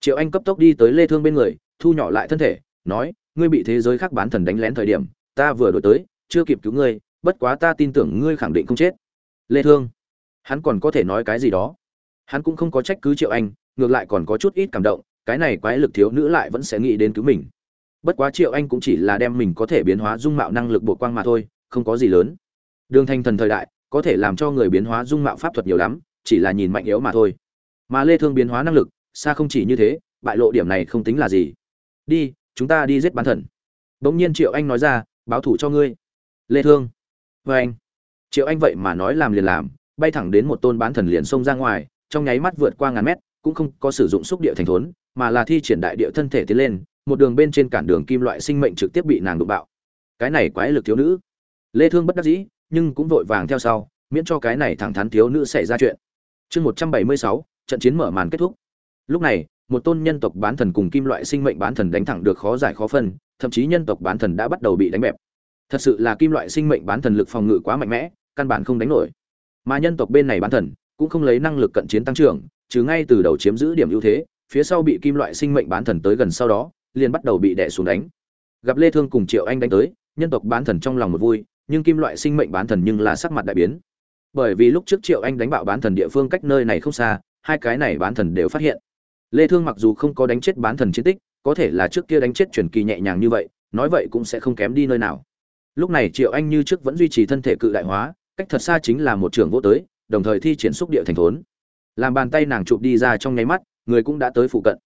triệu anh cấp tốc đi tới lê thương bên người, thu nhỏ lại thân thể, nói, ngươi bị thế giới khác bán thần đánh lén thời điểm, ta vừa đổi tới, chưa kịp cứu ngươi, bất quá ta tin tưởng ngươi khẳng định không chết. Lê thương, hắn còn có thể nói cái gì đó? Hắn cũng không có trách cứ triệu anh, ngược lại còn có chút ít cảm động, cái này quái lực thiếu nữ lại vẫn sẽ nghĩ đến cứu mình. Bất quá triệu anh cũng chỉ là đem mình có thể biến hóa dung mạo năng lực bộ quang mà thôi, không có gì lớn. Đường thanh thần thời đại, có thể làm cho người biến hóa dung mạo pháp thuật nhiều lắm, chỉ là nhìn mạnh yếu mà thôi. Mà lê thương biến hóa năng lực xa không chỉ như thế bại lộ điểm này không tính là gì. Đi chúng ta đi giết bán thần. Bỗng nhiên triệu anh nói ra báo thủ cho ngươi. Lê thương. Với anh. Triệu anh vậy mà nói làm liền làm bay thẳng đến một tôn bán thần liền xông ra ngoài trong nháy mắt vượt qua ngàn mét cũng không có sử dụng xúc địa thành thốn mà là thi triển đại địa thân thể tiến lên một đường bên trên cản đường kim loại sinh mệnh trực tiếp bị nàng đụng bạo. Cái này quái lực thiếu nữ. Lê thương bất đắc dĩ nhưng cũng vội vàng theo sau miễn cho cái này thẳng thắn thiếu nữ xảy ra chuyện. Chương 176, trận chiến mở màn kết thúc lúc này một tôn nhân tộc bán thần cùng kim loại sinh mệnh bán thần đánh thẳng được khó giải khó phân thậm chí nhân tộc bán thần đã bắt đầu bị đánh bẹp thật sự là kim loại sinh mệnh bán thần lực phòng ngự quá mạnh mẽ căn bản không đánh nổi mà nhân tộc bên này bán thần cũng không lấy năng lực cận chiến tăng trưởng chứ ngay từ đầu chiếm giữ điểm ưu thế phía sau bị kim loại sinh mệnh bán thần tới gần sau đó liền bắt đầu bị đè xuống đánh gặp lê thương cùng triệu anh đánh tới nhân tộc bán thần trong lòng một vui nhưng kim loại sinh mệnh bán thần nhưng là sắc mặt đại biến bởi vì lúc trước triệu anh đánh bạo bán thần địa phương cách nơi này không xa hai cái này bán thần đều phát hiện lê thương mặc dù không có đánh chết bán thần chiến tích, có thể là trước kia đánh chết truyền kỳ nhẹ nhàng như vậy, nói vậy cũng sẽ không kém đi nơi nào. Lúc này triệu anh như trước vẫn duy trì thân thể cự đại hóa, cách thật xa chính là một trường vô tới, đồng thời thi triển xúc địa thành thốn. Làm bàn tay nàng chụp đi ra trong nháy mắt, người cũng đã tới phụ cận.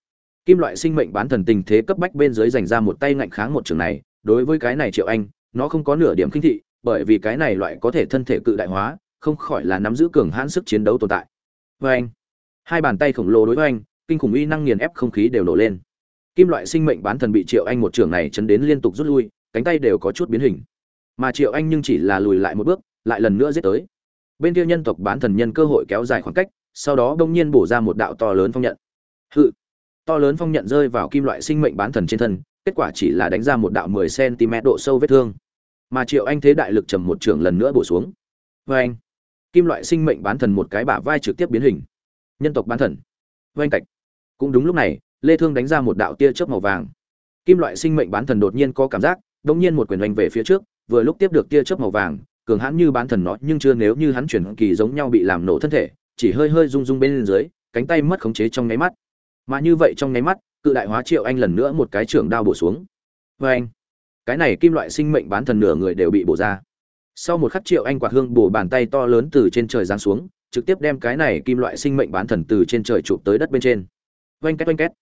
Kim loại sinh mệnh bán thần tình thế cấp bách bên dưới dành ra một tay ngạnh kháng một trường này, đối với cái này triệu anh, nó không có nửa điểm kinh thị, bởi vì cái này loại có thể thân thể cự đại hóa, không khỏi là nắm giữ cường hãn sức chiến đấu tồn tại. Với anh hai bàn tay khổng lồ đối với anh kinh khủng uy năng nghiền ép không khí đều nổ lên. Kim loại sinh mệnh bán thần bị triệu anh một trường này chấn đến liên tục rút lui, cánh tay đều có chút biến hình. Mà triệu anh nhưng chỉ là lùi lại một bước, lại lần nữa giết tới. Bên kia nhân tộc bán thần nhân cơ hội kéo dài khoảng cách, sau đó đông nhiên bổ ra một đạo to lớn phong nhận. Hự! To lớn phong nhận rơi vào kim loại sinh mệnh bán thần trên thân, kết quả chỉ là đánh ra một đạo 10 cm độ sâu vết thương. Mà triệu anh thế đại lực trầm một trường lần nữa bổ xuống. Vê anh kim loại sinh mệnh bán thần một cái bả vai trực tiếp biến hình. Nhân tộc bán thần. Vê anh cạch! Cũng đúng lúc này, lê thương đánh ra một đạo tia chớp màu vàng. Kim loại sinh mệnh bán thần đột nhiên có cảm giác, đột nhiên một quyền đánh về phía trước, vừa lúc tiếp được tia chớp màu vàng, cường hãn như bán thần nó, nhưng chưa nếu như hắn chuyển kỳ giống nhau bị làm nổ thân thể, chỉ hơi hơi rung rung bên dưới, cánh tay mất khống chế trong nháy mắt. Mà như vậy trong nháy mắt, cự đại hóa triệu anh lần nữa một cái trưởng đao bổ xuống. Với anh, cái này kim loại sinh mệnh bán thần nửa người đều bị bổ ra. Sau một khắc triệu anh quạt hương bổ bàn tay to lớn từ trên trời giáng xuống, trực tiếp đem cái này kim loại sinh mệnh bán thần từ trên trời chụp tới đất bên trên oanh két oanh két.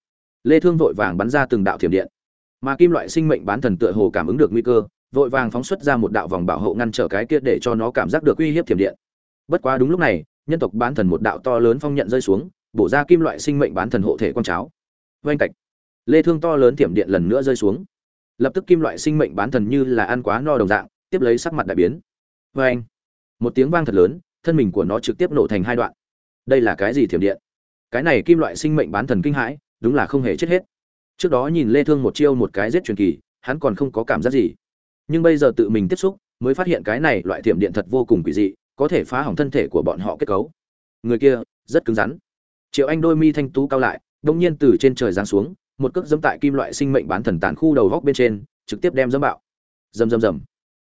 Lê thương vội vàng bắn ra từng đạo thiểm điện. Mà kim loại sinh mệnh bán thần tựa hồ cảm ứng được nguy cơ, vội vàng phóng xuất ra một đạo vòng bảo hộ ngăn trở cái kia để cho nó cảm giác được uy hiếp thiểm điện. Bất quá đúng lúc này, nhân tộc bán thần một đạo to lớn phong nhận rơi xuống, bổ ra kim loại sinh mệnh bán thần hộ thể con cháo. Oanh cạch. Lê thương to lớn thiểm điện lần nữa rơi xuống. Lập tức kim loại sinh mệnh bán thần như là ăn quá no đồng dạng, tiếp lấy sắc mặt đại biến. Oanh. Một tiếng vang thật lớn, thân mình của nó trực tiếp nổ thành hai đoạn. Đây là cái gì thiểm điện? Cái này kim loại sinh mệnh bán thần kinh hãi, đúng là không hề chết hết. Trước đó nhìn lê thương một chiêu một cái giết truyền kỳ, hắn còn không có cảm giác gì. Nhưng bây giờ tự mình tiếp xúc, mới phát hiện cái này loại thiểm điện thật vô cùng quỷ dị, có thể phá hỏng thân thể của bọn họ kết cấu. Người kia, rất cứng rắn. Triệu anh đôi mi thanh tú cao lại đông nhiên từ trên trời giáng xuống, một cước dẫm tại kim loại sinh mệnh bán thần tàn khu đầu góc bên trên, trực tiếp đem dẫm bạo. Dầm dầm dầm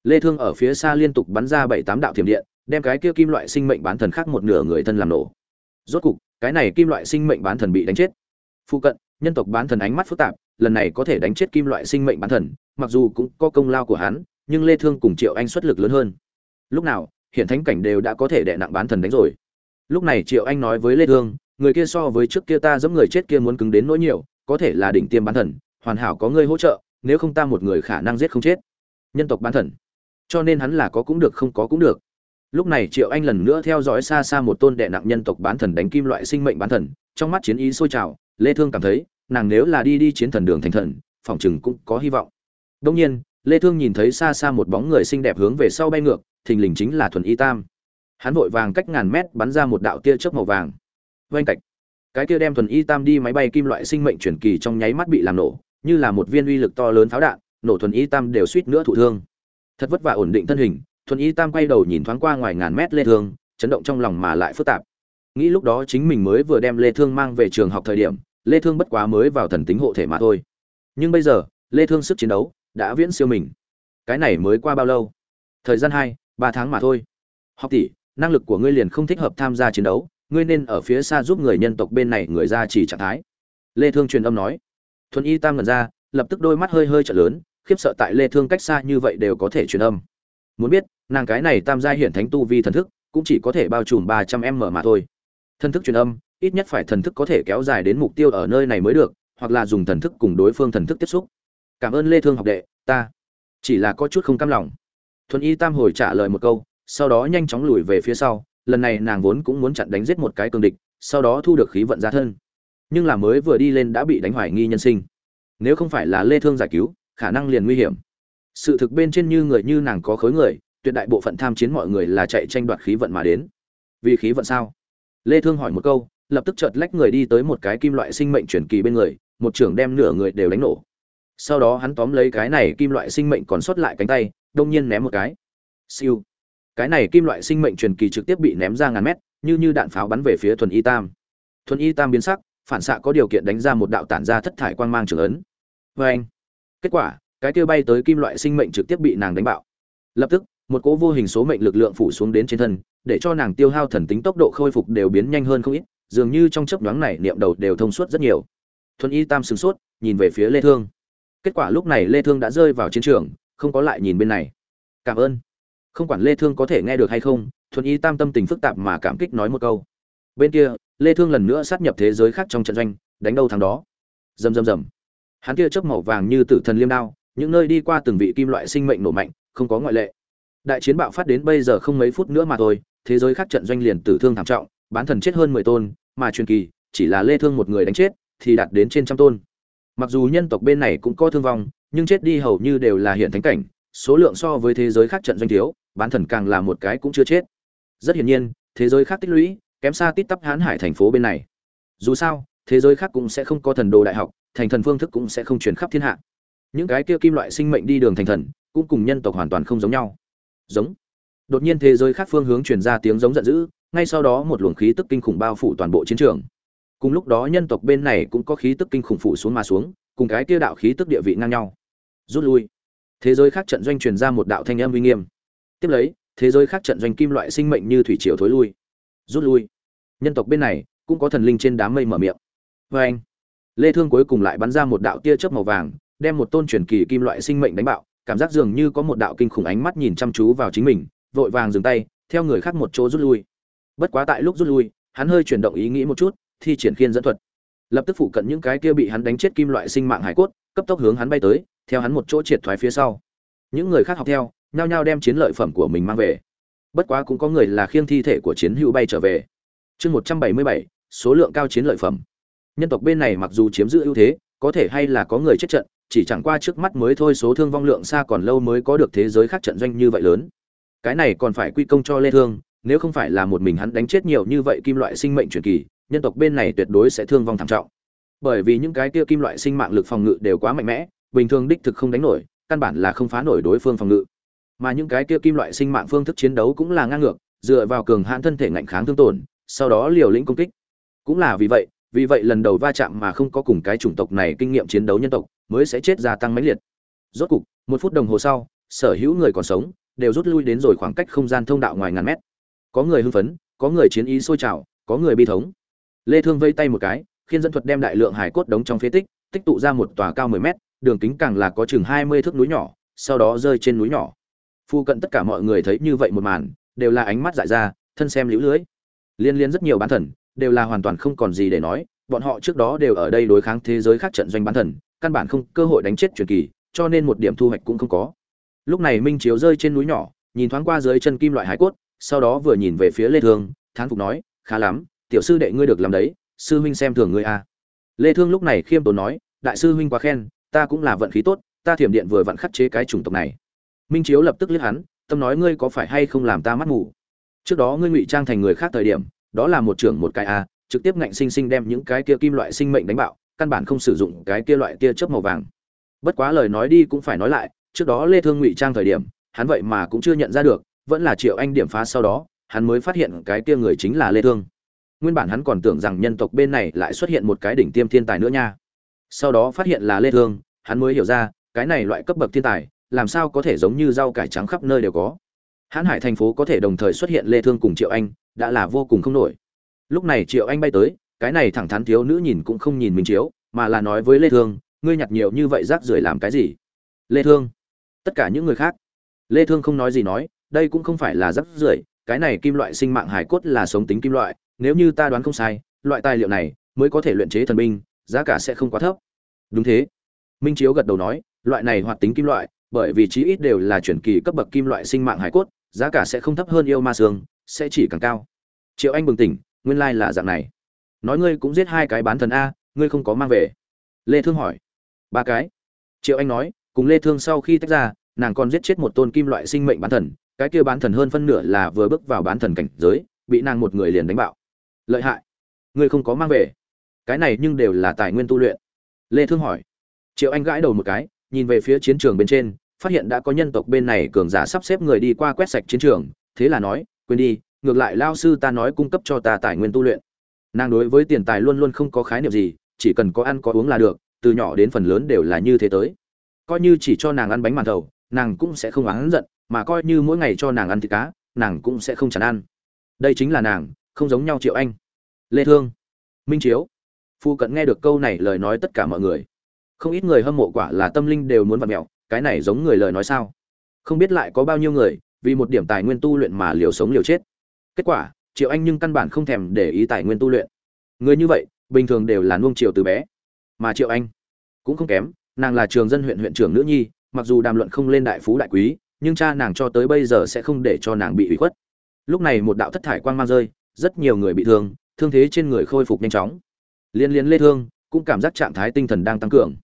lê thương ở phía xa liên tục bắn ra bảy tám đạo thiểm điện, đem cái kia kim loại sinh mệnh bán thần khác một nửa người thân làm nổ. Rốt cục cái này kim loại sinh mệnh bán thần bị đánh chết. Phụ cận, nhân tộc bán thần ánh mắt phức tạp, lần này có thể đánh chết kim loại sinh mệnh bán thần, mặc dù cũng có công lao của hắn, nhưng lê thương cùng triệu anh xuất lực lớn hơn. Lúc nào, hiện thánh cảnh đều đã có thể đè nặng bán thần đánh rồi. Lúc này triệu anh nói với lê thương, người kia so với trước kia ta giống người chết kia muốn cứng đến nỗi nhiều, có thể là đỉnh tiêm bán thần, hoàn hảo có ngươi hỗ trợ, nếu không ta một người khả năng giết không chết. Nhân tộc bán thần. Cho nên hắn là có cũng được, không có cũng được lúc này triệu anh lần nữa theo dõi xa xa một tôn đệ nặng nhân tộc bán thần đánh kim loại sinh mệnh bán thần, trong mắt chiến ý sôi trào, lê thương cảm thấy, nàng nếu là đi đi chiến thần đường thành thần phỏng chừng cũng có hy vọng. Đương nhiên, lê thương nhìn thấy xa xa một bóng người xinh đẹp hướng về sau bay ngược, thình lình chính là thuần y tam. Hắn vội vàng cách ngàn mét bắn ra một đạo tia chớp màu vàng. Vang cạch. Cái kia đem thuần y tam đi máy bay kim loại sinh mệnh chuyển kỳ trong nháy mắt bị làm nổ, như là một viên uy lực to lớn pháo đạn, nổ thuần y tam đều suýt nữa thụ thương. Thật vất vả ổn định thân hình thuần y tam quay đầu nhìn thoáng qua ngoài ngàn mét lê thương, chấn động trong lòng mà lại phức tạp. Nghĩ lúc đó chính mình mới vừa đem lê thương mang về trường học thời điểm, lê thương bất quá mới vào thần tính hộ thể mà thôi. Nhưng bây giờ, lê thương sức chiến đấu đã viễn siêu mình. Cái này mới qua bao lâu? Thời gian hai, ba tháng mà thôi. Học tỷ, năng lực của ngươi liền không thích hợp tham gia chiến đấu, ngươi nên ở phía xa giúp người nhân tộc bên này người ra chỉ trạng thái. Lê thương truyền âm nói. Thuần y tam ngẩn ra, lập tức đôi mắt hơi hơi trợ lớn, khiếp sợ tại lê thương cách xa như vậy đều có thể truyền âm muốn biết, nàng cái này tam gia hiển thánh tu vi thần thức, cũng chỉ có thể bao trùm 300 m mà thôi. Thần thức truyền âm, ít nhất phải thần thức có thể kéo dài đến mục tiêu ở nơi này mới được, hoặc là dùng thần thức cùng đối phương thần thức tiếp xúc. Cảm ơn lê thương học đệ, ta chỉ là có chút không cam lòng. Thuần y tam hồi trả lời một câu, sau đó nhanh chóng lùi về phía sau, lần này nàng vốn cũng muốn chặn đánh giết một cái cường địch, sau đó thu được khí vận ra thân. Nhưng là mới vừa đi lên đã bị đánh hoài nghi nhân sinh. Nếu không phải là lê thương giải cứu, khả năng liền nguy hiểm sự thực bên trên như người như nàng có khối người, tuyệt đại bộ phận tham chiến mọi người là chạy tranh đoạt khí vận mà đến. Vì khí vận sao? Lê thương hỏi một câu, lập tức chợt lách người đi tới một cái kim loại sinh mệnh chuyển kỳ bên người, một trưởng đem nửa người đều đánh nổ. Sau đó hắn tóm lấy cái này kim loại sinh mệnh còn sót lại cánh tay, đông nhiên ném một cái. Siêu. Cái này kim loại sinh mệnh truyền kỳ trực tiếp bị ném ra ngàn mét, như như đạn pháo bắn về phía thuần y tam. Thuần y tam biến sắc, phản xạ có điều kiện đánh ra một đạo tản ra thất thải quang mang trường ấn. Vê anh kết quả cái kia bay tới kim loại sinh mệnh trực tiếp bị nàng đánh bạo. Lập tức, một cỗ vô hình số mệnh lực lượng phủ xuống đến trên thân, để cho nàng tiêu hao thần tính tốc độ khôi phục đều biến nhanh hơn không ít, dường như trong chấp nhoáng này niệm đầu đều thông suốt rất nhiều. Thuần y tam sửng sốt, nhìn về phía lê thương. Kết quả lúc này lê thương đã rơi vào chiến trường, không có lại nhìn bên này. Cảm ơn. Không quản lê thương có thể nghe được hay không, thuần y tam tâm tình phức tạp mà cảm kích nói một câu. Bên kia, lê thương lần nữa sát nhập thế giới khác trong trận doanh, đánh đâu thắng đó. Rầm rầm rầm. Hắn kia chớp màu vàng như tử thần liêm đao những nơi đi qua từng vị kim loại sinh mệnh nổ mạnh, không có ngoại lệ. Đại chiến bạo phát đến bây giờ không mấy phút nữa mà thôi, thế giới khác trận doanh liền tử thương thảm trọng, bán thần chết hơn 10 tôn, mà truyền kỳ, chỉ là lê thương một người đánh chết, thì đạt đến trên trăm tôn. Mặc dù nhân tộc bên này cũng có thương vong, nhưng chết đi hầu như đều là hiện thánh cảnh, số lượng so với thế giới khác trận doanh thiếu, bán thần càng là một cái cũng chưa chết. Rất hiển nhiên, thế giới khác tích lũy, kém xa tít tắp hán hải thành phố bên này. Dù sao, thế giới khác cũng sẽ không có thần đồ đại học, thành thần phương thức cũng sẽ không truyền khắp thiên hạ những cái kia kim loại sinh mệnh đi đường thành thần, cũng cùng nhân tộc hoàn toàn không giống nhau. Giống. Đột nhiên thế giới khác phương hướng truyền ra tiếng giống giận dữ, ngay sau đó một luồng khí tức kinh khủng bao phủ toàn bộ chiến trường. Cùng lúc đó nhân tộc bên này cũng có khí tức kinh khủng phủ xuống mà xuống, cùng cái kia đạo khí tức địa vị ngang nhau. Rút lui. Thế giới khác trận doanh truyền ra một đạo thanh âm uy nghiêm. Tiếp lấy, thế giới khác trận doanh kim loại sinh mệnh như thủy triều thối lui. Rút lui. Nhân tộc bên này cũng có thần linh trên đám mây mở miệng. Vê anh lê thương cuối cùng lại bắn ra một đạo tia chớp màu vàng đem một tôn truyền kỳ kim loại sinh mệnh đánh bạo, cảm giác dường như có một đạo kinh khủng ánh mắt nhìn chăm chú vào chính mình, vội vàng dừng tay, theo người khác một chỗ rút lui. Bất quá tại lúc rút lui, hắn hơi chuyển động ý nghĩ một chút, thi triển khiên dẫn thuật. Lập tức phụ cận những cái kia bị hắn đánh chết kim loại sinh mạng hải cốt, cấp tốc hướng hắn bay tới, theo hắn một chỗ triệt thoái phía sau. Những người khác học theo, nhao nhao đem chiến lợi phẩm của mình mang về. Bất quá cũng có người là khiêng thi thể của chiến hữu bay trở về. Chương một trăm bảy mươi bảy, số lượng cao chiến lợi phẩm. Nhân tộc bên này mặc dù chiếm giữ ưu thế có thể hay là có người chết trận, chỉ chẳng qua trước mắt mới thôi số thương vong lượng xa còn lâu mới có được thế giới khác trận doanh như vậy lớn. Cái này còn phải quy công cho lê thương, nếu không phải là một mình hắn đánh chết nhiều như vậy kim loại sinh mệnh truyền kỳ, nhân tộc bên này tuyệt đối sẽ thương vong thảm trọng. Bởi vì những cái kia kim loại sinh mạng lực phòng ngự đều quá mạnh mẽ, bình thường đích thực không đánh nổi, căn bản là không phá nổi đối phương phòng ngự. Mà những cái kia kim loại sinh mạng phương thức chiến đấu cũng là ngang ngược, dựa vào cường hãn thân thể ngạnh kháng thương tổn, sau đó liều lĩnh công kích. Cũng là vì vậy vì vậy lần đầu va chạm mà không có cùng cái chủng tộc này kinh nghiệm chiến đấu nhân tộc, mới sẽ chết gia tăng mãnh liệt. Rốt cục, một phút đồng hồ sau, sở hữu người còn sống, đều rút lui đến rồi khoảng cách không gian thông đạo ngoài ngàn mét. Có người hưng phấn, có người chiến ý sôi trào, có người bi thống. Lê thương vây tay một cái, khiên dẫn thuật đem đại lượng hải cốt đống trong phế tích tích tụ ra một tòa cao 10 mét, đường kính càng là có chừng 20 thước núi nhỏ, sau đó rơi trên núi nhỏ. Phu cận tất cả mọi người thấy như vậy một màn, đều là ánh mắt dại ra, thân xem liễu lưới. Liên liên rất nhiều bán thần đều là hoàn toàn không còn gì để nói, bọn họ trước đó đều ở đây đối kháng thế giới khác trận doanh bán thần, căn bản không cơ hội đánh chết truyền kỳ, cho nên một điểm thu hoạch cũng không có. Lúc này minh chiếu rơi trên núi nhỏ, nhìn thoáng qua dưới chân kim loại hải cốt, sau đó vừa nhìn về phía lê thương, thán phục nói, khá lắm, tiểu sư đệ ngươi được làm đấy, sư huynh xem thường ngươi a à. lê thương lúc này khiêm tốn nói, đại sư huynh quá khen, ta cũng là vận khí tốt, ta thiểm điện vừa vặn khắc chế cái chủng tộc này. Minh chiếu lập tức liếc hắn, tâm nói, ngươi có phải hay không làm ta mắt ngủ trước đó ngươi ngụy trang thành người khác thời điểm đó là một trưởng một cái a, trực tiếp ngạnh sinh sinh đem những cái kia kim loại sinh mệnh đánh bạo, căn bản không sử dụng cái kia loại tia chớp màu vàng. Bất quá lời nói đi cũng phải nói lại, trước đó lê thương ngụy trang thời điểm, hắn vậy mà cũng chưa nhận ra được, vẫn là triệu anh điểm phá sau đó, hắn mới phát hiện cái kia người chính là lê thương. Nguyên bản hắn còn tưởng rằng nhân tộc bên này lại xuất hiện một cái đỉnh tiêm thiên tài nữa nha. Sau đó phát hiện là lê thương, hắn mới hiểu ra, cái này loại cấp bậc thiên tài, làm sao có thể giống như rau cải trắng khắp nơi đều có hãn hải thành phố có thể đồng thời xuất hiện lê thương cùng triệu anh, đã là vô cùng không nổi. Lúc này triệu anh bay tới, cái này thẳng thắn thiếu nữ nhìn cũng không nhìn mình chiếu, mà là nói với lê thương, ngươi nhặt nhiều như vậy rác rưởi làm cái gì? Lê thương, tất cả những người khác. Lê thương không nói gì nói, đây cũng không phải là rác rưởi, cái này kim loại sinh mạng hải cốt là sống tính kim loại, nếu như ta đoán không sai, loại tài liệu này mới có thể luyện chế thần binh, giá cả sẽ không quá thấp. Đúng thế. Minh chiếu gật đầu nói, loại này hoạt tính kim loại, bởi vì chí ít đều là chuyển kỳ cấp bậc kim loại sinh mạng hải cốt giá cả sẽ không thấp hơn yêu ma xương, sẽ chỉ càng cao. Triệu anh bừng tỉnh, nguyên lai là dạng này. Nói ngươi cũng giết hai cái bán thần a, ngươi không có mang về. Lê thương hỏi. Ba cái. Triệu anh nói, cùng lê thương sau khi tách ra, nàng còn giết chết một tôn kim loại sinh mệnh bán thần, cái kia bán thần hơn phân nửa là vừa bước vào bán thần cảnh giới, bị nàng một người liền đánh bạo. Lợi hại. Ngươi không có mang về. Cái này nhưng đều là tài nguyên tu luyện. Lê thương hỏi. Triệu anh gãi đầu một cái, nhìn về phía chiến trường bên trên phát hiện đã có nhân tộc bên này cường giả sắp xếp người đi qua quét sạch chiến trường, thế là nói, quên đi, ngược lại lao sư ta nói cung cấp cho ta tài nguyên tu luyện. Nàng đối với tiền tài luôn luôn không có khái niệm gì, chỉ cần có ăn có uống là được, từ nhỏ đến phần lớn đều là như thế tới. Coi như chỉ cho nàng ăn bánh màn thầu, nàng cũng sẽ không oán giận, mà coi như mỗi ngày cho nàng ăn thịt cá, nàng cũng sẽ không chán ăn. Đây chính là nàng, không giống nhau triệu anh. Lê thương, minh chiếu. Phu cận nghe được câu này lời nói tất cả mọi người. Không ít người hâm mộ quả là tâm linh đều muốn vặn mẹo cái này giống người lời nói sao? Không biết lại có bao nhiêu người, vì một điểm tài nguyên tu luyện mà liều sống liều chết. Kết quả, triệu anh nhưng căn bản không thèm để ý tài nguyên tu luyện. Người như vậy, bình thường đều là nuông chiều từ bé. Mà triệu anh cũng không kém, nàng là trường dân huyện huyện trưởng nữ nhi, mặc dù đàm luận không lên đại phú đại quý, nhưng cha nàng cho tới bây giờ sẽ không để cho nàng bị ủy khuất. Lúc này một đạo thất thải quang mang rơi, rất nhiều người bị thương thương thế trên người khôi phục nhanh chóng. Liên liên lê thương, cũng cảm giác trạng thái tinh thần đang tăng cường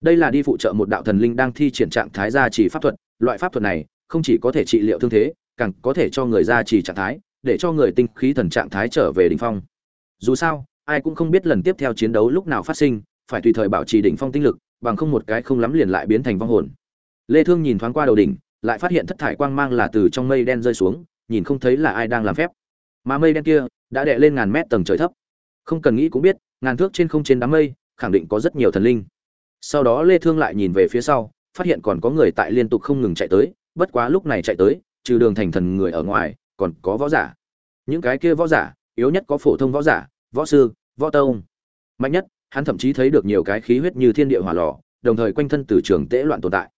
đây là đi phụ trợ một đạo thần linh đang thi triển trạng thái gia trì pháp thuật, loại pháp thuật này không chỉ có thể trị liệu thương thế, càng có thể cho người gia trì trạng thái, để cho người tinh khí thần trạng thái trở về đỉnh phong. Dù sao, ai cũng không biết lần tiếp theo chiến đấu lúc nào phát sinh, phải tùy thời bảo trì đỉnh phong tinh lực, bằng không một cái không lắm liền lại biến thành vong hồn. Lê thương nhìn thoáng qua đầu đỉnh, lại phát hiện thất thải quang mang là từ trong mây đen rơi xuống, nhìn không thấy là ai đang làm phép. Mà mây đen kia đã đè lên ngàn mét tầng trời thấp. Không cần nghĩ cũng biết, ngàn thước trên không trên đám mây, khẳng định có rất nhiều thần linh sau đó lê thương lại nhìn về phía sau, phát hiện còn có người tại liên tục không ngừng chạy tới, bất quá lúc này chạy tới, trừ đường thành thần người ở ngoài, còn có võ giả. Những cái kia võ giả, yếu nhất có phổ thông võ giả, võ sư, võ tông. Mạnh nhất, hắn thậm chí thấy được nhiều cái khí huyết như thiên địa hỏa lò, đồng thời quanh thân từ trường tễ loạn tồn tại.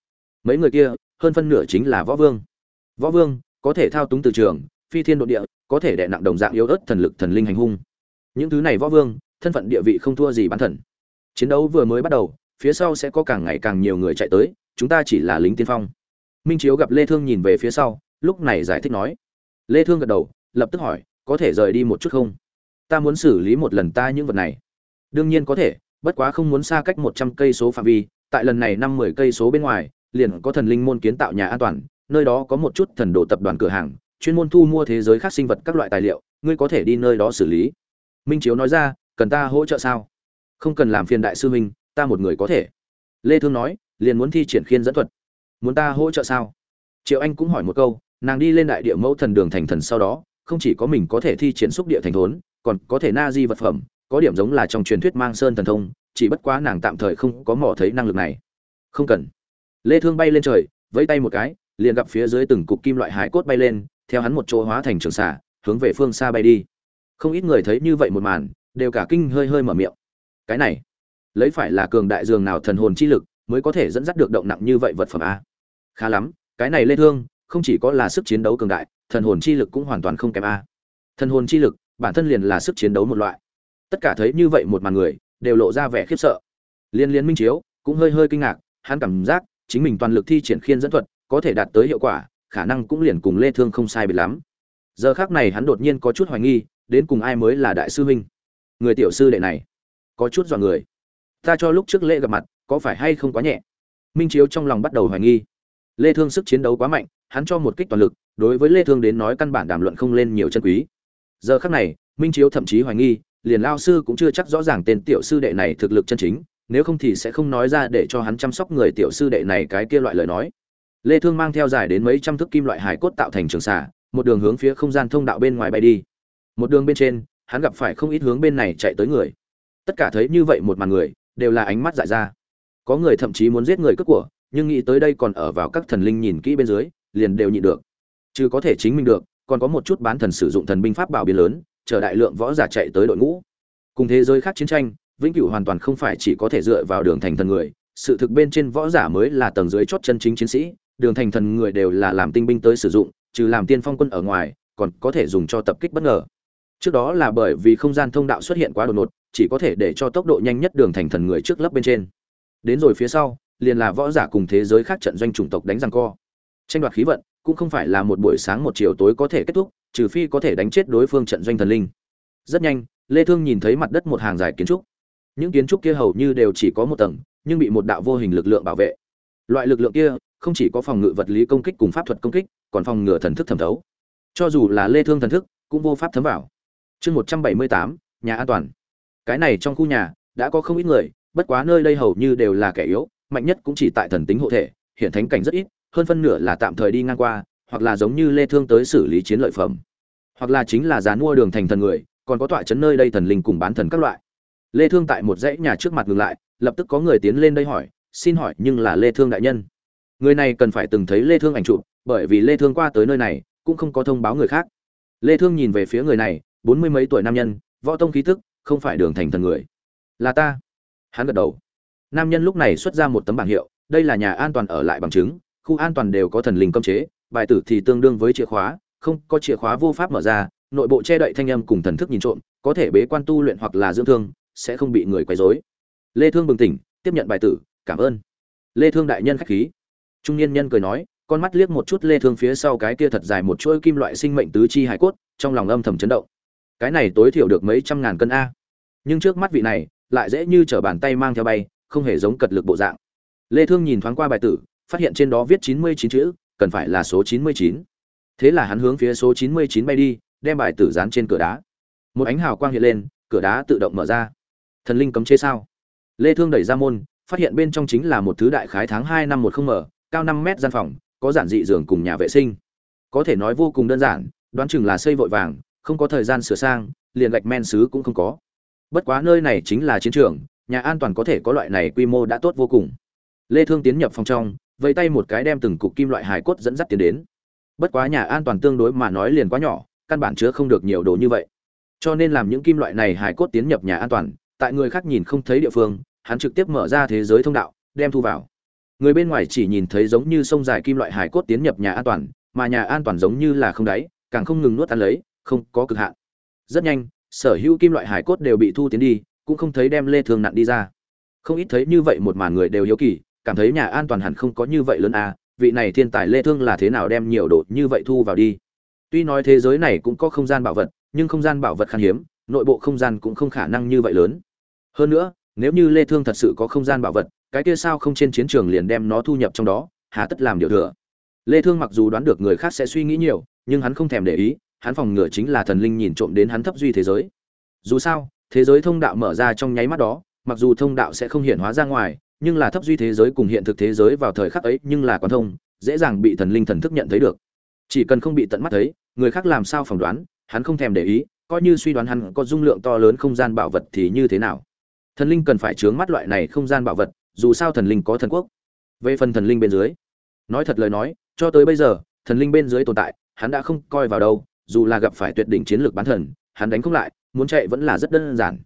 Mấy người kia, hơn phân nửa chính là võ vương. Võ vương, có thể thao túng từ trường, phi thiên độ địa, có thể đệ nặng đồng dạng yếu ớt thần lực thần linh hành hung. Những thứ này võ vương, thân phận địa vị không thua gì bán thần. Chiến đấu vừa mới bắt đầu phía sau sẽ có càng ngày càng nhiều người chạy tới, chúng ta chỉ là lính tiên phong. Minh chiếu gặp lê thương nhìn về phía sau, lúc này giải thích nói. Lê thương gật đầu, lập tức hỏi, có thể rời đi một chút không? Ta muốn xử lý một lần ta những vật này. Đương nhiên có thể, bất quá không muốn xa cách 100 cây số phạm vi, tại lần này năm 10 cây số bên ngoài, liền có thần linh môn kiến tạo nhà an toàn, nơi đó có một chút thần đồ tập đoàn cửa hàng, chuyên môn thu mua thế giới khác sinh vật các loại tài liệu, ngươi có thể đi nơi đó xử lý. Minh chiếu nói ra, cần ta hỗ trợ sao? Không cần làm phiền đại sư minh ta một người có thể. Lê thương nói, liền muốn thi triển khiên dẫn thuật. Muốn ta hỗ trợ sao? Triệu anh cũng hỏi một câu, nàng đi lên đại địa mẫu thần đường thành thần sau đó, không chỉ có mình có thể thi triển xúc địa thành thốn, còn có thể na di vật phẩm, có điểm giống là trong truyền thuyết mang sơn thần thông, chỉ bất quá nàng tạm thời không có mỏ thấy năng lực này. Không cần. Lê thương bay lên trời, vẫy tay một cái, liền gặp phía dưới từng cục kim loại hải cốt bay lên, theo hắn một chỗ hóa thành trường xả hướng về phương xa bay đi. Không ít người thấy như vậy một màn, đều cả kinh hơi hơi mở miệng. Cái này lấy phải là cường đại dường nào thần hồn chi lực, mới có thể dẫn dắt được động nặng như vậy vật phẩm a. Khá lắm, cái này lê thương, không chỉ có là sức chiến đấu cường đại, thần hồn chi lực cũng hoàn toàn không kém a. Thần hồn chi lực, bản thân liền là sức chiến đấu một loại. Tất cả thấy như vậy một màn người, đều lộ ra vẻ khiếp sợ. Liên liên minh chiếu, cũng hơi hơi kinh ngạc, hắn cảm giác, chính mình toàn lực thi triển khiên dẫn thuật, có thể đạt tới hiệu quả, khả năng cũng liền cùng lê thương không sai biệt lắm. Giờ khắc này hắn đột nhiên có chút hoài nghi, đến cùng ai mới là đại sư huynh? Người tiểu sư đệ này, có chút dọa người ta cho lúc trước lễ gặp mặt, có phải hay không quá nhẹ? Minh chiếu trong lòng bắt đầu hoài nghi. Lê thương sức chiến đấu quá mạnh, hắn cho một kích toàn lực, đối với lê thương đến nói căn bản đàm luận không lên nhiều chân quý. Giờ khắc này, minh chiếu thậm chí hoài nghi, liền lao sư cũng chưa chắc rõ ràng tên tiểu sư đệ này thực lực chân chính, nếu không thì sẽ không nói ra để cho hắn chăm sóc người tiểu sư đệ này cái kia loại lời nói. Lê thương mang theo dài đến mấy trăm thước kim loại hải cốt tạo thành trường xà, một đường hướng phía không gian thông đạo bên ngoài bay đi. Một đường bên trên, hắn gặp phải không ít hướng bên này chạy tới người. Tất cả thấy như vậy một màn người đều là ánh mắt dại ra. Có người thậm chí muốn giết người cướp của, nhưng nghĩ tới đây còn ở vào các thần linh nhìn kỹ bên dưới, liền đều nhịn được. Chứ có thể chính mình được, còn có một chút bán thần sử dụng thần binh pháp bảo biến lớn, chờ đại lượng võ giả chạy tới đội ngũ. Cùng thế giới khác chiến tranh, vĩnh cửu hoàn toàn không phải chỉ có thể dựa vào đường thành thần người, sự thực bên trên võ giả mới là tầng dưới chót chân chính chiến sĩ, đường thành thần người đều là làm tinh binh tới sử dụng, trừ làm tiên phong quân ở ngoài, còn có thể dùng cho tập kích bất ngờ. Trước đó là bởi vì không gian thông đạo xuất hiện quá đột ngột chỉ có thể để cho tốc độ nhanh nhất đường thành thần người trước lớp bên trên. Đến rồi phía sau liền là võ giả cùng thế giới khác trận doanh chủng tộc đánh răng co. Tranh đoạt khí vận cũng không phải là một buổi sáng một chiều tối có thể kết thúc trừ phi có thể đánh chết đối phương trận doanh thần linh. Rất nhanh lê thương nhìn thấy mặt đất một hàng dài kiến trúc. Những kiến trúc kia hầu như đều chỉ có một tầng nhưng bị một đạo vô hình lực lượng bảo vệ. Loại lực lượng kia không chỉ có phòng ngự vật lý công kích cùng pháp thuật công kích còn phòng ngừa thần thức thẩm thấu. Cho dù là lê thương thần thức cũng vô pháp thấm vào. Chương 178, nhà an toàn cái này trong khu nhà, đã có không ít người, bất quá nơi đây hầu như đều là kẻ yếu, mạnh nhất cũng chỉ tại thần tính hộ thể, hiện thánh cảnh rất ít, hơn phân nửa là tạm thời đi ngang qua, hoặc là giống như lê thương tới xử lý chiến lợi phẩm. Hoặc là chính là dán mua đường thành thần người, còn có tọa chấn nơi đây thần linh cùng bán thần các loại. Lê thương tại một dãy nhà trước mặt ngừng lại, lập tức có người tiến lên đây hỏi, xin hỏi, nhưng là lê thương đại nhân? Người này cần phải từng thấy lê thương ảnh chụp, bởi vì lê thương qua tới nơi này, cũng không có thông báo người khác. Lê thương nhìn về phía người này, bốn mươi mấy tuổi nam nhân, võ tông khí tức không phải đường thành thần người. Là ta. Hắn gật đầu. Nam nhân lúc này xuất ra một tấm bảng hiệu, đây là nhà an toàn ở lại bằng chứng, khu an toàn đều có thần linh cấm chế, bài tử thì tương đương với chìa khóa, không có chìa khóa vô pháp mở ra, nội bộ che đậy thanh âm cùng thần thức nhìn trộm, có thể bế quan tu luyện hoặc là dưỡng thương, sẽ không bị người quấy rối. Lê thương bừng tỉnh, tiếp nhận bài tử, cảm ơn. Lê thương đại nhân khách khí. Trung niên nhân cười nói, con mắt liếc một chút lê thương phía sau cái kia thật dài một chuỗi kim loại sinh mệnh tứ chi hải cốt, trong lòng âm thầm chấn động. Cái này tối thiểu được mấy trăm ngàn cân a nhưng trước mắt vị này lại dễ như trở bàn tay mang theo bay, không hề giống cật lực bộ dạng. Lê thương nhìn thoáng qua bài tử, phát hiện trên đó viết 99 chữ, cần phải là số 99. thế là hắn hướng phía số 99 bay đi, đem bài tử dán trên cửa đá. Một ánh hào quang hiện lên, cửa đá tự động mở ra. Thần linh cấm chế sao? Lê thương đẩy ra môn, phát hiện bên trong chính là một thứ đại khái tháng 2 năm một không mở, cao 5 mét gian phòng, có giản dị giường cùng nhà vệ sinh. Có thể nói vô cùng đơn giản, đoán chừng là xây vội vàng, không có thời gian sửa sang, liền gạch men sứ cũng không có bất quá nơi này chính là chiến trường, nhà an toàn có thể có loại này quy mô đã tốt vô cùng. Lê thương tiến nhập phòng trong, vẫy tay một cái đem từng cục kim loại hài cốt dẫn dắt tiến đến. Bất quá nhà an toàn tương đối mà nói liền quá nhỏ, căn bản chứa không được nhiều đồ như vậy. Cho nên làm những kim loại này hài cốt tiến nhập nhà an toàn, tại người khác nhìn không thấy địa phương, hắn trực tiếp mở ra thế giới thông đạo, đem thu vào. Người bên ngoài chỉ nhìn thấy giống như sông dài kim loại hài cốt tiến nhập nhà an toàn, mà nhà an toàn giống như là không đáy, càng không ngừng nuốt ăn lấy, không có cực hạn. Rất nhanh sở hữu kim loại hải cốt đều bị thu tiến đi, cũng không thấy đem lê thương nặng đi ra. Không ít thấy như vậy một màn người đều hiếu kỳ, cảm thấy nhà an toàn hẳn không có như vậy lớn à vị này thiên tài lê thương là thế nào đem nhiều đồ như vậy thu vào đi. Tuy nói thế giới này cũng có không gian bảo vật, nhưng không gian bảo vật khan hiếm, nội bộ không gian cũng không khả năng như vậy lớn. Hơn nữa, nếu như lê thương thật sự có không gian bảo vật, cái kia sao không trên chiến trường liền đem nó thu nhập trong đó, hà tất làm điều thừa. Lê thương mặc dù đoán được người khác sẽ suy nghĩ nhiều, nhưng hắn không thèm để ý hắn phòng ngừa chính là thần linh nhìn trộm đến hắn thấp duy thế giới. Dù sao, thế giới thông đạo mở ra trong nháy mắt đó, mặc dù thông đạo sẽ không hiện hóa ra ngoài, nhưng là thấp duy thế giới cùng hiện thực thế giới vào thời khắc ấy nhưng là quan thông, dễ dàng bị thần linh thần thức nhận thấy được. Chỉ cần không bị tận mắt thấy, người khác làm sao phỏng đoán, hắn không thèm để ý, coi như suy đoán hắn có dung lượng to lớn không gian bảo vật thì như thế nào. Thần linh cần phải chướng mắt loại này không gian bảo vật, dù sao thần linh có thần quốc. Về phần thần linh bên dưới, nói thật lời nói, cho tới bây giờ, thần linh bên dưới tồn tại, hắn đã không coi vào đâu dù là gặp phải tuyệt đỉnh chiến lược bán thần, hắn đánh không lại, muốn chạy vẫn là rất đơn giản.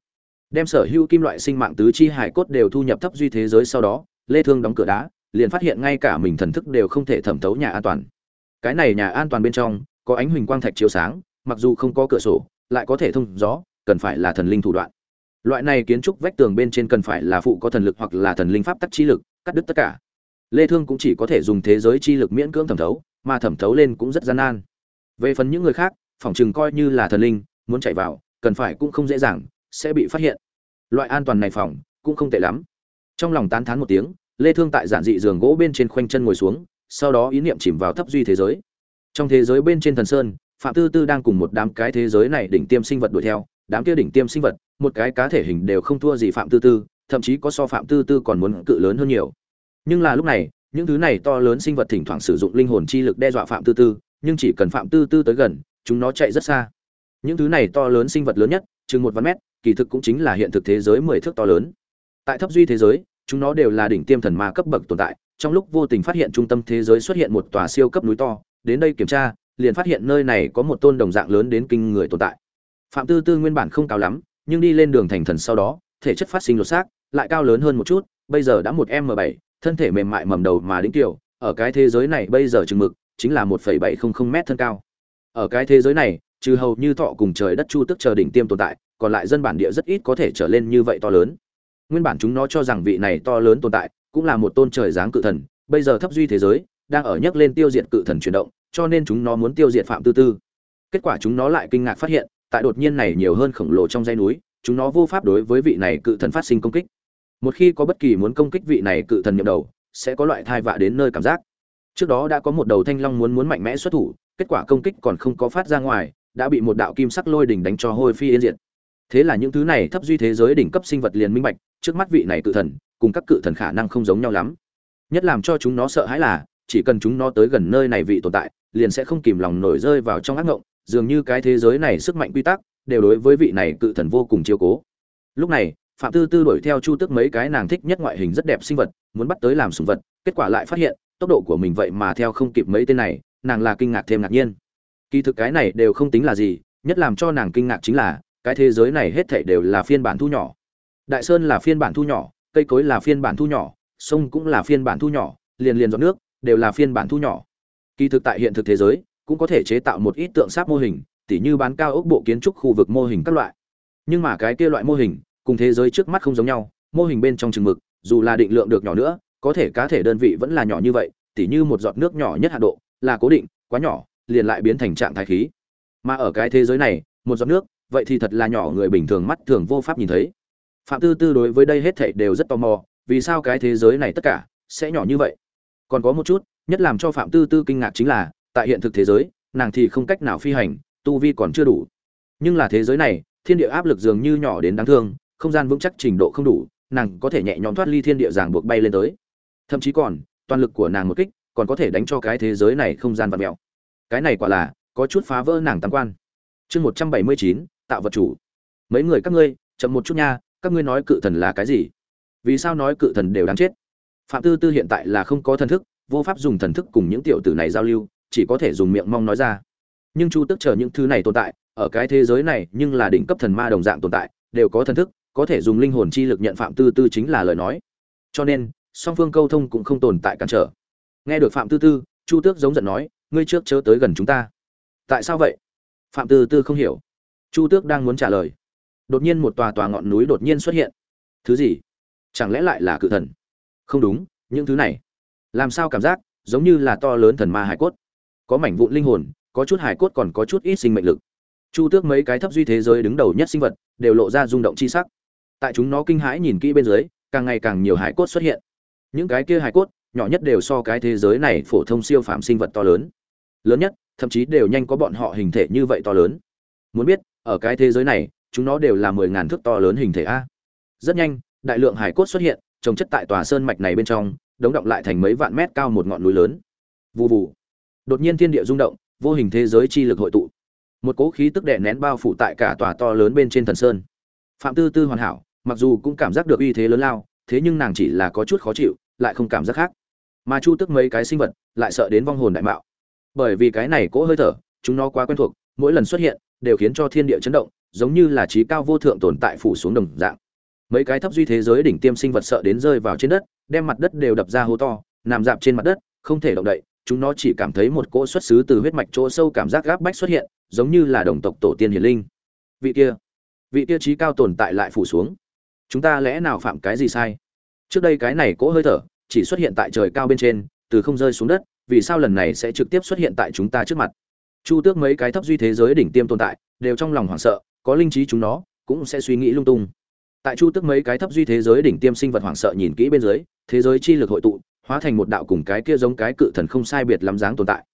Đem sở hữu kim loại sinh mạng tứ chi hải cốt đều thu nhập thấp duy thế giới sau đó, Lê Thương đóng cửa đá, liền phát hiện ngay cả mình thần thức đều không thể thẩm thấu nhà an toàn. Cái này nhà an toàn bên trong có ánh huỳnh quang thạch chiếu sáng, mặc dù không có cửa sổ, lại có thể thông gió, cần phải là thần linh thủ đoạn. Loại này kiến trúc vách tường bên trên cần phải là phụ có thần lực hoặc là thần linh pháp tắc chi lực, cắt đứt tất cả. Lê Thương cũng chỉ có thể dùng thế giới chi lực miễn cưỡng thẩm thấu, mà thẩm thấu lên cũng rất gian nan về phần những người khác, phỏng chừng coi như là thần linh, muốn chạy vào, cần phải cũng không dễ dàng, sẽ bị phát hiện. Loại an toàn này phòng cũng không tệ lắm. Trong lòng tán thán một tiếng, lê thương tại giản dị giường gỗ bên trên khoanh chân ngồi xuống, sau đó ý niệm chìm vào thấp duy thế giới. Trong thế giới bên trên thần sơn, phạm tư tư đang cùng một đám cái thế giới này đỉnh tiêm sinh vật đuổi theo, đám kia đỉnh tiêm sinh vật, một cái cá thể hình đều không thua gì phạm tư tư, thậm chí có so phạm tư tư còn muốn cự lớn hơn nhiều. Nhưng là lúc này, những thứ này to lớn sinh vật thỉnh thoảng sử dụng linh hồn chi lực đe dọa phạm tư tư nhưng chỉ cần phạm tư tư tới gần, chúng nó chạy rất xa. Những thứ này to lớn sinh vật lớn nhất, chừng một vạn mét, kỳ thực cũng chính là hiện thực thế giới mười thước to lớn. Tại thấp duy thế giới, chúng nó đều là đỉnh tiêm thần ma cấp bậc tồn tại, trong lúc vô tình phát hiện trung tâm thế giới xuất hiện một tòa siêu cấp núi to, đến đây kiểm tra, liền phát hiện nơi này có một tôn đồng dạng lớn đến kinh người tồn tại. Phạm tư tư nguyên bản không cao lắm, nhưng đi lên đường thành thần sau đó, thể chất phát sinh lột xác, lại cao lớn hơn một chút, bây giờ đã một m bảy, thân thể mềm mại mầm đầu mà đính tiểu, ở cái thế giới này bây giờ chừng mực chính là một phẩy bảy không không m thân cao. Ở cái thế giới này, trừ hầu như thọ cùng trời đất chu tức chờ đỉnh tiêm tồn tại, còn lại dân bản địa rất ít có thể trở lên như vậy to lớn. Nguyên bản chúng nó cho rằng vị này to lớn tồn tại cũng là một tôn trời giáng cự thần, bây giờ thấp duy thế giới, đang ở nhấc lên tiêu diệt cự thần chuyển động, cho nên chúng nó muốn tiêu diệt phạm tư tư. Kết quả chúng nó lại kinh ngạc phát hiện, tại đột nhiên này nhiều hơn khổng lồ trong dãy núi, chúng nó vô pháp đối với vị này cự thần phát sinh công kích. Một khi có bất kỳ muốn công kích vị này cự thần nhậm đầu, sẽ có loại thai vạ đến nơi cảm giác trước đó đã có một đầu thanh long muốn muốn mạnh mẽ xuất thủ, kết quả công kích còn không có phát ra ngoài, đã bị một đạo kim sắc lôi đỉnh đánh cho hôi phi yên diệt. Thế là những thứ này thấp duy thế giới đỉnh cấp sinh vật liền minh bạch, trước mắt vị này cự thần, cùng các cự thần khả năng không giống nhau lắm. Nhất làm cho chúng nó sợ hãi là, chỉ cần chúng nó tới gần nơi này vị tồn tại, liền sẽ không kìm lòng nổi rơi vào trong ác ngộng, dường như cái thế giới này sức mạnh quy tắc, đều đối với vị này cự thần vô cùng chiếu cố. Lúc này, phạm tư tư đuổi theo chu tức mấy cái nàng thích nhất ngoại hình rất đẹp sinh vật, muốn bắt tới làm sùng vật, kết quả lại phát hiện tốc độ của mình vậy mà theo không kịp mấy tên này, nàng là kinh ngạc thêm ngạc nhiên. Kỳ thực cái này đều không tính là gì, nhất làm cho nàng kinh ngạc chính là, cái thế giới này hết thảy đều là phiên bản thu nhỏ. Đại sơn là phiên bản thu nhỏ, cây cối là phiên bản thu nhỏ, sông cũng là phiên bản thu nhỏ, liền liền giọt nước, đều là phiên bản thu nhỏ. Kỳ thực tại hiện thực thế giới, cũng có thể chế tạo một ít tượng sáp mô hình, tỉ như bán cao ốc bộ kiến trúc khu vực mô hình các loại. Nhưng mà cái kia loại mô hình, cùng thế giới trước mắt không giống nhau, mô hình bên trong chừng mực, dù là định lượng được nhỏ nữa có thể cá thể đơn vị vẫn là nhỏ như vậy, tỉ như một giọt nước nhỏ nhất hạ độ là cố định, quá nhỏ, liền lại biến thành trạng thái khí. Mà ở cái thế giới này, một giọt nước, vậy thì thật là nhỏ người bình thường mắt thường vô pháp nhìn thấy. Phạm tư tư đối với đây hết thảy đều rất tò mò, vì sao cái thế giới này tất cả sẽ nhỏ như vậy? Còn có một chút, nhất làm cho phạm tư tư kinh ngạc chính là, tại hiện thực thế giới, nàng thì không cách nào phi hành, tu vi còn chưa đủ. Nhưng là thế giới này, thiên địa áp lực dường như nhỏ đến đáng thương, không gian vững chắc trình độ không đủ, nàng có thể nhẹ nhõm thoát ly thiên địa giảng buộc bay lên tới thậm chí còn, toàn lực của nàng một kích, còn có thể đánh cho cái thế giới này không gian vật mèo. Cái này quả là, có chút phá vỡ nàng tam quan. Chương một trăm bảy mươi chín, tạo vật chủ. Mấy người các ngươi, chậm một chút nha, các ngươi nói cự thần là cái gì? Vì sao nói cự thần đều đáng chết? Phạm tư tư hiện tại là không có thần thức, vô pháp dùng thần thức cùng những tiểu tử này giao lưu, chỉ có thể dùng miệng mong nói ra. Nhưng chu tức chờ những thứ này tồn tại, ở cái thế giới này nhưng là đỉnh cấp thần ma đồng dạng tồn tại, đều có thần thức, có thể dùng linh hồn chi lực nhận phạm tư tư chính là lời nói. Cho nên song phương câu thông cũng không tồn tại cản trở. Nghe được phạm tư tư, chu tước giống giận nói, ngươi trước chớ tới gần chúng ta. Tại sao vậy? Phạm tư tư không hiểu. Chu tước đang muốn trả lời. Đột nhiên một tòa tòa ngọn núi đột nhiên xuất hiện. Thứ gì? Chẳng lẽ lại là cự thần? Không đúng, những thứ này. Làm sao cảm giác giống như là to lớn thần ma hải cốt? Có mảnh vụn linh hồn, có chút hải cốt còn có chút ít sinh mệnh lực. Chu tước mấy cái thấp duy thế giới đứng đầu nhất sinh vật đều lộ ra rung động chi sắc. Tại chúng nó kinh hãi nhìn kỹ bên dưới, càng ngày càng nhiều hải cốt xuất hiện những cái kia hải cốt, nhỏ nhất đều so cái thế giới này phổ thông siêu phàm sinh vật to lớn. Lớn nhất, thậm chí đều nhanh có bọn họ hình thể như vậy to lớn. Muốn biết, ở cái thế giới này, chúng nó đều là mười ngàn thước to lớn hình thể a. Rất nhanh, đại lượng hải cốt xuất hiện, trồng chất tại tòa sơn mạch này bên trong, đống động lại thành mấy vạn mét cao một ngọn núi lớn. Vù vù. Đột nhiên thiên địa rung động, vô hình thế giới chi lực hội tụ. Một cỗ khí tức đè nén bao phủ tại cả tòa to lớn bên trên thần sơn. Phạm tư tư hoàn hảo, mặc dù cũng cảm giác được uy thế lớn lao thế nhưng nàng chỉ là có chút khó chịu, lại không cảm giác khác. Mà chu tức mấy cái sinh vật lại sợ đến vong hồn đại mạo. Bởi vì cái này cỗ hơi thở, chúng nó quá quen thuộc, mỗi lần xuất hiện đều khiến cho thiên địa chấn động, giống như là trí cao vô thượng tồn tại phủ xuống đồng dạng. Mấy cái thấp duy thế giới đỉnh tiêm sinh vật sợ đến rơi vào trên đất, đem mặt đất đều đập ra hố to, nằm dạp trên mặt đất, không thể động đậy, chúng nó chỉ cảm thấy một cỗ xuất xứ từ huyết mạch chỗ sâu cảm giác gáp bách xuất hiện, giống như là đồng tộc tổ tiên hiền linh. Vị kia vị kia trí cao tồn tại lại phủ xuống chúng ta lẽ nào phạm cái gì sai? Trước đây cái này cỗ hơi thở chỉ xuất hiện tại trời cao bên trên, từ không rơi xuống đất, vì sao lần này sẽ trực tiếp xuất hiện tại chúng ta trước mặt? Chu tước mấy cái thấp duy thế giới đỉnh tiêm tồn tại, đều trong lòng hoảng sợ, có linh trí chúng nó, cũng sẽ suy nghĩ lung tung. Tại chu tước mấy cái thấp duy thế giới đỉnh tiêm sinh vật hoảng sợ nhìn kỹ bên dưới, thế giới chi lực hội tụ, hóa thành một đạo cùng cái kia giống cái cự thần không sai biệt lắm dáng tồn tại.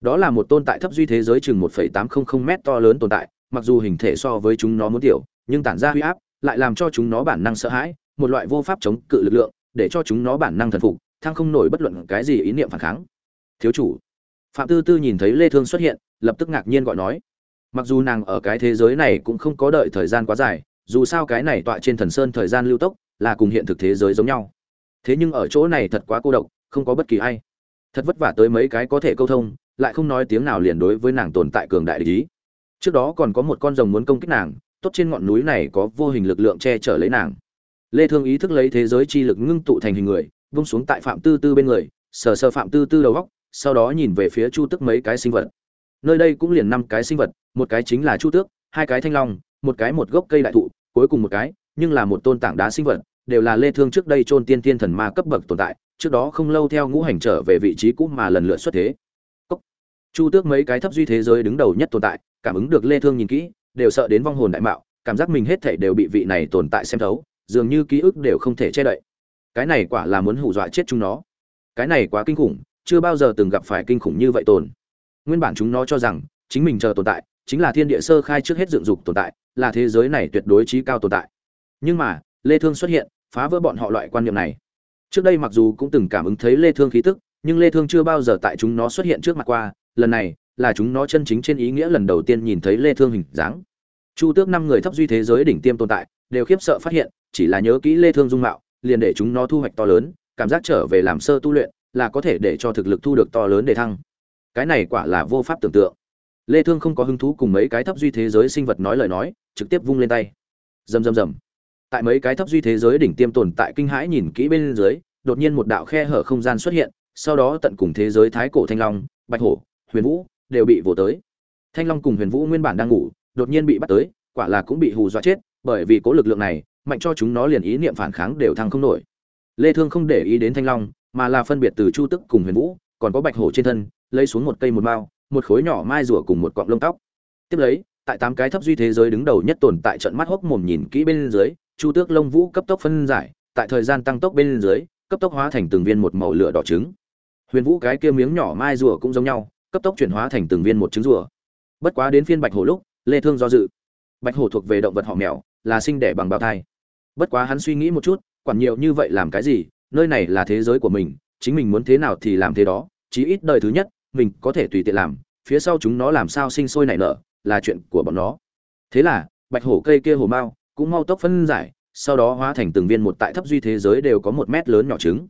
Đó là một tồn tại thấp duy thế giới chừng một phẩy tám không không m to lớn tồn tại, mặc dù hình thể so với chúng nó muốn tiểu, nhưng tản ra huy áp lại làm cho chúng nó bản năng sợ hãi, một loại vô pháp chống cự lực lượng, để cho chúng nó bản năng thần phục thang không nổi bất luận cái gì ý niệm phản kháng. Thiếu chủ. Phạm tư tư nhìn thấy lê thương xuất hiện, lập tức ngạc nhiên gọi nói. Mặc dù nàng ở cái thế giới này cũng không có đợi thời gian quá dài, dù sao cái này tọa trên thần sơn thời gian lưu tốc, là cùng hiện thực thế giới giống nhau. Thế nhưng ở chỗ này thật quá cô độc, không có bất kỳ ai. Thật vất vả tới mấy cái có thể câu thông, lại không nói tiếng nào liền đối với nàng tồn tại cường đại lý trước đó còn có một con rồng muốn công kích nàng tốt trên ngọn núi này có vô hình lực lượng che chở lấy nàng. Lê thương ý thức lấy thế giới chi lực ngưng tụ thành hình người vung xuống tại phạm tư tư bên người, sờ sờ phạm tư tư đầu góc, sau đó nhìn về phía chu tức mấy cái sinh vật. Nơi đây cũng liền năm cái sinh vật, một cái chính là chu tước, hai cái thanh long, một cái một gốc cây đại thụ, cuối cùng một cái, nhưng là một tôn tảng đá sinh vật, đều là lê thương trước đây trôn tiên tiên thần ma cấp bậc tồn tại, trước đó không lâu theo ngũ hành trở về vị trí cũ mà lần lượt xuất thế. Cốc. chu tước mấy cái thấp duy thế giới đứng đầu nhất tồn tại, cảm ứng được lê thương nhìn kỹ đều sợ đến vong hồn đại mạo, cảm giác mình hết thảy đều bị vị này tồn tại xem thấu, dường như ký ức đều không thể che đậy. Cái này quả là muốn hù dọa chết chúng nó. Cái này quá kinh khủng, chưa bao giờ từng gặp phải kinh khủng như vậy tồn. Nguyên bản chúng nó cho rằng, chính mình chờ tồn tại, chính là thiên địa sơ khai trước hết dựng dục tồn tại, là thế giới này tuyệt đối trí cao tồn tại. Nhưng mà, lê thương xuất hiện, phá vỡ bọn họ loại quan niệm này. Trước đây mặc dù cũng từng cảm ứng thấy lê thương khí tức, nhưng lê thương chưa bao giờ tại chúng nó xuất hiện trước mặt qua, lần này là chúng nó chân chính trên ý nghĩa lần đầu tiên nhìn thấy lê thương hình dáng. Chu tước năm người thấp duy thế giới đỉnh tiêm tồn tại, đều khiếp sợ phát hiện, chỉ là nhớ kỹ lê thương dung mạo, liền để chúng nó thu hoạch to lớn, cảm giác trở về làm sơ tu luyện, là có thể để cho thực lực thu được to lớn để thăng. Cái này quả là vô pháp tưởng tượng. Lê thương không có hứng thú cùng mấy cái thấp duy thế giới sinh vật nói lời nói, trực tiếp vung lên tay. Rầm rầm rầm. Tại mấy cái thấp duy thế giới đỉnh tiêm tồn tại kinh hãi nhìn kỹ bên dưới, đột nhiên một đạo khe hở không gian xuất hiện, sau đó tận cùng thế giới thái cổ thanh long, bạch hổ, huyền vũ đều bị vồ tới. Thanh long cùng huyền vũ nguyên bản đang ngủ, đột nhiên bị bắt tới, quả là cũng bị hù dọa chết, bởi vì cố lực lượng này, mạnh cho chúng nó liền ý niệm phản kháng đều thăng không nổi. Lê thương không để ý đến thanh long, mà là phân biệt từ chu tức cùng huyền vũ, còn có bạch hổ trên thân, lấy xuống một cây một mao, một khối nhỏ mai rùa cùng một cọng lông tóc. Tiếp lấy, tại tám cái thấp duy thế giới đứng đầu nhất tồn tại trận mắt hốc mồm nhìn kỹ bên dưới, chu tước lông vũ cấp tốc phân giải, tại thời gian tăng tốc bên dưới, cấp tốc hóa thành từng viên một màu lửa đỏ trứng. Huyền vũ cái kia miếng nhỏ mai rùa cũng giống nhau cấp tốc chuyển hóa thành từng viên một trứng rùa. Bất quá đến phiên bạch hổ lúc, lê thương do dự. Bạch hổ thuộc về động vật họ mèo, là sinh đẻ bằng bào thai. Bất quá hắn suy nghĩ một chút, quản nhiều như vậy làm cái gì, nơi này là thế giới của mình, chính mình muốn thế nào thì làm thế đó, chí ít đời thứ nhất, mình có thể tùy tiện làm, phía sau chúng nó làm sao sinh sôi nảy nở, là chuyện của bọn nó. Thế là, bạch hổ cây kia hổ mao cũng mau tốc phân giải, sau đó hóa thành từng viên một tại thấp duy thế giới đều có một mét lớn nhỏ trứng.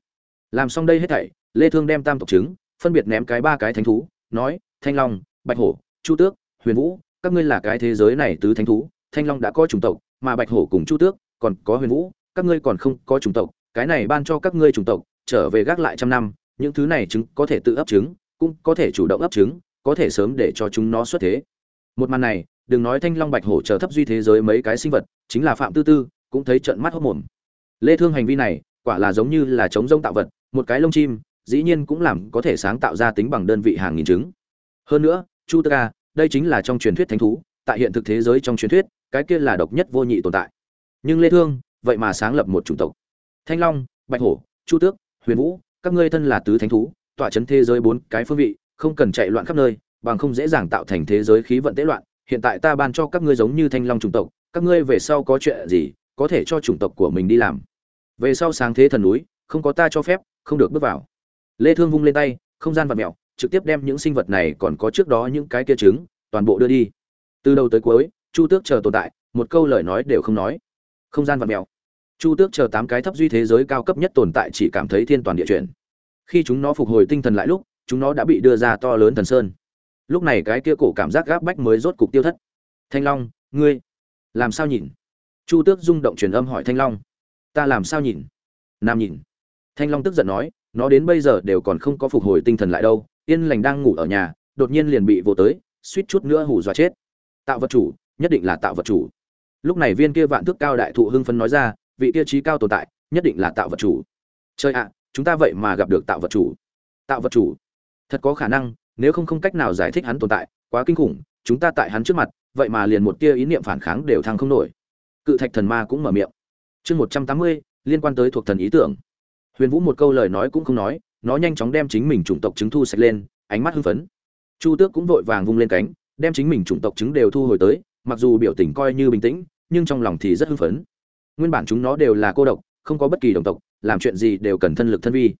Làm xong đây hết thảy, lê thương đem tam tộc trứng, phân biệt ném cái ba cái thánh thú nói, thanh long, bạch hổ, chu tước, huyền vũ, các ngươi là cái thế giới này tứ thánh thú, thanh long đã có chủng tộc, mà bạch hổ cùng chu tước còn có huyền vũ, các ngươi còn không có chủng tộc, cái này ban cho các ngươi chủng tộc, trở về gác lại trăm năm, những thứ này chứng có thể tự ấp trứng, cũng có thể chủ động ấp trứng, có thể sớm để cho chúng nó xuất thế. Một màn này, đừng nói thanh long bạch hổ trở thấp duy thế giới mấy cái sinh vật, chính là phạm tư tư, cũng thấy trận mắt hốc mồm. Lê thương hành vi này, quả là giống như là chống rông tạo vật, một cái lông chim dĩ nhiên cũng làm có thể sáng tạo ra tính bằng đơn vị hàng nghìn trứng. Hơn nữa, chu tơ ca, đây chính là trong truyền thuyết thánh thú, tại hiện thực thế giới trong truyền thuyết, cái kia là độc nhất vô nhị tồn tại. Nhưng lê thương, vậy mà sáng lập một chủng tộc. Thanh long, bạch hổ, chu tước, huyền vũ, các ngươi thân là tứ thánh thú, tọa chấn thế giới bốn cái phương vị, không cần chạy loạn khắp nơi, bằng không dễ dàng tạo thành thế giới khí vận tễ loạn. Hiện tại ta ban cho các ngươi giống như thanh long chủng tộc, các ngươi về sau có chuyện gì, có thể cho chủng tộc của mình đi làm. Về sau sáng thế thần núi, không có ta cho phép, không được bước vào lê thương vung lên tay, không gian vật mèo, trực tiếp đem những sinh vật này còn có trước đó những cái kia trứng, toàn bộ đưa đi. Từ đầu tới cuối, chu tước chờ tồn tại, một câu lời nói đều không nói. Không gian vật mèo. Chu tước chờ tám cái thấp duy thế giới cao cấp nhất tồn tại chỉ cảm thấy thiên toàn địa chuyển. Khi chúng nó phục hồi tinh thần lại lúc, chúng nó đã bị đưa ra to lớn thần sơn. Lúc này cái kia cổ cảm giác gáp bách mới rốt cục tiêu thất. Thanh long, ngươi, làm sao nhìn? Chu tước rung động truyền âm hỏi thanh long. Ta làm sao nhìn? Nam nhìn. Thanh long tức giận nói nó đến bây giờ đều còn không có phục hồi tinh thần lại đâu, yên lành đang ngủ ở nhà, đột nhiên liền bị vô tới, suýt chút nữa hù dọa chết. Tạo vật chủ, nhất định là tạo vật chủ. Lúc này viên kia vạn thước cao đại thụ hưng phấn nói ra, vị kia trí cao tồn tại, nhất định là tạo vật chủ. Chơi ạ, chúng ta vậy mà gặp được tạo vật chủ. Tạo vật chủ. Thật có khả năng, nếu không không cách nào giải thích hắn tồn tại, quá kinh khủng, chúng ta tại hắn trước mặt, vậy mà liền một tia ý niệm phản kháng đều thăng không nổi. Cự thạch thần ma cũng mở miệng. Chương một trăm tám mươi, liên quan tới thuộc thần ý tưởng huyền vũ một câu lời nói cũng không nói, nó nhanh chóng đem chính mình chủng tộc chứng thu sạch lên, ánh mắt hưng phấn. Chu tước cũng vội vàng vung lên cánh, đem chính mình chủng tộc chứng đều thu hồi tới, mặc dù biểu tình coi như bình tĩnh, nhưng trong lòng thì rất hưng phấn. Nguyên bản chúng nó đều là cô độc, không có bất kỳ đồng tộc, làm chuyện gì đều cần thân lực thân vi.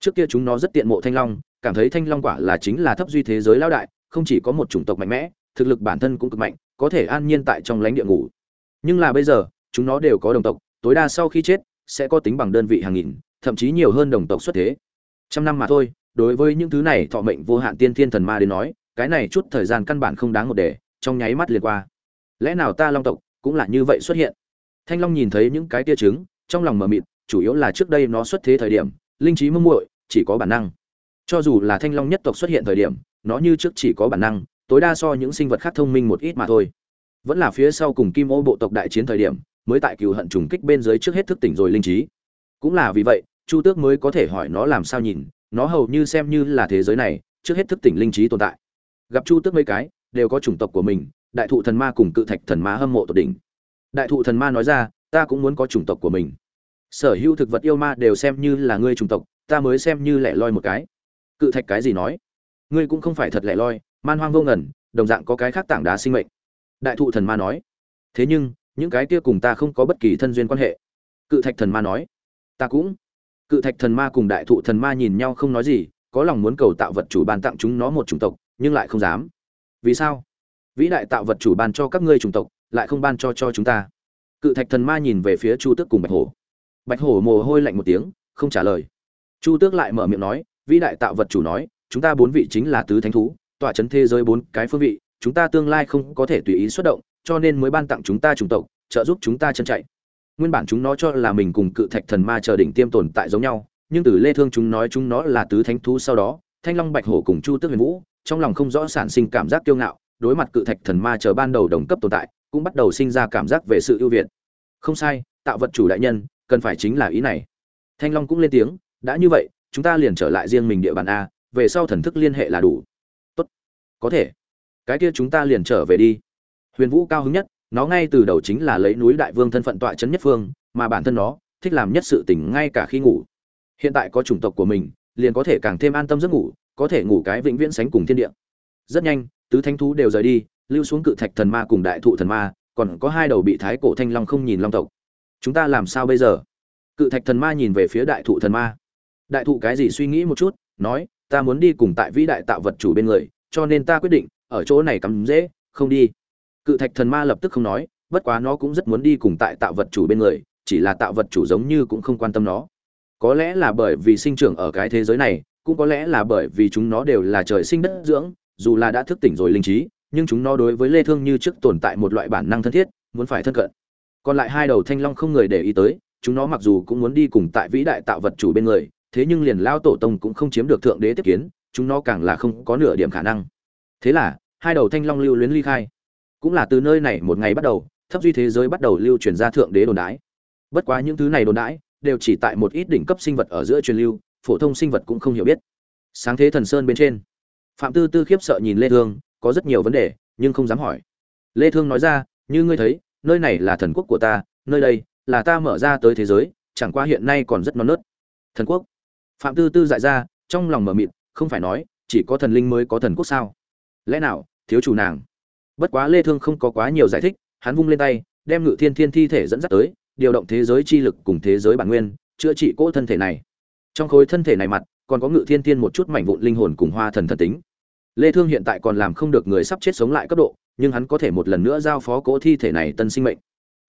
Trước kia chúng nó rất tiện mộ thanh long, cảm thấy thanh long quả là chính là thấp duy thế giới lao đại, không chỉ có một chủng tộc mạnh mẽ, thực lực bản thân cũng cực mạnh, có thể an nhiên tại trong lãnh địa ngủ. Nhưng là bây giờ, chúng nó đều có đồng tộc, tối đa sau khi chết, sẽ có tính bằng đơn vị hàng nghìn thậm chí nhiều hơn đồng tộc xuất thế. Trăm năm mà thôi, đối với những thứ này thọ mệnh vô hạn tiên thiên thần ma đến nói, cái này chút thời gian căn bản không đáng một đề, trong nháy mắt liền qua. Lẽ nào ta long tộc cũng là như vậy xuất hiện? Thanh long nhìn thấy những cái tia trứng, trong lòng mờ mịt, chủ yếu là trước đây nó xuất thế thời điểm, linh trí mông muội, chỉ có bản năng. Cho dù là thanh long nhất tộc xuất hiện thời điểm, nó như trước chỉ có bản năng, tối đa so những sinh vật khác thông minh một ít mà thôi. Vẫn là phía sau cùng kim ô bộ tộc đại chiến thời điểm, mới tại cừu hận trùng kích bên dưới trước hết thức tỉnh rồi linh trí. Cũng là vì vậy chu tước mới có thể hỏi nó làm sao nhìn, nó hầu như xem như là thế giới này, trước hết thức tỉnh linh trí tồn tại. Gặp chu tước mấy cái, đều có chủng tộc của mình, đại thụ thần ma cùng cự thạch thần ma hâm mộ tột đỉnh. Đại thụ thần ma nói ra, ta cũng muốn có chủng tộc của mình. Sở hữu thực vật yêu ma đều xem như là ngươi chủng tộc, ta mới xem như lẻ loi một cái. Cự thạch cái gì nói? Ngươi cũng không phải thật lẻ loi, man hoang vô ngẩn đồng dạng có cái khác tảng đá sinh mệnh. Đại thụ thần ma nói. Thế nhưng, những cái kia cùng ta không có bất kỳ thân duyên quan hệ. Cự thạch thần ma nói. Ta cũng cự thạch thần ma cùng đại thụ thần ma nhìn nhau không nói gì, có lòng muốn cầu tạo vật chủ ban tặng chúng nó một chủng tộc, nhưng lại không dám. Vì sao? Vĩ đại tạo vật chủ ban cho các ngươi chủng tộc, lại không ban cho cho chúng ta. Cự thạch thần ma nhìn về phía chu tước cùng bạch hổ. Bạch hổ mồ hôi lạnh một tiếng, không trả lời. Chu tước lại mở miệng nói, vĩ đại tạo vật chủ nói, chúng ta bốn vị chính là tứ thánh thú, tọa chấn thế giới bốn cái phương vị, chúng ta tương lai không có thể tùy ý xuất động, cho nên mới ban tặng chúng ta chủng tộc, trợ giúp chúng ta chân chạy nguyên bản chúng nó cho là mình cùng cự thạch thần ma chờ đỉnh tiêm tồn tại giống nhau, nhưng từ lê thương chúng nói chúng nó là tứ thánh thú sau đó, thanh long bạch hổ cùng chu tước huyền vũ, trong lòng không rõ sản sinh cảm giác kiêu ngạo, đối mặt cự thạch thần ma chờ ban đầu đồng cấp tồn tại, cũng bắt đầu sinh ra cảm giác về sự ưu việt. Không sai, tạo vật chủ đại nhân, cần phải chính là ý này. Thanh long cũng lên tiếng, đã như vậy, chúng ta liền trở lại riêng mình địa bàn a, về sau thần thức liên hệ là đủ. Tốt, có thể. Cái kia chúng ta liền trở về đi. Huyền vũ cao hứng nhất nó ngay từ đầu chính là lấy núi đại vương thân phận tọa chấn nhất phương, mà bản thân nó thích làm nhất sự tỉnh ngay cả khi ngủ. Hiện tại có chủng tộc của mình, liền có thể càng thêm an tâm giấc ngủ, có thể ngủ cái vĩnh viễn sánh cùng thiên địa. Rất nhanh, tứ thánh thú đều rời đi, lưu xuống cự thạch thần ma cùng đại thụ thần ma, còn có hai đầu bị thái cổ thanh long không nhìn long tộc. Chúng ta làm sao bây giờ? Cự thạch thần ma nhìn về phía đại thụ thần ma. Đại thụ cái gì suy nghĩ một chút, nói, ta muốn đi cùng tại vĩ đại tạo vật chủ bên người, cho nên ta quyết định, ở chỗ này cắm dễ, không đi cự thạch thần ma lập tức không nói, bất quá nó cũng rất muốn đi cùng tại tạo vật chủ bên người, chỉ là tạo vật chủ giống như cũng không quan tâm nó. Có lẽ là bởi vì sinh trưởng ở cái thế giới này, cũng có lẽ là bởi vì chúng nó đều là trời sinh đất dưỡng, dù là đã thức tỉnh rồi linh trí, nhưng chúng nó đối với lê thương như trước tồn tại một loại bản năng thân thiết, muốn phải thân cận. Còn lại hai đầu thanh long không người để ý tới, chúng nó mặc dù cũng muốn đi cùng tại vĩ đại tạo vật chủ bên người, thế nhưng liền lao tổ tông cũng không chiếm được thượng đế tiếp kiến, chúng nó càng là không có nửa điểm khả năng. Thế là, hai đầu thanh long lưu luyến ly khai cũng là từ nơi này một ngày bắt đầu, thấp duy thế giới bắt đầu lưu truyền ra thượng đế đồn đái bất quá những thứ này đồn đái đều chỉ tại một ít đỉnh cấp sinh vật ở giữa truyền lưu, phổ thông sinh vật cũng không hiểu biết. Sáng thế thần sơn bên trên, phạm tư tư khiếp sợ nhìn lê thương, có rất nhiều vấn đề, nhưng không dám hỏi. Lê thương nói ra, như ngươi thấy, nơi này là thần quốc của ta, nơi đây là ta mở ra tới thế giới, chẳng qua hiện nay còn rất non nớt. Thần quốc? Phạm tư tư dại ra, trong lòng mở mịt, không phải nói, chỉ có thần linh mới có thần quốc sao? Lẽ nào, thiếu chủ nàng bất quá lê thương không có quá nhiều giải thích, hắn vung lên tay, đem ngự thiên thiên thi thể dẫn dắt tới, điều động thế giới chi lực cùng thế giới bản nguyên, chữa trị cỗ thân thể này. Trong khối thân thể này mặt, còn có ngự thiên thiên một chút mảnh vụn linh hồn cùng hoa thần thần tính. Lê thương hiện tại còn làm không được người sắp chết sống lại cấp độ, nhưng hắn có thể một lần nữa giao phó cỗ thi thể này tân sinh mệnh.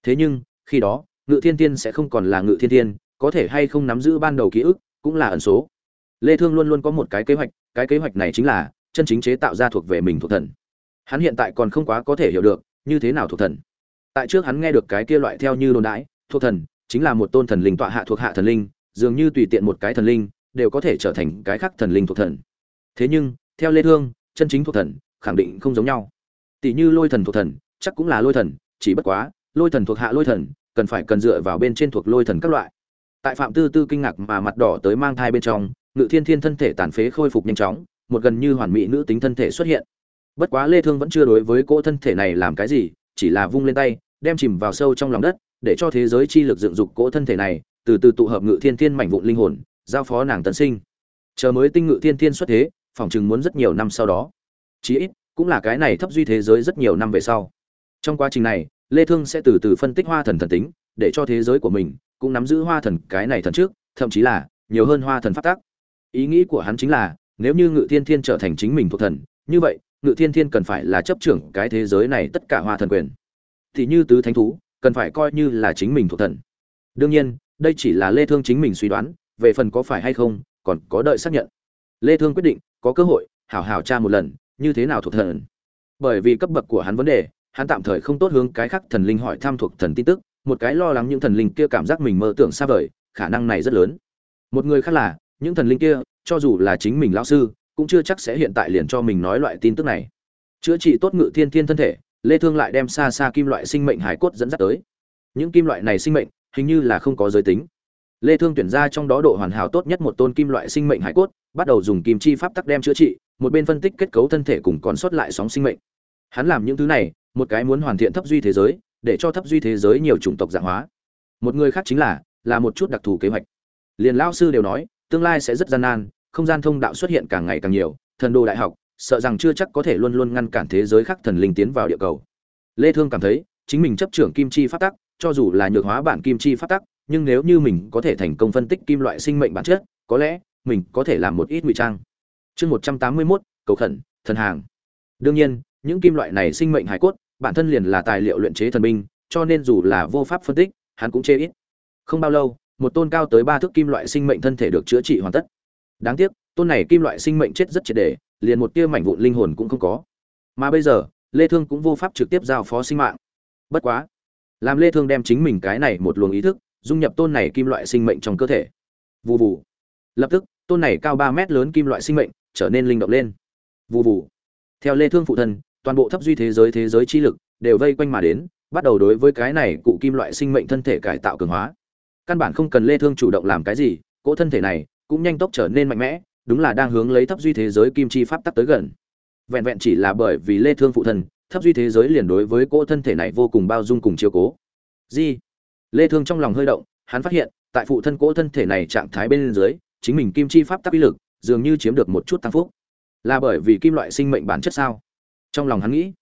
Thế nhưng, khi đó, ngự thiên thiên sẽ không còn là ngự thiên thiên, có thể hay không nắm giữ ban đầu ký ức, cũng là ẩn số. Lê thương luôn luôn có một cái kế hoạch, cái kế hoạch này chính là chân chính chế tạo ra thuộc về mình thuộc thần hắn hiện tại còn không quá có thể hiểu được, như thế nào thuộc thần. Tại trước hắn nghe được cái kia loại theo như đồn đãi, thuộc thần chính là một tôn thần linh tọa hạ thuộc hạ thần linh, dường như tùy tiện một cái thần linh đều có thể trở thành cái khác thần linh thuộc thần. Thế nhưng, theo lê thương, chân chính thuộc thần khẳng định không giống nhau. Tỷ như lôi thần thuộc thần, chắc cũng là lôi thần, chỉ bất quá, lôi thần thuộc hạ lôi thần cần phải cần dựa vào bên trên thuộc lôi thần các loại. Tại phạm tư tư kinh ngạc mà mặt đỏ tới mang thai bên trong, ngự thiên thiên thân thể tàn phế khôi phục nhanh chóng, một gần như hoàn mỹ nữ tính thân thể xuất hiện bất quá lê thương vẫn chưa đối với cỗ thân thể này làm cái gì, chỉ là vung lên tay, đem chìm vào sâu trong lòng đất, để cho thế giới chi lực dựng dục cỗ thân thể này, từ từ tụ hợp ngự thiên thiên mảnh vụn linh hồn, giao phó nàng tấn sinh. Chờ mới tinh ngự thiên thiên xuất thế phỏng chừng muốn rất nhiều năm sau đó. Chí ít, cũng là cái này thấp duy thế giới rất nhiều năm về sau. Trong quá trình này, lê thương sẽ từ từ phân tích hoa thần thần tính, để cho thế giới của mình cũng nắm giữ hoa thần cái này thần trước, thậm chí là nhiều hơn hoa thần phát tác. Ý nghĩ của hắn chính là, nếu như ngự thiên thiên trở thành chính mình thuộc thần, như vậy ngự thiên thiên cần phải là chấp trưởng cái thế giới này tất cả hoa thần quyền. Thì như tứ thánh thú, cần phải coi như là chính mình thuộc thần. Đương nhiên, đây chỉ là lê thương chính mình suy đoán, về phần có phải hay không, còn có đợi xác nhận. Lê thương quyết định, có cơ hội, hảo hảo tra một lần, như thế nào thuộc thần. Bởi vì cấp bậc của hắn vấn đề, hắn tạm thời không tốt hướng cái khác thần linh hỏi thăm thuộc thần tin tức, một cái lo lắng những thần linh kia cảm giác mình mơ tưởng xa vời, khả năng này rất lớn. Một người khác là, những thần linh kia, cho dù là chính mình lão sư cũng chưa chắc sẽ hiện tại liền cho mình nói loại tin tức này. Chữa trị tốt ngự thiên thiên thân thể, lê thương lại đem xa xa kim loại sinh mệnh hải cốt dẫn dắt tới. Những kim loại này sinh mệnh, hình như là không có giới tính. Lê thương tuyển ra trong đó độ hoàn hảo tốt nhất một tôn kim loại sinh mệnh hải cốt, bắt đầu dùng kim chi pháp tắc đem chữa trị, một bên phân tích kết cấu thân thể cùng còn sót lại sóng sinh mệnh. Hắn làm những thứ này, một cái muốn hoàn thiện thấp duy thế giới, để cho thấp duy thế giới nhiều chủng tộc dạng hóa. Một người khác chính là là một chút đặc thù kế hoạch. Liền lão sư đều nói, tương lai sẽ rất gian nan không gian thông đạo xuất hiện càng ngày càng nhiều thần đồ đại học sợ rằng chưa chắc có thể luôn luôn ngăn cản thế giới khác thần linh tiến vào địa cầu. Lê thương cảm thấy chính mình chấp trưởng kim chi pháp tắc cho dù là nhược hóa bản kim chi pháp tắc nhưng nếu như mình có thể thành công phân tích kim loại sinh mệnh bản chất có lẽ mình có thể làm một ít ngụy trang. Chương 181, cầu khẩn thần hàng. Đương nhiên những kim loại này sinh mệnh hải cốt bản thân liền là tài liệu luyện chế thần binh cho nên dù là vô pháp phân tích hắn cũng chê ít. Không bao lâu một tôn cao tới ba thước kim loại sinh mệnh thân thể được chữa trị hoàn tất đáng tiếc, tôn này kim loại sinh mệnh chết rất triệt đề liền một tia mảnh vụn linh hồn cũng không có. Mà bây giờ, lê thương cũng vô pháp trực tiếp giao phó sinh mạng. Bất quá, làm lê thương đem chính mình cái này một luồng ý thức, dung nhập tôn này kim loại sinh mệnh trong cơ thể. Vù vù. Lập tức, tôn này cao 3 mét lớn kim loại sinh mệnh trở nên linh động lên. Vù vù. Theo lê thương phụ thân, toàn bộ thấp duy thế giới thế giới chi lực đều vây quanh mà đến, bắt đầu đối với cái này cụ kim loại sinh mệnh thân thể cải tạo cường hóa. Căn bản không cần lê thương chủ động làm cái gì, cỗ thân thể này cũng nhanh tốc trở nên mạnh mẽ, đúng là đang hướng lấy thấp duy thế giới kim chi pháp tắc tới gần. Vẹn vẹn chỉ là bởi vì lê thương phụ thân, thấp duy thế giới liền đối với cỗ thân thể này vô cùng bao dung cùng chiếu cố. Gì? Lê thương trong lòng hơi động, hắn phát hiện, tại phụ thân cỗ thân thể này trạng thái bên dưới, chính mình kim chi pháp tắc uy lực, dường như chiếm được một chút tăng phúc. Là bởi vì kim loại sinh mệnh bản chất sao? Trong lòng hắn nghĩ,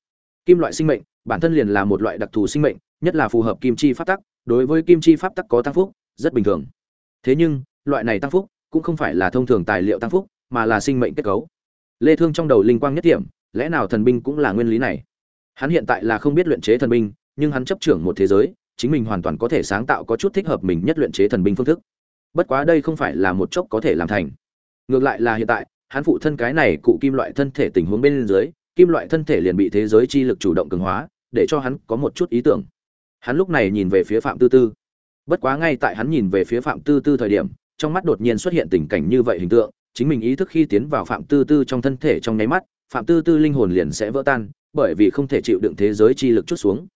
kim loại sinh mệnh, bản thân liền là một loại đặc thù sinh mệnh, nhất là phù hợp kim chi pháp tắc, đối với kim chi pháp tắc có tăng phúc, rất bình thường. Thế nhưng, loại này tăng phúc cũng không phải là thông thường tài liệu tăng phúc, mà là sinh mệnh kết cấu. Lê thương trong đầu linh quang nhất điểm, lẽ nào thần binh cũng là nguyên lý này? Hắn hiện tại là không biết luyện chế thần binh, nhưng hắn chấp trưởng một thế giới, chính mình hoàn toàn có thể sáng tạo có chút thích hợp mình nhất luyện chế thần binh phương thức. Bất quá đây không phải là một chốc có thể làm thành. Ngược lại là hiện tại, hắn phụ thân cái này cụ kim loại thân thể tình huống bên dưới, kim loại thân thể liền bị thế giới chi lực chủ động cường hóa, để cho hắn có một chút ý tưởng. Hắn lúc này nhìn về phía phạm tư tư. Bất quá ngay tại hắn nhìn về phía phạm tư tư thời điểm trong mắt đột nhiên xuất hiện tình cảnh như vậy hình tượng, chính mình ý thức khi tiến vào phạm tư tư trong thân thể trong nháy mắt, phạm tư tư linh hồn liền sẽ vỡ tan, bởi vì không thể chịu đựng thế giới chi lực chút xuống.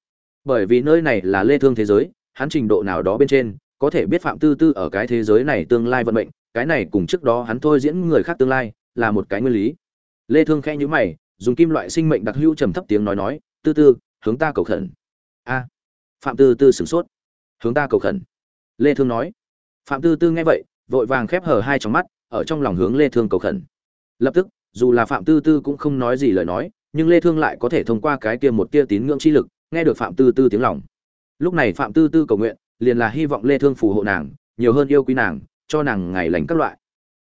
Bởi vì nơi này là lê thương thế giới, hắn trình độ nào đó bên trên, có thể biết phạm tư tư ở cái thế giới này tương lai vận mệnh, cái này cùng trước đó hắn thôi diễn người khác tương lai, là một cái nguyên lý. Lê thương khẽ nhíu mày, dùng kim loại sinh mệnh đặc hữu trầm thấp tiếng nói nói, tư tư, hướng ta cầu khẩn. A. Phạm tư tư sửng sốt. Hướng ta cầu khẩn. Lê thương nói. Phạm tư tư nghe vậy vội vàng khép hờ hai trong mắt, ở trong lòng hướng lê thương cầu khẩn. Lập tức, dù là phạm tư tư cũng không nói gì lời nói, nhưng lê thương lại có thể thông qua cái kia một tia tín ngưỡng chi lực, nghe được phạm tư tư tiếng lòng. Lúc này phạm tư tư cầu nguyện, liền là hy vọng lê thương phù hộ nàng, nhiều hơn yêu quý nàng, cho nàng ngày lành các loại.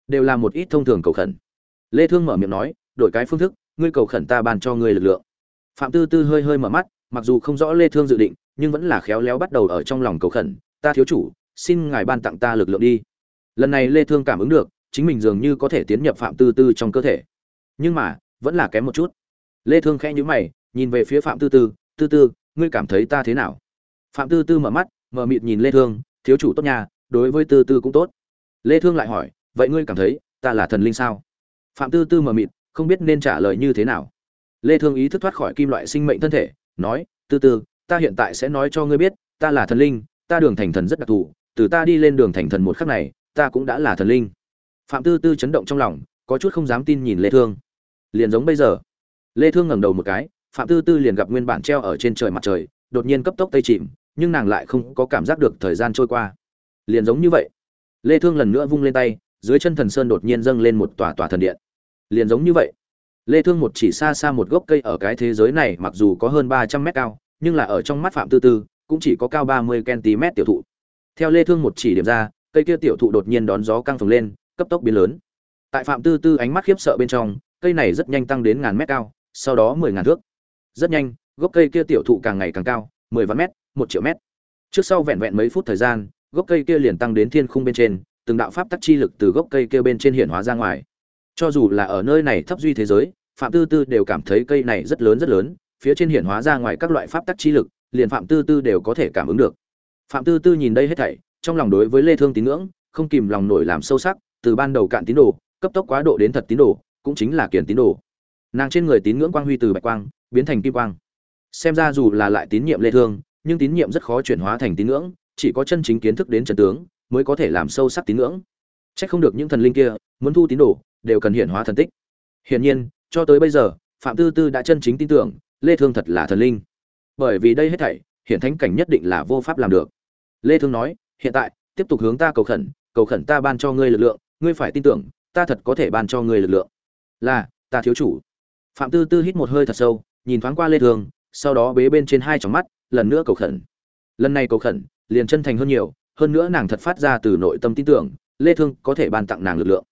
Đều là một ít thông thường cầu khẩn. Lê thương mở miệng nói, đổi cái phương thức, ngươi cầu khẩn ta ban cho ngươi lực lượng. Phạm tư tư hơi hơi mở mắt, mặc dù không rõ lê thương dự định, nhưng vẫn là khéo léo bắt đầu ở trong lòng cầu khẩn, ta thiếu chủ, xin ngài ban tặng ta lực lượng đi lần này lê thương cảm ứng được, chính mình dường như có thể tiến nhập phạm tư tư trong cơ thể. Nhưng mà, vẫn là kém một chút. Lê thương khẽ nhíu mày, nhìn về phía phạm tư tư tư tư, ngươi cảm thấy ta thế nào? Phạm tư tư mở mắt, mở mịt nhìn lê thương, thiếu chủ tốt nhà đối với tư tư cũng tốt. Lê thương lại hỏi, vậy ngươi cảm thấy ta là thần linh sao? Phạm tư tư mở mịt, không biết nên trả lời như thế nào. Lê thương ý thức thoát khỏi kim loại sinh mệnh thân thể, nói, tư tư, ta hiện tại sẽ nói cho ngươi biết, ta là thần linh, ta đường thành thần rất đặc thù, từ ta đi lên đường thành thần một khắc này ta cũng đã là thần linh. Phạm tư tư chấn động trong lòng, có chút không dám tin nhìn lê thương. Liền giống bây giờ. Lê thương ngẩng đầu một cái, phạm tư tư liền gặp nguyên bản treo ở trên trời mặt trời, đột nhiên cấp tốc tây chìm, nhưng nàng lại không có cảm giác được thời gian trôi qua. Liền giống như vậy. Lê thương lần nữa vung lên tay, dưới chân thần sơn đột nhiên dâng lên một tòa tòa thần điện. Liền giống như vậy. Lê thương một chỉ xa xa một gốc cây ở cái thế giới này mặc dù có hơn 300 mét cao, nhưng là ở trong mắt phạm tư tư, cũng chỉ có cao 30 cm tiểu thụ. Theo lê thương một chỉ điểm ra cây kia tiểu thụ đột nhiên đón gió căng phồng lên, cấp tốc biến lớn. Tại phạm tư tư ánh mắt khiếp sợ bên trong, cây này rất nhanh tăng đến ngàn mét cao, sau đó mười ngàn thước. Rất nhanh, gốc cây kia tiểu thụ càng ngày càng cao, mười vạn mét, một triệu mét. Trước sau vẹn vẹn mấy phút thời gian, gốc cây kia liền tăng đến thiên khung bên trên, từng đạo pháp tắc chi lực từ gốc cây kia bên trên hiện hóa ra ngoài. Cho dù là ở nơi này thấp duy thế giới, phạm tư tư đều cảm thấy cây này rất lớn rất lớn, phía trên hiện hóa ra ngoài các loại pháp tắc chi lực, liền phạm tư tư đều có thể cảm ứng được. Phạm tư tư nhìn đây hết thảy trong lòng đối với lê thương tín ngưỡng, không kìm lòng nổi làm sâu sắc, từ ban đầu cạn tín đồ, cấp tốc quá độ đến thật tín đồ, cũng chính là kiền tín đồ. Nàng trên người tín ngưỡng quang huy từ bạch quang, biến thành kim quang. Xem ra dù là lại tín nhiệm lê thương, nhưng tín nhiệm rất khó chuyển hóa thành tín ngưỡng, chỉ có chân chính kiến thức đến chân tướng, mới có thể làm sâu sắc tín ngưỡng. Chắc không được những thần linh kia, muốn thu tín đồ, đều cần hiện hóa thần tích. Hiển nhiên, cho tới bây giờ, phạm tư tư đã chân chính tin tưởng, lê thương thật là thần linh. Bởi vì đây hết thảy hiện thánh cảnh nhất định là vô pháp làm được. Lê thương nói hiện tại, tiếp tục hướng ta cầu khẩn cầu khẩn ta ban cho ngươi lực lượng, ngươi phải tin tưởng, ta thật có thể ban cho ngươi lực lượng. Là, ta thiếu chủ. Phạm tư tư hít một hơi thật sâu, nhìn thoáng qua lê thương sau đó bế bên trên hai tròng mắt, lần nữa cầu khẩn. Lần này cầu khẩn, liền chân thành hơn nhiều, hơn nữa nàng thật phát ra từ nội tâm tin tưởng, lê thương có thể ban tặng nàng lực lượng.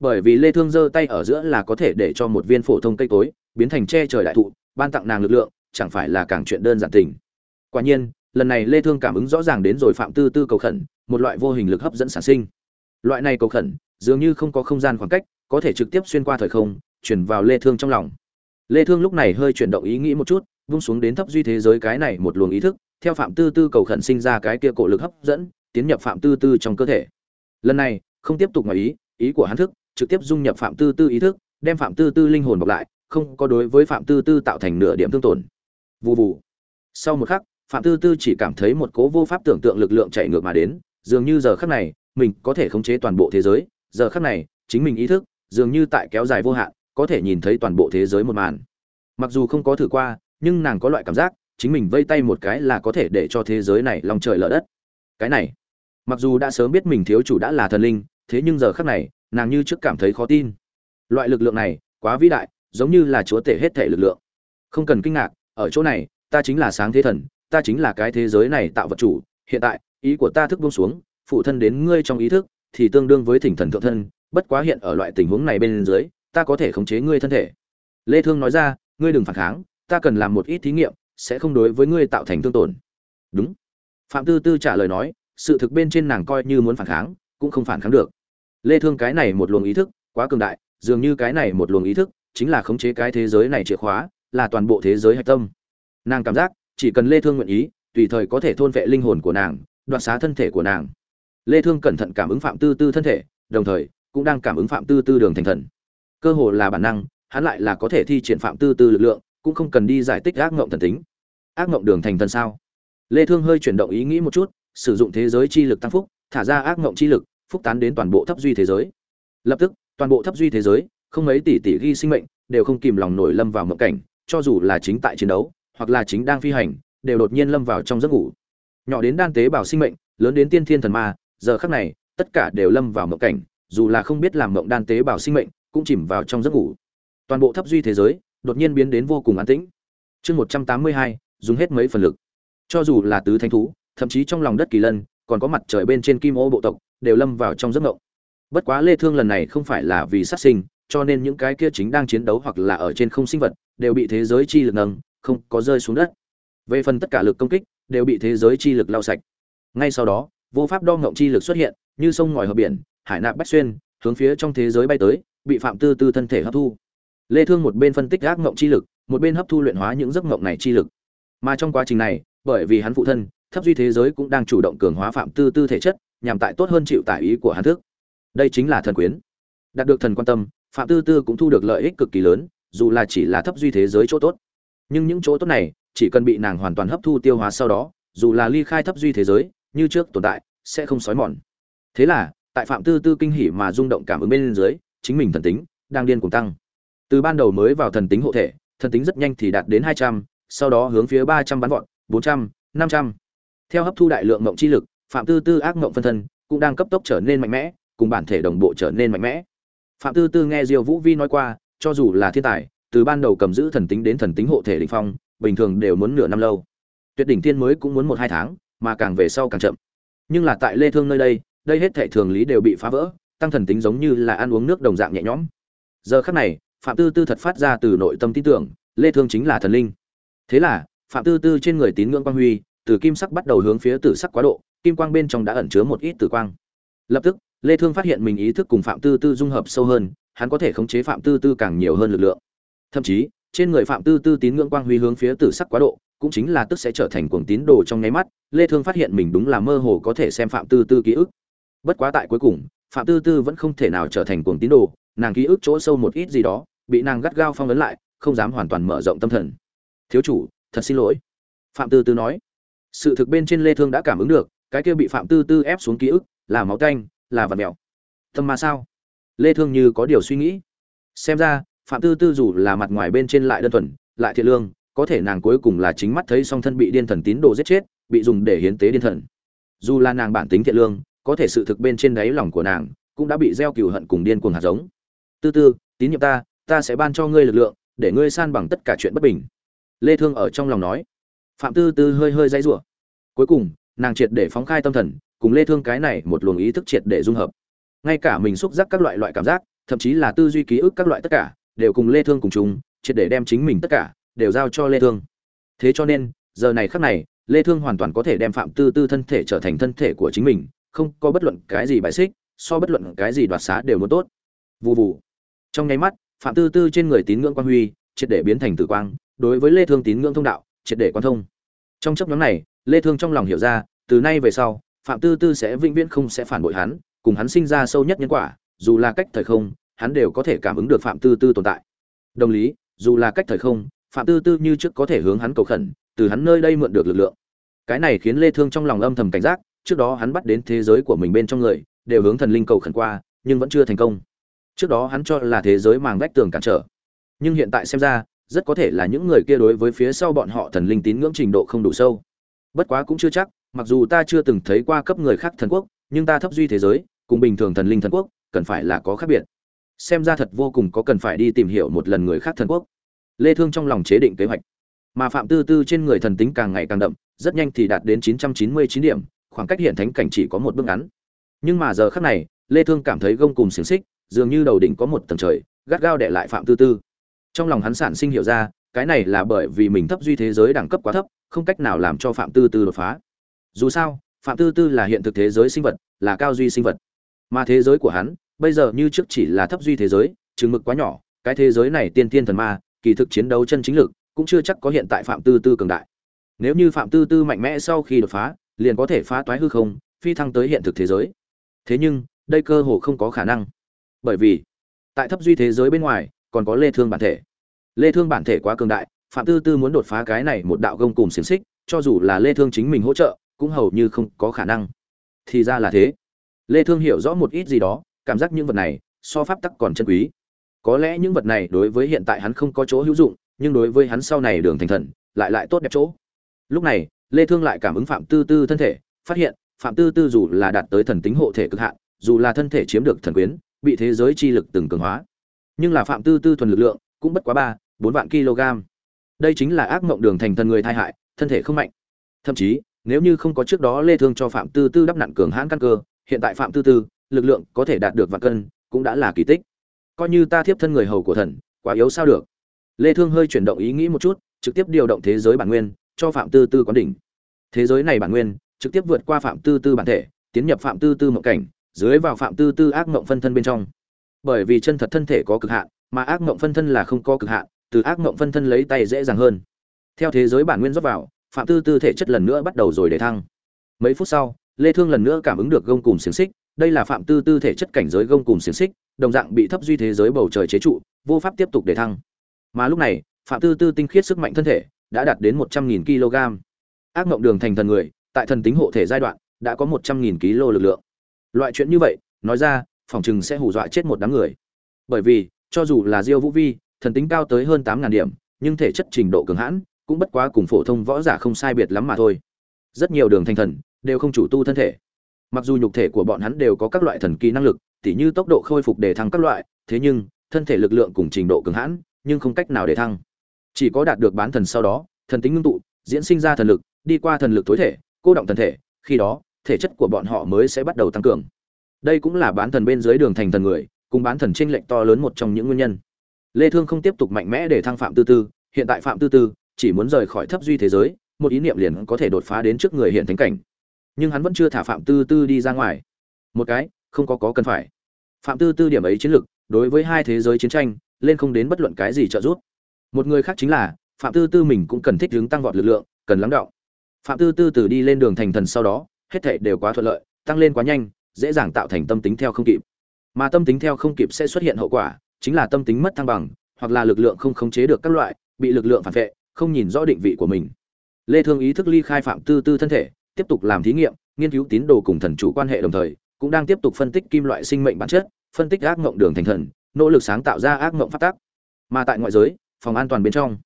Bởi vì lê thương giơ tay ở giữa là có thể để cho một viên phổ thông cây cối, biến thành che trời đại thụ, ban tặng nàng lực lượng, chẳng phải là càng chuyện đơn giản tình. Quả nhiên lần này lê thương cảm ứng rõ ràng đến rồi phạm tư tư cầu khẩn, một loại vô hình lực hấp dẫn sản sinh. Loại này cầu khẩn, dường như không có không gian khoảng cách, có thể trực tiếp xuyên qua thời không chuyển vào lê thương trong lòng. Lê thương lúc này hơi chuyển động ý nghĩ một chút, vung xuống đến thấp duy thế giới cái này một luồng ý thức, theo phạm tư tư cầu khẩn sinh ra cái kia cổ lực hấp dẫn, tiến nhập phạm tư tư trong cơ thể. Lần này, không tiếp tục ngoài ý ý của hắn thức, trực tiếp dung nhập phạm tư tư ý thức, đem phạm tư tư linh hồn bọc lại, không có đối với phạm tư tư tạo thành nửa điểm thương tổn. Vụ vụ sau một khắc phạm tư tư chỉ cảm thấy một cố vô pháp tưởng tượng lực lượng chạy ngược mà đến, dường như giờ khắc này, mình có thể khống chế toàn bộ thế giới. Giờ khắc này, chính mình ý thức, dường như tại kéo dài vô hạn, có thể nhìn thấy toàn bộ thế giới một màn. Mặc dù không có thử qua, nhưng nàng có loại cảm giác, chính mình vây tay một cái là có thể để cho thế giới này lòng trời lở đất. Cái này, mặc dù đã sớm biết mình thiếu chủ đã là thần linh, thế nhưng giờ khắc này, nàng như trước cảm thấy khó tin. Loại lực lượng này, quá vĩ đại, giống như là chúa tể hết thể lực lượng. Không cần kinh ngạc, ở chỗ này, ta chính là sáng thế thần ta chính là cái thế giới này tạo vật chủ, hiện tại, ý của ta thức buông xuống, phụ thân đến ngươi trong ý thức, thì tương đương với thỉnh thần thượng thân, bất quá hiện ở loại tình huống này bên dưới, ta có thể khống chế ngươi thân thể. Lê thương nói ra, ngươi đừng phản kháng, ta cần làm một ít thí nghiệm, sẽ không đối với ngươi tạo thành thương tổn. Đúng. Phạm tư tư trả lời nói, sự thực bên trên nàng coi như muốn phản kháng, cũng không phản kháng được. Lê thương cái này một luồng ý thức, quá cường đại, dường như cái này một luồng ý thức, chính là khống chế cái thế giới này chìa khóa, là toàn bộ thế giới hạch tâm. Nàng cảm giác chỉ cần lê thương nguyện ý, tùy thời có thể thôn vệ linh hồn của nàng, đoạt xá thân thể của nàng. Lê thương cẩn thận cảm ứng phạm tư tư thân thể, đồng thời cũng đang cảm ứng phạm tư tư đường thành thần. Cơ hồ là bản năng, hắn lại là có thể thi triển phạm tư tư lực lượng, cũng không cần đi giải tích ác ngộng thần tính. Ác ngộng đường thành thần sao? Lê thương hơi chuyển động ý nghĩ một chút, sử dụng thế giới chi lực tăng phúc, thả ra ác ngộng chi lực, phúc tán đến toàn bộ thấp duy thế giới. Lập tức, toàn bộ thấp duy thế giới, không mấy tỷ tỷ ghi sinh mệnh, đều không kìm lòng nổi lâm vào mộng cảnh, cho dù là chính tại chiến đấu hoặc là chính đang phi hành, đều đột nhiên lâm vào trong giấc ngủ. Nhỏ đến đan tế bào sinh mệnh, lớn đến tiên thiên thần ma, giờ khắc này, tất cả đều lâm vào mộng cảnh, dù là không biết làm mộng đan tế bào sinh mệnh, cũng chìm vào trong giấc ngủ. Toàn bộ thấp duy thế giới, đột nhiên biến đến vô cùng an tĩnh. Chương một trăm tám mươi hai, dùng hết mấy phần lực. Cho dù là tứ thanh thú, thậm chí trong lòng đất kỳ lân, còn có mặt trời bên trên kim ô bộ tộc, đều lâm vào trong giấc ngộng. Bất quá lê thương lần này không phải là vì sát sinh, cho nên những cái kia chính đang chiến đấu hoặc là ở trên không sinh vật, đều bị thế giới chi lực nâng không có rơi xuống đất. Về phần tất cả lực công kích, đều bị thế giới chi lực lau sạch. Ngay sau đó, vô pháp đo ngộng chi lực xuất hiện, như sông ngòi hợp biển, hải nạp bách xuyên, hướng phía trong thế giới bay tới, bị phạm tư tư thân thể hấp thu. Lê thương một bên phân tích ác ngộng chi lực, một bên hấp thu luyện hóa những giấc ngộng này chi lực. Mà trong quá trình này, bởi vì hắn phụ thân, thấp duy thế giới cũng đang chủ động cường hóa phạm tư tư thể chất, nhằm tại tốt hơn chịu tải ý của hắn thức. Đây chính là thần quyến. Đạt được thần quan tâm, phạm tư tư cũng thu được lợi ích cực kỳ lớn, dù là chỉ là thấp duy thế giới chỗ tốt nhưng những chỗ tốt này chỉ cần bị nàng hoàn toàn hấp thu tiêu hóa sau đó, dù là ly khai thấp duy thế giới, như trước tồn tại, sẽ không xói mòn. Thế là, tại phạm tư tư kinh hỉ mà rung động cảm ứng bên dưới, chính mình thần tính đang điên cuồng tăng. Từ ban đầu mới vào thần tính hộ thể, thần tính rất nhanh thì đạt đến hai trăm, sau đó hướng phía ba trăm bắn vọt, bốn trăm, năm trăm. Theo hấp thu đại lượng mộng chi lực, phạm tư tư ác mộng phân thân cũng đang cấp tốc trở nên mạnh mẽ, cùng bản thể đồng bộ trở nên mạnh mẽ. Phạm tư tư nghe diêu vũ vi nói qua, cho dù là thiên tài từ ban đầu cầm giữ thần tính đến thần tính hộ thể đỉnh phong, bình thường đều muốn nửa năm lâu. Tuyệt đỉnh tiên mới cũng muốn một hai tháng, mà càng về sau càng chậm. Nhưng là tại lê thương nơi đây đây hết thảy thường lý đều bị phá vỡ, tăng thần tính giống như là ăn uống nước đồng dạng nhẹ nhõm. Giờ khắc này, phạm tư tư thật phát ra từ nội tâm tin tưởng, lê thương chính là thần linh. Thế là, phạm tư tư trên người tín ngưỡng quang huy, từ kim sắc bắt đầu hướng phía tử sắc quá độ, kim quang bên trong đã ẩn chứa một ít tử quang. Lập tức, lê thương phát hiện mình ý thức cùng phạm tư tư dung hợp sâu hơn, hắn có thể khống chế phạm tư tư càng nhiều hơn lực lượng thậm chí, trên người phạm tư tư tín ngưỡng quang huy hướng phía tử sắc quá độ, cũng chính là tức sẽ trở thành cuồng tín đồ trong nháy mắt, lê thương phát hiện mình đúng là mơ hồ có thể xem phạm tư tư ký ức. Bất quá tại cuối cùng, phạm tư tư vẫn không thể nào trở thành cuồng tín đồ, nàng ký ức chỗ sâu một ít gì đó, bị nàng gắt gao phong ấn lại, không dám hoàn toàn mở rộng tâm thần. Thiếu chủ, thật xin lỗi, phạm tư tư nói. Sự thực bên trên lê thương đã cảm ứng được, cái kia bị phạm tư tư ép xuống ký ức, là máu tanh, là vật mèo. Tâm mà sao? Lê thương như có điều suy nghĩ. Xem ra phạm tư tư dù là mặt ngoài bên trên lại đơn thuần, lại thiện lương, có thể nàng cuối cùng là chính mắt thấy song thân bị điên thần tín đồ giết chết, bị dùng để hiến tế điên thần. Dù là nàng bản tính thiện lương, có thể sự thực bên trên đáy lòng của nàng cũng đã bị gieo cừu hận cùng điên cuồng hạt giống. Tư tư, tín nhiệm ta ta sẽ ban cho ngươi lực lượng, để ngươi san bằng tất cả chuyện bất bình. Lê thương ở trong lòng nói. Phạm tư tư hơi hơi dãy rủa. Cuối cùng, nàng triệt để phóng khai tâm thần, cùng lê thương cái này một luồng ý thức triệt để dung hợp. Ngay cả mình xúc giác các loại loại cảm giác, thậm chí là tư duy ký ức các loại tất cả đều cùng lê thương cùng chung, triệt để đem chính mình tất cả đều giao cho lê thương. Thế cho nên, giờ này khắc này, lê thương hoàn toàn có thể đem phạm tư tư thân thể trở thành thân thể của chính mình, không có bất luận cái gì bài xích, so bất luận cái gì đoạt xá đều muốn tốt. Vù vù. Trong nháy mắt, phạm tư tư trên người tín ngưỡng quang huy triệt để biến thành tử quang, đối với lê thương tín ngưỡng thông đạo, triệt để quan thông. Trong chấp nhóm này, lê thương trong lòng hiểu ra, từ nay về sau, phạm tư tư sẽ vĩnh viễn không sẽ phản bội hắn, cùng hắn sinh ra sâu nhất nhân quả, dù là cách thời không hắn đều có thể cảm ứng được phạm tư tư tồn tại. Đồng lý, dù là cách thời không, phạm tư tư như trước có thể hướng hắn cầu khẩn, từ hắn nơi đây mượn được lực lượng. Cái này khiến lê thương trong lòng âm thầm cảnh giác, trước đó hắn bắt đến thế giới của mình bên trong người, đều hướng thần linh cầu khẩn qua, nhưng vẫn chưa thành công. Trước đó hắn cho là thế giới màng vách tường cản trở. Nhưng hiện tại xem ra, rất có thể là những người kia đối với phía sau bọn họ thần linh tín ngưỡng trình độ không đủ sâu. Bất quá cũng chưa chắc, mặc dù ta chưa từng thấy qua cấp người khác thần quốc, nhưng ta thấp duy thế giới, cùng bình thường thần linh thần quốc, cần phải là có khác biệt xem ra thật vô cùng có cần phải đi tìm hiểu một lần người khác thần quốc. Lê thương trong lòng chế định kế hoạch. Mà phạm tư tư trên người thần tính càng ngày càng đậm, rất nhanh thì đạt đến 999 điểm, khoảng cách hiện thánh cảnh chỉ có một bước ngắn. Nhưng mà giờ khắc này, lê thương cảm thấy gông cùng xiềng xích, dường như đầu đỉnh có một tầng trời, gắt gao để lại phạm tư tư. Trong lòng hắn sản sinh hiểu ra, cái này là bởi vì mình thấp duy thế giới đẳng cấp quá thấp, không cách nào làm cho phạm tư tư đột phá. Dù sao, phạm tư tư là hiện thực thế giới sinh vật, là cao duy sinh vật. Mà thế giới của hắn bây giờ như trước chỉ là thấp duy thế giới, chừng mực quá nhỏ, cái thế giới này tiên tiên thần ma, kỳ thực chiến đấu chân chính lực, cũng chưa chắc có hiện tại phạm tư tư cường đại. Nếu như phạm tư tư mạnh mẽ sau khi đột phá, liền có thể phá toái hư không, phi thăng tới hiện thực thế giới. Thế nhưng, đây cơ hồ không có khả năng. Bởi vì, tại thấp duy thế giới bên ngoài, còn có lê thương bản thể. Lê thương bản thể quá cường đại, phạm tư tư muốn đột phá cái này một đạo gông cùng xiềng xích, cho dù là lê thương chính mình hỗ trợ, cũng hầu như không có khả năng. Thì ra là thế. Lê thương hiểu rõ một ít gì đó cảm giác những vật này so pháp tắc còn chân quý. Có lẽ những vật này đối với hiện tại hắn không có chỗ hữu dụng, nhưng đối với hắn sau này đường thành thần, lại lại tốt đẹp chỗ. Lúc này, lê thương lại cảm ứng phạm tư tư thân thể, phát hiện, phạm tư tư dù là đạt tới thần tính hộ thể cực hạn, dù là thân thể chiếm được thần quyến, bị thế giới chi lực từng cường hóa. Nhưng là phạm tư tư thuần lực lượng cũng bất quá ba, bốn vạn kg. Đây chính là ác mộng đường thành thần người thai hại, thân thể không mạnh. Thậm chí, nếu như không có trước đó lê thương cho phạm tư tư đắp nặn cường hãn căn cơ, hiện tại phạm tư tư lực lượng có thể đạt được vạn cân, cũng đã là kỳ tích. Coi như ta thiếp thân người hầu của thần, quá yếu sao được? Lê thương hơi chuyển động ý nghĩ một chút, trực tiếp điều động thế giới bản nguyên, cho phạm tư tư quán đỉnh. Thế giới này bản nguyên, trực tiếp vượt qua phạm tư tư bản thể, tiến nhập phạm tư tư mộng cảnh, dưới vào phạm tư tư ác mộng phân thân bên trong. Bởi vì chân thật thân thể có cực hạn, mà ác mộng phân thân là không có cực hạn, từ ác mộng phân thân lấy tay dễ dàng hơn. Theo thế giới bản nguyên rót vào, phạm tư tư thể chất lần nữa bắt đầu rồi để thăng. Mấy phút sau, lê thương lần nữa cảm ứng được gông cùng xiềng xích đây là phạm tư tư thể chất cảnh giới gông cùng xiềng xích, đồng dạng bị thấp duy thế giới bầu trời chế trụ, vô pháp tiếp tục để thăng. Mà lúc này, phạm tư tư tinh khiết sức mạnh thân thể đã đạt đến 100.000 kg. Ác mộng đường thành thần người, tại thần tính hộ thể giai đoạn, đã có 100.000 kg lực lượng. Loại chuyện như vậy, nói ra, phòng chừng sẽ hù dọa chết một đám người. Bởi vì, cho dù là diêu vũ vi, thần tính cao tới hơn tám ngàn điểm, nhưng thể chất trình độ cường hãn, cũng bất quá cùng phổ thông võ giả không sai biệt lắm mà thôi. Rất nhiều đường thành thần đều không chủ tu thân thể mặc dù nhục thể của bọn hắn đều có các loại thần kỳ năng lực, tỉ như tốc độ khôi phục để thăng các loại, thế nhưng, thân thể lực lượng cùng trình độ cường hãn, nhưng không cách nào để thăng. Chỉ có đạt được bán thần sau đó, thần tính ngưng tụ, diễn sinh ra thần lực, đi qua thần lực tối thể, cô động thần thể, khi đó, thể chất của bọn họ mới sẽ bắt đầu tăng cường. Đây cũng là bán thần bên dưới đường thành thần người, cùng bán thần tranh lệnh to lớn một trong những nguyên nhân. Lê thương không tiếp tục mạnh mẽ để thăng phạm tư tư, hiện tại phạm tư tư chỉ muốn rời khỏi thấp duy thế giới, một ý niệm liền có thể đột phá đến trước người hiện thánh cảnh nhưng hắn vẫn chưa thả phạm tư tư đi ra ngoài. Một cái, không có có cần phải. Phạm tư tư điểm ấy chiến lược, đối với hai thế giới chiến tranh, lên không đến bất luận cái gì trợ giúp. Một người khác chính là, phạm tư tư mình cũng cần thích hướng tăng vọt lực lượng, cần lắng động. Phạm tư tư từ đi lên đường thành thần sau đó, hết thảy đều quá thuận lợi, tăng lên quá nhanh, dễ dàng tạo thành tâm tính theo không kịp. Mà tâm tính theo không kịp sẽ xuất hiện hậu quả, chính là tâm tính mất thăng bằng, hoặc là lực lượng không khống chế được các loại, bị lực lượng phản vệ, không nhìn rõ định vị của mình. Lê thương ý thức ly khai phạm tư tư thân thể tiếp tục làm thí nghiệm, nghiên cứu tín đồ cùng thần chủ quan hệ đồng thời, cũng đang tiếp tục phân tích kim loại sinh mệnh bản chất, phân tích ác ngộng đường thành thần, nỗ lực sáng tạo ra ác ngộng phát tác mà tại ngoại giới, phòng an toàn bên trong,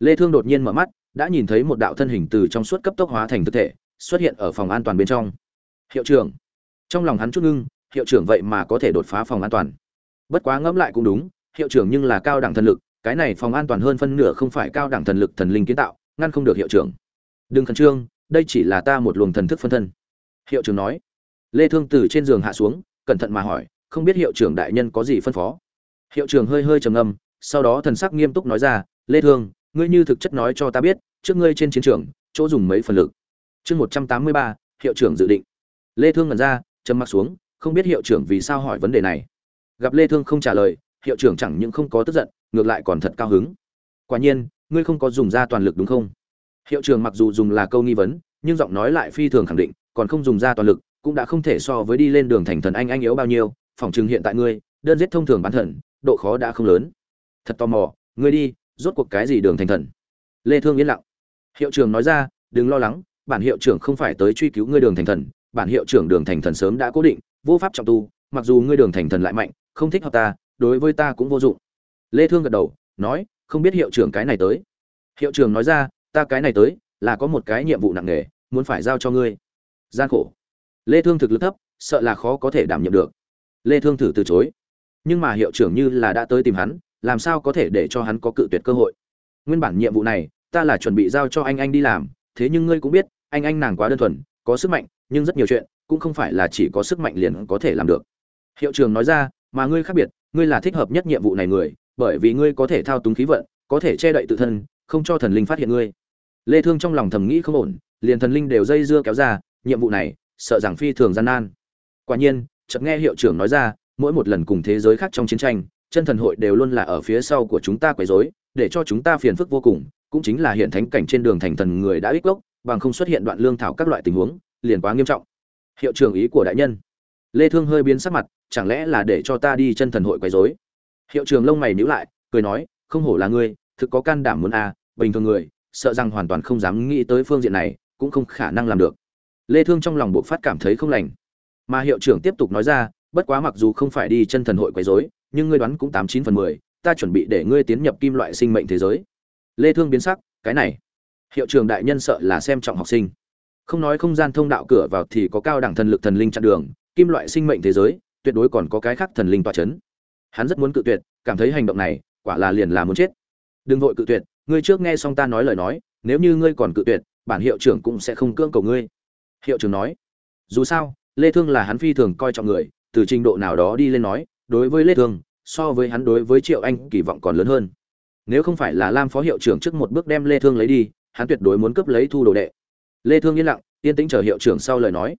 lê thương đột nhiên mở mắt, đã nhìn thấy một đạo thân hình từ trong suốt cấp tốc hóa thành thực thể, xuất hiện ở phòng an toàn bên trong. Hiệu trưởng. Trong lòng hắn chút ngưng, hiệu trưởng vậy mà có thể đột phá phòng an toàn. Bất quá ngẫm lại cũng đúng, hiệu trưởng nhưng là cao đẳng thần lực, cái này phòng an toàn hơn phân nửa không phải cao đẳng thần lực thần linh kiến tạo, ngăn không được hiệu trưởng. Đừng khẩn trương đây chỉ là ta một luồng thần thức phân thân. Hiệu trưởng nói. Lê thương từ trên giường hạ xuống cẩn thận mà hỏi không biết hiệu trưởng đại nhân có gì phân phó? Hiệu trưởng hơi hơi trầm ngâm sau đó thần sắc nghiêm túc nói ra lê thương ngươi như thực chất nói cho ta biết trước ngươi trên chiến trường chỗ dùng mấy phần lực. Chương 183, hiệu trưởng dự định. Lê thương ngẩn ra trầm mặc xuống không biết hiệu trưởng vì sao hỏi vấn đề này. Gặp lê thương không trả lời hiệu trưởng chẳng những không có tức giận ngược lại còn thật cao hứng. Quả nhiên ngươi không có dùng ra toàn lực đúng không? Hiệu trưởng mặc dù dùng là câu nghi vấn, nhưng giọng nói lại phi thường khẳng định, còn không dùng ra toàn lực, cũng đã không thể so với đi lên đường thành thần anh anh yếu bao nhiêu, phòng chừng hiện tại ngươi, đơn giết thông thường bán thần, độ khó đã không lớn. Thật tò mò, ngươi đi, rốt cuộc cái gì đường thành thần? Lê thương yên lặng. Hiệu trưởng nói ra, đừng lo lắng, bản hiệu trưởng không phải tới truy cứu ngươi đường thành thần, bản hiệu trưởng đường thành thần sớm đã cố định, vô pháp trọng tu, mặc dù ngươi đường thành thần lại mạnh, không thích hợp ta, đối với ta cũng vô dụng. Lê thương gật đầu, nói, không biết hiệu trưởng cái này tới. Hiệu trưởng nói ra ta cái này tới, là có một cái nhiệm vụ nặng nề, muốn phải giao cho ngươi. Gian khổ. Lê thương thực lực thấp, sợ là khó có thể đảm nhiệm được. Lê thương thử từ chối. Nhưng mà hiệu trưởng như là đã tới tìm hắn, làm sao có thể để cho hắn có cự tuyệt cơ hội? Nguyên bản nhiệm vụ này, ta là chuẩn bị giao cho anh anh đi làm, thế nhưng ngươi cũng biết, anh anh nàng quá đơn thuần, có sức mạnh, nhưng rất nhiều chuyện, cũng không phải là chỉ có sức mạnh liền có thể làm được. Hiệu trưởng nói ra, mà ngươi khác biệt, ngươi là thích hợp nhất nhiệm vụ này người, bởi vì ngươi có thể thao túng khí vận, có thể che đậy tự thân không cho thần linh phát hiện ngươi. Lê thương trong lòng thầm nghĩ không ổn, liền thần linh đều dây dưa kéo ra, nhiệm vụ này, sợ rằng phi thường gian nan. Quả nhiên, chợt nghe hiệu trưởng nói ra, mỗi một lần cùng thế giới khác trong chiến tranh, chân thần hội đều luôn là ở phía sau của chúng ta quấy rối, để cho chúng ta phiền phức vô cùng, cũng chính là hiện thánh cảnh trên đường thành thần người đã ích gốc, bằng không xuất hiện đoạn lương thảo các loại tình huống, liền quá nghiêm trọng. Hiệu trưởng ý của đại nhân. Lê thương hơi biến sắc mặt, chẳng lẽ là để cho ta đi chân thần hội quấy rối? Hiệu trưởng lông mày nhíu lại, cười nói, không hổ là ngươi thực có can đảm muốn a à, bình thường người sợ rằng hoàn toàn không dám nghĩ tới phương diện này cũng không khả năng làm được. Lê thương trong lòng bộ phát cảm thấy không lành. Mà hiệu trưởng tiếp tục nói ra bất quá mặc dù không phải đi chân thần hội quấy rối nhưng ngươi đoán cũng tám chín phần mười ta chuẩn bị để ngươi tiến nhập kim loại sinh mệnh thế giới. Lê thương biến sắc cái này. Hiệu trưởng đại nhân sợ là xem trọng học sinh. Không nói không gian thông đạo cửa vào thì có cao đẳng thần lực thần linh chặn đường kim loại sinh mệnh thế giới tuyệt đối còn có cái khác thần linh tọa chấn. Hắn rất muốn cự tuyệt cảm thấy hành động này quả là liền là muốn chết đừng vội cự tuyệt, ngươi trước nghe xong ta nói lời nói, nếu như ngươi còn cự tuyệt, bản hiệu trưởng cũng sẽ không cưỡng cầu ngươi. Hiệu trưởng nói. Dù sao, lê thương là hắn phi thường coi trọng người, từ trình độ nào đó đi lên nói, đối với lê thương, so với hắn đối với triệu anh kỳ vọng còn lớn hơn. Nếu không phải là lam phó hiệu trưởng trước một bước đem lê thương lấy đi, hắn tuyệt đối muốn cướp lấy thu đồ đệ. Lê thương yên lặng, yên tĩnh chờ hiệu trưởng sau lời nói.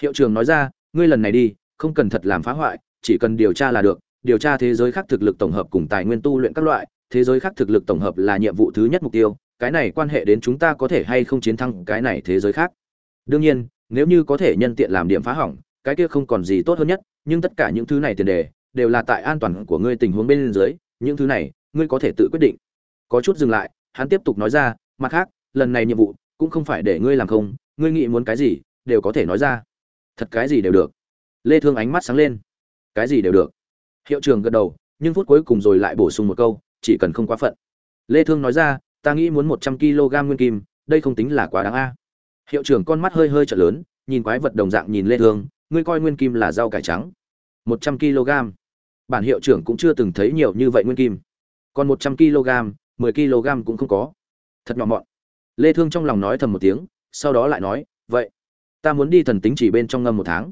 Hiệu trưởng nói ra, ngươi lần này đi, không cần thật làm phá hoại, chỉ cần điều tra là được điều tra thế giới khác thực lực tổng hợp cùng tài nguyên tu luyện các loại, thế giới khác thực lực tổng hợp là nhiệm vụ thứ nhất mục tiêu, cái này quan hệ đến chúng ta có thể hay không chiến thắng cái này thế giới khác. Đương nhiên, nếu như có thể nhân tiện làm điểm phá hỏng, cái kia không còn gì tốt hơn nhất, nhưng tất cả những thứ này tiền đề, đều là tại an toàn của ngươi tình huống bên dưới, những thứ này, ngươi có thể tự quyết định. Có chút dừng lại, hắn tiếp tục nói ra, mặt khác, lần này nhiệm vụ, cũng không phải để ngươi làm không, ngươi nghĩ muốn cái gì, đều có thể nói ra. Thật cái gì đều được. Lê thương ánh mắt sáng lên. Cái gì đều được? Hiệu trưởng gật đầu, nhưng phút cuối cùng rồi lại bổ sung một câu, chỉ cần không quá phận. Lê thương nói ra, ta nghĩ muốn 100 kg nguyên kim, đây không tính là quá đáng a. Hiệu trưởng con mắt hơi hơi trợn lớn, nhìn quái vật đồng dạng nhìn lê thương, ngươi coi nguyên kim là rau cải trắng. 100 kg. Bản hiệu trưởng cũng chưa từng thấy nhiều như vậy nguyên kim. Còn 100 kg 10 kg cũng không có. Thật nhỏ mọn. Lê thương trong lòng nói thầm một tiếng, sau đó lại nói, vậy, ta muốn đi thần tính chỉ bên trong ngâm một tháng.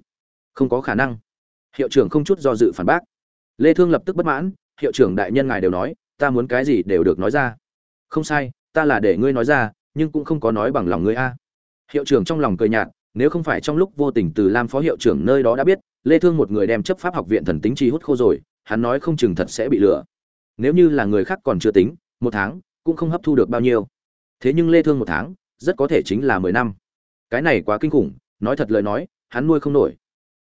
Không có khả năng. Hiệu trưởng không chút do dự phản bác lê thương lập tức bất mãn, hiệu trưởng đại nhân ngài đều nói, ta muốn cái gì đều được nói ra. Không sai, ta là để ngươi nói ra, nhưng cũng không có nói bằng lòng ngươi a. Hiệu trưởng trong lòng cười nhạt, nếu không phải trong lúc vô tình từ lam phó hiệu trưởng nơi đó đã biết, lê thương một người đem chấp pháp học viện thần tính chi hút khô rồi, hắn nói không chừng thật sẽ bị lừa. Nếu như là người khác còn chưa tính, một tháng cũng không hấp thu được bao nhiêu. Thế nhưng lê thương một tháng, rất có thể chính là 10 năm. Cái này quá kinh khủng, nói thật lời nói, hắn nuôi không nổi.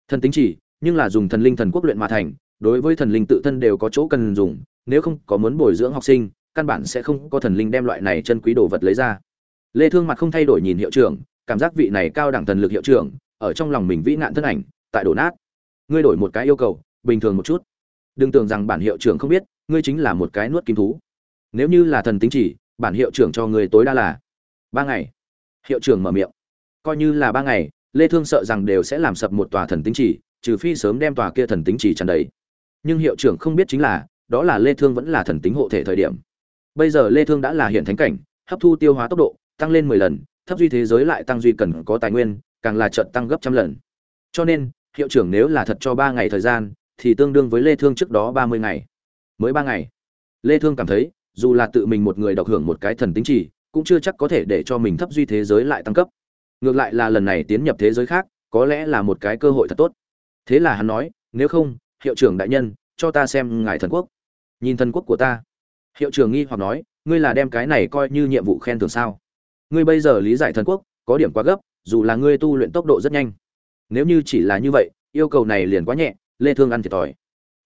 Thần tính chỉ, nhưng là dùng thần linh thần quốc luyện mà thành đối với thần linh tự thân đều có chỗ cần dùng, nếu không có muốn bồi dưỡng học sinh, căn bản sẽ không có thần linh đem loại này chân quý đồ vật lấy ra. Lê thương mặt không thay đổi nhìn hiệu trưởng, cảm giác vị này cao đẳng thần lực hiệu trưởng, ở trong lòng mình vĩ nạn thân ảnh, tại đổ nát. Ngươi đổi một cái yêu cầu, bình thường một chút. Đừng tưởng rằng bản hiệu trưởng không biết, ngươi chính là một cái nuốt kim thú. Nếu như là thần tính chỉ, bản hiệu trưởng cho ngươi tối đa là ba ngày. Hiệu trưởng mở miệng. Coi như là ba ngày, lê thương sợ rằng đều sẽ làm sập một tòa thần tính chỉ, trừ phi sớm đem tòa kia thần tính chỉ tràn đầy nhưng hiệu trưởng không biết chính là, đó là lê thương vẫn là thần tính hộ thể thời điểm. Bây giờ lê thương đã là hiện thánh cảnh, hấp thu tiêu hóa tốc độ, tăng lên 10 lần, thấp duy thế giới lại tăng duy cần có tài nguyên, càng là trận tăng gấp trăm lần. Cho nên, hiệu trưởng nếu là thật cho 3 ngày thời gian, thì tương đương với lê thương trước đó 30 ngày. Mới 3 ngày. Lê thương cảm thấy, dù là tự mình một người độc hưởng một cái thần tính chỉ, cũng chưa chắc có thể để cho mình thấp duy thế giới lại tăng cấp. Ngược lại là lần này tiến nhập thế giới khác, có lẽ là một cái cơ hội thật tốt. Thế là hắn nói, nếu không hiệu trưởng đại nhân, cho ta xem ngài thần quốc. Nhìn thần quốc của ta. Hiệu trưởng nghi hoặc nói, ngươi là đem cái này coi như nhiệm vụ khen thưởng sao? Ngươi bây giờ lý giải thần quốc, có điểm quá gấp, dù là ngươi tu luyện tốc độ rất nhanh. Nếu như chỉ là như vậy, yêu cầu này liền quá nhẹ, lê thương ăn thiệt thòi.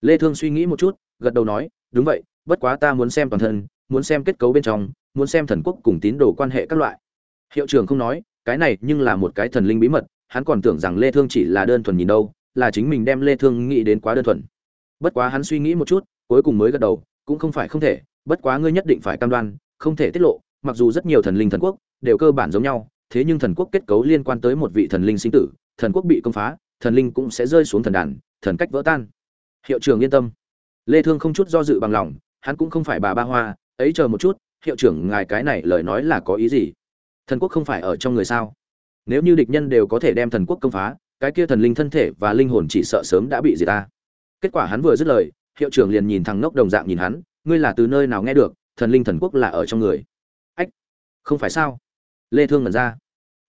Lê thương suy nghĩ một chút, gật đầu nói, đúng vậy, bất quá ta muốn xem toàn thân, muốn xem kết cấu bên trong, muốn xem thần quốc cùng tín đồ quan hệ các loại. Hiệu trưởng không nói, cái này nhưng là một cái thần linh bí mật, hắn còn tưởng rằng lê thương chỉ là đơn thuần nhìn đâu là chính mình đem lê thương nghĩ đến quá đơn thuần. Bất quá hắn suy nghĩ một chút, cuối cùng mới gật đầu, cũng không phải không thể, bất quá ngươi nhất định phải cam đoan, không thể tiết lộ, mặc dù rất nhiều thần linh thần quốc đều cơ bản giống nhau, thế nhưng thần quốc kết cấu liên quan tới một vị thần linh sinh tử, thần quốc bị công phá, thần linh cũng sẽ rơi xuống thần đàn, thần cách vỡ tan. Hiệu trưởng yên tâm. Lê thương không chút do dự bằng lòng, hắn cũng không phải bà ba hoa, ấy chờ một chút, hiệu trưởng ngài cái này lời nói là có ý gì? Thần quốc không phải ở trong người sao? Nếu như địch nhân đều có thể đem thần quốc công phá cái kia thần linh thân thể và linh hồn chỉ sợ sớm đã bị diệt ta. Kết quả hắn vừa dứt lời, hiệu trưởng liền nhìn thằng ngốc đồng dạng nhìn hắn, ngươi là từ nơi nào nghe được, thần linh thần quốc là ở trong người? Ách, không phải sao? Lê thương ngẩn ra.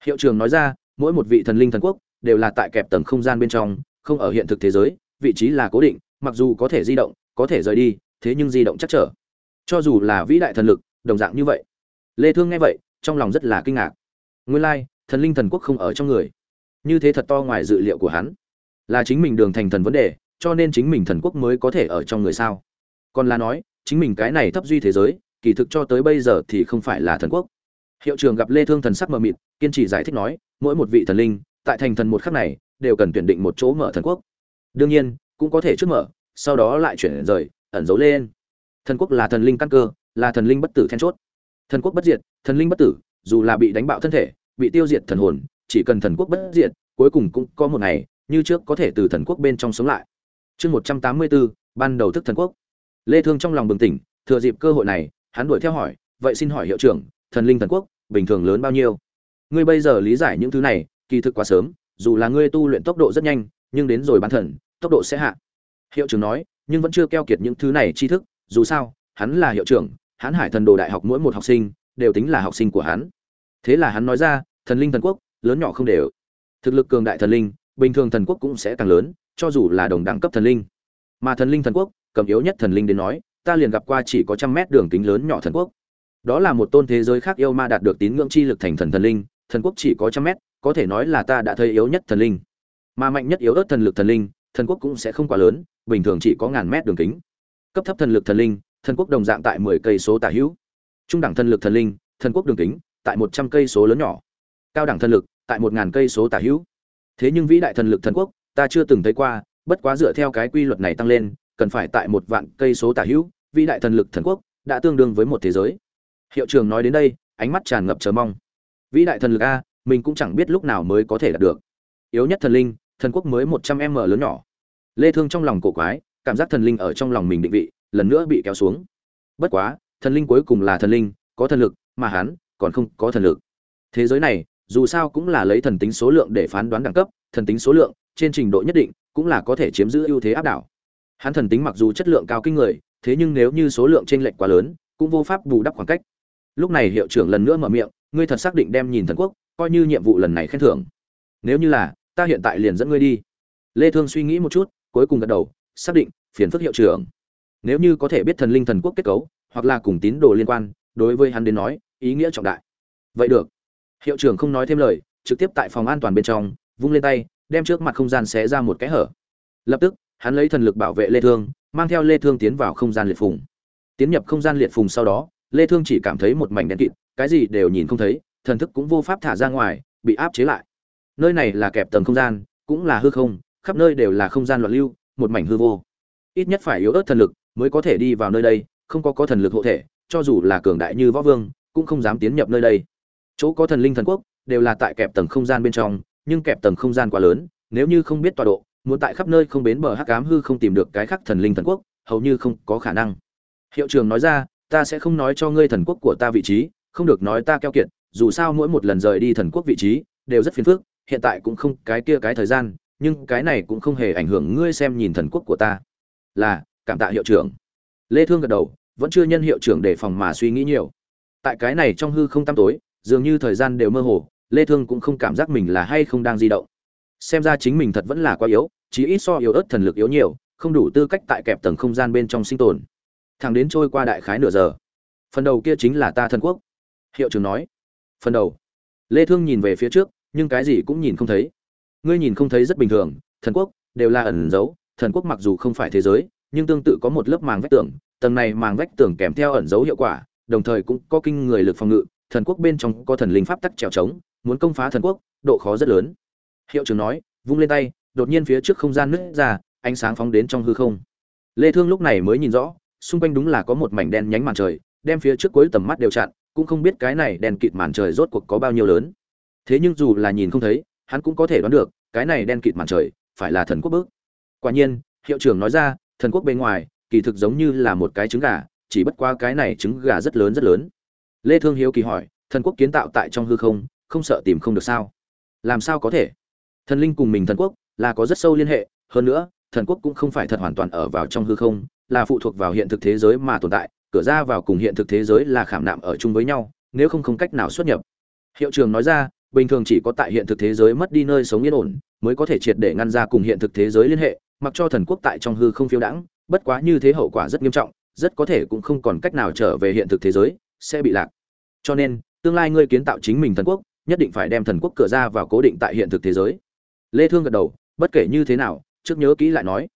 Hiệu trưởng nói ra, mỗi một vị thần linh thần quốc đều là tại kẹp tầng không gian bên trong, không ở hiện thực thế giới, vị trí là cố định, mặc dù có thể di động, có thể rời đi, thế nhưng di động chắc trở. Cho dù là vĩ đại thần lực, đồng dạng như vậy. Lê thương nghe vậy, trong lòng rất là kinh ngạc. Nguyên lai, thần linh thần quốc không ở trong người như thế thật to ngoài dự liệu của hắn. Là chính mình đường thành thần vấn đề, cho nên chính mình thần quốc mới có thể ở trong người sao? Còn là nói, chính mình cái này thấp duy thế giới, kỳ thực cho tới bây giờ thì không phải là thần quốc. Hiệu trường gặp lê thương thần sắc mờ mịt, kiên trì giải thích nói, mỗi một vị thần linh, tại thành thần một khắc này, đều cần tuyển định một chỗ mở thần quốc. Đương nhiên, cũng có thể trước mở, sau đó lại chuyển rời, ẩn giấu lên. Thần quốc là thần linh căn cơ, là thần linh bất tử then chốt. Thần quốc bất diệt, thần linh bất tử, dù là bị đánh bạo thân thể, bị tiêu diệt thần hồn chỉ cần thần quốc bất diệt, cuối cùng cũng có một ngày, như trước có thể từ thần quốc bên trong sống lại. Chương một trăm tám mươi bốn ban đầu thức thần quốc. Lê thương trong lòng bừng tỉnh, thừa dịp cơ hội này, hắn đuổi theo hỏi, vậy xin hỏi hiệu trưởng, thần linh thần quốc, bình thường lớn bao nhiêu? Ngươi bây giờ lý giải những thứ này, kỳ thực quá sớm, dù là ngươi tu luyện tốc độ rất nhanh, nhưng đến rồi bán thần, tốc độ sẽ hạ. Hiệu trưởng nói, nhưng vẫn chưa keo kiệt những thứ này tri thức, dù sao, hắn là hiệu trưởng, hắn hải thần đồ đại học mỗi một học sinh, đều tính là học sinh của hắn. Thế là hắn nói ra, thần linh thần quốc lớn nhỏ không đều. Thực lực cường đại thần linh, bình thường thần quốc cũng sẽ càng lớn, cho dù là đồng đẳng cấp thần linh. Mà thần linh thần quốc, cầm yếu nhất thần linh đến nói, ta liền gặp qua chỉ có trăm mét đường kính lớn nhỏ thần quốc. Đó là một tôn thế giới khác yêu ma đạt được tín ngưỡng chi lực thành thần thần linh, thần quốc chỉ có trăm mét, có thể nói là ta đã thấy yếu nhất thần linh. Mà mạnh nhất yếu ớt thần lực thần linh, thần quốc cũng sẽ không quá lớn, bình thường chỉ có ngàn mét đường kính. Cấp thấp thần lực thần linh, thần quốc đồng dạng tại mười cây số tả hữu. Trung đẳng thần lực thần linh, thần quốc đường kính, tại một trăm cây số lớn nhỏ cao đẳng thần lực, tại một ngàn cây số tả hữu. Thế nhưng vĩ đại thần lực thần quốc, ta chưa từng thấy qua, bất quá dựa theo cái quy luật này tăng lên, cần phải tại một vạn cây số tả hữu, vĩ đại thần lực thần quốc đã tương đương với một thế giới. Hiệu trưởng nói đến đây, ánh mắt tràn ngập chờ mong. Vĩ đại thần lực a, mình cũng chẳng biết lúc nào mới có thể đạt được. Yếu nhất thần linh, thần quốc mới một trăm m lớn nhỏ. Lê thương trong lòng cổ quái, cảm giác thần linh ở trong lòng mình định vị, lần nữa bị kéo xuống. Bất quá, thần linh cuối cùng là thần linh, có thần lực, mà hắn còn không có thần lực. Thế giới này dù sao cũng là lấy thần tính số lượng để phán đoán đẳng cấp, thần tính số lượng, trên trình độ nhất định, cũng là có thể chiếm giữ ưu thế áp đảo. Hắn thần tính mặc dù chất lượng cao kinh người, thế nhưng nếu như số lượng chênh lệch quá lớn, cũng vô pháp bù đắp khoảng cách. Lúc này hiệu trưởng lần nữa mở miệng, ngươi thật xác định đem nhìn thần quốc, coi như nhiệm vụ lần này khen thưởng. Nếu như là, ta hiện tại liền dẫn ngươi đi. Lê thương suy nghĩ một chút, cuối cùng gật đầu, xác định, phiền phức hiệu trưởng. Nếu như có thể biết thần linh thần quốc kết cấu, hoặc là cùng tín đồ liên quan, đối với hắn đến nói, ý nghĩa trọng đại. Vậy được hiệu trưởng không nói thêm lời, trực tiếp tại phòng an toàn bên trong, vung lên tay, đem trước mặt không gian xé ra một cái hở. Lập tức, hắn lấy thần lực bảo vệ lê thương, mang theo lê thương tiến vào không gian liệt phùng. Tiến nhập không gian liệt phùng sau đó, lê thương chỉ cảm thấy một mảnh đen kịt, cái gì đều nhìn không thấy, thần thức cũng vô pháp thả ra ngoài, bị áp chế lại. Nơi này là kẹp tầng không gian, cũng là hư không, khắp nơi đều là không gian loạn lưu, một mảnh hư vô. Ít nhất phải yếu ớt thần lực mới có thể đi vào nơi đây, không có có thần lực hộ thể, cho dù là cường đại như võ vương, cũng không dám tiến nhập nơi đây chỗ có thần linh thần quốc, đều là tại kẹp tầng không gian bên trong, nhưng kẹp tầng không gian quá lớn, nếu như không biết tọa độ, muốn tại khắp nơi không bến bờ hắc ám hư không tìm được cái khác thần linh thần quốc, hầu như không có khả năng. Hiệu trường nói ra, ta sẽ không nói cho ngươi thần quốc của ta vị trí, không được nói ta keo kiệt, dù sao mỗi một lần rời đi thần quốc vị trí, đều rất phiền phức, hiện tại cũng không cái kia cái thời gian, nhưng cái này cũng không hề ảnh hưởng ngươi xem nhìn thần quốc của ta. Là, cảm tạ hiệu trưởng. Lê thương gật đầu, vẫn chưa nhân hiệu trưởng để phòng mà suy nghĩ nhiều. Tại cái này trong hư không tăm tối dường như thời gian đều mơ hồ, lê thương cũng không cảm giác mình là hay không đang di động. Xem ra chính mình thật vẫn là quá yếu chỉ ít so yếu ớt thần lực yếu nhiều, không đủ tư cách tại kẹp tầng không gian bên trong sinh tồn. Thẳng đến trôi qua đại khái nửa giờ. Phần đầu kia chính là ta thần quốc. Hiệu trưởng nói. Phần đầu. Lê thương nhìn về phía trước, nhưng cái gì cũng nhìn không thấy. Ngươi nhìn không thấy rất bình thường, thần quốc đều là ẩn giấu, thần quốc mặc dù không phải thế giới, nhưng tương tự có một lớp màng vách tường, tầng này màng vách tường kèm theo ẩn dấu hiệu quả, đồng thời cũng có kinh người lực phòng ngự thần quốc bên trong có thần linh pháp tắc trèo trống, muốn công phá thần quốc, độ khó rất lớn. Hiệu trưởng nói, vung lên tay, đột nhiên phía trước không gian nứt ra, ánh sáng phóng đến trong hư không. Lê thương lúc này mới nhìn rõ, xung quanh đúng là có một mảnh đen nhánh màn trời, đem phía trước cuối tầm mắt đều chặn, cũng không biết cái này đen kịt màn trời rốt cuộc có bao nhiêu lớn. Thế nhưng dù là nhìn không thấy, hắn cũng có thể đoán được, cái này đen kịt màn trời phải là thần quốc bước. Quả nhiên, hiệu trưởng nói ra, thần quốc bên ngoài, kỳ thực giống như là một cái trứng gà, chỉ bất qua cái này trứng gà rất lớn rất lớn lê thương hiếu kỳ hỏi, thần quốc kiến tạo tại trong hư không không sợ tìm không được sao? Làm sao có thể? Thần linh cùng mình thần quốc là có rất sâu liên hệ, hơn nữa, thần quốc cũng không phải thật hoàn toàn ở vào trong hư không, là phụ thuộc vào hiện thực thế giới mà tồn tại, cửa ra vào cùng hiện thực thế giới là khảm nạm ở chung với nhau, nếu không không cách nào xuất nhập. Hiệu trường nói ra, bình thường chỉ có tại hiện thực thế giới mất đi nơi sống yên ổn, mới có thể triệt để ngăn ra cùng hiện thực thế giới liên hệ, mặc cho thần quốc tại trong hư không phiêu đãng, bất quá như thế hậu quả rất nghiêm trọng, rất có thể cũng không còn cách nào trở về hiện thực thế giới, sẽ bị lạc cho nên, tương lai ngươi kiến tạo chính mình thần quốc, nhất định phải đem thần quốc cửa ra vào cố định tại hiện thực thế giới. Lê thương gật đầu, bất kể như thế nào, trước nhớ kỹ lại nói.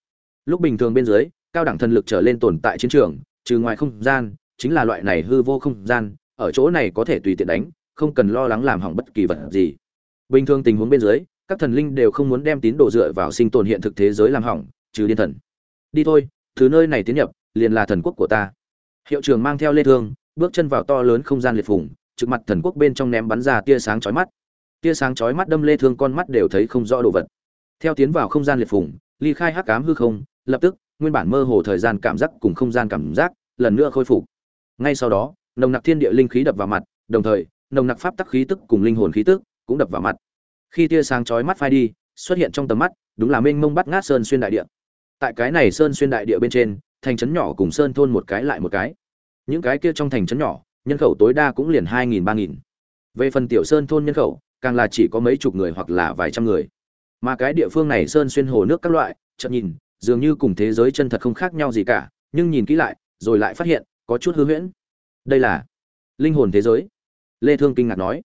Lúc bình thường bên dưới, cao đẳng thần lực trở lên tồn tại chiến trường, trừ ngoài không gian, chính là loại này hư vô không gian, ở chỗ này có thể tùy tiện đánh, không cần lo lắng làm hỏng bất kỳ vật gì. Bình thường tình huống bên dưới, các thần linh đều không muốn đem tín đồ dựa vào sinh tồn hiện thực thế giới làm hỏng, trừ điên thần. Đi thôi từ nơi này tiến nhập, liền là thần quốc của ta. Hiệu trưởng mang theo lê thương bước chân vào to lớn không gian liệt phùng, trực mặt thần quốc bên trong ném bắn ra tia sáng chói mắt. Tia sáng chói mắt đâm lê thương con mắt đều thấy không rõ đồ vật. Theo tiến vào không gian liệt phùng, ly khai hắc ám hư không, lập tức, nguyên bản mơ hồ thời gian cảm giác cùng không gian cảm giác, lần nữa khôi phục. Ngay sau đó, nồng nặc thiên địa linh khí đập vào mặt, đồng thời, nồng nặc pháp tắc khí tức cùng linh hồn khí tức cũng đập vào mặt. Khi tia sáng chói mắt phai đi, xuất hiện trong tầm mắt, đúng là mênh mông bắt ngát sơn xuyên đại địa. Tại cái này sơn xuyên đại địa bên trên, thành trấn nhỏ cùng sơn thôn một cái lại một cái những cái kia trong thành trấn nhỏ, nhân khẩu tối đa cũng liền hai nghìn, ba nghìn. Về phần tiểu sơn thôn nhân khẩu, càng là chỉ có mấy chục người hoặc là vài trăm người. Mà cái địa phương này sơn xuyên hồ nước các loại chậm nhìn, dường như cùng thế giới chân thật không khác nhau gì cả, nhưng nhìn kỹ lại, rồi lại phát hiện, có chút hư huyễn. Đây là linh hồn thế giới. Lê thương kinh ngạc nói.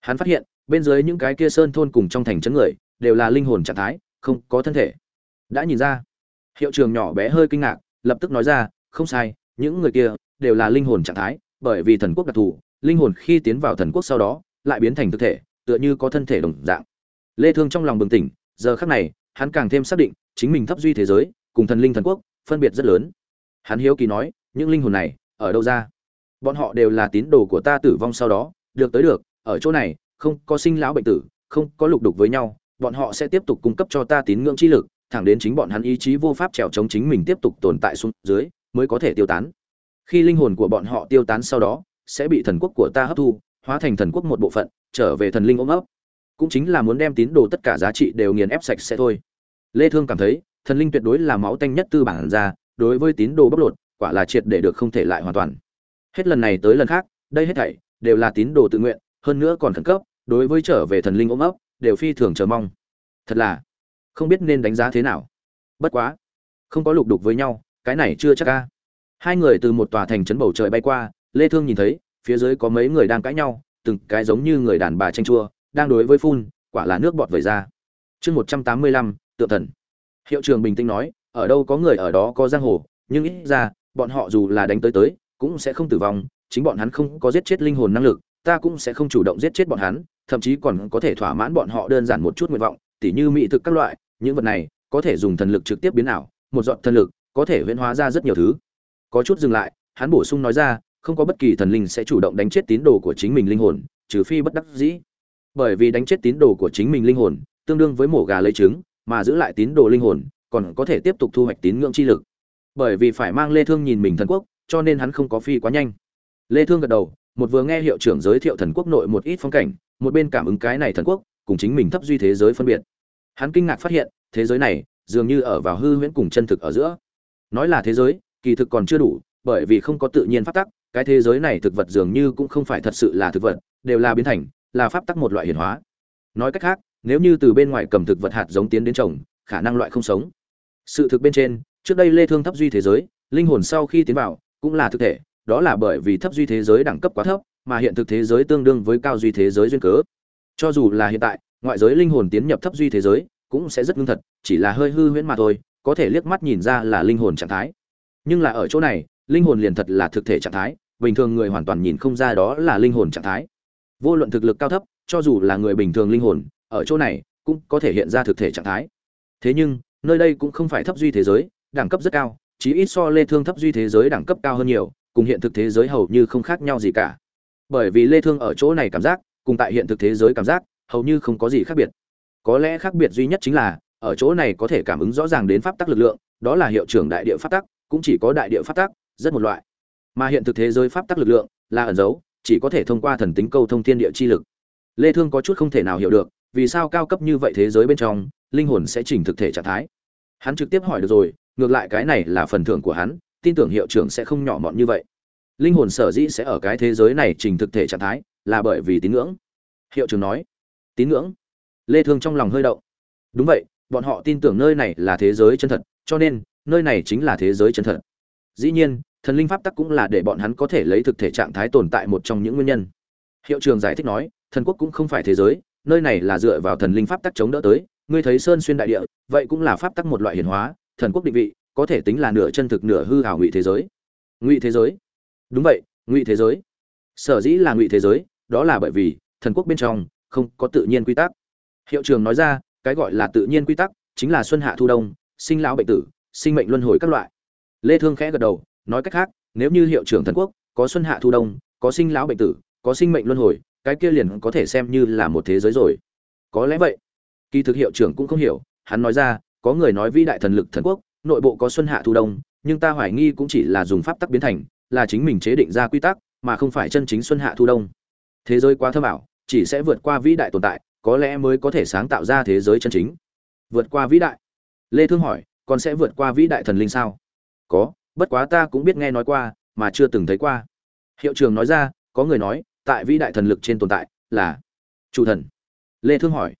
Hắn phát hiện, bên dưới những cái kia sơn thôn cùng trong thành trấn người, đều là linh hồn trạng thái, không có thân thể. Đã nhìn ra. Hiệu trường nhỏ bé hơi kinh ngạc, lập tức nói ra, không sai, những người kia đều là linh hồn trạng thái, bởi vì thần quốc đặc thù, linh hồn khi tiến vào thần quốc sau đó, lại biến thành thực thể, tựa như có thân thể đồng dạng. Lê thương trong lòng bừng tỉnh, giờ khắc này, hắn càng thêm xác định, chính mình thấp duy thế giới, cùng thần linh thần quốc, phân biệt rất lớn. Hắn hiếu kỳ nói, những linh hồn này, ở đâu ra? Bọn họ đều là tín đồ của ta tử vong sau đó, được tới được, ở chỗ này, không có sinh lão bệnh tử, không có lục đục với nhau, bọn họ sẽ tiếp tục cung cấp cho ta tín ngưỡng chi lực, thẳng đến chính bọn hắn ý chí vô pháp trèo chống chính mình tiếp tục tồn tại xuống dưới, mới có thể tiêu tán khi linh hồn của bọn họ tiêu tán sau đó, sẽ bị thần quốc của ta hấp thu, hóa thành thần quốc một bộ phận, trở về thần linh ôm ấp. Cũng chính là muốn đem tín đồ tất cả giá trị đều nghiền ép sạch sẽ thôi. Lê thương cảm thấy, thần linh tuyệt đối là máu tanh nhất tư bản ra, đối với tín đồ bóc lột, quả là triệt để được không thể lại hoàn toàn. Hết lần này tới lần khác, đây hết thảy đều là tín đồ tự nguyện, hơn nữa còn khẩn cấp, đối với trở về thần linh ôm ấp, đều phi thường chờ mong. Thật là, không biết nên đánh giá thế nào. Bất quá, không có lục đục với nhau, cái này chưa chắc ca hai người từ một tòa thành trấn bầu trời bay qua lê thương nhìn thấy phía dưới có mấy người đang cãi nhau từng cái giống như người đàn bà tranh chua đang đối với phun quả là nước bọt vẩy ra. Chương 185, tượng thần. Hiệu trường bình tĩnh nói ở đâu có người ở đó có giang hồ nhưng ít ra bọn họ dù là đánh tới tới cũng sẽ không tử vong chính bọn hắn không có giết chết linh hồn năng lực ta cũng sẽ không chủ động giết chết bọn hắn thậm chí còn có thể thỏa mãn bọn họ đơn giản một chút nguyện vọng tỉ như mỹ thực các loại những vật này có thể dùng thần lực trực tiếp biến ảo một giọt thần lực có thể huyễn hóa ra rất nhiều thứ có chút dừng lại, hắn bổ sung nói ra, không có bất kỳ thần linh sẽ chủ động đánh chết tín đồ của chính mình linh hồn, trừ phi bất đắc dĩ. Bởi vì đánh chết tín đồ của chính mình linh hồn, tương đương với mổ gà lấy trứng, mà giữ lại tín đồ linh hồn, còn có thể tiếp tục thu hoạch tín ngưỡng chi lực. Bởi vì phải mang lê thương nhìn mình thần quốc, cho nên hắn không có phi quá nhanh. Lê thương gật đầu, một vừa nghe hiệu trưởng giới thiệu thần quốc nội một ít phong cảnh, một bên cảm ứng cái này thần quốc, cùng chính mình thấp duy thế giới phân biệt. Hắn kinh ngạc phát hiện, thế giới này dường như ở vào hư huyễn cùng chân thực ở giữa. Nói là thế giới kỳ thực còn chưa đủ, bởi vì không có tự nhiên pháp tắc, cái thế giới này thực vật dường như cũng không phải thật sự là thực vật, đều là biến thành, là pháp tắc một loại hiển hóa. Nói cách khác, nếu như từ bên ngoài cầm thực vật hạt giống tiến đến trồng, khả năng loại không sống. Sự thực bên trên, trước đây lê thương thấp duy thế giới, linh hồn sau khi tiến vào, cũng là thực thể, đó là bởi vì thấp duy thế giới đẳng cấp quá thấp, mà hiện thực thế giới tương đương với cao duy thế giới duyên cớ. Cho dù là hiện tại, ngoại giới linh hồn tiến nhập thấp duy thế giới, cũng sẽ rất ngưng thật, chỉ là hơi hư huyễn mà thôi, có thể liếc mắt nhìn ra là linh hồn trạng thái nhưng là ở chỗ này, linh hồn liền thật là thực thể trạng thái, bình thường người hoàn toàn nhìn không ra đó là linh hồn trạng thái. Vô luận thực lực cao thấp, cho dù là người bình thường linh hồn, ở chỗ này cũng có thể hiện ra thực thể trạng thái. Thế nhưng, nơi đây cũng không phải thấp duy thế giới, đẳng cấp rất cao, chí ít so lê thương thấp duy thế giới đẳng cấp cao hơn nhiều, cùng hiện thực thế giới hầu như không khác nhau gì cả. Bởi vì lê thương ở chỗ này cảm giác, cùng tại hiện thực thế giới cảm giác, hầu như không có gì khác biệt. Có lẽ khác biệt duy nhất chính là, ở chỗ này có thể cảm ứng rõ ràng đến pháp tắc lực lượng, đó là hiệu trưởng đại địa pháp tắc cũng chỉ có đại địa pháp tắc, rất một loại. Mà hiện thực thế giới pháp tắc lực lượng là ẩn giấu, chỉ có thể thông qua thần tính câu thông thiên địa chi lực. Lê thương có chút không thể nào hiểu được, vì sao cao cấp như vậy thế giới bên trong, linh hồn sẽ chỉnh thực thể trạng thái. Hắn trực tiếp hỏi được rồi, ngược lại cái này là phần thưởng của hắn, tin tưởng hiệu trưởng sẽ không nhỏ mọn như vậy. Linh hồn sở dĩ sẽ ở cái thế giới này chỉnh thực thể trạng thái, là bởi vì tín ngưỡng. Hiệu trưởng nói, tín ngưỡng? Lê thương trong lòng hơi động. Đúng vậy, bọn họ tin tưởng nơi này là thế giới chân thật, cho nên nơi này chính là thế giới chân thật. Dĩ nhiên, thần linh pháp tắc cũng là để bọn hắn có thể lấy thực thể trạng thái tồn tại một trong những nguyên nhân. Hiệu trưởng giải thích nói, thần quốc cũng không phải thế giới, nơi này là dựa vào thần linh pháp tắc chống đỡ tới. Ngươi thấy sơn xuyên đại địa, vậy cũng là pháp tắc một loại hiển hóa, thần quốc định vị, có thể tính là nửa chân thực nửa hư hảo ngụy thế giới. Ngụy thế giới? Đúng vậy, ngụy thế giới. Sở dĩ là ngụy thế giới, đó là bởi vì thần quốc bên trong không có tự nhiên quy tắc. Hiệu trường nói ra, cái gọi là tự nhiên quy tắc chính là xuân hạ thu đông, sinh lão bệnh tử sinh mệnh luân hồi các loại. Lê thương khẽ gật đầu, nói cách khác, nếu như hiệu trưởng thần quốc, có xuân hạ thu đông, có sinh lão bệnh tử, có sinh mệnh luân hồi, cái kia liền có thể xem như là một thế giới rồi. Có lẽ vậy. Kỳ thực hiệu trưởng cũng không hiểu, hắn nói ra, có người nói vĩ đại thần lực thần quốc, nội bộ có xuân hạ thu đông, nhưng ta hoài nghi cũng chỉ là dùng pháp tắc biến thành, là chính mình chế định ra quy tắc, mà không phải chân chính xuân hạ thu đông. Thế giới quá thâm ảo, chỉ sẽ vượt qua vĩ đại tồn tại, có lẽ mới có thể sáng tạo ra thế giới chân chính. Vượt qua vĩ đại. Lê thương hỏi còn sẽ vượt qua vĩ đại thần linh sao? Có, bất quá ta cũng biết nghe nói qua, mà chưa từng thấy qua. Hiệu trưởng nói ra, có người nói, tại vĩ đại thần lực trên tồn tại là chủ thần. Lê thương hỏi.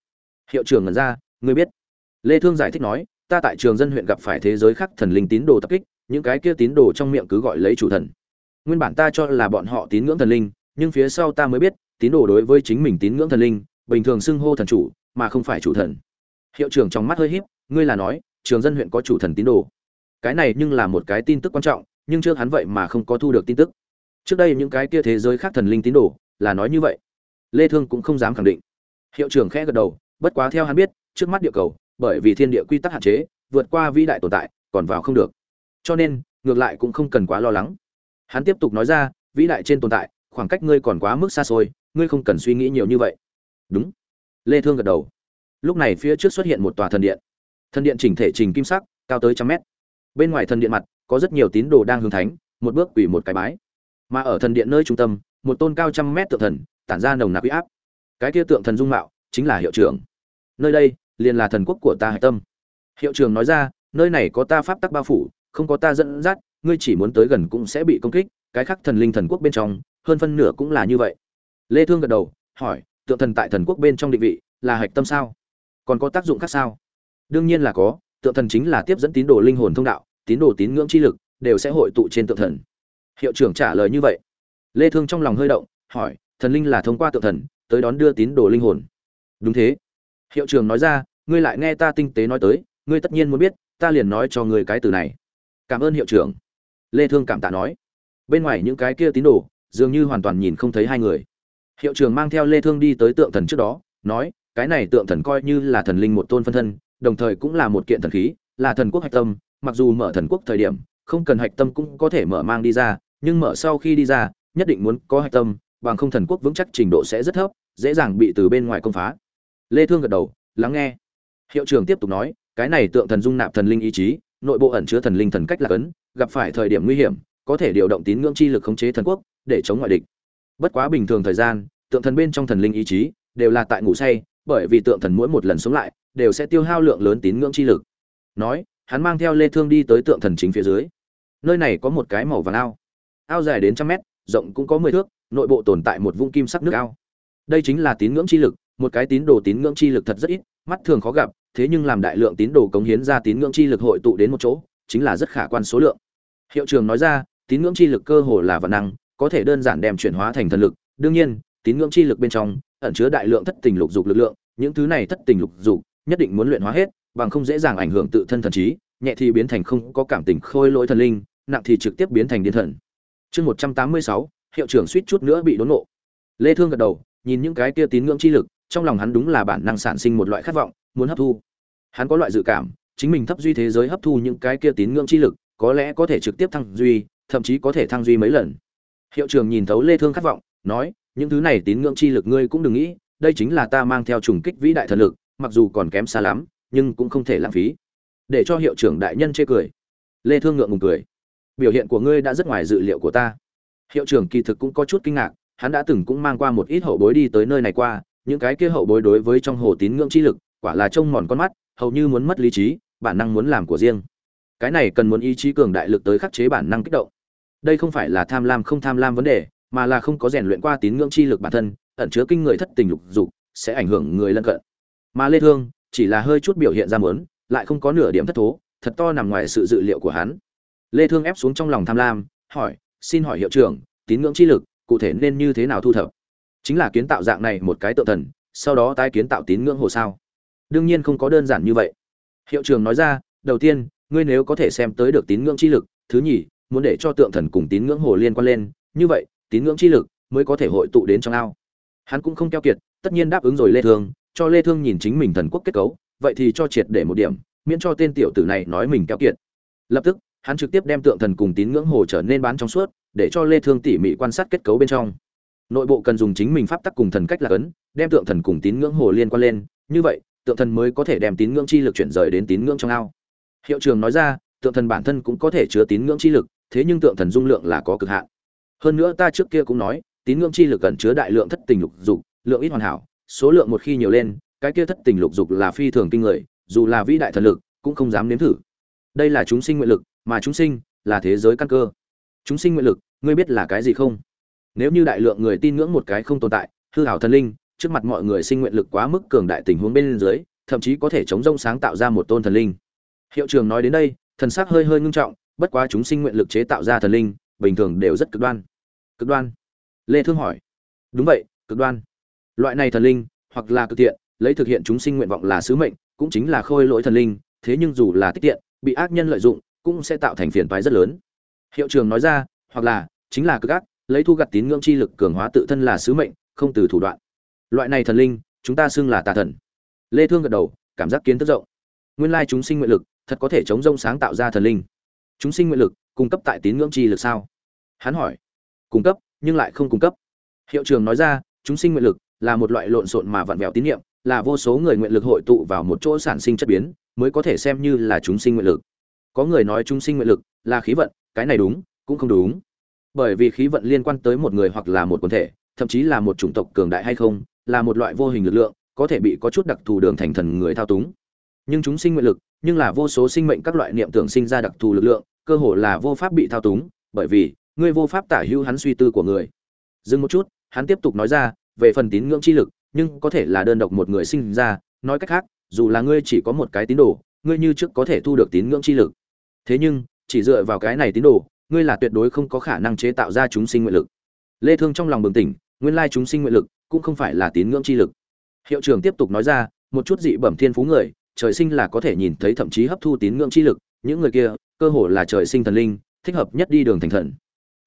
Hiệu trưởng ngẩn ra ngươi biết. Lê thương giải thích nói, ta tại trường dân huyện gặp phải thế giới khác thần linh tín đồ tập kích, những cái kia tín đồ trong miệng cứ gọi lấy chủ thần. Nguyên bản ta cho là bọn họ tín ngưỡng thần linh, nhưng phía sau ta mới biết, tín đồ đối với chính mình tín ngưỡng thần linh, bình thường xưng hô thần chủ, mà không phải chủ thần. Hiệu trưởng trong mắt hơi híp, ngươi là nói trường dân huyện có chủ thần tín đồ. Cái này nhưng là một cái tin tức quan trọng, nhưng trước hắn vậy mà không có thu được tin tức. Trước đây những cái kia thế giới khác thần linh tín đồ, là nói như vậy. Lê thương cũng không dám khẳng định. Hiệu trưởng khẽ gật đầu, bất quá theo hắn biết, trước mắt địa cầu, bởi vì thiên địa quy tắc hạn chế, vượt qua vĩ đại tồn tại, còn vào không được. Cho nên, ngược lại cũng không cần quá lo lắng. Hắn tiếp tục nói ra, vĩ đại trên tồn tại, khoảng cách ngươi còn quá mức xa xôi, ngươi không cần suy nghĩ nhiều như vậy. Đúng. Lê thương gật đầu. Lúc này phía trước xuất hiện một tòa thần điện thần điện chỉnh thể trình kim sắc, cao tới trăm mét. Bên ngoài thần điện mặt, có rất nhiều tín đồ đang hướng thánh, một bước quỳ một cái bái. Mà ở thần điện nơi trung tâm, một tôn cao trăm mét tượng thần, tản ra nồng nặc huy áp. Cái kia tượng thần dung mạo, chính là hiệu trưởng. Nơi đây, liền là thần quốc của ta hải tâm. Hiệu trưởng nói ra, nơi này có ta pháp tắc bao phủ, không có ta dẫn dắt, ngươi chỉ muốn tới gần cũng sẽ bị công kích, cái khác thần linh thần quốc bên trong, hơn phân nửa cũng là như vậy. Lê thương gật đầu, hỏi, tượng thần tại thần quốc bên trong định vị là hạch tâm sao? Còn có tác dụng khác sao? Đương nhiên là có, tượng thần chính là tiếp dẫn tín đồ linh hồn thông đạo, tín đồ tín ngưỡng chi lực đều sẽ hội tụ trên tượng thần. Hiệu trưởng trả lời như vậy. Lê thương trong lòng hơi động, hỏi, thần linh là thông qua tượng thần tới đón đưa tín đồ linh hồn. Đúng thế. Hiệu trưởng nói ra, ngươi lại nghe ta tinh tế nói tới, ngươi tất nhiên muốn biết, ta liền nói cho ngươi cái từ này. Cảm ơn hiệu trưởng. Lê thương cảm tạ nói. Bên ngoài những cái kia tín đồ, dường như hoàn toàn nhìn không thấy hai người. Hiệu trưởng mang theo lê thương đi tới tượng thần trước đó, nói, cái này tượng thần coi như là thần linh một tôn phân thân đồng thời cũng là một kiện thần khí, là thần quốc hạch tâm, mặc dù mở thần quốc thời điểm, không cần hạch tâm cũng có thể mở mang đi ra, nhưng mở sau khi đi ra, nhất định muốn có hạch tâm, bằng không thần quốc vững chắc trình độ sẽ rất thấp, dễ dàng bị từ bên ngoài công phá lê thương gật đầu, lắng nghe hiệu trưởng tiếp tục nói, cái này tượng thần dung nạp thần linh ý chí, nội bộ ẩn chứa thần linh thần cách là ấn. gặp phải thời điểm nguy hiểm, có thể điều động tín ngưỡng chi lực khống chế thần quốc, để chống ngoại địch bất quá bình thường thời gian, tượng thần bên trong thần linh ý chí, đều là tại ngủ say, bởi vì tượng thần mỗi một lần sống lại đều sẽ tiêu hao lượng lớn tín ngưỡng chi lực. Nói, hắn mang theo lê thương đi tới tượng thần chính phía dưới. Nơi này có một cái màu vàng ao. Ao dài đến trăm mét, rộng cũng có mười thước, nội bộ tồn tại một vũng kim sắc nước ao. Đây chính là tín ngưỡng chi lực, một cái tín đồ tín ngưỡng chi lực thật rất ít, mắt thường khó gặp, thế nhưng làm đại lượng tín đồ cống hiến ra tín ngưỡng chi lực hội tụ đến một chỗ, chính là rất khả quan số lượng. Hiệu trường nói ra, tín ngưỡng chi lực cơ hồ là vạn năng, có thể đơn giản đem chuyển hóa thành thần lực. Đương nhiên, tín ngưỡng chi lực bên trong, ẩn chứa đại lượng thất tình lục dục lực lượng, những thứ này thất tình lục dục nhất định muốn luyện hóa hết, bằng không dễ dàng ảnh hưởng tự thân thần trí, nhẹ thì biến thành không có cảm tình khôi lỗi thần linh, nặng thì trực tiếp biến thành điên thần. Chương một trăm tám mươi sáu, hiệu trưởng suýt chút nữa bị đốn nộ lê thương gật đầu, nhìn những cái kia tín ngưỡng chi lực, trong lòng hắn đúng là bản năng sản sinh một loại khát vọng, muốn hấp thu. Hắn có loại dự cảm, chính mình thấp duy thế giới hấp thu những cái kia tín ngưỡng chi lực, có lẽ có thể trực tiếp thăng duy, thậm chí có thể thăng duy mấy lần. Hiệu trưởng nhìn thấu lê thương khát vọng, nói, những thứ này tín ngưỡng chi lực ngươi cũng đừng nghĩ, đây chính là ta mang theo trùng kích vĩ đại thần lực mặc dù còn kém xa lắm, nhưng cũng không thể lãng phí. Để cho hiệu trưởng đại nhân chê cười. Lê thương ngượng ngùng cười. Biểu hiện của ngươi đã rất ngoài dự liệu của ta. Hiệu trưởng kỳ thực cũng có chút kinh ngạc, hắn đã từng cũng mang qua một ít hậu bối đi tới nơi này qua, những cái kia hậu bối đối với trong hồ tín ngưỡng chi lực, quả là trông mòn con mắt, hầu như muốn mất lý trí, bản năng muốn làm của riêng. Cái này cần muốn ý chí cường đại lực tới khắc chế bản năng kích động. Đây không phải là tham lam không tham lam vấn đề, mà là không có rèn luyện qua tín ngưỡng chi lực bản thân, ẩn chứa kinh người thất tình lục dục, sẽ ảnh hưởng người lân cận mà lê thương chỉ là hơi chút biểu hiện ra muốn, lại không có nửa điểm thất thố, thật to nằm ngoài sự dự liệu của hắn. Lê thương ép xuống trong lòng tham lam, hỏi, xin hỏi hiệu trưởng, tín ngưỡng chi lực, cụ thể nên như thế nào thu thập? Chính là kiến tạo dạng này một cái tự thần, sau đó tái kiến tạo tín ngưỡng hồ sao? Đương nhiên không có đơn giản như vậy. Hiệu trưởng nói ra, đầu tiên, ngươi nếu có thể xem tới được tín ngưỡng chi lực, thứ nhì, muốn để cho tượng thần cùng tín ngưỡng hồ liên quan lên, như vậy, tín ngưỡng chi lực mới có thể hội tụ đến trong ao. Hắn cũng không keo kiệt, tất nhiên đáp ứng rồi lê thương cho lê thương nhìn chính mình thần quốc kết cấu, vậy thì cho triệt để một điểm, miễn cho tên tiểu tử này nói mình kéo kiệt. Lập tức, hắn trực tiếp đem tượng thần cùng tín ngưỡng hồ trở nên bán trong suốt, để cho lê thương tỉ mỉ quan sát kết cấu bên trong. Nội bộ cần dùng chính mình pháp tắc cùng thần cách là ấn, đem tượng thần cùng tín ngưỡng hồ liên quan lên, như vậy, tượng thần mới có thể đem tín ngưỡng chi lực chuyển rời đến tín ngưỡng trong ao. Hiệu trường nói ra, tượng thần bản thân cũng có thể chứa tín ngưỡng chi lực, thế nhưng tượng thần dung lượng là có cực hạn. Hơn nữa ta trước kia cũng nói, tín ngưỡng chi lực cần chứa đại lượng thất tình lục dục, lượng ít hoàn hảo số lượng một khi nhiều lên, cái kia thất tình lục dục là phi thường kinh người, dù là vĩ đại thần lực, cũng không dám nếm thử. Đây là chúng sinh nguyện lực, mà chúng sinh là thế giới căn cơ. Chúng sinh nguyện lực, ngươi biết là cái gì không? Nếu như đại lượng người tin ngưỡng một cái không tồn tại, hư hảo thần linh, trước mặt mọi người sinh nguyện lực quá mức cường đại tình huống bên dưới, thậm chí có thể chống rông sáng tạo ra một tôn thần linh. Hiệu trường nói đến đây, thần sắc hơi hơi ngưng trọng, bất quá chúng sinh nguyện lực chế tạo ra thần linh, bình thường đều rất cực đoan. Cực đoan? Lê thương hỏi. Đúng vậy, cực đoan loại này thần linh, hoặc là cực thiện, lấy thực hiện chúng sinh nguyện vọng là sứ mệnh, cũng chính là khôi lỗi thần linh, thế nhưng dù là tiết tiện, bị ác nhân lợi dụng, cũng sẽ tạo thành phiền toái rất lớn. Hiệu trường nói ra, hoặc là, chính là cực ác, lấy thu gặt tín ngưỡng chi lực cường hóa tự thân là sứ mệnh, không từ thủ đoạn. Loại này thần linh, chúng ta xưng là tà thần. Lê thương gật đầu, cảm giác kiến thức rộng. Nguyên lai chúng sinh nguyện lực, thật có thể chống rông sáng tạo ra thần linh. Chúng sinh nguyện lực, cung cấp tại tín ngưỡng chi lực sao? Hắn hỏi. Cung cấp, nhưng lại không cung cấp. Hiệu trường nói ra, chúng sinh nguyện lực là một loại lộn xộn mà vặn vẹo tín niệm, là vô số người nguyện lực hội tụ vào một chỗ sản sinh chất biến, mới có thể xem như là chúng sinh nguyện lực. Có người nói chúng sinh nguyện lực là khí vận, cái này đúng, cũng không đúng. Bởi vì khí vận liên quan tới một người hoặc là một quần thể, thậm chí là một chủng tộc cường đại hay không, là một loại vô hình lực lượng, có thể bị có chút đặc thù đường thành thần người thao túng. Nhưng chúng sinh nguyện lực, nhưng là vô số sinh mệnh các loại niệm tưởng sinh ra đặc thù lực lượng, cơ hồ là vô pháp bị thao túng, bởi vì, ngươi vô pháp tả hữu hắn suy tư của người. Dừng một chút, hắn tiếp tục nói ra về phần tín ngưỡng chi lực, nhưng có thể là đơn độc một người sinh ra, nói cách khác, dù là ngươi chỉ có một cái tín đồ, ngươi như trước có thể thu được tín ngưỡng chi lực. Thế nhưng, chỉ dựa vào cái này tín đồ, ngươi là tuyệt đối không có khả năng chế tạo ra chúng sinh nguyện lực. Lê thương trong lòng bừng tỉnh, nguyên lai chúng sinh nguyện lực cũng không phải là tín ngưỡng chi lực. Hiệu trưởng tiếp tục nói ra, một chút dị bẩm thiên phú người, trời sinh là có thể nhìn thấy thậm chí hấp thu tín ngưỡng chi lực, những người kia, cơ hồ là trời sinh thần linh, thích hợp nhất đi đường thành thần.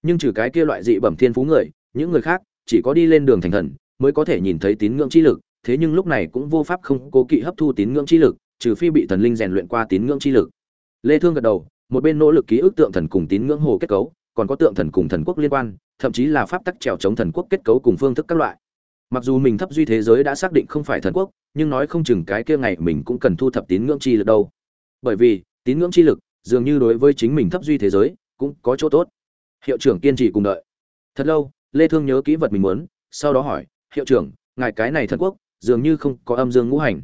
Nhưng trừ cái kia loại dị bẩm thiên phú người, những người khác, chỉ có đi lên đường thành thần mới có thể nhìn thấy tín ngưỡng chi lực, thế nhưng lúc này cũng vô pháp không cố kỵ hấp thu tín ngưỡng chi lực, trừ phi bị thần linh rèn luyện qua tín ngưỡng chi lực. Lê thương gật đầu, một bên nỗ lực ký ức tượng thần cùng tín ngưỡng hồ kết cấu, còn có tượng thần cùng thần quốc liên quan, thậm chí là pháp tắc trèo chống thần quốc kết cấu cùng phương thức các loại. Mặc dù mình thấp duy thế giới đã xác định không phải thần quốc, nhưng nói không chừng cái kia ngày mình cũng cần thu thập tín ngưỡng chi lực đâu. Bởi vì, tín ngưỡng chi lực, dường như đối với chính mình thấp duy thế giới, cũng có chỗ tốt. Hiệu trưởng kiên trì cùng đợi. Thật lâu, lê thương nhớ kỹ vật mình muốn, sau đó hỏi hiệu trưởng, ngài cái này thần quốc, dường như không có âm dương ngũ hành.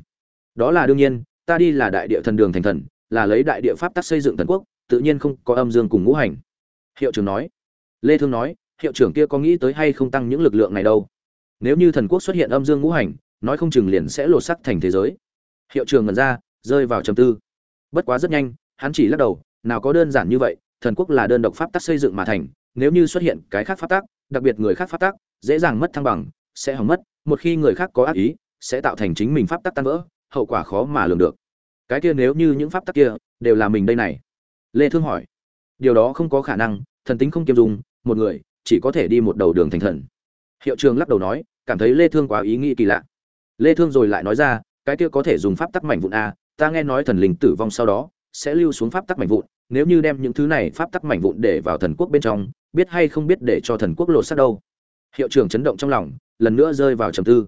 Đó là đương nhiên, ta đi là đại địa thần đường thành thần, là lấy đại địa pháp tắc xây dựng thần quốc, tự nhiên không có âm dương cùng ngũ hành. Hiệu trưởng nói. Lê thương nói, hiệu trưởng kia có nghĩ tới hay không tăng những lực lượng này đâu? Nếu như thần quốc xuất hiện âm dương ngũ hành, nói không chừng liền sẽ lột sắc thành thế giới. Hiệu trưởng ngẩn ra, rơi vào trầm tư. Bất quá rất nhanh, hắn chỉ lắc đầu, nào có đơn giản như vậy, thần quốc là đơn độc pháp tắc xây dựng mà thành, nếu như xuất hiện cái khác pháp tắc, đặc biệt người khác pháp tắc, dễ dàng mất thăng bằng sẽ hỏng mất, một khi người khác có ác ý, sẽ tạo thành chính mình pháp tắc tan vỡ, hậu quả khó mà lường được. Cái kia nếu như những pháp tắc kia đều là mình đây này. Lê thương hỏi. Điều đó không có khả năng, thần tính không kiêm dung, một người chỉ có thể đi một đầu đường thành thần. Hiệu trường lắc đầu nói, cảm thấy lê thương quá ý nghĩ kỳ lạ. Lê thương rồi lại nói ra, cái kia có thể dùng pháp tắc mảnh vụn a ta nghe nói thần linh tử vong sau đó sẽ lưu xuống pháp tắc mảnh vụn, nếu như đem những thứ này pháp tắc mảnh vụn để vào thần quốc bên trong, biết hay không biết để cho thần quốc lột xác đâu. Hiệu trưởng chấn động trong lòng lần nữa rơi vào trầm tư.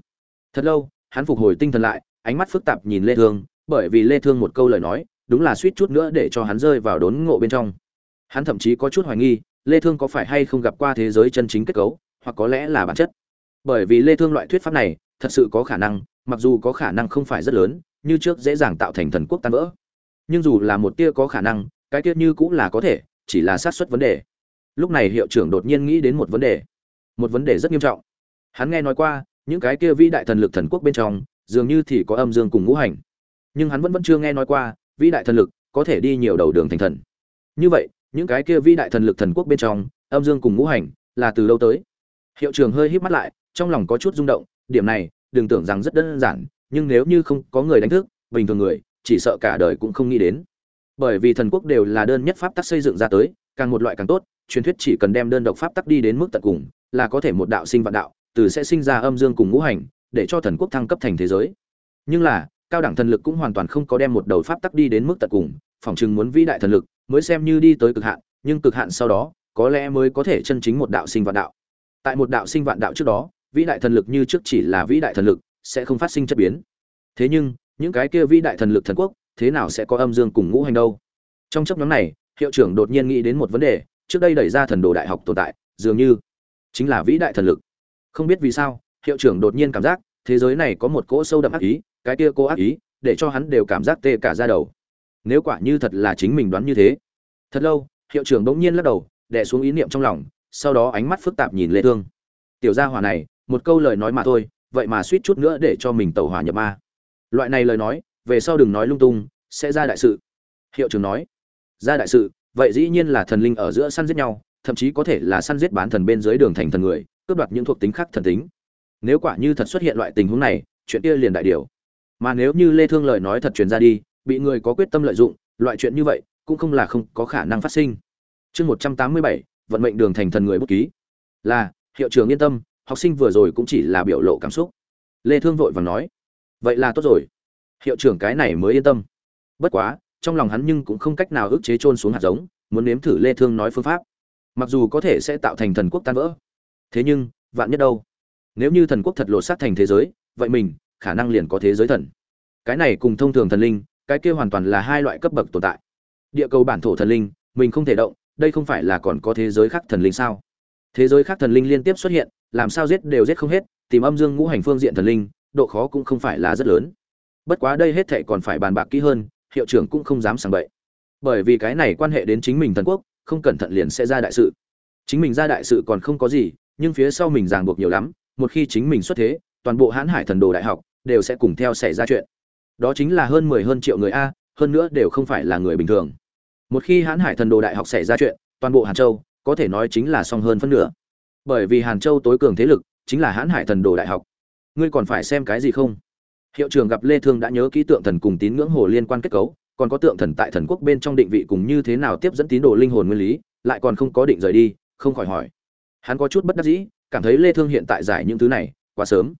Thật lâu, hắn phục hồi tinh thần lại, ánh mắt phức tạp nhìn lê thương, bởi vì lê thương một câu lời nói, đúng là suýt chút nữa để cho hắn rơi vào đốn ngộ bên trong. Hắn thậm chí có chút hoài nghi, lê thương có phải hay không gặp qua thế giới chân chính kết cấu, hoặc có lẽ là bản chất. Bởi vì lê thương loại thuyết pháp này, thật sự có khả năng, mặc dù có khả năng không phải rất lớn, như trước dễ dàng tạo thành thần quốc tan vỡ. Nhưng dù là một tia có khả năng, cái tiết như cũng là có thể, chỉ là xác suất vấn đề. Lúc này hiệu trưởng đột nhiên nghĩ đến một vấn đề. Một vấn đề rất nghiêm trọng hắn nghe nói qua, những cái kia vĩ đại thần lực thần quốc bên trong, dường như thì có âm dương cùng ngũ hành. Nhưng hắn vẫn vẫn chưa nghe nói qua, vĩ đại thần lực có thể đi nhiều đầu đường thành thần. Như vậy, những cái kia vĩ đại thần lực thần quốc bên trong, âm dương cùng ngũ hành là từ đâu tới? Hiệu trưởng hơi híp mắt lại, trong lòng có chút rung động, điểm này, đừng tưởng rằng rất đơn giản, nhưng nếu như không có người đánh thức, bình thường người, chỉ sợ cả đời cũng không nghĩ đến. Bởi vì thần quốc đều là đơn nhất pháp tắc xây dựng ra tới, càng một loại càng tốt, truyền thuyết chỉ cần đem đơn độc pháp tắc đi đến mức tận cùng, là có thể một đạo sinh vạn đạo từ sẽ sinh ra âm dương cùng ngũ hành, để cho thần quốc thăng cấp thành thế giới. Nhưng là, cao đẳng thần lực cũng hoàn toàn không có đem một đầu pháp tắc đi đến mức tận cùng, phỏng chừng muốn vĩ đại thần lực mới xem như đi tới cực hạn, nhưng cực hạn sau đó, có lẽ mới có thể chân chính một đạo sinh vạn đạo. Tại một đạo sinh vạn đạo trước đó, vĩ đại thần lực như trước chỉ là vĩ đại thần lực, sẽ không phát sinh chất biến. Thế nhưng, những cái kia vĩ đại thần lực thần quốc, thế nào sẽ có âm dương cùng ngũ hành đâu? Trong chấp nhóm này, hiệu trưởng đột nhiên nghĩ đến một vấn đề, trước đây đẩy ra thần đồ đại học tồn tại, dường như chính là vĩ đại thần lực không biết vì sao, hiệu trưởng đột nhiên cảm giác thế giới này có một cỗ sâu đậm ác ý, cái kia cô ác ý để cho hắn đều cảm giác tê cả ra đầu. Nếu quả như thật là chính mình đoán như thế. Thật lâu, hiệu trưởng bỗng nhiên lắc đầu, đè xuống ý niệm trong lòng, sau đó ánh mắt phức tạp nhìn lê thương. Tiểu gia hỏa này, một câu lời nói mà thôi, vậy mà suýt chút nữa để cho mình tẩu hỏa nhập ma. Loại này lời nói, về sau đừng nói lung tung, sẽ ra đại sự. Hiệu trưởng nói, ra đại sự, vậy dĩ nhiên là thần linh ở giữa săn giết nhau, thậm chí có thể là săn giết bán thần bên dưới đường thành thần người cướp đoạt những thuộc tính khác thần tính. Nếu quả như thật xuất hiện loại tình huống này chuyện kia liền đại điều. Mà nếu như lê thương lời nói thật truyền ra đi bị người có quyết tâm lợi dụng loại chuyện như vậy cũng không là không có khả năng phát sinh. Chương 187, vận mệnh đường thành thần người bút ký. Là hiệu trưởng yên tâm học sinh vừa rồi cũng chỉ là biểu lộ cảm xúc. Lê thương vội vàng nói vậy là tốt rồi. Hiệu trưởng cái này mới yên tâm. Bất quá trong lòng hắn nhưng cũng không cách nào ức chế trôn xuống hạt giống muốn nếm thử lê thương nói phương pháp. Mặc dù có thể sẽ tạo thành thần quốc tan vỡ thế nhưng, vạn nhất đâu? Nếu như thần quốc thật lột xác thành thế giới, vậy mình, khả năng liền có thế giới thần. Cái này cùng thông thường thần linh, cái kia hoàn toàn là hai loại cấp bậc tồn tại. Địa cầu bản thổ thần linh, mình không thể động, đây không phải là còn có thế giới khác thần linh sao? Thế giới khác thần linh liên tiếp xuất hiện, làm sao giết đều giết không hết, tìm âm dương ngũ hành phương diện thần linh, độ khó cũng không phải là rất lớn. Bất quá đây hết thệ còn phải bàn bạc kỹ hơn, hiệu trưởng cũng không dám sàng bậy. Bởi vì cái này quan hệ đến chính mình thần quốc, không cẩn thận liền sẽ ra đại sự. Chính mình ra đại sự còn không có gì nhưng phía sau mình ràng buộc nhiều lắm, một khi chính mình xuất thế, toàn bộ hãn hải thần đồ đại học đều sẽ cùng theo xảy ra chuyện. Đó chính là hơn mười hơn triệu người a, hơn nữa đều không phải là người bình thường. Một khi hãn hải thần đồ đại học xảy ra chuyện, toàn bộ hàn châu, có thể nói chính là song hơn phân nửa. Bởi vì hàn châu tối cường thế lực chính là hãn hải thần đồ đại học. Ngươi còn phải xem cái gì không? Hiệu trưởng gặp lê thương đã nhớ kỹ tượng thần cùng tín ngưỡng hồ liên quan kết cấu, còn có tượng thần tại thần quốc bên trong định vị cùng như thế nào tiếp dẫn tín đồ linh hồn nguyên lý, lại còn không có định rời đi, không khỏi hỏi hắn có chút bất đắc dĩ, cảm thấy lê thương hiện tại giải những thứ này quá sớm.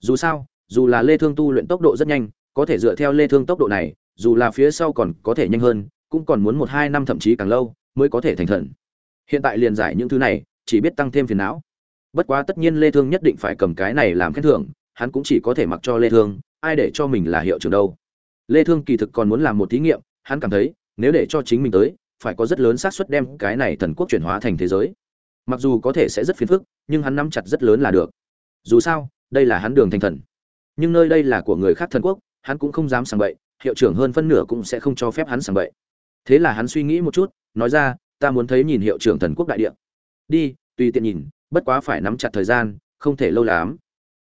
Dù sao, dù là lê thương tu luyện tốc độ rất nhanh, có thể dựa theo lê thương tốc độ này, dù là phía sau còn có thể nhanh hơn, cũng còn muốn một hai năm thậm chí càng lâu mới có thể thành thần. Hiện tại liền giải những thứ này, chỉ biết tăng thêm phiền não. Bất quá tất nhiên lê thương nhất định phải cầm cái này làm khen thưởng, hắn cũng chỉ có thể mặc cho lê thương, ai để cho mình là hiệu trưởng đâu. Lê thương kỳ thực còn muốn làm một thí nghiệm, hắn cảm thấy, nếu để cho chính mình tới, phải có rất lớn xác suất đem cái này thần quốc chuyển hóa thành thế giới mặc dù có thể sẽ rất phiền phức, nhưng hắn nắm chặt rất lớn là được. Dù sao, đây là hắn đường thành thần. Nhưng nơi đây là của người khác thần quốc, hắn cũng không dám sàng bậy, hiệu trưởng hơn phân nửa cũng sẽ không cho phép hắn sàng bậy. Thế là hắn suy nghĩ một chút, nói ra, ta muốn thấy nhìn hiệu trưởng thần quốc đại địa. Đi, tùy tiện nhìn, bất quá phải nắm chặt thời gian, không thể lâu lắm.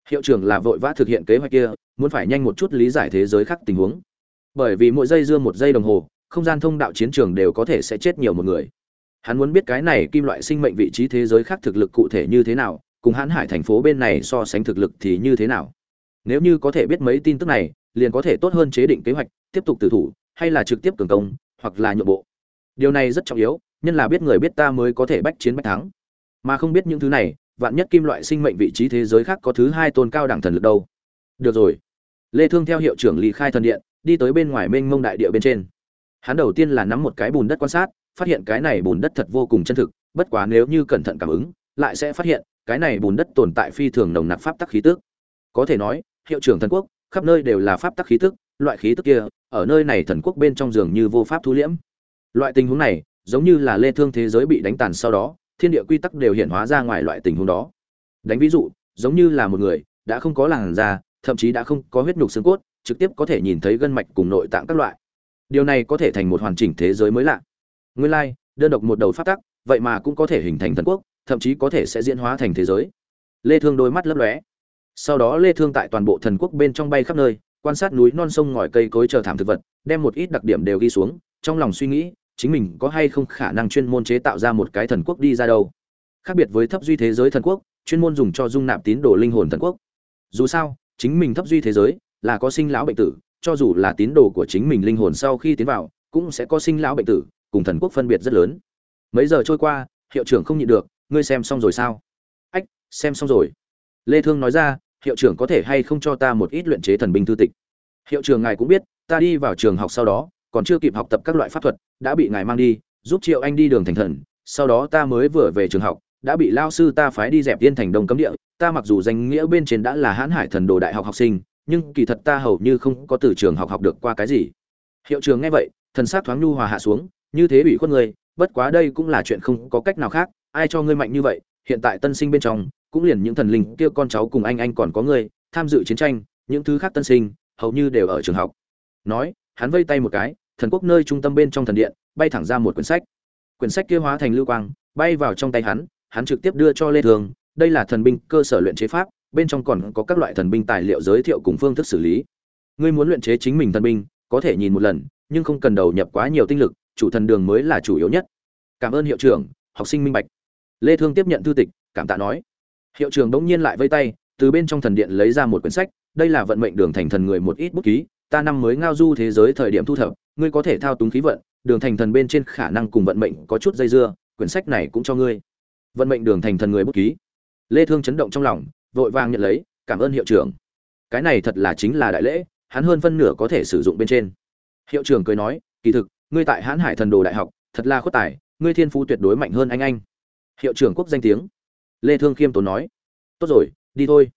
Hiệu trưởng là vội vã thực hiện kế hoạch kia, muốn phải nhanh một chút lý giải thế giới khác tình huống. Bởi vì mỗi giây dưa một giây đồng hồ, không gian thông đạo chiến trường đều có thể sẽ chết nhiều một người hắn muốn biết cái này kim loại sinh mệnh vị trí thế giới khác thực lực cụ thể như thế nào, cùng hãn hải thành phố bên này so sánh thực lực thì như thế nào. Nếu như có thể biết mấy tin tức này, liền có thể tốt hơn chế định kế hoạch, tiếp tục tử thủ, hay là trực tiếp cường công, hoặc là nhượng bộ. Điều này rất trọng yếu, nhân là biết người biết ta mới có thể bách chiến bách thắng. Mà không biết những thứ này, vạn nhất kim loại sinh mệnh vị trí thế giới khác có thứ hai tôn cao đẳng thần lực đâu. Được rồi. Lê thương theo hiệu trưởng lý khai thần điện, đi tới bên ngoài mênh mông đại địa bên trên. Hắn đầu tiên là nắm một cái bùn đất quan sát phát hiện cái này bùn đất thật vô cùng chân thực, bất quá nếu như cẩn thận cảm ứng, lại sẽ phát hiện, cái này bùn đất tồn tại phi thường nồng nặc pháp tắc khí tức. Có thể nói, hiệu trưởng thần quốc, khắp nơi đều là pháp tắc khí tức, loại khí tức kia, ở nơi này thần quốc bên trong giường như vô pháp thu liễm. Loại tình huống này, giống như là lê thương thế giới bị đánh tàn sau đó, thiên địa quy tắc đều hiện hóa ra ngoài loại tình huống đó. Đánh ví dụ, giống như là một người, đã không có làn da, thậm chí đã không có huyết nhục xương cốt, trực tiếp có thể nhìn thấy gân mạch cùng nội tạng các loại. Điều này có thể thành một hoàn chỉnh thế giới mới lạ nguyên lai like, đơn độc một đầu phát tắc vậy mà cũng có thể hình thành thần quốc thậm chí có thể sẽ diễn hóa thành thế giới. Lê thương đôi mắt lấp lóe. Sau đó lê thương tại toàn bộ thần quốc bên trong bay khắp nơi quan sát núi non sông ngòi cây cối chờ thảm thực vật đem một ít đặc điểm đều ghi xuống trong lòng suy nghĩ chính mình có hay không khả năng chuyên môn chế tạo ra một cái thần quốc đi ra đâu. Khác biệt với thấp duy thế giới thần quốc chuyên môn dùng cho dung nạp tín đồ linh hồn thần quốc. Dù sao chính mình thấp duy thế giới là có sinh lão bệnh tử cho dù là tín đồ của chính mình linh hồn sau khi tiến vào cũng sẽ có sinh lão bệnh tử cùng thần quốc phân biệt rất lớn. Mấy giờ trôi qua, hiệu trưởng không nhịn được, ngươi xem xong rồi sao? Ách, xem xong rồi. Lê thương nói ra, hiệu trưởng có thể hay không cho ta một ít luyện chế thần binh thư tịch? Hiệu trưởng ngài cũng biết, ta đi vào trường học sau đó, còn chưa kịp học tập các loại pháp thuật, đã bị ngài mang đi, giúp triệu anh đi đường thành thần, sau đó ta mới vừa về trường học, đã bị lao sư ta phái đi dẹp tiên thành đông cấm địa, ta mặc dù danh nghĩa bên trên đã là hãn hải thần đồ đại học học sinh, nhưng kỳ thật ta hầu như không có từ trường học học được qua cái gì. Hiệu trường nghe vậy, thần sắc thoáng nhu hòa hạ xuống như thế ủy khuất ngươi, bất quá đây cũng là chuyện không có cách nào khác, ai cho ngươi mạnh như vậy, hiện tại tân sinh bên trong, cũng liền những thần linh kia con cháu cùng anh anh còn có ngươi, tham dự chiến tranh, những thứ khác tân sinh, hầu như đều ở trường học. Nói, hắn vây tay một cái, thần quốc nơi trung tâm bên trong thần điện, bay thẳng ra một quyển sách. Quyển sách kia hóa thành lưu quang, bay vào trong tay hắn hắn trực tiếp đưa cho lê thường, đây là thần binh cơ sở luyện chế pháp, bên trong còn có các loại thần binh tài liệu giới thiệu cùng phương thức xử lý. Ngươi muốn luyện chế chính mình thần binh, có thể nhìn một lần, nhưng không cần đầu nhập quá nhiều tinh lực chủ thần đường mới là chủ yếu nhất. Cảm ơn hiệu trưởng, học sinh minh bạch. Lê thương tiếp nhận thư tịch, cảm tạ nói. Hiệu trưởng đống nhiên lại vây tay, từ bên trong thần điện lấy ra một quyển sách, đây là vận mệnh đường thành thần người một ít bút ký, ta năm mới ngao du thế giới thời điểm thu thập, ngươi có thể thao túng khí vận, đường thành thần bên trên khả năng cùng vận mệnh có chút dây dưa, quyển sách này cũng cho ngươi. Vận mệnh đường thành thần người bút ký. Lê thương chấn động trong lòng, vội vàng nhận lấy, cảm ơn hiệu trưởng. Cái này thật là chính là đại lễ, hắn hơn phân nửa có thể sử dụng bên trên. Hiệu trưởng cười nói, kỳ thực ngươi tại hãn hải thần đồ đại học, thật là khuất tài, ngươi thiên phú tuyệt đối mạnh hơn anh anh. Hiệu trưởng quốc danh tiếng. Lê thương khiêm tốn nói. Tốt rồi, đi thôi.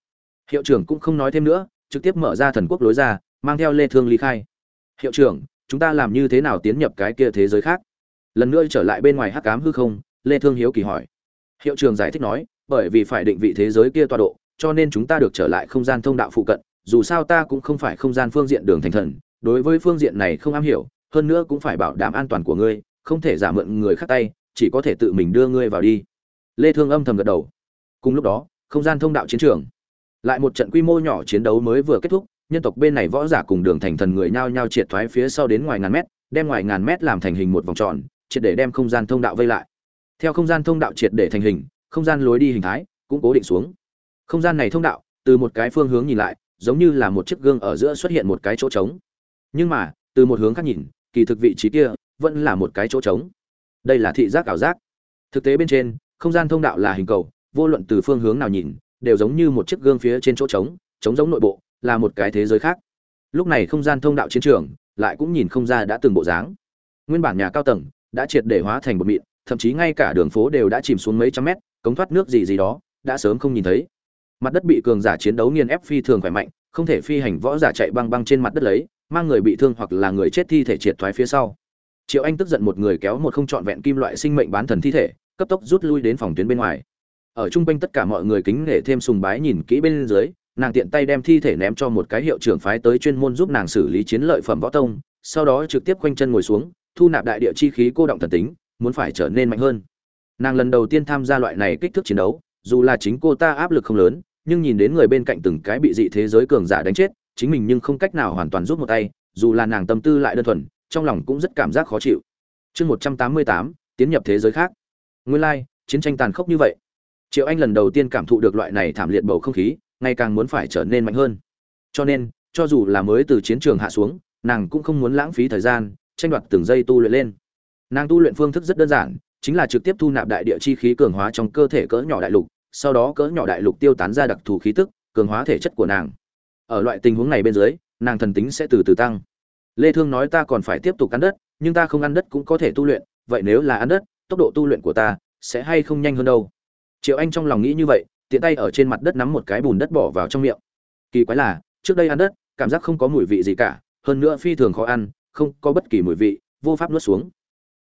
Hiệu trưởng cũng không nói thêm nữa, trực tiếp mở ra thần quốc lối ra, mang theo lê thương ly khai. Hiệu trưởng, chúng ta làm như thế nào tiến nhập cái kia thế giới khác? Lần nữa trở lại bên ngoài hắc ám hư không, lê thương hiếu kỳ hỏi. Hiệu trưởng giải thích nói, bởi vì phải định vị thế giới kia tọa độ, cho nên chúng ta được trở lại không gian thông đạo phụ cận, dù sao ta cũng không phải không gian phương diện đường thành thần, đối với phương diện này không am hiểu hơn nữa cũng phải bảo đảm an toàn của ngươi, không thể giả mượn người khác tay, chỉ có thể tự mình đưa ngươi vào đi. Lê thương âm thầm gật đầu. Cùng lúc đó, không gian thông đạo chiến trường. Lại một trận quy mô nhỏ chiến đấu mới vừa kết thúc, nhân tộc bên này võ giả cùng đường thành thần người nhao nhao triệt thoái phía sau đến ngoài ngàn mét, đem ngoài ngàn mét làm thành hình một vòng tròn, triệt để đem không gian thông đạo vây lại. Theo không gian thông đạo triệt để thành hình, không gian lối đi hình thái cũng cố định xuống. Không gian này thông đạo, từ một cái phương hướng nhìn lại, giống như là một chiếc gương ở giữa xuất hiện một cái chỗ trống. Nhưng mà, từ một hướng khác nhìn kỳ thực vị trí kia vẫn là một cái chỗ trống. Đây là thị giác ảo giác. Thực tế bên trên, không gian thông đạo là hình cầu, vô luận từ phương hướng nào nhìn, đều giống như một chiếc gương phía trên chỗ trống trống giống nội bộ, là một cái thế giới khác. Lúc này không gian thông đạo chiến trường, lại cũng nhìn không ra đã từng bộ dáng. Nguyên bản nhà cao tầng đã triệt để hóa thành một mịn, thậm chí ngay cả đường phố đều đã chìm xuống mấy trăm mét, cống thoát nước gì gì đó, đã sớm không nhìn thấy. Mặt đất bị cường giả chiến đấu nghiền ép phi thường khỏe mạnh, không thể phi hành võ giả chạy băng băng trên mặt đất lấy mang người bị thương hoặc là người chết thi thể triệt thoái phía sau. Triệu anh tức giận một người kéo một không trọn vẹn kim loại sinh mệnh bán thần thi thể, cấp tốc rút lui đến phòng tuyến bên ngoài. Ở trung quanh tất cả mọi người kính nể thêm sùng bái nhìn kỹ bên dưới, nàng tiện tay đem thi thể ném cho một cái hiệu trưởng phái tới chuyên môn giúp nàng xử lý chiến lợi phẩm võ tông, sau đó trực tiếp quanh chân ngồi xuống, thu nạp đại địa chi khí cô động thần tính, muốn phải trở nên mạnh hơn. Nàng lần đầu tiên tham gia loại này kích thước chiến đấu, dù là chính cô ta áp lực không lớn, nhưng nhìn đến người bên cạnh từng cái bị dị thế giới cường giả đánh chết chính mình nhưng không cách nào hoàn toàn giúp một tay, dù là nàng tâm tư lại đơn thuần, trong lòng cũng rất cảm giác khó chịu. Chương một trăm tám mươi tám, tiến nhập thế giới khác. Nguyên lai, chiến tranh tàn khốc như vậy. Triệu anh lần đầu tiên cảm thụ được loại này thảm liệt bầu không khí, ngày càng muốn phải trở nên mạnh hơn. Cho nên, cho dù là mới từ chiến trường hạ xuống, nàng cũng không muốn lãng phí thời gian, tranh đoạt từng giây tu luyện lên. Nàng tu luyện phương thức rất đơn giản, chính là trực tiếp thu nạp đại địa chi khí cường hóa trong cơ thể cỡ nhỏ đại lục, sau đó cỡ nhỏ đại lục tiêu tán ra đặc thù khí tức, cường hóa thể chất của nàng ở loại tình huống này bên dưới, nàng thần tính sẽ từ từ tăng. Lê thương nói ta còn phải tiếp tục ăn đất, nhưng ta không ăn đất cũng có thể tu luyện, vậy nếu là ăn đất, tốc độ tu luyện của ta sẽ hay không nhanh hơn đâu? Triệu anh trong lòng nghĩ như vậy, tiện tay ở trên mặt đất nắm một cái bùn đất bỏ vào trong miệng. Kỳ quái là, trước đây ăn đất, cảm giác không có mùi vị gì cả, hơn nữa phi thường khó ăn, không có bất kỳ mùi vị, vô pháp nuốt xuống.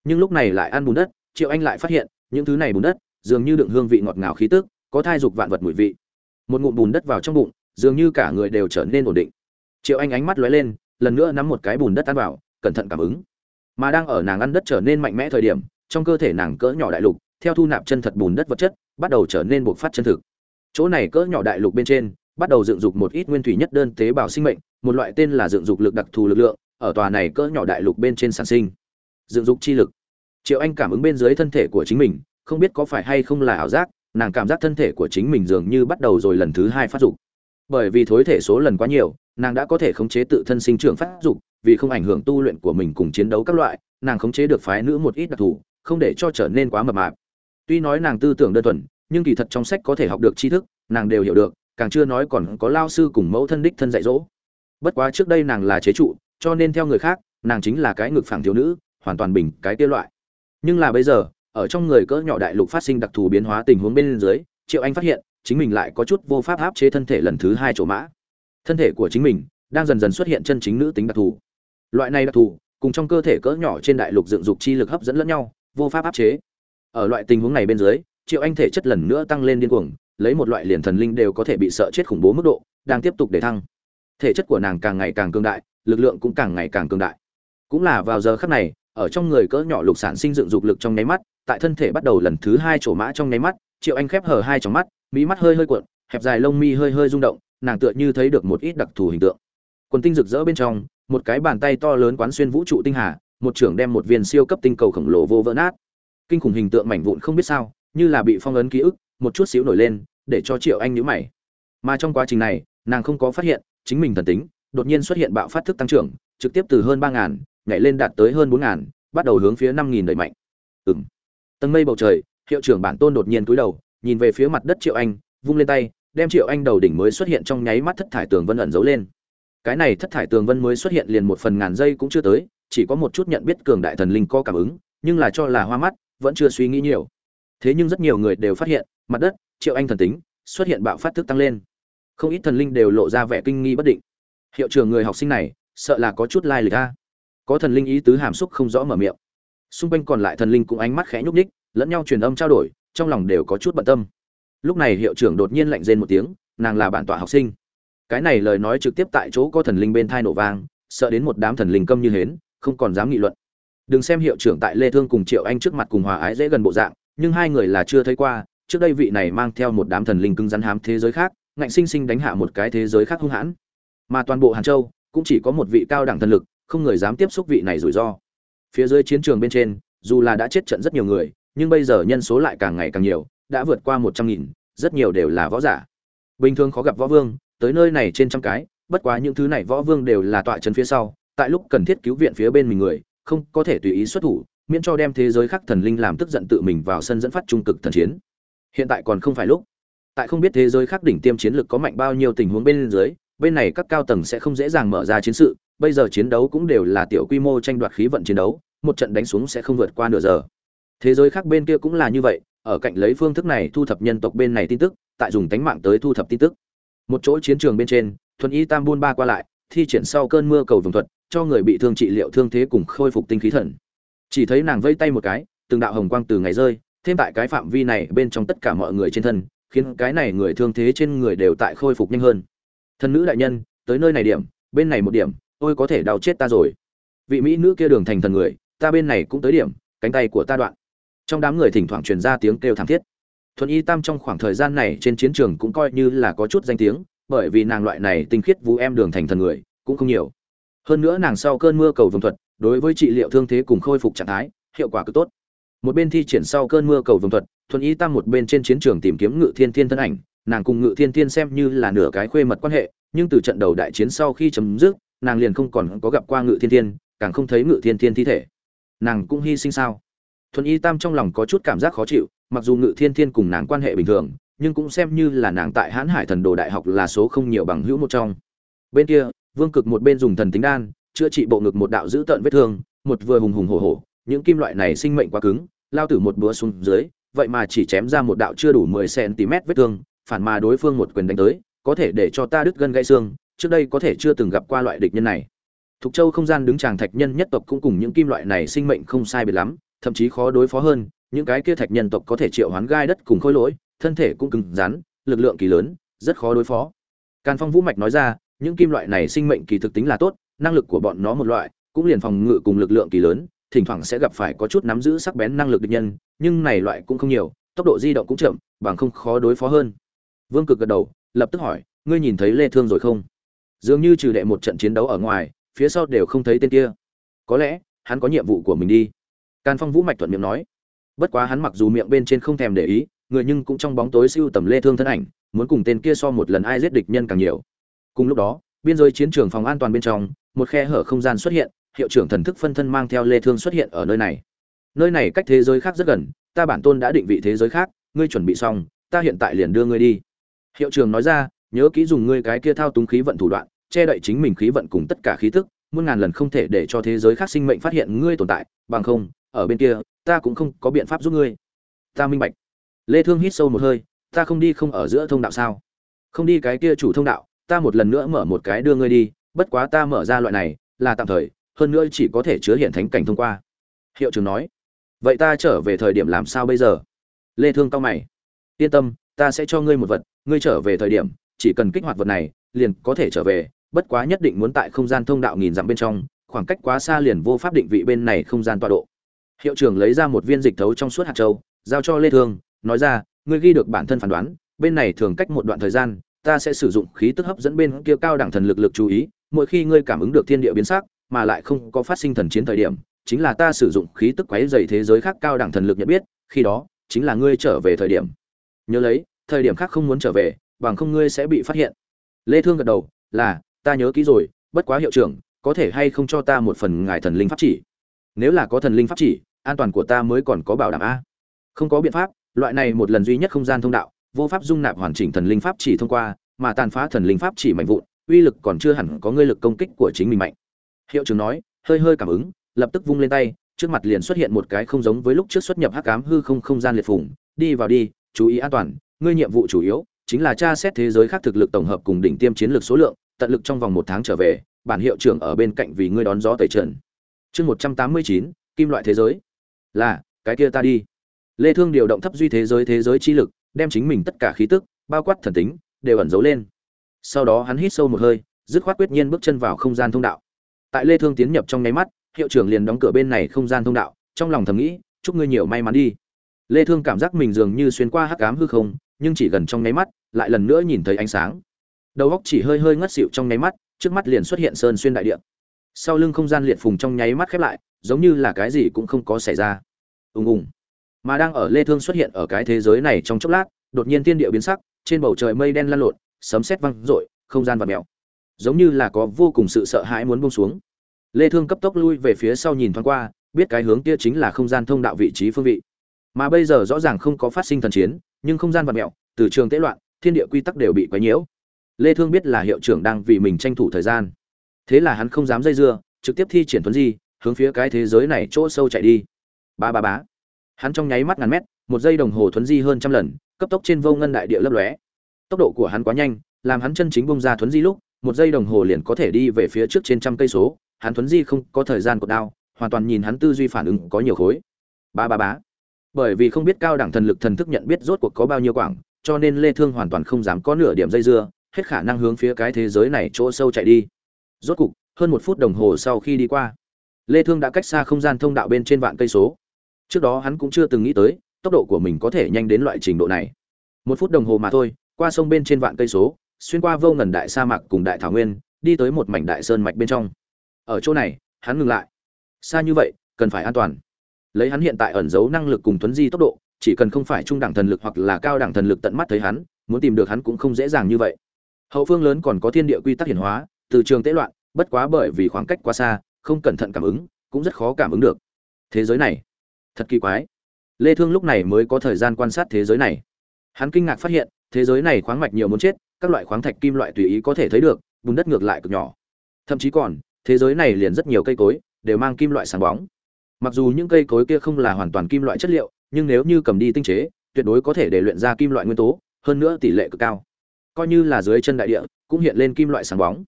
Nhưng lúc này lại ăn bùn đất, triệu anh lại phát hiện, những thứ này bùn đất dường như đựng hương vị ngọt ngào khí tức, có thai dục vạn vật mùi vị. Một ngụm bùn đất vào trong bụng dường như cả người đều trở nên ổn định. Triệu anh ánh mắt lóe lên, lần nữa nắm một cái bùn đất ăn vào, cẩn thận cảm ứng. Mà đang ở nàng ăn đất trở nên mạnh mẽ thời điểm, trong cơ thể nàng cỡ nhỏ đại lục, theo thu nạp chân thật bùn đất vật chất, bắt đầu trở nên bộc phát chân thực. Chỗ này cỡ nhỏ đại lục bên trên, bắt đầu dựng dục một ít nguyên thủy nhất đơn tế bào sinh mệnh, một loại tên là dựng dục lực đặc thù lực lượng, ở tòa này cỡ nhỏ đại lục bên trên sản sinh. Dựng dục chi lực. Triệu anh cảm ứng bên dưới thân thể của chính mình, không biết có phải hay không là ảo giác, nàng cảm giác thân thể của chính mình dường như bắt đầu rồi lần thứ hai phát dục bởi vì thối thể số lần quá nhiều, nàng đã có thể khống chế tự thân sinh trưởng phát dục, vì không ảnh hưởng tu luyện của mình cùng chiến đấu các loại, nàng khống chế được phái nữ một ít đặc thù, không để cho trở nên quá mập mạp. Tuy nói nàng tư tưởng đơn thuần, nhưng kỳ thật trong sách có thể học được tri thức, nàng đều hiểu được, càng chưa nói còn có lao sư cùng mẫu thân đích thân dạy dỗ. Bất quá trước đây nàng là chế trụ, cho nên theo người khác, nàng chính là cái ngực phẳng thiếu nữ, hoàn toàn bình cái tiêu loại. Nhưng là bây giờ, ở trong người cỡ nhỏ đại lục phát sinh đặc thù biến hóa tình huống bên dưới, triệu anh phát hiện chính mình lại có chút vô pháp áp chế thân thể lần thứ hai chỗ mã. Thân thể của chính mình đang dần dần xuất hiện chân chính nữ tính đặc thù. Loại này đặc thù cùng trong cơ thể cỡ nhỏ trên đại lục dựng dục chi lực hấp dẫn lẫn nhau, vô pháp áp chế. Ở loại tình huống này bên dưới, triệu anh thể chất lần nữa tăng lên điên cuồng, lấy một loại liền thần linh đều có thể bị sợ chết khủng bố mức độ, đang tiếp tục để thăng. Thể chất của nàng càng ngày càng cường đại, lực lượng cũng càng ngày càng cường đại. Cũng là vào giờ khắc này, ở trong người cỡ nhỏ lục sản sinh dựng dục lực trong nháy mắt, tại thân thể bắt đầu lần thứ hai trổ mã trong nháy mắt, triệu anh khép hờ hai trong mắt mí mắt hơi hơi cuộn, hẹp dài lông mi hơi hơi rung động, nàng tựa như thấy được một ít đặc thù hình tượng. Quần tinh rực rỡ bên trong, một cái bàn tay to lớn quán xuyên vũ trụ tinh hà, một trưởng đem một viên siêu cấp tinh cầu khổng lồ vô vỡ nát. Kinh khủng hình tượng mảnh vụn không biết sao, như là bị phong ấn ký ức, một chút xíu nổi lên, để cho triệu anh nhữ mày. Mà trong quá trình này, nàng không có phát hiện, chính mình thần tính, đột nhiên xuất hiện bạo phát thức tăng trưởng, trực tiếp từ hơn ba ngàn, nhảy lên đạt tới hơn bốn ngàn, bắt đầu hướng phía năm nghìn đẩy mạnh. Ừng tầng mây bầu trời, hiệu trưởng bản tôn đột nhiên cúi đầu nhìn về phía mặt đất triệu anh, vung lên tay, đem triệu anh đầu đỉnh mới xuất hiện trong nháy mắt thất thải tường vân ẩn giấu lên. Cái này thất thải tường vân mới xuất hiện liền một phần ngàn giây cũng chưa tới, chỉ có một chút nhận biết cường đại thần linh có cảm ứng, nhưng là cho là hoa mắt, vẫn chưa suy nghĩ nhiều. Thế nhưng rất nhiều người đều phát hiện, mặt đất, triệu anh thần tính, xuất hiện bạo phát thức tăng lên. Không ít thần linh đều lộ ra vẻ kinh nghi bất định. Hiệu trưởng người học sinh này, sợ là có chút lai lịch a. Có thần linh ý tứ hàm xúc không rõ mở miệng. Xung quanh còn lại thần linh cũng ánh mắt khẽ nhúc ních lẫn nhau truyền âm trao đổi trong lòng đều có chút bận tâm. Lúc này hiệu trưởng đột nhiên lạnh rên một tiếng, nàng là bản tọa học sinh. Cái này lời nói trực tiếp tại chỗ có thần linh bên thai nổ vang, sợ đến một đám thần linh câm như hến, không còn dám nghị luận. Đừng xem hiệu trưởng tại lê thương cùng triệu anh trước mặt cùng hòa ái dễ gần bộ dạng, nhưng hai người là chưa thấy qua, trước đây vị này mang theo một đám thần linh cứng rắn hám thế giới khác, ngạnh sinh sinh đánh hạ một cái thế giới khác hung hãn. Mà toàn bộ hàn châu cũng chỉ có một vị cao đẳng thần lực, không người dám tiếp xúc vị này rủi ro. Phía dưới chiến trường bên trên, dù là đã chết trận rất nhiều người nhưng bây giờ nhân số lại càng ngày càng nhiều, đã vượt qua một trăm nghìn, rất nhiều đều là võ giả. Bình thường khó gặp võ vương, tới nơi này trên trăm cái, bất quá những thứ này võ vương đều là tọa chân phía sau, tại lúc cần thiết cứu viện phía bên mình người, không có thể tùy ý xuất thủ, miễn cho đem thế giới khác thần linh làm tức giận tự mình vào sân dẫn phát trung cực thần chiến. Hiện tại còn không phải lúc. Tại không biết thế giới khác đỉnh tiêm chiến lực có mạnh bao nhiêu tình huống bên dưới, bên này các cao tầng sẽ không dễ dàng mở ra chiến sự, bây giờ chiến đấu cũng đều là tiểu quy mô tranh đoạt khí vận chiến đấu, một trận đánh xuống sẽ không vượt qua nửa giờ thế giới khác bên kia cũng là như vậy, ở cạnh lấy phương thức này thu thập nhân tộc bên này tin tức, tại dùng tánh mạng tới thu thập tin tức. Một chỗ chiến trường bên trên, thuần y tam buôn ba qua lại, thi triển sau cơn mưa cầu vồng thuật, cho người bị thương trị liệu thương thế cùng khôi phục tinh khí thần. Chỉ thấy nàng vây tay một cái, từng đạo hồng quang từ ngày rơi, thêm tại cái phạm vi này bên trong tất cả mọi người trên thân, khiến cái này người thương thế trên người đều tại khôi phục nhanh hơn. Thân nữ đại nhân, tới nơi này điểm, bên này một điểm, tôi có thể đau chết ta rồi. Vị mỹ nữ kia đường thành thần người, ta bên này cũng tới điểm, cánh tay của ta đoạn trong đám người thỉnh thoảng truyền ra tiếng kêu thảm thiết. Thuần y tam trong khoảng thời gian này trên chiến trường cũng coi như là có chút danh tiếng, bởi vì nàng loại này tinh khiết vũ em đường thành thần người cũng không nhiều. Hơn nữa nàng sau cơn mưa cầu vồng thuật, đối với trị liệu thương thế cùng khôi phục trạng thái, hiệu quả cực tốt. Một bên thi triển sau cơn mưa cầu vồng thuật, thuần y tam một bên trên chiến trường tìm kiếm ngự thiên thiên thân ảnh, nàng cùng ngự thiên thiên xem như là nửa cái khuê mật quan hệ, nhưng từ trận đầu đại chiến sau khi chấm dứt, nàng liền không còn có gặp qua ngự thiên thiên, càng không thấy ngự thiên thiên thi thể. Nàng cũng hy sinh sao? Thuần y tam trong lòng có chút cảm giác khó chịu mặc dù ngự thiên thiên cùng nàng quan hệ bình thường nhưng cũng xem như là nàng tại hãn hải thần đồ đại học là số không nhiều bằng hữu một trong. Bên kia vương cực một bên dùng thần tính đan chữa trị bộ ngực một đạo dữ tợn vết thương một vừa hùng hùng hổ hổ những kim loại này sinh mệnh quá cứng lao tử một búa xuống dưới vậy mà chỉ chém ra một đạo chưa đủ mười cm vết thương phản mà đối phương một quyền đánh tới có thể để cho ta đứt gân gãy xương trước đây có thể chưa từng gặp qua loại địch nhân này. Thục Châu không gian đứng chàng thạch nhân nhất tộc cũng cùng những kim loại này sinh mệnh không sai biệt lắm, thậm chí khó đối phó hơn, những cái kia thạch nhân tộc có thể triệu hoán gai đất cùng khối lỗi, thân thể cũng cứng rắn, lực lượng kỳ lớn, rất khó đối phó. Càn Phong Vũ Mạch nói ra, những kim loại này sinh mệnh kỳ thực tính là tốt, năng lực của bọn nó một loại, cũng liền phòng ngự cùng lực lượng kỳ lớn, thỉnh thoảng sẽ gặp phải có chút nắm giữ sắc bén năng lực địch nhân, nhưng này loại cũng không nhiều, tốc độ di động cũng chậm, bằng không khó đối phó hơn. Vương Cực gật đầu, lập tức hỏi, ngươi nhìn thấy Lê Thương rồi không? Dường như trừ đệ một trận chiến đấu ở ngoài, phía sau đều không thấy tên kia. Có lẽ, hắn có nhiệm vụ của mình đi. Càn Phong Vũ Mạch thuận miệng nói. Bất quá hắn mặc dù miệng bên trên không thèm để ý, người nhưng cũng trong bóng tối siêu tầm Lê Thương thân ảnh, muốn cùng tên kia so một lần ai giết địch nhân càng nhiều. Cùng lúc đó, biên giới chiến trường phòng an toàn bên trong, một khe hở không gian xuất hiện, hiệu trưởng thần thức phân thân mang theo Lê Thương xuất hiện ở nơi này. Nơi này cách thế giới khác rất gần, ta bản tôn đã định vị thế giới khác, ngươi chuẩn bị xong, ta hiện tại liền đưa ngươi đi. Hiệu trưởng nói ra, nhớ kỹ dùng ngươi cái kia thao túng khí vận thủ đoạn, che đậy chính mình khí vận cùng tất cả khí tức, muôn ngàn lần không thể để cho thế giới khác sinh mệnh phát hiện ngươi tồn tại, bằng không, ở bên kia, ta cũng không có biện pháp giúp ngươi. Ta minh bạch. Lê Thương hít sâu một hơi, ta không đi không ở giữa thông đạo sao? Không đi cái kia chủ thông đạo, ta một lần nữa mở một cái đưa ngươi đi, bất quá ta mở ra loại này, là tạm thời, hơn nữa chỉ có thể chứa hiện thánh cảnh thông qua. Hiệu trưởng nói. Vậy ta trở về thời điểm làm sao bây giờ? Lê Thương cao mày. Yên tâm, ta sẽ cho ngươi một vật, ngươi trở về thời điểm, chỉ cần kích hoạt vật này, liền có thể trở về, bất quá nhất định muốn tại không gian thông đạo nghìn dặm bên trong, khoảng cách quá xa liền vô pháp định vị bên này không gian tọa độ. Hiệu trưởng lấy ra một viên dịch thấu trong suốt hạt châu, giao cho Lê Thương, nói ra, ngươi ghi được bản thân phán đoán, bên này thường cách một đoạn thời gian, ta sẽ sử dụng khí tức hấp dẫn bên kia cao đẳng thần lực lực chú ý, mỗi khi ngươi cảm ứng được thiên địa biến sắc, mà lại không có phát sinh thần chiến thời điểm, chính là ta sử dụng khí tức quấy dày thế giới khác cao đẳng thần lực nhận biết, khi đó, chính là ngươi trở về thời điểm. Nhớ lấy, thời điểm khác không muốn trở về, bằng không ngươi sẽ bị phát hiện. Lê Thương gật đầu, là, ta nhớ kỹ rồi, bất quá hiệu trưởng, có thể hay không cho ta một phần ngài thần linh pháp chỉ? Nếu là có thần linh pháp chỉ, an toàn của ta mới còn có bảo đảm a. Không có biện pháp, loại này một lần duy nhất không gian thông đạo, vô pháp dung nạp hoàn chỉnh thần linh pháp chỉ thông qua, mà tàn phá thần linh pháp chỉ mạnh vụn, uy lực còn chưa hẳn có ngươi lực công kích của chính mình mạnh. Hiệu trưởng nói, hơi hơi cảm ứng, lập tức vung lên tay, trước mặt liền xuất hiện một cái không giống với lúc trước xuất nhập hắc ám hư không không gian liệt phủng, đi vào đi, chú ý an toàn, ngươi nhiệm vụ chủ yếu chính là tra xét thế giới khác thực lực tổng hợp cùng đỉnh tiêm chiến lược số lượng, tận lực trong vòng một tháng trở về, bản hiệu trưởng ở bên cạnh vì ngươi đón gió tẩy trần. Chương một trăm tám mươi chín kim loại thế giới. Là, cái kia ta đi. Lê Thương điều động thấp duy thế giới thế giới chi lực, đem chính mình tất cả khí tức, bao quát thần tính, đều ẩn giấu lên. Sau đó hắn hít sâu một hơi, dứt khoát quyết nhiên bước chân vào không gian thông đạo. Tại Lê Thương tiến nhập trong nháy mắt, hiệu trưởng liền đóng cửa bên này không gian thông đạo, trong lòng thầm nghĩ, chúc ngươi nhiều may mắn đi. lê thương cảm giác mình dường như xuyên qua hắc ám hư không nhưng chỉ gần trong nháy mắt lại lần nữa nhìn thấy ánh sáng đầu óc chỉ hơi hơi ngất xỉu trong nháy mắt trước mắt liền xuất hiện sơn xuyên đại địa sau lưng không gian liệt phùng trong nháy mắt khép lại, giống như là cái gì cũng không có xảy ra. Ùng ùng. Mà đang ở lê thương xuất hiện ở cái thế giới này trong chốc lát, đột nhiên thiên địa biến sắc, trên bầu trời mây đen lan lộn, sấm sét vang rội không gian vặn mèo. Giống như là có vô cùng sự sợ hãi muốn buông xuống. Lê thương cấp tốc lui về phía sau nhìn thoáng qua, biết cái hướng kia chính là không gian thông đạo vị trí phương vị. Mà bây giờ rõ ràng không có phát sinh thần chiến, nhưng không gian vặn mèo, từ trường tế loạn, thiên địa quy tắc đều bị quấy nhiễu. Lê thương biết là hiệu trưởng đang vì mình tranh thủ thời gian thế là hắn không dám dây dưa, trực tiếp thi triển tuấn di, hướng phía cái thế giới này chỗ sâu chạy đi. Ba ba bá hắn trong nháy mắt ngàn mét, một giây đồng hồ thuấn di hơn trăm lần, cấp tốc trên vô ngân đại địa lấp lóe. Tốc độ của hắn quá nhanh, làm hắn chân chính bông ra thuấn di lúc, một giây đồng hồ liền có thể đi về phía trước trên trăm cây số, hắn thuấn di không có thời gian cột đao, hoàn toàn nhìn hắn tư duy phản ứng có nhiều khối. Ba ba bá bởi vì không biết cao đẳng thần lực thần thức nhận biết rốt cuộc có bao nhiêu quảng, cho nên lê thương hoàn toàn không dám có nửa điểm dây dưa, hết khả năng hướng phía cái thế giới này chỗ sâu chạy đi rốt cục, hơn một phút đồng hồ sau khi đi qua, lê thương đã cách xa không gian thông đạo bên trên vạn cây số. Trước đó hắn cũng chưa từng nghĩ tới, tốc độ của mình có thể nhanh đến loại trình độ này. Một phút đồng hồ mà thôi, qua sông bên trên vạn cây số, xuyên qua vô ngần đại sa mạc cùng đại thảo nguyên, đi tới một mảnh đại sơn mạch bên trong. Ở chỗ này, hắn ngừng lại. Xa như vậy, cần phải an toàn. Lấy hắn hiện tại ẩn giấu năng lực cùng tuấn di tốc độ, chỉ cần không phải trung đẳng thần lực hoặc là cao đẳng thần lực tận mắt thấy hắn, muốn tìm được hắn cũng không dễ dàng như vậy. Hậu phương lớn còn có thiên địa quy tắc hiển hóa từ trường tế loạn, bất quá bởi vì khoảng cách quá xa, không cẩn thận cảm ứng, cũng rất khó cảm ứng được. Thế giới này, thật kỳ quái. Lê thương lúc này mới có thời gian quan sát thế giới này. Hắn kinh ngạc phát hiện, thế giới này khoáng mạch nhiều muốn chết, các loại khoáng thạch kim loại tùy ý có thể thấy được, bùn đất ngược lại cực nhỏ. Thậm chí còn, thế giới này liền rất nhiều cây cối, đều mang kim loại sáng bóng. Mặc dù những cây cối kia không là hoàn toàn kim loại chất liệu, nhưng nếu như cầm đi tinh chế, tuyệt đối có thể để luyện ra kim loại nguyên tố, hơn nữa tỷ lệ cực cao. Coi như là dưới chân đại địa, cũng hiện lên kim loại sáng bóng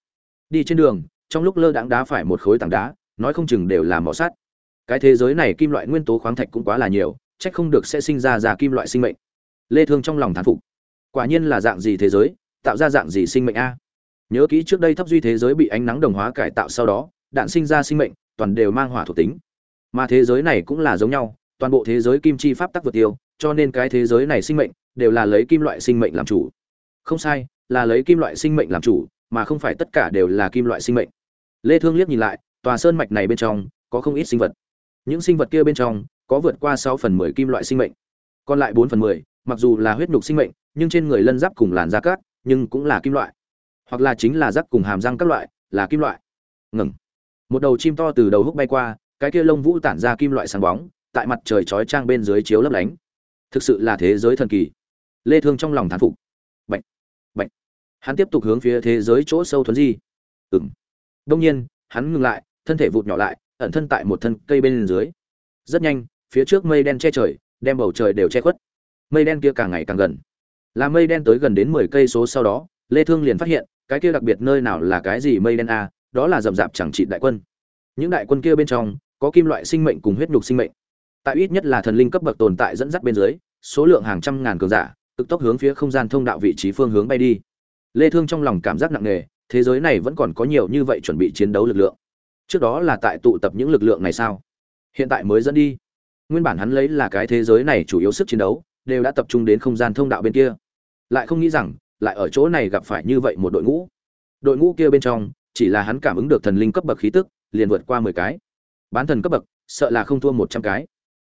đi trên đường, trong lúc lơ đãng đá phải một khối tảng đá, nói không chừng đều là mỏ sắt. Cái thế giới này kim loại nguyên tố khoáng thạch cũng quá là nhiều trách không được sẽ sinh ra ra kim loại sinh mệnh. Lê thương trong lòng thán phục. Quả nhiên là dạng gì thế giới, tạo ra dạng gì sinh mệnh a? Nhớ kỹ trước đây thấp duy thế giới bị ánh nắng đồng hóa cải tạo sau đó, đạn sinh ra sinh mệnh, toàn đều mang hỏa thuộc tính. Mà thế giới này cũng là giống nhau, toàn bộ thế giới kim chi pháp tắc vượt tiêu cho nên cái thế giới này sinh mệnh, đều là lấy kim loại sinh mệnh làm chủ. Không sai, là lấy kim loại sinh mệnh làm chủ mà không phải tất cả đều là kim loại sinh mệnh. Lê thương liếc nhìn lại tòa sơn mạch này bên trong có không ít sinh vật. Những sinh vật kia bên trong có vượt qua 6 phần 10 kim loại sinh mệnh còn lại 4 phần 10, mặc dù là huyết nhục sinh mệnh nhưng trên người lân giáp cùng làn da cát nhưng cũng là kim loại. Hoặc là chính là giáp cùng hàm răng các loại là kim loại. Ngừng. Một đầu chim to từ đầu húc bay qua cái kia lông vũ tản ra kim loại sáng bóng tại mặt trời chói chang bên dưới chiếu lấp lánh. Thực sự là thế giới thần kỳ. Lê thương trong lòng thán phục hắn tiếp tục hướng phía thế giới chỗ sâu thuấn di. Ừng đông nhiên, hắn ngừng lại, thân thể vụt nhỏ lại, ẩn thân tại một thân cây bên dưới. Rất nhanh, phía trước mây đen che trời, đem bầu trời đều che khuất. Mây đen kia càng ngày càng gần. Là mây đen tới gần đến mười cây số sau đó, lê thương liền phát hiện, cái kia đặc biệt nơi nào là cái gì mây đen a, đó là rậm rạp chẳng trị đại quân. Những đại quân kia bên trong, có kim loại sinh mệnh cùng huyết nhục sinh mệnh. Tại ít nhất là thần linh cấp bậc tồn tại dẫn dắt bên dưới, số lượng hàng trăm ngàn cường giả, cực tốc hướng phía không gian thông đạo vị trí phương hướng bay đi lê thương trong lòng cảm giác nặng nề, thế giới này vẫn còn có nhiều như vậy chuẩn bị chiến đấu lực lượng. Trước đó là tại tụ tập những lực lượng này sao? Hiện tại mới dẫn đi. Nguyên bản hắn lấy là cái thế giới này chủ yếu sức chiến đấu, đều đã tập trung đến không gian thông đạo bên kia. Lại không nghĩ rằng, lại ở chỗ này gặp phải như vậy một đội ngũ. Đội ngũ kia bên trong, chỉ là hắn cảm ứng được thần linh cấp bậc khí tức, liền vượt qua mười cái. Bán thần cấp bậc, sợ là không thua một trăm cái.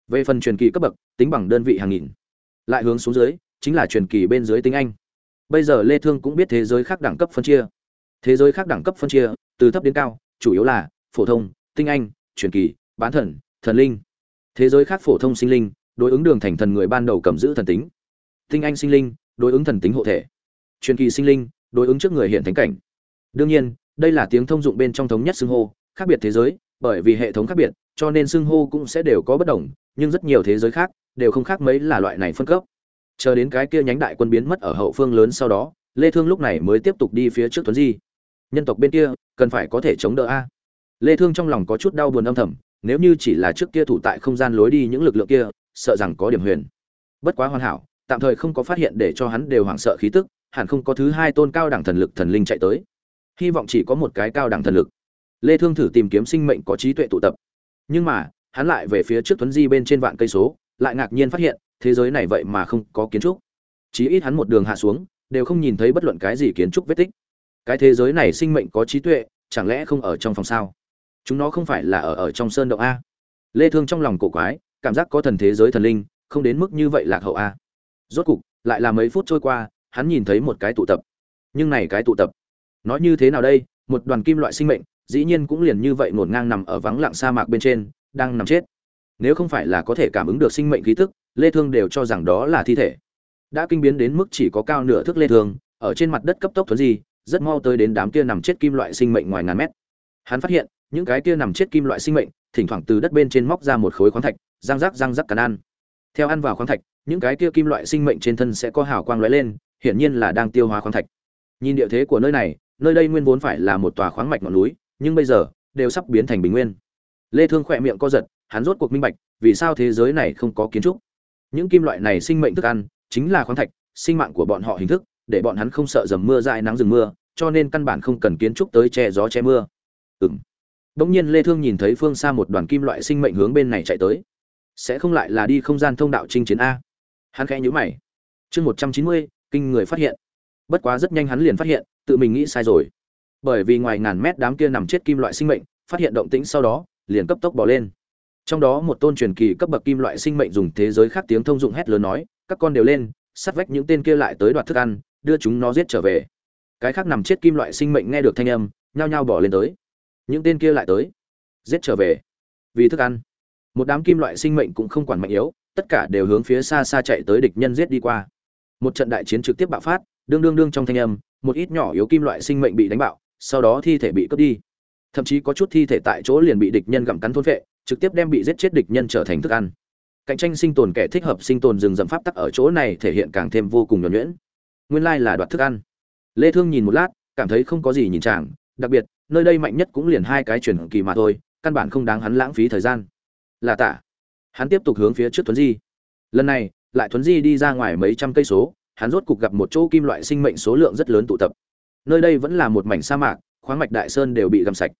Về phần truyền kỳ cấp bậc, tính bằng đơn vị hàng nghìn. Lại hướng xuống dưới, chính là truyền kỳ bên dưới tính anh bây giờ lê thương cũng biết thế giới khác đẳng cấp phân chia. Thế giới khác đẳng cấp phân chia, từ thấp đến cao, chủ yếu là phổ thông, tinh anh, truyền kỳ, bán thần thần linh. Thế giới khác phổ thông sinh linh, đối ứng đường thành thần người ban đầu cầm giữ thần tính. Tinh anh sinh linh, đối ứng thần tính hộ thể. Truyền kỳ sinh linh, đối ứng trước người hiện thánh cảnh. Đương nhiên, đây là tiếng thông dụng bên trong thống nhất xưng hô, khác biệt thế giới, bởi vì hệ thống khác biệt, cho nên xưng hô cũng sẽ đều có bất đồng, nhưng rất nhiều thế giới khác đều không khác mấy là loại này phân cấp chờ đến cái kia nhánh đại quân biến mất ở hậu phương lớn sau đó, lê thương lúc này mới tiếp tục đi phía trước tuấn di. Nhân tộc bên kia, cần phải có thể chống đỡ a. Lê thương trong lòng có chút đau buồn âm thầm, nếu như chỉ là trước kia thủ tại không gian lối đi những lực lượng kia, sợ rằng có điểm huyền. Bất quá hoàn hảo, tạm thời không có phát hiện để cho hắn đều hoảng sợ khí tức, hẳn không có thứ hai tôn cao đẳng thần lực thần linh chạy tới. Hy vọng chỉ có một cái cao đẳng thần lực. Lê thương thử tìm kiếm sinh mệnh có trí tuệ tụ tập. Nhưng mà, hắn lại về phía trước tuấn di bên trên vạn cây số, lại ngạc nhiên phát hiện thế giới này vậy mà không có kiến trúc. Chí ít hắn một đường hạ xuống, đều không nhìn thấy bất luận cái gì kiến trúc vết tích. Cái thế giới này sinh mệnh có trí tuệ, chẳng lẽ không ở trong phòng sao? Chúng nó không phải là ở ở trong sơn động a. Lê thương trong lòng cổ quái, cảm giác có thần thế giới thần linh, không đến mức như vậy lạc hậu a. Rốt cục, lại là mấy phút trôi qua, hắn nhìn thấy một cái tụ tập. Nhưng này cái tụ tập nói như thế nào đây? Một đoàn kim loại sinh mệnh, dĩ nhiên cũng liền như vậy ngổn ngang nằm ở vắng lặng sa mạc bên trên, đang nằm chết nếu không phải là có thể cảm ứng được sinh mệnh khí tức, lê thương đều cho rằng đó là thi thể. Đã kinh biến đến mức chỉ có cao nửa thước lê thương, ở trên mặt đất cấp tốc thuần gì rất mau tới đến đám kia nằm chết kim loại sinh mệnh ngoài ngàn mét. Hắn phát hiện, những cái kia nằm chết kim loại sinh mệnh, thỉnh thoảng từ đất bên trên móc ra một khối khoáng thạch, răng rắc răng rắc cắn ăn. Theo ăn vào khoáng thạch, những cái kia kim loại sinh mệnh trên thân sẽ có hào quang lóe lên, hiển nhiên là đang tiêu hóa khoáng thạch. Nhìn địa thế của nơi này, nơi đây nguyên vốn phải là một tòa khoáng mạch ngọn núi, nhưng bây giờ, đều sắp biến thành bình nguyên. Lê thương khỏe miệng co giật hắn rốt cuộc minh bạch vì sao thế giới này không có kiến trúc. Những kim loại này sinh mệnh thức ăn chính là khoáng thạch sinh mạng của bọn họ hình thức để bọn hắn không sợ dầm mưa dại nắng rừng mưa cho nên căn bản không cần kiến trúc tới che gió che mưa. Ừm. Bỗng nhiên lê thương nhìn thấy phương xa một đoàn kim loại sinh mệnh hướng bên này chạy tới. Sẽ không lại là đi không gian thông đạo chinh chiến a. Hắn khẽ nhíu mày. Chương 190, kinh người phát hiện. Bất quá rất nhanh hắn liền phát hiện tự mình nghĩ sai rồi. Bởi vì ngoài ngàn mét đám kia nằm chết kim loại sinh mệnh phát hiện động tĩnh sau đó liền cấp tốc bỏ lên trong đó một tôn truyền kỳ cấp bậc kim loại sinh mệnh dùng thế giới khác tiếng thông dụng hét lớn nói, các con đều lên sát vách những tên kia lại tới đoạt thức ăn, đưa chúng nó giết trở về. Cái khác nằm chết kim loại sinh mệnh nghe được thanh âm, nhao nhao bỏ lên tới. Những tên kia lại tới, giết trở về. Vì thức ăn. Một đám kim loại sinh mệnh cũng không quản mạnh yếu, tất cả đều hướng phía xa xa chạy tới địch nhân giết đi qua. Một trận đại chiến trực tiếp bạo phát, đương đương đương trong thanh âm, một ít nhỏ yếu kim loại sinh mệnh bị đánh bạo, sau đó thi thể bị cướp đi. Thậm chí có chút thi thể tại chỗ liền bị địch nhân gặm cắn thôn phệ trực tiếp đem bị giết chết địch nhân trở thành thức ăn. Cạnh tranh sinh tồn kẻ thích hợp sinh tồn rừng rậm pháp tắc ở chỗ này thể hiện càng thêm vô cùng nhuẩn nhuyễn. Nguyên lai là đoạt thức ăn. Lê thương nhìn một lát, cảm thấy không có gì nhìn chàng, đặc biệt, nơi đây mạnh nhất cũng liền hai cái chuyển kỳ mà thôi, căn bản không đáng hắn lãng phí thời gian. Là tạ. Hắn tiếp tục hướng phía trước thuấn di. Lần này, lại thuấn di đi ra ngoài mấy trăm cây số, hắn rốt cục gặp một chỗ kim loại sinh mệnh số lượng rất lớn tụ tập. Nơi đây vẫn là một mảnh sa mạc, khoáng mạch đại sơn đều bị găm sạch.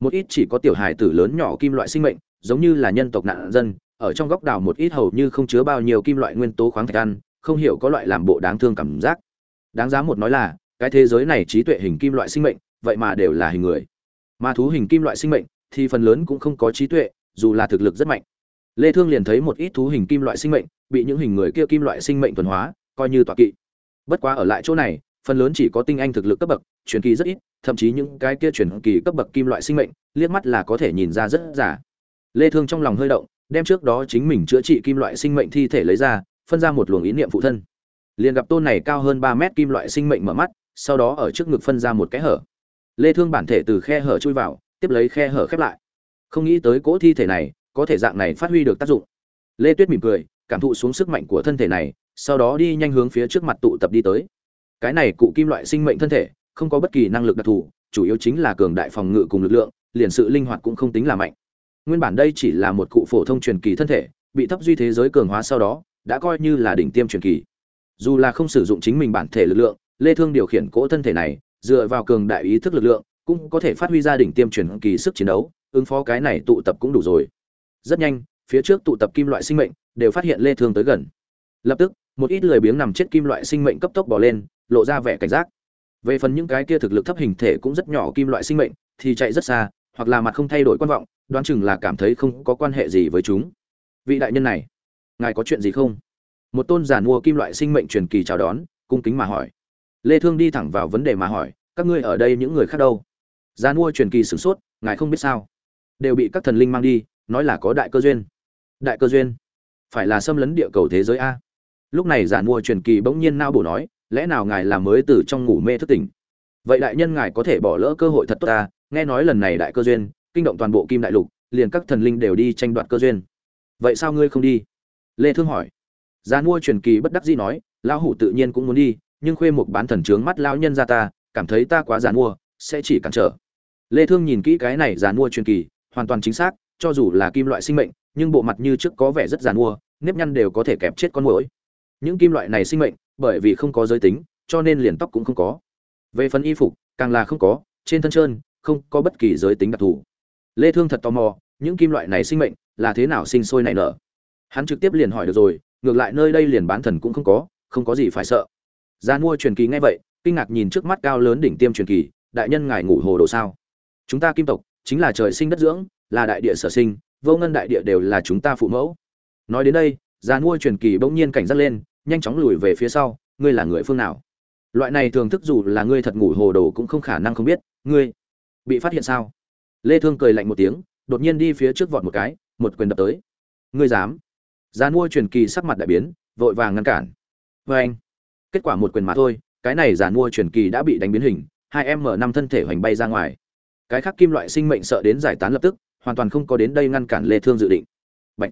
Một ít chỉ có tiểu hài tử lớn nhỏ kim loại sinh mệnh giống như là nhân tộc nạn dân, ở trong góc đảo một ít hầu như không chứa bao nhiêu kim loại nguyên tố khoáng thạch ăn, không hiểu có loại làm bộ đáng thương cảm giác. Đáng giá một nói là, cái thế giới này trí tuệ hình kim loại sinh mệnh, vậy mà đều là hình người. Mà thú hình kim loại sinh mệnh, thì phần lớn cũng không có trí tuệ, dù là thực lực rất mạnh. Lê thương liền thấy một ít thú hình kim loại sinh mệnh, bị những hình người kia kim loại sinh mệnh thuần hóa, coi như tọa kỵ. Bất quá ở lại chỗ này, phần lớn chỉ có tinh anh thực lực cấp bậc, truyền kỳ rất ít, thậm chí những cái kia truyền kỳ cấp bậc kim loại sinh mệnh, liếc mắt là có thể nhìn ra rất giả lê thương trong lòng hơi động, đem trước đó chính mình chữa trị kim loại sinh mệnh thi thể lấy ra, phân ra một luồng ý niệm phụ thân. Liền gặp tôn này cao hơn 3 mét kim loại sinh mệnh mở mắt, sau đó ở trước ngực phân ra một cái hở. Lê thương bản thể từ khe hở chui vào, tiếp lấy khe hở khép lại. Không nghĩ tới cỗ thi thể này, có thể dạng này phát huy được tác dụng. Lê tuyết mỉm cười, cảm thụ xuống sức mạnh của thân thể này, sau đó đi nhanh hướng phía trước mặt tụ tập đi tới. Cái này cụ kim loại sinh mệnh thân thể, không có bất kỳ năng lực đặc thù, chủ yếu chính là cường đại phòng ngự cùng lực lượng, liền sự linh hoạt cũng không tính là mạnh nguyên bản đây chỉ là một cụ phổ thông truyền kỳ thân thể, bị thấp duy thế giới cường hóa sau đó, đã coi như là đỉnh tiêm truyền kỳ. Dù là không sử dụng chính mình bản thể lực lượng, lê thương điều khiển cỗ thân thể này, dựa vào cường đại ý thức lực lượng, cũng có thể phát huy ra đỉnh tiêm truyền kỳ sức chiến đấu, ứng phó cái này tụ tập cũng đủ rồi. Rất nhanh, phía trước tụ tập kim loại sinh mệnh đều phát hiện lê thương tới gần. Lập tức, một ít lười biếng nằm chết kim loại sinh mệnh cấp tốc bỏ lên, lộ ra vẻ cảnh giác. Về phần những cái kia thực lực thấp hình thể cũng rất nhỏ kim loại sinh mệnh, thì chạy rất xa hoặc là mặt không thay đổi quan vọng, đoán chừng là cảm thấy không có quan hệ gì với chúng. Vị đại nhân này, ngài có chuyện gì không? Một tôn giả mua kim loại sinh mệnh truyền kỳ chào đón, cung kính mà hỏi. Lê thương đi thẳng vào vấn đề mà hỏi, các ngươi ở đây những người khác đâu? Giả mua truyền kỳ sửng sốt, ngài không biết sao? Đều bị các thần linh mang đi, nói là có đại cơ duyên. Đại cơ duyên? Phải là xâm lấn địa cầu thế giới a. Lúc này giả mua truyền kỳ bỗng nhiên nao bổ nói, lẽ nào ngài là mới từ trong ngủ mê thức tỉnh? Vậy đại nhân ngài có thể bỏ lỡ cơ hội thật tốt ta, nghe nói lần này đại cơ duyên, kinh động toàn bộ kim đại lục, liền các thần linh đều đi tranh đoạt cơ duyên. Vậy sao ngươi không đi? Lê thương hỏi. Giá mua truyền kỳ bất đắc dĩ nói, lão hủ tự nhiên cũng muốn đi, nhưng khuê một bán thần trướng mắt lão nhân ra ta, cảm thấy ta quá giàn mua, sẽ chỉ cản trở. Lê thương nhìn kỹ cái này giàn mua truyền kỳ, hoàn toàn chính xác, cho dù là kim loại sinh mệnh, nhưng bộ mặt như trước có vẻ rất giàn mua, nếp nhăn đều có thể kẹp chết con muỗi. Những kim loại này sinh mệnh, bởi vì không có giới tính, cho nên liền tóc cũng không có về phần y phục, càng là không có, trên thân trơn, không có bất kỳ giới tính đặc thù. Lê thương thật tò mò, những kim loại này sinh mệnh là thế nào sinh sôi nảy nở? Hắn trực tiếp liền hỏi được rồi, ngược lại nơi đây liền bán thần cũng không có không có gì phải sợ. Gia mua truyền kỳ nghe vậy, kinh ngạc nhìn trước mắt cao lớn đỉnh tiêm truyền kỳ, đại nhân ngài ngủ hồ đồ sao? Chúng ta kim tộc, chính là trời sinh đất dưỡng, là đại địa sở sinh, vô ngân đại địa đều là chúng ta phụ mẫu. Nói đến đây, Gia mua truyền kỳ bỗng nhiên cảnh giác lên, nhanh chóng lùi về phía sau, ngươi là người phương nào? Loại này thường thức dù là ngươi thật ngủ hồ đồ cũng không khả năng không biết. Ngươi bị phát hiện sao? Lê thương cười lạnh một tiếng, đột nhiên đi phía trước vọt một cái, một quyền đập tới. Ngươi dám? Gian mua truyền kỳ sắc mặt đại biến, vội vàng ngăn cản. Với anh, kết quả một quyền mà thôi, cái này giả mua truyền kỳ đã bị đánh biến hình, hai em mở năm thân thể hoành bay ra ngoài. Cái khác kim loại sinh mệnh sợ đến giải tán lập tức, hoàn toàn không có đến đây ngăn cản lê thương dự định. Bạch.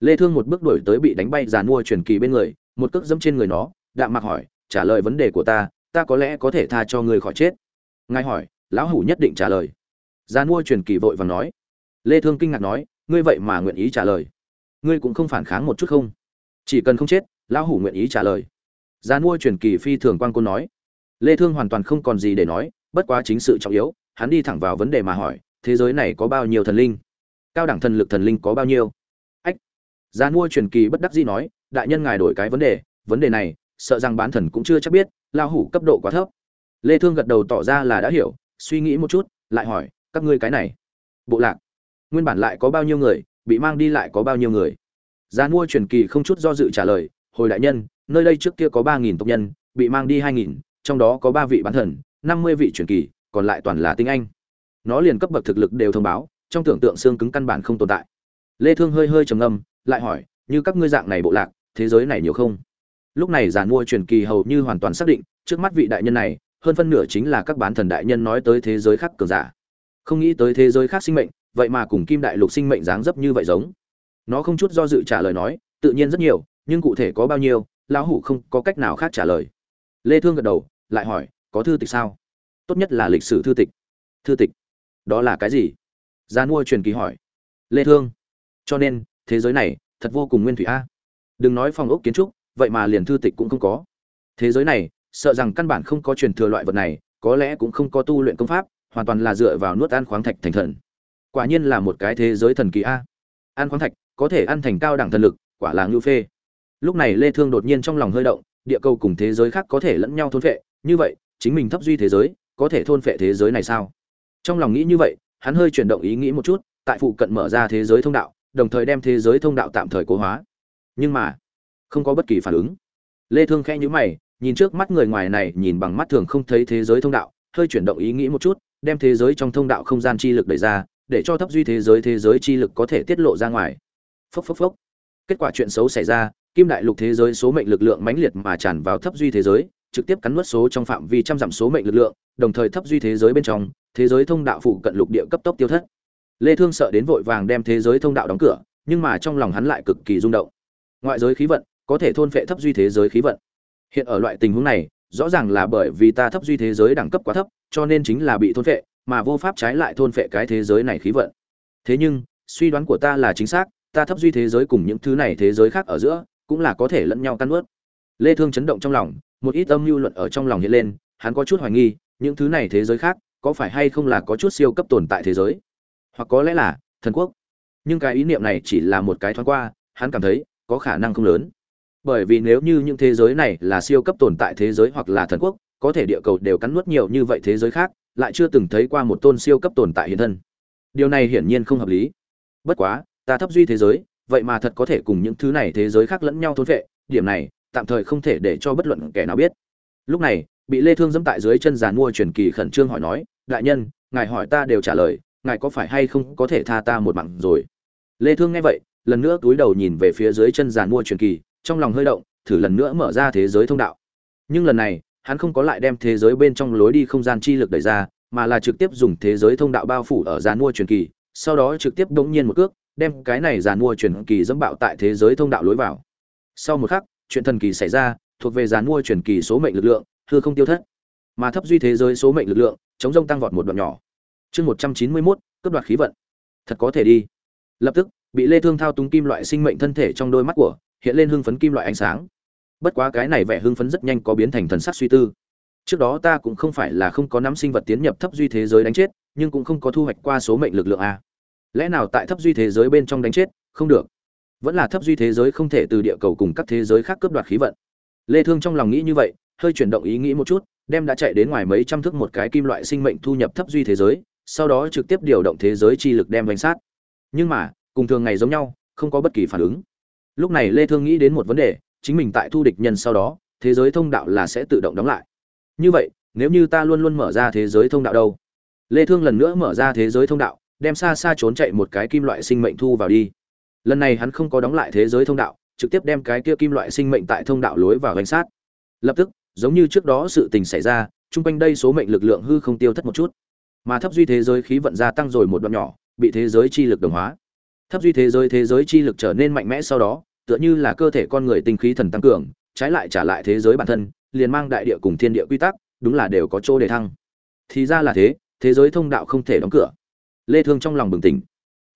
lê thương một bước đuổi tới bị đánh bay giả mua truyền kỳ bên người, một cước dẫm trên người nó, đạm mặc hỏi trả lời vấn đề của ta ta có lẽ có thể tha cho ngươi khỏi chết ngài hỏi lão hủ nhất định trả lời gian mua truyền kỳ vội vàng nói lê thương kinh ngạc nói ngươi vậy mà nguyện ý trả lời ngươi cũng không phản kháng một chút không chỉ cần không chết lão hủ nguyện ý trả lời gian mua truyền kỳ phi thường quan côn nói. Lê Thương hoàn toàn không còn gì để nói, bất quá chính sự trọng yếu, hắn đi thẳng vào vấn đề mà hỏi, thế giới này có bao nhiêu thần linh? Cao đẳng thần lực thần linh có bao nhiêu? Ách. gian mua truyền kỳ bất đắc dĩ nói, đại nhân ngài đổi cái vấn đề, vấn đề này, sợ rằng bán thần cũng chưa chắc biết, lao hủ cấp độ quá thấp. Lê Thương gật đầu tỏ ra là đã hiểu, suy nghĩ một chút, lại hỏi, các ngươi cái này, bộ lạc, nguyên bản lại có bao nhiêu người, bị mang đi lại có bao nhiêu người? gia mua truyền kỳ không chút do dự trả lời, hồi đại nhân, nơi đây trước kia có ba nghìn tộc nhân, bị mang đi hai nghìn, trong đó có ba vị bán thần, năm mươi vị truyền kỳ, còn lại toàn là tinh anh. Nó liền cấp bậc thực lực đều thông báo, trong tưởng tượng xương cứng căn bản không tồn tại. Lê Thương hơi hơi trầm ngâm, lại hỏi, như các ngươi dạng này bộ lạc, thế giới này nhiều không? Lúc này giàn mua truyền kỳ hầu như hoàn toàn xác định, trước mắt vị đại nhân này, hơn phân nửa chính là các bán thần đại nhân nói tới thế giới khác cường giả. Không nghĩ tới thế giới khác sinh mệnh, vậy mà cùng kim đại lục sinh mệnh dáng dấp như vậy giống. Nó không chút do dự trả lời nói, tự nhiên rất nhiều, nhưng cụ thể có bao nhiêu, lão hủ không có cách nào khác trả lời. Lê thương gật đầu lại hỏi có thư tịch sao? Tốt nhất là lịch sử thư tịch. Thư tịch? Đó là cái gì? Gia mua truyền kỳ hỏi. Lê thương. Cho nên thế giới này thật vô cùng nguyên thủy a. Đừng nói phòng ốc kiến trúc vậy mà liền thư tịch cũng không có. Thế giới này, sợ rằng căn bản không có truyền thừa loại vật này, có lẽ cũng không có tu luyện công pháp, hoàn toàn là dựa vào nuốt ăn khoáng thạch thành thần. Quả nhiên là một cái thế giới thần kỳ a. Ăn khoáng thạch, có thể ăn thành cao đẳng thần lực, quả là ngưu phê. Lúc này lê thương đột nhiên trong lòng hơi động, địa cầu cùng thế giới khác có thể lẫn nhau thôn phệ, như vậy, chính mình thấp duy thế giới, có thể thôn phệ thế giới này sao? Trong lòng nghĩ như vậy, hắn hơi chuyển động ý nghĩ một chút, tại phụ cận mở ra thế giới thông đạo, đồng thời đem thế giới thông đạo tạm thời cố hóa. Nhưng mà không có bất kỳ phản ứng. Lê thương khẽ nhíu mày, nhìn trước mắt người ngoài này, nhìn bằng mắt thường không thấy thế giới thông đạo, hơi chuyển động ý nghĩ một chút, đem thế giới trong thông đạo không gian chi lực đẩy ra, để cho thấp duy thế giới thế giới chi lực có thể tiết lộ ra ngoài. Phốc phốc phốc. Kết quả chuyện xấu xảy ra, kim đại lục thế giới số mệnh lực lượng mãnh liệt mà tràn vào thấp duy thế giới, trực tiếp cắn nuốt số trong phạm vi trăm dặm số mệnh lực lượng, đồng thời thấp duy thế giới bên trong, thế giới thông đạo phụ cận lục địa cấp tốc tiêu thất. Lê thương sợ đến vội vàng đem thế giới thông đạo đóng cửa, nhưng mà trong lòng hắn lại cực kỳ rung động. Ngoại giới khí vận có thể thôn phệ thấp duy thế giới khí vận. Hiện ở loại tình huống này, rõ ràng là bởi vì ta thấp duy thế giới đẳng cấp quá thấp, cho nên chính là bị thôn phệ, mà vô pháp trái lại thôn phệ cái thế giới này khí vận. Thế nhưng, suy đoán của ta là chính xác, ta thấp duy thế giới cùng những thứ này thế giới khác ở giữa, cũng là có thể lẫn nhau tan nuốt. lê thương chấn động trong lòng, một ít âm mưu luận ở trong lòng hiện lên, hắn có chút hoài nghi, những thứ này thế giới khác, có phải hay không là có chút siêu cấp tồn tại thế giới? Hoặc có lẽ là thần quốc. Nhưng cái ý niệm này chỉ là một cái thoáng qua, hắn cảm thấy, có khả năng không lớn bởi vì nếu như những thế giới này là siêu cấp tồn tại thế giới hoặc là thần quốc, có thể địa cầu đều cắn nuốt nhiều như vậy thế giới khác, lại chưa từng thấy qua một tôn siêu cấp tồn tại hiện thân. Điều này hiển nhiên không hợp lý. Bất quá, ta thấp duy thế giới, vậy mà thật có thể cùng những thứ này thế giới khác lẫn nhau thôn vệ, điểm này, tạm thời không thể để cho bất luận kẻ nào biết. Lúc này, bị lê thương dẫm tại dưới chân giàn mua truyền kỳ khẩn trương hỏi nói, đại nhân, ngài hỏi ta đều trả lời, ngài có phải hay không có thể tha ta một mạng rồi? Lê thương nghe vậy, lần nữa túi đầu nhìn về phía dưới chân giàn mua truyền kỳ trong lòng hơi động, thử lần nữa mở ra thế giới thông đạo. Nhưng lần này, hắn không có lại đem thế giới bên trong lối đi không gian chi lực đẩy ra, mà là trực tiếp dùng thế giới thông đạo bao phủ ở giàn mua truyền kỳ, sau đó trực tiếp đống nhiên một cước, đem cái này giàn mua truyền kỳ dẫm bạo tại thế giới thông đạo lối vào. Sau một khắc, chuyện thần kỳ xảy ra, thuộc về giàn mua truyền kỳ số mệnh lực lượng, hư không tiêu thất. Mà thấp duy thế giới số mệnh lực lượng, chống rông tăng vọt một đoạn nhỏ. Chương một trăm chín mươi mốt cấp đoạt khí vận. Thật có thể đi. Lập tức, bị lê thương thao túng kim loại sinh mệnh thân thể trong đôi mắt của hiện lên hưng phấn kim loại ánh sáng. Bất quá cái này vẻ hưng phấn rất nhanh có biến thành thần sắc suy tư. Trước đó ta cũng không phải là không có nắm sinh vật tiến nhập thấp duy thế giới đánh chết, nhưng cũng không có thu hoạch qua số mệnh lực lượng a. Lẽ nào tại thấp duy thế giới bên trong đánh chết? Không được. Vẫn là thấp duy thế giới không thể từ địa cầu cùng các thế giới khác cướp đoạt khí vận. Lê thương trong lòng nghĩ như vậy, hơi chuyển động ý nghĩ một chút, đem đã chạy đến ngoài mấy trăm thước một cái kim loại sinh mệnh thu nhập thấp duy thế giới, sau đó trực tiếp điều động thế giới chi lực đem đánh sát. Nhưng mà, cùng thường ngày giống nhau, không có bất kỳ phản ứng lúc này lê thương nghĩ đến một vấn đề, chính mình tại thu địch nhân sau đó, thế giới thông đạo là sẽ tự động đóng lại. Như vậy, nếu như ta luôn luôn mở ra thế giới thông đạo đâu? Lê thương lần nữa mở ra thế giới thông đạo, đem xa xa trốn chạy một cái kim loại sinh mệnh thu vào đi. Lần này hắn không có đóng lại thế giới thông đạo, trực tiếp đem cái kia kim loại sinh mệnh tại thông đạo lối vào đánh sát. Lập tức, giống như trước đó sự tình xảy ra, chung quanh đây số mệnh lực lượng hư không tiêu thất một chút. Mà thấp duy thế giới khí vận gia tăng rồi một đoạn nhỏ, bị thế giới chi lực đồng hóa. Thấp duy thế giới thế giới chi lực trở nên mạnh mẽ sau đó tựa như là cơ thể con người tinh khí thần tăng cường, trái lại trả lại thế giới bản thân, liền mang đại địa cùng thiên địa quy tắc, đúng là đều có chỗ để thăng. Thì ra là thế thế giới thông đạo không thể đóng cửa. Lê thương trong lòng bừng tỉnh.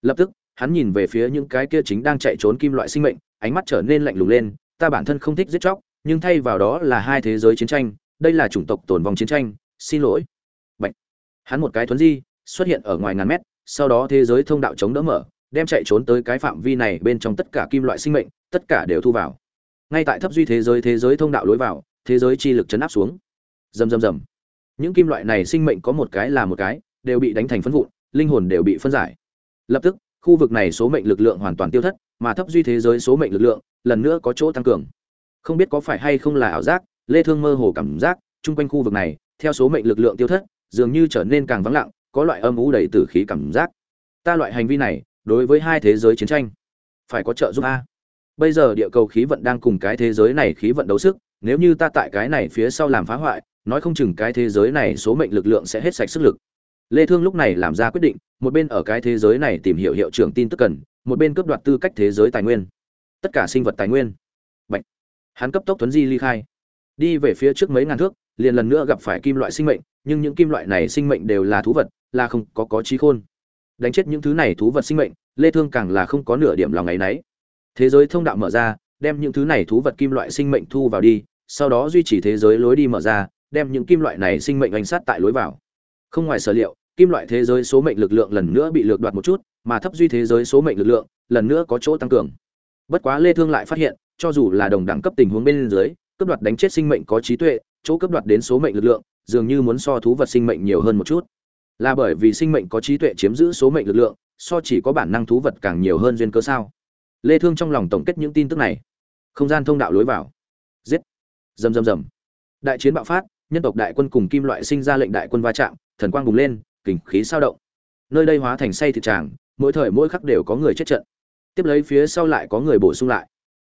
Lập tức, hắn nhìn về phía những cái kia chính đang chạy trốn kim loại sinh mệnh, ánh mắt trở nên lạnh lùng lên, ta bản thân không thích giết chóc, nhưng thay vào đó là hai thế giới chiến tranh, đây là chủng tộc tồn vong chiến tranh, xin lỗi. Bạch. hắn một cái thuấn di, xuất hiện ở ngoài ngàn mét, sau đó thế giới thông đạo chống đỡ mở, đem chạy trốn tới cái phạm vi này bên trong tất cả kim loại sinh mệnh tất cả đều thu vào. Ngay tại thấp duy thế giới thế giới thông đạo lối vào, thế giới chi lực chấn áp xuống. Rầm rầm rầm. Những kim loại này sinh mệnh có một cái là một cái, đều bị đánh thành phân vụn, linh hồn đều bị phân giải. Lập tức, khu vực này số mệnh lực lượng hoàn toàn tiêu thất, mà thấp duy thế giới số mệnh lực lượng, lần nữa có chỗ tăng cường. Không biết có phải hay không là ảo giác, lê thương mơ hồ cảm giác, chung quanh khu vực này, theo số mệnh lực lượng tiêu thất, dường như trở nên càng vắng lặng, có loại âm u đầy tử khí cảm giác. Ta loại hành vi này, đối với hai thế giới chiến tranh, phải có trợ giúp a? Bây giờ địa cầu khí vận đang cùng cái thế giới này khí vận đấu sức, nếu như ta tại cái này phía sau làm phá hoại, nói không chừng cái thế giới này số mệnh lực lượng sẽ hết sạch sức lực. Lê thương lúc này làm ra quyết định, một bên ở cái thế giới này tìm hiểu hiệu trưởng tin tức cần, một bên cướp đoạt tư cách thế giới tài nguyên. Tất cả sinh vật tài nguyên. Bệnh. hắn cấp tốc tuấn di ly khai. Đi về phía trước mấy ngàn thước, liền lần nữa gặp phải kim loại sinh mệnh, nhưng những kim loại này sinh mệnh đều là thú vật, là không có có trí khôn. Đánh chết những thứ này thú vật sinh mệnh, lê thương càng là không có nửa điểm lòng ngày nấy thế giới thông đạo mở ra, đem những thứ này thú vật kim loại sinh mệnh thu vào đi, sau đó duy trì thế giới lối đi mở ra, đem những kim loại này sinh mệnh ánh sát tại lối vào. Không ngoài sở liệu, kim loại thế giới số mệnh lực lượng lần nữa bị lược đoạt một chút, mà thấp duy thế giới số mệnh lực lượng lần nữa có chỗ tăng cường. Bất quá lê thương lại phát hiện, cho dù là đồng đẳng cấp tình huống bên dưới cấp đoạt đánh chết sinh mệnh có trí tuệ, chỗ cấp đoạt đến số mệnh lực lượng, dường như muốn so thú vật sinh mệnh nhiều hơn một chút. Là bởi vì sinh mệnh có trí tuệ chiếm giữ số mệnh lực lượng, so chỉ có bản năng thú vật càng nhiều hơn duyên cơ sao? Lê thương trong lòng tổng kết những tin tức này. Không gian thông đạo lối vào. Giết. Rầm rầm rầm. Đại chiến bạo phát, nhân tộc đại quân cùng kim loại sinh ra lệnh đại quân va chạm, thần quang bùng lên kình khí sao động. Nơi đây hóa thành say thịt tràng, mỗi thời mỗi khắc đều có người chết trận. Tiếp lấy phía sau lại có người bổ sung lại.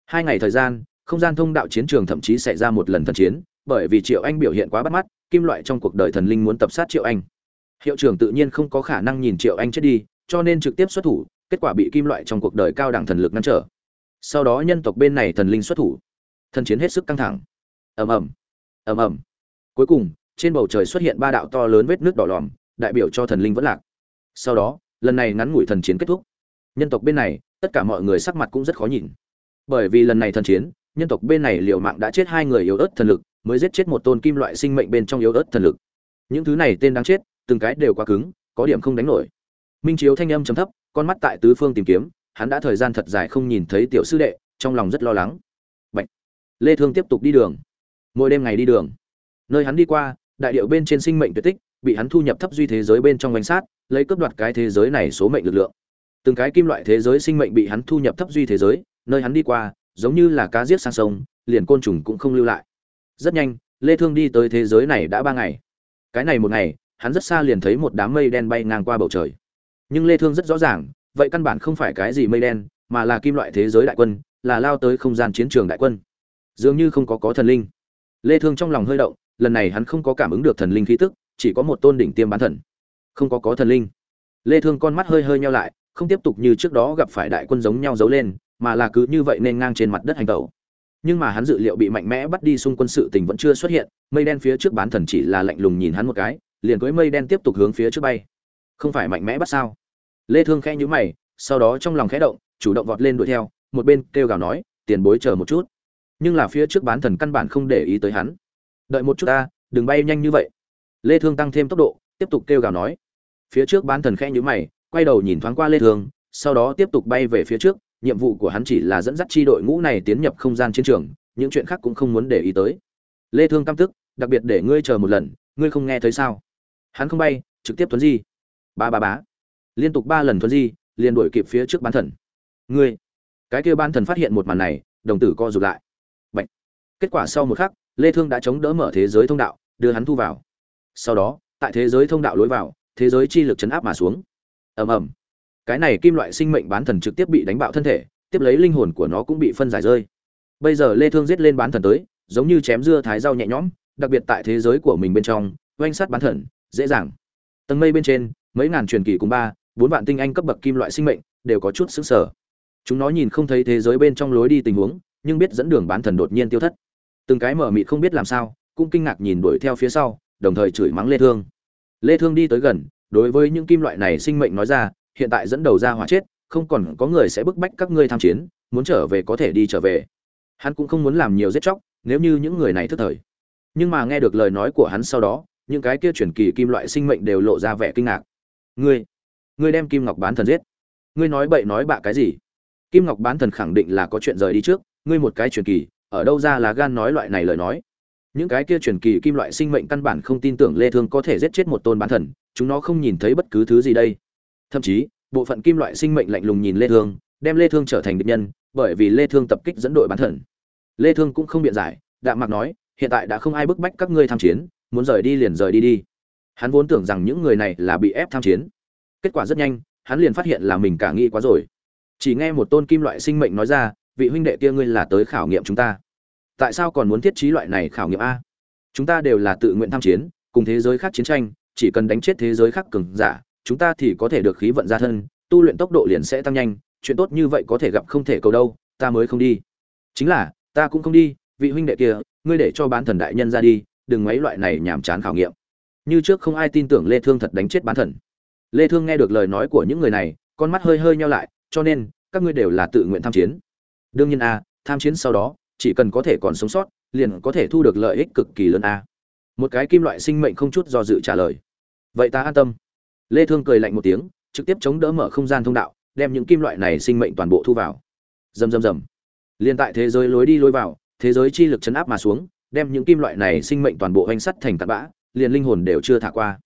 Hai ngày thời gian, không gian thông đạo chiến trường thậm chí xảy ra một lần thần chiến, bởi vì triệu anh biểu hiện quá bắt mắt, kim loại trong cuộc đời thần linh muốn tập sát triệu anh. Hiệu trưởng tự nhiên không có khả năng nhìn triệu anh chết đi, cho nên trực tiếp xuất thủ kết quả bị kim loại trong cuộc đời cao đẳng thần lực ngăn trở. Sau đó nhân tộc bên này thần linh xuất thủ. Thần chiến hết sức căng thẳng. Ầm ầm. Ầm ầm. Cuối cùng, trên bầu trời xuất hiện ba đạo to lớn vết nước đỏ lòm, đại biểu cho thần linh vẫn lạc. Sau đó, lần này ngắn ngủi thần chiến kết thúc. Nhân tộc bên này, tất cả mọi người sắc mặt cũng rất khó nhìn. Bởi vì lần này thần chiến, nhân tộc bên này liều mạng đã chết hai người yếu ớt thần lực, mới giết chết một tôn kim loại sinh mệnh bên trong yếu ớt thần lực. Những thứ này tên đáng chết, từng cái đều quá cứng, có điểm không đánh nổi minh chiếu thanh âm trầm thấp, con mắt tại tứ phương tìm kiếm, hắn đã thời gian thật dài không nhìn thấy tiểu sư đệ, trong lòng rất lo lắng. Bạch. lê thương tiếp tục đi đường. Mỗi đêm ngày đi đường. Nơi hắn đi qua, đại điệu bên trên sinh mệnh tuyệt tích, bị hắn thu nhập thấp duy thế giới bên trong bánh sát, lấy cướp đoạt cái thế giới này số mệnh lực lượng. Từng cái kim loại thế giới sinh mệnh bị hắn thu nhập thấp duy thế giới, nơi hắn đi qua, giống như là cá giết sang sông, liền côn trùng cũng không lưu lại. Rất nhanh, lê thương đi tới thế giới này đã ba ngày. Cái này một ngày, hắn rất xa liền thấy một đám mây đen bay ngang qua bầu trời nhưng lê thương rất rõ ràng, vậy căn bản không phải cái gì mây đen, mà là kim loại thế giới đại quân, là lao tới không gian chiến trường đại quân. Dường như không có có thần linh. Lê thương trong lòng hơi động, lần này hắn không có cảm ứng được thần linh khí tức, chỉ có một tôn đỉnh tiêm bán thần. Không có có thần linh. Lê thương con mắt hơi hơi nheo lại, không tiếp tục như trước đó gặp phải đại quân giống nhau giấu lên, mà là cứ như vậy nên ngang trên mặt đất hành tẩu. Nhưng mà hắn dự liệu bị mạnh mẽ bắt đi xung quân sự tình vẫn chưa xuất hiện, mây đen phía trước bán thần chỉ là lạnh lùng nhìn hắn một cái, liền cưỡi mây đen tiếp tục hướng phía trước bay. Không phải mạnh mẽ bắt sao? Lê thương khẽ nhíu mày, sau đó trong lòng khẽ động, chủ động vọt lên đuổi theo, một bên kêu gào nói, tiền bối chờ một chút. Nhưng là phía trước bán thần căn bản không để ý tới hắn. Đợi một chút ta, đừng bay nhanh như vậy. Lê thương tăng thêm tốc độ, tiếp tục kêu gào nói. Phía trước bán thần khẽ nhíu mày, quay đầu nhìn thoáng qua lê thương, sau đó tiếp tục bay về phía trước, nhiệm vụ của hắn chỉ là dẫn dắt chi đội ngũ này tiến nhập không gian chiến trường, những chuyện khác cũng không muốn để ý tới. Lê thương căm tức, đặc biệt để ngươi chờ một lần, ngươi không nghe thấy sao? Hắn không bay, trực tiếp tuấn di. Ba ba bá liên tục ba lần tuấn di, liền đuổi kịp phía trước bán thần. Ngươi, cái kia bán thần phát hiện một màn này, đồng tử co rụt lại. Bạch. kết quả sau một khắc, lê thương đã chống đỡ mở thế giới thông đạo, đưa hắn thu vào. Sau đó, tại thế giới thông đạo lối vào, thế giới chi lực chấn áp mà xuống. Ầm ầm. Cái này kim loại sinh mệnh bán thần trực tiếp bị đánh bạo thân thể, tiếp lấy linh hồn của nó cũng bị phân giải rơi. Bây giờ lê thương giết lên bán thần tới, giống như chém dưa thái rau nhẹ nhõm, đặc biệt tại thế giới của mình bên trong, oanh sát bán thần, dễ dàng. Tầng mây bên trên, mấy ngàn truyền kỳ cùng ba bốn vạn tinh anh cấp bậc kim loại sinh mệnh, đều có chút sững sờ. Chúng nó nhìn không thấy thế giới bên trong lối đi tình huống, nhưng biết dẫn đường bán thần đột nhiên tiêu thất. Từng cái mở mịt không biết làm sao, cũng kinh ngạc nhìn đuổi theo phía sau, đồng thời chửi mắng lê thương. Lê thương đi tới gần, đối với những kim loại này sinh mệnh nói ra, hiện tại dẫn đầu ra hỏa chết, không còn có người sẽ bức bách các ngươi tham chiến, muốn trở về có thể đi trở về. Hắn cũng không muốn làm nhiều giết chóc, nếu như những người này thức thời. Nhưng mà nghe được lời nói của hắn sau đó, những cái kia chuyển kỳ kim loại sinh mệnh đều lộ ra vẻ kinh ngạc. Ngươi ngươi đem kim ngọc bán thần giết. Ngươi nói bậy nói bạ cái gì? Kim ngọc bán thần khẳng định là có chuyện rời đi trước, ngươi một cái truyền kỳ, ở đâu ra là gan nói loại này lời nói? Những cái kia truyền kỳ kim loại sinh mệnh căn bản không tin tưởng lê thương có thể giết chết một tôn bán thần, chúng nó không nhìn thấy bất cứ thứ gì đây. Thậm chí, bộ phận kim loại sinh mệnh lạnh lùng nhìn lê thương, đem lê thương trở thành địch nhân, bởi vì lê thương tập kích dẫn đội bán thần. Lê thương cũng không biện giải, đạm mạc nói, hiện tại đã không ai bức bách các ngươi tham chiến, muốn rời đi liền rời đi đi. Hắn vốn tưởng rằng những người này là bị ép tham chiến kết quả rất nhanh, hắn liền phát hiện là mình cả nghĩ quá rồi. Chỉ nghe một tôn kim loại sinh mệnh nói ra, vị huynh đệ kia ngươi là tới khảo nghiệm chúng ta. Tại sao còn muốn thiết trí loại này khảo nghiệm a? Chúng ta đều là tự nguyện tham chiến, cùng thế giới khác chiến tranh, chỉ cần đánh chết thế giới khác cường giả, chúng ta thì có thể được khí vận ra thân, tu luyện tốc độ liền sẽ tăng nhanh, chuyện tốt như vậy có thể gặp không thể cầu đâu, ta mới không đi. Chính là, ta cũng không đi, vị huynh đệ kia, ngươi để cho bán thần đại nhân ra đi, đừng mấy loại này nhàm chán khảo nghiệm. Như trước không ai tin tưởng lê thương thật đánh chết bán thần lê thương nghe được lời nói của những người này, con mắt hơi hơi nheo lại, cho nên, các ngươi đều là tự nguyện tham chiến. Đương nhiên a, tham chiến sau đó, chỉ cần có thể còn sống sót, liền có thể thu được lợi ích cực kỳ lớn a. Một cái kim loại sinh mệnh không chút do dự trả lời. Vậy ta an tâm. Lê thương cười lạnh một tiếng, trực tiếp chống đỡ mở không gian thông đạo, đem những kim loại này sinh mệnh toàn bộ thu vào. Rầm rầm rầm. Liên tại thế giới lối đi lối vào, thế giới chi lực chấn áp mà xuống, đem những kim loại này sinh mệnh toàn bộ hoành sắt thành tạt bã, liền linh hồn đều chưa thả qua.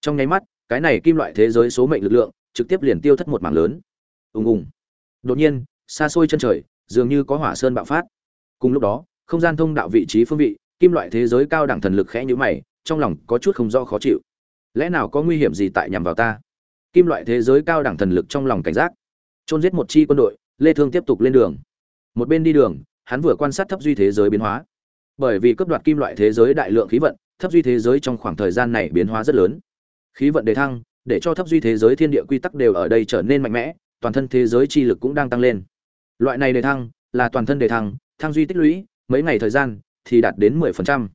Trong nháy mắt cái này kim loại thế giới số mệnh lực lượng, trực tiếp liền tiêu thất một mảng lớn. Ùng ùng. Đột nhiên, xa xôi chân trời, dường như có hỏa sơn bạo phát. Cùng lúc đó, không gian thông đạo vị trí phương vị, kim loại thế giới cao đẳng thần lực khẽ nhíu mày, trong lòng có chút không do khó chịu. Lẽ nào có nguy hiểm gì tại nhằm vào ta? Kim loại thế giới cao đẳng thần lực trong lòng cảnh giác. Chôn giết một chi quân đội, lê thương tiếp tục lên đường. Một bên đi đường, hắn vừa quan sát thấp duy thế giới biến hóa. Bởi vì cấp đoạt kim loại thế giới đại lượng khí vận, thấp duy thế giới trong khoảng thời gian này biến hóa rất lớn khí vận đề thăng để cho thấp duy thế giới thiên địa quy tắc đều ở đây trở nên mạnh mẽ toàn thân thế giới chi lực cũng đang tăng lên. Loại này đề thăng là toàn thân đề thăng thăng duy tích lũy mấy ngày thời gian thì đạt đến 10%.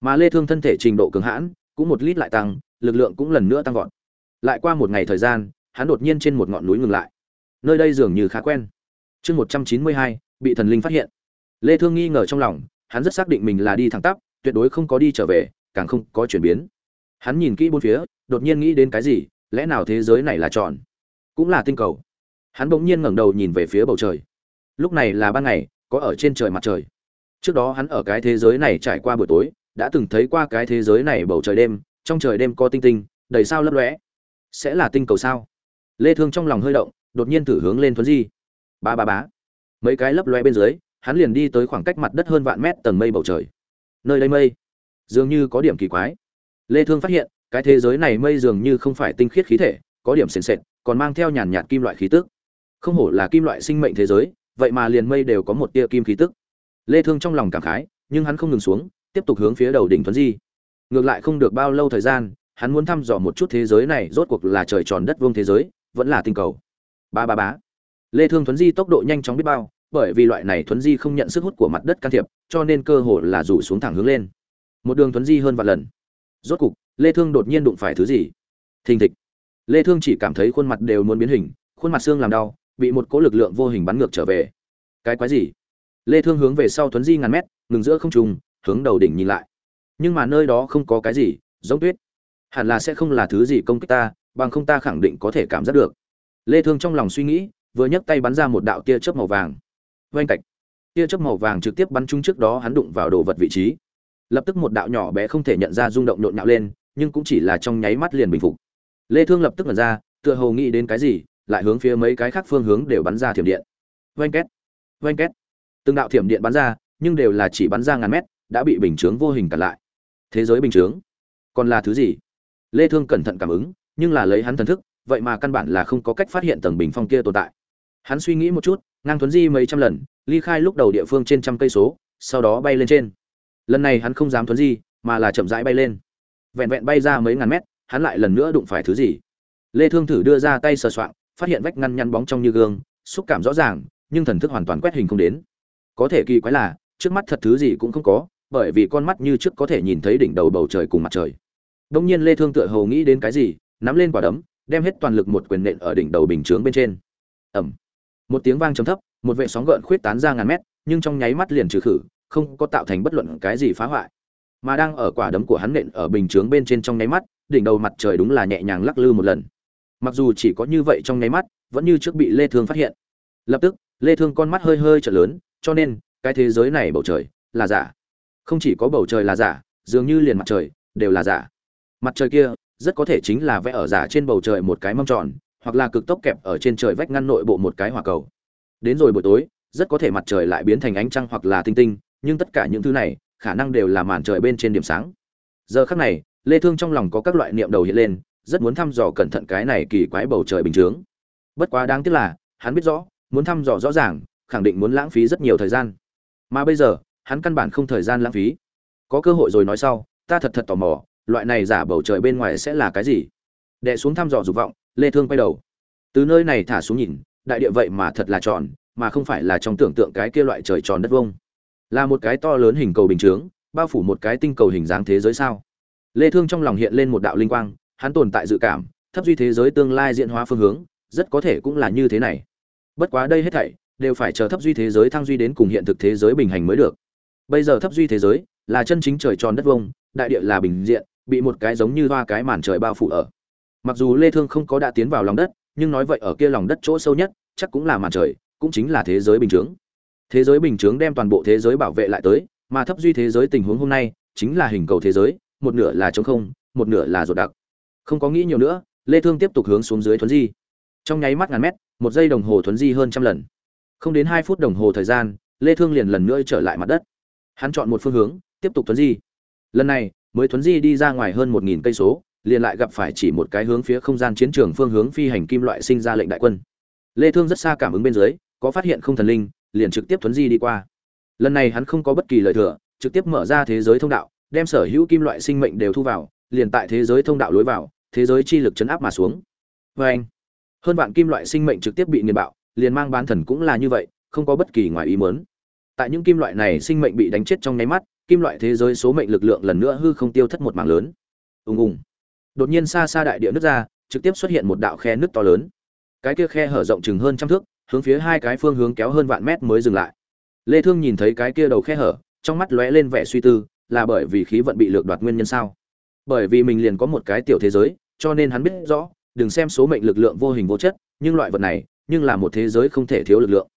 mà lê thương thân thể trình độ cường hãn cũng một lít lại tăng lực lượng cũng lần nữa tăng vọt. Lại qua một ngày thời gian hắn đột nhiên trên một ngọn núi ngừng lại. Nơi đây dường như khá quen. Chương 192, bị thần linh phát hiện. Lê thương nghi ngờ trong lòng hắn rất xác định mình là đi thẳng tắp tuyệt đối không có đi trở về càng không có chuyển biến. Hắn nhìn kỹ bốn phía đột nhiên nghĩ đến cái gì, lẽ nào thế giới này là tròn? Cũng là tinh cầu. Hắn bỗng nhiên ngẩng đầu nhìn về phía bầu trời. Lúc này là ban ngày, có ở trên trời mặt trời. Trước đó hắn ở cái thế giới này trải qua buổi tối, đã từng thấy qua cái thế giới này bầu trời đêm, trong trời đêm có tinh tinh, đầy sao lấp lóe. Sẽ là tinh cầu sao? Lê thương trong lòng hơi động, đột nhiên thử hướng lên thuấn di. Ba ba bá mấy cái lấp lóe bên dưới, hắn liền đi tới khoảng cách mặt đất hơn vạn mét tầng mây bầu trời. Nơi đây mây. Dường như có điểm kỳ quái. Lê thương phát hiện cái thế giới này mây dường như không phải tinh khiết khí thể, có điểm sền sệt, còn mang theo nhàn nhạt kim loại khí tức. Không hổ là kim loại sinh mệnh thế giới, vậy mà liền mây đều có một tia kim khí tức. Lê thương trong lòng cảm khái, nhưng hắn không ngừng xuống, tiếp tục hướng phía đầu đỉnh thuấn di. Ngược lại không được bao lâu thời gian, hắn muốn thăm dò một chút thế giới này, rốt cuộc là trời tròn đất vuông thế giới, vẫn là tinh cầu. Ba ba bá lê thương thuấn di tốc độ nhanh chóng biết bao, bởi vì loại này thuấn di không nhận sức hút của mặt đất can thiệp, cho nên cơ hồ là rủ xuống thẳng hướng lên. Một đường thuấn di hơn vài lần. Rốt cục lê thương đột nhiên đụng phải thứ gì? Thình thịch. Lê thương chỉ cảm thấy khuôn mặt đều muốn biến hình, khuôn mặt xương làm đau, bị một cỗ lực lượng vô hình bắn ngược trở về. Cái quái gì? Lê thương hướng về sau thuấn di ngàn mét, ngừng giữa không trung, hướng đầu đỉnh nhìn lại. Nhưng mà nơi đó không có cái gì, giống tuyết. Hẳn là sẽ không là thứ gì công kích ta, bằng không ta khẳng định có thể cảm giác được. Lê thương trong lòng suy nghĩ, vừa nhấc tay bắn ra một đạo tia chớp màu vàng. Vang cạch. Tia chớp màu vàng trực tiếp bắn trúng trước đó hắn đụng vào đồ vật vị trí. Lập tức một đạo nhỏ bé không thể nhận ra rung động nhộn nhạo lên nhưng cũng chỉ là trong nháy mắt liền bình phục. Lê thương lập tức nhận ra, tựa hồ nghĩ đến cái gì, lại hướng phía mấy cái khác phương hướng đều bắn ra thiểm điện. Vang két vang két. Từng đạo thiểm điện bắn ra, nhưng đều là chỉ bắn ra ngàn mét, đã bị bình chướng vô hình cản lại. Thế giới bình chướng, còn là thứ gì? Lê thương cẩn thận cảm ứng, nhưng là lấy hắn thần thức, vậy mà căn bản là không có cách phát hiện tầng bình phong kia tồn tại. Hắn suy nghĩ một chút, ngang thuấn di mấy trăm lần, ly khai lúc đầu địa phương trên trăm cây số, sau đó bay lên trên. Lần này hắn không dám thuấn di, mà là chậm rãi bay lên vẹn vẹn bay ra mấy ngàn mét, hắn lại lần nữa đụng phải thứ gì. Lê thương thử đưa ra tay sờ soạng, phát hiện vách ngăn nhăn bóng trong như gương, xúc cảm rõ ràng, nhưng thần thức hoàn toàn quét hình không đến. Có thể kỳ quái là, trước mắt thật thứ gì cũng không có, bởi vì con mắt như trước có thể nhìn thấy đỉnh đầu bầu trời cùng mặt trời. Đông nhiên lê thương tựa hồ nghĩ đến cái gì, nắm lên quả đấm, đem hết toàn lực một quyền nện ở đỉnh đầu bình chướng bên trên. Ầm. Một tiếng vang trầm thấp, một vệ sóng gợn khuyết tán ra ngàn mét, nhưng trong nháy mắt liền trừ khử, không có tạo thành bất luận cái gì phá hoại mà đang ở quả đấm của hắn nện ở bình chướng bên trên trong nháy mắt, đỉnh đầu mặt trời đúng là nhẹ nhàng lắc lư một lần. Mặc dù chỉ có như vậy trong nháy mắt, vẫn như trước bị lê thương phát hiện. Lập tức, lê thương con mắt hơi hơi trở lớn, cho nên, cái thế giới này bầu trời là giả. Không chỉ có bầu trời là giả, dường như liền mặt trời đều là giả. Mặt trời kia rất có thể chính là vẽ ở giả trên bầu trời một cái mâm tròn, hoặc là cực tốc kẹp ở trên trời vách ngăn nội bộ một cái hỏa cầu. Đến rồi buổi tối, rất có thể mặt trời lại biến thành ánh trăng hoặc là tinh tinh, nhưng tất cả những thứ này khả năng đều là màn trời bên trên điểm sáng. Giờ khắc này, lê thương trong lòng có các loại niệm đầu hiện lên, rất muốn thăm dò cẩn thận cái này kỳ quái bầu trời bình thường bất quá đáng tiếc là, hắn biết rõ, muốn thăm dò rõ ràng, khẳng định muốn lãng phí rất nhiều thời gian. Mà bây giờ, hắn căn bản không thời gian lãng phí. Có cơ hội rồi nói sau, ta thật thật tò mò, loại này giả bầu trời bên ngoài sẽ là cái gì? Đệ xuống thăm dò dục vọng, lê thương quay đầu. Từ nơi này thả xuống nhìn, đại địa vậy mà thật là tròn, mà không phải là trong tưởng tượng cái kia loại trời tròn đất vông là một cái to lớn hình cầu bình chướng, bao phủ một cái tinh cầu hình dáng thế giới sao? Lê thương trong lòng hiện lên một đạo linh quang, hắn tồn tại dự cảm, thấp duy thế giới tương lai diễn hóa phương hướng, rất có thể cũng là như thế này. Bất quá đây hết thảy, đều phải chờ thấp duy thế giới thăng duy đến cùng hiện thực thế giới bình hành mới được. Bây giờ thấp duy thế giới là chân chính trời tròn đất vông, đại địa là bình diện, bị một cái giống như hoa cái màn trời bao phủ ở. Mặc dù lê thương không có đã tiến vào lòng đất, nhưng nói vậy ở kia lòng đất chỗ sâu nhất, chắc cũng là màn trời, cũng chính là thế giới bình thường thế giới bình thường đem toàn bộ thế giới bảo vệ lại tới, mà thấp duy thế giới tình huống hôm nay chính là hình cầu thế giới, một nửa là trống không, một nửa là rột đặc. Không có nghĩ nhiều nữa, lê thương tiếp tục hướng xuống dưới thuấn di. Trong nháy mắt ngàn mét, một giây đồng hồ thuấn di hơn trăm lần. Không đến hai phút đồng hồ thời gian, lê thương liền lần nữa trở lại mặt đất. Hắn chọn một phương hướng, tiếp tục thuấn di. Lần này, mới thuấn di đi ra ngoài hơn một nghìn cây số, liền lại gặp phải chỉ một cái hướng phía không gian chiến trường phương hướng phi hành kim loại sinh ra lệnh đại quân. Lê thương rất xa cảm ứng bên dưới, có phát hiện không thần linh liền trực tiếp thuấn di đi qua. Lần này hắn không có bất kỳ lời thừa, trực tiếp mở ra thế giới thông đạo, đem sở hữu kim loại sinh mệnh đều thu vào, liền tại thế giới thông đạo lối vào, thế giới chi lực chấn áp mà xuống. Vê anh, hơn vạn kim loại sinh mệnh trực tiếp bị nghiền bạo, liền mang bán thần cũng là như vậy, không có bất kỳ ngoài ý muốn. Tại những kim loại này sinh mệnh bị đánh chết trong nháy mắt, kim loại thế giới số mệnh lực lượng lần nữa hư không tiêu thất một mảng lớn. Ùng ùng. Đột nhiên xa xa đại địa nứt ra, trực tiếp xuất hiện một đạo khe nứt to lớn. Cái kia khe hở rộng chừng hơn trăm thước hướng phía hai cái phương hướng kéo hơn vạn mét mới dừng lại. Lê thương nhìn thấy cái kia đầu khe hở, trong mắt lóe lên vẻ suy tư, là bởi vì khí vận bị lược đoạt nguyên nhân sao? Bởi vì mình liền có một cái tiểu thế giới, cho nên hắn biết rõ, đừng xem số mệnh lực lượng vô hình vô chất, nhưng loại vật này, nhưng là một thế giới không thể thiếu lực lượng.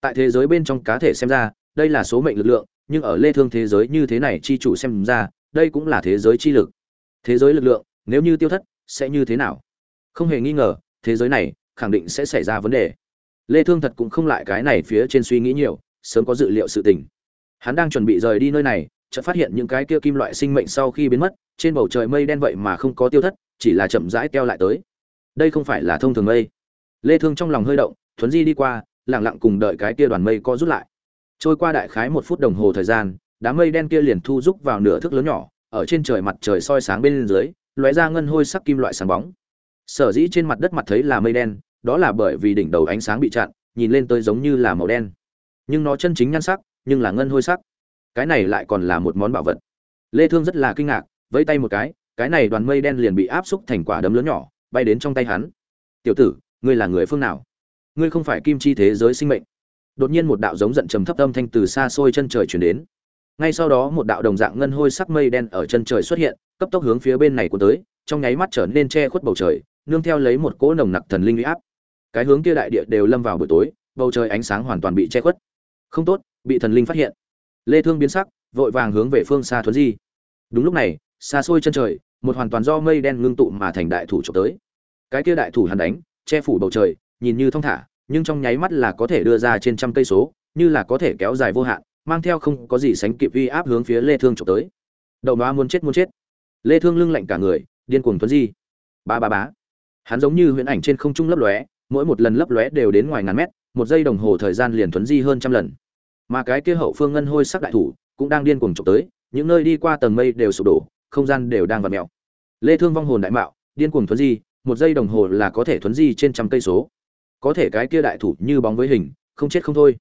Tại thế giới bên trong cá thể xem ra, đây là số mệnh lực lượng, nhưng ở lê thương thế giới như thế này chi chủ xem ra, đây cũng là thế giới chi lực. Thế giới lực lượng, nếu như tiêu thất, sẽ như thế nào? Không hề nghi ngờ, thế giới này khẳng định sẽ xảy ra vấn đề lê thương thật cũng không lại cái này phía trên suy nghĩ nhiều, sớm có dự liệu sự tình. Hắn đang chuẩn bị rời đi nơi này, chợt phát hiện những cái kia kim loại sinh mệnh sau khi biến mất, trên bầu trời mây đen vậy mà không có tiêu thất, chỉ là chậm rãi teo lại tới. Đây không phải là thông thường mây. Lê thương trong lòng hơi động, thuấn di đi qua, lặng lặng cùng đợi cái kia đoàn mây co rút lại. Trôi qua đại khái một phút đồng hồ thời gian, đám mây đen kia liền thu rúc vào nửa thước lớn nhỏ, ở trên trời mặt trời soi sáng bên dưới, lóe ra ngân hôi sắc kim loại sáng bóng. Sở dĩ trên mặt đất mặt thấy là mây đen đó là bởi vì đỉnh đầu ánh sáng bị chặn, nhìn lên tới giống như là màu đen. Nhưng nó chân chính nhan sắc, nhưng là ngân hôi sắc. Cái này lại còn là một món bảo vật. Lê thương rất là kinh ngạc, vẫy tay một cái cái này đoàn mây đen liền bị áp xúc thành quả đấm lớn nhỏ, bay đến trong tay hắn. Tiểu tử, ngươi là người phương nào? Ngươi không phải kim chi thế giới sinh mệnh. Đột nhiên một đạo giống giận trầm thấp âm thanh từ xa xôi chân trời truyền đến. Ngay sau đó một đạo đồng dạng ngân hôi sắc mây đen ở chân trời xuất hiện, cấp tốc hướng phía bên này của tới, trong nháy mắt trở nên che khuất bầu trời, nương theo lấy một cỗ nồng nặc thần linh uy áp cái hướng kia đại địa đều lâm vào buổi tối, bầu trời ánh sáng hoàn toàn bị che khuất. Không tốt, bị thần linh phát hiện. Lê thương biến sắc, vội vàng hướng về phương xa thuấn di. Đúng lúc này, xa xôi chân trời, một hoàn toàn do mây đen ngưng tụ mà thành đại thủ chụp tới. Cái kia đại thủ hắn đánh, che phủ bầu trời, nhìn như thông thả, nhưng trong nháy mắt là có thể đưa ra trên trăm cây số, như là có thể kéo dài vô hạn, mang theo không có gì sánh kịp uy áp hướng phía lê thương chụp tới. Đầu nóa muốn chết muốn chết. Lê thương lưng lạnh cả người, điên cuồng tuấn di. Ba ba bá hắn giống như huyễn ảnh trên không trung lấp lóe mỗi một lần lấp lóe đều đến ngoài ngàn mét, một giây đồng hồ thời gian liền thuấn di hơn trăm lần. Mà cái kia hậu phương ngân hôi sắc đại thủ cũng đang điên cuồng chụp tới, những nơi đi qua tầng mây đều sụp đổ, không gian đều đang vặn mèo. Lê thương vong hồn đại mạo, điên cuồng thuấn di, một giây đồng hồ là có thể thuấn di trên trăm cây số. Có thể cái kia đại thủ như bóng với hình, không chết không thôi.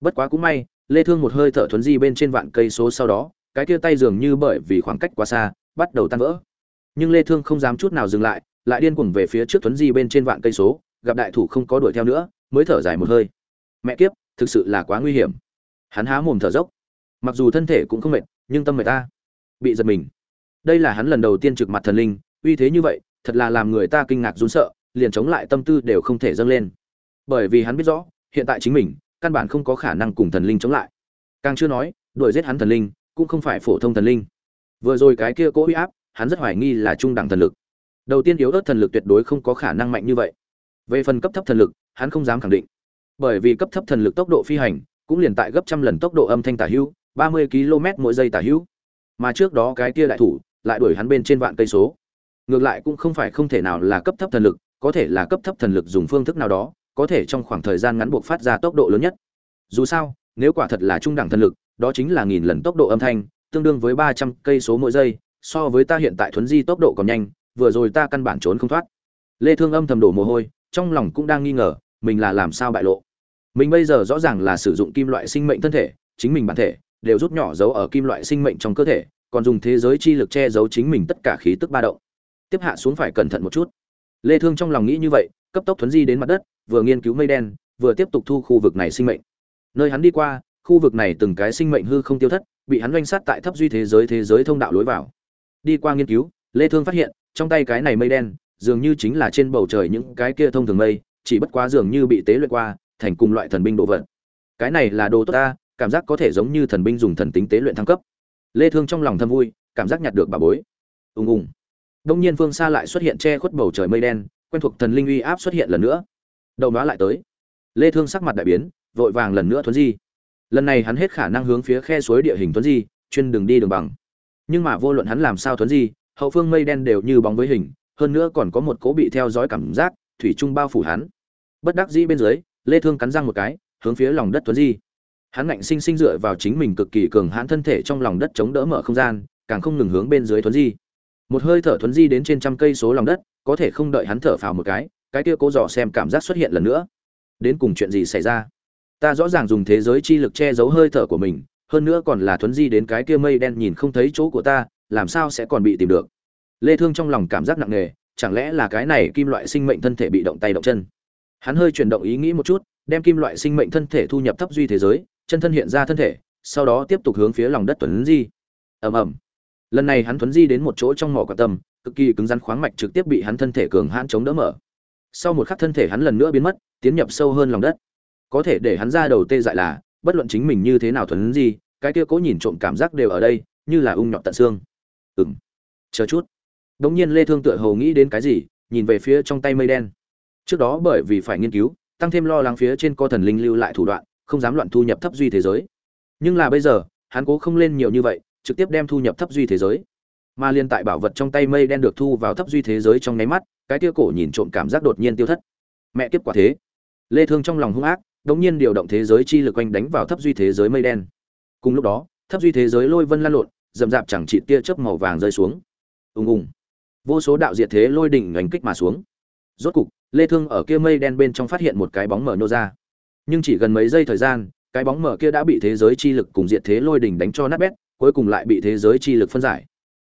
Bất quá cũng may, lê thương một hơi thở thuấn di bên trên vạn cây số sau đó, cái kia tay dường như bởi vì khoảng cách quá xa, bắt đầu tan vỡ. Nhưng lê thương không dám chút nào dừng lại lại điên cuồng về phía trước thuấn di bên trên vạn cây số gặp đại thủ không có đuổi theo nữa, mới thở dài một hơi. Mẹ kiếp, thực sự là quá nguy hiểm. Hắn há mồm thở dốc. Mặc dù thân thể cũng không mệt, nhưng tâm mệt ta. Bị giật mình. Đây là hắn lần đầu tiên trực mặt thần linh, uy thế như vậy, thật là làm người ta kinh ngạc run sợ, liền chống lại tâm tư đều không thể dâng lên. Bởi vì hắn biết rõ, hiện tại chính mình, căn bản không có khả năng cùng thần linh chống lại. Càng chưa nói, đuổi giết hắn thần linh, cũng không phải phổ thông thần linh. Vừa rồi cái kia cố uy áp, hắn rất hoài nghi là trung đẳng thần lực. Đầu tiên yếu ớt thần lực tuyệt đối không có khả năng mạnh như vậy về phần cấp thấp thần lực, hắn không dám khẳng định. Bởi vì cấp thấp thần lực tốc độ phi hành, cũng liền tại gấp trăm lần tốc độ âm thanh tả hữu, ba mươi km mỗi giây tả hữu. Mà trước đó cái kia đại thủ, lại đuổi hắn bên trên vạn cây số. Ngược lại cũng không phải không thể nào là cấp thấp thần lực, có thể là cấp thấp thần lực dùng phương thức nào đó, có thể trong khoảng thời gian ngắn buộc phát ra tốc độ lớn nhất. Dù sao, nếu quả thật là trung đẳng thần lực, đó chính là nghìn lần tốc độ âm thanh, tương đương với ba trăm cây số mỗi giây, so với ta hiện tại thuấn di tốc độ còn nhanh, vừa rồi ta căn bản trốn không thoát. Lê thương âm thầm đổ mồ hôi trong lòng cũng đang nghi ngờ, mình là làm sao bại lộ. Mình bây giờ rõ ràng là sử dụng kim loại sinh mệnh thân thể, chính mình bản thể, đều rút nhỏ dấu ở kim loại sinh mệnh trong cơ thể, còn dùng thế giới chi lực che giấu chính mình tất cả khí tức ba động. Tiếp hạ xuống phải cẩn thận một chút. Lê thương trong lòng nghĩ như vậy, cấp tốc thuấn di đến mặt đất, vừa nghiên cứu mây đen, vừa tiếp tục thu khu vực này sinh mệnh. Nơi hắn đi qua, khu vực này từng cái sinh mệnh hư không tiêu thất, bị hắn doanh sát tại thấp duy thế giới thế giới thông đạo lối vào. Đi qua nghiên cứu, lê thương phát hiện, trong tay cái này mây đen dường như chính là trên bầu trời những cái kia thông thường mây, chỉ bất quá dường như bị tế luyện qua, thành cùng loại thần binh độ vật. Cái này là đồ tốt ta, cảm giác có thể giống như thần binh dùng thần tính tế luyện thăng cấp. Lê thương trong lòng thâm vui, cảm giác nhặt được bà bối. Ung ung đông nhiên phương xa lại xuất hiện che khuất bầu trời mây đen, quen thuộc thần linh uy áp xuất hiện lần nữa. Đầu nó lại tới. Lê thương sắc mặt đại biến, vội vàng lần nữa thuấn di. Lần này hắn hết khả năng hướng phía khe suối địa hình thuấn di, chuyên đường đi đường bằng. Nhưng mà vô luận hắn làm sao thuấn di, hậu phương mây đen đều như bóng với hình hơn nữa còn có một cố bị theo dõi cảm giác, thủy trung bao phủ hắn. Bất đắc dĩ bên dưới, lê thương cắn răng một cái, hướng phía lòng đất tuấn di. Hắn ngạnh sinh sinh dựa vào chính mình cực kỳ cường hãn thân thể trong lòng đất chống đỡ mở không gian, càng không ngừng hướng bên dưới tuấn di. Một hơi thở tuấn di đến trên trăm cây số lòng đất, có thể không đợi hắn thở phào một cái cái kia cố dò xem cảm giác xuất hiện lần nữa. Đến cùng chuyện gì xảy ra? Ta rõ ràng dùng thế giới chi lực che giấu hơi thở của mình, hơn nữa còn là thuấn di đến cái kia mây đen nhìn không thấy chỗ của ta, làm sao sẽ còn bị tìm được? Lê thương trong lòng cảm giác nặng nề, chẳng lẽ là cái này kim loại sinh mệnh thân thể bị động tay động chân? Hắn hơi chuyển động ý nghĩ một chút, đem kim loại sinh mệnh thân thể thu nhập thấp duy thế giới, chân thân hiện ra thân thể, sau đó tiếp tục hướng phía lòng đất tuấn di. Ầm ầm. Lần này hắn tuấn di đến một chỗ trong mỏ quả tâm, cực kỳ cứng rắn khoáng mạch trực tiếp bị hắn thân thể cường hãn chống đỡ mở. Sau một khắc thân thể hắn lần nữa biến mất, tiến nhập sâu hơn lòng đất. Có thể để hắn ra đầu tê dại là, bất luận chính mình như thế nào thuấn di, cái kia cố nhìn trộm cảm giác đều ở đây, như là ung nhọt tận xương. Ừng chờ chút đống nhiên lê thương tựa hồ nghĩ đến cái gì, nhìn về phía trong tay mây đen. Trước đó bởi vì phải nghiên cứu, tăng thêm lo lắng phía trên co thần linh lưu lại thủ đoạn, không dám loạn thu nhập thấp duy thế giới. Nhưng là bây giờ, hắn cố không lên nhiều như vậy, trực tiếp đem thu nhập thấp duy thế giới. Mà liên tại bảo vật trong tay mây đen được thu vào thấp duy thế giới trong nháy mắt, cái kia cổ nhìn trộm cảm giác đột nhiên tiêu thất. Mẹ kiếp quả thế. Lê thương trong lòng hung ác, đống nhiên điều động thế giới chi lực quanh đánh vào thấp duy thế giới mây đen. Cùng lúc đó, thấp duy thế giới lôi vân lan lộn dầm dạp chẳng chỉ tia chớp màu vàng rơi xuống. Ùng ùng vô số đạo diệt thế lôi đỉnh đánh kích mà xuống. Rốt cục, lê thương ở kia mây đen bên trong phát hiện một cái bóng mở nô ra. Nhưng chỉ gần mấy giây thời gian, cái bóng mở kia đã bị thế giới chi lực cùng diệt thế lôi đỉnh đánh cho nát bét, cuối cùng lại bị thế giới chi lực phân giải.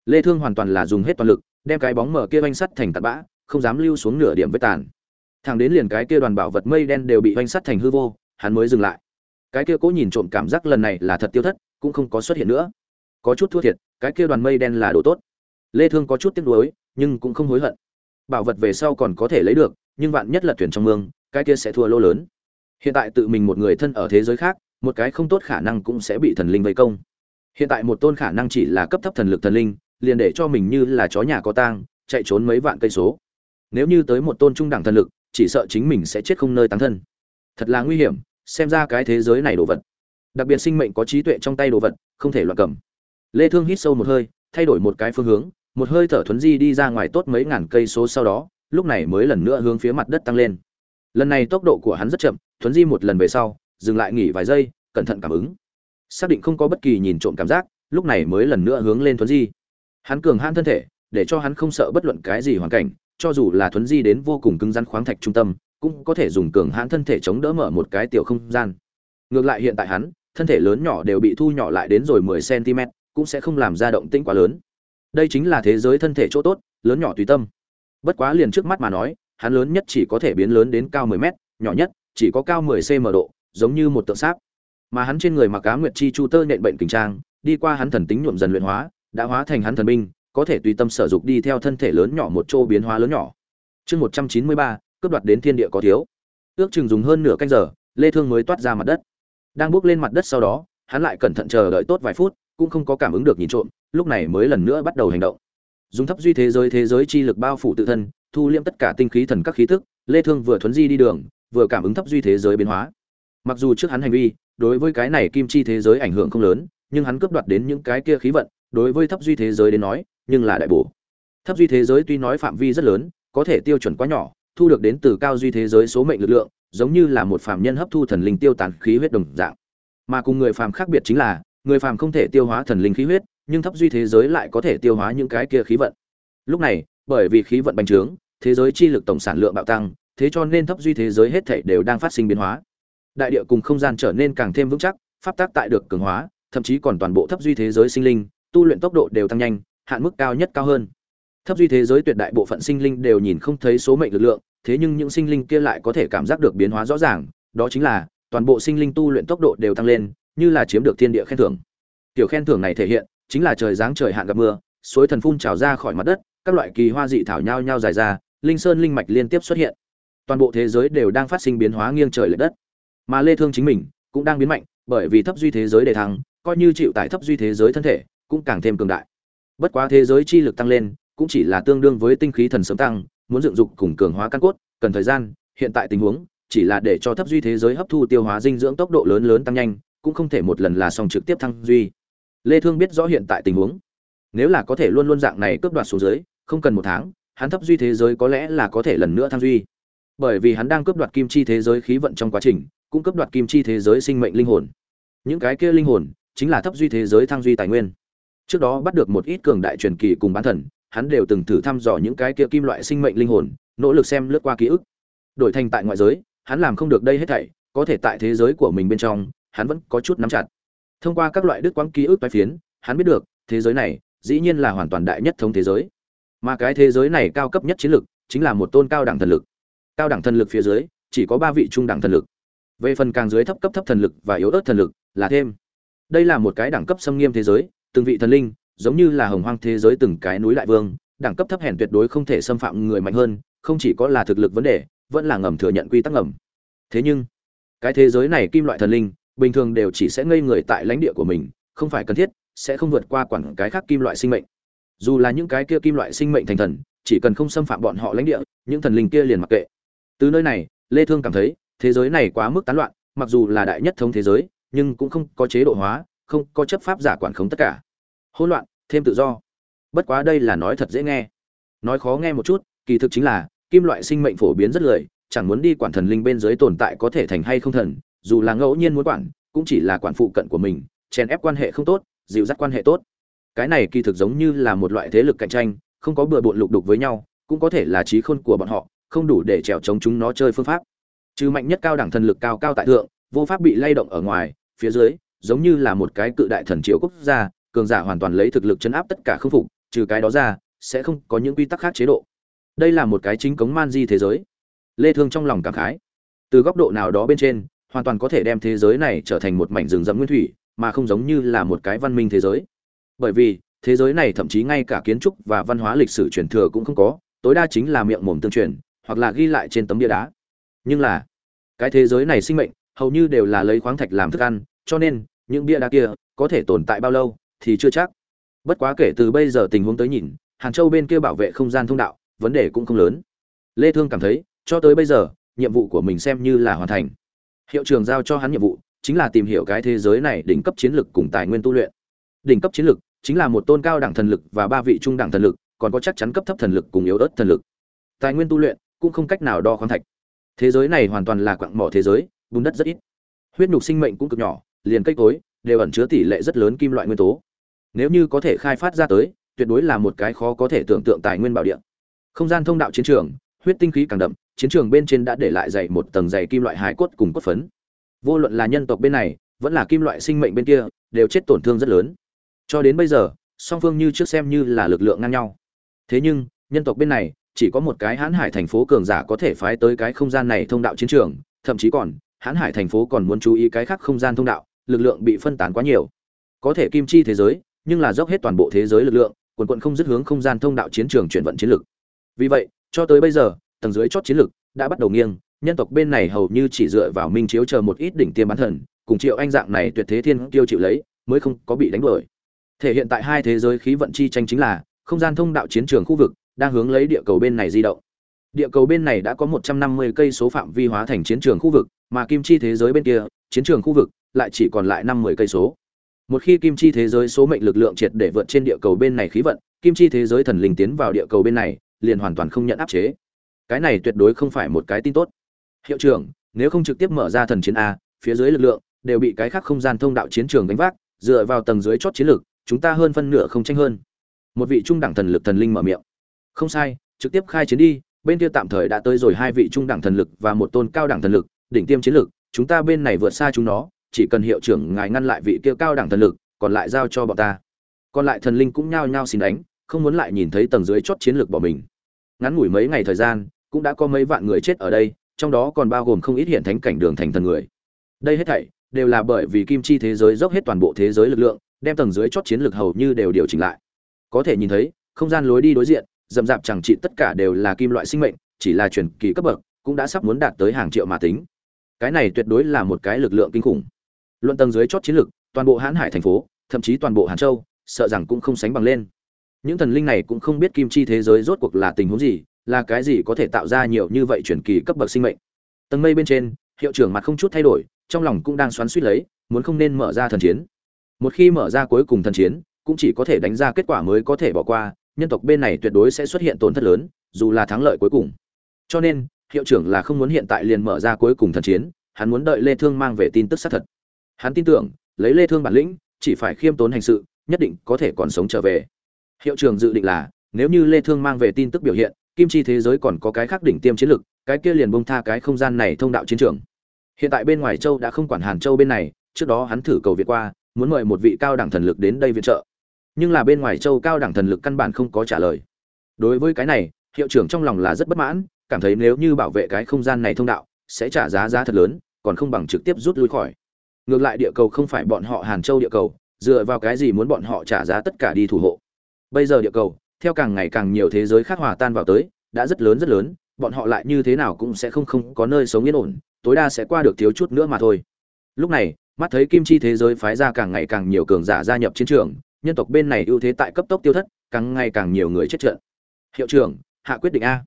Lê thương hoàn toàn là dùng hết toàn lực, đem cái bóng mở kia vanh sắt thành tạt bã, không dám lưu xuống nửa điểm vết tàn. Thằng đến liền cái kia đoàn bảo vật mây đen đều bị vanh sắt thành hư vô, hắn mới dừng lại. Cái kia cố nhìn trộm cảm giác lần này là thật tiêu thất, cũng không có xuất hiện nữa. Có chút thua thiệt, cái kia đoàn mây đen là đồ tốt. Lê thương có chút tiếc nuối nhưng cũng không hối hận. Bảo vật về sau còn có thể lấy được, nhưng vạn nhất là thuyền trong mương, cái kia sẽ thua lỗ lớn. Hiện tại tự mình một người thân ở thế giới khác, một cái không tốt khả năng cũng sẽ bị thần linh vây công. Hiện tại một tôn khả năng chỉ là cấp thấp thần lực thần linh, liền để cho mình như là chó nhà có tang, chạy trốn mấy vạn cây số. Nếu như tới một tôn trung đẳng thần lực, chỉ sợ chính mình sẽ chết không nơi tán thân. Thật là nguy hiểm, xem ra cái thế giới này đồ vật. Đặc biệt sinh mệnh có trí tuệ trong tay đồ vật, không thể loạn cầm. Lê thương hít sâu một hơi, thay đổi một cái phương hướng một hơi thở thuấn di đi ra ngoài tốt mấy ngàn cây số sau đó, lúc này mới lần nữa hướng phía mặt đất tăng lên. Lần này tốc độ của hắn rất chậm, thuấn di một lần về sau, dừng lại nghỉ vài giây, cẩn thận cảm ứng. Xác định không có bất kỳ nhìn trộm cảm giác, lúc này mới lần nữa hướng lên thuấn di. Hắn cường hãn thân thể, để cho hắn không sợ bất luận cái gì hoàn cảnh, cho dù là thuấn di đến vô cùng cứng rắn khoáng thạch trung tâm, cũng có thể dùng cường hãn thân thể chống đỡ mở một cái tiểu không gian. Ngược lại hiện tại hắn, thân thể lớn nhỏ đều bị thu nhỏ lại đến rồi 10 cm cũng sẽ không làm ra động tĩnh quá lớn đây chính là thế giới thân thể chỗ tốt lớn nhỏ tùy tâm. Bất quá liền trước mắt mà nói hắn lớn nhất chỉ có thể biến lớn đến cao 10 mét nhỏ nhất chỉ có cao 10 cm độ giống như một tượng sáp. Mà hắn trên người mặc cá nguyệt chi chu tơ nện bệnh kinh trang đi qua hắn thần tính nhuộm dần luyện hóa đã hóa thành hắn thần binh có thể tùy tâm sở dục đi theo thân thể lớn nhỏ một chỗ biến hóa lớn nhỏ. Chương 193, cướp đoạt đến thiên địa có thiếu. Ước chừng dùng hơn nửa canh giờ lê thương mới toát ra mặt đất. Đang bước lên mặt đất sau đó hắn lại cẩn thận chờ đợi tốt vài phút cũng không có cảm ứng được nhìn trộm, lúc này mới lần nữa bắt đầu hành động. Dùng thấp duy thế giới thế giới chi lực bao phủ tự thân, thu liễm tất cả tinh khí thần các khí tức, lê thương vừa thuấn di đi đường, vừa cảm ứng thấp duy thế giới biến hóa. Mặc dù trước hắn hành vi, đối với cái này kim chi thế giới ảnh hưởng không lớn, nhưng hắn cướp đoạt đến những cái kia khí vận, đối với thấp duy thế giới đến nói, nhưng là đại bổ. Thấp duy thế giới tuy nói phạm vi rất lớn, có thể tiêu chuẩn quá nhỏ, thu được đến từ cao duy thế giới số mệnh lực lượng, giống như là một phàm nhân hấp thu thần linh tiêu tán khí huyết đồng dạng. Mà cùng người phàm khác biệt chính là người phàm không thể tiêu hóa thần linh khí huyết, nhưng thấp duy thế giới lại có thể tiêu hóa những cái kia khí vận. Lúc này, bởi vì khí vận bành trướng, thế giới chi lực tổng sản lượng bạo tăng, thế cho nên thấp duy thế giới hết thể đều đang phát sinh biến hóa. Đại địa cùng không gian trở nên càng thêm vững chắc, pháp tác tại được cường hóa, thậm chí còn toàn bộ thấp duy thế giới sinh linh, tu luyện tốc độ đều tăng nhanh, hạn mức cao nhất cao hơn. Thấp duy thế giới tuyệt đại bộ phận sinh linh đều nhìn không thấy số mệnh lực lượng, thế nhưng những sinh linh kia lại có thể cảm giác được biến hóa rõ ràng, đó chính là toàn bộ sinh linh tu luyện tốc độ đều tăng lên như là chiếm được thiên địa khen thưởng. Kiểu khen thưởng này thể hiện chính là trời giáng trời hạn gặp mưa, suối thần phun trào ra khỏi mặt đất, các loại kỳ hoa dị thảo nhau nhau dài ra, linh sơn linh mạch liên tiếp xuất hiện. Toàn bộ thế giới đều đang phát sinh biến hóa nghiêng trời lệch đất. Mà lê thương chính mình cũng đang biến mạnh, bởi vì thấp duy thế giới đề thăng, coi như chịu tại thấp duy thế giới thân thể, cũng càng thêm cường đại. Bất quá thế giới chi lực tăng lên, cũng chỉ là tương đương với tinh khí thần sớm tăng, muốn dựng dục cùng cường hóa căn cốt, cần thời gian, hiện tại tình huống, chỉ là để cho thấp duy thế giới hấp thu tiêu hóa dinh dưỡng tốc độ lớn lớn tăng nhanh cũng không thể một lần là xong trực tiếp thăng duy. Lê thương biết rõ hiện tại tình huống. Nếu là có thể luôn luôn dạng này cướp đoạt xuống dưới không cần một tháng, hắn thấp duy thế giới có lẽ là có thể lần nữa thăng duy. Bởi vì hắn đang cướp đoạt kim chi thế giới khí vận trong quá trình, cũng cướp đoạt kim chi thế giới sinh mệnh linh hồn. Những cái kia linh hồn, chính là thấp duy thế giới thăng duy tài nguyên. Trước đó bắt được một ít cường đại truyền kỳ cùng bán thần, hắn đều từng thử thăm dò những cái kia kim loại sinh mệnh linh hồn, nỗ lực xem lướt qua ký ức. Đổi thành tại ngoại giới, hắn làm không được đây hết thảy, có thể tại thế giới của mình bên trong hắn vẫn có chút nắm chặt. Thông qua các loại đức quãng ký ức tái phiến, hắn biết được, thế giới này, dĩ nhiên là hoàn toàn đại nhất thống thế giới. Mà cái thế giới này cao cấp nhất chiến lực chính là một tôn cao đẳng thần lực. Cao đẳng thần lực phía dưới, chỉ có ba vị trung đẳng thần lực. Về phần càng dưới thấp cấp thấp thần lực và yếu ớt thần lực, là thêm. Đây là một cái đẳng cấp xâm nghiêm thế giới, từng vị thần linh, giống như là hồng hoang thế giới từng cái núi đại vương, đẳng cấp thấp hèn tuyệt đối không thể xâm phạm người mạnh hơn, không chỉ có là thực lực vấn đề, vẫn là ngầm thừa nhận quy tắc ngầm. Thế nhưng, cái thế giới này kim loại thần linh bình thường đều chỉ sẽ ngây người tại lãnh địa của mình, không phải cần thiết, sẽ không vượt qua quản cái khác kim loại sinh mệnh. Dù là những cái kia kim loại sinh mệnh thành thần, chỉ cần không xâm phạm bọn họ lãnh địa, những thần linh kia liền mặc kệ. Từ nơi này, lê thương cảm thấy, thế giới này quá mức tán loạn, mặc dù là đại nhất thống thế giới, nhưng cũng không có chế độ hóa, không có chấp pháp giả quản khống tất cả. Hỗn loạn, thêm tự do. Bất quá đây là nói thật dễ nghe. Nói khó nghe một chút, kỳ thực chính là, kim loại sinh mệnh phổ biến rất lười, chẳng muốn đi quản thần linh bên dưới tồn tại có thể thành hay không thần dù là ngẫu nhiên muốn quản, cũng chỉ là quản phụ cận của mình, chèn ép quan hệ không tốt, dịu dắt quan hệ tốt. Cái này kỳ thực giống như là một loại thế lực cạnh tranh, không có bừa bộn lục đục với nhau, cũng có thể là trí khôn của bọn họ, không đủ để trèo chống chúng nó chơi phương pháp. Trừ mạnh nhất cao đẳng thần lực cao cao tại thượng, vô pháp bị lay động ở ngoài, phía dưới, giống như là một cái cự đại thần triều quốc gia, cường giả hoàn toàn lấy thực lực chấn áp tất cả khương phục, trừ cái đó ra, sẽ không có những quy tắc khác chế độ. Đây là một cái chính cống man di thế giới. Lê thương trong lòng cảm khái. Từ góc độ nào đó bên trên hoàn toàn có thể đem thế giới này trở thành một mảnh rừng rậm nguyên thủy, mà không giống như là một cái văn minh thế giới. Bởi vì, thế giới này thậm chí ngay cả kiến trúc và văn hóa lịch sử truyền thừa cũng không có, tối đa chính là miệng mồm tương truyền, hoặc là ghi lại trên tấm bia đá. Nhưng là, cái thế giới này sinh mệnh, hầu như đều là lấy khoáng thạch làm thức ăn, cho nên, những bia đá kia, có thể tồn tại bao lâu, thì chưa chắc. Bất quá kể từ bây giờ tình huống tới nhìn, hàn châu bên kia bảo vệ không gian thông đạo, vấn đề cũng không lớn. Lê thương cảm thấy, cho tới bây giờ, nhiệm vụ của mình xem như là hoàn thành hiệu trưởng giao cho hắn nhiệm vụ chính là tìm hiểu cái thế giới này đỉnh cấp chiến lực cùng tài nguyên tu luyện. Đỉnh cấp chiến lực chính là một tôn cao đẳng thần lực và ba vị trung đẳng thần lực, còn có chắc chắn cấp thấp thần lực cùng yếu ớt thần lực. Tài nguyên tu luyện cũng không cách nào đo khoáng thạch. Thế giới này hoàn toàn là quặng mỏ thế giới, bùn đất rất ít. Huyết nhục sinh mệnh cũng cực nhỏ, liền cây cối đều ẩn chứa tỷ lệ rất lớn kim loại nguyên tố. Nếu như có thể khai phát ra tới, tuyệt đối là một cái khó có thể tưởng tượng tài nguyên bảo địa. Không gian thông đạo chiến trường, huyết tinh khí càng đậm chiến trường bên trên đã để lại dày một tầng dày kim loại hài cốt cùng cốt phấn. Vô luận là nhân tộc bên này, vẫn là kim loại sinh mệnh bên kia, đều chết tổn thương rất lớn. Cho đến bây giờ, song phương như trước xem như là lực lượng ngang nhau. Thế nhưng, nhân tộc bên này, chỉ có một cái hãn hải thành phố cường giả có thể phái tới cái không gian này thông đạo chiến trường, thậm chí còn, hãn hải thành phố còn muốn chú ý cái khác không gian thông đạo, lực lượng bị phân tán quá nhiều. Có thể kim chi thế giới, nhưng là dốc hết toàn bộ thế giới lực lượng, quần quận không dứt hướng không gian thông đạo chiến trường chuyển vận chiến lực. Vì vậy, cho tới bây giờ tầng dưới chót chiến lực, đã bắt đầu nghiêng, nhân tộc bên này hầu như chỉ dựa vào minh chiếu chờ một ít đỉnh tiêm bán thần, cùng triệu anh dạng này tuyệt thế thiên kiêu chịu lấy, mới không có bị đánh đuổi. Thể hiện tại hai thế giới khí vận chi tranh chính là, không gian thông đạo chiến trường khu vực, đang hướng lấy địa cầu bên này di động. Địa cầu bên này đã có 150 cây số phạm vi hóa thành chiến trường khu vực, mà kim chi thế giới bên kia, chiến trường khu vực, lại chỉ còn lại năm 10 cây số. Một khi kim chi thế giới số mệnh lực lượng triệt để vượt trên địa cầu bên này khí vận, kim chi thế giới thần linh tiến vào địa cầu bên này, liền hoàn toàn không nhận áp chế cái này tuyệt đối không phải một cái tin tốt. Hiệu trưởng, nếu không trực tiếp mở ra thần chiến a, phía dưới lực lượng đều bị cái khác không gian thông đạo chiến trường đánh vác, dựa vào tầng dưới chót chiến lược chúng ta hơn phân nửa không tranh hơn. Một vị trung đẳng thần lực thần linh mở miệng. Không sai, trực tiếp khai chiến đi, bên kia tạm thời đã tới rồi hai vị trung đẳng thần lực và một tôn cao đẳng thần lực, đỉnh tiêm chiến lực, chúng ta bên này vượt xa chúng nó, chỉ cần hiệu trưởng ngài ngăn lại vị kia cao đẳng thần lực, còn lại giao cho bọn ta. Còn lại thần linh cũng nhao nhao xin đánh, không muốn lại nhìn thấy tầng dưới chót chiến lược bỏ mình. Ngắn ngủi mấy ngày thời gian cũng đã có mấy vạn người chết ở đây trong đó còn bao gồm không ít hiện thánh cảnh đường thành thần người. Đây hết thảy đều là bởi vì kim chi thế giới dốc hết toàn bộ thế giới lực lượng đem tầng dưới chót chiến lực hầu như đều điều chỉnh lại. Có thể nhìn thấy không gian lối đi đối diện dầm dạp chẳng trị tất cả đều là kim loại sinh mệnh chỉ là truyền kỳ cấp bậc cũng đã sắp muốn đạt tới hàng triệu mà tính. Cái này tuyệt đối là một cái lực lượng kinh khủng. Luận tầng dưới chót chiến lực, toàn bộ hãn hải thành phố thậm chí toàn bộ hàn châu sợ rằng cũng không sánh bằng lên. Những thần linh này cũng không biết kim chi thế giới rốt cuộc là tình huống gì là cái gì có thể tạo ra nhiều như vậy truyền kỳ cấp bậc sinh mệnh? Tầng mây bên trên, hiệu trưởng mặt không chút thay đổi, trong lòng cũng đang xoắn suýt lấy, muốn không nên mở ra thần chiến. Một khi mở ra cuối cùng thần chiến, cũng chỉ có thể đánh ra kết quả mới có thể bỏ qua, nhân tộc bên này tuyệt đối sẽ xuất hiện tổn thất lớn, dù là thắng lợi cuối cùng. Cho nên, hiệu trưởng là không muốn hiện tại liền mở ra cuối cùng thần chiến, hắn muốn đợi lê thương mang về tin tức xác thật. Hắn tin tưởng, lấy lê thương bản lĩnh, chỉ phải khiêm tốn hành sự, nhất định có thể còn sống trở về. Hiệu trưởng dự định là, nếu như lê thương mang về tin tức biểu hiện kim chi thế giới còn có cái khác đỉnh tiêm chiến lực, cái kia liền bông tha cái không gian này thông đạo chiến trường. Hiện tại bên ngoài châu đã không quản hàn châu bên này, trước đó hắn thử cầu việt qua, muốn mời một vị cao đẳng thần lực đến đây viện trợ. Nhưng là bên ngoài châu cao đẳng thần lực căn bản không có trả lời. Đối với cái này, hiệu trưởng trong lòng là rất bất mãn, cảm thấy nếu như bảo vệ cái không gian này thông đạo, sẽ trả giá giá thật lớn, còn không bằng trực tiếp rút lui khỏi. Ngược lại địa cầu không phải bọn họ hàn châu địa cầu, dựa vào cái gì muốn bọn họ trả giá tất cả đi thủ hộ. Bây giờ địa cầu theo càng ngày càng nhiều thế giới khác hòa tan vào tới, đã rất lớn rất lớn, bọn họ lại như thế nào cũng sẽ không không có nơi sống yên ổn, tối đa sẽ qua được thiếu chút nữa mà thôi. Lúc này, mắt thấy kim chi thế giới phái ra càng ngày càng nhiều cường giả gia nhập chiến trường, nhân tộc bên này ưu thế tại cấp tốc tiêu thất, càng ngày càng nhiều người chết trận. Hiệu trưởng, hạ quyết định a.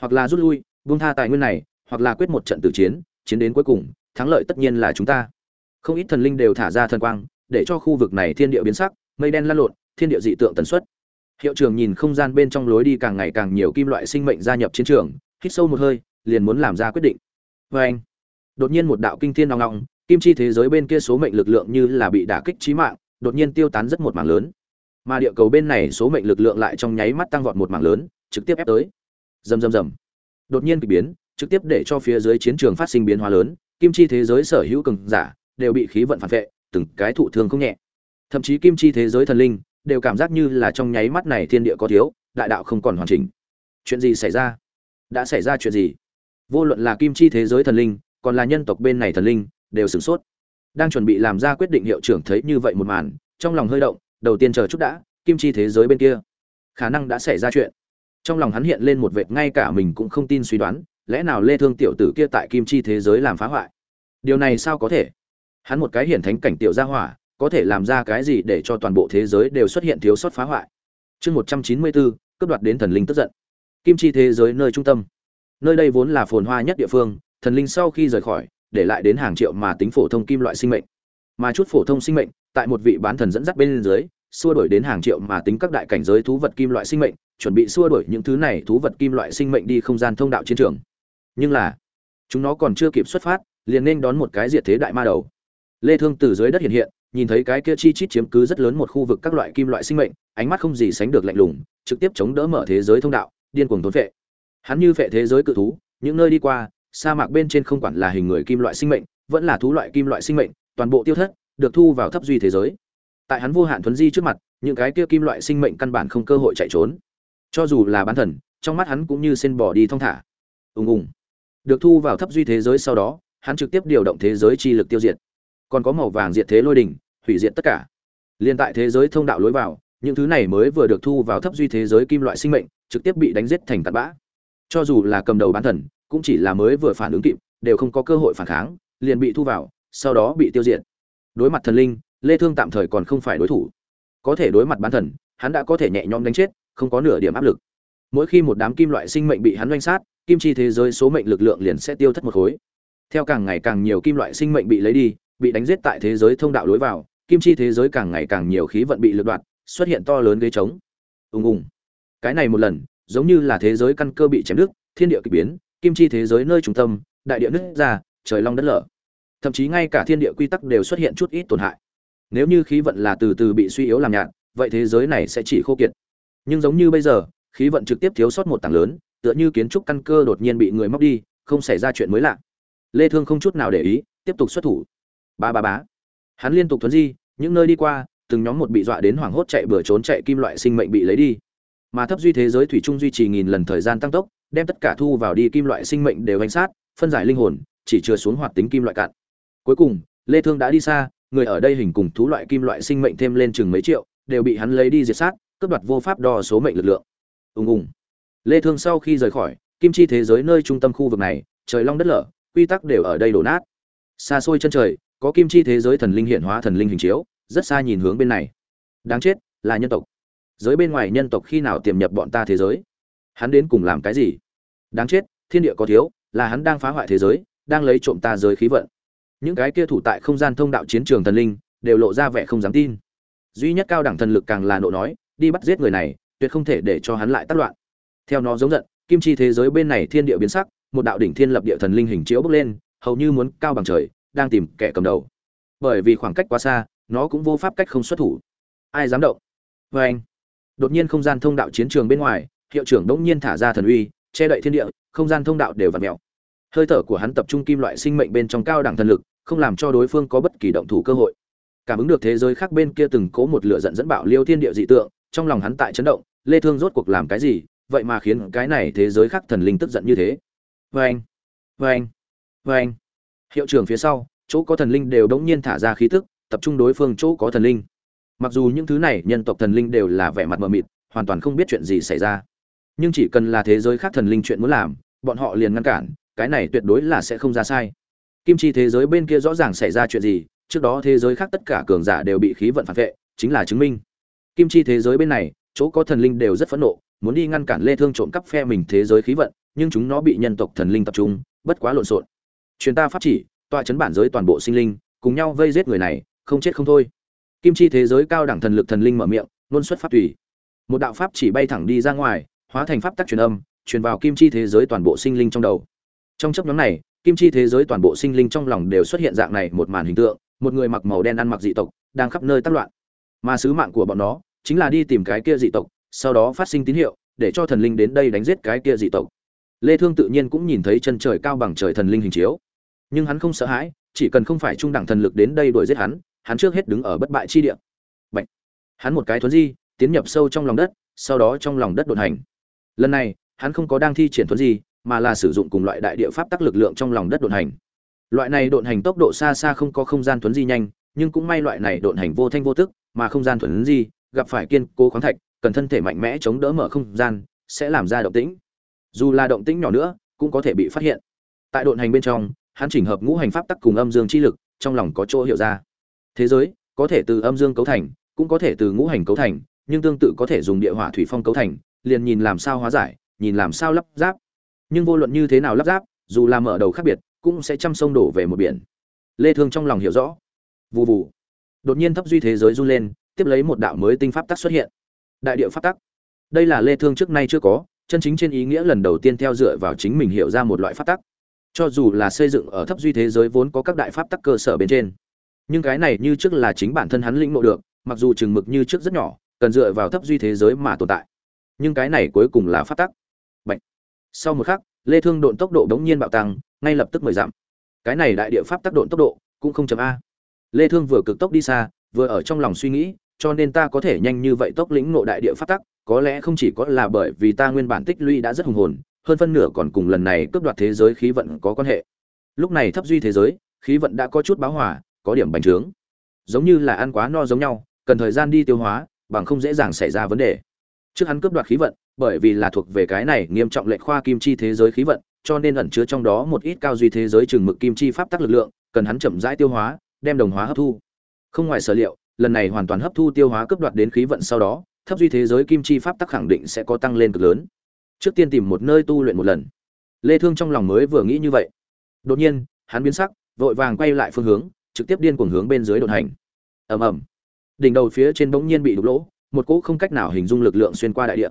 Hoặc là rút lui, buông tha tài nguyên này, hoặc là quyết một trận tử chiến chiến đến cuối cùng, thắng lợi tất nhiên là chúng ta. Không ít thần linh đều thả ra thần quang, để cho khu vực này thiên địa biến sắc, mây đen lan lộn, thiên địa dị tượng tần suất hiệu trưởng nhìn không gian bên trong lối đi càng ngày càng nhiều kim loại sinh mệnh gia nhập chiến trường, hít sâu một hơi, liền muốn làm ra quyết định. Vê anh, đột nhiên một đạo kinh thiên nong nong, kim chi thế giới bên kia số mệnh lực lượng như là bị đả kích trí mạng, đột nhiên tiêu tán rất một mảng lớn. Mà địa cầu bên này số mệnh lực lượng lại trong nháy mắt tăng vọt một mảng lớn, trực tiếp ép tới. Rầm rầm rầm. Đột nhiên kỳ biến, trực tiếp để cho phía dưới chiến trường phát sinh biến hóa lớn, kim chi thế giới sở hữu cường giả đều bị khí vận phản vệ, từng cái thụ thương không nhẹ. Thậm chí kim chi thế giới thần linh đều cảm giác như là trong nháy mắt này thiên địa có thiếu, đại đạo không còn hoàn chỉnh. Chuyện gì xảy ra? Đã xảy ra chuyện gì? Vô luận là kim chi thế giới thần linh, còn là nhân tộc bên này thần linh, đều sửng sốt. Đang chuẩn bị làm ra quyết định hiệu trưởng thấy như vậy một màn, trong lòng hơi động, đầu tiên chờ chút đã, kim chi thế giới bên kia. Khả năng đã xảy ra chuyện. Trong lòng hắn hiện lên một vệt, ngay cả mình cũng không tin suy đoán, lẽ nào lê thương tiểu tử kia tại kim chi thế giới làm phá hoại? Điều này sao có thể? Hắn một cái hiển thánh cảnh tiểu gia hỏa có thể làm ra cái gì để cho toàn bộ thế giới đều xuất hiện thiếu sót phá hoại. Chương 194, cấp đoạt đến thần linh tức giận. Kim chi thế giới nơi trung tâm. Nơi đây vốn là phồn hoa nhất địa phương thần linh sau khi rời khỏi để lại đến hàng triệu mà tính phổ thông kim loại sinh mệnh. Mà chút phổ thông sinh mệnh tại một vị bán thần dẫn dắt bên dưới xua đổi đến hàng triệu mà tính các đại cảnh giới thú vật kim loại sinh mệnh chuẩn bị xua đổi những thứ này thú vật kim loại sinh mệnh đi không gian thông đạo chiến trường. Nhưng là chúng nó còn chưa kịp xuất phát liền nên đón một cái diệt thế đại ma đầu. Lê thương từ dưới đất hiện hiện nhìn thấy cái kia chi chít chiếm cứ rất lớn một khu vực các loại kim loại sinh mệnh, ánh mắt không gì sánh được lạnh lùng, trực tiếp chống đỡ mở thế giới thông đạo, điên cuồng tốn vệ hắn như vệ thế giới cự thú, những nơi đi qua, sa mạc bên trên không quản là hình người kim loại sinh mệnh, vẫn là thú loại kim loại sinh mệnh, toàn bộ tiêu thất, được thu vào thấp duy thế giới. Tại hắn vô hạn thuấn di trước mặt, những cái kia kim loại sinh mệnh căn bản không cơ hội chạy trốn. Cho dù là bán thần, trong mắt hắn cũng như xin bỏ đi thong thả. Ùng ùng. Được thu vào thấp duy thế giới sau đó, hắn trực tiếp điều động thế giới chi lực tiêu diệt. Còn có màu vàng diệt thế lôi đỉnh hủy diệt tất cả. Liên tại thế giới thông đạo lối vào, những thứ này mới vừa được thu vào thấp duy thế giới kim loại sinh mệnh, trực tiếp bị đánh giết thành tạt bã. Cho dù là cầm đầu bán thần, cũng chỉ là mới vừa phản ứng kịp, đều không có cơ hội phản kháng, liền bị thu vào, sau đó bị tiêu diệt. Đối mặt thần linh, lê thương tạm thời còn không phải đối thủ. Có thể đối mặt bán thần, hắn đã có thể nhẹ nhõm đánh chết, không có nửa điểm áp lực. Mỗi khi một đám kim loại sinh mệnh bị hắn doanh sát, kim chi thế giới số mệnh lực lượng liền sẽ tiêu thất một khối. Theo càng ngày càng nhiều kim loại sinh mệnh bị lấy đi, bị đánh giết tại thế giới thông đạo lối vào kim chi thế giới càng ngày càng nhiều khí vận bị lược đoạt, xuất hiện to lớn ghế trống. Ùng ùng. Cái này một lần, giống như là thế giới căn cơ bị chém đứt, thiên địa kỳ biến, kim chi thế giới nơi trung tâm, đại địa nứt ra, trời long đất lở. Thậm chí ngay cả thiên địa quy tắc đều xuất hiện chút ít tổn hại. Nếu như khí vận là từ từ bị suy yếu làm nhạt, vậy thế giới này sẽ chỉ khô kiệt. Nhưng giống như bây giờ, khí vận trực tiếp thiếu sót một tảng lớn, tựa như kiến trúc căn cơ đột nhiên bị người móc đi, không xảy ra chuyện mới lạ. Lê thương không chút nào để ý, tiếp tục xuất thủ. Ba ba bá hắn liên tục thuấn di, những nơi đi qua, từng nhóm một bị dọa đến hoảng hốt chạy bừa trốn chạy kim loại sinh mệnh bị lấy đi. Mà thấp duy thế giới thủy trung duy trì nghìn lần thời gian tăng tốc, đem tất cả thu vào đi kim loại sinh mệnh đều hành sát, phân giải linh hồn, chỉ chưa xuống hoạt tính kim loại cạn. Cuối cùng, lê thương đã đi xa, người ở đây hình cùng thú loại kim loại sinh mệnh thêm lên chừng mấy triệu, đều bị hắn lấy đi diệt sát, cướp đoạt vô pháp đo số mệnh lực lượng. Ùng ùng. Lê thương sau khi rời khỏi, kim chi thế giới nơi trung tâm khu vực này, trời long đất lở, quy tắc đều ở đây đổ nát. Xa xôi chân trời có kim chi thế giới thần linh hiện hóa thần linh hình chiếu, rất xa nhìn hướng bên này. Đáng chết, là nhân tộc. Giới bên ngoài nhân tộc khi nào tiềm nhập bọn ta thế giới? Hắn đến cùng làm cái gì? Đáng chết, thiên địa có thiếu, là hắn đang phá hoại thế giới, đang lấy trộm ta giới khí vận. Những cái kia thủ tại không gian thông đạo chiến trường thần linh, đều lộ ra vẻ không dám tin. Duy nhất cao đẳng thần lực càng là nộ nói, đi bắt giết người này, tuyệt không thể để cho hắn lại tác loạn. Theo nó giống giận, kim chi thế giới bên này thiên địa biến sắc, một đạo đỉnh thiên lập địa thần linh hình chiếu bước lên, hầu như muốn cao bằng trời đang tìm kẻ cầm đầu. Bởi vì khoảng cách quá xa, nó cũng vô pháp cách không xuất thủ. Ai dám động? Vê anh. Đột nhiên không gian thông đạo chiến trường bên ngoài, hiệu trưởng đỗng nhiên thả ra thần uy, che đậy thiên địa, không gian thông đạo đều vặt mèo. Hơi thở của hắn tập trung kim loại sinh mệnh bên trong cao đẳng thần lực, không làm cho đối phương có bất kỳ động thủ cơ hội. Cảm ứng được thế giới khác bên kia từng cố một lửa giận dẫn bạo liêu thiên địa dị tượng, trong lòng hắn tại chấn động, lê thương rốt cuộc làm cái gì, vậy mà khiến cái này thế giới khác thần linh tức giận như thế. Vê anh. Vê anh. Vê anh hiệu trưởng phía sau, chỗ có thần linh đều đống nhiên thả ra khí tức, tập trung đối phương chỗ có thần linh. Mặc dù những thứ này nhân tộc thần linh đều là vẻ mặt mờ mịt, hoàn toàn không biết chuyện gì xảy ra. Nhưng chỉ cần là thế giới khác thần linh chuyện muốn làm, bọn họ liền ngăn cản, cái này tuyệt đối là sẽ không ra sai. Kim chi thế giới bên kia rõ ràng xảy ra chuyện gì, trước đó thế giới khác tất cả cường giả đều bị khí vận phản vệ, chính là chứng minh. Kim chi thế giới bên này, chỗ có thần linh đều rất phẫn nộ, muốn đi ngăn cản lê thương trộm cắp phe mình thế giới khí vận, nhưng chúng nó bị nhân tộc thần linh tập trung, bất quá lộn xộn truyền ta pháp chỉ, tọa chấn bản giới toàn bộ sinh linh, cùng nhau vây giết người này, không chết không thôi. Kim chi thế giới cao đẳng thần lực thần linh mở miệng, luôn xuất pháp tùy. Một đạo pháp chỉ bay thẳng đi ra ngoài, hóa thành pháp tắc truyền âm, truyền vào kim chi thế giới toàn bộ sinh linh trong đầu. Trong chấp nhóm này, kim chi thế giới toàn bộ sinh linh trong lòng đều xuất hiện dạng này một màn hình tượng, một người mặc màu đen ăn mặc dị tộc, đang khắp nơi tác loạn. Mà sứ mạng của bọn nó, chính là đi tìm cái kia dị tộc, sau đó phát sinh tín hiệu, để cho thần linh đến đây đánh giết cái kia dị tộc. Lê thương tự nhiên cũng nhìn thấy chân trời cao bằng trời thần linh hình chiếu nhưng hắn không sợ hãi, chỉ cần không phải trung đẳng thần lực đến đây đuổi giết hắn hắn trước hết đứng ở bất bại chi địa. Bạch. hắn một cái thuấn di, tiến nhập sâu trong lòng đất, sau đó trong lòng đất đột hành. Lần này, hắn không có đang thi triển thuấn di, mà là sử dụng cùng loại đại địa pháp tắc lực lượng trong lòng đất đột hành. Loại này đột hành tốc độ xa xa không có không gian thuấn di nhanh, nhưng cũng may loại này đột hành vô thanh vô tức, mà không gian thuấn di, gặp phải kiên cố khoáng thạch, cần thân thể mạnh mẽ chống đỡ mở không gian, sẽ làm ra động tĩnh. Dù là động tĩnh nhỏ nữa, cũng có thể bị phát hiện. Tại độn hành bên trong hắn chỉnh hợp ngũ hành pháp tắc cùng âm dương chi lực, trong lòng có chỗ hiểu ra. Thế giới có thể từ âm dương cấu thành, cũng có thể từ ngũ hành cấu thành, nhưng tương tự có thể dùng địa hỏa thủy phong cấu thành, liền nhìn làm sao hóa giải, nhìn làm sao lắp ráp. Nhưng vô luận như thế nào lắp ráp, dù làm mở đầu khác biệt, cũng sẽ trăm sông đổ về một biển. Lê thương trong lòng hiểu rõ. Vù vù. Đột nhiên thấp duy thế giới run lên, tiếp lấy một đạo mới tinh pháp tắc xuất hiện. Đại địa pháp tắc. Đây là lê thương trước nay chưa có, chân chính trên ý nghĩa lần đầu tiên theo dựa vào chính mình hiểu ra một loại pháp tắc cho dù là xây dựng ở thấp duy thế giới vốn có các đại pháp tắc cơ sở bên trên. Nhưng cái này như trước là chính bản thân hắn lĩnh ngộ được, mặc dù chừng mực như trước rất nhỏ, cần dựa vào thấp duy thế giới mà tồn tại. Nhưng cái này cuối cùng là pháp tắc. Bạch. sau một khắc, lê thương độn tốc độ đống nhiên bạo tăng, ngay lập tức mười giảm cái này đại địa pháp tác độn tốc độ cũng không chấm a. Lê thương vừa cực tốc đi xa, vừa ở trong lòng suy nghĩ, cho nên ta có thể nhanh như vậy tốc lĩnh ngộ đại địa pháp tắc, có lẽ không chỉ có là bởi vì ta nguyên bản tích lũy đã rất hùng hồn hơn phân nửa còn cùng lần này cướp đoạt thế giới khí vận có quan hệ. Lúc này thấp duy thế giới, khí vận đã có chút báo hỏa có điểm bành trướng. Giống như là ăn quá no giống nhau, cần thời gian đi tiêu hóa, bằng không dễ dàng xảy ra vấn đề. Trước hắn cướp đoạt khí vận, bởi vì là thuộc về cái này nghiêm trọng lệnh khoa kim chi thế giới khí vận, cho nên ẩn chứa trong đó một ít cao duy thế giới chừng mực kim chi pháp tắc lực lượng, cần hắn chậm rãi tiêu hóa, đem đồng hóa hấp thu. Không ngoài sở liệu, lần này hoàn toàn hấp thu tiêu hóa cướp đoạt đến khí vận sau đó, thấp duy thế giới kim chi pháp tắc khẳng định sẽ có tăng lên cực lớn trước tiên tìm một nơi tu luyện một lần. Lê thương trong lòng mới vừa nghĩ như vậy. Đột nhiên, hắn biến sắc, vội vàng quay lại phương hướng, trực tiếp điên cuồng hướng bên dưới đột hành. Ầm ầm. Đỉnh đầu phía trên bỗng nhiên bị đục lỗ, một cỗ không cách nào hình dung lực lượng xuyên qua đại địa.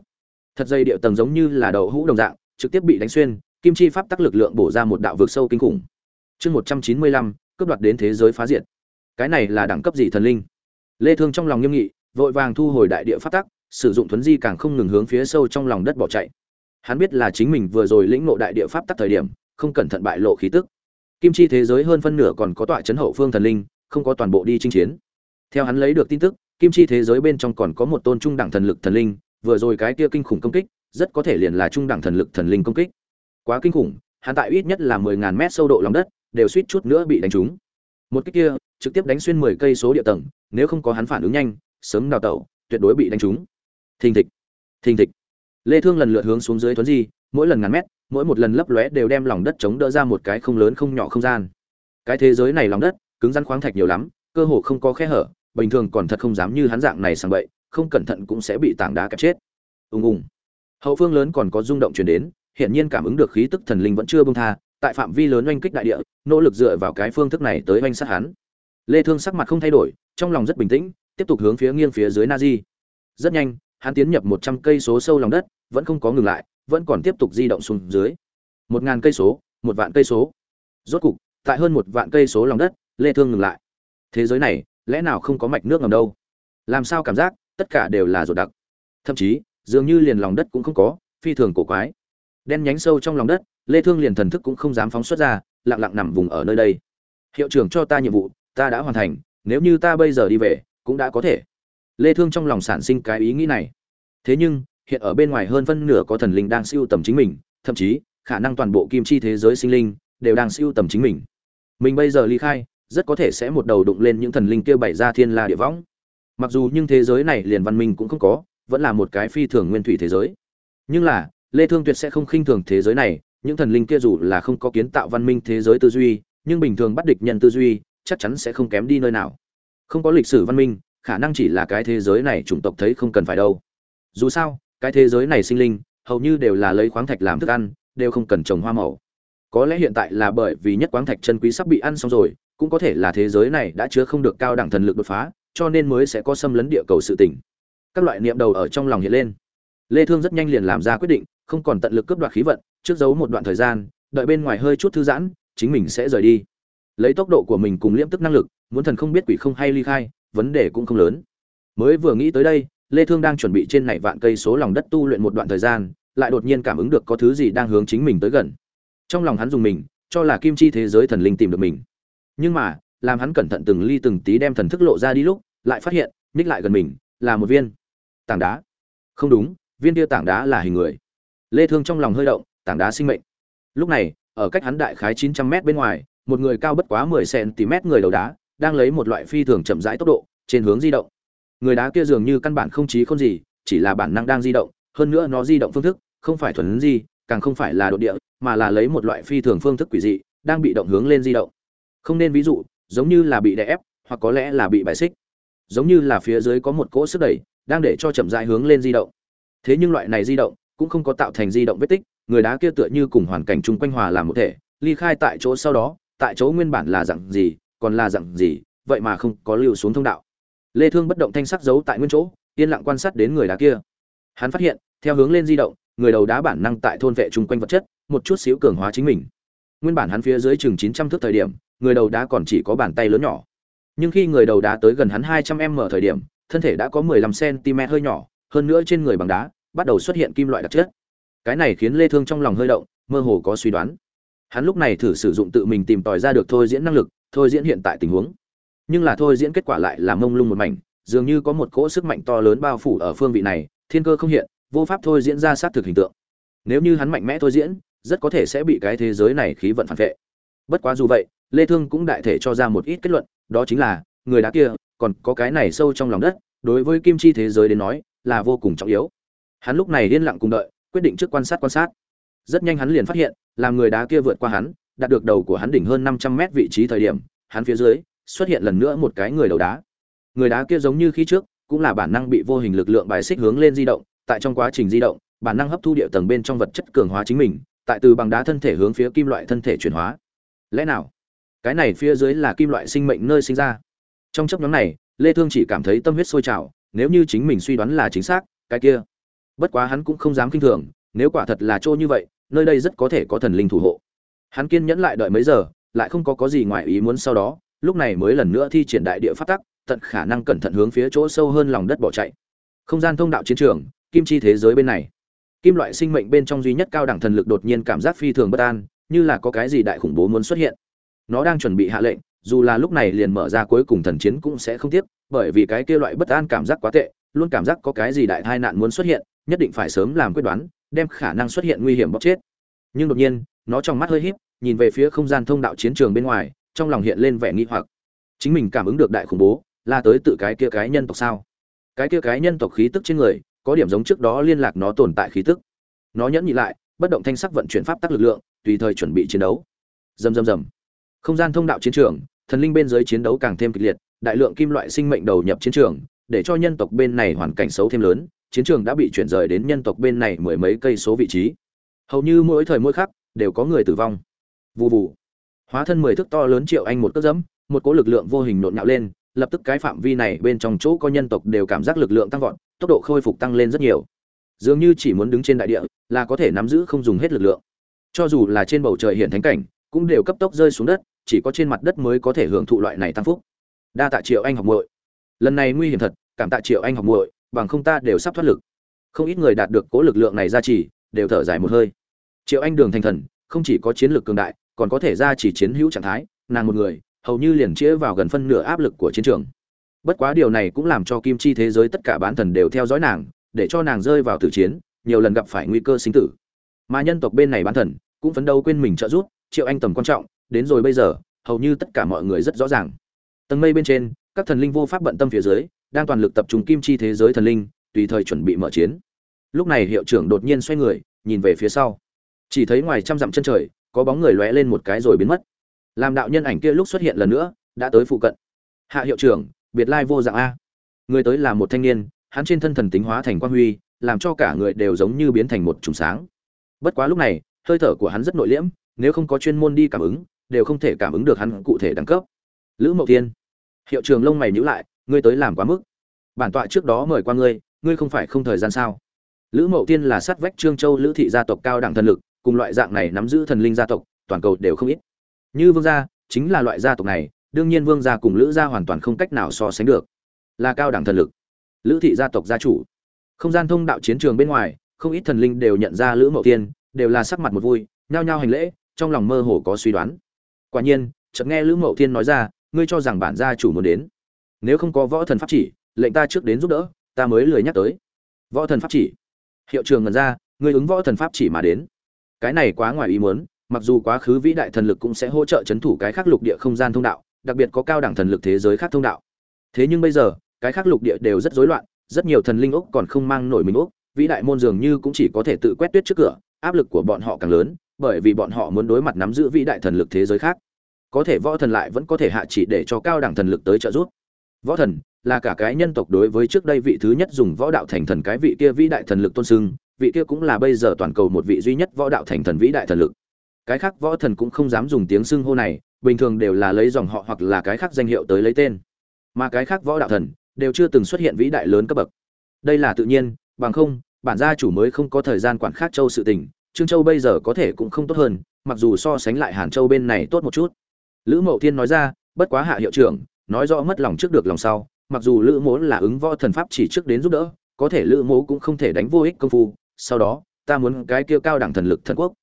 Thật dây địa tầng giống như là đầu hũ đồng dạng, trực tiếp bị đánh xuyên, kim chi pháp tắc lực lượng bổ ra một đạo vực sâu kinh khủng. Chương một trăm chín mươi lăm, cướp đoạt đến thế giới phá diệt. Cái này là đẳng cấp gì thần linh? Lê thương trong lòng nghiêm nghị, vội vàng thu hồi đại địa pháp tắc, sử dụng thuấn di càng không ngừng hướng phía sâu trong lòng đất bỏ chạy hắn biết là chính mình vừa rồi lĩnh ngộ đại địa pháp tắc thời điểm, không cẩn thận bại lộ khí tức. Kim chi thế giới hơn phân nửa còn có tọa chấn hậu phương thần linh, không có toàn bộ đi chinh chiến. Theo hắn lấy được tin tức, kim chi thế giới bên trong còn có một tôn trung đẳng thần lực thần linh, vừa rồi cái kia kinh khủng công kích, rất có thể liền là trung đẳng thần lực thần linh công kích. Quá kinh khủng, hắn tại ít nhất là mười ngàn mét sâu độ lòng đất, đều suýt chút nữa bị đánh trúng. Một cái kia, trực tiếp đánh xuyên mười cây số địa tầng, nếu không có hắn phản ứng nhanh, sớm đào tẩu, tuyệt đối bị đánh trúng. Thình thịch thình thịch lê thương lần lượt hướng xuống dưới thuấn di mỗi lần ngàn mét mỗi một lần lấp lóe đều đem lòng đất chống đỡ ra một cái không lớn không nhỏ không gian cái thế giới này lòng đất cứng rắn khoáng thạch nhiều lắm cơ hồ không có khe hở bình thường còn thật không dám như hắn dạng này sang bậy không cẩn thận cũng sẽ bị tảng đá kẹp chết ùng ùng hậu phương lớn còn có rung động truyền đến hiện nhiên cảm ứng được khí tức thần linh vẫn chưa bông tha, tại phạm vi lớn oanh kích đại địa, nỗ lực dựa vào cái phương thức này tới oanh sát hắn. Lê Thương sắc mặt không thay đổi, trong lòng rất bình tĩnh, tiếp tục hướng phía nghiêng phía dưới Nazi. Rất nhanh, hắn tiến nhập 100 cây số sâu lòng đất, vẫn không có ngừng lại, vẫn còn tiếp tục di động xuống dưới. 1000 cây số, một vạn cây số. Rốt cục, tại hơn một vạn cây số lòng đất, Lê Thương ngừng lại. Thế giới này, lẽ nào không có mạch nước ngầm đâu? Làm sao cảm giác tất cả đều là rột đặc. Thậm chí, dường như liền lòng đất cũng không có, phi thường cổ quái đen nhánh sâu trong lòng đất lê thương liền thần thức cũng không dám phóng xuất ra lặng lặng nằm vùng ở nơi đây hiệu trưởng cho ta nhiệm vụ ta đã hoàn thành nếu như ta bây giờ đi về cũng đã có thể lê thương trong lòng sản sinh cái ý nghĩ này. Thế nhưng, hiện ở bên ngoài hơn phân nửa có thần linh đang siêu tầm chính mình, thậm chí, khả năng toàn bộ kim chi thế giới sinh linh đều đang siêu tầm chính mình. Mình bây giờ ly khai, rất có thể sẽ một đầu đụng lên những thần linh kia bày ra thiên la địa võng. Mặc dù nhưng thế giới này liền văn minh cũng không có, vẫn là một cái phi thường nguyên thủy thế giới. Nhưng là, lê thương tuyệt sẽ không khinh thường thế giới này, những thần linh kia dù là không có kiến tạo văn minh thế giới tư duy, nhưng bình thường bắt địch nhân tư duy, chắc chắn sẽ không kém đi nơi nào. Không có lịch sử văn minh khả năng chỉ là cái thế giới này chủng tộc thấy không cần phải đâu. Dù sao cái thế giới này sinh linh hầu như đều là lấy khoáng thạch làm thức ăn đều không cần trồng hoa màu. Có lẽ hiện tại là bởi vì nhất khoáng thạch chân quý sắp bị ăn xong rồi cũng có thể là thế giới này đã chứa không được cao đẳng thần lực đột phá cho nên mới sẽ có xâm lấn địa cầu sự tỉnh các loại niệm đầu ở trong lòng hiện lên. Lê thương rất nhanh liền làm ra quyết định không còn tận lực cướp đoạt khí vận, trước giấu một đoạn thời gian, đợi bên ngoài hơi chút thư giãn, chính mình sẽ rời đi. Lấy tốc độ của mình cùng liễm tức năng lực, muốn thần không biết quỷ không hay ly khai, vấn đề cũng không lớn. Mới vừa nghĩ tới đây, Lê Thương đang chuẩn bị trên này vạn cây số lòng đất tu luyện một đoạn thời gian, lại đột nhiên cảm ứng được có thứ gì đang hướng chính mình tới gần. Trong lòng hắn dùng mình, cho là kim chi thế giới thần linh tìm được mình. Nhưng mà, làm hắn cẩn thận từng ly từng tí đem thần thức lộ ra đi lúc, lại phát hiện, ních lại gần mình, là một viên tảng đá. Không đúng, viên kia tảng đá là hình người lê thương trong lòng hơi động tảng đá sinh mệnh lúc này ở cách hắn đại khái 900 mét bên ngoài một người cao bất quá 10 cm người đầu đá đang lấy một loại phi thường chậm rãi tốc độ, trên hướng di động. Người đá kia dường như căn bản không trí không gì, chỉ là bản năng đang di động, hơn nữa nó di động phương thức không phải thuần di, càng không phải là đột địa, mà là lấy một loại phi thường phương thức quỷ dị, đang bị động hướng lên di động. Không nên ví dụ, giống như là bị đè ép, hoặc có lẽ là bị bài xích. Giống như là phía dưới có một cỗ sức đẩy, đang để cho chậm rãi hướng lên di động. Thế nhưng loại này di động cũng không có tạo thành di động vết tích, người đá kia tựa như cùng hoàn cảnh chung quanh hòa làm một thể, ly khai tại chỗ sau đó, tại chỗ nguyên bản là dạng gì còn là dạng gì, vậy mà không có lưu xuống thông đạo. Lê thương bất động thanh sắc giấu tại nguyên chỗ, yên lặng quan sát đến người đá kia. Hắn phát hiện, theo hướng lên di động, người đầu đá bản năng tại thôn vệ chung quanh vật chất, một chút xíu cường hóa chính mình. Nguyên bản hắn phía dưới chừng 900 thước thời điểm, người đầu đá còn chỉ có bàn tay lớn nhỏ. Nhưng khi người đầu đá tới gần hắn 200 m thời điểm, thân thể đã có 15 cm hơi nhỏ, hơn nữa trên người bằng đá, bắt đầu xuất hiện kim loại đặc chất. Cái này khiến lê thương trong lòng hơi động, mơ hồ có suy đoán. Hắn lúc này thử sử dụng tự mình tìm tòi ra được thôi diễn năng lực thôi diễn hiện tại tình huống. Nhưng là thôi diễn kết quả lại là mông lung một mảnh, dường như có một cỗ sức mạnh to lớn bao phủ ở phương vị này, thiên cơ không hiện, vô pháp thôi diễn ra sát thực hình tượng. Nếu như hắn mạnh mẽ thôi diễn, rất có thể sẽ bị cái thế giới này khí vận phản vệ. Bất quá dù vậy, lê thương cũng đại thể cho ra một ít kết luận, đó chính là, người đá kia, còn có cái này sâu trong lòng đất, đối với kim chi thế giới đến nói, là vô cùng trọng yếu. Hắn lúc này điên lặng cùng đợi, quyết định trước quan sát quan sát. Rất nhanh hắn liền phát hiện, làm người đá kia vượt qua hắn đạt được đầu của hắn đỉnh hơn 500 mét vị trí thời điểm, hắn phía dưới xuất hiện lần nữa một cái người đầu đá. Người đá kia giống như khi trước, cũng là bản năng bị vô hình lực lượng bài xích hướng lên di động, tại trong quá trình di động, bản năng hấp thu địa tầng bên trong vật chất cường hóa chính mình, tại từ bằng đá thân thể hướng phía kim loại thân thể chuyển hóa. Lẽ nào? Cái này phía dưới là kim loại sinh mệnh nơi sinh ra. Trong chốc ngắn này, lê thương chỉ cảm thấy tâm huyết sôi trào, nếu như chính mình suy đoán là chính xác, cái kia. Bất quá hắn cũng không dám kinh thường, nếu quả thật là trô như vậy, nơi đây rất có thể có thần linh thủ hộ hắn kiên nhẫn lại đợi mấy giờ, lại không có có gì ngoài ý muốn sau đó, lúc này mới lần nữa thi triển đại địa phát tắc, tận khả năng cẩn thận hướng phía chỗ sâu hơn lòng đất bỏ chạy. Không gian thông đạo chiến trường, kim chi thế giới bên này. Kim loại sinh mệnh bên trong duy nhất cao đẳng thần lực đột nhiên cảm giác phi thường bất an, như là có cái gì đại khủng bố muốn xuất hiện. Nó đang chuẩn bị hạ lệnh, dù là lúc này liền mở ra cuối cùng thần chiến cũng sẽ không tiếc, bởi vì cái kia loại bất an cảm giác quá tệ, luôn cảm giác có cái gì đại tai nạn muốn xuất hiện, nhất định phải sớm làm quyết đoán, đem khả năng xuất hiện nguy hiểm bóc chết. Nhưng đột nhiên, nó trong mắt hơi híp nhìn về phía không gian thông đạo chiến trường bên ngoài, trong lòng hiện lên vẻ nghi hoặc. Chính mình cảm ứng được đại khủng bố, là tới tự cái kia cái nhân tộc sao? Cái kia cái nhân tộc khí tức trên người, có điểm giống trước đó liên lạc nó tồn tại khí tức. Nó nhẫn nhị lại, bất động thanh sắc vận chuyển pháp tắc lực lượng, tùy thời chuẩn bị chiến đấu. Rầm rầm rầm. Không gian thông đạo chiến trường, thần linh bên dưới chiến đấu càng thêm kịch liệt, đại lượng kim loại sinh mệnh đầu nhập chiến trường, để cho nhân tộc bên này hoàn cảnh xấu thêm lớn, chiến trường đã bị chuyển rời đến nhân tộc bên này mười mấy cây số vị trí. Hầu như mỗi thời mỗi khắc, đều có người tử vong vù vù. Hóa thân mười thước to lớn triệu anh một cước dẫm, một cỗ lực lượng vô hình nộn nhạo lên, lập tức cái phạm vi này bên trong chỗ có nhân tộc đều cảm giác lực lượng tăng vọt, tốc độ khôi phục tăng lên rất nhiều. Dường như chỉ muốn đứng trên đại địa là có thể nắm giữ không dùng hết lực lượng. Cho dù là trên bầu trời hiện thánh cảnh, cũng đều cấp tốc rơi xuống đất, chỉ có trên mặt đất mới có thể hưởng thụ loại này tăng phúc. Đa tạ triệu anh học muội. Lần này nguy hiểm thật, cảm tạ triệu anh học muội, bằng không ta đều sắp thoát lực. Không ít người đạt được cố lực lượng này ra chỉ, đều thở dài một hơi. Triệu anh đường thành thần, không chỉ có chiến lược cường đại còn có thể ra chỉ chiến hữu trạng thái, nàng một người, hầu như liền chĩa vào gần phân nửa áp lực của chiến trường. Bất quá điều này cũng làm cho kim chi thế giới tất cả bán thần đều theo dõi nàng, để cho nàng rơi vào tử chiến, nhiều lần gặp phải nguy cơ sinh tử. Mà nhân tộc bên này bán thần, cũng phấn đấu quên mình trợ giúp, triệu anh tầm quan trọng, đến rồi bây giờ, hầu như tất cả mọi người rất rõ ràng. Tầng mây bên trên, các thần linh vô pháp bận tâm phía dưới, đang toàn lực tập trung kim chi thế giới thần linh, tùy thời chuẩn bị mở chiến. Lúc này hiệu trưởng đột nhiên xoay người, nhìn về phía sau. Chỉ thấy ngoài trăm dặm chân trời có bóng người lóe lên một cái rồi biến mất. Làm đạo nhân ảnh kia lúc xuất hiện lần nữa đã tới phụ cận. Hạ hiệu trưởng biệt lai vô dạng a. Người tới là một thanh niên hắn trên thân thần tính hóa thành quang huy làm cho cả người đều giống như biến thành một trùng sáng. Bất quá lúc này hơi thở của hắn rất nội liễm nếu không có chuyên môn đi cảm ứng đều không thể cảm ứng được hắn cụ thể đẳng cấp. Lữ mậu Thiên, hiệu trường lông mày nhíu lại ngươi tới làm quá mức. Bản tọa trước đó mời qua ngươi ngươi không phải không thời gian sao? Lữ mậu tiên là sát vách trương châu lữ thị gia tộc cao đẳng thần lực cùng loại dạng này nắm giữ thần linh gia tộc, toàn cầu đều không ít. Như vương gia, chính là loại gia tộc này, đương nhiên vương gia cùng lữ gia hoàn toàn không cách nào so sánh được. Là cao đẳng thần lực. Lữ thị gia tộc gia chủ. Không gian thông đạo chiến trường bên ngoài, không ít thần linh đều nhận ra lữ mậu tiên, đều là sắc mặt một vui, nhao nhao hành lễ, trong lòng mơ hồ có suy đoán. Quả nhiên, chợt nghe lữ mậu tiên nói ra, ngươi cho rằng bản gia chủ muốn đến. Nếu không có võ thần pháp chỉ, lệnh ta trước đến giúp đỡ, ta mới lười nhắc tới. Võ thần pháp chỉ? Hiệu trường ngần ra, ngươi ứng võ thần pháp chỉ mà đến cái này quá ngoài ý muốn, mặc dù quá khứ vĩ đại thần lực cũng sẽ hỗ trợ chấn thủ cái khác lục địa không gian thông đạo, đặc biệt có cao đẳng thần lực thế giới khác thông đạo. Thế nhưng bây giờ, cái khác lục địa đều rất rối loạn, rất nhiều thần linh ốc còn không mang nổi mình ốc, vĩ đại môn dường như cũng chỉ có thể tự quét tuyết trước cửa, áp lực của bọn họ càng lớn, bởi vì bọn họ muốn đối mặt nắm giữ vĩ đại thần lực thế giới khác. Có thể võ thần lại vẫn có thể hạ chỉ để cho cao đẳng thần lực tới trợ giúp. Võ thần là cả cái nhân tộc đối với trước đây vị thứ nhất dùng võ đạo thành thần cái vị kia vĩ đại thần lực tôn sưng vị kia cũng là bây giờ toàn cầu một vị duy nhất võ đạo thành thần vĩ đại thần lực. Cái khác võ thần cũng không dám dùng tiếng xưng hô này, bình thường đều là lấy dòng họ hoặc là cái khác danh hiệu tới lấy tên. Mà cái khác võ đạo thần đều chưa từng xuất hiện vĩ đại lớn cấp bậc. Đây là tự nhiên, bằng không, bản gia chủ mới không có thời gian quản khác châu sự tình, trương châu bây giờ có thể cũng không tốt hơn, mặc dù so sánh lại hàn châu bên này tốt một chút. Lữ mậu thiên nói ra, bất quá hạ hiệu trưởng, nói rõ mất lòng trước được lòng sau, mặc dù lữ mỗ là ứng võ thần pháp chỉ trước đến giúp đỡ, có thể lữ mỗ cũng không thể đánh vô ích công phu sau đó, ta muốn cái kia cao đẳng thần lực thần quốc.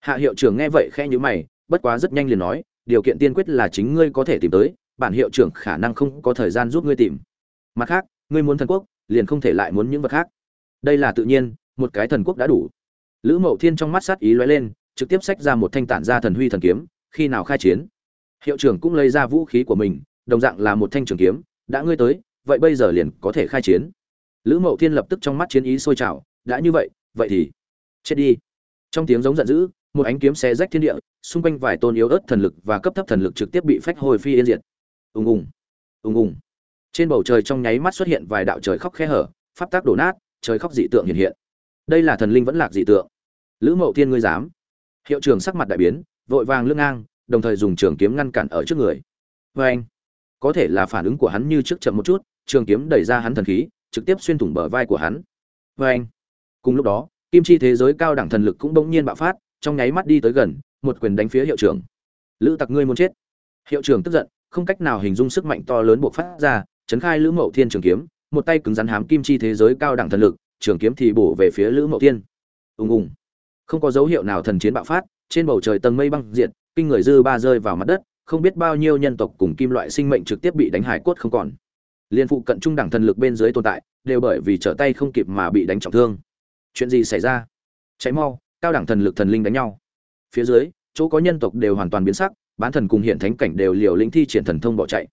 Hạ hiệu trưởng nghe vậy khẽ nhíu mày, bất quá rất nhanh liền nói, điều kiện tiên quyết là chính ngươi có thể tìm tới, bản hiệu trưởng khả năng không có thời gian giúp ngươi tìm. Mặt khác, ngươi muốn thần quốc, liền không thể lại muốn những vật khác. Đây là tự nhiên, một cái thần quốc đã đủ. Lữ mậu thiên trong mắt sát ý lóe lên, trực tiếp xách ra một thanh tản ra thần huy thần kiếm, khi nào khai chiến? Hiệu trưởng cũng lấy ra vũ khí của mình, đồng dạng là một thanh trường kiếm, đã ngươi tới, vậy bây giờ liền có thể khai chiến. Lữ mậu thiên lập tức trong mắt chiến ý sôi trào, đã như vậy vậy thì chết đi. Trong tiếng giống giận dữ, một ánh kiếm xé rách thiên địa, xung quanh vài tôn yếu ớt thần lực và cấp thấp thần lực trực tiếp bị phách hồi phi yên diệt. Ùng ùng ùng ùng. Trên bầu trời trong nháy mắt xuất hiện vài đạo trời khóc khe hở, pháp tác đổ nát, trời khóc dị tượng hiện hiện. Đây là thần linh vẫn lạc dị tượng. Lữ mậu thiên ngươi dám. Hiệu trưởng sắc mặt đại biến, vội vàng lưng ngang, đồng thời dùng trường kiếm ngăn cản ở trước người. Vê anh, có thể là phản ứng của hắn như trước chậm một chút, trường kiếm đẩy ra hắn thần khí, trực tiếp xuyên thủng bờ vai của hắn. Vê anh cùng lúc đó, kim chi thế giới cao đẳng thần lực cũng bỗng nhiên bạo phát, trong nháy mắt đi tới gần, một quyền đánh phía hiệu trưởng. Lữ tặc ngươi muốn chết. Hiệu trưởng tức giận, không cách nào hình dung sức mạnh to lớn buộc phát ra, chấn khai lữ mậu thiên trường kiếm, một tay cứng rắn hám kim chi thế giới cao đẳng thần lực, trường kiếm thì bổ về phía lữ mậu thiên. Ùng ùng. Không có dấu hiệu nào thần chiến bạo phát, trên bầu trời tầng mây băng diện kinh người dư ba rơi vào mặt đất, không biết bao nhiêu nhân tộc cùng kim loại sinh mệnh trực tiếp bị đánh hải cốt không còn. Liên phụ cận trung đẳng thần lực bên dưới tồn tại, đều bởi vì trở tay không kịp mà bị đánh trọng thương chuyện gì xảy ra? Cháy mau, cao đẳng thần lực thần linh đánh nhau. Phía dưới, chỗ có nhân tộc đều hoàn toàn biến sắc, bán thần cùng hiện thánh cảnh đều liều lĩnh thi triển thần thông bỏ chạy.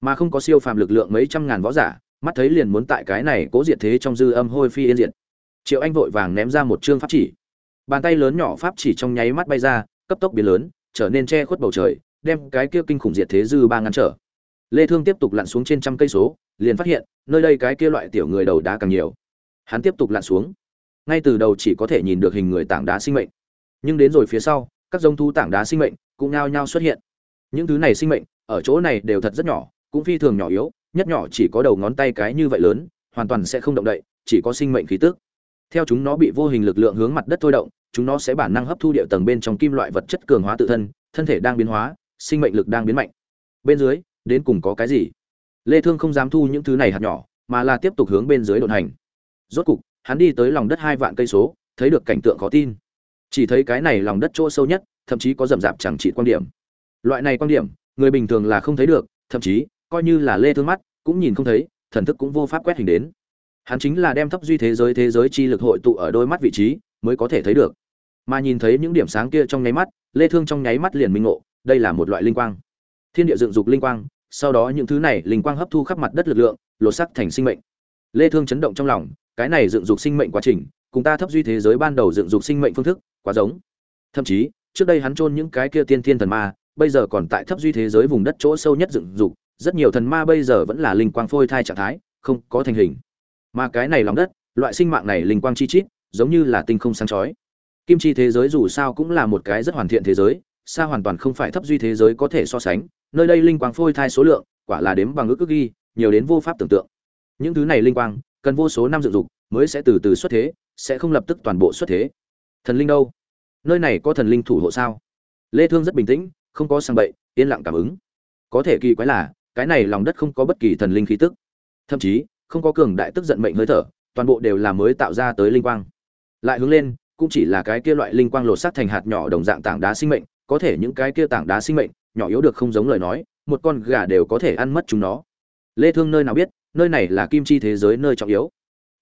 Mà không có siêu phàm lực lượng mấy trăm ngàn võ giả, mắt thấy liền muốn tại cái này cố diệt thế trong dư âm hôi phi yên diệt. Triệu anh vội vàng ném ra một chương pháp chỉ. Bàn tay lớn nhỏ pháp chỉ trong nháy mắt bay ra, cấp tốc biến lớn, trở nên che khuất bầu trời, đem cái kia kinh khủng diệt thế dư ba ngăn trở. Lê thương tiếp tục lặn xuống trên trăm cây số, liền phát hiện, nơi đây cái kia loại tiểu người đầu đá càng nhiều. Hắn tiếp tục lặn xuống ngay từ đầu chỉ có thể nhìn được hình người tảng đá sinh mệnh. Nhưng đến rồi phía sau, các giống thú tảng đá sinh mệnh cũng nao nhao xuất hiện. Những thứ này sinh mệnh, ở chỗ này đều thật rất nhỏ, cũng phi thường nhỏ yếu, nhất nhỏ chỉ có đầu ngón tay cái như vậy lớn, hoàn toàn sẽ không động đậy, chỉ có sinh mệnh khí tức. Theo chúng nó bị vô hình lực lượng hướng mặt đất thôi động, chúng nó sẽ bản năng hấp thu địa tầng bên trong kim loại vật chất cường hóa tự thân thân thể đang biến hóa, sinh mệnh lực đang biến mạnh. Bên dưới, đến cùng có cái gì? Lê thương không dám thu những thứ này hạt nhỏ, mà là tiếp tục hướng bên dưới đột hành. Rốt cục hắn đi tới lòng đất hai vạn cây số, thấy được cảnh tượng khó tin. Chỉ thấy cái này lòng đất chỗ sâu nhất, thậm chí có rậm rạp chẳng trị quan điểm. Loại này quan điểm, người bình thường là không thấy được, thậm chí, coi như là lê thương mắt, cũng nhìn không thấy, thần thức cũng vô pháp quét hình đến. Hắn chính là đem thấp duy thế giới thế giới chi lực hội tụ ở đôi mắt vị trí, mới có thể thấy được. Mà nhìn thấy những điểm sáng kia trong nháy mắt, lê thương trong nháy mắt liền minh ngộ, đây là một loại linh quang. Thiên địa dựng dục linh quang, sau đó những thứ này linh quang hấp thu khắp mặt đất lực lượng, lột sắc thành sinh mệnh. Lê thương chấn động trong lòng cái này dựng dục sinh mệnh quá trình, cùng ta thấp duy thế giới ban đầu dựng dục sinh mệnh phương thức quá giống. Thậm chí, trước đây hắn chôn những cái kia tiên thiên thần ma, bây giờ còn tại thấp duy thế giới vùng đất chỗ sâu nhất dựng dục, rất nhiều thần ma bây giờ vẫn là linh quang phôi thai trạng thái, không có thành hình. Mà cái này lòng đất, loại sinh mạng này linh quang chi chít, giống như là tinh không sáng chói. Kim chi thế giới dù sao cũng là một cái rất hoàn thiện thế giới, xa hoàn toàn không phải thấp duy thế giới có thể so sánh, nơi đây linh quang phôi thai số lượng, quả là đếm bằng ước ước ghi, nhiều đến vô pháp tưởng tượng. Những thứ này linh quang cần vô số năm dựng dục mới sẽ từ từ xuất thế, sẽ không lập tức toàn bộ xuất thế. Thần linh đâu? Nơi này có thần linh thủ hộ sao? Lê thương rất bình tĩnh, không có sang bậy, yên lặng cảm ứng. Có thể kỳ quái là, cái này lòng đất không có bất kỳ thần linh khí tức. Thậm chí, không có cường đại tức giận mệnh hơi thở, toàn bộ đều là mới tạo ra tới linh quang. Lại hướng lên, cũng chỉ là cái kia loại linh quang lột xác thành hạt nhỏ đồng dạng tảng đá sinh mệnh, có thể những cái kia tảng đá sinh mệnh, nhỏ yếu được không giống lời nói, một con gà đều có thể ăn mất chúng nó. Lê thương nơi nào biết nơi này là kim chi thế giới nơi trọng yếu.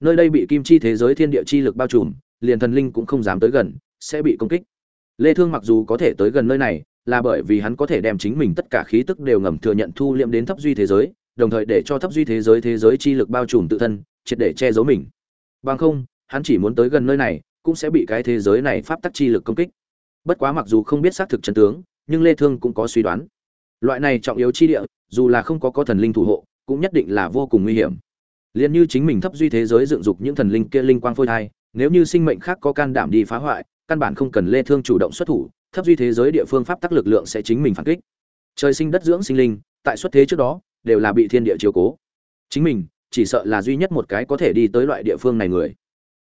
Nơi đây bị kim chi thế giới thiên địa chi lực bao trùm, liền thần linh cũng không dám tới gần, sẽ bị công kích. Lê thương mặc dù có thể tới gần nơi này, là bởi vì hắn có thể đem chính mình tất cả khí tức đều ngầm thừa nhận thu liệm đến thấp duy thế giới, đồng thời để cho thấp duy thế giới thế giới chi lực bao trùm tự thân, triệt để che giấu mình. Bằng không, hắn chỉ muốn tới gần nơi này, cũng sẽ bị cái thế giới này pháp tắc chi lực công kích. Bất quá mặc dù không biết xác thực chân tướng, nhưng lê thương cũng có suy đoán. Loại này trọng yếu chi địa, dù là không có có thần linh thủ hộ cũng nhất định là vô cùng nguy hiểm. Liền như chính mình thấp duy thế giới dựng dục những thần linh kia linh quang phôi thai, nếu như sinh mệnh khác có can đảm đi phá hoại, căn bản không cần lê thương chủ động xuất thủ, thấp duy thế giới địa phương pháp tắc lực lượng sẽ chính mình phản kích. Trời sinh đất dưỡng sinh linh, tại xuất thế trước đó, đều là bị thiên địa chiếu cố. Chính mình, chỉ sợ là duy nhất một cái có thể đi tới loại địa phương này người.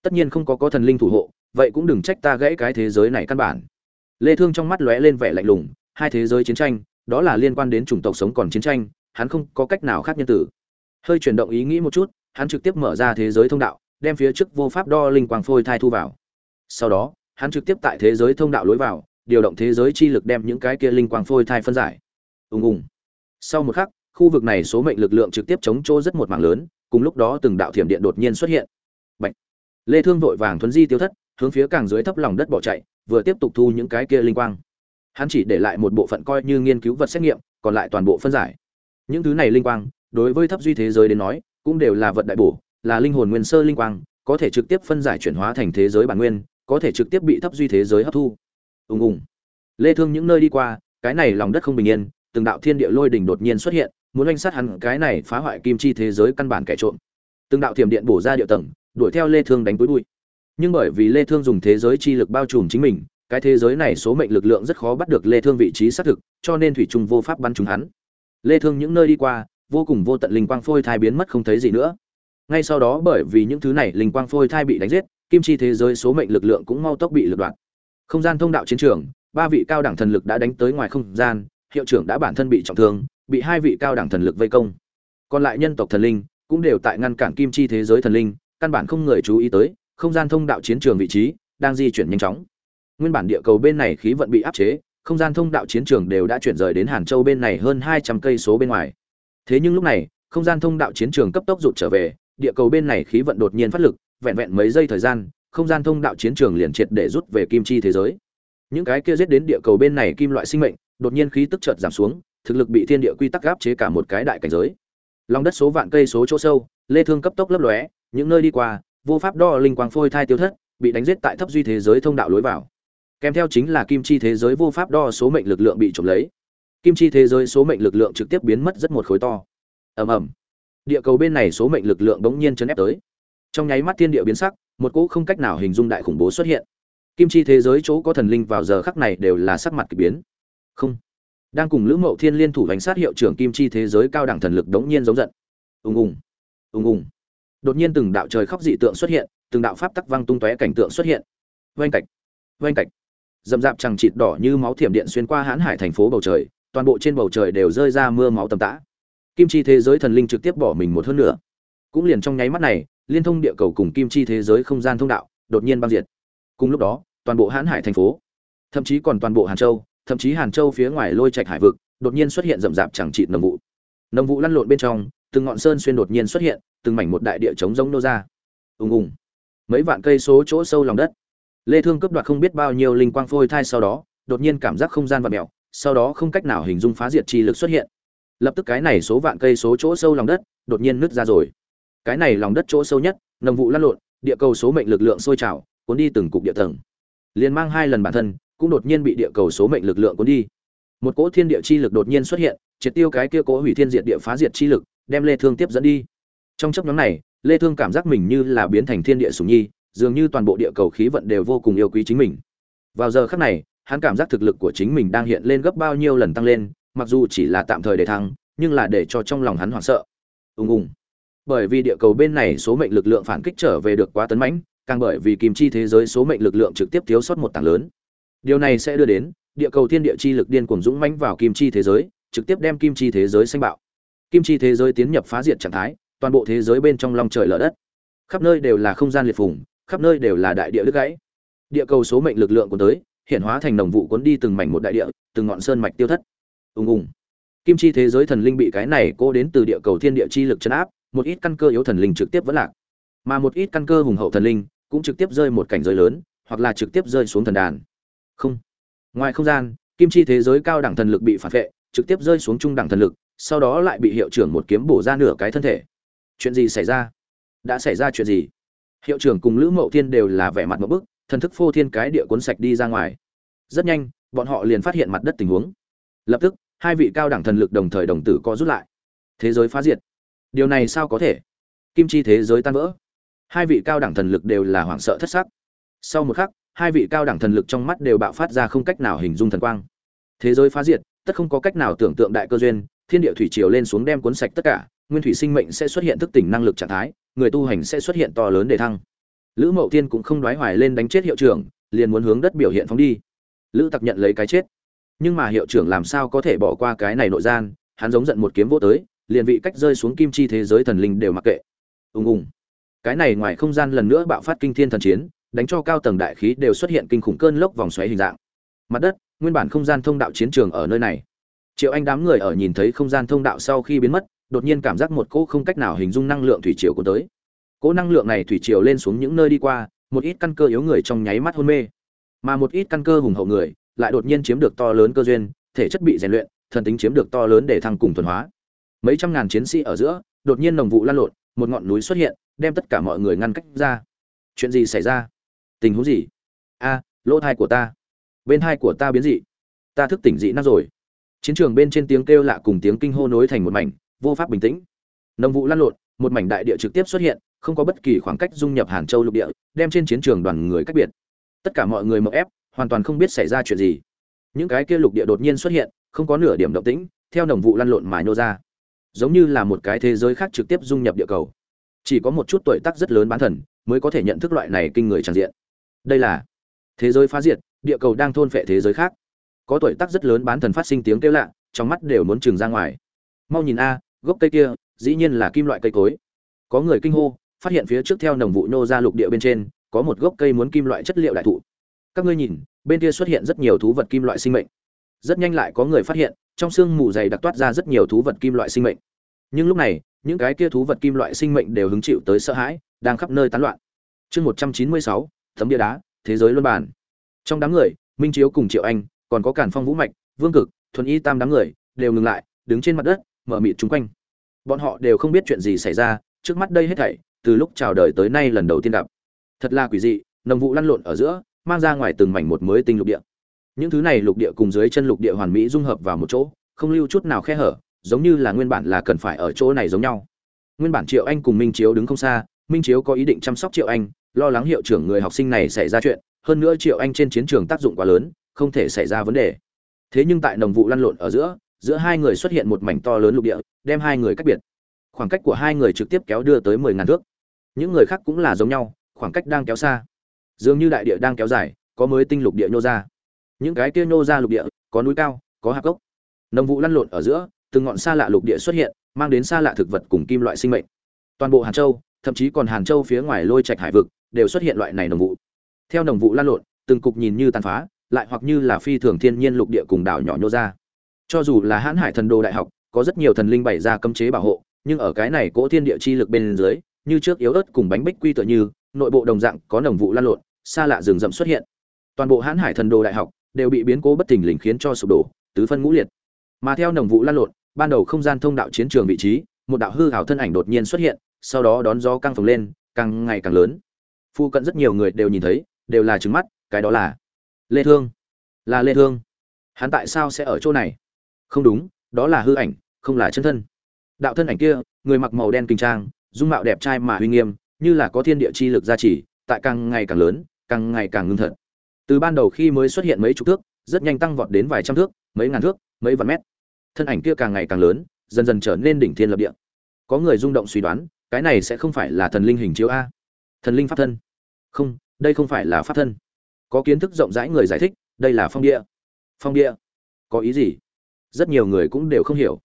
Tất nhiên không có có thần linh thủ hộ, vậy cũng đừng trách ta gãy cái thế giới này căn bản. Lê thương trong mắt lóe lên vẻ lạnh lùng, hai thế giới chiến tranh, đó là liên quan đến chủng tộc sống còn chiến tranh hắn không có cách nào khác nhân tử. Hơi chuyển động ý nghĩ một chút, hắn trực tiếp mở ra thế giới thông đạo, đem phía trước vô pháp đo linh quang phôi thai thu vào. Sau đó, hắn trực tiếp tại thế giới thông đạo lối vào, điều động thế giới chi lực đem những cái kia linh quang phôi thai phân giải. Ùng ùng. Sau một khắc, khu vực này số mệnh lực lượng trực tiếp chống chỗ rất một mảng lớn, cùng lúc đó từng đạo thiểm điện đột nhiên xuất hiện. Bạch. lê thương vội vàng thuấn di tiêu thất, hướng phía càng dưới thấp lòng đất bỏ chạy, vừa tiếp tục thu những cái kia linh quang. Hắn chỉ để lại một bộ phận coi như nghiên cứu vật xét nghiệm, còn lại toàn bộ phân giải những thứ này linh quang, đối với thấp duy thế giới đến nói, cũng đều là vật đại bổ, là linh hồn nguyên sơ linh quang, có thể trực tiếp phân giải chuyển hóa thành thế giới bản nguyên, có thể trực tiếp bị thấp duy thế giới hấp thu. Ùng ùng. Lê thương những nơi đi qua, cái này lòng đất không bình yên, từng đạo thiên địa lôi đỉnh đột nhiên xuất hiện, muốn anh sát hắn, cái này phá hoại kim chi thế giới căn bản kẻ trộm. Từng đạo thiểm điện bổ ra địa tầng, đuổi theo lê thương đánh túi bụi. Nhưng bởi vì lê thương dùng thế giới chi lực bao trùm chính mình, cái thế giới này số mệnh lực lượng rất khó bắt được lê thương vị trí xác thực, cho nên thủy trung vô pháp bắn trúng hắn lê thương những nơi đi qua, vô cùng vô tận linh quang phôi thai biến mất không thấy gì nữa. Ngay sau đó bởi vì những thứ này linh quang phôi thai bị đánh giết, kim chi thế giới số mệnh lực lượng cũng mau tốc bị lật đoạn. Không gian thông đạo chiến trường, ba vị cao đẳng thần lực đã đánh tới ngoài không gian, hiệu trưởng đã bản thân bị trọng thương, bị hai vị cao đẳng thần lực vây công. Còn lại nhân tộc thần linh cũng đều tại ngăn cản kim chi thế giới thần linh, căn bản không người chú ý tới, không gian thông đạo chiến trường vị trí đang di chuyển nhanh chóng. Nguyên bản địa cầu bên này khí vận bị áp chế không gian thông đạo chiến trường đều đã chuyển rời đến hàn châu bên này hơn hai trăm cây số bên ngoài. Thế nhưng lúc này, không gian thông đạo chiến trường cấp tốc rụt trở về, địa cầu bên này khí vận đột nhiên phát lực, vẹn vẹn mấy giây thời gian, không gian thông đạo chiến trường liền triệt để rút về kim chi thế giới. Những cái kia giết đến địa cầu bên này kim loại sinh mệnh, đột nhiên khí tức chợt giảm xuống, thực lực bị thiên địa quy tắc áp chế cả một cái đại cảnh giới. Lòng đất số vạn cây số chỗ sâu, lê thương cấp tốc lấp lóe, những nơi đi qua, vô pháp đo linh quang phôi thai tiêu thất, bị đánh giết tại thấp duy thế giới thông đạo lối vào kèm theo chính là kim chi thế giới vô pháp đo số mệnh lực lượng bị trộm lấy. Kim chi thế giới số mệnh lực lượng trực tiếp biến mất rất một khối to. Ầm ầm. Địa cầu bên này số mệnh lực lượng đống nhiên chấn ép tới. Trong nháy mắt thiên địa biến sắc, một cỗ không cách nào hình dung đại khủng bố xuất hiện. Kim chi thế giới chỗ có thần linh vào giờ khắc này đều là sắc mặt kỳ biến. Không. Đang cùng lữ mậu thiên liên thủ đánh sát hiệu trưởng kim chi thế giới cao đẳng thần lực đống nhiên giống giận. Ùng ùng. Ùng ùng. Đột nhiên từng đạo trời khóc dị tượng xuất hiện, từng đạo pháp tắc văng tung tóe cảnh tượng xuất hiện. Oanh cạch oanh cạch dầm dạp chẳng chịt đỏ như máu thiểm điện xuyên qua hãn hải thành phố bầu trời, toàn bộ trên bầu trời đều rơi ra mưa máu tầm tã. Kim chi thế giới thần linh trực tiếp bỏ mình một hơn nữa cũng liền trong nháy mắt này, liên thông địa cầu cùng kim chi thế giới không gian thông đạo, đột nhiên băng diệt. Cùng lúc đó, toàn bộ hãn hải thành phố, thậm chí còn toàn bộ hàn châu, thậm chí hàn châu phía ngoài lôi trạch hải vực, đột nhiên xuất hiện rậm rạp chẳng chịt nồng vụ. Nồng vụ lăn lộn bên trong, từng ngọn sơn xuyên đột nhiên xuất hiện, từng mảnh một đại địa chống giống nô ra. Ùng ùng. Mấy vạn cây số chỗ sâu lòng đất lê thương cướp đoạt không biết bao nhiêu linh quang phôi thai sau đó, đột nhiên cảm giác không gian vặn mèo, sau đó không cách nào hình dung phá diệt chi lực xuất hiện. Lập tức cái này số vạn cây số chỗ sâu lòng đất, đột nhiên nứt ra rồi. Cái này lòng đất chỗ sâu nhất, nồng vụ lăn lộn, địa cầu số mệnh lực lượng sôi trào, cuốn đi từng cục địa tầng. Liền mang hai lần bản thân, cũng đột nhiên bị địa cầu số mệnh lực lượng cuốn đi. Một cỗ thiên địa chi lực đột nhiên xuất hiện, triệt tiêu cái kia cỗ hủy thiên diệt địa phá diệt chi lực, đem lê thương tiếp dẫn đi. Trong chấp nhóm này, lê thương cảm giác mình như là biến thành thiên địa sủng nhi dường như toàn bộ địa cầu khí vận đều vô cùng yêu quý chính mình. Vào giờ khắc này, hắn cảm giác thực lực của chính mình đang hiện lên gấp bao nhiêu lần tăng lên, mặc dù chỉ là tạm thời để thăng, nhưng là để cho trong lòng hắn hoảng sợ. Ùng ùng. Bởi vì địa cầu bên này số mệnh lực lượng phản kích trở về được quá tấn mãnh, càng bởi vì kim chi thế giới số mệnh lực lượng trực tiếp thiếu sót một tảng lớn. Điều này sẽ đưa đến, địa cầu thiên địa chi lực điên cuồng dũng mãnh vào kim chi thế giới, trực tiếp đem kim chi thế giới xanh bạo. Kim chi thế giới tiến nhập phá diệt trạng thái, toàn bộ thế giới bên trong long trời lở đất. Khắp nơi đều là không gian liệt phùng khắp nơi đều là đại địa đứt gãy. Địa cầu số mệnh lực lượng của tới, hiện hóa thành đồng vụ cuốn đi từng mảnh một đại địa, từng ngọn sơn mạch tiêu thất. Ùng ùng. Kim chi thế giới thần linh bị cái này cô đến từ địa cầu thiên địa chi lực chấn áp, một ít căn cơ yếu thần linh trực tiếp vẫn lạc. Mà một ít căn cơ hùng hậu thần linh cũng trực tiếp rơi một cảnh giới lớn, hoặc là trực tiếp rơi xuống thần đàn. Không. Ngoài không gian, kim chi thế giới cao đẳng thần lực bị phản vệ, trực tiếp rơi xuống trung đẳng thần lực, sau đó lại bị hiệu trưởng một kiếm bổ ra nửa cái thân thể. Chuyện gì xảy ra? Đã xảy ra chuyện gì? Hiệu trưởng cùng lữ mậu thiên đều là vẻ mặt một bức, thần thức phô thiên cái địa cuốn sạch đi ra ngoài. Rất nhanh, bọn họ liền phát hiện mặt đất tình huống. Lập tức, hai vị cao đẳng thần lực đồng thời đồng tử co rút lại. Thế giới phá diệt. Điều này sao có thể? Kim chi thế giới tan vỡ. Hai vị cao đẳng thần lực đều là hoảng sợ thất sắc. Sau một khắc, hai vị cao đẳng thần lực trong mắt đều bạo phát ra không cách nào hình dung thần quang. Thế giới phá diệt, tất không có cách nào tưởng tượng đại cơ duyên, thiên địa thủy triều lên xuống đem cuốn sạch tất cả nguyên thủy sinh mệnh sẽ xuất hiện thức tỉnh năng lực trạng thái, người tu hành sẽ xuất hiện to lớn để thăng. Lữ mậu tiên cũng không đoái hoài lên đánh chết hiệu trưởng, liền muốn hướng đất biểu hiện phóng đi. Lữ tặc nhận lấy cái chết. Nhưng mà hiệu trưởng làm sao có thể bỏ qua cái này nội gian, hắn giống giận một kiếm vô tới, liền vị cách rơi xuống kim chi thế giới thần linh đều mặc kệ. Ùng ùng. Cái này ngoài không gian lần nữa bạo phát kinh thiên thần chiến, đánh cho cao tầng đại khí đều xuất hiện kinh khủng cơn lốc vòng xoáy hình dạng. Mặt đất, nguyên bản không gian thông đạo chiến trường ở nơi này. Triệu anh đám người ở nhìn thấy không gian thông đạo sau khi biến mất đột nhiên cảm giác một cỗ không cách nào hình dung năng lượng thủy triều của tới. Cỗ năng lượng này thủy triều lên xuống những nơi đi qua, một ít căn cơ yếu người trong nháy mắt hôn mê. Mà một ít căn cơ hùng hậu người lại đột nhiên chiếm được to lớn cơ duyên, thể chất bị rèn luyện, thần tính chiếm được to lớn để thăng cùng thuần hóa. Mấy trăm ngàn chiến sĩ ở giữa, đột nhiên nồng vụ lan lộn, một ngọn núi xuất hiện, đem tất cả mọi người ngăn cách ra. Chuyện gì xảy ra? Tình huống gì? A, lỗ thai của ta. Bên thai của ta biến dị. Ta thức tỉnh dị năng rồi. Chiến trường bên trên tiếng kêu lạ cùng tiếng kinh hô nối thành một mảnh vô pháp bình tĩnh. Nồng vụ lan lộn, một mảnh đại địa trực tiếp xuất hiện, không có bất kỳ khoảng cách dung nhập hàn châu lục địa, đem trên chiến trường đoàn người cách biệt. Tất cả mọi người mậu ép, hoàn toàn không biết xảy ra chuyện gì. Những cái kia lục địa đột nhiên xuất hiện, không có nửa điểm động tĩnh, theo nồng vụ lăn lộn mà nhô ra. Giống như là một cái thế giới khác trực tiếp dung nhập địa cầu. Chỉ có một chút tuổi tác rất lớn bán thần, mới có thể nhận thức loại này kinh người tràn diện. Đây là thế giới phá diệt, địa cầu đang thôn phệ thế giới khác. Có tuổi tác rất lớn bán thần phát sinh tiếng kêu lạ, trong mắt đều muốn trừng ra ngoài. Mau nhìn a gốc cây kia, dĩ nhiên là kim loại cây cối. Có người kinh hô, phát hiện phía trước theo nồng vụ nhô ra lục địa bên trên, có một gốc cây muốn kim loại chất liệu đại thụ. Các ngươi nhìn, bên kia xuất hiện rất nhiều thú vật kim loại sinh mệnh. Rất nhanh lại có người phát hiện, trong sương mù dày đặc toát ra rất nhiều thú vật kim loại sinh mệnh. Nhưng lúc này, những cái kia thú vật kim loại sinh mệnh đều hứng chịu tới sợ hãi, đang khắp nơi tán loạn. Chương một trăm chín mươi sáu tấm bia đá, thế giới luân bản trong đám người, minh chiếu cùng triệu anh, còn có cản phong vũ mạch, vương cực, thuần y tam đám người, đều ngừng lại, đứng trên mặt đất mở mịt chung quanh. Bọn họ đều không biết chuyện gì xảy ra, trước mắt đây hết thảy, từ lúc chào đời tới nay lần đầu tiên gặp. Thật là quỷ dị, nồng vụ lăn lộn ở giữa, mang ra ngoài từng mảnh một mới tinh lục địa. Những thứ này lục địa cùng dưới chân lục địa hoàn mỹ dung hợp vào một chỗ, không lưu chút nào khe hở, giống như là nguyên bản là cần phải ở chỗ này giống nhau. Nguyên bản triệu anh cùng minh chiếu đứng không xa, minh chiếu có ý định chăm sóc triệu anh, lo lắng hiệu trưởng người học sinh này xảy ra chuyện, hơn nữa triệu anh trên chiến trường tác dụng quá lớn, không thể xảy ra vấn đề. Thế nhưng tại nồng vụ lăn lộn ở giữa giữa hai người xuất hiện một mảnh to lớn lục địa, đem hai người cách biệt. Khoảng cách của hai người trực tiếp kéo đưa tới mười ngàn thước. Những người khác cũng là giống nhau, khoảng cách đang kéo xa. Dường như đại địa đang kéo dài, có mới tinh lục địa nhô ra. Những cái kia nhô ra lục địa, có núi cao, có hạp gốc nồng vụ lăn lộn ở giữa, từng ngọn xa lạ lục địa xuất hiện, mang đến xa lạ thực vật cùng kim loại sinh mệnh. Toàn bộ hàn châu, thậm chí còn hàn châu phía ngoài lôi trạch hải vực, đều xuất hiện loại này nồng vụ. Theo nồng vụ lan lộn, từng cục nhìn như tàn phá, lại hoặc như là phi thường thiên nhiên lục địa cùng đảo nhỏ nhô ra cho dù là hãn hải thần đồ đại học, có rất nhiều thần linh bày ra cấm chế bảo hộ, nhưng ở cái này cỗ thiên địa chi lực bên dưới, như trước yếu ớt cùng bánh bích quy tựa như, nội bộ đồng dạng có nồng vụ lan lộn, xa lạ rừng rậm xuất hiện. Toàn bộ hãn hải thần đồ đại học đều bị biến cố bất thình lình khiến cho sụp đổ, tứ phân ngũ liệt. Mà theo nồng vụ lan lộn, ban đầu không gian thông đạo chiến trường vị trí, một đạo hư hảo thân ảnh đột nhiên xuất hiện, sau đó đón gió căng phồng lên, càng ngày càng lớn. Phu cận rất nhiều người đều nhìn thấy, đều là trứng mắt, cái đó là lê thương. Là lê thương. Hắn tại sao sẽ ở chỗ này? Không đúng, đó là hư ảnh, không là chân thân. Đạo thân ảnh kia, người mặc màu đen kinh trang, dung mạo đẹp trai mà uy nghiêm, như là có thiên địa chi lực gia trì, tại càng ngày càng lớn, càng ngày càng ngưng thật. Từ ban đầu khi mới xuất hiện mấy chục thước, rất nhanh tăng vọt đến vài trăm thước, mấy ngàn thước, mấy vạn mét. Thân ảnh kia càng ngày càng lớn, dần dần trở nên đỉnh thiên lập địa. Có người rung động suy đoán, cái này sẽ không phải là thần linh hình chiếu a. Thần linh pháp thân. Không, đây không phải là pháp thân. Có kiến thức rộng rãi người giải thích, đây là phong địa. Phong địa. Có ý gì? Rất nhiều người cũng đều không hiểu.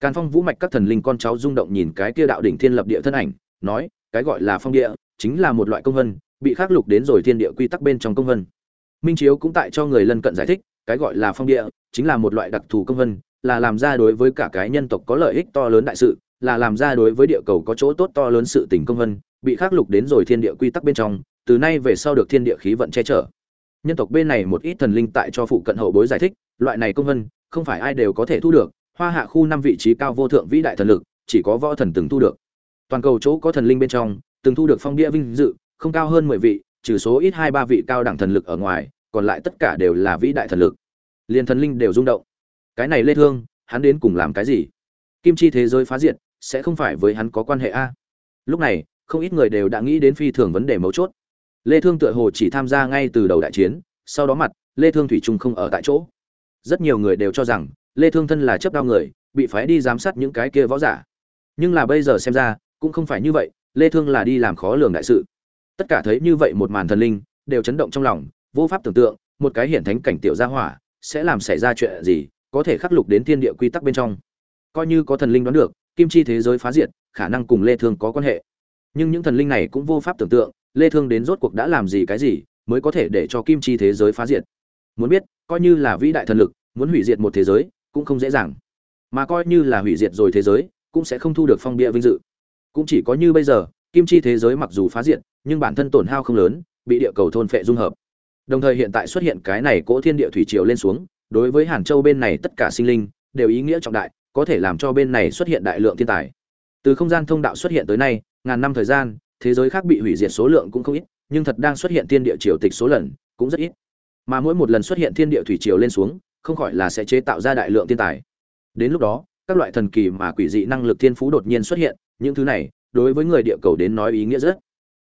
Càn phong vũ mạch các thần linh con cháu rung động nhìn cái kia đạo đỉnh thiên lập địa thân ảnh, nói, cái gọi là phong địa, chính là một loại công vân, bị khắc lục đến rồi thiên địa quy tắc bên trong công vân. Minh chiếu cũng tại cho người lân cận giải thích, cái gọi là phong địa, chính là một loại đặc thù công vân, là làm ra đối với cả cái nhân tộc có lợi ích to lớn đại sự, là làm ra đối với địa cầu có chỗ tốt to lớn sự tình công vân, bị khắc lục đến rồi thiên địa quy tắc bên trong, từ nay về sau được thiên địa khí vận che chở. Nhân tộc bên này một ít thần linh tại cho phụ cận hậu bối giải thích, loại này công vân không phải ai đều có thể thu được, hoa hạ khu năm vị trí cao vô thượng vĩ đại thần lực, chỉ có võ thần từng thu được. Toàn cầu chỗ có thần linh bên trong, từng thu được phong bia vinh dự, không cao hơn mười vị, trừ số ít hai ba vị cao đẳng thần lực ở ngoài, còn lại tất cả đều là vĩ đại thần lực. Liền thần linh đều rung động. Cái này lê thương, hắn đến cùng làm cái gì? Kim chi thế giới phá diệt, sẽ không phải với hắn có quan hệ a? Lúc này, không ít người đều đã nghĩ đến phi thường vấn đề mấu chốt. Lê thương tựa hồ chỉ tham gia ngay từ đầu đại chiến, sau đó mặt, lê thương thủy trung không ở tại chỗ rất nhiều người đều cho rằng, lê thương thân là chấp đao người, bị phái đi giám sát những cái kia võ giả. Nhưng là bây giờ xem ra, cũng không phải như vậy, lê thương là đi làm khó lường đại sự. Tất cả thấy như vậy một màn thần linh, đều chấn động trong lòng, vô pháp tưởng tượng, một cái hiển thánh cảnh tiểu gia hỏa, sẽ làm xảy ra chuyện gì, có thể khắc lục đến thiên địa quy tắc bên trong. Coi như có thần linh đoán được, kim chi thế giới phá diệt, khả năng cùng lê thương có quan hệ. Nhưng những thần linh này cũng vô pháp tưởng tượng, lê thương đến rốt cuộc đã làm gì cái gì, mới có thể để cho kim chi thế giới phá diệt. Muốn biết coi như là vĩ đại thần lực, muốn hủy diệt một thế giới, cũng không dễ dàng. Mà coi như là hủy diệt rồi thế giới, cũng sẽ không thu được phong bia vinh dự. Cũng chỉ có như bây giờ, kim chi thế giới mặc dù phá diệt, nhưng bản thân tổn hao không lớn, bị địa cầu thôn phệ dung hợp. Đồng thời hiện tại xuất hiện cái này cỗ thiên địa thủy triều lên xuống, đối với hàn châu bên này tất cả sinh linh, đều ý nghĩa trọng đại, có thể làm cho bên này xuất hiện đại lượng thiên tài. Từ không gian thông đạo xuất hiện tới nay, ngàn năm thời gian, thế giới khác bị hủy diệt số lượng cũng không ít, nhưng thật đang xuất hiện thiên địa triều tịch số lần, cũng rất ít mà mỗi một lần xuất hiện thiên địa thủy triều lên xuống, không khỏi là sẽ chế tạo ra đại lượng thiên tài. Đến lúc đó, các loại thần kỳ mà quỷ dị năng lực thiên phú đột nhiên xuất hiện, những thứ này, đối với người địa cầu đến nói ý nghĩa rất.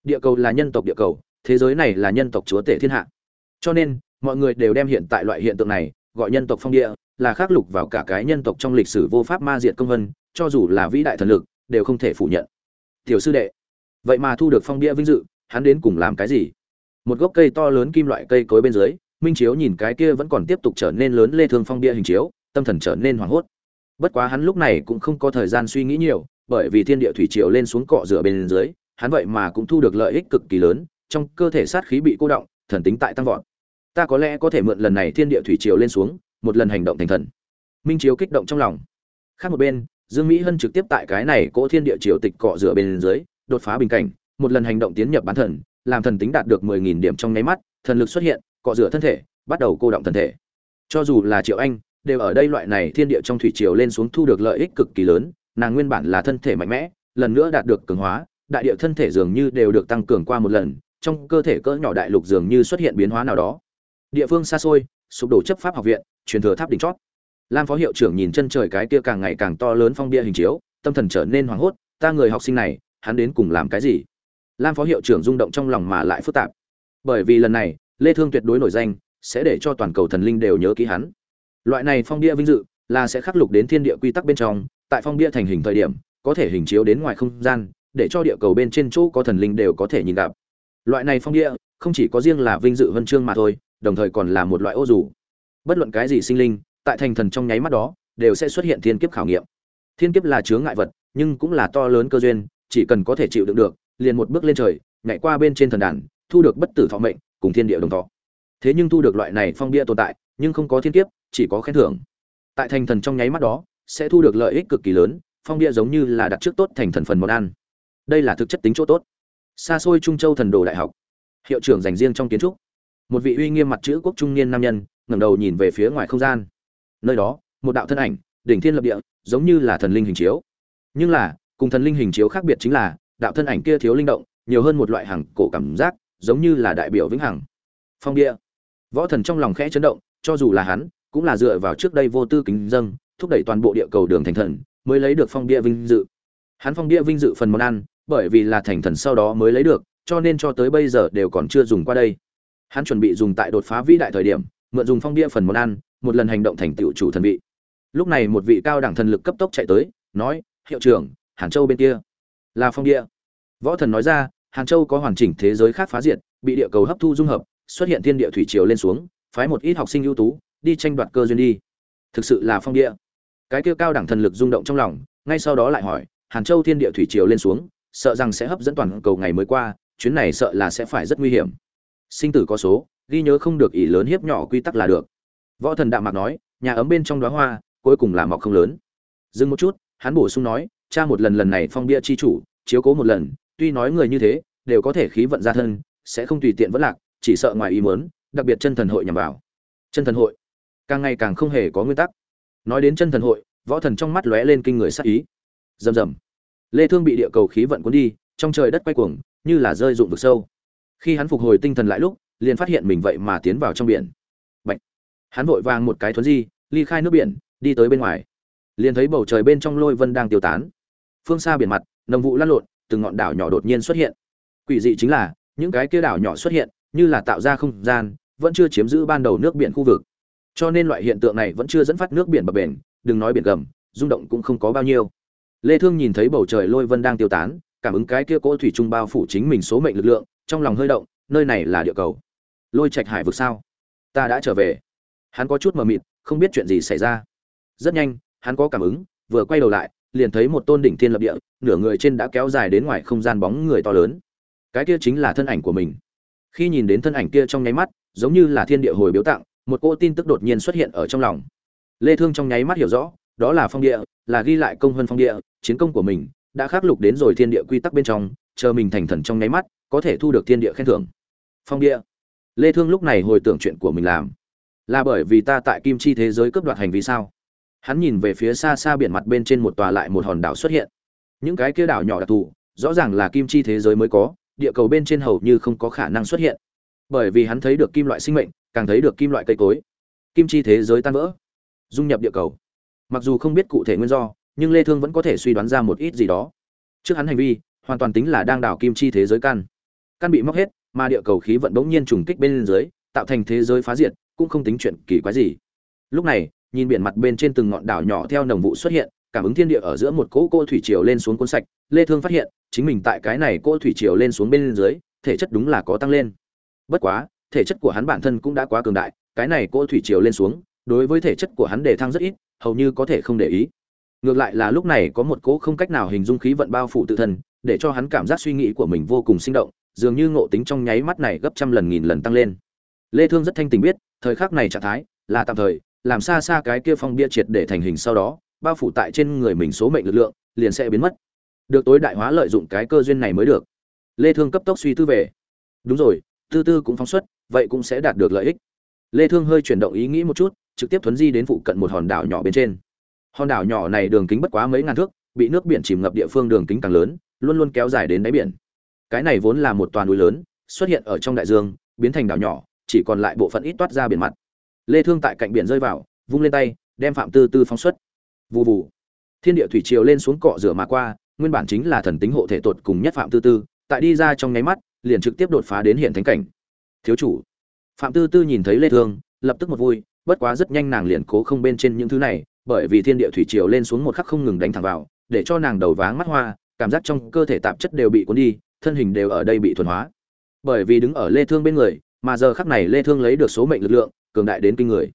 Địa cầu là nhân tộc địa cầu, thế giới này là nhân tộc chúa tể thiên hạ. Cho nên, mọi người đều đem hiện tại loại hiện tượng này, gọi nhân tộc phong địa, là khắc lục vào cả cái nhân tộc trong lịch sử vô pháp ma diệt công vân, cho dù là vĩ đại thần lực, đều không thể phủ nhận. Tiểu sư đệ, vậy mà thu được phong địa vinh dự, hắn đến cùng làm cái gì? Một gốc cây to lớn kim loại cây cối bên dưới minh chiếu nhìn cái kia vẫn còn tiếp tục trở nên lớn lê thương phong bia hình chiếu, tâm thần trở nên hoảng hốt. Bất quá hắn lúc này cũng không có thời gian suy nghĩ nhiều, bởi vì thiên địa thủy triều lên xuống cọ rửa bên dưới, hắn vậy mà cũng thu được lợi ích cực kỳ lớn, trong cơ thể sát khí bị cô động, thần tính tại tăng vọt. Ta có lẽ có thể mượn lần này thiên địa thủy triều lên xuống, một lần hành động thành thần. Minh chiếu kích động trong lòng. Khác một bên, dương mỹ hân trực tiếp tại cái này cỗ thiên địa triều tịch cọ rửa bên dưới, đột phá bình cảnh, một lần hành động tiến nhập bán thần, làm thần tính đạt được mười nghìn điểm trong nháy mắt, thần lực xuất hiện cọ rửa thân thể, bắt đầu cô động thân thể. Cho dù là triệu anh, đều ở đây loại này thiên địa trong thủy triều lên xuống thu được lợi ích cực kỳ lớn, nàng nguyên bản là thân thể mạnh mẽ, lần nữa đạt được cường hóa, đại địa thân thể dường như đều được tăng cường qua một lần, trong cơ thể cỡ nhỏ đại lục dường như xuất hiện biến hóa nào đó. Địa phương xa xôi, sụp đổ chấp pháp học viện, truyền thừa tháp đỉnh chót. Lam phó hiệu trưởng nhìn chân trời cái kia càng ngày càng to lớn phong bia hình chiếu, tâm thần trở nên hoảng hốt, ta người học sinh này, hắn đến cùng làm cái gì? Lam phó hiệu trưởng rung động trong lòng mà lại phức tạp. Bởi vì lần này lê thương tuyệt đối nổi danh, sẽ để cho toàn cầu thần linh đều nhớ ký hắn. Loại này phong bia vinh dự là sẽ khắc lục đến thiên địa quy tắc bên trong, tại phong bia thành hình thời điểm, có thể hình chiếu đến ngoài không gian, để cho địa cầu bên trên chỗ có thần linh đều có thể nhìn gặp. Loại này phong bia, không chỉ có riêng là vinh dự vân chương mà thôi, đồng thời còn là một loại ô dù. Bất luận cái gì sinh linh, tại thành thần trong nháy mắt đó, đều sẽ xuất hiện thiên kiếp khảo nghiệm. Thiên kiếp là chướng ngại vật, nhưng cũng là to lớn cơ duyên, chỉ cần có thể chịu đựng được, liền một bước lên trời, nhảy qua bên trên thần đàn, thu được bất tử thọ mệnh cùng thiên địa đồng thọ. Thế nhưng thu được loại này phong bia tồn tại, nhưng không có thiên kiếp, chỉ có khen thưởng. Tại thành thần trong nháy mắt đó, sẽ thu được lợi ích cực kỳ lớn, phong bia giống như là đặt trước tốt thành thần phần món ăn. Đây là thực chất tính chỗ tốt. Xa xôi trung châu thần đồ đại học. Hiệu trưởng dành riêng trong kiến trúc. Một vị uy nghiêm mặt chữ quốc trung niên nam nhân, ngẩng đầu nhìn về phía ngoài không gian. Nơi đó, một đạo thân ảnh, đỉnh thiên lập địa, giống như là thần linh hình chiếu. Nhưng là, cùng thần linh hình chiếu khác biệt chính là, đạo thân ảnh kia thiếu linh động, nhiều hơn một loại hàng cổ cảm giác giống như là đại biểu vĩnh hằng. Phong địa võ thần trong lòng khẽ chấn động, cho dù là hắn, cũng là dựa vào trước đây vô tư kính dâng, thúc đẩy toàn bộ địa cầu đường thành thần, mới lấy được phong địa vinh dự. Hắn phong địa vinh dự phần món ăn, bởi vì là thành thần sau đó mới lấy được, cho nên cho tới bây giờ đều còn chưa dùng qua đây. Hắn chuẩn bị dùng tại đột phá vĩ đại thời điểm, mượn dùng phong địa phần món ăn, một lần hành động thành tựu chủ thần vị. Lúc này một vị cao đẳng thần lực cấp tốc chạy tới, nói, hiệu trưởng, hàn châu bên kia. Là phong địa võ thần nói ra hàn châu có hoàn chỉnh thế giới khác phá diệt, bị địa cầu hấp thu dung hợp, xuất hiện thiên địa thủy triều lên xuống, phái một ít học sinh ưu tú, đi tranh đoạt cơ duyên đi. Thực sự là phong địa. Cái kia cao đẳng thần lực rung động trong lòng, ngay sau đó lại hỏi, hàn châu thiên địa thủy triều lên xuống, sợ rằng sẽ hấp dẫn toàn cầu ngày mới qua, chuyến này sợ là sẽ phải rất nguy hiểm. Sinh tử có số, ghi nhớ không được ỷ lớn hiếp nhỏ quy tắc là được. Võ thần đạm mạc nói, nhà ấm bên trong đóa hoa, cuối cùng là mọc không lớn. Dừng một chút, hắn bổ sung nói, cha một lần lần này phong bia chi chủ, chiếu cố một lần tuy nói người như thế, đều có thể khí vận ra thân, sẽ không tùy tiện vẫn lạc, chỉ sợ ngoài ý muốn, đặc biệt chân thần hội nhằm vào. Chân thần hội, càng ngày càng không hề có nguyên tắc. Nói đến chân thần hội, võ thần trong mắt lóe lên kinh người sắc ý. Rầm rầm. Lê thương bị địa cầu khí vận cuốn đi, trong trời đất quay cuồng, như là rơi rụng vực sâu. Khi hắn phục hồi tinh thần lại lúc, liền phát hiện mình vậy mà tiến vào trong biển. Bạch. hắn vội vàng một cái thuấn di, ly khai nước biển, đi tới bên ngoài. Liền thấy bầu trời bên trong lôi vân đang tiêu tán. Phương xa biển mặt, nồng vụ lăn lộn từng ngọn đảo nhỏ đột nhiên xuất hiện. Quỷ dị chính là, những cái kia đảo nhỏ xuất hiện, như là tạo ra không gian, vẫn chưa chiếm giữ ban đầu nước biển khu vực. Cho nên loại hiện tượng này vẫn chưa dẫn phát nước biển bập bền đừng nói biển gầm, rung động cũng không có bao nhiêu. Lê thương nhìn thấy bầu trời lôi vân đang tiêu tán, cảm ứng cái kia cỗ thủy trung bao phủ chính mình số mệnh lực lượng, trong lòng hơi động, nơi này là địa cầu. Lôi trạch hải vực sao? Ta đã trở về. Hắn có chút mờ mịt, không biết chuyện gì xảy ra. Rất nhanh, hắn có cảm ứng, vừa quay đầu lại, liền thấy một tôn đỉnh thiên lập địa nửa người trên đã kéo dài đến ngoài không gian bóng người to lớn. Cái kia chính là thân ảnh của mình. Khi nhìn đến thân ảnh kia trong nháy mắt, giống như là thiên địa hồi biếu tặng, một cô tin tức đột nhiên xuất hiện ở trong lòng. Lê thương trong nháy mắt hiểu rõ, đó là phong địa, là ghi lại công hơn phong địa, chiến công của mình đã khắc lục đến rồi thiên địa quy tắc bên trong, chờ mình thành thần trong nháy mắt, có thể thu được thiên địa khen thưởng. Phong địa. Lê thương lúc này hồi tưởng chuyện của mình làm. Là bởi vì ta tại kim chi thế giới cướp đoạt hành vi sao? Hắn nhìn về phía xa xa biển mặt bên trên một tòa lại một hòn đảo xuất hiện những cái kia đảo nhỏ đặc thù, rõ ràng là kim chi thế giới mới có, địa cầu bên trên hầu như không có khả năng xuất hiện. Bởi vì hắn thấy được kim loại sinh mệnh, càng thấy được kim loại cây cối. Kim chi thế giới tan vỡ, dung nhập địa cầu. Mặc dù không biết cụ thể nguyên do, nhưng lê thương vẫn có thể suy đoán ra một ít gì đó. Trước hắn hành vi, hoàn toàn tính là đang đảo kim chi thế giới căn. Căn bị móc hết, mà địa cầu khí vận bỗng nhiên trùng kích bên dưới, tạo thành thế giới phá diệt, cũng không tính chuyện kỳ quái gì. Lúc này, nhìn biển mặt bên trên từng ngọn đảo nhỏ theo nồng vụ xuất hiện cảm ứng thiên địa ở giữa một cỗ cô thủy triều lên xuống cuốn sạch, lê thương phát hiện, chính mình tại cái này cô thủy triều lên xuống bên dưới, thể chất đúng là có tăng lên. Bất quá, thể chất của hắn bản thân cũng đã quá cường đại, cái này cô thủy triều lên xuống, đối với thể chất của hắn đề thăng rất ít, hầu như có thể không để ý. Ngược lại là lúc này có một cỗ không cách nào hình dung khí vận bao phủ tự thân, để cho hắn cảm giác suy nghĩ của mình vô cùng sinh động, dường như ngộ tính trong nháy mắt này gấp trăm lần nghìn lần tăng lên. Lê thương rất thanh tình biết, thời khắc này trạng thái là tạm thời, làm xa xa cái kia phong bia triệt để thành hình sau đó bao phủ tại trên người mình số mệnh lực lượng, liền sẽ biến mất. Được tối đại hóa lợi dụng cái cơ duyên này mới được. Lê thương cấp tốc suy tư về. Đúng rồi, tư tư cũng phóng xuất, vậy cũng sẽ đạt được lợi ích. Lê thương hơi chuyển động ý nghĩ một chút, trực tiếp thuấn di đến phụ cận một hòn đảo nhỏ bên trên. Hòn đảo nhỏ này đường kính bất quá mấy ngàn thước, bị nước biển chìm ngập địa phương đường kính càng lớn, luôn luôn kéo dài đến đáy biển. Cái này vốn là một toàn núi lớn, xuất hiện ở trong đại dương, biến thành đảo nhỏ, chỉ còn lại bộ phận ít toát ra biển mặt. Lê thương tại cạnh biển rơi vào, vung lên tay, đem phạm tư tư phóng xuất vù vù. Thiên địa thủy triều lên xuống cọ rửa mà qua, nguyên bản chính là thần tính hộ thể tột cùng nhất phạm tư tư, tại đi ra trong nháy mắt, liền trực tiếp đột phá đến hiện thánh cảnh. Thiếu chủ. Phạm tư tư nhìn thấy lê thương, lập tức một vui, bất quá rất nhanh nàng liền cố không bên trên những thứ này, bởi vì thiên địa thủy triều lên xuống một khắc không ngừng đánh thẳng vào, để cho nàng đầu váng mắt hoa, cảm giác trong cơ thể tạp chất đều bị cuốn đi, thân hình đều ở đây bị thuần hóa. Bởi vì đứng ở lê thương bên người, mà giờ khắc này lê thương lấy được số mệnh lực lượng, cường đại đến kinh người.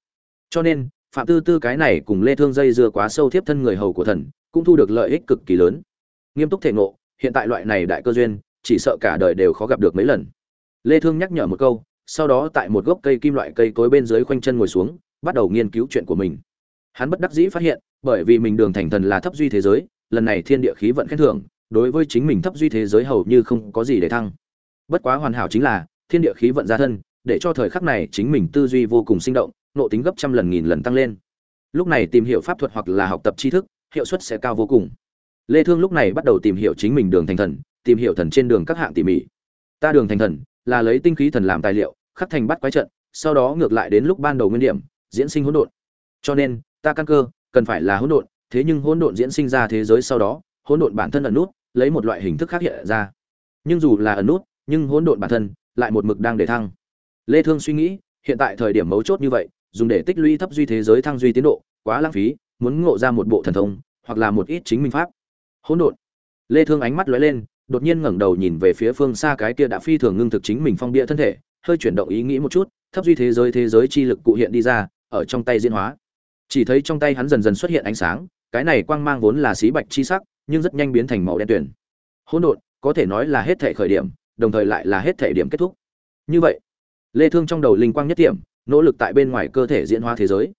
Cho nên phạm tư tư cái này cùng lê thương dây dưa quá sâu thiếp thân người hầu của thần, cũng thu được lợi ích cực kỳ lớn. Nghiêm túc thể ngộ, hiện tại loại này đại cơ duyên, chỉ sợ cả đời đều khó gặp được mấy lần. Lê thương nhắc nhở một câu, sau đó tại một gốc cây kim loại cây cối bên dưới khoanh chân ngồi xuống, bắt đầu nghiên cứu chuyện của mình. Hắn bất đắc dĩ phát hiện, bởi vì mình đường thành thần là thấp duy thế giới, lần này thiên địa khí vận khen thưởng, đối với chính mình thấp duy thế giới hầu như không có gì để thăng. Bất quá hoàn hảo chính là, thiên địa khí vận gia thân, để cho thời khắc này chính mình tư duy vô cùng sinh động nộ tính gấp trăm lần, nghìn lần tăng lên. Lúc này tìm hiểu pháp thuật hoặc là học tập tri thức, hiệu suất sẽ cao vô cùng. Lê thương lúc này bắt đầu tìm hiểu chính mình đường thành thần, tìm hiểu thần trên đường các hạng tỉ mỉ. Ta đường thành thần là lấy tinh khí thần làm tài liệu, khắc thành bắt quái trận, sau đó ngược lại đến lúc ban đầu nguyên điểm, diễn sinh hỗn độn. Cho nên, ta căn cơ cần phải là hỗn độn, thế nhưng hỗn độn diễn sinh ra thế giới sau đó, hỗn độn bản thân ẩn nút, lấy một loại hình thức khác hiện ra. Nhưng dù là ẩn nút, nhưng hỗn độn bản thân lại một mực đang để thăng. Lê thương suy nghĩ, hiện tại thời điểm mấu chốt như vậy dùng để tích lũy thấp duy thế giới thăng duy tiến độ, quá lãng phí, muốn ngộ ra một bộ thần thông, hoặc là một ít chính minh pháp. Hỗn độn. Lê thương ánh mắt lóe lên, đột nhiên ngẩng đầu nhìn về phía phương xa cái kia đã phi thường ngưng thực chính mình phong bia thân thể, hơi chuyển động ý nghĩ một chút, thấp duy thế giới thế giới chi lực cụ hiện đi ra, ở trong tay diễn hóa. Chỉ thấy trong tay hắn dần dần xuất hiện ánh sáng, cái này quang mang vốn là xí bạch chi sắc, nhưng rất nhanh biến thành màu đen tuyền. hỗn độn, có thể nói là hết thể khởi điểm, đồng thời lại là hết thể điểm kết thúc. Như vậy, lê thương trong đầu linh quang nhất điểm nỗ lực tại bên ngoài cơ thể diễn hóa thế giới.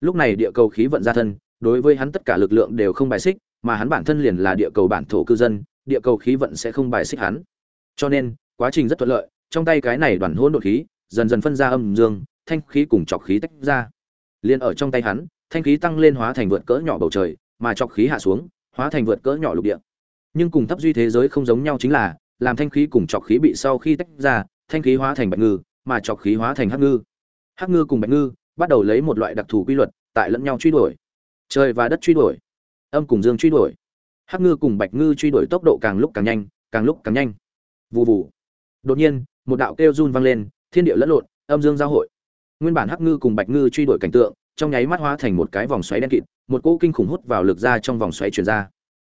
Lúc này địa cầu khí vận ra thân, đối với hắn tất cả lực lượng đều không bài xích, mà hắn bản thân liền là địa cầu bản thổ cư dân, địa cầu khí vận sẽ không bài xích hắn. Cho nên, quá trình rất thuận lợi, trong tay cái này đoàn hỗn độn khí, dần dần phân ra âm dương, thanh khí cùng trọc khí tách ra. Liền ở trong tay hắn, thanh khí tăng lên hóa thành vượt cỡ nhỏ bầu trời, mà trọc khí hạ xuống, hóa thành vượt cỡ nhỏ lục địa. Nhưng cùng thấp duy thế giới không giống nhau chính là, làm thanh khí cùng trọc khí bị sau khi tách ra, thanh khí hóa thành bạch ngư, mà trọc khí hóa thành hắc ngư hắc ngư cùng bạch ngư bắt đầu lấy một loại đặc thù quy luật tại lẫn nhau truy đuổi. Trời và đất truy đuổi, âm cùng dương truy đuổi. Hắc ngư cùng bạch ngư truy đuổi tốc độ càng lúc càng nhanh, càng lúc càng nhanh. Vù vù. Đột nhiên, một đạo kêu run vang lên, thiên địa lẫn lộn, âm dương giao hội. Nguyên bản hắc ngư cùng bạch ngư truy đuổi cảnh tượng, trong nháy mắt hóa thành một cái vòng xoáy đen kịt, một cỗ kinh khủng hút vào lực ra trong vòng xoáy truyền ra.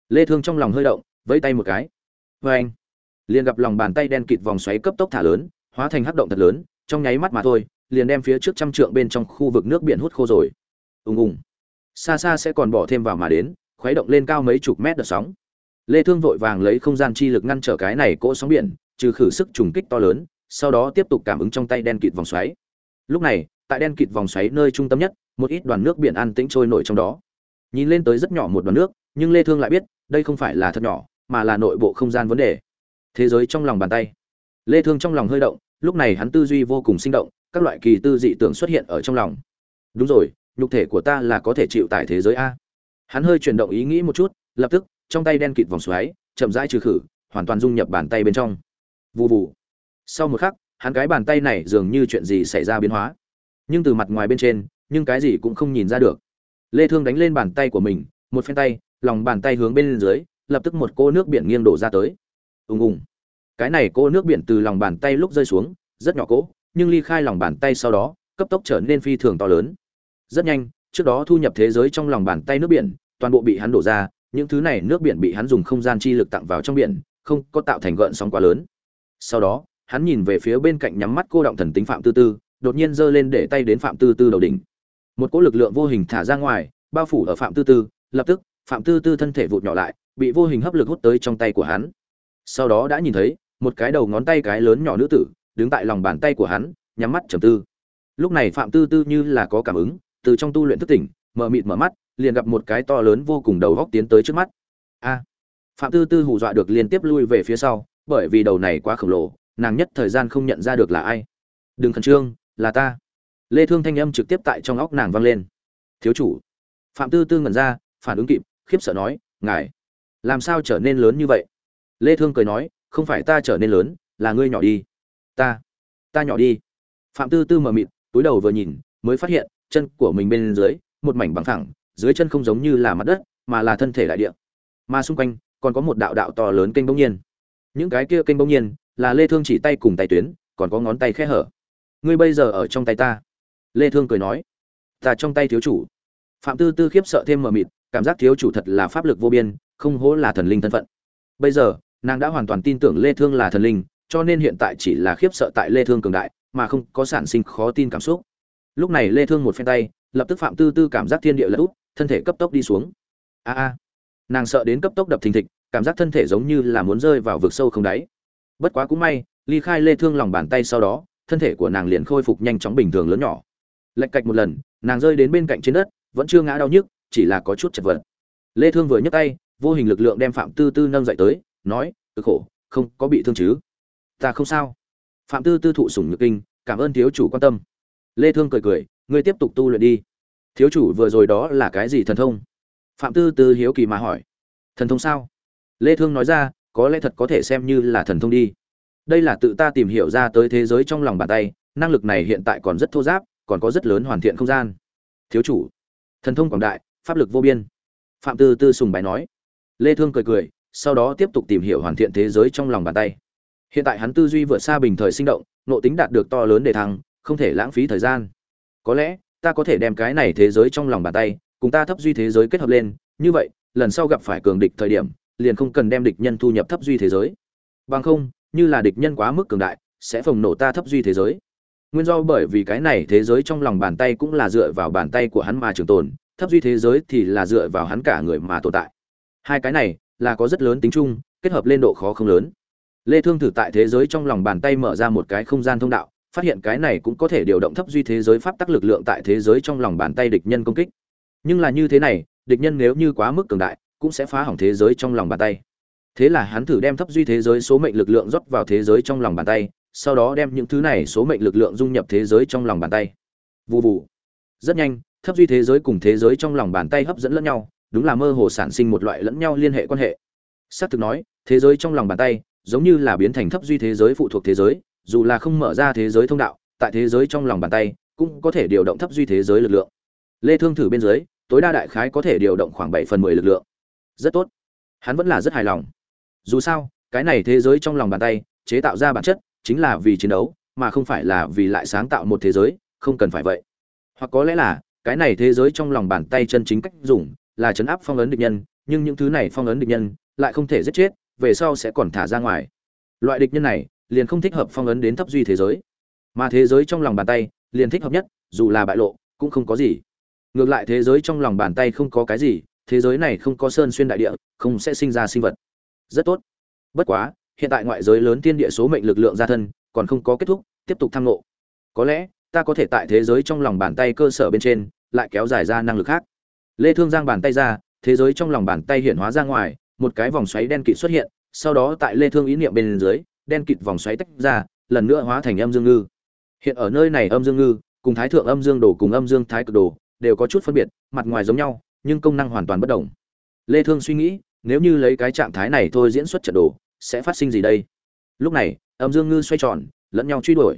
Lê thương trong lòng hơi động, vẫy tay một cái. Với anh, liền gặp lòng bàn tay đen kịt vòng xoáy cấp tốc thả lớn, hóa thành hắc động thật lớn, trong nháy mắt mà thôi liền đem phía trước trăm trượng bên trong khu vực nước biển hút khô rồi. Ùng ùng. Xa xa sẽ còn bỏ thêm vào mà đến, khuấy động lên cao mấy chục mét đợt sóng. Lê thương vội vàng lấy không gian chi lực ngăn trở cái này cỗ sóng biển, trừ khử sức trùng kích to lớn, sau đó tiếp tục cảm ứng trong tay đen kịt vòng xoáy. Lúc này, tại đen kịt vòng xoáy nơi trung tâm nhất, một ít đoàn nước biển an tĩnh trôi nổi trong đó. Nhìn lên tới rất nhỏ một đoàn nước, nhưng lê thương lại biết, đây không phải là thật nhỏ, mà là nội bộ không gian vấn đề. Thế giới trong lòng bàn tay. Lê thương trong lòng hơi động, lúc này hắn tư duy vô cùng sinh động các loại kỳ tư dị tưởng xuất hiện ở trong lòng. Đúng rồi, nhục thể của ta là có thể chịu tại thế giới a. Hắn hơi chuyển động ý nghĩ một chút, lập tức, trong tay đen kịt vòng xoáy, chậm rãi trừ khử, hoàn toàn dung nhập bàn tay bên trong. Vù vù. Sau một khắc, hắn cái bàn tay này dường như chuyện gì xảy ra biến hóa. Nhưng từ mặt ngoài bên trên, nhưng cái gì cũng không nhìn ra được. Lê thương đánh lên bàn tay của mình, một phen tay, lòng bàn tay hướng bên dưới, lập tức một cô nước biển nghiêng đổ ra tới. Ùng ùng. Cái này cô nước biển từ lòng bàn tay lúc rơi xuống, rất nhỏ cỗ nhưng ly khai lòng bàn tay sau đó, cấp tốc trở nên phi thường to lớn. Rất nhanh, trước đó thu nhập thế giới trong lòng bàn tay nước biển, toàn bộ bị hắn đổ ra, những thứ này nước biển bị hắn dùng không gian chi lực tặng vào trong biển, không có tạo thành gợn sóng quá lớn. Sau đó, hắn nhìn về phía bên cạnh nhắm mắt cô động thần tính phạm tư tư, đột nhiên giơ lên để tay đến phạm tư tư đầu đỉnh. Một cỗ lực lượng vô hình thả ra ngoài, bao phủ ở phạm tư tư, lập tức, phạm tư tư thân thể vụt nhỏ lại, bị vô hình hấp lực hút tới trong tay của hắn. Sau đó đã nhìn thấy, một cái đầu ngón tay cái lớn nhỏ nữ tử đứng tại lòng bàn tay của hắn, nhắm mắt trầm tư. Lúc này phạm tư tư như là có cảm ứng, từ trong tu luyện thức tỉnh, mở mịt mở mắt, liền gặp một cái to lớn vô cùng đầu góc tiến tới trước mắt. A! Phạm tư tư hù dọa được liên tiếp lui về phía sau, bởi vì đầu này quá khổng lồ, nàng nhất thời gian không nhận ra được là ai. Đừng khẩn trương, là ta. Lê thương thanh âm trực tiếp tại trong óc nàng vang lên. Thiếu chủ. Phạm tư tư ngẩn ra, phản ứng kịp, khiếp sợ nói, ngài, làm sao trở nên lớn như vậy? Lê thương cười nói, không phải ta trở nên lớn, là ngươi nhỏ đi ta ta nhỏ đi. Phạm tư tư mờ mịt, túi đầu vừa nhìn, mới phát hiện, chân của mình bên dưới, một mảnh bằng thẳng dưới chân không giống như là mặt đất, mà là thân thể đại địa. Mà xung quanh, còn có một đạo đạo to lớn kênh bỗng nhiên. Những cái kia kênh bỗng nhiên, là lê thương chỉ tay cùng tay tuyến, còn có ngón tay khẽ hở. Ngươi bây giờ ở trong tay ta. Lê thương cười nói. Ta trong tay thiếu chủ. Phạm tư tư khiếp sợ thêm mờ mịt, cảm giác thiếu chủ thật là pháp lực vô biên, không hổ là thần linh thân phận. Bây giờ, nàng đã hoàn toàn tin tưởng lê thương là thần linh cho nên hiện tại chỉ là khiếp sợ tại lê thương cường đại, mà không có sản sinh khó tin cảm xúc. Lúc này lê thương một phen tay, lập tức phạm tư tư cảm giác thiên địa lật út, thân thể cấp tốc đi xuống. A a, nàng sợ đến cấp tốc đập thình thịch, cảm giác thân thể giống như là muốn rơi vào vực sâu không đáy. Bất quá cũng may, ly khai lê thương lòng bàn tay sau đó, thân thể của nàng liền khôi phục nhanh chóng bình thường lớn nhỏ. Lệch cạch một lần, nàng rơi đến bên cạnh trên đất, vẫn chưa ngã đau nhức, chỉ là có chút chật vật. Lê thương vừa nhấc tay, vô hình lực lượng đem phạm tư tư nâng dậy tới, nói, cực khổ, không có bị thương chứ? Ta không sao. Phạm tư tư thụ sủng nhược kinh, cảm ơn thiếu chủ quan tâm. Lê thương cười cười, ngươi tiếp tục tu luyện đi. Thiếu chủ vừa rồi đó là cái gì thần thông? Phạm tư tư hiếu kỳ mà hỏi. Thần thông sao? Lê thương nói ra, có lẽ thật có thể xem như là thần thông đi. Đây là tự ta tìm hiểu ra tới thế giới trong lòng bàn tay, năng lực này hiện tại còn rất thô giáp, còn có rất lớn hoàn thiện không gian. Thiếu chủ, thần thông quảng đại, pháp lực vô biên. Phạm tư tư sùng bài nói. Lê thương cười cười, sau đó tiếp tục tìm hiểu hoàn thiện thế giới trong lòng bàn tay hiện tại hắn tư duy vượt xa bình thời sinh động nộ tính đạt được to lớn để thăng, không thể lãng phí thời gian. Có lẽ, ta có thể đem cái này thế giới trong lòng bàn tay, cùng ta thấp duy thế giới kết hợp lên, như vậy, lần sau gặp phải cường địch thời điểm, liền không cần đem địch nhân thu nhập thấp duy thế giới. Bằng không, như là địch nhân quá mức cường đại, sẽ phồng nổ ta thấp duy thế giới. Nguyên do bởi vì cái này thế giới trong lòng bàn tay cũng là dựa vào bàn tay của hắn mà trường tồn, thấp duy thế giới thì là dựa vào hắn cả người mà tồn tại. Hai cái này, là có rất lớn tính chung, kết hợp lên độ khó không lớn lê thương thử tại thế giới trong lòng bàn tay mở ra một cái không gian thông đạo phát hiện cái này cũng có thể điều động thấp duy thế giới pháp tắc lực lượng tại thế giới trong lòng bàn tay địch nhân công kích nhưng là như thế này địch nhân nếu như quá mức cường đại cũng sẽ phá hỏng thế giới trong lòng bàn tay thế là hắn thử đem thấp duy thế giới số mệnh lực lượng rót vào thế giới trong lòng bàn tay sau đó đem những thứ này số mệnh lực lượng dung nhập thế giới trong lòng bàn tay vụ vụ rất nhanh thấp duy thế giới cùng thế giới trong lòng bàn tay hấp dẫn lẫn nhau đúng là mơ hồ sản sinh một loại lẫn nhau liên hệ quan hệ Sát thực nói thế giới trong lòng bàn tay giống như là biến thành thấp duy thế giới phụ thuộc thế giới, dù là không mở ra thế giới thông đạo, tại thế giới trong lòng bàn tay, cũng có thể điều động thấp duy thế giới lực lượng. Lê thương thử bên dưới, tối đa đại khái có thể điều động khoảng 7 phần 10 lực lượng. Rất tốt. Hắn vẫn là rất hài lòng. Dù sao, cái này thế giới trong lòng bàn tay, chế tạo ra bản chất, chính là vì chiến đấu, mà không phải là vì lại sáng tạo một thế giới, không cần phải vậy. Hoặc có lẽ là, cái này thế giới trong lòng bàn tay chân chính cách dùng, là chấn áp phong ấn địch nhân, nhưng những thứ này phong ấn địch nhân, lại không thể giết chết về sau sẽ còn thả ra ngoài. Loại địch nhân này liền không thích hợp phong ấn đến thấp duy thế giới. Mà thế giới trong lòng bàn tay liền thích hợp nhất, dù là bại lộ, cũng không có gì. Ngược lại thế giới trong lòng bàn tay không có cái gì, thế giới này không có sơn xuyên đại địa, không sẽ sinh ra sinh vật. Rất tốt. Bất quá, hiện tại ngoại giới lớn tiên địa số mệnh lực lượng gia thân còn không có kết thúc, tiếp tục tham ngộ. Có lẽ, ta có thể tại thế giới trong lòng bàn tay cơ sở bên trên lại kéo dài ra năng lực khác. Lê thương giang bàn tay ra, thế giới trong lòng bàn tay hiện hóa ra ngoài một cái vòng xoáy đen kịt xuất hiện, sau đó tại lê thương ý niệm bên dưới, đen kịt vòng xoáy tách ra, lần nữa hóa thành âm dương ngư. Hiện ở nơi này âm dương ngư, cùng thái thượng âm dương đồ cùng âm dương thái cực đồ, đều có chút phân biệt, mặt ngoài giống nhau, nhưng công năng hoàn toàn bất đồng. Lê thương suy nghĩ, nếu như lấy cái trạng thái này thôi diễn xuất trận đồ, sẽ phát sinh gì đây? Lúc này, âm dương ngư xoay tròn, lẫn nhau truy đuổi.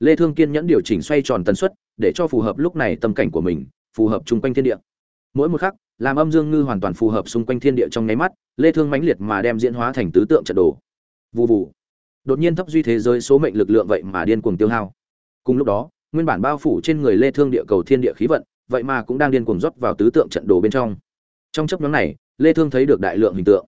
Lê thương kiên nhẫn điều chỉnh xoay tròn tần suất, để cho phù hợp lúc này tâm cảnh của mình, phù hợp chung quanh thiên địa mỗi một khắc, làm âm dương ngư hoàn toàn phù hợp xung quanh thiên địa trong nháy mắt, lê thương mãnh liệt mà đem diễn hóa thành tứ tượng trận đồ. Vù vù. Đột nhiên thấp duy thế giới số mệnh lực lượng vậy mà điên cuồng tiêu hao. Cùng lúc đó, nguyên bản bao phủ trên người lê thương địa cầu thiên địa khí vận, vậy mà cũng đang điên cuồng rót vào tứ tượng trận đồ bên trong. Trong chấp nhóm này, lê thương thấy được đại lượng hình tượng.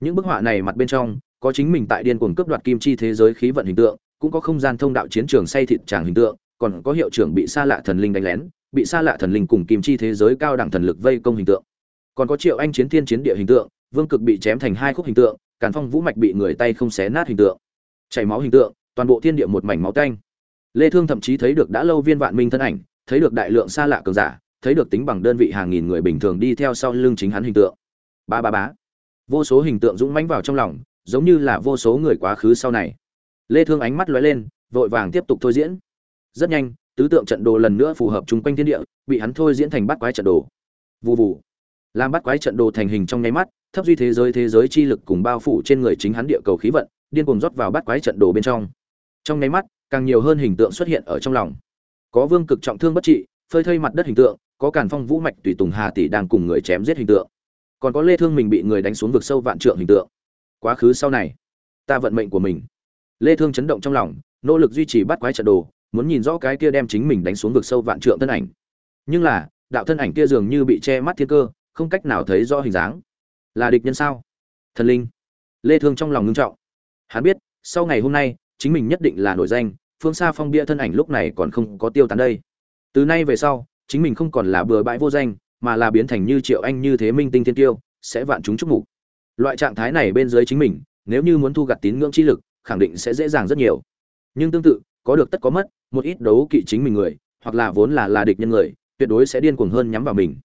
Những bức họa này mặt bên trong, có chính mình tại điên cuồng cướp đoạt kim chi thế giới khí vận hình tượng, cũng có không gian thông đạo chiến trường say thịt tràng hình tượng, còn có hiệu trưởng bị xa lạ thần linh đánh lén bị xa lạ thần linh cùng kim chi thế giới cao đẳng thần lực vây công hình tượng. Còn có triệu anh chiến thiên chiến địa hình tượng, vương cực bị chém thành hai khúc hình tượng, càn phong vũ mạch bị người tay không xé nát hình tượng. Chảy máu hình tượng, toàn bộ thiên địa một mảnh máu tanh. Lê thương thậm chí thấy được đã lâu viên vạn minh thân ảnh, thấy được đại lượng xa lạ cường giả, thấy được tính bằng đơn vị hàng nghìn người bình thường đi theo sau lưng chính hắn hình tượng. Ba ba bá vô số hình tượng dũng mãnh vào trong lòng, giống như là vô số người quá khứ sau này. Lê thương ánh mắt lóe lên, vội vàng tiếp tục thôi diễn. Rất nhanh tứ tượng trận đồ lần nữa phù hợp chung quanh thiên địa, bị hắn thôi diễn thành bắt quái trận đồ. Vù vù. Làm bắt quái trận đồ thành hình trong nháy mắt, thấp duy thế giới thế giới chi lực cùng bao phủ trên người chính hắn địa cầu khí vận, điên cuồng rót vào bắt quái trận đồ bên trong. Trong nháy mắt, càng nhiều hơn hình tượng xuất hiện ở trong lòng. Có vương cực trọng thương bất trị, phơi thây mặt đất hình tượng, có càn phong vũ mạch tùy tùng hà tỷ đang cùng người chém giết hình tượng. Còn có lê thương mình bị người đánh xuống vực sâu vạn trượng hình tượng. Quá khứ sau này, ta vận mệnh của mình. Lê thương chấn động trong lòng, nỗ lực duy trì bắt quái trận đồ muốn nhìn rõ cái kia đem chính mình đánh xuống vực sâu vạn trượng thân ảnh. Nhưng là, đạo thân ảnh kia dường như bị che mắt thiên cơ, không cách nào thấy rõ hình dáng. Là địch nhân sao? Thần linh. Lê thương trong lòng ngưng trọng. Hắn biết, sau ngày hôm nay, chính mình nhất định là nổi danh, phương xa phong bia thân ảnh lúc này còn không có tiêu tán đây. Từ nay về sau, chính mình không còn là bừa bãi vô danh, mà là biến thành như triệu anh như thế minh tinh thiên tiêu, sẽ vạn chúng chúc mục. Loại trạng thái này bên dưới chính mình, nếu như muốn thu gặt tín ngưỡng chi lực, khẳng định sẽ dễ dàng rất nhiều. Nhưng tương tự, có được tất có mất một ít đấu kỵ chính mình người, hoặc là vốn là là địch nhân người, tuyệt đối sẽ điên cuồng hơn nhắm vào mình.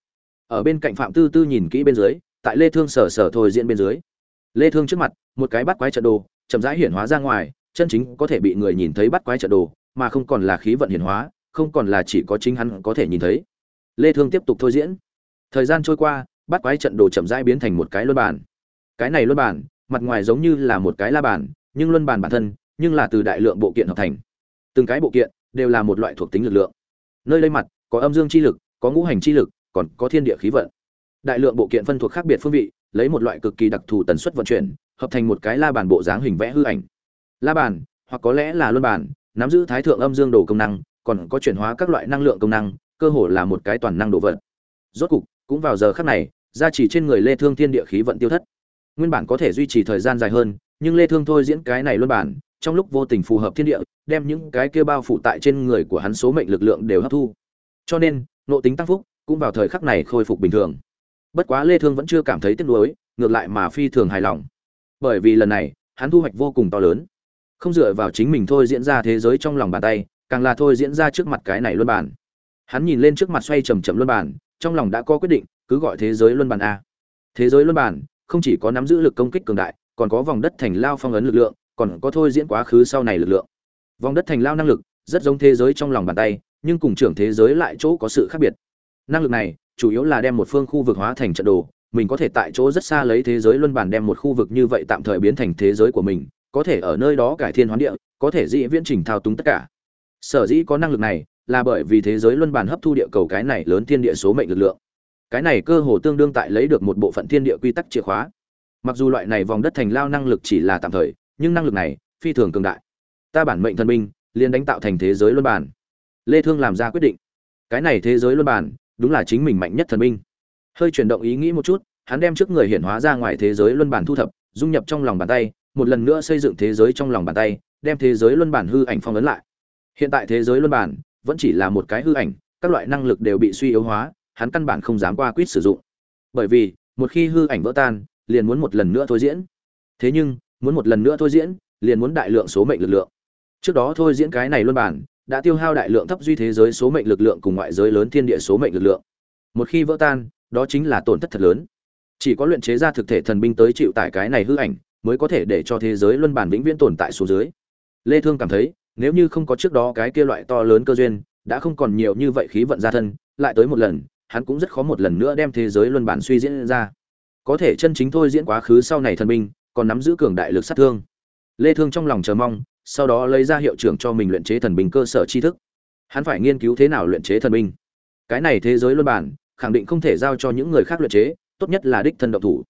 Ở bên cạnh phạm tư tư nhìn kỹ bên dưới, tại lê thương sở sở thôi diễn bên dưới. Lê thương trước mặt, một cái bắt quái trận đồ, chậm rãi hiển hóa ra ngoài, chân chính có thể bị người nhìn thấy bắt quái trận đồ, mà không còn là khí vận hiển hóa, không còn là chỉ có chính hắn có thể nhìn thấy. Lê thương tiếp tục thôi diễn. Thời gian trôi qua, bắt quái trận đồ chậm rãi biến thành một cái luân bàn. Cái này luân bàn, mặt ngoài giống như là một cái la bàn, nhưng luân bàn bản thân, nhưng là từ đại lượng bộ kiện hợp thành từng cái bộ kiện đều là một loại thuộc tính lực lượng. Nơi đây mặt có âm dương chi lực, có ngũ hành chi lực, còn có thiên địa khí vận. Đại lượng bộ kiện phân thuộc khác biệt phương vị, lấy một loại cực kỳ đặc thù tần suất vận chuyển, hợp thành một cái la bàn bộ dáng hình vẽ hư ảnh. La bàn, hoặc có lẽ là luân bàn, nắm giữ thái thượng âm dương đồ công năng, còn có chuyển hóa các loại năng lượng công năng, cơ hồ là một cái toàn năng đồ vật. Rốt cục, cũng vào giờ khắc này, gia trì trên người lê thương thiên địa khí vận tiêu thất. Nguyên bản có thể duy trì thời gian dài hơn, nhưng lê thương thôi diễn cái này luân bản trong lúc vô tình phù hợp thiên địa, đem những cái kia bao phủ tại trên người của hắn số mệnh lực lượng đều hấp thu. Cho nên, nội tính tăng phúc cũng vào thời khắc này khôi phục bình thường. Bất quá lê thương vẫn chưa cảm thấy tiếc nuối, ngược lại mà phi thường hài lòng. Bởi vì lần này, hắn thu hoạch vô cùng to lớn. Không dựa vào chính mình thôi diễn ra thế giới trong lòng bàn tay, càng là thôi diễn ra trước mặt cái này luân bản hắn nhìn lên trước mặt xoay chậm chậm luân bản trong lòng đã có quyết định, cứ gọi thế giới luân bản a. Thế giới luân bản không chỉ có nắm giữ lực công kích cường đại, còn có vòng đất thành lao phong ấn lực lượng còn có thôi diễn quá khứ sau này lực lượng. Vòng đất thành lao năng lực, rất giống thế giới trong lòng bàn tay, nhưng cùng trưởng thế giới lại chỗ có sự khác biệt. Năng lực này, chủ yếu là đem một phương khu vực hóa thành trận đồ, mình có thể tại chỗ rất xa lấy thế giới luân bản đem một khu vực như vậy tạm thời biến thành thế giới của mình, có thể ở nơi đó cải thiên hoán địa, có thể dĩ viễn trình thao túng tất cả. Sở dĩ có năng lực này, là bởi vì thế giới luân bàn hấp thu địa cầu cái này lớn thiên địa số mệnh lực lượng. Cái này cơ hồ tương đương tại lấy được một bộ phận thiên địa quy tắc chìa khóa. Mặc dù loại này vòng đất thành lao năng lực chỉ là tạm thời nhưng năng lực này phi thường cường đại. Ta bản mệnh thần binh, liền đánh tạo thành thế giới luân bản lê thương làm ra quyết định. Cái này thế giới luân bản đúng là chính mình mạnh nhất thần binh. Hơi chuyển động ý nghĩ một chút, hắn đem trước người hiện hóa ra ngoài thế giới luân bản thu thập, dung nhập trong lòng bàn tay, một lần nữa xây dựng thế giới trong lòng bàn tay, đem thế giới luân bản hư ảnh phong ấn lại. Hiện tại thế giới luân bản vẫn chỉ là một cái hư ảnh, các loại năng lực đều bị suy yếu hóa, hắn căn bản không dám qua quyết sử dụng. Bởi vì, một khi hư ảnh vỡ tan, liền muốn một lần nữa thôi diễn. Thế nhưng muốn một lần nữa thôi diễn, liền muốn đại lượng số mệnh lực lượng. Trước đó thôi diễn cái này luân bản, đã tiêu hao đại lượng thấp duy thế giới số mệnh lực lượng cùng ngoại giới lớn thiên địa số mệnh lực lượng. Một khi vỡ tan, đó chính là tổn thất thật lớn. Chỉ có luyện chế ra thực thể thần binh tới chịu tải cái này hư ảnh, mới có thể để cho thế giới luân bản vĩnh viễn tồn tại xuống dưới. Lê thương cảm thấy, nếu như không có trước đó cái kia loại to lớn cơ duyên, đã không còn nhiều như vậy khí vận ra thân, lại tới một lần, hắn cũng rất khó một lần nữa đem thế giới luân bản suy diễn ra. Có thể chân chính thôi diễn quá khứ sau này thần binh còn nắm giữ cường đại lực sát thương. Lê thương trong lòng chờ mong, sau đó lấy ra hiệu trưởng cho mình luyện chế thần binh cơ sở tri thức. Hắn phải nghiên cứu thế nào luyện chế thần binh. Cái này thế giới luân bản, khẳng định không thể giao cho những người khác luyện chế, tốt nhất là đích thân động thủ.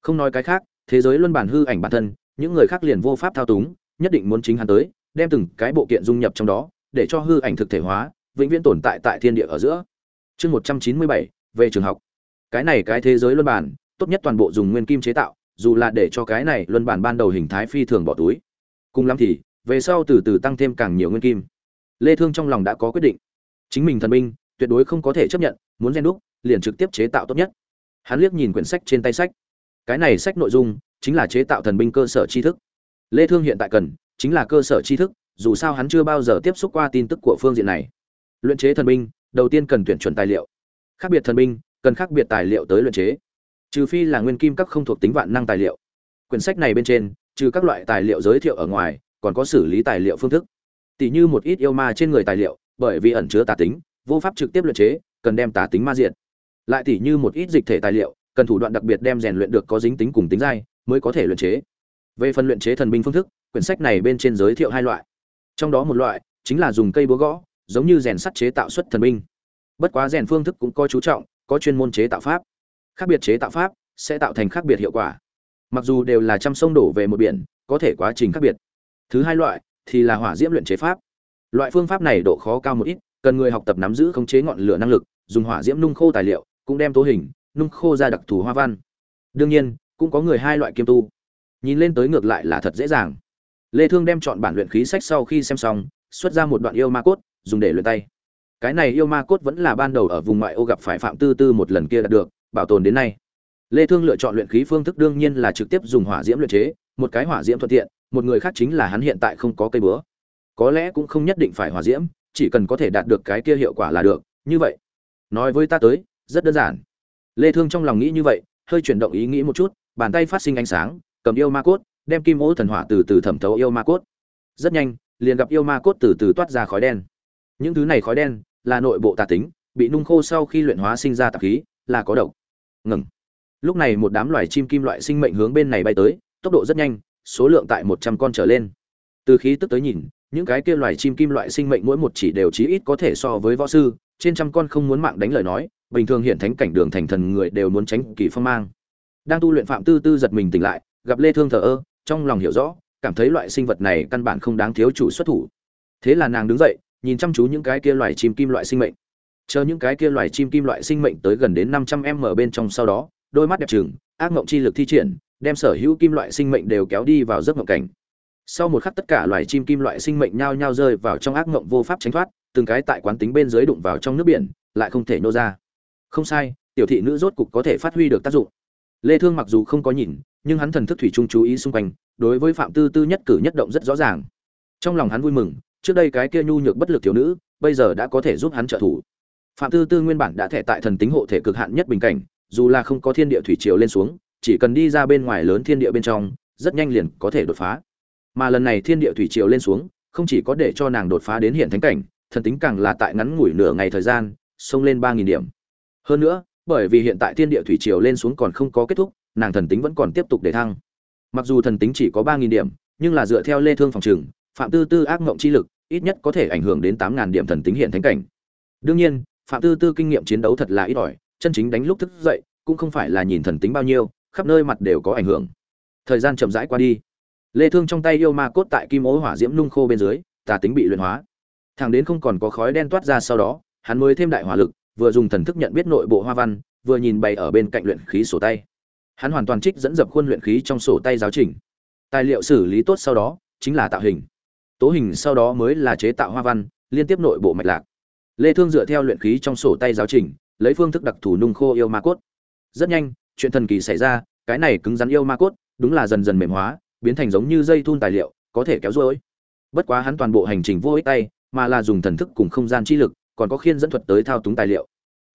Không nói cái khác, thế giới luân bản hư ảnh bản thân, những người khác liền vô pháp thao túng, nhất định muốn chính hắn tới, đem từng cái bộ kiện dung nhập trong đó, để cho hư ảnh thực thể hóa, vĩnh viễn tồn tại tại thiên địa ở giữa. Chương một trăm chín mươi bảy, về trường học. Cái này cái thế giới luân bản, tốt nhất toàn bộ dùng nguyên kim chế tạo dù là để cho cái này luân bản ban đầu hình thái phi thường bỏ túi. Cùng lắm thì, về sau từ từ tăng thêm càng nhiều nguyên kim. Lê thương trong lòng đã có quyết định. Chính mình thần binh, tuyệt đối không có thể chấp nhận, muốn gen đúc, liền trực tiếp chế tạo tốt nhất. Hắn liếc nhìn quyển sách trên tay sách. Cái này sách nội dung, chính là chế tạo thần binh cơ sở tri thức. Lê thương hiện tại cần, chính là cơ sở tri thức, dù sao hắn chưa bao giờ tiếp xúc qua tin tức của phương diện này. Luyện chế thần binh, đầu tiên cần tuyển chuẩn tài liệu. Khác biệt thần binh, cần khác biệt tài liệu tới luyện chế trừ phi là nguyên kim các không thuộc tính vạn năng tài liệu. Quyển sách này bên trên, trừ các loại tài liệu giới thiệu ở ngoài, còn có xử lý tài liệu phương thức. Tỷ như một ít yêu ma trên người tài liệu, bởi vì ẩn chứa tà tính, vô pháp trực tiếp luyện chế, cần đem tà tính ma diện lại tỷ như một ít dịch thể tài liệu, cần thủ đoạn đặc biệt đem rèn luyện được có dính tính cùng tính dai, mới có thể luyện chế. Về phần luyện chế thần binh phương thức, quyển sách này bên trên giới thiệu hai loại. Trong đó một loại chính là dùng cây búa gõ, giống như rèn sắt chế tạo xuất thần binh. Bất quá rèn phương thức cũng có chú trọng, có chuyên môn chế tạo pháp khác biệt chế tạo pháp, sẽ tạo thành khác biệt hiệu quả. Mặc dù đều là trăm sông đổ về một biển, có thể quá trình khác biệt. Thứ hai loại thì là hỏa diễm luyện chế pháp. Loại phương pháp này độ khó cao một ít, cần người học tập nắm giữ khống chế ngọn lửa năng lực, dùng hỏa diễm nung khô tài liệu, cũng đem tố hình, nung khô ra đặc thù hoa văn. Đương nhiên, cũng có người hai loại kiêm tu. Nhìn lên tới ngược lại là thật dễ dàng. Lê thương đem chọn bản luyện khí sách sau khi xem xong, xuất ra một đoạn yêu ma cốt, dùng để luyện tay. Cái này yêu ma cốt vẫn là ban đầu ở vùng ngoại ô gặp phải phạm tư tư một lần kia đạt được bảo tồn đến nay. Lê thương lựa chọn luyện khí phương thức đương nhiên là trực tiếp dùng hỏa diễm luyện chế, một cái hỏa diễm thuận tiện, một người khác chính là hắn hiện tại không có cây búa. Có lẽ cũng không nhất định phải hỏa diễm, chỉ cần có thể đạt được cái kia hiệu quả là được, như vậy. Nói với ta tới, rất đơn giản. Lê thương trong lòng nghĩ như vậy, hơi chuyển động ý nghĩ một chút, bàn tay phát sinh ánh sáng, cầm yêu ma cốt, đem kim ô thần hỏa từ từ thẩm thấu yêu ma cốt. Rất nhanh, liền gặp yêu ma cốt từ từ toát ra khói đen. Những thứ này khói đen là nội bộ tà tính, bị nung khô sau khi luyện hóa sinh ra tạp khí, là có độc ngừng. Lúc này một đám loài chim kim loại sinh mệnh hướng bên này bay tới, tốc độ rất nhanh, số lượng tại một trăm con trở lên. Từ khí tức tới nhìn, những cái kia loài chim kim loại sinh mệnh mỗi một chỉ đều chí ít có thể so với võ sư, trên trăm con không muốn mạng đánh lời nói, bình thường hiện thánh cảnh đường thành thần người đều muốn tránh kỳ phong mang. Đang tu luyện phạm tư tư giật mình tỉnh lại, gặp lê thương thờ ơ, trong lòng hiểu rõ, cảm thấy loại sinh vật này căn bản không đáng thiếu chủ xuất thủ. Thế là nàng đứng dậy, nhìn chăm chú những cái kia loài chim kim loại sinh mệnh chờ những cái kia loài chim kim loại sinh mệnh tới gần đến 500 m bên trong sau đó, đôi mắt đẹp trừng, ác ngộng chi lực thi triển, đem sở hữu kim loại sinh mệnh đều kéo đi vào giấc ngộng cảnh. Sau một khắc tất cả loài chim kim loại sinh mệnh nhao nhao rơi vào trong ác ngộng vô pháp tránh thoát, từng cái tại quán tính bên dưới đụng vào trong nước biển, lại không thể nô ra. Không sai, tiểu thị nữ rốt cục có thể phát huy được tác dụng. Lê thương mặc dù không có nhìn, nhưng hắn thần thức thủy chung chú ý xung quanh, đối với phạm tư tư nhất cử nhất động rất rõ ràng. Trong lòng hắn vui mừng, trước đây cái kia nhu nhược bất lực thiếu nữ, bây giờ đã có thể giúp hắn trợ thủ phạm tư tư nguyên bản đã thể tại thần tính hộ thể cực hạn nhất bình cảnh, dù là không có thiên địa thủy triều lên xuống, chỉ cần đi ra bên ngoài lớn thiên địa bên trong, rất nhanh liền có thể đột phá. Mà lần này thiên địa thủy triều lên xuống, không chỉ có để cho nàng đột phá đến hiện thánh cảnh, thần tính càng là tại ngắn ngủi nửa ngày thời gian, xông lên ba nghìn điểm. Hơn nữa, bởi vì hiện tại thiên địa thủy triều lên xuống còn không có kết thúc, nàng thần tính vẫn còn tiếp tục để thăng. Mặc dù thần tính chỉ có ba nghìn điểm, nhưng là dựa theo lê thương phòng trường, phạm tư tư ác mộng chi lực, ít nhất có thể ảnh hưởng đến tám ngàn điểm thần tính hiện thánh cảnh. Đương nhiên phạm tư tư kinh nghiệm chiến đấu thật là ít ỏi, chân chính đánh lúc thức dậy, cũng không phải là nhìn thần tính bao nhiêu, khắp nơi mặt đều có ảnh hưởng. Thời gian chậm rãi qua đi. Lê thương trong tay yêu ma cốt tại kim ố hỏa diễm nung khô bên dưới, tà tính bị luyện hóa. Thẳng đến không còn có khói đen toát ra sau đó, hắn mới thêm đại hỏa lực, vừa dùng thần thức nhận biết nội bộ hoa văn, vừa nhìn bày ở bên cạnh luyện khí sổ tay. Hắn hoàn toàn trích dẫn dập khuôn luyện khí trong sổ tay giáo trình. Tài liệu xử lý tốt sau đó, chính là tạo hình. Tố hình sau đó mới là chế tạo hoa văn, liên tiếp nội bộ mạch lạc lê thương dựa theo luyện khí trong sổ tay giáo trình, lấy phương thức đặc thù nung khô yêu ma cốt. Rất nhanh, chuyện thần kỳ xảy ra, cái này cứng rắn yêu ma cốt, đúng là dần dần mềm hóa, biến thành giống như dây thun tài liệu, có thể kéo duỗi. bất quá hắn toàn bộ hành trình vô ích tay, mà là dùng thần thức cùng không gian chi lực, còn có khiên dẫn thuật tới thao túng tài liệu.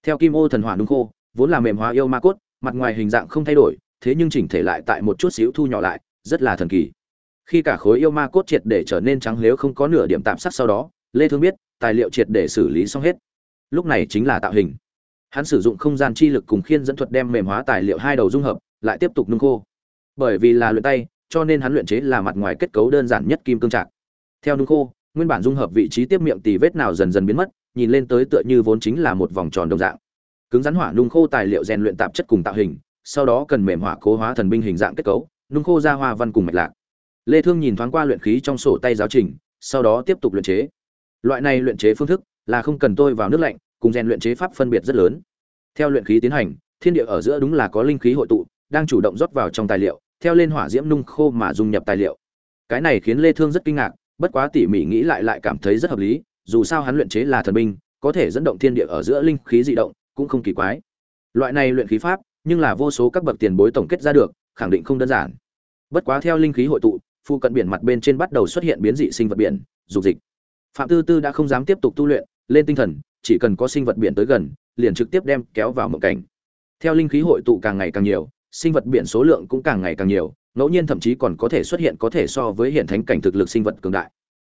Theo kim ô thần hỏa nung khô, vốn là mềm hóa yêu ma cốt, mặt ngoài hình dạng không thay đổi, thế nhưng chỉnh thể lại tại một chút xíu thu nhỏ lại, rất là thần kỳ. Khi cả khối yêu ma cốt triệt để trở nên trắng nếu không có nửa điểm tạm sắc sau đó, lê thương biết tài liệu triệt để xử lý xong hết. Lúc này chính là tạo hình. Hắn sử dụng không gian chi lực cùng khiên dẫn thuật đem mềm hóa tài liệu hai đầu dung hợp, lại tiếp tục nung khô. Bởi vì là luyện tay, cho nên hắn luyện chế là mặt ngoài kết cấu đơn giản nhất kim cương trạc. Theo nung khô, nguyên bản dung hợp vị trí tiếp miệng tì vết nào dần dần biến mất, nhìn lên tới tựa như vốn chính là một vòng tròn đồng dạng. Cứng rắn hỏa nung khô tài liệu rèn luyện tạp chất cùng tạo hình, sau đó cần mềm hỏa cố hóa thần binh hình dạng kết cấu, nung khô ra hoa văn cùng mạch lạc. Lê thương nhìn thoáng qua luyện khí trong sổ tay giáo trình, sau đó tiếp tục luyện chế loại này luyện chế phương thức là không cần tôi vào nước lạnh, cùng rèn luyện chế pháp phân biệt rất lớn. Theo luyện khí tiến hành, thiên địa ở giữa đúng là có linh khí hội tụ, đang chủ động rót vào trong tài liệu, theo lên hỏa diễm nung khô mà dung nhập tài liệu. Cái này khiến lê thương rất kinh ngạc, bất quá tỉ mỉ nghĩ lại lại cảm thấy rất hợp lý, dù sao hắn luyện chế là thần binh, có thể dẫn động thiên địa ở giữa linh khí dị động, cũng không kỳ quái. Loại này luyện khí pháp, nhưng là vô số các bậc tiền bối tổng kết ra được, khẳng định không đơn giản. Bất quá theo linh khí hội tụ phụ cận biển mặt bên trên bắt đầu xuất hiện biến dị sinh vật biển, dục dịch phạm tư tư đã không dám tiếp tục tu luyện, lên tinh thần, chỉ cần có sinh vật biển tới gần, liền trực tiếp đem kéo vào mộng cảnh. Theo linh khí hội tụ càng ngày càng nhiều, sinh vật biển số lượng cũng càng ngày càng nhiều, ngẫu nhiên thậm chí còn có thể xuất hiện có thể so với hiện thánh cảnh thực lực sinh vật cường đại.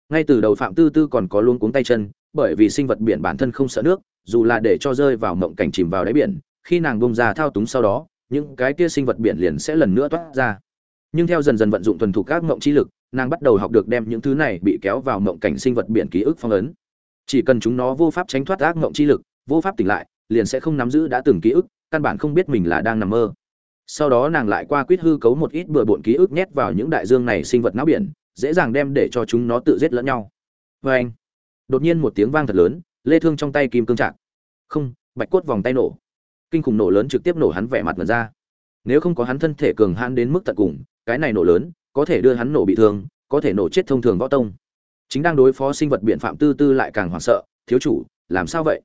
Ngay từ đầu phạm tư tư còn có luôn cuống tay chân, bởi vì sinh vật biển bản thân không sợ nước, dù là để cho rơi vào mộng cảnh chìm vào đáy biển, khi nàng bông ra thao túng sau đó, những cái kia sinh vật biển liền sẽ lần nữa toát ra. Nhưng theo dần dần vận dụng thuần thục các mộng trí lực nàng bắt đầu học được đem những thứ này bị kéo vào mộng cảnh sinh vật biển ký ức phong ấn. Chỉ cần chúng nó vô pháp tránh thoát ác mộng chi lực, vô pháp tỉnh lại, liền sẽ không nắm giữ đã từng ký ức, căn bản không biết mình là đang nằm mơ. Sau đó nàng lại qua quýt hư cấu một ít bừa bộn ký ức nhét vào những đại dương này sinh vật não biển, dễ dàng đem để cho chúng nó tự giết lẫn nhau. Vê anh, đột nhiên một tiếng vang thật lớn, lê thương trong tay kim cương trạc không, bạch cốt vòng tay nổ. Kinh khủng nổ lớn trực tiếp nổ hắn vẻ mặt mật ra. Nếu không có hắn thân thể cường hãn đến mức tận cùng, cái này nổ lớn có thể đưa hắn nổ bị thương, có thể nổ chết thông thường võ tông. Chính đang đối phó sinh vật biện phạm tư tư lại càng hoảng sợ, thiếu chủ, làm sao vậy?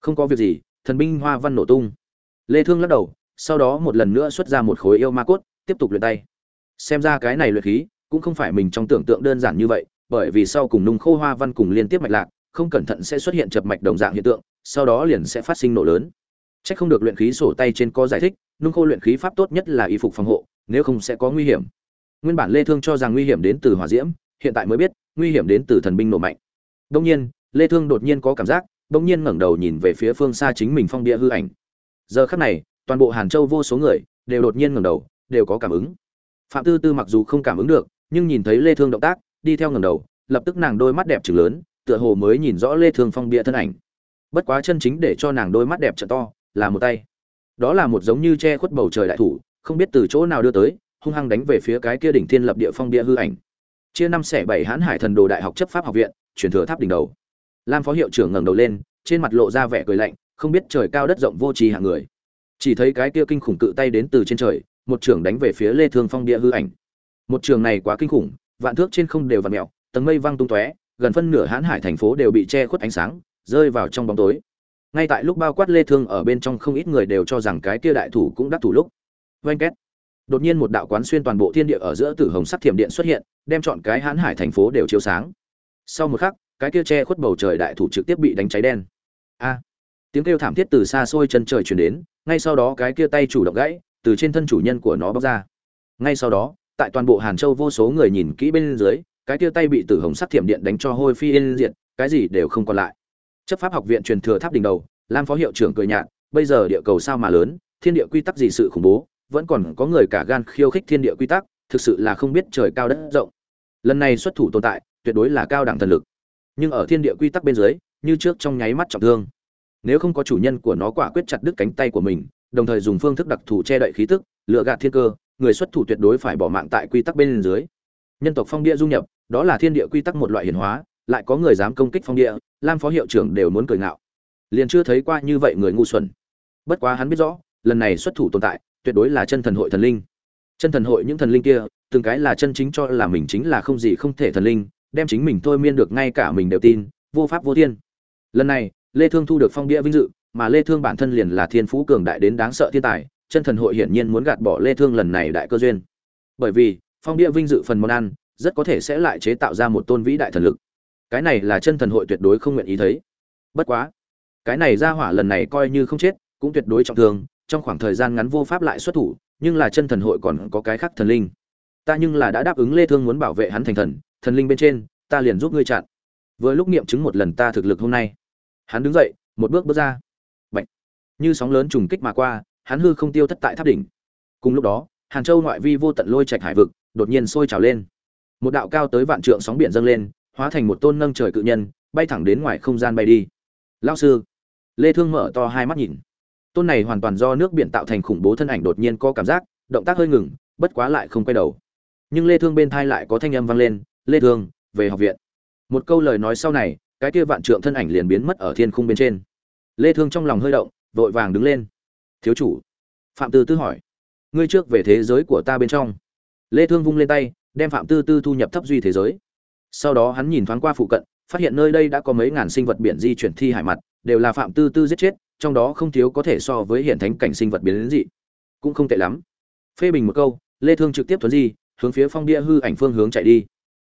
Không có việc gì, thần binh hoa văn nổ tung. Lê thương lắc đầu, sau đó một lần nữa xuất ra một khối yêu ma cốt, tiếp tục luyện tay. Xem ra cái này luyện khí, cũng không phải mình trong tưởng tượng đơn giản như vậy, bởi vì sau cùng nung khô hoa văn cùng liên tiếp mạch lạc, không cẩn thận sẽ xuất hiện chập mạch đồng dạng hiện tượng, sau đó liền sẽ phát sinh nổ lớn. Chắc không được luyện khí sổ tay trên có giải thích, nung khô luyện khí pháp tốt nhất là y phục phòng hộ, nếu không sẽ có nguy hiểm nguyên bản lê thương cho rằng nguy hiểm đến từ hỏa diễm, hiện tại mới biết, nguy hiểm đến từ thần binh nổ mạnh. Đông nhiên, lê thương đột nhiên có cảm giác đông nhiên ngẩng đầu nhìn về phía phương xa chính mình phong địa hư ảnh. Giờ khắc này, toàn bộ hàn châu vô số người đều đột nhiên ngẩng đầu, đều có cảm ứng. Phạm tư tư mặc dù không cảm ứng được, nhưng nhìn thấy lê thương động tác, đi theo ngẩng đầu, lập tức nàng đôi mắt đẹp trừng lớn, tựa hồ mới nhìn rõ lê thương phong bia thân ảnh. Bất quá chân chính để cho nàng đôi mắt đẹp trợ to, là một tay. Đó là một giống như che khuất bầu trời đại thủ, không biết từ chỗ nào đưa tới hung hăng đánh về phía cái kia đỉnh thiên lập địa phong bia hư ảnh. Chia năm xẻ bảy hãn hải thần đồ đại học chấp pháp học viện, truyền thừa tháp đỉnh đầu. Lam phó hiệu trưởng ngẩng đầu lên, trên mặt lộ ra vẻ cười lạnh, không biết trời cao đất rộng vô tri hạng người. Chỉ thấy cái kia kinh khủng cự tay đến từ trên trời, một trưởng đánh về phía lê thương phong địa hư ảnh. Một trường này quá kinh khủng, vạn thước trên không đều vặn mèo, tầng mây văng tung tóe, gần phân nửa hãn hải thành phố đều bị che khuất ánh sáng, rơi vào trong bóng tối. Ngay tại lúc bao quát lê thương ở bên trong không ít người đều cho rằng cái kia đại thủ cũng đắc thủ lúc. Vanh két đột nhiên một đạo quán xuyên toàn bộ thiên địa ở giữa tử hồng sắc thiểm điện xuất hiện, đem chọn cái hãn hải thành phố đều chiếu sáng. Sau một khắc, cái kia che khuất bầu trời đại thủ trực tiếp bị đánh cháy đen. A! Tiếng kêu thảm thiết từ xa xôi chân trời truyền đến, ngay sau đó cái kia tay chủ động gãy, từ trên thân chủ nhân của nó bóc ra. Ngay sau đó, tại toàn bộ hàn châu vô số người nhìn kỹ bên dưới, cái kia tay bị tử hồng sắc thiểm điện đánh cho hôi phi yên diệt, cái gì đều không còn lại. Chấp pháp học viện truyền thừa tháp đỉnh đầu, lam phó hiệu trưởng cười nhạt, bây giờ địa cầu sao mà lớn, thiên địa quy tắc gì sự khủng bố vẫn còn có người cả gan khiêu khích thiên địa quy tắc, thực sự là không biết trời cao đất rộng. Lần này xuất thủ tồn tại, tuyệt đối là cao đẳng thần lực. Nhưng ở thiên địa quy tắc bên dưới, như trước trong nháy mắt trọng thương. Nếu không có chủ nhân của nó quả quyết chặt đứt cánh tay của mình, đồng thời dùng phương thức đặc thù che đậy khí tức lựa gạt thiên cơ, người xuất thủ tuyệt đối phải bỏ mạng tại quy tắc bên dưới. Nhân tộc phong địa du nhập, đó là thiên địa quy tắc một loại hiển hóa, lại có người dám công kích phong địa, lam phó hiệu trưởng đều muốn cười ngạo. Liền chưa thấy qua như vậy người ngu xuẩn. Bất quá hắn biết rõ, lần này xuất thủ tồn tại tuyệt đối là chân thần hội thần linh. Chân thần hội những thần linh kia, từng cái là chân chính cho là mình chính là không gì không thể thần linh, đem chính mình thôi miên được ngay cả mình đều tin, vô pháp vô thiên. Lần này, lê thương thu được phong địa vinh dự, mà lê thương bản thân liền là thiên phú cường đại đến đáng sợ thiên tài, chân thần hội hiển nhiên muốn gạt bỏ lê thương lần này đại cơ duyên. Bởi vì, phong địa vinh dự phần món ăn, rất có thể sẽ lại chế tạo ra một tôn vĩ đại thần lực. Cái này là chân thần hội tuyệt đối không nguyện ý thấy. Bất quá, cái này ra hỏa lần này coi như không chết, cũng tuyệt đối trọng thương trong khoảng thời gian ngắn vô pháp lại xuất thủ, nhưng là chân thần hội còn có cái khác thần linh. Ta nhưng là đã đáp ứng lê thương muốn bảo vệ hắn thành thần thần linh bên trên, ta liền giúp ngươi chặn. Vừa lúc nghiệm chứng một lần ta thực lực hôm nay. Hắn đứng dậy, một bước bước ra. Bạch. như sóng lớn trùng kích mà qua, hắn hư không tiêu thất tại tháp đỉnh. Cùng lúc đó, hàn châu ngoại vi vô tận lôi trạch hải vực, đột nhiên sôi trào lên. Một đạo cao tới vạn trượng sóng biển dâng lên, hóa thành một tôn nâng trời cự nhân, bay thẳng đến ngoài không gian bay đi. Lao sư. Lê thương mở to hai mắt nhìn tôn này hoàn toàn do nước biển tạo thành khủng bố thân ảnh đột nhiên có cảm giác, động tác hơi ngừng, bất quá lại không quay đầu. Nhưng lê thương bên thai lại có thanh âm vang lên, lê thương, về học viện. Một câu lời nói sau này, cái kia vạn trượng thân ảnh liền biến mất ở thiên khung bên trên. Lê thương trong lòng hơi động, vội vàng đứng lên. Thiếu chủ. Phạm tư tư hỏi. Ngươi trước về thế giới của ta bên trong. Lê thương vung lên tay, đem phạm tư tư thu nhập thấp duy thế giới. Sau đó hắn nhìn thoáng qua phụ cận, phát hiện nơi đây đã có mấy ngàn sinh vật biển di chuyển thi hải mặt, đều là phạm tư tư giết chết trong đó không thiếu có thể so với hiện thánh cảnh sinh vật biến đến dị. Cũng không tệ lắm. Phê bình một câu, lê thương trực tiếp thuấn di, hướng phía phong bia hư ảnh phương hướng chạy đi.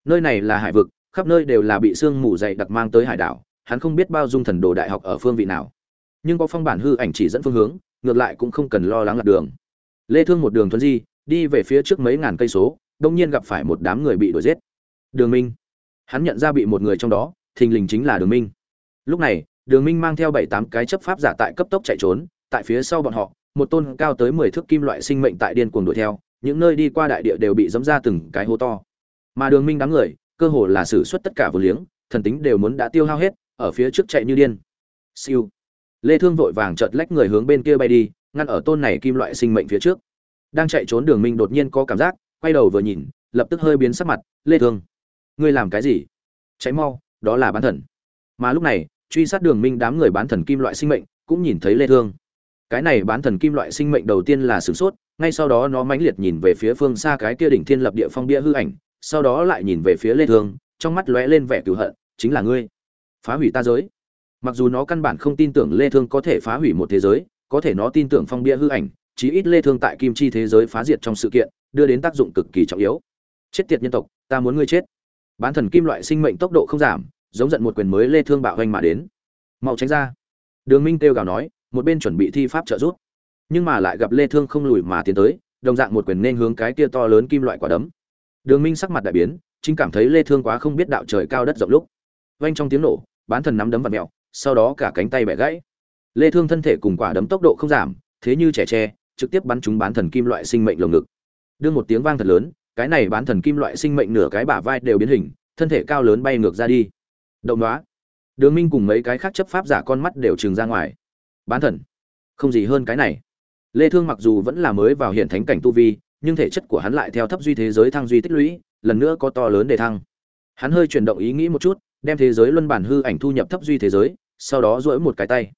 Nơi này là hải vực, khắp nơi đều là bị sương mù dày đặc mang tới hải đảo, hắn không biết bao dung thần đồ đại học ở phương vị nào. Nhưng có phong bản hư ảnh chỉ dẫn phương hướng, ngược lại cũng không cần lo lắng lạc đường. Lê thương một đường thuấn di, đi về phía trước mấy ngàn cây số, đông nhiên gặp phải một đám người bị đuổi giết. Đường minh. Hắn nhận ra bị một người trong đó, thình lình chính là đường minh. Lúc này đường minh mang theo bảy tám cái chấp pháp giả tại cấp tốc chạy trốn, tại phía sau bọn họ, một tôn cao tới mười thước kim loại sinh mệnh tại điên cuồng đuổi theo, những nơi đi qua đại địa đều bị giẫm ra từng cái hố to. Mà đường minh đám người, cơ hồ là sử xuất tất cả vô liếng, thần tính đều muốn đã tiêu hao hết, ở phía trước chạy như điên. Siêu. Lê thương vội vàng chợt lách người hướng bên kia bay đi, ngăn ở tôn này kim loại sinh mệnh phía trước. Đang chạy trốn đường minh đột nhiên có cảm giác, quay đầu vừa nhìn, lập tức hơi biến sắc mặt, lê thương, ngươi làm cái gì? Cháy mau, đó là bán thần. Mà lúc này truy sát đường minh đám người bán thần kim loại sinh mệnh, cũng nhìn thấy lê thương. Cái này bán thần kim loại sinh mệnh đầu tiên là sửng sốt, ngay sau đó nó mãnh liệt nhìn về phía phương xa cái kia đỉnh thiên lập địa phong bia hư ảnh, sau đó lại nhìn về phía lê thương, trong mắt lóe lên vẻ cừu hận, chính là ngươi. Phá hủy ta giới. Mặc dù nó căn bản không tin tưởng lê thương có thể phá hủy một thế giới, có thể nó tin tưởng phong bia hư ảnh, chí ít lê thương tại kim chi thế giới phá diệt trong sự kiện, đưa đến tác dụng cực kỳ trọng yếu. Chết tiệt nhân tộc, ta muốn ngươi chết. Bán thần kim loại sinh mệnh tốc độ không giảm giống giận một quyền mới lê thương bạo hoành mà đến. Mau tránh ra. Đường minh kêu gào nói, một bên chuẩn bị thi pháp trợ giúp. Nhưng mà lại gặp lê thương không lùi mà tiến tới, đồng dạng một quyền nên hướng cái kia to lớn kim loại quả đấm. Đường minh sắc mặt đại biến, chính cảm thấy lê thương quá không biết đạo trời cao đất rộng lúc. Vang trong tiếng nổ, bán thần nắm đấm vặn mèo sau đó cả cánh tay bẻ gãy. Lê thương thân thể cùng quả đấm tốc độ không giảm, thế như trẻ tre, trực tiếp bắn trúng bán thần kim loại sinh mệnh lồng ngực. Đưa một tiếng vang thật lớn, cái này bán thần kim loại sinh mệnh nửa cái bả vai đều biến hình, thân thể cao lớn bay ngược ra đi động đoá. Đường minh cùng mấy cái khác chấp pháp giả con mắt đều trừng ra ngoài. Bán thần. Không gì hơn cái này. Lê thương mặc dù vẫn là mới vào hiện thánh cảnh tu vi, nhưng thể chất của hắn lại theo thấp duy thế giới thăng duy tích lũy, lần nữa có to lớn để thăng. Hắn hơi chuyển động ý nghĩ một chút, đem thế giới luân bản hư ảnh thu nhập thấp duy thế giới, sau đó duỗi một cái tay.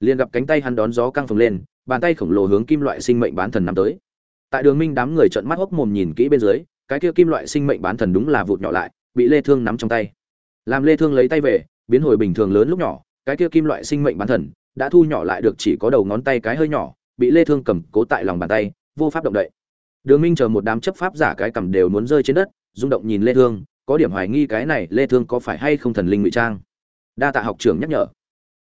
Liền gặp cánh tay hắn đón gió căng phồng lên, bàn tay khổng lồ hướng kim loại sinh mệnh bán thần nắm tới. Tại đường minh đám người trợn mắt hốc mồm nhìn kỹ bên dưới, cái kia kim loại sinh mệnh bán thần đúng là vụt nhỏ lại, bị lê thương nắm trong tay làm lê thương lấy tay về, biến hồi bình thường lớn lúc nhỏ, cái kia kim loại sinh mệnh bán thần, đã thu nhỏ lại được chỉ có đầu ngón tay cái hơi nhỏ, bị lê thương cầm cố tại lòng bàn tay, vô pháp động đậy. Đường minh chờ một đám chấp pháp giả cái cầm đều muốn rơi trên đất, rung động nhìn lê thương, có điểm hoài nghi cái này lê thương có phải hay không thần linh ngụy trang. Đa tạ học trưởng nhắc nhở.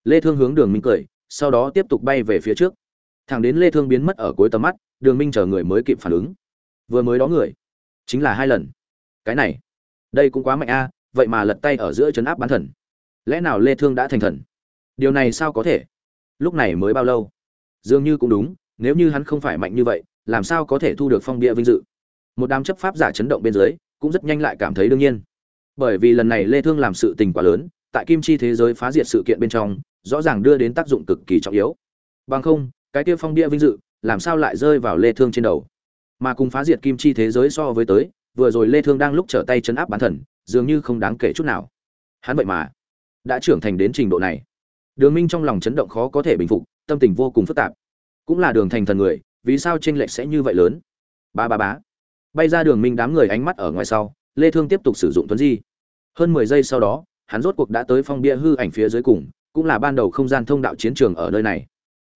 Lê thương hướng đường minh cười, sau đó tiếp tục bay về phía trước. Thẳng đến lê thương biến mất ở cuối tầm mắt, đường minh chờ người mới kịp phản ứng. Vừa mới đó người, chính là hai lần. Cái này, đây cũng quá mạnh a vậy mà lật tay ở giữa chấn áp bán thần. Lẽ nào lê thương đã thành thần? Điều này sao có thể? Lúc này mới bao lâu? Dường như cũng đúng, nếu như hắn không phải mạnh như vậy, làm sao có thể thu được phong địa vinh dự? Một đám chấp pháp giả chấn động bên dưới, cũng rất nhanh lại cảm thấy đương nhiên. Bởi vì lần này lê thương làm sự tình quá lớn, tại kim chi thế giới phá diệt sự kiện bên trong, rõ ràng đưa đến tác dụng cực kỳ trọng yếu. Bằng không, cái kia phong bia vinh dự, làm sao lại rơi vào lê thương trên đầu? Mà cùng phá diệt kim chi thế giới so với tới, vừa rồi lê thương đang lúc trở tay chấn áp bán thần dường như không đáng kể chút nào. Hắn vậy mà đã trưởng thành đến trình độ này. Đường minh trong lòng chấn động khó có thể bình phục, tâm tình vô cùng phức tạp. Cũng là đường thành thần người, vì sao tranh lệch sẽ như vậy lớn? Ba ba bá bay ra đường minh đám người ánh mắt ở ngoài sau, lê thương tiếp tục sử dụng tuấn di. Hơn 10 giây sau đó, hắn rốt cuộc đã tới phong bia hư ảnh phía dưới cùng, cũng là ban đầu không gian thông đạo chiến trường ở nơi này.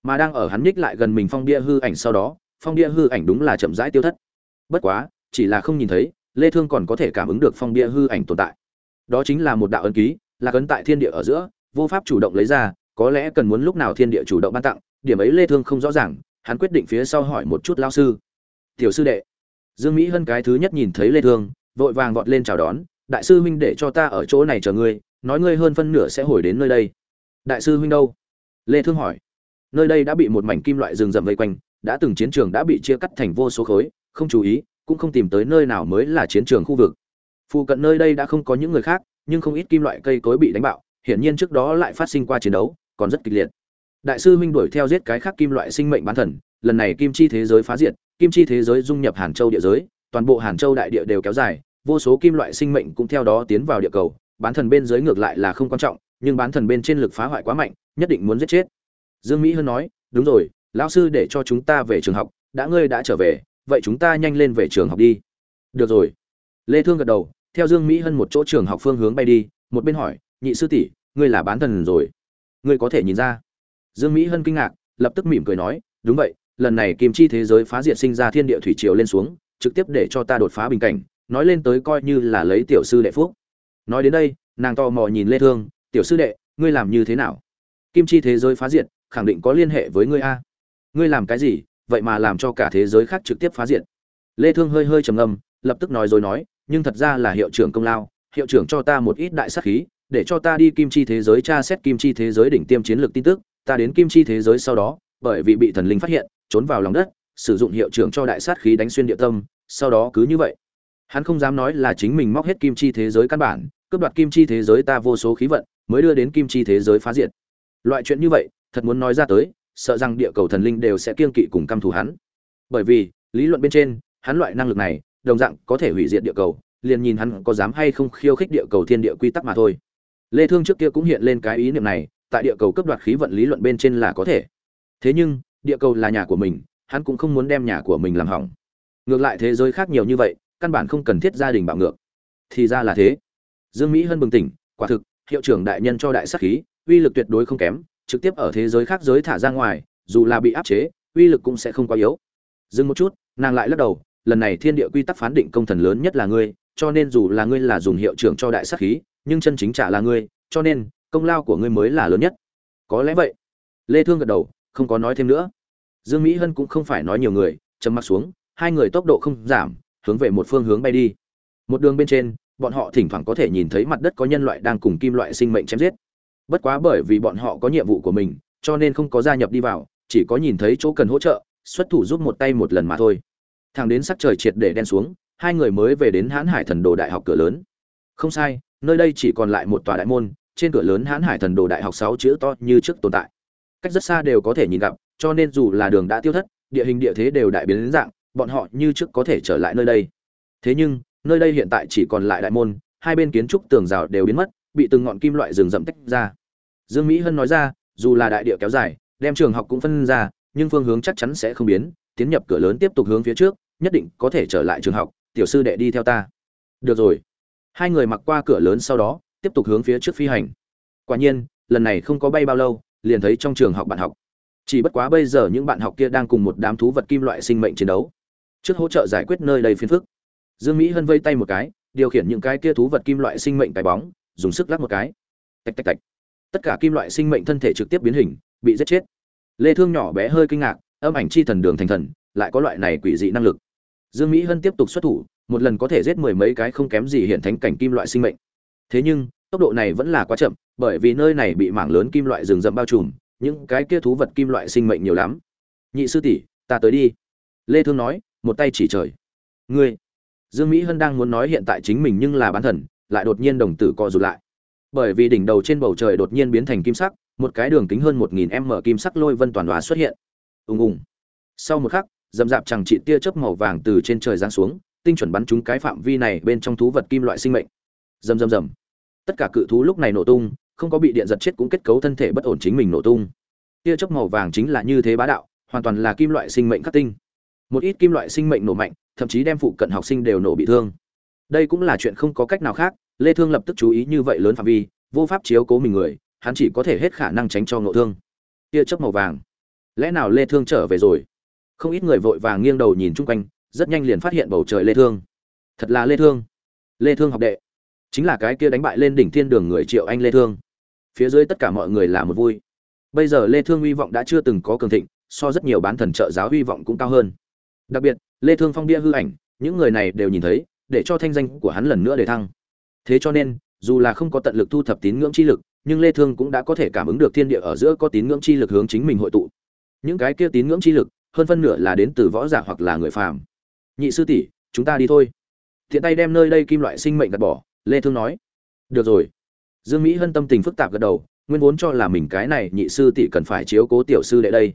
Mà đang ở hắn nhích lại gần mình phong bia hư ảnh sau đó, phong bia hư ảnh đúng là chậm rãi tiêu thất. Bất quá, chỉ là không nhìn thấy lê thương còn có thể cảm ứng được phong bia hư ảnh tồn tại. Đó chính là một đạo ấn ký, là ấn tại thiên địa ở giữa, vô pháp chủ động lấy ra, có lẽ cần muốn lúc nào thiên địa chủ động ban tặng, điểm ấy lê thương không rõ ràng, hắn quyết định phía sau hỏi một chút lao sư. Tiểu sư đệ. Dương mỹ hân cái thứ nhất nhìn thấy lê thương, vội vàng vọt lên chào đón, đại sư huynh để cho ta ở chỗ này chờ ngươi, nói ngươi hơn phân nửa sẽ hồi đến nơi đây. Đại sư huynh đâu? Lê thương hỏi. Nơi đây đã bị một mảnh kim loại rừng rậm vây quanh, đã từng chiến trường đã bị chia cắt thành vô số khối, không chú ý cũng không tìm tới nơi nào mới là chiến trường khu vực. Phụ cận nơi đây đã không có những người khác, nhưng không ít kim loại cây cối bị đánh bạo, hiển nhiên trước đó lại phát sinh qua chiến đấu, còn rất kịch liệt. Đại sư Minh đuổi theo giết cái khác kim loại sinh mệnh bán thần, lần này kim chi thế giới phá diệt, kim chi thế giới dung nhập hàn châu địa giới, toàn bộ hàn châu đại địa đều kéo dài, vô số kim loại sinh mệnh cũng theo đó tiến vào địa cầu, bán thần bên dưới ngược lại là không quan trọng, nhưng bán thần bên trên lực phá hoại quá mạnh, nhất định muốn giết chết. Dương mỹ hơn nói, đúng rồi, lão sư để cho chúng ta về trường học, đã ngươi đã trở về vậy chúng ta nhanh lên về trường học đi. Được rồi. Lê thương gật đầu, theo dương mỹ hân một chỗ trường học phương hướng bay đi, một bên hỏi, nhị sư tỷ, ngươi là bán thần rồi? Ngươi có thể nhìn ra? Dương mỹ hân kinh ngạc, lập tức mỉm cười nói, đúng vậy, lần này kim chi thế giới phá diệt sinh ra thiên địa thủy triều lên xuống, trực tiếp để cho ta đột phá bình cảnh, nói lên tới coi như là lấy tiểu sư đệ phúc. Nói đến đây, nàng to mò nhìn lê thương, tiểu sư đệ, ngươi làm như thế nào? Kim chi thế giới phá diệt, khẳng định có liên hệ với ngươi a. Ngươi làm cái gì vậy mà làm cho cả thế giới khác trực tiếp phá diện. lê thương hơi hơi trầm ngâm, lập tức nói rồi nói, nhưng thật ra là hiệu trưởng công lao, hiệu trưởng cho ta một ít đại sát khí, để cho ta đi kim chi thế giới tra xét kim chi thế giới đỉnh tiêm chiến lược tin tức, ta đến kim chi thế giới sau đó, bởi vì bị thần linh phát hiện, trốn vào lòng đất, sử dụng hiệu trưởng cho đại sát khí đánh xuyên địa tâm, sau đó cứ như vậy hắn không dám nói là chính mình móc hết kim chi thế giới căn bản, cướp đoạt kim chi thế giới ta vô số khí vận, mới đưa đến kim chi thế giới phá diệt loại chuyện như vậy, thật muốn nói ra tới sợ rằng địa cầu thần linh đều sẽ kiêng kỵ cùng căm thù hắn. Bởi vì, lý luận bên trên, hắn loại năng lực này, đồng dạng có thể hủy diệt địa cầu, liền nhìn hắn có dám hay không khiêu khích địa cầu thiên địa quy tắc mà thôi. Lê thương trước kia cũng hiện lên cái ý niệm này, tại địa cầu cấp đoạt khí vận lý luận bên trên là có thể. Thế nhưng, địa cầu là nhà của mình, hắn cũng không muốn đem nhà của mình làm hỏng. Ngược lại thế giới khác nhiều như vậy, căn bản không cần thiết gia đình bạo ngược. Thì ra là thế. Dương mỹ hân bừng tỉnh, quả thực, hiệu trưởng đại nhân cho đại sát khí, uy lực tuyệt đối không kém trực tiếp ở thế giới khác giới thả ra ngoài, dù là bị áp chế, uy lực cũng sẽ không quá yếu. Dừng một chút, nàng lại lắc đầu, lần này thiên địa quy tắc phán định công thần lớn nhất là ngươi, cho nên dù là ngươi là dùng hiệu trưởng cho đại sát khí, nhưng chân chính trả là ngươi, cho nên, công lao của ngươi mới là lớn nhất. Có lẽ vậy. Lê thương gật đầu, không có nói thêm nữa. Dương mỹ hân cũng không phải nói nhiều người, trầm mặc xuống, hai người tốc độ không giảm, hướng về một phương hướng bay đi. Một đường bên trên, bọn họ thỉnh thoảng có thể nhìn thấy mặt đất có nhân loại đang cùng kim loại sinh mệnh chém giết bất quá bởi vì bọn họ có nhiệm vụ của mình, cho nên không có gia nhập đi vào, chỉ có nhìn thấy chỗ cần hỗ trợ, xuất thủ giúp một tay một lần mà thôi. Thằng đến sắc trời triệt để đen xuống, hai người mới về đến hãn hải thần đồ đại học cửa lớn. Không sai, nơi đây chỉ còn lại một tòa đại môn, trên cửa lớn hãn hải thần đồ đại học sáu chữ to như trước tồn tại. Cách rất xa đều có thể nhìn gặp, cho nên dù là đường đã tiêu thất, địa hình địa thế đều đại biến đến dạng, bọn họ như trước có thể trở lại nơi đây. Thế nhưng, nơi đây hiện tại chỉ còn lại đại môn, hai bên kiến trúc tường rào đều biến mất, bị từng ngọn kim loại rừng rậm tách ra dương mỹ hân nói ra, dù là đại địa kéo dài, đem trường học cũng phân ra, nhưng phương hướng chắc chắn sẽ không biến, tiến nhập cửa lớn tiếp tục hướng phía trước, nhất định có thể trở lại trường học, tiểu sư đệ đi theo ta. Được rồi. Hai người mặc qua cửa lớn sau đó, tiếp tục hướng phía trước phi hành. Quả nhiên, lần này không có bay bao lâu, liền thấy trong trường học bạn học. Chỉ bất quá bây giờ những bạn học kia đang cùng một đám thú vật kim loại sinh mệnh chiến đấu. Trước hỗ trợ giải quyết nơi đầy phiền phức. Dương mỹ hân vây tay một cái, điều khiển những cái kia thú vật kim loại sinh mệnh cái bóng, dùng sức lắc một cái. Tạch tạch tạch tất cả kim loại sinh mệnh thân thể trực tiếp biến hình, bị giết chết. Lê thương nhỏ bé hơi kinh ngạc, âm ảnh chi thần đường thành thần, lại có loại này quỷ dị năng lực. Dương mỹ hân tiếp tục xuất thủ, một lần có thể giết mười mấy cái không kém gì hiện thánh cảnh kim loại sinh mệnh. Thế nhưng, tốc độ này vẫn là quá chậm, bởi vì nơi này bị mảng lớn kim loại rừng rậm bao trùm, những cái kia thú vật kim loại sinh mệnh nhiều lắm. Nhị sư tỷ, ta tới đi. Lê thương nói, một tay chỉ trời. Ngươi. Dương mỹ hân đang muốn nói hiện tại chính mình nhưng là bán thần, lại đột nhiên đồng tử co rụt lại bởi vì đỉnh đầu trên bầu trời đột nhiên biến thành kim sắc, một cái đường kính hơn một nghìn m kim sắc lôi vân toàn đoá xuất hiện. Ùng ùng. Sau một khắc, dầm dạp chẳng trị tia chớp màu vàng từ trên trời giáng xuống, tinh chuẩn bắn trúng cái phạm vi này bên trong thú vật kim loại sinh mệnh. Rầm rầm rầm tất cả cự thú lúc này nổ tung, không có bị điện giật chết cũng kết cấu thân thể bất ổn chính mình nổ tung. Tia chớp màu vàng chính là như thế bá đạo, hoàn toàn là kim loại sinh mệnh khắc tinh. Một ít kim loại sinh mệnh nổ mạnh, thậm chí đem phụ cận học sinh đều nổ bị thương. Đây cũng là chuyện không có cách nào khác lê thương lập tức chú ý như vậy lớn phạm vi, vô pháp chiếu cố mình người, hắn chỉ có thể hết khả năng tránh cho ngộ thương. Tia chớp màu vàng. Lẽ nào lê thương trở về rồi? Không ít người vội vàng nghiêng đầu nhìn chung quanh, rất nhanh liền phát hiện bầu trời lê thương. Thật là lê thương. Lê thương học đệ. Chính là cái kia đánh bại lên đỉnh thiên đường người triệu anh lê thương. Phía dưới tất cả mọi người là một vui. Bây giờ lê thương uy vọng đã chưa từng có cường thịnh, so rất nhiều bán thần trợ giáo uy vọng cũng cao hơn. Đặc biệt, lê thương phong bia hư ảnh, những người này đều nhìn thấy, để cho thanh danh của hắn lần nữa để thăng thế cho nên, dù là không có tận lực thu thập tín ngưỡng chi lực, nhưng lê thương cũng đã có thể cảm ứng được thiên địa ở giữa có tín ngưỡng chi lực hướng chính mình hội tụ. Những cái kia tín ngưỡng chi lực, hơn phân nửa là đến từ võ giả hoặc là người phàm. Nhị sư tỷ, chúng ta đi thôi. Thiện tay đem nơi đây kim loại sinh mệnh gạt bỏ, lê thương nói. Được rồi. Dương mỹ hân tâm tình phức tạp gật đầu, nguyên vốn cho là mình cái này nhị sư tỷ cần phải chiếu cố tiểu sư đệ đây.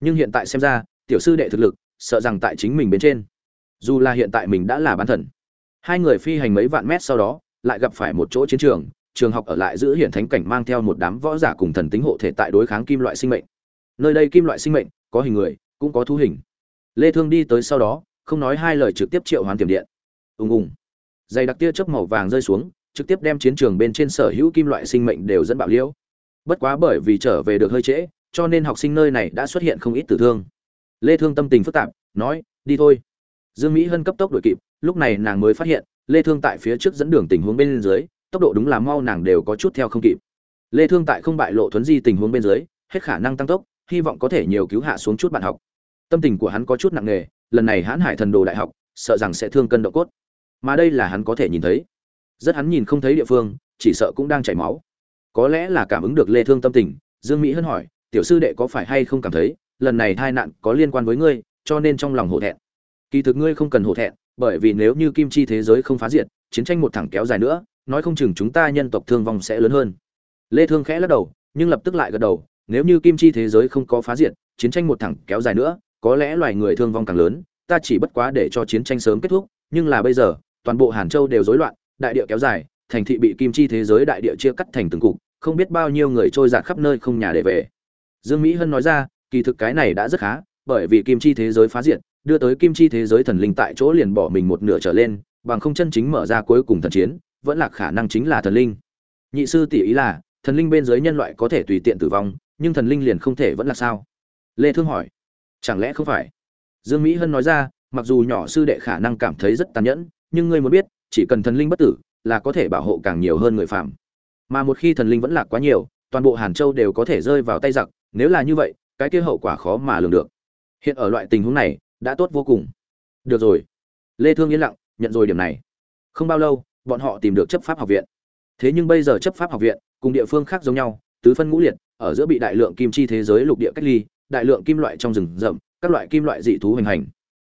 Nhưng hiện tại xem ra, tiểu sư đệ thực lực, sợ rằng tại chính mình bên trên. Dù là hiện tại mình đã là bán thần. Hai người phi hành mấy vạn mét sau đó lại gặp phải một chỗ chiến trường trường học ở lại giữ hiển thánh cảnh mang theo một đám võ giả cùng thần tính hộ thể tại đối kháng kim loại sinh mệnh. Nơi đây kim loại sinh mệnh, có hình người, cũng có thú hình. Lê thương đi tới sau đó, không nói hai lời trực tiếp triệu hoán tiềm điện. Ùng ùng. Dày đặc tia chớp màu vàng rơi xuống, trực tiếp đem chiến trường bên trên sở hữu kim loại sinh mệnh đều dẫn bạo liễu. Bất quá bởi vì trở về được hơi trễ, cho nên học sinh nơi này đã xuất hiện không ít tử thương. Lê thương tâm tình phức tạp, nói, đi thôi. Dương mỹ hân cấp tốc đuổi kịp, lúc này nàng mới phát hiện lê thương tại phía trước dẫn đường tình huống bên dưới, tốc độ đúng là mau nàng đều có chút theo không kịp. Lê thương tại không bại lộ thuấn di tình huống bên dưới, hết khả năng tăng tốc, hy vọng có thể nhiều cứu hạ xuống chút bạn học. Tâm tình của hắn có chút nặng nề, lần này hãn hải thần đồ đại học, sợ rằng sẽ thương cân độ cốt. Mà đây là hắn có thể nhìn thấy. Rất hắn nhìn không thấy địa phương, chỉ sợ cũng đang chảy máu. Có lẽ là cảm ứng được lê thương tâm tình, dương mỹ hân hỏi, tiểu sư đệ có phải hay không cảm thấy, lần này tai nạn có liên quan với ngươi, cho nên trong lòng hổ thẹn. Kỳ thực ngươi không cần hổ thẹn bởi vì nếu như kim chi thế giới không phá diệt, chiến tranh một thẳng kéo dài nữa, nói không chừng chúng ta nhân tộc thương vong sẽ lớn hơn. Lê thương khẽ lắc đầu, nhưng lập tức lại gật đầu, nếu như kim chi thế giới không có phá diệt, chiến tranh một thẳng kéo dài nữa, có lẽ loài người thương vong càng lớn, ta chỉ bất quá để cho chiến tranh sớm kết thúc, nhưng là bây giờ, toàn bộ hàn châu đều rối loạn, đại địa kéo dài, thành thị bị kim chi thế giới đại địa chia cắt thành từng cục, không biết bao nhiêu người trôi dạt khắp nơi không nhà để về. Dương mỹ hân nói ra, kỳ thực cái này đã rất khá bởi vì kim chi thế giới phá diệt, đưa tới kim chi thế giới thần linh tại chỗ liền bỏ mình một nửa trở lên, bằng không chân chính mở ra cuối cùng thần chiến, vẫn là khả năng chính là thần linh. Nhị sư tỷ ý là, thần linh bên dưới nhân loại có thể tùy tiện tử vong, nhưng thần linh liền không thể vẫn là sao? Lê thương hỏi. Chẳng lẽ không phải? Dương mỹ hân nói ra, mặc dù nhỏ sư đệ khả năng cảm thấy rất tàn nhẫn, nhưng ngươi muốn biết, chỉ cần thần linh bất tử, là có thể bảo hộ càng nhiều hơn người phạm mà một khi thần linh vẫn lạc quá nhiều, toàn bộ hàn châu đều có thể rơi vào tay giặc, nếu là như vậy, cái kia hậu quả khó mà lường được hiện ở loại tình huống này, đã tốt vô cùng. Được rồi. Lê thương yên lặng, nhận rồi điểm này. Không bao lâu, bọn họ tìm được chấp pháp học viện. Thế nhưng bây giờ chấp pháp học viện cùng địa phương khác giống nhau, tứ phân ngũ liệt, ở giữa bị đại lượng kim chi thế giới lục địa cách ly, đại lượng kim loại trong rừng rậm, các loại kim loại dị thú hình hành.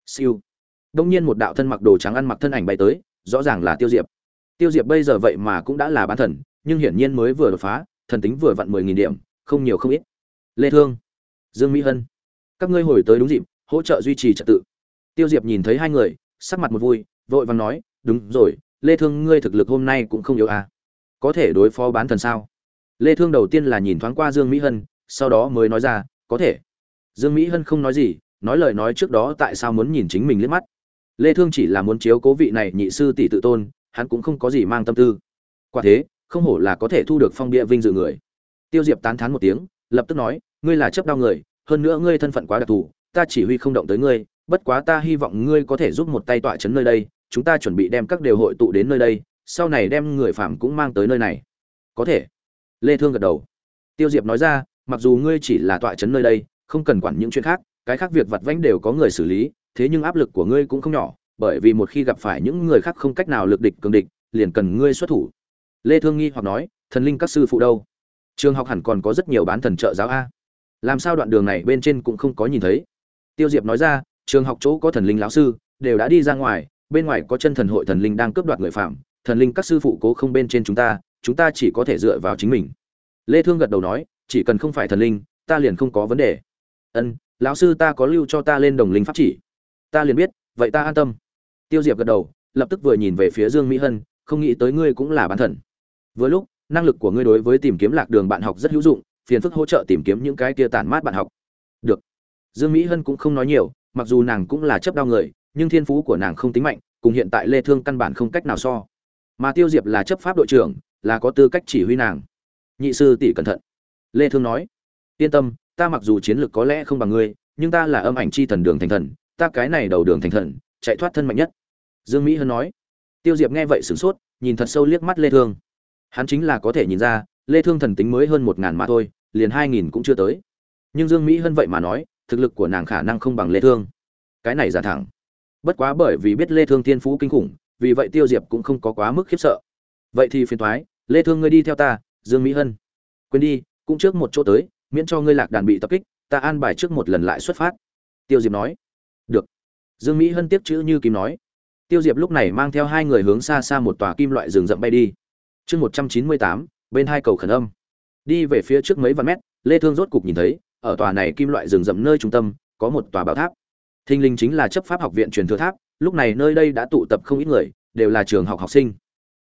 Siêu. Đông nhiên một đạo thân mặc đồ trắng ăn mặc thân ảnh bay tới, rõ ràng là tiêu diệp. Tiêu diệp bây giờ vậy mà cũng đã là bán thần, nhưng hiển nhiên mới vừa đột phá, thần tính vừa vặn mười nghìn điểm, không nhiều không ít. Lê thương. Dương mỹ hân các ngươi hồi tới đúng dịp, hỗ trợ duy trì trật tự. Tiêu diệp nhìn thấy hai người, sắc mặt một vui, vội vàng nói, đúng rồi, lê thương, ngươi thực lực hôm nay cũng không yếu à? Có thể đối phó bán thần sao? Lê thương đầu tiên là nhìn thoáng qua dương mỹ hân, sau đó mới nói ra, có thể. Dương mỹ hân không nói gì, nói lời nói trước đó tại sao muốn nhìn chính mình liếc mắt. Lê thương chỉ là muốn chiếu cố vị này nhị sư tỷ tự tôn, hắn cũng không có gì mang tâm tư. Quả thế, không hổ là có thể thu được phong địa vinh dự người. Tiêu diệp tán thán một tiếng, lập tức nói, ngươi là chấp đau người hơn nữa ngươi thân phận quá đặc thù, ta chỉ huy không động tới ngươi, bất quá ta hy vọng ngươi có thể giúp một tay tọa chấn nơi đây, chúng ta chuẩn bị đem các đều hội tụ đến nơi đây, sau này đem người phạm cũng mang tới nơi này. Có thể. Lê thương gật đầu. Tiêu diệp nói ra, mặc dù ngươi chỉ là tọa chấn nơi đây, không cần quản những chuyện khác, cái khác việc vặt vãnh đều có người xử lý, thế nhưng áp lực của ngươi cũng không nhỏ, bởi vì một khi gặp phải những người khác không cách nào lực địch cường địch, liền cần ngươi xuất thủ. Lê thương nghi hoặc nói, thần linh các sư phụ đâu? Trường học hẳn còn có rất nhiều bán thần trợ giáo a làm sao đoạn đường này bên trên cũng không có nhìn thấy. Tiêu diệp nói ra, trường học chỗ có thần linh lão sư, đều đã đi ra ngoài, bên ngoài có chân thần hội thần linh đang cướp đoạt người phạm, thần linh các sư phụ cố không bên trên chúng ta chúng ta chỉ có thể dựa vào chính mình. Lê thương gật đầu nói, chỉ cần không phải thần linh, ta liền không có vấn đề. Ân, lão sư ta có lưu cho ta lên đồng linh pháp chỉ. Ta liền biết, vậy ta an tâm. Tiêu diệp gật đầu, lập tức vừa nhìn về phía dương mỹ hân, không nghĩ tới ngươi cũng là bán thần. Vừa lúc, năng lực của ngươi đối với tìm kiếm lạc đường bạn học rất hữu dụng phiền phức hỗ trợ tìm kiếm những cái kia tản mát bạn học. Được. Dương mỹ hân cũng không nói nhiều, mặc dù nàng cũng là chấp đau người, nhưng thiên phú của nàng không tính mạnh, cùng hiện tại lê thương căn bản không cách nào so. Mà tiêu diệp là chấp pháp đội trưởng, là có tư cách chỉ huy nàng. Nhị sư tỷ cẩn thận. Lê thương nói, yên tâm, ta mặc dù chiến lược có lẽ không bằng ngươi, nhưng ta là âm ảnh chi thần đường thành thần, ta cái này đầu đường thành thần, chạy thoát thân mạnh nhất. Dương mỹ hân nói. Tiêu diệp nghe vậy sửng sốt, nhìn thật sâu liếc mắt lê thương. Hắn chính là có thể nhìn ra lê thương thần tính mới hơn một ngàn mà thôi, liền hai nghìn cũng chưa tới. Nhưng dương mỹ hân vậy mà nói, thực lực của nàng khả năng không bằng lê thương. Cái này giả thẳng. Bất quá bởi vì biết lê thương thiên phú kinh khủng, vì vậy tiêu diệp cũng không có quá mức khiếp sợ. Vậy thì phiền toái, lê thương ngươi đi theo ta, dương mỹ hân. Quên đi, cũng trước một chỗ tới, miễn cho ngươi lạc đàn bị tập kích, ta an bài trước một lần lại xuất phát. Tiêu diệp nói. Được. Dương mỹ hân tiếp chữ như kim nói. Tiêu diệp lúc này mang theo hai người hướng xa xa một tòa kim loại rừng rậm bay đi. Chương một trăm chín mươi tám bên hai cầu khẩn âm. Đi về phía trước mấy vạn mét, lê thương rốt cục nhìn thấy, ở tòa này kim loại rừng rậm nơi trung tâm, có một tòa bảo tháp. Thinh linh chính là chấp pháp học viện truyền thừa tháp, lúc này nơi đây đã tụ tập không ít người, đều là trường học học sinh.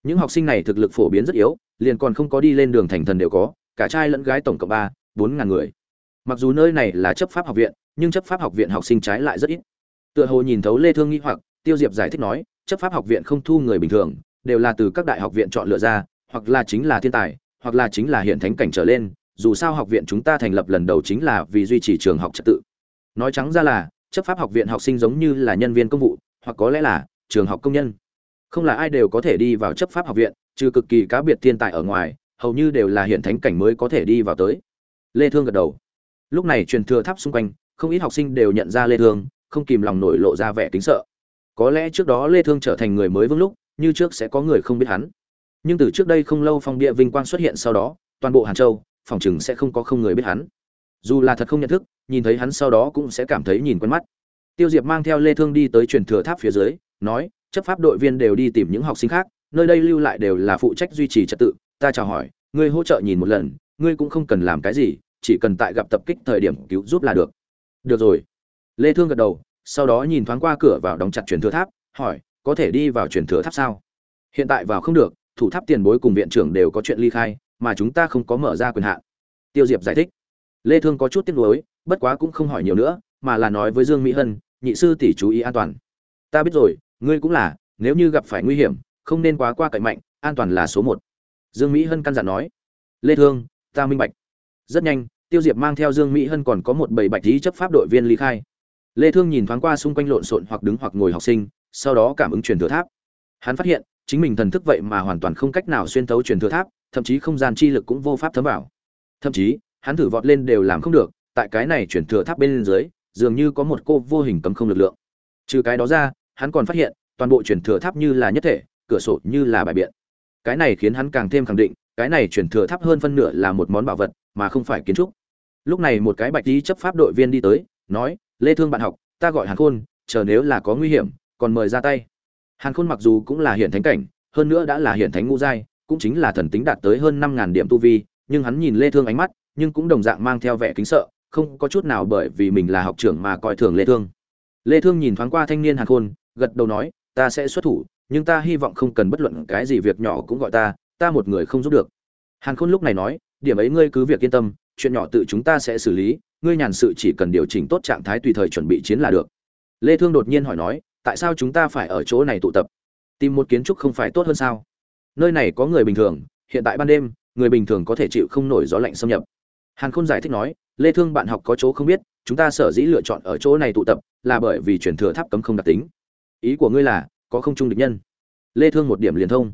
Những học sinh này thực lực phổ biến rất yếu, liền còn không có đi lên đường thành thần đều có, cả trai lẫn gái tổng cộng ba, bốn ngàn người. Mặc dù nơi này là chấp pháp học viện, nhưng chấp pháp học viện học sinh trái lại rất ít. Tựa hồ nhìn thấu lê thương nghi hoặc, tiêu diệp giải thích nói, chấp pháp học viện không thu người bình thường, đều là từ các đại học viện chọn lựa ra hoặc là chính là thiên tài, hoặc là chính là hiện thánh cảnh trở lên, dù sao học viện chúng ta thành lập lần đầu chính là vì duy trì trường học trật tự. Nói trắng ra là, chấp pháp học viện học sinh giống như là nhân viên công vụ, hoặc có lẽ là trường học công nhân. Không là ai đều có thể đi vào chấp pháp học viện, trừ cực kỳ cá biệt thiên tài ở ngoài, hầu như đều là hiện thánh cảnh mới có thể đi vào tới. Lê thương gật đầu. Lúc này truyền thừa tháp xung quanh, không ít học sinh đều nhận ra lê thương, không kìm lòng nổi lộ ra vẻ kính sợ. Có lẽ trước đó lê thương trở thành người mới vương lúc, như trước sẽ có người không biết hắn nhưng từ trước đây không lâu phong bia vinh quang xuất hiện sau đó, toàn bộ hàn châu, phòng chừng sẽ không có không người biết hắn. Dù là thật không nhận thức, nhìn thấy hắn sau đó cũng sẽ cảm thấy nhìn quen mắt. Tiêu diệp mang theo lê thương đi tới truyền thừa tháp phía dưới, nói, chấp pháp đội viên đều đi tìm những học sinh khác, nơi đây lưu lại đều là phụ trách duy trì trật tự. Ta chào hỏi, ngươi hỗ trợ nhìn một lần, ngươi cũng không cần làm cái gì, chỉ cần tại gặp tập kích thời điểm cứu giúp là được. Được rồi. Lê thương gật đầu, sau đó nhìn thoáng qua cửa vào đóng chặt truyền thừa tháp, hỏi, có thể đi vào truyền thừa tháp sao? Hiện tại vào không được thủ tháp tiền bối cùng viện trưởng đều có chuyện ly khai, mà chúng ta không có mở ra quyền hạn. Tiêu diệp giải thích. Lê thương có chút tiếc nuối, bất quá cũng không hỏi nhiều nữa, mà là nói với dương mỹ hân, nhị sư tỷ chú ý an toàn. Ta biết rồi, ngươi cũng là, nếu như gặp phải nguy hiểm, không nên quá qua cậy mạnh, an toàn là số một. Dương mỹ hân căn dặn nói. Lê thương, ta minh bạch. Rất nhanh, tiêu diệp mang theo dương mỹ hân còn có một bầy bạch lý chấp pháp đội viên ly khai. Lê thương nhìn thoáng qua xung quanh lộn xộn hoặc đứng hoặc ngồi học sinh, sau đó cảm ứng truyền thừa tháp hắn phát hiện, chính mình thần thức vậy mà hoàn toàn không cách nào xuyên thấu truyền thừa tháp, thậm chí không gian chi lực cũng vô pháp thấm vào. Thậm chí, hắn thử vọt lên đều làm không được, tại cái này truyền thừa tháp bên dưới, dường như có một cô vô hình cấm không lực lượng. Trừ cái đó ra, hắn còn phát hiện, toàn bộ truyền thừa tháp như là nhất thể, cửa sổ như là bài biện. Cái này khiến hắn càng thêm khẳng định, cái này truyền thừa tháp hơn phân nửa là một món bảo vật, mà không phải kiến trúc. Lúc này một cái bạch tí chấp pháp đội viên đi tới, nói, lê thương bạn học, ta gọi hàn khôn, chờ nếu là có nguy hiểm, còn mời ra tay hàn khôn mặc dù cũng là hiện thánh cảnh, hơn nữa đã là hiện thánh ngũ giai, cũng chính là thần tính đạt tới hơn năm ngàn điểm tu vi, nhưng hắn nhìn lê thương ánh mắt, nhưng cũng đồng dạng mang theo vẻ kính sợ, không có chút nào bởi vì mình là học trưởng mà coi thường lê thương. Lê thương nhìn thoáng qua thanh niên hàn khôn, gật đầu nói, ta sẽ xuất thủ, nhưng ta hy vọng không cần bất luận cái gì việc nhỏ cũng gọi ta ta một người không giúp được. Hàn khôn lúc này nói, điểm ấy ngươi cứ việc yên tâm, chuyện nhỏ tự chúng ta sẽ xử lý, ngươi nhàn sự chỉ cần điều chỉnh tốt trạng thái tùy thời chuẩn bị chiến là được. Lê thương đột nhiên hỏi nói tại sao chúng ta phải ở chỗ này tụ tập? Tìm một kiến trúc không phải tốt hơn sao? Nơi này có người bình thường, hiện tại ban đêm, người bình thường có thể chịu không nổi gió lạnh xâm nhập. Hàn khôn giải thích nói, lê thương bạn học có chỗ không biết, chúng ta sở dĩ lựa chọn ở chỗ này tụ tập, là bởi vì truyền thừa tháp cấm không đặc tính. Ý của ngươi là, có không trung địch nhân. Lê thương một điểm liền thông.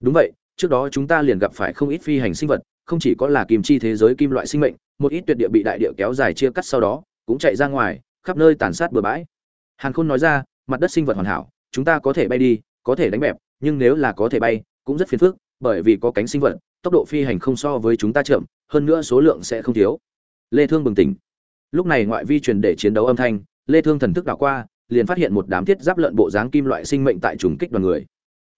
Đúng vậy, trước đó chúng ta liền gặp phải không ít phi hành sinh vật, không chỉ có là kim chi thế giới kim loại sinh mệnh, một ít tuyệt địa bị đại địa kéo dài chia cắt sau đó, cũng chạy ra ngoài, khắp nơi tàn sát bừa bãi. Hàn khôn nói ra mặt đất sinh vật hoàn hảo, chúng ta có thể bay đi, có thể đánh bẹp, nhưng nếu là có thể bay, cũng rất phiền phức, bởi vì có cánh sinh vật, tốc độ phi hành không so với chúng ta chậm, hơn nữa số lượng sẽ không thiếu. Lê thương bừng tỉnh. Lúc này ngoại vi truyền để chiến đấu âm thanh, lê thương thần thức đảo qua, liền phát hiện một đám thiết giáp lợn bộ dáng kim loại sinh mệnh tại trùng kích đoàn người.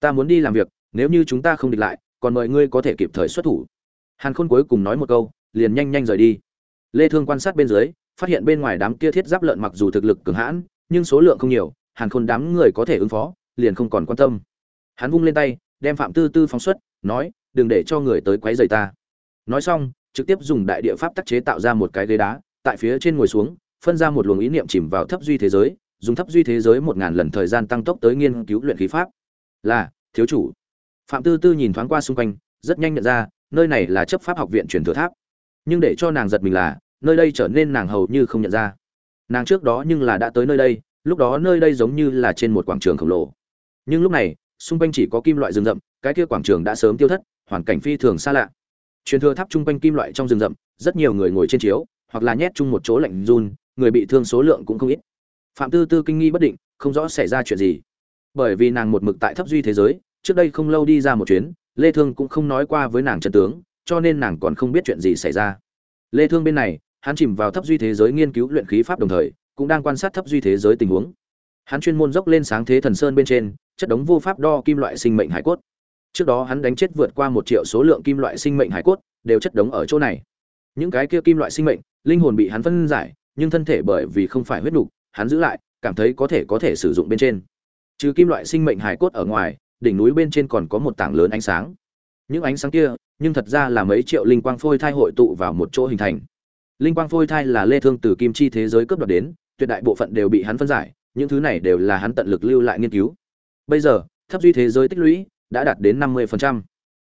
Ta muốn đi làm việc, nếu như chúng ta không địch lại, còn mời ngươi có thể kịp thời xuất thủ. Hàn khôn cuối cùng nói một câu, liền nhanh nhanh rời đi. Lê thương quan sát bên dưới, phát hiện bên ngoài đám kia thiết giáp lợn mặc dù thực lực cường hãn, nhưng số lượng không nhiều hàn khôn đám người có thể ứng phó, liền không còn quan tâm. Hắn vung lên tay, đem phạm tư tư phóng xuất, nói, đừng để cho người tới quấy rầy ta. Nói xong, trực tiếp dùng đại địa pháp tác chế tạo ra một cái ghế đá, tại phía trên ngồi xuống, phân ra một luồng ý niệm chìm vào thấp duy thế giới, dùng thấp duy thế giới một ngàn lần thời gian tăng tốc tới nghiên cứu luyện khí pháp. Là, thiếu chủ. Phạm tư tư nhìn thoáng qua xung quanh, rất nhanh nhận ra, nơi này là chấp pháp học viện truyền thừa tháp. Nhưng để cho nàng giật mình là, nơi đây trở nên nàng hầu như không nhận ra. Nàng trước đó nhưng là đã tới nơi đây lúc đó nơi đây giống như là trên một quảng trường khổng lồ. Nhưng lúc này, xung quanh chỉ có kim loại rừng rậm, cái kia quảng trường đã sớm tiêu thất, hoàn cảnh phi thường xa lạ. Truyền thừa tháp chung quanh kim loại trong rừng rậm, rất nhiều người ngồi trên chiếu, hoặc là nhét chung một chỗ lạnh run, người bị thương số lượng cũng không ít. Phạm tư tư kinh nghi bất định, không rõ xảy ra chuyện gì. Bởi vì nàng một mực tại thấp duy thế giới, trước đây không lâu đi ra một chuyến, lê thương cũng không nói qua với nàng trận tướng, cho nên nàng còn không biết chuyện gì xảy ra. Lê thương bên này, hắn chìm vào thấp duy thế giới nghiên cứu luyện khí pháp đồng thời cũng đang quan sát thấp duy thế giới tình huống. Hắn chuyên môn dốc lên sáng thế thần sơn bên trên, chất đống vô pháp đo kim loại sinh mệnh hải cốt. Trước đó hắn đánh chết vượt qua một triệu số lượng kim loại sinh mệnh hải cốt, đều chất đống ở chỗ này. Những cái kia kim loại sinh mệnh, linh hồn bị hắn phân giải, nhưng thân thể bởi vì không phải huyết nục, hắn giữ lại, cảm thấy có thể có thể sử dụng bên trên. Trừ kim loại sinh mệnh hải cốt ở ngoài, đỉnh núi bên trên còn có một tảng lớn ánh sáng. Những ánh sáng kia, nhưng thật ra là mấy triệu linh quang phôi thai hội tụ vào một chỗ hình thành. Linh quang phôi thai là lê thương từ kim chi thế giới cướp đoạt đến tuyệt đại bộ phận đều bị hắn phân giải, những thứ này đều là hắn tận lực lưu lại nghiên cứu. Bây giờ, thấp duy thế giới tích lũy đã đạt đến 50%.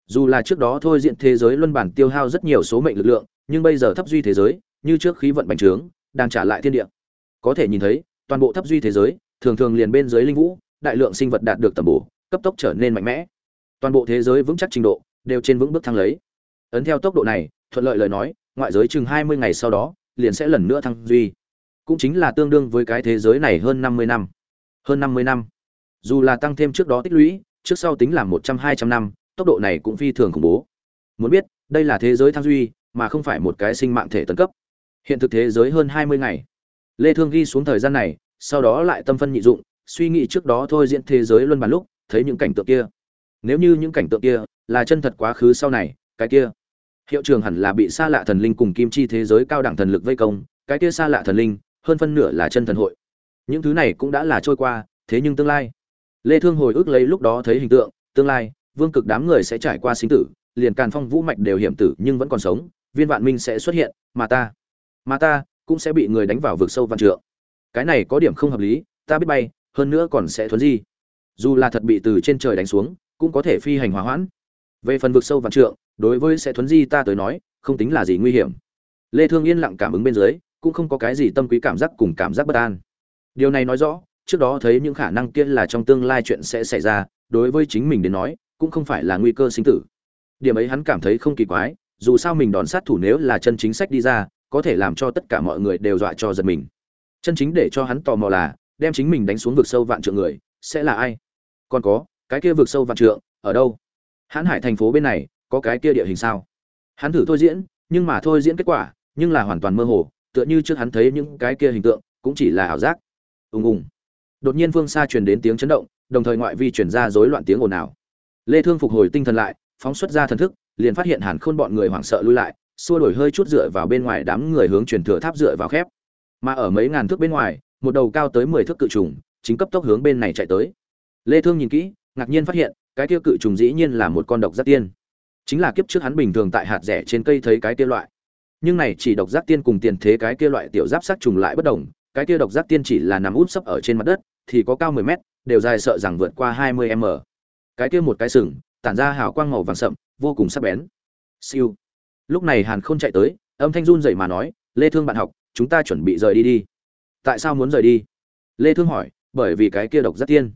dù là trước đó thôi diện thế giới luân bản tiêu hao rất nhiều số mệnh lực lượng, nhưng bây giờ thấp duy thế giới, như trước khí vận bành trướng, đang trả lại thiên địa. Có thể nhìn thấy, toàn bộ thấp duy thế giới, thường thường liền bên dưới linh vũ, đại lượng sinh vật đạt được tầm bổ, cấp tốc trở nên mạnh mẽ. Toàn bộ thế giới vững chắc trình độ, đều trên vững bước thăng lấy. Ấn theo tốc độ này, thuận lợi lời nói, ngoại giới chừng hai mươi ngày sau đó, liền sẽ lần nữa thăng duy cũng chính là tương đương với cái thế giới này hơn năm mươi năm. Hơn năm mươi năm. Dù là tăng thêm trước đó tích lũy, trước sau tính là một trăm, hai trăm năm, tốc độ này cũng phi thường khủng bố. Muốn biết, đây là thế giới thăng duy, mà không phải một cái sinh mạng thể tấn cấp. Hiện thực thế giới hơn hai mươi ngày. Lê thương ghi xuống thời gian này, sau đó lại tâm phân nhị dụng, suy nghĩ trước đó thôi diễn thế giới luân bàn lúc, thấy những cảnh tượng kia. Nếu như những cảnh tượng kia là chân thật quá khứ sau này, cái kia. Hiệu trường hẳn là bị xa lạ thần linh cùng kim chi thế giới cao đẳng thần lực vây công, cái kia xa lạ thần linh hơn phân nửa là chân thần hội. Những thứ này cũng đã là trôi qua, thế nhưng tương lai. Lê thương hồi ức lấy lúc đó thấy hình tượng, tương lai, vương cực đám người sẽ trải qua sinh tử, liền càn phong vũ mạch đều hiểm tử nhưng vẫn còn sống, viên vạn minh sẽ xuất hiện, mà ta mà ta cũng sẽ bị người đánh vào vực sâu văn trượng. Cái này có điểm không hợp lý, ta biết bay, hơn nữa còn sẽ thuấn di. Dù là thật bị từ trên trời đánh xuống, cũng có thể phi hành hòa hoãn. Về phần vực sâu vạn trượng, đối với sẽ thuấn di ta tới nói, không tính là gì nguy hiểm. Lê thương yên lặng cảm ứng bên dưới cũng không có cái gì tâm quý cảm giác cùng cảm giác bất an. Điều này nói rõ, trước đó thấy những khả năng kia là trong tương lai chuyện sẽ xảy ra, đối với chính mình đến nói, cũng không phải là nguy cơ sinh tử. Điểm ấy hắn cảm thấy không kỳ quái, dù sao mình đòn sát thủ nếu là chân chính sách đi ra, có thể làm cho tất cả mọi người đều dọa cho giật mình. Chân chính để cho hắn tò mò là, đem chính mình đánh xuống vực sâu vạn trượng người, sẽ là ai? Còn có, cái kia vực sâu vạn trượng, ở đâu? Hãn hải thành phố bên này, có cái kia địa hình sao? Hắn thử thôi diễn, nhưng mà thôi diễn kết quả, nhưng là hoàn toàn mơ hồ tựa như trước hắn thấy những cái kia hình tượng, cũng chỉ là ảo giác. Ùng ùng. Đột nhiên phương xa truyền đến tiếng chấn động, đồng thời ngoại vi truyền ra rối loạn tiếng ồn ào. Lê thương phục hồi tinh thần lại, phóng xuất ra thần thức, liền phát hiện hàn khôn bọn người hoảng sợ lui lại, xua đổi hơi chút dựa vào bên ngoài đám người hướng truyền thừa tháp dựa vào khép. Mà ở mấy ngàn thước bên ngoài, một đầu cao tới 10 thước cự trùng, chính cấp tốc hướng bên này chạy tới. Lê thương nhìn kỹ, ngạc nhiên phát hiện, cái kia cự trùng dĩ nhiên là một con độc giác tiên. Chính là kiếp trước hắn bình thường tại hạt rẻ trên cây thấy cái kia loại nhưng này chỉ độc giác tiên cùng tiền thế cái kia loại tiểu giáp sắc trùng lại bất đồng, cái kia độc giác tiên chỉ là nằm út sấp ở trên mặt đất, thì có cao 10 mét, đều dài sợ rằng vượt qua 20 m. Cái kia một cái sừng, tản ra hào quang màu vàng sậm, vô cùng sắc bén. Siêu. Lúc này hàn khôn chạy tới, âm thanh run rẩy mà nói, lê thương bạn học, chúng ta chuẩn bị rời đi đi. Tại sao muốn rời đi? Lê thương hỏi, bởi vì cái kia độc giác tiên.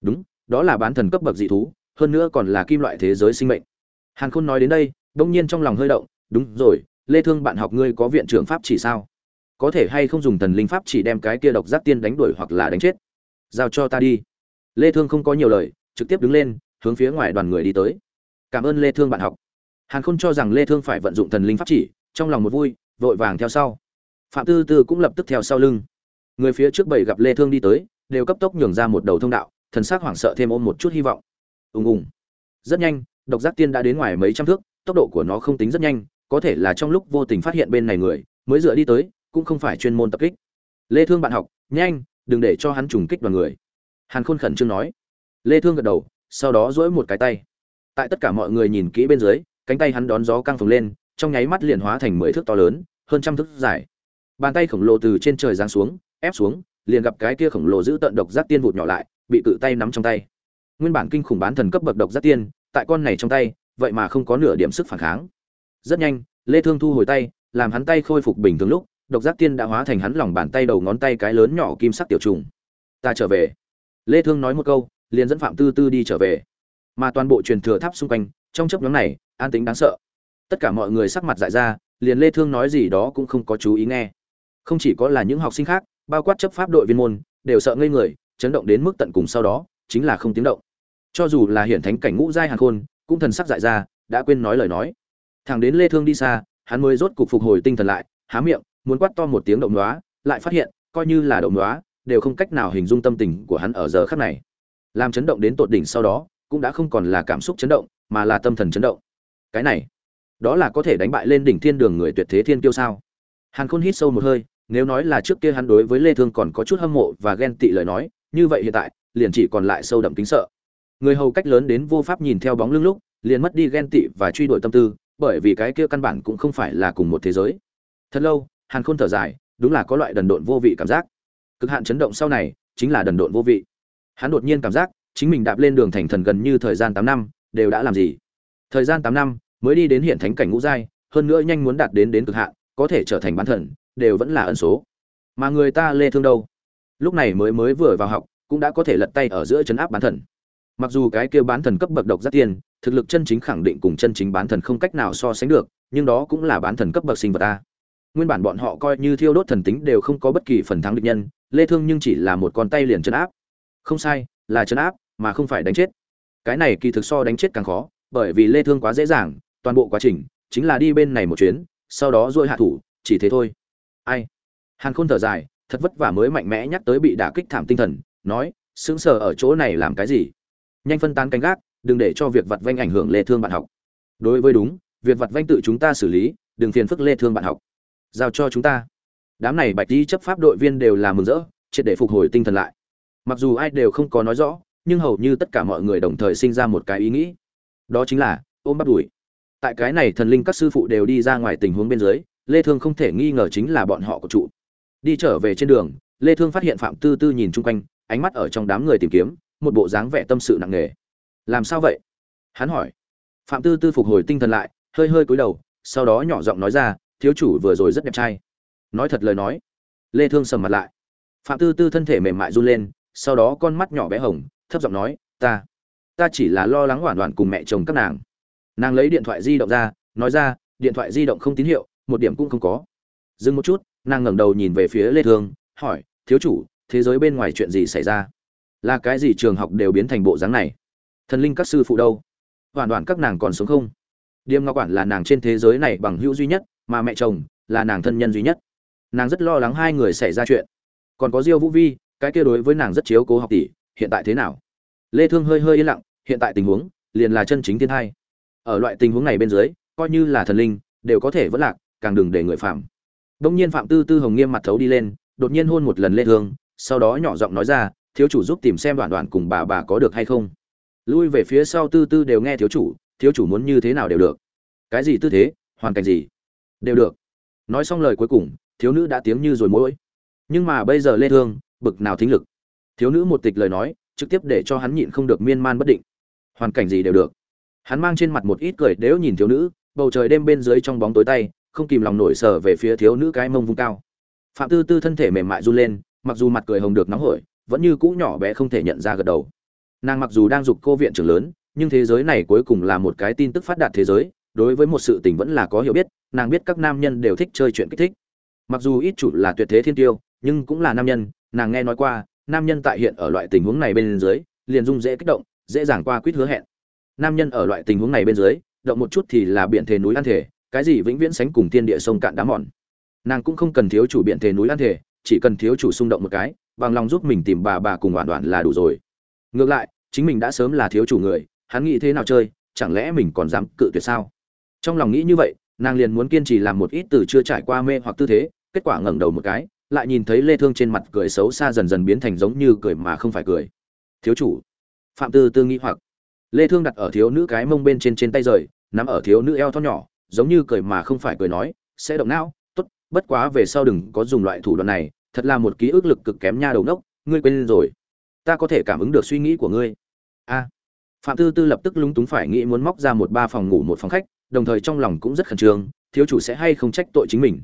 Đúng, đó là bán thần cấp bậc dị thú, hơn nữa còn là kim loại thế giới sinh mệnh. Hàn khôn nói đến đây đông nhiên trong lòng hơi động, đúng rồi lê thương bạn học ngươi có viện trưởng pháp chỉ sao? Có thể hay không dùng thần linh pháp chỉ đem cái kia độc giác tiên đánh đuổi hoặc là đánh chết? Giao cho ta đi. Lê thương không có nhiều lời, trực tiếp đứng lên, hướng phía ngoài đoàn người đi tới. Cảm ơn lê thương bạn học. Hàn khôn cho rằng lê thương phải vận dụng thần linh pháp chỉ, trong lòng một vui, vội vàng theo sau. Phạm tư tư cũng lập tức theo sau lưng. Người phía trước bảy gặp lê thương đi tới, đều cấp tốc nhường ra một đầu thông đạo, thần sắc hoảng sợ thêm ôm một chút hy vọng. Ùng ùng. Rất nhanh, độc giác tiên đã đến ngoài mấy trăm thước, tốc độ của nó không tính rất nhanh có thể là trong lúc vô tình phát hiện bên này người, mới dựa đi tới, cũng không phải chuyên môn tập kích. Lê thương bạn học, nhanh, đừng để cho hắn trùng kích đoàn người. Hàn khôn khẩn trương nói. Lê thương gật đầu, sau đó duỗi một cái tay. Tại tất cả mọi người nhìn kỹ bên dưới, cánh tay hắn đón gió căng phồng lên, trong nháy mắt liền hóa thành mười thước to lớn, hơn trăm thước dài. Bàn tay khổng lồ từ trên trời giáng xuống, ép xuống, liền gặp cái kia khổng lồ giữ tận độc giác tiên vụt nhỏ lại, bị cự tay nắm trong tay. Nguyên bản kinh khủng bán thần cấp bậc độc giác tiên, tại con này trong tay, vậy mà không có nửa điểm sức phản kháng rất nhanh, lê thương thu hồi tay, làm hắn tay khôi phục bình thường lúc, độc giác tiên đã hóa thành hắn lòng bàn tay đầu ngón tay cái lớn nhỏ kim sắc tiểu trùng. Ta trở về. Lê thương nói một câu, liền dẫn phạm tư tư đi trở về. Mà toàn bộ truyền thừa tháp xung quanh, trong chớp nhoáng này, an tĩnh đáng sợ. Tất cả mọi người sắc mặt dại ra, liền lê thương nói gì đó cũng không có chú ý nghe. Không chỉ có là những học sinh khác, bao quát chấp pháp đội viên môn, đều sợ ngây người, chấn động đến mức tận cùng sau đó, chính là không tiếng động. Cho dù là hiển thánh cảnh ngũ giai hàn khôn, cũng thần sắc dại ra, đã quên nói lời nói thẳng đến lê thương đi xa, hắn mới rốt cục phục hồi tinh thần lại, há miệng, muốn quát to một tiếng động nóa lại phát hiện, coi như là động nóa đều không cách nào hình dung tâm tình của hắn ở giờ khắc này. Làm chấn động đến tột đỉnh sau đó, cũng đã không còn là cảm xúc chấn động, mà là tâm thần chấn động. Cái này, đó là có thể đánh bại lên đỉnh thiên đường người tuyệt thế thiên kiêu sao? Hàn khôn hít sâu một hơi, nếu nói là trước kia hắn đối với lê thương còn có chút hâm mộ và ghen tị lời nói, như vậy hiện tại, liền chỉ còn lại sâu đậm kính sợ. Người hầu cách lớn đến vô pháp nhìn theo bóng lưng lúc, liền mất đi ghen tị và truy đuổi tâm tư bởi vì cái kia căn bản cũng không phải là cùng một thế giới. Thật lâu, hàn khôn thở dài, đúng là có loại đần độn vô vị cảm giác. Cực hạn chấn động sau này, chính là đần độn vô vị. Hắn đột nhiên cảm giác, chính mình đạp lên đường thành thần gần như thời gian tám năm, đều đã làm gì? Thời gian tám năm, mới đi đến hiện thánh cảnh ngũ giai, hơn nữa nhanh muốn đạt đến đến cực hạn, có thể trở thành bán thần, đều vẫn là ẩn số. Mà người ta lê thương đâu? Lúc này mới mới vừa vào học, cũng đã có thể lật tay ở giữa chấn áp bán thần mặc dù cái kia bán thần cấp bậc độc giác tiên, thực lực chân chính khẳng định cùng chân chính bán thần không cách nào so sánh được, nhưng đó cũng là bán thần cấp bậc sinh vật ta nguyên bản bọn họ coi như thiêu đốt thần tính đều không có bất kỳ phần thắng địch nhân, lê thương nhưng chỉ là một con tay liền chân áp. Không sai, là chân áp, mà không phải đánh chết. Cái này kỳ thực so đánh chết càng khó, bởi vì lê thương quá dễ dàng, toàn bộ quá trình chính là đi bên này một chuyến, sau đó duỗi hạ thủ, chỉ thế thôi. Ai? Hàn khôn thở dài, thật vất vả mới mạnh mẽ nhắc tới bị đả kích thảm tinh thần, nói, sững sờ ở chỗ này làm cái gì? Nhanh phân tán canh gác, đừng để cho việc vặt vanh ảnh hưởng lê thương bạn học. Đối với đúng, việc vặt vanh tự chúng ta xử lý, đừng phiền phức lê thương bạn học. Giao cho chúng ta. Đám này bạch đi chấp pháp đội viên đều là mừng rỡ, triệt để phục hồi tinh thần lại. Mặc dù ai đều không có nói rõ, nhưng hầu như tất cả mọi người đồng thời sinh ra một cái ý nghĩ. Đó chính là, ôm bắt đuổi tại cái này thần linh các sư phụ đều đi ra ngoài tình huống bên dưới, lê thương không thể nghi ngờ chính là bọn họ của trụ đi trở về trên đường, lê thương phát hiện phạm tư tư nhìn chung quanh, ánh mắt ở trong đám người tìm kiếm một bộ dáng vẻ tâm sự nặng nề. Làm sao vậy? hắn hỏi. Phạm tư tư phục hồi tinh thần lại, hơi hơi cúi đầu, sau đó nhỏ giọng nói ra, thiếu chủ vừa rồi rất đẹp trai. Nói thật lời nói. Lê thương sầm mặt lại. Phạm tư tư thân thể mềm mại run lên, sau đó con mắt nhỏ bé hồng, thấp giọng nói, ta ta chỉ là lo lắng hoảng loạn cùng mẹ chồng các nàng. Nàng lấy điện thoại di động ra, nói ra, điện thoại di động không tín hiệu, một điểm cũng không có. Dừng một chút, nàng ngẩng đầu nhìn về phía lê thương, hỏi, thiếu chủ, thế giới bên ngoài chuyện gì xảy ra? Là cái gì trường học đều biến thành bộ dáng này? Thần linh các sư phụ đâu? Hoàn toàn các nàng còn sống không? Điềm ngọc quản là nàng trên thế giới này bằng hữu duy nhất, mà mẹ chồng là nàng thân nhân duy nhất. Nàng rất lo lắng hai người xảy ra chuyện. Còn có diêu vũ vi, cái kia đối với nàng rất chiếu cố học tỷ, hiện tại thế nào? Lê thương hơi hơi yên lặng, hiện tại tình huống liền là chân chính thiên hai ở loại tình huống này bên dưới, coi như là thần linh, đều có thể vẫn lạc, càng đừng để người phạm. Đông nhiên phạm tư tư hồng nghiêm mặt thấu đi lên, đột nhiên hôn một lần lê thương, sau đó nhỏ giọng nói ra thiếu chủ giúp tìm xem đoạn đoạn cùng bà bà có được hay không. Lui về phía sau tư tư đều nghe thiếu chủ thiếu chủ muốn như thế nào đều được. Cái gì tư thế, hoàn cảnh gì? Đều được. Nói xong lời cuối cùng, thiếu nữ đã tiếng như rồi mỗi. Nhưng mà bây giờ lê thương, bực nào thính lực. Thiếu nữ một tịch lời nói, trực tiếp để cho hắn nhịn không được miên man bất định. Hoàn cảnh gì đều được. Hắn mang trên mặt một ít cười nếu nhìn thiếu nữ, bầu trời đêm bên dưới trong bóng tối tay, không kìm lòng nổi sở về phía thiếu nữ cái mông vung cao. Phạm tư tư thân thể mềm mại run lên, mặc dù mặt cười hồng được nóng hổi vẫn như cũ nhỏ bé không thể nhận ra gật đầu. Nàng mặc dù đang dục cô viện trưởng lớn, nhưng thế giới này cuối cùng là một cái tin tức phát đạt thế giới, đối với một sự tình vẫn là có hiểu biết, nàng biết các nam nhân đều thích chơi chuyện kích thích. Mặc dù ít chủ là tuyệt thế thiên tiêu, nhưng cũng là nam nhân, nàng nghe nói qua, nam nhân tại hiện ở loại tình huống này bên dưới, liền dung dễ kích động, dễ dàng qua quýt hứa hẹn. Nam nhân ở loại tình huống này bên dưới, động một chút thì là biển thề núi ăn thể, cái gì vĩnh viễn sánh cùng thiên địa sông cạn đá mòn. Nàng cũng không cần thiếu chủ biện thề núi ăn thể, chỉ cần thiếu chủ xung động một cái bằng lòng giúp mình tìm bà bà cùng đoạn đoạn là đủ rồi. Ngược lại, chính mình đã sớm là thiếu chủ người, hắn nghĩ thế nào chơi, chẳng lẽ mình còn dám cự tuyệt sao? Trong lòng nghĩ như vậy, nàng liền muốn kiên trì làm một ít từ chưa trải qua mê hoặc tư thế, kết quả ngẩng đầu một cái, lại nhìn thấy lê thương trên mặt cười xấu xa dần dần biến thành giống như cười mà không phải cười. Thiếu chủ. Phạm tư tư nghĩ hoặc. Lê thương đặt ở thiếu nữ cái mông bên trên trên tay rời, nắm ở thiếu nữ eo thon nhỏ, giống như cười mà không phải cười nói, sẽ động não, tốt, bất quá về sau đừng có dùng loại thủ đoạn này thật là một ký ức lực cực kém nha đầu nốc ngươi quên rồi. Ta có thể cảm ứng được suy nghĩ của ngươi. A. Phạm tư tư lập tức lúng túng phải nghĩ muốn móc ra một ba phòng ngủ một phòng khách, đồng thời trong lòng cũng rất khẩn trương, thiếu chủ sẽ hay không trách tội chính mình.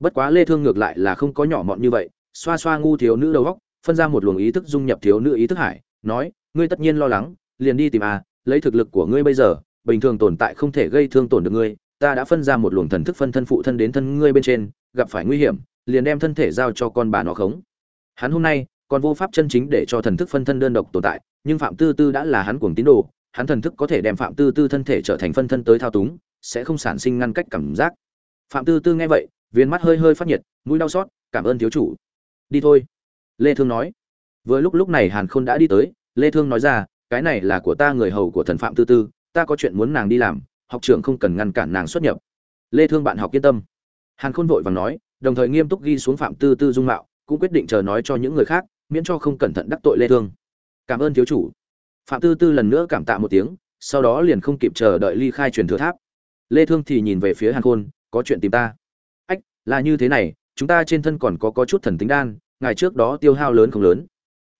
Bất quá lê thương ngược lại là không có nhỏ mọn như vậy, xoa xoa ngu thiếu nữ đầu góc phân ra một luồng ý thức dung nhập thiếu nữ ý thức hải, nói, ngươi tất nhiên lo lắng, liền đi tìm a, lấy thực lực của ngươi bây giờ, bình thường tồn tại không thể gây thương tổn được ngươi, ta đã phân ra một luồng thần thức phân thân phụ thân đến thân ngươi bên trên, gặp phải nguy hiểm liền đem thân thể giao cho con bà nó khống. Hắn hôm nay, còn vô pháp chân chính để cho thần thức phân thân đơn độc tồn tại, nhưng phạm tư tư đã là hắn cuồng tín đồ, hắn thần thức có thể đem phạm tư tư thân thể trở thành phân thân tới thao túng, sẽ không sản sinh ngăn cách cảm giác. Phạm tư tư nghe vậy, viên mắt hơi hơi phát nhiệt, mũi đau xót, cảm ơn thiếu chủ. Đi thôi. Lê thương nói. Vừa lúc lúc này hàn khôn đã đi tới, lê thương nói ra, cái này là của ta người hầu của thần phạm tư tư, ta có chuyện muốn nàng đi làm, học trưởng không cần ngăn cản nàng xuất nhập. Lê thương bạn học yên tâm. Hàn khôn vội vàng nói đồng thời nghiêm túc ghi xuống phạm tư tư dung mạo, cũng quyết định chờ nói cho những người khác, miễn cho không cẩn thận đắc tội lê thương. Cảm ơn thiếu chủ. Phạm tư tư lần nữa cảm tạ một tiếng, sau đó liền không kịp chờ đợi ly khai truyền thừa tháp. Lê thương thì nhìn về phía hàn khôn, có chuyện tìm ta? Ách, là như thế này, chúng ta trên thân còn có có chút thần tính đan, ngày trước đó tiêu hao lớn không lớn.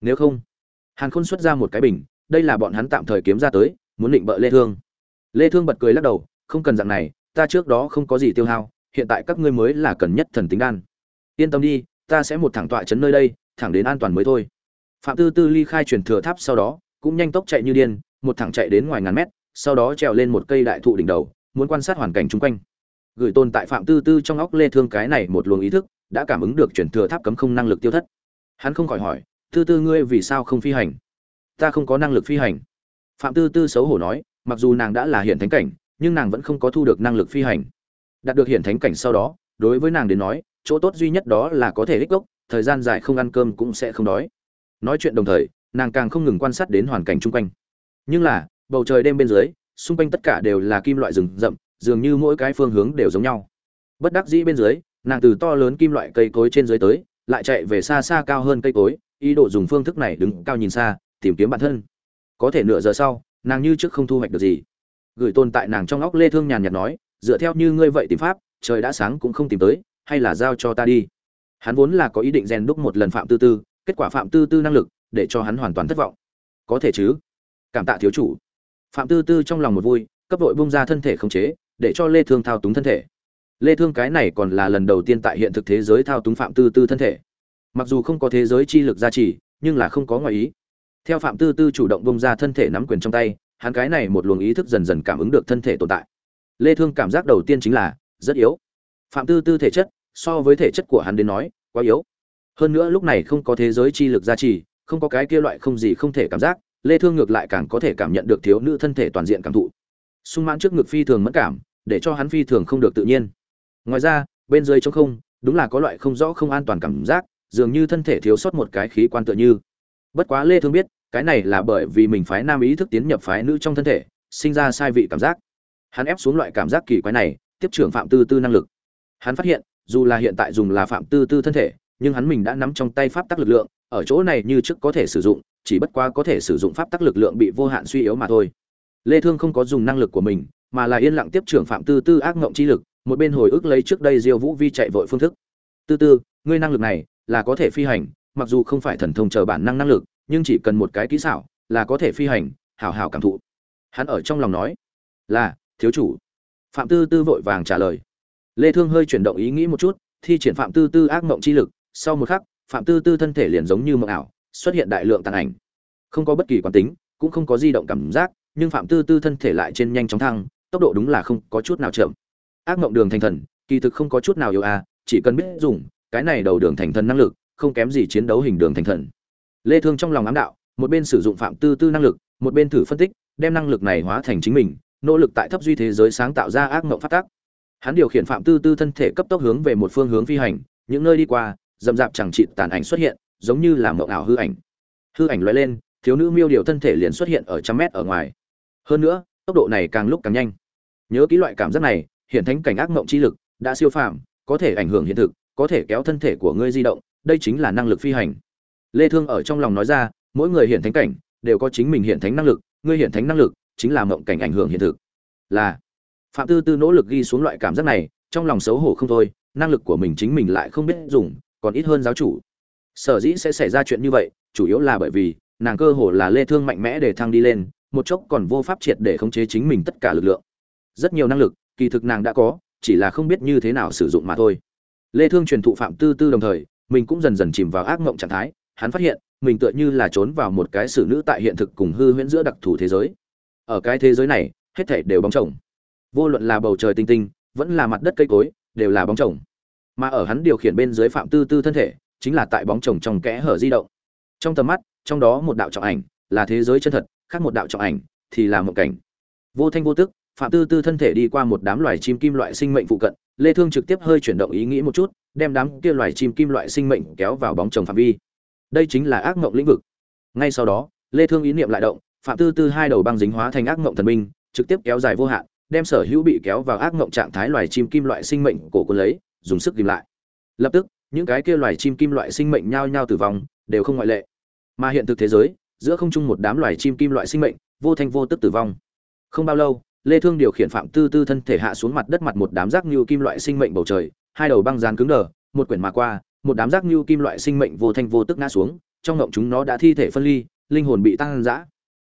Nếu không? Hàn khôn xuất ra một cái bình, đây là bọn hắn tạm thời kiếm ra tới, muốn định bợ lê thương. Lê thương bật cười lắc đầu, không cần dạng này, ta trước đó không có gì tiêu hao hiện tại các ngươi mới là cần nhất thần tính đan. Yên tâm đi, ta sẽ một thẳng tọa chấn nơi đây, thẳng đến an toàn mới thôi. Phạm tư tư ly khai truyền thừa tháp sau đó, cũng nhanh tốc chạy như điên, một thẳng chạy đến ngoài ngàn mét, sau đó trèo lên một cây đại thụ đỉnh đầu, muốn quan sát hoàn cảnh chung quanh. Gửi tồn tại phạm tư tư trong óc lê thương cái này một luồng ý thức, đã cảm ứng được truyền thừa tháp cấm không năng lực tiêu thất. Hắn không khỏi hỏi, tư tư ngươi vì sao không phi hành? Ta không có năng lực phi hành. Phạm tư tư xấu hổ nói, mặc dù nàng đã là hiện thánh cảnh, nhưng nàng vẫn không có thu được năng lực phi hành đạt được hiển thánh cảnh sau đó, đối với nàng đến nói, chỗ tốt duy nhất đó là có thể ích gốc thời gian dài không ăn cơm cũng sẽ không đói. Nói chuyện đồng thời, nàng càng không ngừng quan sát đến hoàn cảnh chung quanh. Nhưng là, bầu trời đêm bên dưới, xung quanh tất cả đều là kim loại rừng rậm, dường như mỗi cái phương hướng đều giống nhau. Bất đắc dĩ bên dưới, nàng từ to lớn kim loại cây cối trên dưới tới, lại chạy về xa xa cao hơn cây cối, ý đồ dùng phương thức này đứng cao nhìn xa, tìm kiếm bản thân. Có thể nửa giờ sau, nàng như trước không thu hoạch được gì. Gửi tồn tại nàng trong óc lê thương nhàn nhạt nói dựa theo như ngươi vậy tìm pháp, trời đã sáng cũng không tìm tới, hay là giao cho ta đi. Hắn vốn là có ý định rèn đúc một lần phạm tư tư, kết quả phạm tư tư năng lực để cho hắn hoàn toàn thất vọng. Có thể chứ? Cảm tạ thiếu chủ. Phạm tư tư trong lòng một vui, cấp vội bung ra thân thể khống chế, để cho lê thương thao túng thân thể. Lê thương cái này còn là lần đầu tiên tại hiện thực thế giới thao túng phạm tư tư thân thể. Mặc dù không có thế giới chi lực gia trì, nhưng là không có ngoại ý. Theo phạm tư tư chủ động bung ra thân thể nắm quyền trong tay, hắn cái này một luồng ý thức dần dần cảm ứng được thân thể tồn tại lê thương cảm giác đầu tiên chính là rất yếu. Phạm tư tư thể chất, so với thể chất của hắn đến nói, quá yếu. Hơn nữa lúc này không có thế giới chi lực gia trì, không có cái kia loại không gì không thể cảm giác, lê thương ngược lại càng có thể cảm nhận được thiếu nữ thân thể toàn diện cảm thụ. Sung mãn trước ngực phi thường mất cảm, để cho hắn phi thường không được tự nhiên. Ngoài ra, bên dưới trong không, đúng là có loại không rõ không an toàn cảm giác, dường như thân thể thiếu sót một cái khí quan tựa như. Bất quá lê thương biết, cái này là bởi vì mình phái nam ý thức tiến nhập phái nữ trong thân thể, sinh ra sai vị cảm giác hắn ép xuống loại cảm giác kỳ quái này, tiếp trưởng phạm tư tư năng lực. Hắn phát hiện, dù là hiện tại dùng là phạm tư tư thân thể, nhưng hắn mình đã nắm trong tay pháp tắc lực lượng, ở chỗ này như trước có thể sử dụng, chỉ bất quá có thể sử dụng pháp tắc lực lượng bị vô hạn suy yếu mà thôi. Lê thương không có dùng năng lực của mình, mà là yên lặng tiếp trưởng phạm tư tư ác ngộng chi lực, một bên hồi ức lấy trước đây diêu vũ vi chạy vội phương thức. Tư tư, ngươi năng lực này là có thể phi hành, mặc dù không phải thần thông chờ bản năng năng lực, nhưng chỉ cần một cái kỹ xảo là có thể phi hành, hảo hảo cảm thụ. Hắn ở trong lòng nói, là thiếu chủ. Phạm tư tư vội vàng trả lời. Lê thương hơi chuyển động ý nghĩ một chút, thi triển phạm tư tư ác mộng chi lực, sau một khắc, phạm tư tư thân thể liền giống như mộng ảo, xuất hiện đại lượng tàn ảnh. Không có bất kỳ quán tính, cũng không có di động cảm giác, nhưng phạm tư tư thân thể lại trên nhanh chóng thăng, tốc độ đúng là không có chút nào chậm. Ác mộng đường thành thần, kỳ thực không có chút nào yếu à chỉ cần biết dùng, cái này đầu đường thành thần năng lực, không kém gì chiến đấu hình đường thành thần. Lê thương trong lòng ám đạo, một bên sử dụng phạm tư tư năng lực, một bên thử phân tích, đem năng lực này hóa thành chính mình nỗ lực tại thấp duy thế giới sáng tạo ra ác mộng phát tác hắn điều khiển phạm tư tư thân thể cấp tốc hướng về một phương hướng phi hành, những nơi đi qua dầm dạp chẳng trị tàn ảnh xuất hiện, giống như là mộng ảo hư ảnh. Hư ảnh loại lên, thiếu nữ miêu điều thân thể liền xuất hiện ở trăm mét ở ngoài. Hơn nữa, tốc độ này càng lúc càng nhanh. Nhớ kỹ loại cảm giác này, hiện thánh cảnh ác mộng chi lực đã siêu phàm, có thể ảnh hưởng hiện thực, có thể kéo thân thể của ngươi di động, đây chính là năng lực phi hành. Lê thương ở trong lòng nói ra, mỗi người hiện thánh cảnh đều có chính mình hiện thánh năng lực, ngươi hiện thánh năng lực chính là mộng cảnh ảnh hưởng hiện thực. Là, phạm tư tư nỗ lực ghi xuống loại cảm giác này, trong lòng xấu hổ không thôi, năng lực của mình chính mình lại không biết dùng, còn ít hơn giáo chủ. Sở dĩ sẽ xảy ra chuyện như vậy, chủ yếu là bởi vì, nàng cơ hồ là lê thương mạnh mẽ để thăng đi lên, một chốc còn vô pháp triệt để khống chế chính mình tất cả lực lượng. Rất nhiều năng lực, kỳ thực nàng đã có, chỉ là không biết như thế nào sử dụng mà thôi. Lê thương truyền thụ phạm tư tư đồng thời, mình cũng dần dần chìm vào ác mộng trạng thái, hắn phát hiện, mình tựa như là trốn vào một cái xử nữ tại hiện thực cùng hư huyễn giữa đặc thù thế giới ở cái thế giới này, hết thảy đều bóng chồng. Vô luận là bầu trời tinh tinh, vẫn là mặt đất cây cối, đều là bóng chồng. Mà ở hắn điều khiển bên dưới phạm tư tư thân thể, chính là tại bóng chồng trong kẽ hở di động. Trong tầm mắt, trong đó một đạo trọng ảnh, là thế giới chân thật, khác một đạo trọng ảnh, thì là một cảnh. Vô thanh vô tức, phạm tư tư thân thể đi qua một đám loài chim kim loại sinh mệnh phụ cận, lê thương trực tiếp hơi chuyển động ý nghĩ một chút, đem đám kia loài chim kim loại sinh mệnh kéo vào bóng chồng phạm vi. Đây chính là ác mộng lĩnh vực. Ngay sau đó, lê thương ý niệm lại động phạm tư tư hai đầu băng dính hóa thành ác ngộng thần minh trực tiếp kéo dài vô hạn, đem sở hữu bị kéo vào ác ngộng trạng thái loài chim kim loại sinh mệnh cổ quân lấy, dùng sức tìm lại. Lập tức, những cái kia loài chim kim loại sinh mệnh nhao nhao tử vong, đều không ngoại lệ. Mà hiện thực thế giới, giữa không trung một đám loài chim kim loại sinh mệnh, vô thanh vô tức tử vong. Không bao lâu, lê thương điều khiển phạm tư tư thân thể hạ xuống mặt đất mặt một đám rác như kim loại sinh mệnh bầu trời, hai đầu băng dán cứng đờ, một quyển mà qua, một đám rác như kim loại sinh mệnh vô thanh vô tức ngã xuống, trong ngộng chúng nó đã thi thể phân ly, linh hồn bị tăng dã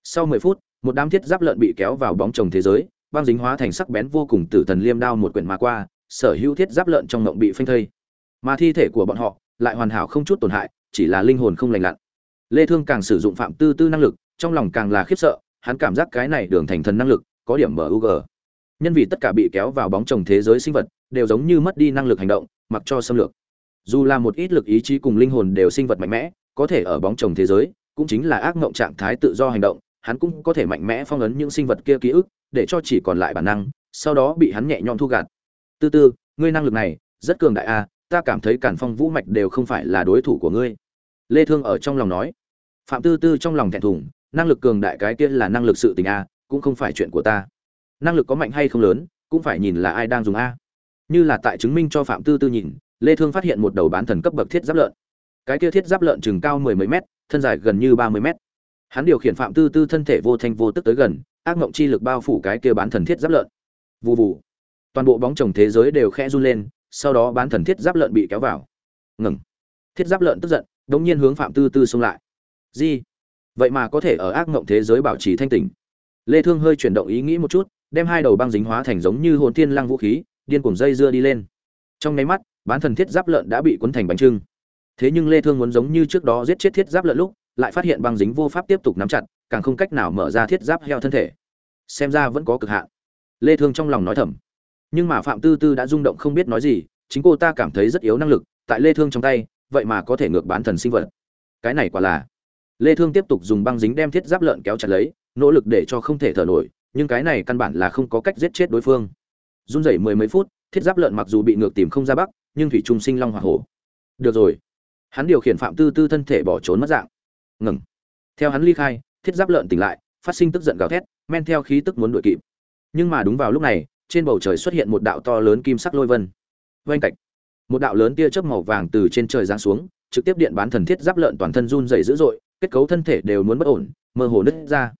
sau 10 phút một đám thiết giáp lợn bị kéo vào bóng chồng thế giới băng dính hóa thành sắc bén vô cùng tử thần liêm đao một quyển mà qua sở hữu thiết giáp lợn trong ngộng bị phanh thây mà thi thể của bọn họ lại hoàn hảo không chút tổn hại chỉ là linh hồn không lành lặn lê thương càng sử dụng phạm tư tư năng lực trong lòng càng là khiếp sợ hắn cảm giác cái này đường thành thần năng lực có điểm mở UG. Nhân vì tất cả bị kéo vào bóng chồng thế giới sinh vật, đều giống như mất đi năng lực hành động, mặc cho xâm lược. Dù là một ít lực ý chí cùng linh hồn đều sinh vật mạnh mẽ, có thể ở bóng chồng thế giới, cũng chính là ác ngộng trạng thái tự do hành động, hắn cũng có thể mạnh mẽ phong ấn những sinh vật kia ký ức, để cho chỉ còn lại bản năng, sau đó bị hắn nhẹ nhõm thu gạt. Tư tư, ngươi năng lực này rất cường đại a, ta cảm thấy cản Phong Vũ mạch đều không phải là đối thủ của ngươi. Lê Thương ở trong lòng nói. Phạm Tư Tư trong lòng thẹn thùng, năng lực cường đại cái kia là năng lực sự tình a, cũng không phải chuyện của ta năng lực có mạnh hay không lớn cũng phải nhìn là ai đang dùng a như là tại chứng minh cho phạm tư tư nhìn lê thương phát hiện một đầu bán thần cấp bậc thiết giáp lợn cái kia thiết giáp lợn chừng cao mười mấy mét thân dài gần như ba mươi mét hắn điều khiển phạm tư tư thân thể vô thanh vô tức tới gần, ác mộng chi lực bao phủ cái kia bán thần thiết giáp lợn. Vụ vụ. toàn bộ bóng chồng thế giới đều khẽ run lên, sau đó bán thần thiết giáp lợn bị kéo vào. Ngừng. Thiết giáp lợn tức giận, đống nhiên hướng phạm tư tư xông lại. Gì vậy mà có thể ở ác mộng thế giới bảo trì thanh tỉnh. Lê thương hơi chuyển động ý nghĩ một chút, đem hai đầu băng dính hóa thành giống như hồn thiên lăng vũ khí, điên cuồng dây dưa đi lên. Trong nháy mắt, bán thần thiết giáp lợn đã bị cuốn thành bánh trưng. Thế nhưng lê thương muốn giống như trước đó giết chết thiết giáp lợn lúc lại phát hiện băng dính vô pháp tiếp tục nắm chặt, càng không cách nào mở ra thiết giáp heo thân thể. Xem ra vẫn có cực hạn. Lê thương trong lòng nói thầm. Nhưng mà phạm tư tư đã rung động không biết nói gì, chính cô ta cảm thấy rất yếu năng lực, tại lê thương trong tay, vậy mà có thể ngược bán thần sinh vật. Cái này quả là. Lê thương tiếp tục dùng băng dính đem thiết giáp lợn kéo chặt lấy, nỗ lực để cho không thể thở nổi, nhưng cái này căn bản là không có cách giết chết đối phương. Run rẩy mười mấy phút, thiết giáp lợn mặc dù bị ngược tìm không ra bắc, nhưng thủy trung sinh long hỏa hổ. Được rồi. Hắn điều khiển phạm tư tư thân thể bỏ trốn mất dạng ngừng. Theo hắn ly khai, thiết giáp lợn tỉnh lại, phát sinh tức giận gào thét, men theo khí tức muốn đuổi kịp. Nhưng mà đúng vào lúc này, trên bầu trời xuất hiện một đạo to lớn kim sắc lôi vân. Vênh cạch. Một đạo lớn tia chớp màu vàng từ trên trời giáng xuống, trực tiếp điện bán thần thiết giáp lợn toàn thân run rẩy dữ dội, kết cấu thân thể đều muốn bất ổn, mơ hồ nứt ra.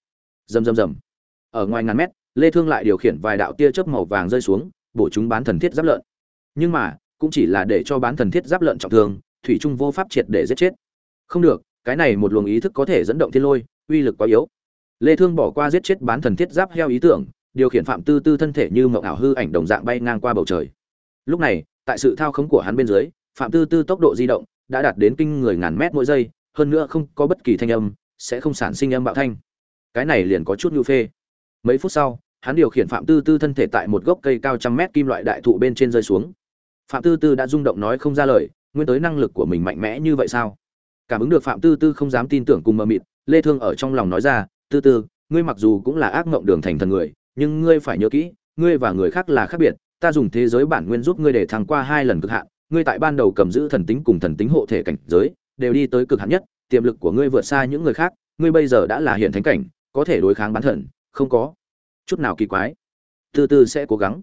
Rầm rầm rầm. Ở ngoài ngàn mét, lê thương lại điều khiển vài đạo tia chớp màu vàng rơi xuống, bổ chúng bán thần thiết giáp lợn. Nhưng mà, cũng chỉ là để cho bán thần thiết giáp lợn trọng thương, thủy trung vô pháp triệt để giết chết. Không được cái này một luồng ý thức có thể dẫn động thiên lôi, uy lực quá yếu. Lê thương bỏ qua giết chết bán thần thiết giáp heo ý tưởng, điều khiển phạm tư tư thân thể như mộng ảo hư ảnh đồng dạng bay ngang qua bầu trời. Lúc này, tại sự thao khống của hắn bên dưới, phạm tư tư tốc độ di động đã đạt đến kinh người ngàn mét mỗi giây, hơn nữa không có bất kỳ thanh âm, sẽ không sản sinh âm bạo thanh. Cái này liền có chút nhu phê. Mấy phút sau, hắn điều khiển phạm tư tư thân thể tại một gốc cây cao trăm mét kim loại đại thụ bên trên rơi xuống. Phạm tư tư đã rung động nói không ra lời, nguyên tới năng lực của mình mạnh mẽ như vậy sao? Cảm ứng được phạm tư tư không dám tin tưởng cùng mờ mịt, lê thương ở trong lòng nói ra, tư tư, ngươi mặc dù cũng là ác mộng đường thành thần người, nhưng ngươi phải nhớ kỹ, ngươi và người khác là khác biệt, ta dùng thế giới bản nguyên giúp ngươi để thăng qua hai lần cực hạn, ngươi tại ban đầu cầm giữ thần tính cùng thần tính hộ thể cảnh giới, đều đi tới cực hạn nhất, tiềm lực của ngươi vượt xa những người khác, ngươi bây giờ đã là hiện thánh cảnh, có thể đối kháng bán thần, không có chút nào kỳ quái. Tư tư sẽ cố gắng.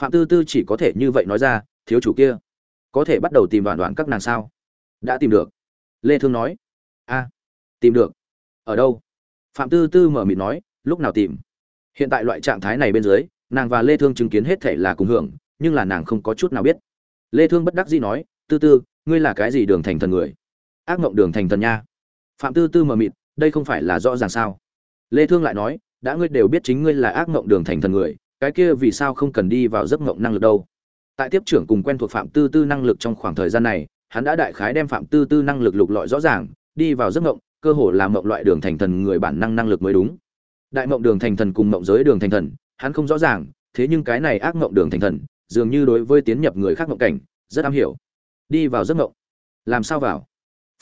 Phạm tư tư chỉ có thể như vậy nói ra, thiếu chủ kia, có thể bắt đầu tìm đoạn đoạn các nàng sao? Đã tìm được lê thương nói, a, tìm được. Ở đâu? Phạm tư tư mở miệng nói, lúc nào tìm? Hiện tại loại trạng thái này bên dưới, nàng và lê thương chứng kiến hết thể là cùng hưởng, nhưng là nàng không có chút nào biết. Lê thương bất đắc dĩ nói, tư tư, ngươi là cái gì đường thành thần người? Ác mộng đường thành thần nha. Phạm tư tư mờ mịt, đây không phải là rõ ràng sao? Lê thương lại nói, đã ngươi đều biết chính ngươi là ác mộng đường thành thần người, cái kia vì sao không cần đi vào giấc mộng năng lực đâu? Tại tiếp trưởng cùng quen thuộc phạm tư tư năng lực trong khoảng thời gian này hắn đã đại khái đem phạm tư tư năng lực lục lọi rõ ràng, đi vào giấc mộng, cơ hồ là mộng loại đường thành thần người bản năng năng lực mới đúng. Đại mộng đường thành thần cùng mộng giới đường thành thần, hắn không rõ ràng, thế nhưng cái này ác mộng đường thành thần, dường như đối với tiến nhập người khác mộng cảnh, rất am hiểu. Đi vào giấc mộng. Làm sao vào?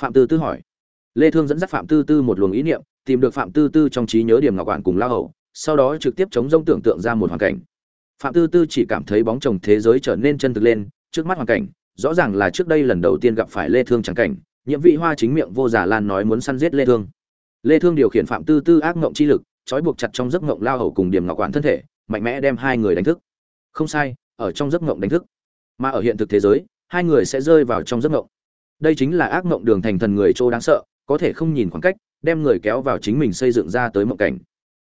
Phạm tư tư hỏi. Lê thương dẫn dắt phạm tư tư một luồng ý niệm, tìm được phạm tư tư trong trí nhớ điểm ngọc quản cùng lao hậu sau đó trực tiếp chống rông tưởng tượng ra một hoàn cảnh. Phạm tư tư chỉ cảm thấy bóng chồng thế giới trở nên chân thực lên, trước mắt hoàn cảnh rõ ràng là trước đây lần đầu tiên gặp phải lê thương chẳng cảnh nhiệm vị hoa chính miệng vô giả lan nói muốn săn giết lê thương. Lê thương điều khiển phạm tư tư ác ngộng chi lực, trói buộc chặt trong giấc ngộng lao hầu cùng điểm ngọc quản thân thể, mạnh mẽ đem hai người đánh thức. Không sai, ở trong giấc ngộng đánh thức. Mà ở hiện thực thế giới, hai người sẽ rơi vào trong giấc ngộng. Đây chính là ác ngộng đường thành thần người trô đáng sợ, có thể không nhìn khoảng cách, đem người kéo vào chính mình xây dựng ra tới mộng cảnh.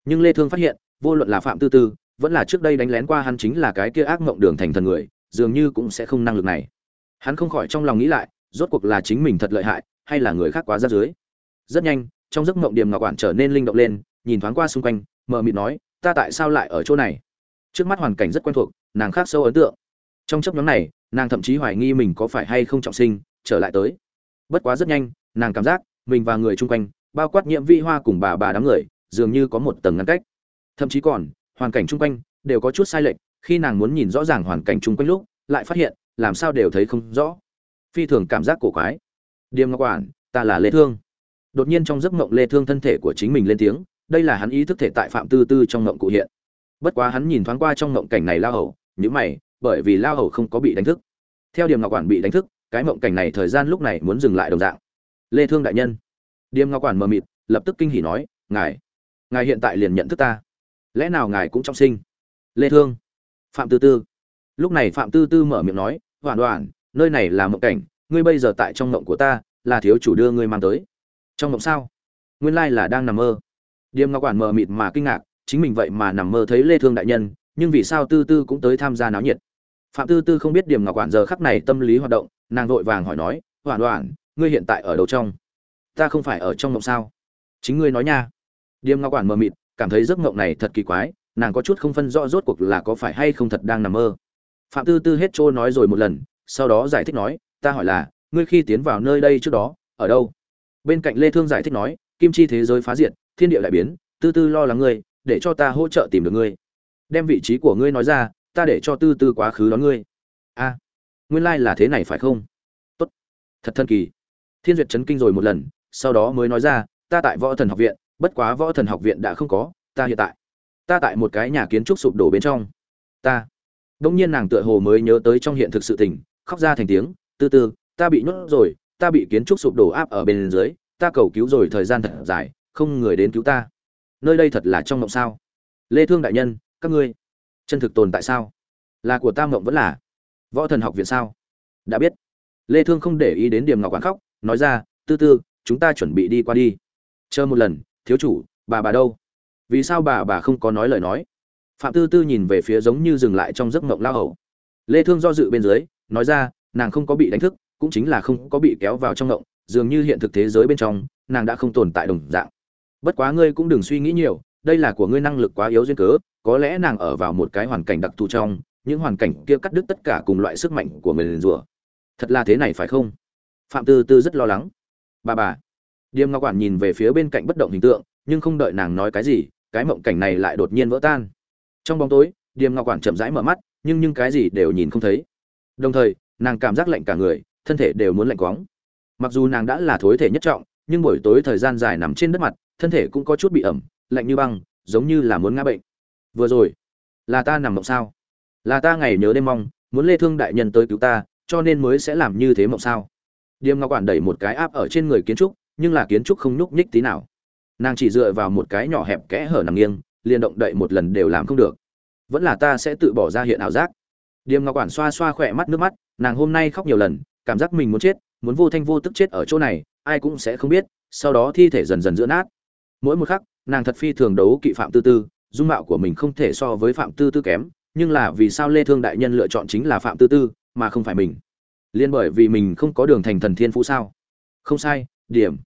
Nhưng lê thương phát hiện, vô luận là phạm tư tư, vẫn là trước đây đánh lén qua hắn chính là cái kia ác ngộng đường thành thần người, dường như cũng sẽ không năng lực này hắn không khỏi trong lòng nghĩ lại, rốt cuộc là chính mình thật lợi hại, hay là người khác quá ra dưới. Rất nhanh, trong giấc mộng điểm ngọc quản trở nên linh động lên, nhìn thoáng qua xung quanh, mờ mịt nói, ta tại sao lại ở chỗ này? Trước mắt hoàn cảnh rất quen thuộc, nàng khác sâu ấn tượng. Trong chấp nhóm này, nàng thậm chí hoài nghi mình có phải hay không trọng sinh, trở lại tới. Bất quá rất nhanh, nàng cảm giác, mình và người chung quanh, bao quát nhiễm vi hoa cùng bà bà đám người, dường như có một tầng ngăn cách. Thậm chí còn, hoàn cảnh chung quanh, đều có chút sai lệch, khi nàng muốn nhìn rõ ràng hoàn cảnh chung quanh lúc, lại phát hiện làm sao đều thấy không rõ. Phi thường cảm giác cổ quái. Điềm ngọc quản, ta là lê thương. Đột nhiên trong giấc mộng lê thương thân thể của chính mình lên tiếng, đây là hắn ý thức thể tại phạm tư tư trong mộng cụ hiện. Bất quá hắn nhìn thoáng qua trong mộng cảnh này lao hầu, nhíu mày, bởi vì lao hầu không có bị đánh thức. Theo điềm ngọc quản bị đánh thức, cái mộng cảnh này thời gian lúc này muốn dừng lại đồng dạng. Lê thương đại nhân. Điềm ngọc quản mờ mịt, lập tức kinh hỉ nói, ngài ngài hiện tại liền nhận thức ta. Lẽ nào ngài cũng trong sinh? Lê thương. Phạm tư tư. Lúc này phạm tư tư mở miệng nói hoàn toàn nơi này là mộng cảnh, ngươi bây giờ tại trong mộng của ta, là thiếu chủ đưa ngươi mang tới. Trong mộng sao? Nguyên lai là đang nằm mơ. Điềm ngọc quản mờ mịt mà kinh ngạc, chính mình vậy mà nằm mơ thấy lê thương đại nhân, nhưng vì sao tư tư cũng tới tham gia náo nhiệt? Phạm tư tư không biết điềm ngọc quản giờ khắc này tâm lý hoạt động, nàng vội vàng hỏi nói hoàn toàn ngươi hiện tại ở đâu trong? Ta không phải ở trong mộng sao? Chính ngươi nói nha. Điềm ngọc quản mờ mịt, cảm thấy giấc mộng này thật kỳ quái, nàng có chút không phân rõ rốt cuộc là có phải hay không thật đang nằm mơ phạm tư tư hết trôi nói rồi một lần, sau đó giải thích nói, ta hỏi là, ngươi khi tiến vào nơi đây trước đó, ở đâu? Bên cạnh lê thương giải thích nói, kim chi thế giới phá diệt, thiên địa đại biến, tư tư lo lắng ngươi, để cho ta hỗ trợ tìm được ngươi. Đem vị trí của ngươi nói ra, ta để cho tư tư quá khứ đón ngươi. A, nguyên lai like là thế này phải không? Tốt, thật thần kỳ. Thiên duyệt chấn kinh rồi một lần, sau đó mới nói ra, ta tại võ thần học viện, bất quá võ thần học viện đã không có, ta hiện tại, ta tại một cái nhà kiến trúc sụp đổ bên trong. Ta đông nhiên nàng tựa hồ mới nhớ tới trong hiện thực sự tình, khóc ra thành tiếng, tư tư, ta bị nhốt rồi, ta bị kiến trúc sụp đổ áp ở bên dưới, ta cầu cứu rồi thời gian thật dài, không người đến cứu ta. Nơi đây thật là trong mộng sao? Lê thương đại nhân, các ngươi, chân thực tồn tại sao? Là của ta mộng vẫn là võ thần học viện sao? Đã biết. Lê thương không để ý đến điểm ngọc quán khóc, nói ra, tư tư, chúng ta chuẩn bị đi qua đi. Chờ một lần, thiếu chủ, bà bà đâu? Vì sao bà bà không có nói lời nói? Phạm tư tư nhìn về phía giống như dừng lại trong giấc mộng lao hầu. Lê thương do dự bên dưới, nói ra, nàng không có bị đánh thức, cũng chính là không có bị kéo vào trong mộng, dường như hiện thực thế giới bên trong, nàng đã không tồn tại đồng dạng. Bất quá ngươi cũng đừng suy nghĩ nhiều, đây là của ngươi năng lực quá yếu duyên cớ, có lẽ nàng ở vào một cái hoàn cảnh đặc thù trong, những hoàn cảnh kia cắt đứt tất cả cùng loại sức mạnh của mình rùa thật là thế này phải không? Phạm tư tư rất lo lắng. Bà bà. Điềm ngọc quản nhìn về phía bên cạnh bất động hình tượng, nhưng không đợi nàng nói cái gì, cái mộng cảnh này lại đột nhiên vỡ tan trong bóng tối, điềm ngọc quản chậm rãi mở mắt, nhưng nhưng cái gì đều nhìn không thấy. Đồng thời, nàng cảm giác lạnh cả người, thân thể đều muốn lạnh quóng mặc dù nàng đã là thối thể nhất trọng, nhưng buổi tối thời gian dài nằm trên đất mặt, thân thể cũng có chút bị ẩm, lạnh như băng, giống như là muốn ngã bệnh. Vừa rồi, là ta nằm mộng sao? Là ta ngày nhớ đêm mong, muốn lê thương đại nhân tới cứu ta, cho nên mới sẽ làm như thế mộng sao? Điềm ngọc quản đẩy một cái áp ở trên người kiến trúc, nhưng là kiến trúc không nhúc nhích tí nào. Nàng chỉ dựa vào một cái nhỏ hẹp kẽ hở nằm nghiêng liền động đậy một lần đều làm không được. Vẫn là ta sẽ tự bỏ ra hiện ảo giác. Điềm ngọc quản xoa xoa khỏe mắt nước mắt, nàng hôm nay khóc nhiều lần, cảm giác mình muốn chết, muốn vô thanh vô tức chết ở chỗ này, ai cũng sẽ không biết, sau đó thi thể dần dần giữa nát. Mỗi một khắc, nàng thật phi thường đấu kỵ phạm tư tư, dung mạo của mình không thể so với phạm tư tư kém, nhưng là vì sao lê thương đại nhân lựa chọn chính là phạm tư tư, mà không phải mình? Liên bởi vì mình không có đường thành thần thiên phú sao? Không sai điểm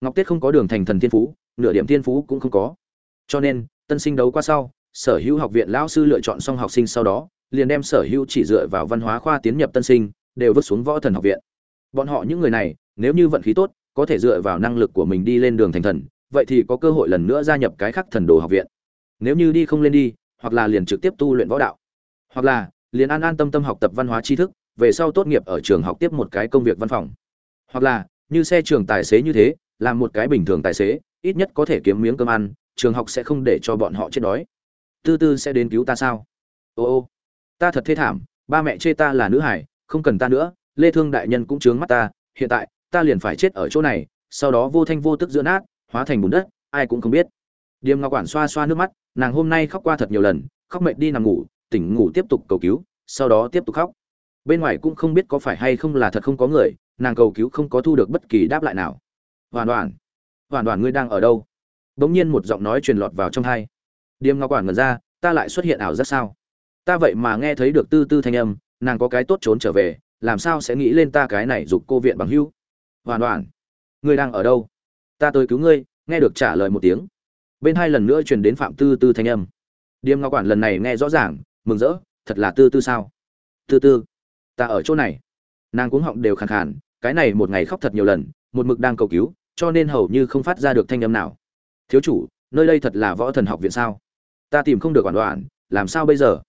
ngọc tiết không có đường thành thần thiên phú, nửa điểm thiên phú cũng không có. Cho nên tân sinh đấu qua sau, sở hữu học viện lão sư lựa chọn xong học sinh sau đó, liền đem sở hữu chỉ dựa vào văn hóa khoa tiến nhập tân sinh, đều vứt xuống võ thần học viện. Bọn họ những người này, nếu như vận khí tốt, có thể dựa vào năng lực của mình đi lên đường thành thần, vậy thì có cơ hội lần nữa gia nhập cái khắc thần đồ học viện. Nếu như đi không lên đi, hoặc là liền trực tiếp tu luyện võ đạo. Hoặc là, liền an an tâm tâm học tập văn hóa tri thức, về sau tốt nghiệp ở trường học tiếp một cái công việc văn phòng. Hoặc là, như xe trường tài xế như thế, làm một cái bình thường tài xế, ít nhất có thể kiếm miếng cơm ăn trường học sẽ không để cho bọn họ chết đói. Tư tư sẽ đến cứu ta sao? Ô ô, ta thật thê thảm, ba mẹ chê ta là nữ hải không cần ta nữa, lê thương đại nhân cũng chướng mắt ta, hiện tại, ta liền phải chết ở chỗ này, sau đó vô thanh vô tức giữa nát, hóa thành bùn đất, ai cũng không biết. Điềm ngọc quản xoa xoa nước mắt, nàng hôm nay khóc qua thật nhiều lần, khóc mệt đi nằm ngủ, tỉnh ngủ tiếp tục cầu cứu, sau đó tiếp tục khóc. Bên ngoài cũng không biết có phải hay không là thật không có người, nàng cầu cứu không có thu được bất kỳ đáp lại nào. Hoàn toàn hoàn toàn ngươi đang ở đâu? Bỗng nhiên một giọng nói truyền lọt vào trong hai. Điềm ngọc quản ngẩn ra, ta lại xuất hiện ảo giác sao? Ta vậy mà nghe thấy được tư tư thanh âm, nàng có cái tốt trốn trở về, làm sao sẽ nghĩ lên ta cái này giục cô viện bằng hưu hoàn toàn ngươi đang ở đâu? Ta tới cứu ngươi, nghe được trả lời một tiếng. Bên hai lần nữa truyền đến phạm tư tư thanh âm. Điềm ngọc quản lần này nghe rõ ràng, mừng rỡ, thật là tư tư sao? Tư tư, ta ở chỗ này. Nàng cuống họng đều khàn khàn, cái này một ngày khóc thật nhiều lần, một mực đang cầu cứu, cho nên hầu như không phát ra được thanh âm nào thiếu chủ, nơi đây thật là võ thần học viện sao? Ta tìm không được quản đoạn, làm sao bây giờ?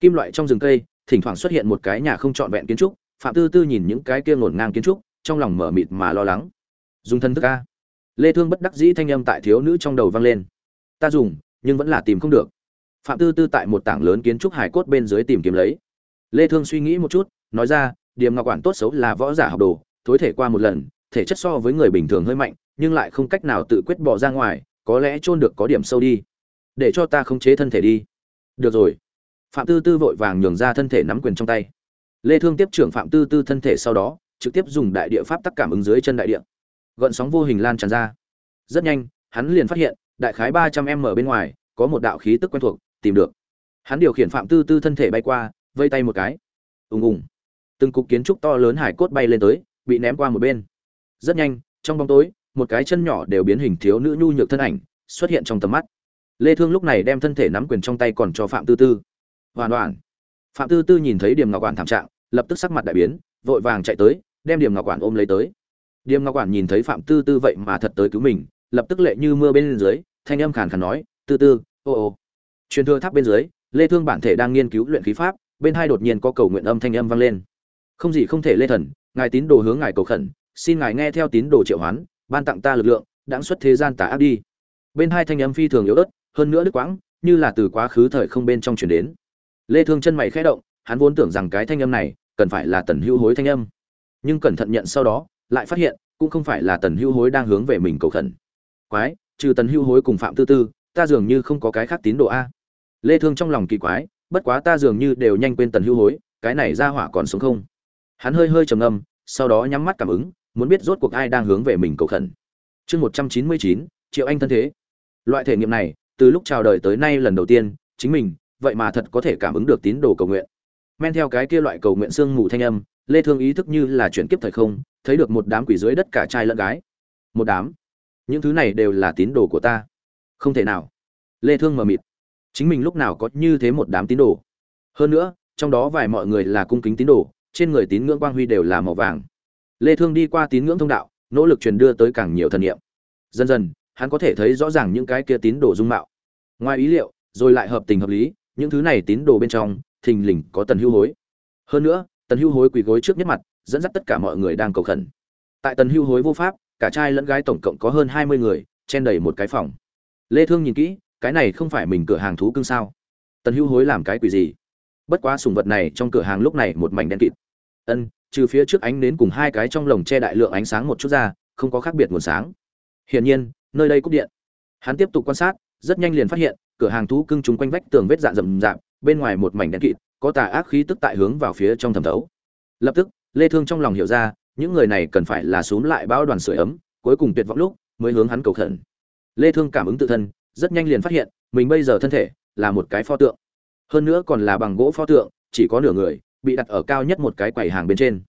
Kim loại trong rừng cây, thỉnh thoảng xuất hiện một cái nhà không trọn vẹn kiến trúc, phạm tư tư nhìn những cái kia ngổn ngang kiến trúc, trong lòng mở mịt mà lo lắng. Dùng thân thức a. Lê thương bất đắc dĩ thanh âm tại thiếu nữ trong đầu vang lên. Ta dùng, nhưng vẫn là tìm không được. Phạm tư tư tại một tảng lớn kiến trúc hải cốt bên dưới tìm kiếm lấy. Lê thương suy nghĩ một chút, nói ra, điểm ngọc quản tốt xấu là võ giả học đồ, thối thể qua một lần, thể chất so với người bình thường hơi mạnh, nhưng lại không cách nào tự quyết bỏ ra ngoài có lẽ chôn được có điểm sâu đi. Để cho ta khống chế thân thể đi. Được rồi. Phạm tư tư vội vàng nhường ra thân thể nắm quyền trong tay. Lê thương tiếp trưởng phạm tư tư thân thể sau đó, trực tiếp dùng đại địa pháp tắc cảm ứng dưới chân đại địa. Gợn sóng vô hình lan tràn ra. Rất nhanh, hắn liền phát hiện, đại khái 300 m bên ngoài, có một đạo khí tức quen thuộc, tìm được. Hắn điều khiển phạm tư tư thân thể bay qua, vây tay một cái. Ùng ùng. Từng cục kiến trúc to lớn hải cốt bay lên tới, bị ném qua một bên. Rất nhanh, trong bóng tối một cái chân nhỏ đều biến hình thiếu nữ nhu nhược thân ảnh, xuất hiện trong tầm mắt. Lê thương lúc này đem thân thể nắm quyền trong tay còn cho phạm tư tư. Hoàn toàn phạm tư tư nhìn thấy điểm ngọc quản thảm trạng, lập tức sắc mặt đại biến, vội vàng chạy tới, đem điểm ngọc quản ôm lấy tới. Điểm ngọc quản nhìn thấy phạm tư tư vậy mà thật tới cứu mình, lập tức lệ như mưa bên dưới, thanh âm khàn khàn nói, tư tư, ô ô. Truyền thừa tháp bên dưới, lê thương bản thể đang nghiên cứu luyện khí pháp, bên hai đột nhiên có cầu nguyện âm thanh âm vang lên. Không gì không thể lê thần, ngài tín đồ hướng ngài cầu khẩn, xin ngài nghe theo tín đồ triệu hoán ban tặng ta lực lượng đãng xuất thế gian tà ác đi. Bên hai thanh âm phi thường yếu ớt, hơn nữa đứt quãng, như là từ quá khứ thời không bên trong chuyển đến. Lê thương chân mày khẽ động, hắn vốn tưởng rằng cái thanh âm này cần phải là tần hưu hối thanh âm. Nhưng cẩn thận nhận sau đó, lại phát hiện, cũng không phải là tần hưu hối đang hướng về mình cầu khẩn. Quái, trừ tần hưu hối cùng phạm tư tư, ta dường như không có cái khác tín đồ a. Lê thương trong lòng kỳ quái, bất quá ta dường như đều nhanh quên tần hưu hối, cái này ra hỏa còn sống không? Hắn hơi hơi trầm ngâm, sau đó nhắm mắt cảm ứng muốn biết rốt cuộc ai đang hướng về mình cầu khẩn. Chương 199, triệu anh thân thế. Loại thể nghiệm này từ lúc chào đời tới nay lần đầu tiên chính mình vậy mà thật có thể cảm ứng được tín đồ cầu nguyện. Men theo cái kia loại cầu nguyện sương mù thanh âm lê thương ý thức như là chuyển kiếp thời không thấy được một đám quỷ dưới đất cả trai lẫn gái. Một đám. Những thứ này đều là tín đồ của ta. Không thể nào. Lê thương mờ mịt. Chính mình lúc nào có như thế một đám tín đồ? Hơn nữa trong đó vài mọi người là cung kính tín đồ trên người tín ngưỡng quang huy đều là màu vàng lê thương đi qua tín ngưỡng thông đạo, nỗ lực truyền đưa tới càng nhiều thần niệm. Dần dần, hắn có thể thấy rõ ràng những cái kia tín đồ dung mạo. Ngoài ý liệu, rồi lại hợp tình hợp lý, những thứ này tín đồ bên trong, thình lình có tần hưu hối. Hơn nữa, tần hưu hối quỳ gối trước nhất mặt, dẫn dắt tất cả mọi người đang cầu khẩn. Tại tần hưu hối vô pháp, cả trai lẫn gái tổng cộng có hơn hai mươi người, chen đầy một cái phòng. Lê thương nhìn kỹ, cái này không phải mình cửa hàng thú cưng sao? Tần hưu hối làm cái quỷ gì? Bất quá sùng vật này trong cửa hàng lúc này một mảnh đen kịt. Ân trừ phía trước ánh nến cùng hai cái trong lồng che đại lượng ánh sáng một chút ra, không có khác biệt nguồn sáng. Hiển nhiên, nơi đây cúp điện. Hắn tiếp tục quan sát, rất nhanh liền phát hiện, cửa hàng thú cưng chúng quanh vách tường vết dạn rậm rạp, bên ngoài một mảnh đen kịt, có tà ác khí tức tại hướng vào phía trong thẩm thấu. Lập tức, lê thương trong lòng hiểu ra, những người này cần phải là xuống lại bao đoàn sưởi ấm, cuối cùng tuyệt vọng lúc, mới hướng hắn cầu khẩn. Lê thương cảm ứng tự thân, rất nhanh liền phát hiện, mình bây giờ thân thể là một cái pho tượng. Hơn nữa còn là bằng gỗ pho tượng, chỉ có nửa người bị đặt ở cao nhất một cái quầy hàng bên trên.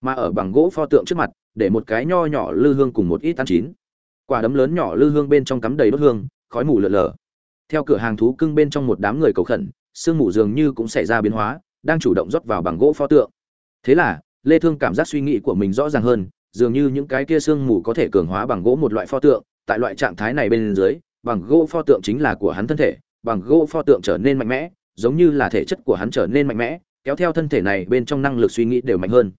Mà ở bằng gỗ pho tượng trước mặt, để một cái nho nhỏ lư hương cùng một ít tan chín. Quả đấm lớn nhỏ lư hương bên trong cắm đầy đốt hương, khói mù lợn lờ theo cửa hàng thú cưng bên trong một đám người cầu khẩn, sương mù dường như cũng xảy ra biến hóa, đang chủ động rót vào bằng gỗ pho tượng. Thế là, lê thương cảm giác suy nghĩ của mình rõ ràng hơn, dường như những cái kia sương mù có thể cường hóa bằng gỗ một loại pho tượng, tại loại trạng thái này bên dưới, bằng gỗ pho tượng chính là của hắn thân thể, bằng gỗ pho tượng trở nên mạnh mẽ, giống như là thể chất của hắn trở nên mạnh mẽ kéo theo thân thể này bên trong năng lực suy nghĩ đều mạnh hơn.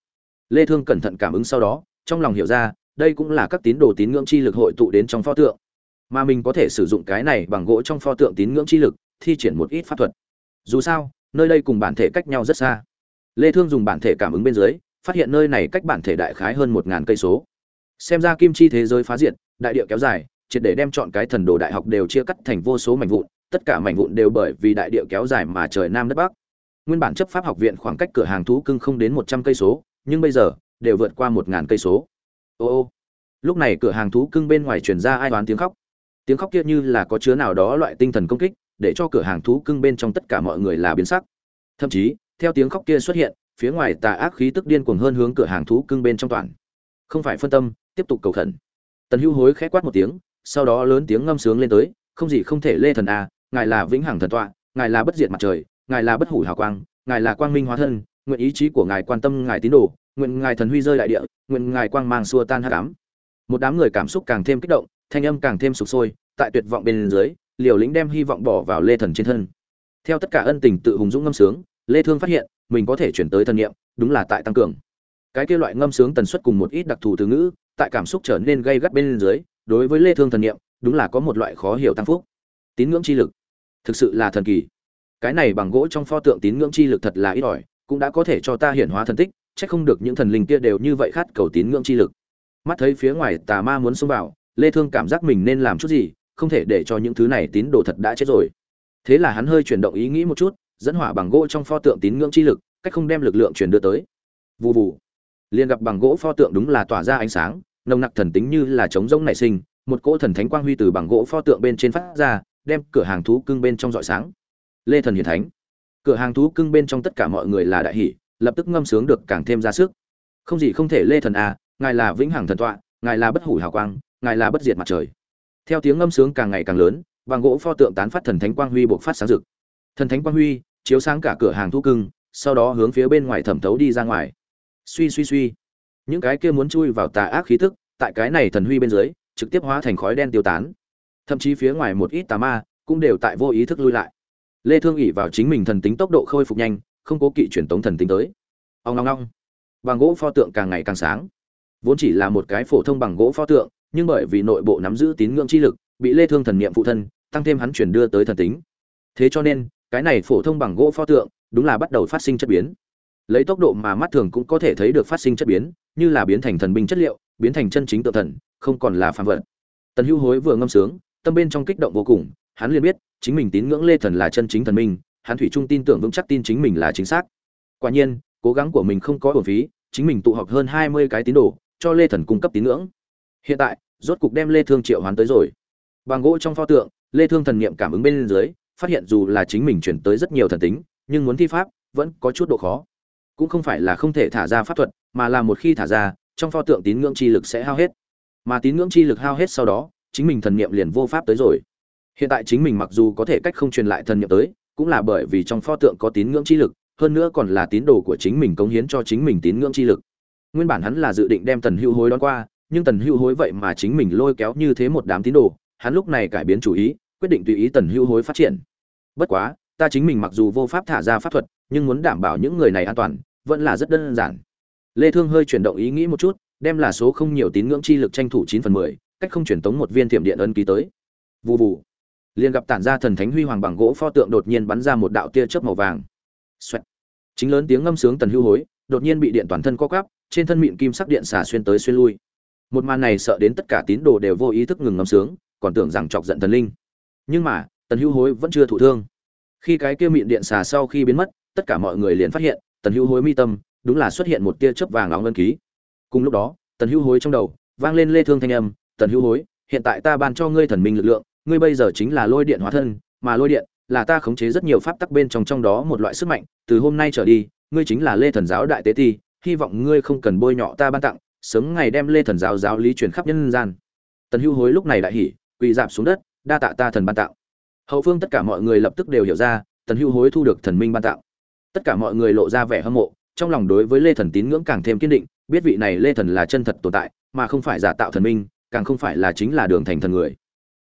Lê thương cẩn thận cảm ứng sau đó, trong lòng hiểu ra, đây cũng là các tín đồ tín ngưỡng chi lực hội tụ đến trong pho tượng. Mà mình có thể sử dụng cái này bằng gỗ trong pho tượng tín ngưỡng chi lực, thi triển một ít pháp thuật. Dù sao, nơi đây cùng bản thể cách nhau rất xa. Lê thương dùng bản thể cảm ứng bên dưới, phát hiện nơi này cách bản thể đại khái hơn một ngàn cây số. Xem ra kim chi thế giới phá diệt, đại địa kéo dài, triệt để đem chọn cái thần đồ đại học đều chia cắt thành vô số mảnh vụn, tất cả mảnh vụn đều bởi vì đại địa kéo dài mà trời nam đất bắc nguyên bản chấp pháp học viện khoảng cách cửa hàng thú cưng không đến một trăm cây số, nhưng bây giờ, đều vượt qua một ngàn cây số. Ô ô. Lúc này cửa hàng thú cưng bên ngoài truyền ra ai đoán tiếng khóc. Tiếng khóc kia như là có chứa nào đó loại tinh thần công kích, để cho cửa hàng thú cưng bên trong tất cả mọi người là biến sắc. Thậm chí, theo tiếng khóc kia xuất hiện, phía ngoài tà ác khí tức điên cuồng hơn hướng cửa hàng thú cưng bên trong toàn. Không phải phân tâm, tiếp tục cầu khẩn. Tần hưu hối khẽ quát một tiếng, sau đó lớn tiếng ngâm sướng lên tới, không gì không thể lê thần a ngài là vĩnh hằng thần tọa, ngài là bất diệt mặt trời ngài là bất hủ hào quang, ngài là quang minh hóa thân, nguyện ý chí của ngài quan tâm ngài tín đồ, nguyện ngài thần huy rơi đại địa, nguyện ngài quang mang xua tan hắc ám. Một đám người cảm xúc càng thêm kích động, thanh âm càng thêm sục sôi, tại tuyệt vọng bên dưới, liều lĩnh đem hy vọng bỏ vào lê thần trên thân. Theo tất cả ân tình tự hùng dũng ngâm sướng, lê thương phát hiện, mình có thể chuyển tới thần niệm, đúng là tại tăng cường. Cái kia loại ngâm sướng tần suất cùng một ít đặc thù từ ngữ, tại cảm xúc trở nên gây gắt bên dưới, đối với lê thương thần niệm, đúng là có một loại khó hiểu tăng phúc. Tín ngưỡng chi lực, thực sự là thần kỳ cái này bằng gỗ trong pho tượng tín ngưỡng chi lực thật là ít ỏi, cũng đã có thể cho ta hiển hóa thần tích, chắc không được những thần linh kia đều như vậy khát cầu tín ngưỡng chi lực. Mắt thấy phía ngoài tà ma muốn xông vào, lê thương cảm giác mình nên làm chút gì, không thể để cho những thứ này tín đồ thật đã chết rồi. Thế là hắn hơi chuyển động ý nghĩ một chút, dẫn hỏa bằng gỗ trong pho tượng tín ngưỡng chi lực, cách không đem lực lượng truyền đưa tới. Vù vù. Liền gặp bằng gỗ pho tượng đúng là tỏa ra ánh sáng, nồng nặc thần tính như là trống rỗng nảy sinh, một cỗ thần thánh quang huy từ bằng gỗ pho tượng bên trên phát ra, đem cửa hàng thú cưng bên trong dọi sáng lê thần hiển thánh. Cửa hàng thú cưng bên trong tất cả mọi người là đại hỷ lập tức ngâm sướng được càng thêm ra sức. Không gì không thể lê thần à ngài là vĩnh hằng thần tọa ngài là bất hủ hào quang ngài là bất diệt mặt trời. Theo tiếng ngâm sướng càng ngày càng lớn bằng gỗ pho tượng tán phát thần thánh quang huy buộc phát sáng rực. Thần thánh quang huy chiếu sáng cả cửa hàng thú cưng sau đó hướng phía bên ngoài thẩm thấu đi ra ngoài. Suy suy suy. Những cái kia muốn chui vào tà ác khí thức, tại cái này thần huy bên dưới trực tiếp hóa thành khói đen tiêu tán. Thậm chí phía ngoài một ít tà ma cũng đều tại vô ý thức lui lại lê thương ỉ vào chính mình thần tính tốc độ khôi phục nhanh, không cố kỵ truyền tống thần tính tới. Ông long long bằng gỗ pho tượng càng ngày càng sáng. Vốn chỉ là một cái phổ thông bằng gỗ pho tượng, nhưng bởi vì nội bộ nắm giữ tín ngưỡng chi lực, bị lê thương thần niệm phụ thân, tăng thêm hắn chuyển đưa tới thần tính. Thế cho nên, cái này phổ thông bằng gỗ pho tượng, đúng là bắt đầu phát sinh chất biến. Lấy tốc độ mà mắt thường cũng có thể thấy được phát sinh chất biến, như là biến thành thần binh chất liệu, biến thành chân chính tự thần, không còn là phàm vật. Tần hữu hối vừa ngâm sướng, tâm bên trong kích động vô cùng hắn liền biết, chính mình tín ngưỡng lê thần là chân chính thần minh, hắn thủy trung tin tưởng vững chắc tin chính mình là chính xác. Quả nhiên, cố gắng của mình không có bổn phí, chính mình tụ họp hơn hai mươi cái tín đồ, cho lê thần cung cấp tín ngưỡng. Hiện tại, rốt cục đem lê thương triệu hoán tới rồi. Bằng gỗ trong pho tượng, lê thương thần niệm cảm ứng bên dưới, phát hiện dù là chính mình chuyển tới rất nhiều thần tính, nhưng muốn thi pháp, vẫn có chút độ khó. Cũng không phải là không thể thả ra pháp thuật, mà là một khi thả ra, trong pho tượng tín ngưỡng chi lực sẽ hao hết. Mà tín ngưỡng chi lực hao hết sau đó, chính mình thần niệm liền vô pháp tới rồi hiện tại chính mình mặc dù có thể cách không truyền lại thần niệm tới cũng là bởi vì trong pho tượng có tín ngưỡng chi lực hơn nữa còn là tín đồ của chính mình cống hiến cho chính mình tín ngưỡng chi lực. Nguyên bản hắn là dự định đem tần hưu hối đón qua nhưng tần hưu hối vậy mà chính mình lôi kéo như thế một đám tín đồ hắn lúc này cải biến chủ ý quyết định tùy ý tần hưu hối phát triển. Bất quá ta chính mình mặc dù vô pháp thả ra pháp thuật nhưng muốn đảm bảo những người này an toàn vẫn là rất đơn giản. Lê thương hơi chuyển động ý nghĩ một chút đem là số không nhiều tín ngưỡng chi lực tranh thủ 9 phần 10, cách không chuyển tống một viên thiểm điện ân ký tới. Vù vù liền gặp tản ra thần thánh huy hoàng bằng gỗ pho tượng đột nhiên bắn ra một đạo tia chớp màu vàng. Xoẹt. chính lớn tiếng ngâm sướng tần hưu hối, đột nhiên bị điện toàn thân co quắp, trên thân mịn kim sắc điện xả xuyên tới xuyên lui. Một màn này sợ đến tất cả tín đồ đều vô ý thức ngừng ngâm sướng, còn tưởng rằng chọc giận thần linh. Nhưng mà, tần hưu hối vẫn chưa thụ thương. Khi cái kia mịn điện xà sau khi biến mất, tất cả mọi người liền phát hiện, tần hưu hối mi tâm, đúng là xuất hiện một tia chớp vàng óng ngân ký. Cùng lúc đó, tần hưu hối trong đầu, vang lên lê thương thanh âm, tần hưu hối, hiện tại ta ban cho ngươi thần minh lực lượng ngươi bây giờ chính là lôi điện hóa thân mà lôi điện là ta khống chế rất nhiều pháp tắc bên trong trong đó một loại sức mạnh từ hôm nay trở đi ngươi chính là lê thần giáo đại tế ti hy vọng ngươi không cần bôi nhọ ta ban tặng sớm ngày đem lê thần giáo giáo lý truyền khắp nhân gian. Tần Hưu hối lúc này đại hỉ quỳ rạp xuống đất đa tạ ta thần ban tặng. hậu phương tất cả mọi người lập tức đều hiểu ra tần Hưu hối thu được thần minh ban tặng, tất cả mọi người lộ ra vẻ hâm mộ trong lòng đối với lê thần tín ngưỡng càng thêm kiên định biết vị này lê thần là chân thật tồn tại mà không phải giả tạo thần minh càng không phải là chính là đường thành thần người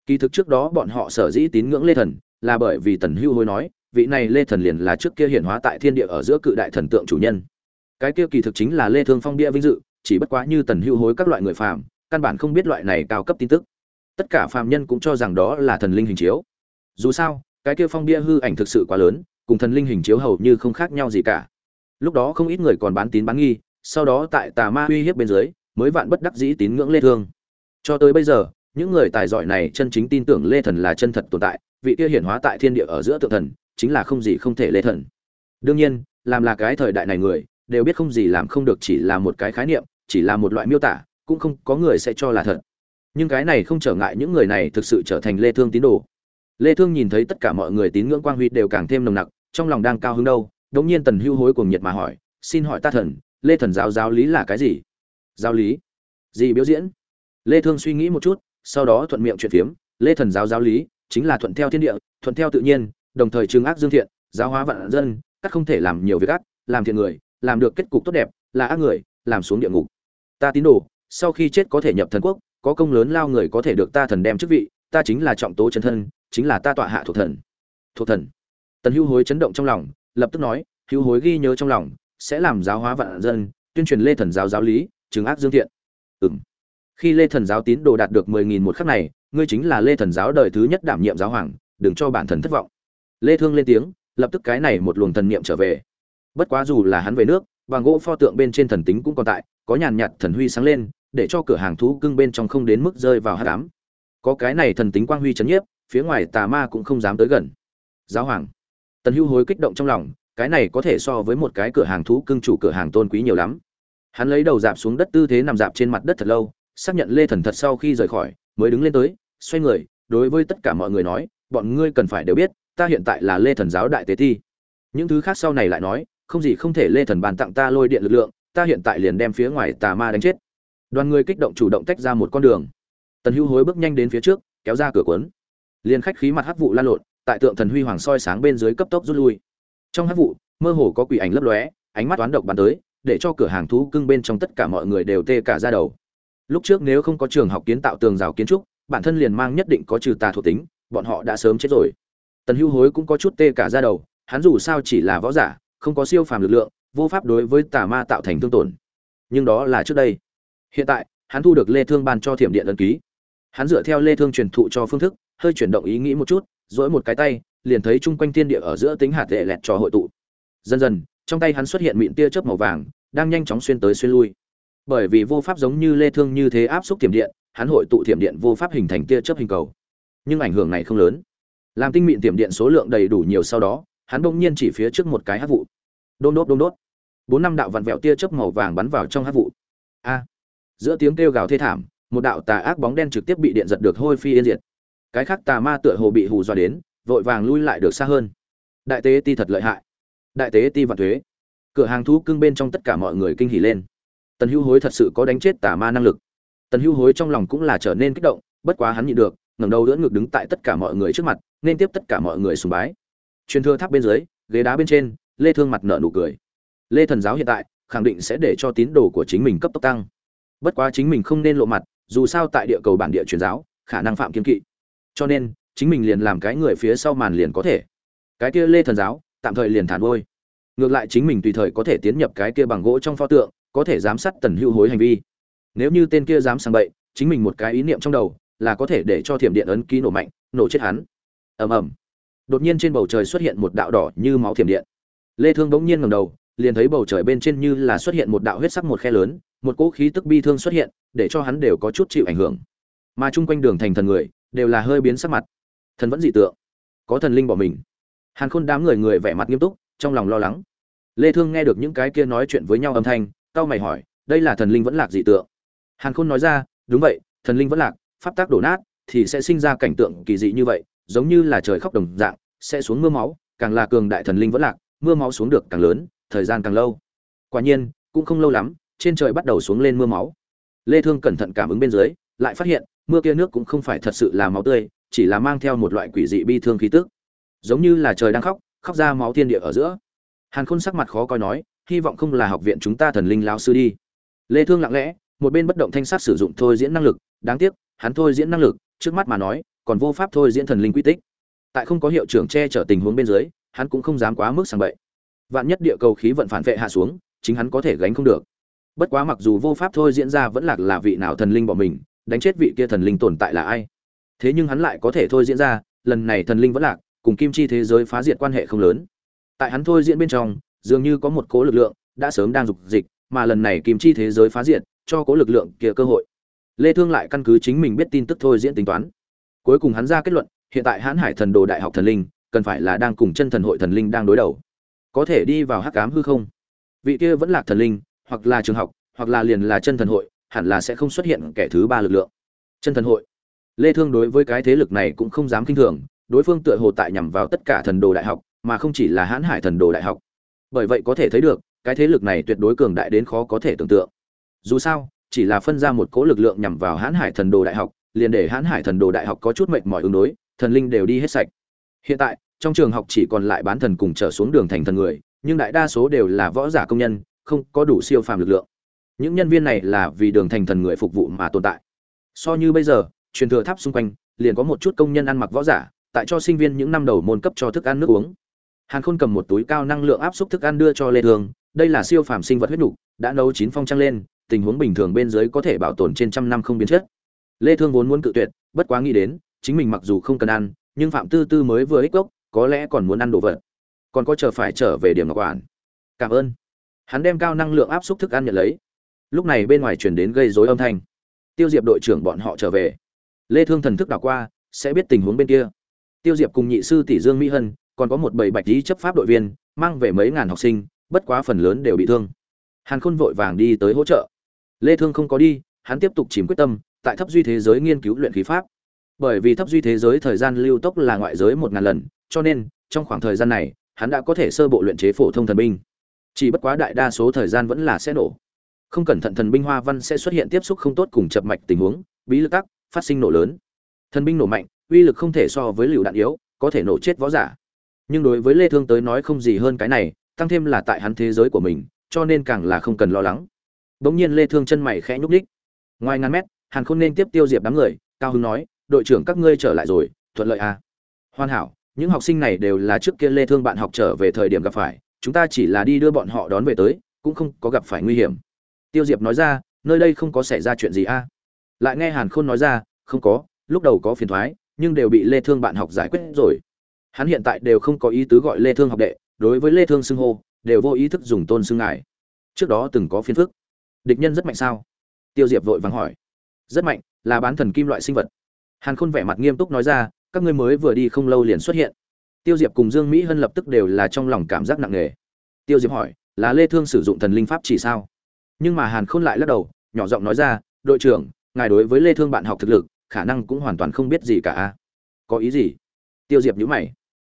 kỳ thực trước đó bọn họ sở dĩ tín ngưỡng lê thần là bởi vì tần hưu hối nói, vị này lê thần liền là trước kia hiện hóa tại thiên địa ở giữa cự đại thần tượng chủ nhân. Cái kia kỳ thực chính là lê thương phong bia vinh dự, chỉ bất quá như tần hưu hối các loại người phàm, căn bản không biết loại này cao cấp tin tức. Tất cả phàm nhân cũng cho rằng đó là thần linh hình chiếu. Dù sao, cái kia phong bia hư ảnh thực sự quá lớn, cùng thần linh hình chiếu hầu như không khác nhau gì cả. Lúc đó không ít người còn bán tín bán nghi, sau đó tại tà ma uy hiếp bên dưới, mới vạn bất đắc dĩ tín ngưỡng lê thương. Cho tới bây giờ những người tài giỏi này chân chính tin tưởng lê thần là chân thật tồn tại, vị kia hiển hóa tại thiên địa ở giữa tượng thần, chính là không gì không thể lê thần. Đương nhiên, làm là cái thời đại này người, đều biết không gì làm không được chỉ là một cái khái niệm, chỉ là một loại miêu tả, cũng không có người sẽ cho là thật. Nhưng cái này không trở ngại những người này thực sự trở thành lê thương tín đồ. Lê thương nhìn thấy tất cả mọi người tín ngưỡng quang huy đều càng thêm nồng nặc, trong lòng đang cao hứng đâu đống nhiên tần hưu hối cuồng nhiệt mà hỏi, xin hỏi ta thần, lê thần giáo giáo lý là cái gì? Giáo lý? Gì biểu diễn? Lê thương suy nghĩ một chút sau đó thuận miệng chuyện phiếm, lê thần giáo giáo lý chính là thuận theo thiên địa, thuận theo tự nhiên, đồng thời trừng ác dương thiện, giáo hóa vạn dân, các không thể làm nhiều việc ác, làm thiện người, làm được kết cục tốt đẹp, là ác người, làm xuống địa ngục. Ta tín đồ, sau khi chết có thể nhập thần quốc, có công lớn lao người có thể được ta thần đem chức vị, ta chính là trọng tố chân thân, chính là ta tọa hạ thuộc thần. Thuộc thần. Tần hữu hối chấn động trong lòng, lập tức nói, hữu hối ghi nhớ trong lòng, sẽ làm giáo hóa vạn dân, tuyên truyền lê thần giáo giáo lý chứng ác dương thiện. Ừ khi lê thần giáo tín đồ đạt được mười nghìn một khắc này, ngươi chính là lê thần giáo đời thứ nhất đảm nhiệm giáo hoàng, đừng cho bản thần thất vọng. Lê thương lên tiếng, lập tức cái này một luồng thần niệm trở về. Bất quá dù là hắn về nước bằng gỗ pho tượng bên trên thần tính cũng còn tại, có nhàn nhạt thần huy sáng lên, để cho cửa hàng thú cưng bên trong không đến mức rơi vào hát cám có cái này thần tính quang huy chấn nhiếp, phía ngoài tà ma cũng không dám tới gần. Giáo hoàng. Tần hưu hối kích động trong lòng, cái này có thể so với một cái cửa hàng thú cưng chủ cửa hàng tôn quý nhiều lắm. Hắn lấy đầu dạp xuống đất tư thế nằm dạp trên mặt đất thật lâu xác nhận lê thần thật sau khi rời khỏi, mới đứng lên tới, xoay người, đối với tất cả mọi người nói, bọn ngươi cần phải đều biết, ta hiện tại là lê thần giáo đại tế thi. Những thứ khác sau này lại nói, không gì không thể lê thần bàn tặng ta lôi điện lực lượng, ta hiện tại liền đem phía ngoài tà ma đánh chết. Đoàn người kích động chủ động tách ra một con đường. Tần hữu hối bước nhanh đến phía trước, kéo ra cửa cuốn. Liền khách khí mặt hắc vụ lan lộn, tại tượng thần huy hoàng soi sáng bên dưới cấp tốc rút lui. Trong hắc vụ, mơ hồ có quỷ ảnh lấp lóe, ánh mắt toán độc bắn tới, để cho cửa hàng thú cưng bên trong tất cả mọi người đều tê cả ra đầu lúc trước nếu không có trường học kiến tạo tường rào kiến trúc, bản thân liền mang nhất định có trừ tà thuộc tính, bọn họ đã sớm chết rồi. Tần hưu hối cũng có chút tê cả ra đầu, hắn dù sao chỉ là võ giả, không có siêu phàm lực lượng, vô pháp đối với tà ma tạo thành thương tổn. Nhưng đó là trước đây. Hiện tại, hắn thu được lê thương ban cho thiểm điện ấn ký. Hắn dựa theo lê thương truyền thụ cho phương thức, hơi chuyển động ý nghĩ một chút dỗi một cái tay, liền thấy chung quanh thiên địa ở giữa tính hạt lệ lẹt cho hội tụ. Dần dần, trong tay hắn xuất hiện mịn tia chớp màu vàng, đang nhanh chóng xuyên tới xuyên lui bởi vì vô pháp giống như lê thương như thế áp xúc thiểm điện, hắn hội tụ thiểm điện vô pháp hình thành tia chớp hình cầu. Nhưng ảnh hưởng này không lớn. Làm tinh mịn tiềm điện số lượng đầy đủ nhiều sau đó, hắn bỗng nhiên chỉ phía trước một cái hắc vụ. Đôn đốt đôn đốt. Bốn năm đạo vặn vẹo tia chớp màu vàng bắn vào trong hắc vụ. A. Giữa tiếng kêu gào thê thảm, một đạo tà ác bóng đen trực tiếp bị điện giật được hôi phi yên diệt. Cái khác tà ma tựa hồ bị hù dọa đến, vội vàng lui lại được xa hơn. Đại tế ti thật lợi hại. Đại tế ti vạn thuế. Cửa hàng thú cưng bên trong tất cả mọi người kinh hỉ lên tần hữu hối thật sự có đánh chết tà ma năng lực. Tần hữu hối trong lòng cũng là trở nên kích động, bất quá hắn nhịn được, ngẩng đầu đỡ ngực đứng tại tất cả mọi người trước mặt, nên tiếp tất cả mọi người sùng bái. Truyền thừa tháp bên dưới, ghế đá bên trên, lê thương mặt nở nụ cười. Lê thần giáo hiện tại, khẳng định sẽ để cho tín đồ của chính mình cấp tốc tăng. Bất quá chính mình không nên lộ mặt, dù sao tại địa cầu bản địa truyền giáo, khả năng phạm kiên kỵ. Cho nên, chính mình liền làm cái người phía sau màn liền có thể. Cái kia lê thần giáo, tạm thời liền thản vôi ngược lại chính mình tùy thời có thể tiến nhập cái kia bằng gỗ trong pho tượng có thể giám sát tần hưu hối hành vi. Nếu như tên kia dám sang bậy, chính mình một cái ý niệm trong đầu là có thể để cho thiểm điện ấn ký nổ mạnh, nổ chết hắn. Ầm ầm. Đột nhiên trên bầu trời xuất hiện một đạo đỏ như máu thiểm điện. Lê thương bỗng nhiên ngẩng đầu, liền thấy bầu trời bên trên như là xuất hiện một đạo huyết sắc một khe lớn, một cỗ khí tức bi thương xuất hiện, để cho hắn đều có chút chịu ảnh hưởng. Mà chung quanh đường thành thần người, đều là hơi biến sắc mặt. Thần vẫn dị tượng. Có thần linh bỏ mình. Hàn khôn đám người người vẻ mặt nghiêm túc, trong lòng lo lắng. Lê thương nghe được những cái kia nói chuyện với nhau âm thanh cao mày hỏi, đây là thần linh vẫn lạc dị tượng. Hàn khôn nói ra, đúng vậy, thần linh vẫn lạc, pháp tác đổ nát, thì sẽ sinh ra cảnh tượng kỳ dị như vậy, giống như là trời khóc đồng dạng, sẽ xuống mưa máu, càng là cường đại thần linh vẫn lạc, mưa máu xuống được càng lớn, thời gian càng lâu. Quả nhiên, cũng không lâu lắm, trên trời bắt đầu xuống lên mưa máu. Lê thương cẩn thận cảm ứng bên dưới, lại phát hiện, mưa kia nước cũng không phải thật sự là máu tươi, chỉ là mang theo một loại quỷ dị bi thương khí tức. Giống như là trời đang khóc khóc ra máu thiên địa ở giữa. Hàn khôn sắc mặt khó coi nói hy vọng không là học viện chúng ta thần linh lão sư đi. Lê thương lặng lẽ, một bên bất động thanh sát sử dụng thôi diễn năng lực, đáng tiếc, hắn thôi diễn năng lực, trước mắt mà nói, còn vô pháp thôi diễn thần linh quy tích. Tại không có hiệu trưởng che chở tình huống bên dưới, hắn cũng không dám quá mức sang bậy. Vạn nhất địa cầu khí vận phản vệ hạ xuống, chính hắn có thể gánh không được. Bất quá mặc dù vô pháp thôi diễn ra vẫn lạc là vị nào thần linh bỏ mình, đánh chết vị kia thần linh tồn tại là ai. Thế nhưng hắn lại có thể thôi diễn ra, lần này thần linh vẫn lạc, cùng kim chi thế giới phá diệt quan hệ không lớn. Tại hắn thôi diễn bên trong dường như có một cố lực lượng đã sớm đang dục dịch, mà lần này kim chi thế giới phá diệt, cho cố lực lượng kia cơ hội. Lê thương lại căn cứ chính mình biết tin tức thôi diễn tính toán. Cuối cùng hắn ra kết luận, hiện tại hãn hải thần đồ đại học thần linh, cần phải là đang cùng chân thần hội thần linh đang đối đầu. Có thể đi vào hắc ám hư không? Vị kia vẫn là thần linh, hoặc là trường học, hoặc là liền là chân thần hội, hẳn là sẽ không xuất hiện kẻ thứ ba lực lượng. Chân thần hội. Lê thương đối với cái thế lực này cũng không dám kinh thường, đối phương tựa hồ tại nhằm vào tất cả thần đồ đại học, mà không chỉ là hãn hải thần đồ đại học bởi vậy có thể thấy được, cái thế lực này tuyệt đối cường đại đến khó có thể tưởng tượng. Dù sao, chỉ là phân ra một cỗ lực lượng nhằm vào hãn hải thần đồ đại học, liền để hãn hải thần đồ đại học có chút mệnh mỏi ứng đối, thần linh đều đi hết sạch. Hiện tại, trong trường học chỉ còn lại bán thần cùng trở xuống đường thành thần người, nhưng đại đa số đều là võ giả công nhân, không có đủ siêu phàm lực lượng. Những nhân viên này là vì đường thành thần người phục vụ mà tồn tại. So như bây giờ, truyền thừa tháp xung quanh, liền có một chút công nhân ăn mặc võ giả, tại cho sinh viên những năm đầu môn cấp cho thức ăn nước uống hàn khôn cầm một túi cao năng lượng áp suất thức ăn đưa cho lê thương đây là siêu phàm sinh vật huyết nục, đã nấu chín phong trăng lên, tình huống bình thường bên dưới có thể bảo tồn trên trăm năm không biến chất. Lê thương vốn muốn cự tuyệt, bất quá nghĩ đến, chính mình mặc dù không cần ăn, nhưng phạm tư tư mới vừa ích gốc, có lẽ còn muốn ăn đồ vật. Còn có chờ phải trở về điểm ngọc quản. Cảm ơn. Hắn đem cao năng lượng áp suất thức ăn nhận lấy. Lúc này bên ngoài truyền đến gây rối âm thanh. Tiêu diệp đội trưởng bọn họ trở về. Lê thương thần thức đảo qua, sẽ biết tình huống bên kia. Tiêu diệp cùng nhị sư tỷ dương mỹ hân còn có một bầy bạch lý chấp pháp đội viên, mang về mấy ngàn học sinh, bất quá phần lớn đều bị thương. Hàn khôn vội vàng đi tới hỗ trợ. Lê thương không có đi, hắn tiếp tục chìm quyết tâm, tại thấp duy thế giới nghiên cứu luyện khí pháp. Bởi vì thấp duy thế giới thời gian lưu tốc là ngoại giới một ngàn lần, cho nên, trong khoảng thời gian này, hắn đã có thể sơ bộ luyện chế phổ thông thần binh. Chỉ bất quá đại đa số thời gian vẫn là sẽ nổ. Không cẩn thận thần binh hoa văn sẽ xuất hiện tiếp xúc không tốt cùng chập mạch tình huống, bí lực tắc, phát sinh nổ lớn. Thần binh nổ mạnh, uy lực không thể so với lựu đạn yếu, có thể nổ chết võ giả nhưng đối với lê thương tới nói không gì hơn cái này, tăng thêm là tại hắn thế giới của mình, cho nên càng là không cần lo lắng. Bỗng nhiên lê thương chân mày khẽ nhúc nhích. Ngoài ngàn mét, hàn khôn nên tiếp tiêu diệp đám người, cao hưng nói, đội trưởng các ngươi trở lại rồi, thuận lợi à? Hoàn hảo, những học sinh này đều là trước kia lê thương bạn học trở về thời điểm gặp phải, chúng ta chỉ là đi đưa bọn họ đón về tới, cũng không có gặp phải nguy hiểm. Tiêu diệp nói ra, nơi đây không có xảy ra chuyện gì a à? lại nghe hàn khôn nói ra, không có, lúc đầu có phiền thoái, nhưng đều bị lê thương bạn học giải quyết rồi hắn hiện tại đều không có ý tứ gọi lê thương học đệ, đối với lê thương xưng hô, đều vô ý thức dùng tôn xưng ngài. Trước đó từng có phiền phức. Địch nhân rất mạnh sao? Tiêu diệp vội vàng hỏi. Rất mạnh, là bán thần kim loại sinh vật. Hàn khôn vẻ mặt nghiêm túc nói ra, các ngươi mới vừa đi không lâu liền xuất hiện. Tiêu diệp cùng dương mỹ hân lập tức đều là trong lòng cảm giác nặng nề. Tiêu diệp hỏi, là lê thương sử dụng thần linh pháp chỉ sao? Nhưng mà hàn khôn lại lắc đầu, nhỏ giọng nói ra, đội trưởng, ngài đối với lê thương bạn học thực lực, khả năng cũng hoàn toàn không biết gì cả. Có ý gì? Tiêu diệp nhíu mày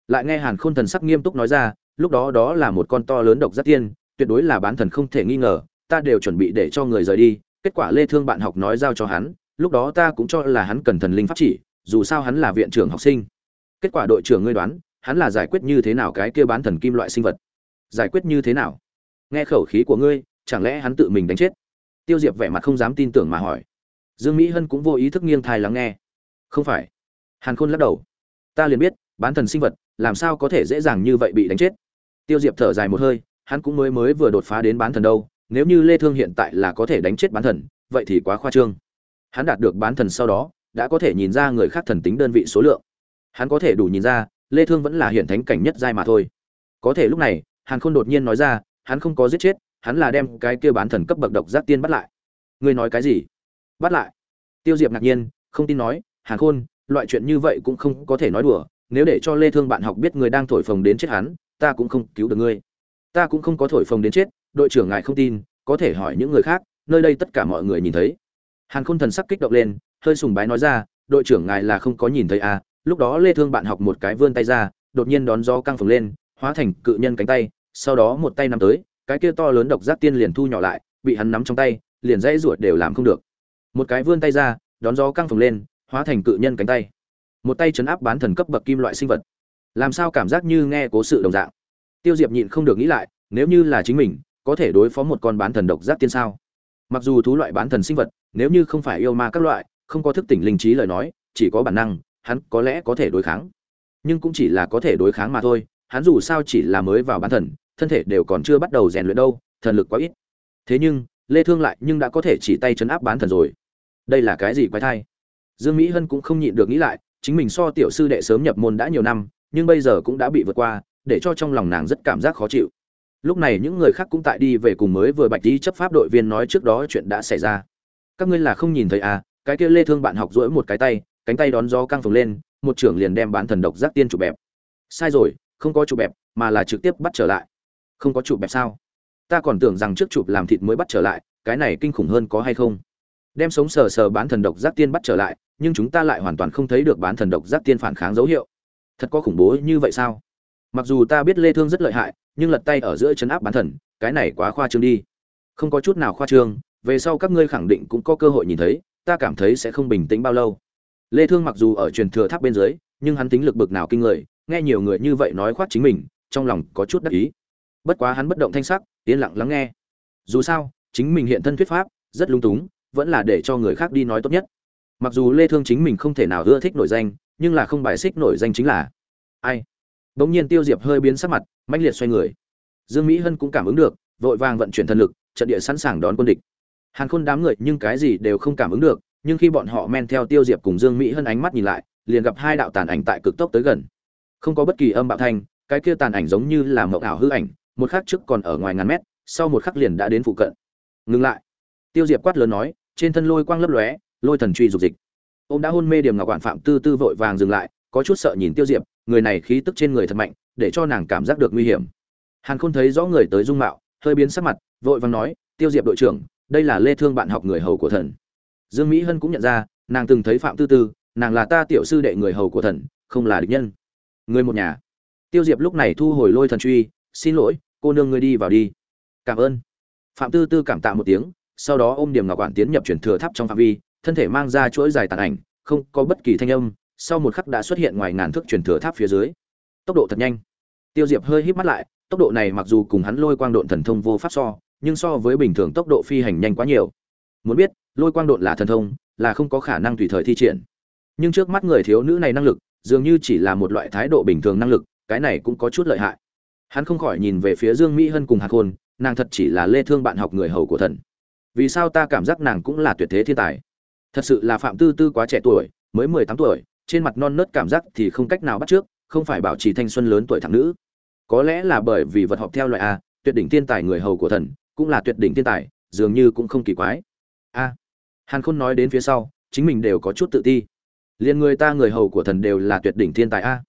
lại nghe hàn khôn thần sắc nghiêm túc nói ra, lúc đó đó là một con to lớn độc giác tiên, tuyệt đối là bán thần không thể nghi ngờ, ta đều chuẩn bị để cho người rời đi, kết quả lê thương bạn học nói giao cho hắn, lúc đó ta cũng cho là hắn cần thần linh pháp chỉ, dù sao hắn là viện trưởng học sinh. Kết quả đội trưởng ngươi đoán, hắn là giải quyết như thế nào cái kia bán thần kim loại sinh vật? Giải quyết như thế nào? Nghe khẩu khí của ngươi, chẳng lẽ hắn tự mình đánh chết? Tiêu diệp vẻ mặt không dám tin tưởng mà hỏi. Dương mỹ hân cũng vô ý thức nghiêng thai lắng nghe. Không phải. Hàn khôn lắc đầu. Ta liền biết bán thần sinh vật, làm sao có thể dễ dàng như vậy bị đánh chết? Tiêu diệp thở dài một hơi, hắn cũng mới mới vừa đột phá đến bán thần đâu, nếu như lê thương hiện tại là có thể đánh chết bán thần, vậy thì quá khoa trương. Hắn đạt được bán thần sau đó, đã có thể nhìn ra người khác thần tính đơn vị số lượng. Hắn có thể đủ nhìn ra, lê thương vẫn là hiện thánh cảnh nhất giai mà thôi. Có thể lúc này, hàn khôn đột nhiên nói ra, hắn không có giết chết, hắn là đem cái kia bán thần cấp bậc độc giác tiên bắt lại. Ngươi nói cái gì? Bắt lại. Tiêu diệp ngạc nhiên, không tin nói, hàn khôn, loại chuyện như vậy cũng không có thể nói đùa nếu để cho lê thương bạn học biết người đang thổi phồng đến chết hắn, ta cũng không cứu được ngươi. Ta cũng không có thổi phồng đến chết, đội trưởng ngài không tin, có thể hỏi những người khác, nơi đây tất cả mọi người nhìn thấy. Hàn khôn thần sắc kích động lên, hơi sùng bái nói ra, đội trưởng ngài là không có nhìn thấy à lúc đó lê thương bạn học một cái vươn tay ra, đột nhiên đón gió căng phồng lên, hóa thành cự nhân cánh tay, sau đó một tay nắm tới, cái kia to lớn độc giác tiên liền thu nhỏ lại, bị hắn nắm trong tay, liền dãy ruột đều làm không được. Một cái vươn tay ra, đón gió căng phồng lên, hóa thành cự nhân cánh tay một tay chấn áp bán thần cấp bậc kim loại sinh vật. Làm sao cảm giác như nghe cố sự đồng dạng? Tiêu diệp nhịn không được nghĩ lại, nếu như là chính mình, có thể đối phó một con bán thần độc giác tiên sao? Mặc dù thú loại bán thần sinh vật, nếu như không phải yêu ma các loại, không có thức tỉnh linh trí lời nói, chỉ có bản năng, hắn có lẽ có thể đối kháng. Nhưng cũng chỉ là có thể đối kháng mà thôi, hắn dù sao chỉ là mới vào bán thần, thân thể đều còn chưa bắt đầu rèn luyện đâu, thần lực quá ít. Thế nhưng, lê thương lại nhưng đã có thể chỉ tay chấn áp bán thần rồi. Đây là cái gì quái thai? Dương mỹ hân cũng không nhịn được nghĩ lại chính mình so tiểu sư đệ sớm nhập môn đã nhiều năm, nhưng bây giờ cũng đã bị vượt qua, để cho trong lòng nàng rất cảm giác khó chịu. Lúc này những người khác cũng tại đi về cùng mới vừa bạch đi chấp pháp đội viên nói trước đó chuyện đã xảy ra. Các ngươi là không nhìn thấy à cái kia lê thương bạn học rỗi một cái tay, cánh tay đón gió căng phồng lên, một trưởng liền đem bán thần độc giác tiên chụp bẹp. Sai rồi, không có chụp bẹp, mà là trực tiếp bắt trở lại. Không có chụp bẹp sao? Ta còn tưởng rằng trước chụp làm thịt mới bắt trở lại, cái này kinh khủng hơn có hay không? Đem sống sờ sờ bán thần độc giác tiên bắt trở lại, nhưng chúng ta lại hoàn toàn không thấy được bán thần độc giác tiên phản kháng dấu hiệu. Thật có khủng bố như vậy sao? Mặc dù ta biết lê thương rất lợi hại, nhưng lật tay ở giữa chấn áp bán thần, cái này quá khoa trương đi. Không có chút nào khoa trương, về sau các ngươi khẳng định cũng có cơ hội nhìn thấy, ta cảm thấy sẽ không bình tĩnh bao lâu. Lê thương mặc dù ở truyền thừa tháp bên dưới, nhưng hắn tính lực bực nào kinh người, nghe nhiều người như vậy nói khoát chính mình, trong lòng có chút đắc ý. Bất quá hắn bất động thanh sắc, yên lặng lắng nghe. Dù sao, chính mình hiện thân thuyết pháp, rất lung túng vẫn là để cho người khác đi nói tốt nhất. Mặc dù lê thương chính mình không thể nào ưa thích nổi danh, nhưng là không bài xích nổi danh chính là ai? Bỗng nhiên tiêu diệp hơi biến sắc mặt, mãnh liệt xoay người. Dương mỹ hân cũng cảm ứng được, vội vàng vận chuyển thần lực, trận địa sẵn sàng đón quân địch. Hàn khôn đám người nhưng cái gì đều không cảm ứng được, nhưng khi bọn họ men theo tiêu diệp cùng dương mỹ hân ánh mắt nhìn lại, liền gặp hai đạo tàn ảnh tại cực tốc tới gần. Không có bất kỳ âm bạo thanh, cái kia tàn ảnh giống như là mộng ảo hư ảnh, một khắc trước còn ở ngoài ngàn mét, sau một khắc liền đã đến phụ cận. Ngừng lại tiêu diệp quát lớn nói, trên thân lôi quang lấp lóe, lôi thần truy dục dịch. Ông đã hôn mê điểm ngọc quản phạm tư tư vội vàng dừng lại, có chút sợ nhìn tiêu diệp, người này khí tức trên người thật mạnh, để cho nàng cảm giác được nguy hiểm. Hàn khôn thấy rõ người tới dung mạo, hơi biến sắc mặt, vội vàng nói, tiêu diệp đội trưởng, đây là lê thương bạn học người hầu của thần. Dương mỹ hân cũng nhận ra, nàng từng thấy phạm tư tư, nàng là ta tiểu sư đệ người hầu của thần, không là địch nhân. Người một nhà. Tiêu diệp lúc này thu hồi lôi thần truy, xin lỗi, cô nương ngươi đi vào đi. Cảm ơn. Phạm tư tư cảm tạ một tiếng sau đó ôm điểm ngọc quản tiến nhập chuyển thừa tháp trong phạm vi, thân thể mang ra chuỗi dài tàn ảnh, không có bất kỳ thanh âm, sau một khắc đã xuất hiện ngoài ngàn thước chuyển thừa tháp phía dưới. Tốc độ thật nhanh. Tiêu diệp hơi hít mắt lại, tốc độ này mặc dù cùng hắn lôi quang độn thần thông vô pháp so, nhưng so với bình thường tốc độ phi hành nhanh quá nhiều. Muốn biết, lôi quang độn là thần thông, là không có khả năng tùy thời thi triển. Nhưng trước mắt người thiếu nữ này năng lực, dường như chỉ là một loại thái độ bình thường năng lực, cái này cũng có chút lợi hại. Hắn không khỏi nhìn về phía dương mỹ hân cùng hạc hôn nàng thật chỉ là lê thương bạn học người hầu của thần vì sao ta cảm giác nàng cũng là tuyệt thế thiên tài? Thật sự là phạm tư tư quá trẻ tuổi, mới mười tám tuổi, trên mặt non nớt cảm giác thì không cách nào bắt trước, không phải bảo trì thanh xuân lớn tuổi thẳng nữ. Có lẽ là bởi vì vật họp theo loại a, tuyệt đỉnh thiên tài người hầu của thần, cũng là tuyệt đỉnh thiên tài, dường như cũng không kỳ quái. A. Hàn khôn nói đến phía sau, chính mình đều có chút tự ti. Liền người ta người hầu của thần đều là tuyệt đỉnh thiên tài a.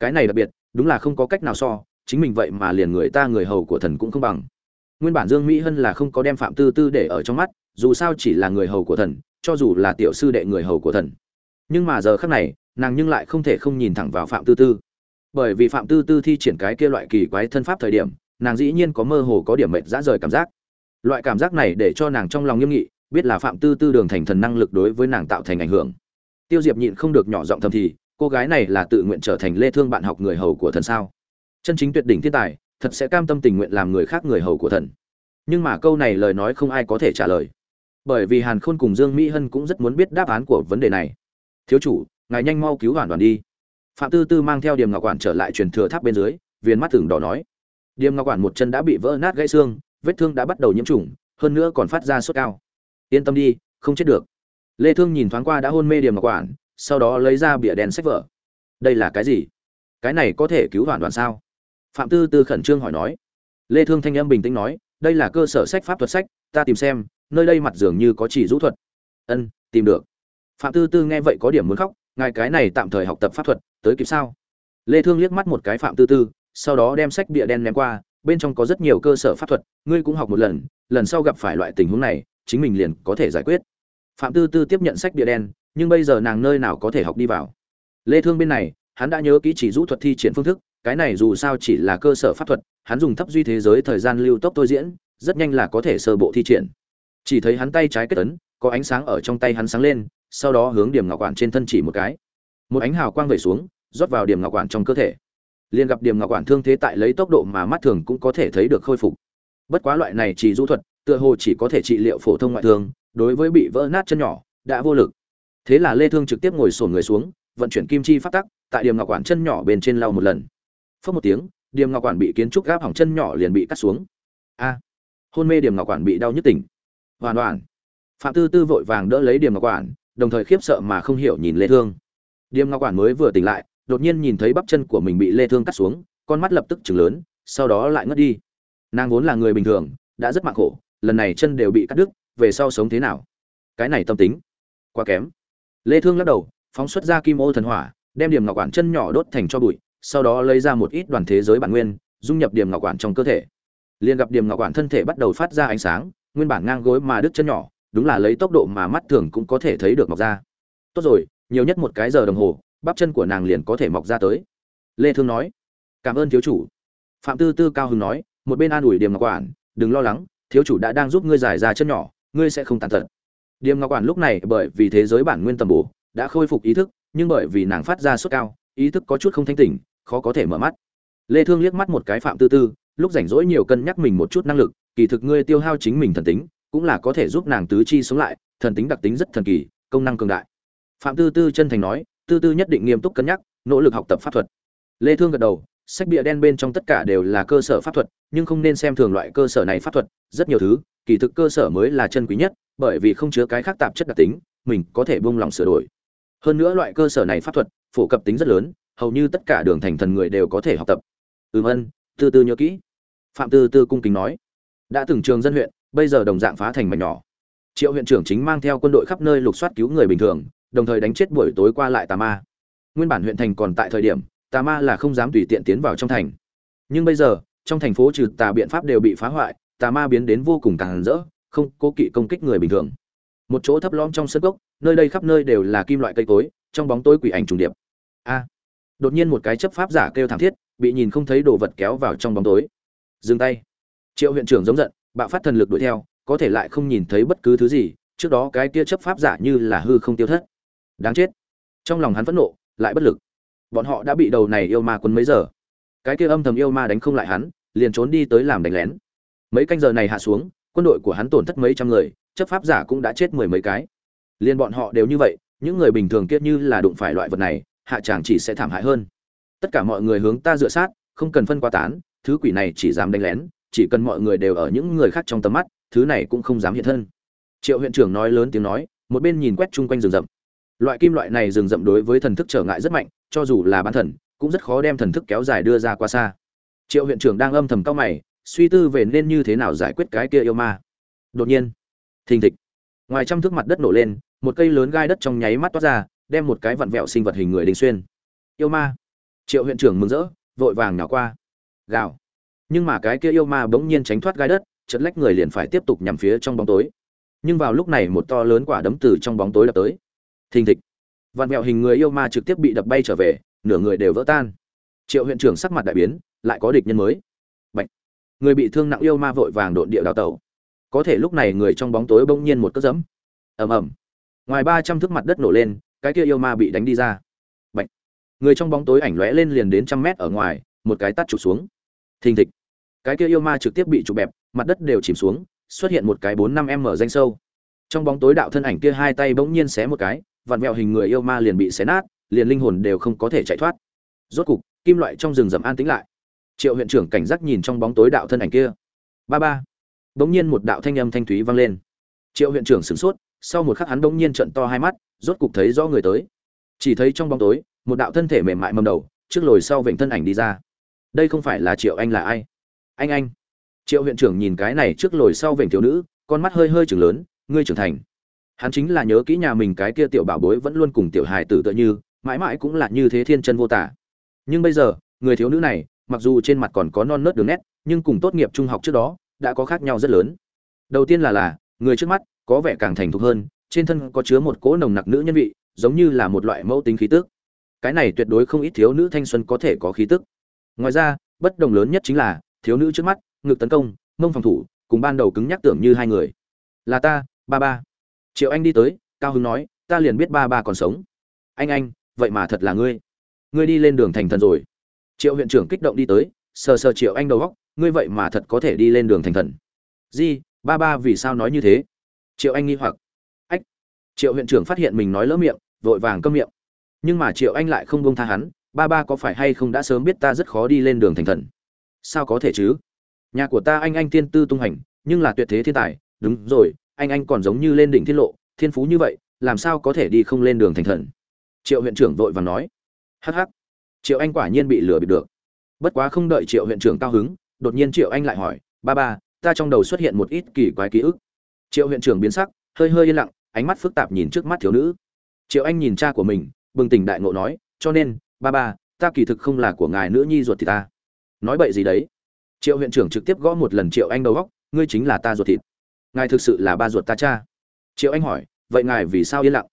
Cái này đặc biệt, đúng là không có cách nào so, chính mình vậy mà liền người ta người hầu của thần cũng không bằng nguyên bản dương mỹ hân là không có đem phạm tư tư để ở trong mắt, dù sao chỉ là người hầu của thần, cho dù là tiểu sư đệ người hầu của thần. Nhưng mà giờ khác này, nàng nhưng lại không thể không nhìn thẳng vào phạm tư tư. Bởi vì phạm tư tư thi triển cái kia loại kỳ quái thân pháp thời điểm, nàng dĩ nhiên có mơ hồ có điểm mệt dã rời cảm giác. Loại cảm giác này để cho nàng trong lòng nghiêm nghị, biết là phạm tư tư đường thành thần năng lực đối với nàng tạo thành ảnh hưởng. Tiêu diệp nhịn không được nhỏ giọng thầm thì, cô gái này là tự nguyện trở thành lê thương bạn học người hầu của thần sao? Chân chính tuyệt đỉnh thiên tài thật sẽ cam tâm tình nguyện làm người khác người hầu của thần. Nhưng mà câu này lời nói không ai có thể trả lời. Bởi vì hàn khôn cùng dương mỹ hân cũng rất muốn biết đáp án của vấn đề này. Thiếu chủ, ngài nhanh mau cứu hoàn đoàn đi. Phạm tư tư mang theo điểm ngọc quản trở lại truyền thừa tháp bên dưới viên mắt thường đỏ nói. Điểm ngọc quản một chân đã bị vỡ nát gãy xương, vết thương đã bắt đầu nhiễm trùng, hơn nữa còn phát ra sốt cao. Yên tâm đi, không chết được. Lê thương nhìn thoáng qua đã hôn mê điểm ngọc quản, sau đó lấy ra bìa đèn sách vở. Đây là cái gì? Cái này có thể cứu hoàn đoàn sao? Phạm tư tư khẩn trương hỏi nói. Lê thương thanh âm bình tĩnh nói, đây là cơ sở sách pháp thuật sách, ta tìm xem, nơi đây mặt dường như có chỉ rũ thuật. Ân, tìm được. Phạm tư tư nghe vậy có điểm muốn khóc, ngài cái này tạm thời học tập pháp thuật, tới kịp sao? Lê thương liếc mắt một cái phạm tư tư, sau đó đem sách bìa đen ném qua, bên trong có rất nhiều cơ sở pháp thuật, ngươi cũng học một lần lần sau gặp phải loại tình huống này, chính mình liền có thể giải quyết. Phạm tư tư tiếp nhận sách bìa đen, nhưng bây giờ nàng nơi nào có thể học đi vào? Lê thương bên này, hắn đã nhớ kỹ chỉ rũ thuật thi triển phương thức cái này dù sao chỉ là cơ sở pháp thuật, hắn dùng thấp duy thế giới thời gian lưu tốc tôi diễn, rất nhanh là có thể sơ bộ thi triển. Chỉ thấy hắn tay trái kết ấn, có ánh sáng ở trong tay hắn sáng lên, sau đó hướng điểm ngọc quản trên thân chỉ một cái. Một ánh hào quang vẩy xuống, rót vào điểm ngọc quản trong cơ thể. Liền gặp điểm ngọc quản thương thế tại lấy tốc độ mà mắt thường cũng có thể thấy được khôi phục. Bất quá loại này chỉ du thuật, tựa hồ chỉ có thể trị liệu phổ thông ngoại thương, đối với bị vỡ nát chân nhỏ, đã vô lực. Thế là lê thương trực tiếp ngồi sồn người xuống, vận chuyển kim chi phát tắc, tại điểm ngọc quản chân nhỏ bên trên lau một lần phất một tiếng điểm ngọc quản bị kiến trúc gáp hỏng chân nhỏ liền bị cắt xuống. A, hôn mê điểm ngọc quản bị đau nhức tỉnh. Hoàn toàn phạm tư tư vội vàng đỡ lấy điểm ngọc quản, đồng thời khiếp sợ mà không hiểu nhìn lê thương. Điểm ngọc quản mới vừa tỉnh lại, đột nhiên nhìn thấy bắp chân của mình bị lê thương cắt xuống, con mắt lập tức chừng lớn, sau đó lại ngất đi. Nàng vốn là người bình thường, đã rất mạng khổ, lần này chân đều bị cắt đứt, về sau sống thế nào? Cái này tâm tính, quá kém. Lê thương lắc đầu, phóng xuất ra kim ô thần hỏa, đem điểm ngọc quản chân nhỏ đốt thành cho bụi sau đó lấy ra một ít đoàn thế giới bản nguyên, dung nhập điểm ngọc quản trong cơ thể. Liền gặp điểm ngọc quản thân thể bắt đầu phát ra ánh sáng, nguyên bản ngang gối mà đứt chân nhỏ, đúng là lấy tốc độ mà mắt thường cũng có thể thấy được mọc ra. Tốt rồi, nhiều nhất một cái giờ đồng hồ, bắp chân của nàng liền có thể mọc ra tới. Lê thương nói, cảm ơn thiếu chủ. Phạm tư tư cao hứng nói, một bên an ủi điểm ngọc quản, đừng lo lắng, thiếu chủ đã đang giúp ngươi giải ra chân nhỏ, ngươi sẽ không tàn tật. Điểm ngọc quản lúc này bởi vì thế giới bản nguyên tầm bổ, đã khôi phục ý thức, nhưng bởi vì nàng phát ra suất cao ý thức có chút không thanh tỉnh, khó có thể mở mắt. Lê thương liếc mắt một cái phạm tư tư, lúc rảnh rỗi nhiều cân nhắc mình một chút năng lực, kỳ thực ngươi tiêu hao chính mình thần tính, cũng là có thể giúp nàng tứ chi sống lại, thần tính đặc tính rất thần kỳ, công năng cường đại. Phạm tư tư chân thành nói, tư tư nhất định nghiêm túc cân nhắc, nỗ lực học tập pháp thuật. Lê thương gật đầu, sách bìa đen bên trong tất cả đều là cơ sở pháp thuật, nhưng không nên xem thường loại cơ sở này pháp thuật, rất nhiều thứ, kỳ thực cơ sở mới là chân quý nhất, bởi vì không chứa cái khác tạp chất đặc tính, mình có thể buông lòng sửa đổi. Hơn nữa loại cơ sở này pháp thuật phổ cập tính rất lớn, hầu như tất cả đường thành thần người đều có thể học tập. Ừm ân từ từ nhớ kỹ. Phạm tư tư cung kính nói. Đã từng trường dân huyện, bây giờ đồng dạng phá thành mảnh nhỏ. Triệu huyện trưởng chính mang theo quân đội khắp nơi lục soát cứu người bình thường, đồng thời đánh chết buổi tối qua lại tà ma. Nguyên bản huyện thành còn tại thời điểm, tà ma là không dám tùy tiện tiến vào trong thành. Nhưng bây giờ, trong thành phố trừ tà biện pháp đều bị phá hoại, tà ma biến đến vô cùng càng rỡ, không cố kỵ công kích người bình thường một chỗ thấp lõm trong sân gốc nơi đây khắp nơi đều là kim loại cây cối, trong bóng tối quỷ ảnh trùng điệp. A! Đột nhiên một cái chấp pháp giả kêu thảm thiết, bị nhìn không thấy đồ vật kéo vào trong bóng tối. Dừng tay. Triệu huyện trưởng giống giận, bạo phát thần lực đuổi theo, có thể lại không nhìn thấy bất cứ thứ gì, trước đó cái kia chấp pháp giả như là hư không tiêu thất. Đáng chết. Trong lòng hắn phẫn nộ, lại bất lực. Bọn họ đã bị đầu này yêu ma quân mấy giờ? Cái kia âm thầm yêu ma đánh không lại hắn, liền trốn đi tới làm đánh lén. Mấy canh giờ này hạ xuống, quân đội của hắn tổn thất mấy trăm người chấp pháp giả cũng đã chết mười mấy cái. Liên bọn họ đều như vậy, những người bình thường kiết như là đụng phải loại vật này, hạ tràng chỉ sẽ thảm hại hơn. Tất cả mọi người hướng ta dựa sát, không cần phân qua tán, thứ quỷ này chỉ dám đánh lén, chỉ cần mọi người đều ở những người khác trong tầm mắt, thứ này cũng không dám hiện thân. Triệu huyện trưởng nói lớn tiếng nói, một bên nhìn quét chung quanh rừng rậm. Loại kim loại này rừng rậm đối với thần thức trở ngại rất mạnh, cho dù là bán thần, cũng rất khó đem thần thức kéo dài đưa ra qua xa. Triệu huyện trưởng đang âm thầm cao mày, suy tư về nên như thế nào giải quyết cái kia yêu ma. Đột nhiên thình thịch. Ngoài trăm thước mặt đất nổ lên, một cây lớn gai đất trong nháy mắt toát ra, đem một cái vặn vẹo sinh vật hình người đình xuyên. Yêu ma. Triệu huyện trưởng mừng rỡ, vội vàng nhỏ qua. Gào. Nhưng mà cái kia yêu ma bỗng nhiên tránh thoát gai đất chật lách người liền phải tiếp tục nhằm phía trong bóng tối. Nhưng vào lúc này một to lớn quả đấm từ trong bóng tối đập tới. Thình thịch. Vặn vẹo hình người yêu ma trực tiếp bị đập bay trở về, nửa người đều vỡ tan. Triệu huyện trưởng sắc mặt đại biến, lại có địch nhân mới. Bệnh người bị thương nặng yêu ma vội vàng đội địa đào tẩu có thể lúc này người trong bóng tối bỗng nhiên một cất dẫm ầm ầm. Ngoài ba trăm thước mặt đất nổ lên, cái kia yêu ma bị đánh đi ra. Bạch. người trong bóng tối ảnh lóe lên liền đến trăm mét ở ngoài, một cái tắt chụp xuống. Thình thịch. Cái kia yêu ma trực tiếp bị chụp bẹp, mặt đất đều chìm xuống, xuất hiện một cái bốn năm m danh sâu. Trong bóng tối đạo thân ảnh kia hai tay bỗng nhiên xé một cái, vặn vẹo hình người yêu ma liền bị xé nát, liền linh hồn đều không có thể chạy thoát. Rốt cục, kim loại trong rừng rậm an tĩnh lại. Triệu huyện trưởng cảnh giác nhìn trong bóng tối đạo thân ảnh kia. Ba ba bỗng nhiên một đạo thanh âm thanh thúy vang lên. Triệu huyện trưởng sửng sốt, sau một khắc hắn bỗng nhiên trận to hai mắt, rốt cục thấy rõ người tới. Chỉ thấy trong bóng tối, một đạo thân thể mềm mại mầm đầu, trước lồi sau vịnh thân ảnh đi ra. Đây không phải là triệu anh là ai? Anh anh. Triệu huyện trưởng nhìn cái này trước lồi sau vểnh thiếu nữ, con mắt hơi hơi chừng lớn, ngươi trưởng thành. Hắn chính là nhớ kỹ nhà mình cái kia tiểu bảo bối vẫn luôn cùng tiểu hài tử tựa như, mãi mãi cũng là như thế thiên chân vô tả. Nhưng bây giờ, người thiếu nữ này, mặc dù trên mặt còn có non nớt đường nét, nhưng cùng tốt nghiệp trung học trước đó đã có khác nhau rất lớn. Đầu tiên là là, người trước mắt có vẻ càng thành thục hơn, trên thân có chứa một cỗ nồng nặc nữ nhân vị, giống như là một loại mẫu tính khí tức. Cái này tuyệt đối không ít thiếu nữ thanh xuân có thể có khí tức. Ngoài ra, bất đồng lớn nhất chính là, thiếu nữ trước mắt, ngực tấn công, mông phòng thủ, cùng ban đầu cứng nhắc tưởng như hai người. Là ta, ba ba. Triệu anh đi tới, cao hưng nói, ta liền biết ba ba còn sống. Anh anh, vậy mà thật là ngươi. Ngươi đi lên đường thành thần rồi. Triệu huyện trưởng kích động đi tới, sờ sờ triệu anh đầu góc ngươi vậy mà thật có thể đi lên đường thành thần. Di, ba ba vì sao nói như thế? Triệu anh nghi hoặc. Ách, triệu huyện trưởng phát hiện mình nói lỡ miệng, vội vàng câm miệng. Nhưng mà triệu anh lại không bông tha hắn, ba ba có phải hay không đã sớm biết ta rất khó đi lên đường thành thần? Sao có thể chứ? Nhà của ta anh anh tiên tư tung hành, nhưng là tuyệt thế thiên tài. Đúng rồi, anh anh còn giống như lên đỉnh thiên lộ, thiên phú như vậy, làm sao có thể đi không lên đường thành thần? Triệu huyện trưởng vội vàng nói. Hh triệu anh quả nhiên bị lừa bịp được. Bất quá không đợi triệu huyện trưởng cao hứng đột nhiên triệu anh lại hỏi, ba ba, ta trong đầu xuất hiện một ít kỳ quái ký ức. Triệu huyện trưởng biến sắc, hơi hơi yên lặng, ánh mắt phức tạp nhìn trước mắt thiếu nữ. Triệu anh nhìn cha của mình, bừng tỉnh đại ngộ nói, cho nên, ba ba, ta kỳ thực không là của ngài nữ nhi ruột thì ta. Nói bậy gì đấy? Triệu huyện trưởng trực tiếp gõ một lần triệu anh đầu góc, ngươi chính là ta ruột thịt. Ngài thực sự là ba ruột ta cha. Triệu anh hỏi, vậy ngài vì sao yên lặng?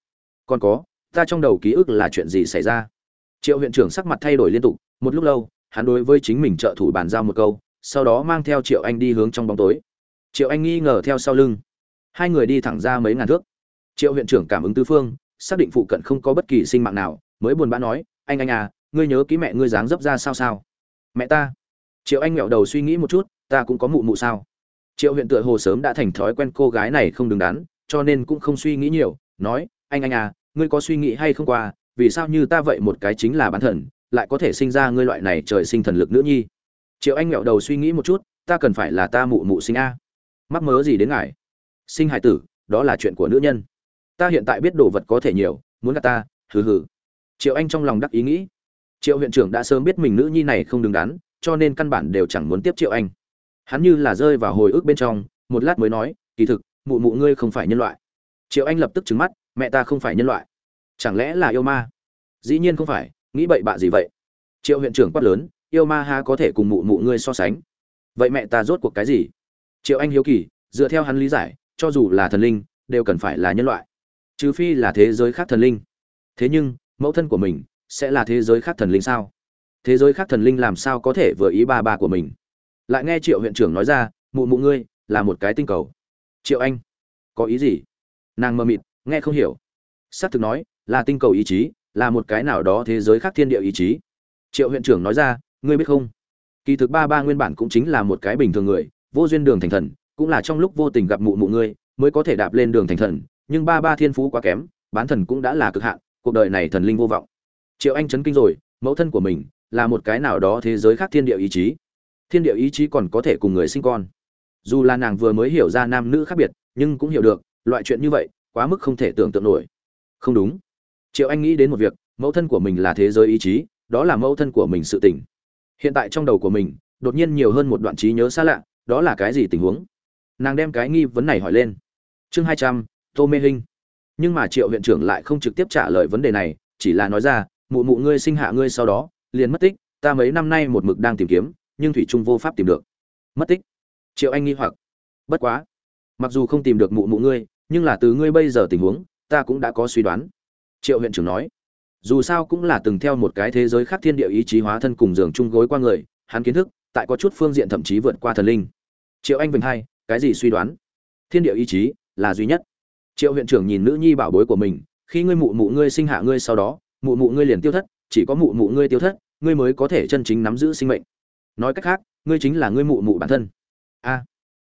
Còn có, ta trong đầu ký ức là chuyện gì xảy ra? Triệu huyện trưởng sắc mặt thay đổi liên tục, một lúc lâu, hắn đối với chính mình trợ thủ bàn giao một câu sau đó mang theo triệu anh đi hướng trong bóng tối. Triệu anh nghi ngờ theo sau lưng. Hai người đi thẳng ra mấy ngàn thước. Triệu huyện trưởng cảm ứng tư phương, xác định phụ cận không có bất kỳ sinh mạng nào, mới buồn bã nói, anh anh à ngươi nhớ kỹ mẹ ngươi dáng dấp ra sao sao? Mẹ ta. Triệu anh nghẹo đầu suy nghĩ một chút, ta cũng có mụ mụ sao? Triệu huyện tựa hồ sớm đã thành thói quen cô gái này không đứng đắn, cho nên cũng không suy nghĩ nhiều, nói, anh anh à ngươi có suy nghĩ hay không qua, vì sao như ta vậy một cái chính là bán thần, lại có thể sinh ra ngươi loại này trời sinh thần lực nữ nhi? Triệu anh nghẹo đầu suy nghĩ một chút, ta cần phải là ta mụ mụ sinh a. Mắc mớ gì đến ngài? Sinh hải tử, đó là chuyện của nữ nhân. Ta hiện tại biết đồ vật có thể nhiều, muốn gặp ta, hừ hừ. Triệu anh trong lòng đắc ý nghĩ. Triệu huyện trưởng đã sớm biết mình nữ nhi này không đứng đắn, cho nên căn bản đều chẳng muốn tiếp triệu anh. Hắn như là rơi vào hồi ức bên trong, một lát mới nói, kỳ thực, mụ mụ ngươi không phải nhân loại. Triệu anh lập tức trứng mắt, mẹ ta không phải nhân loại. Chẳng lẽ là yêu ma? Dĩ nhiên không phải, nghĩ bậy bạ gì vậy? Triệu huyện trưởng quát lớn yêu ma ha có thể cùng mụ mụ ngươi so sánh? Vậy mẹ ta rốt cuộc cái gì? Triệu anh hiếu kỳ, dựa theo hắn lý giải, cho dù là thần linh, đều cần phải là nhân loại. Trừ phi là thế giới khác thần linh. Thế nhưng, mẫu thân của mình sẽ là thế giới khác thần linh sao? Thế giới khác thần linh làm sao có thể vừa ý ba ba của mình? Lại nghe triệu huyện trưởng nói ra, mụ mụ ngươi là một cái tinh cầu. Triệu anh, có ý gì? Nàng mơ mịt, nghe không hiểu. S á c thực nói, là tinh cầu ý chí, là một cái nào đó thế giới khác thiên địa ý chí. Triệu huyện trưởng nói ra ngươi biết không? Kỳ thực ba ba nguyên bản cũng chính là một cái bình thường người, vô duyên đường thành thần, cũng là trong lúc vô tình gặp mụ mụ ngươi, mới có thể đạp lên đường thành thần, nhưng ba ba thiên phú quá kém, bán thần cũng đã là cực hạn, cuộc đời này thần linh vô vọng. Triệu anh chấn kinh rồi, mẫu thân của mình là một cái nào đó thế giới khác thiên địa ý chí. Thiên địa ý chí còn có thể cùng người sinh con. Dù là nàng vừa mới hiểu ra nam nữ khác biệt, nhưng cũng hiểu được, loại chuyện như vậy, quá mức không thể tưởng tượng nổi. Không đúng. Triệu anh nghĩ đến một việc, mẫu thân của mình là thế giới ý chí, đó là mẫu thân của mình sự tỉnh hiện tại trong đầu của mình, đột nhiên nhiều hơn một đoạn trí nhớ xa lạ, đó là cái gì tình huống? Nàng đem cái nghi vấn này hỏi lên. Chương hai trăm, tô mê hinh. Nhưng mà triệu huyện trưởng lại không trực tiếp trả lời vấn đề này, chỉ là nói ra, mụ mụ ngươi sinh hạ ngươi sau đó, liền mất tích, ta mấy năm nay một mực đang tìm kiếm, nhưng thủy trung vô pháp tìm được. Mất tích? Triệu anh nghi hoặc. Bất quá, mặc dù không tìm được mụ mụ ngươi, nhưng là từ ngươi bây giờ tình huống, ta cũng đã có suy đoán. Triệu huyện trưởng nói dù sao cũng là từng theo một cái thế giới khác thiên địa ý chí hóa thân cùng giường chung gối qua người, hắn kiến thức, tại có chút phương diện thậm chí vượt qua thần linh. Triệu anh vinh hai, cái gì suy đoán? Thiên địa ý chí là duy nhất. Triệu huyện trưởng nhìn nữ nhi bảo bối của mình, khi ngươi mụ mụ ngươi sinh hạ ngươi sau đó, mụ mụ ngươi liền tiêu thất, chỉ có mụ mụ ngươi tiêu thất, ngươi mới có thể chân chính nắm giữ sinh mệnh. Nói cách khác, ngươi chính là ngươi mụ mụ bản thân. A.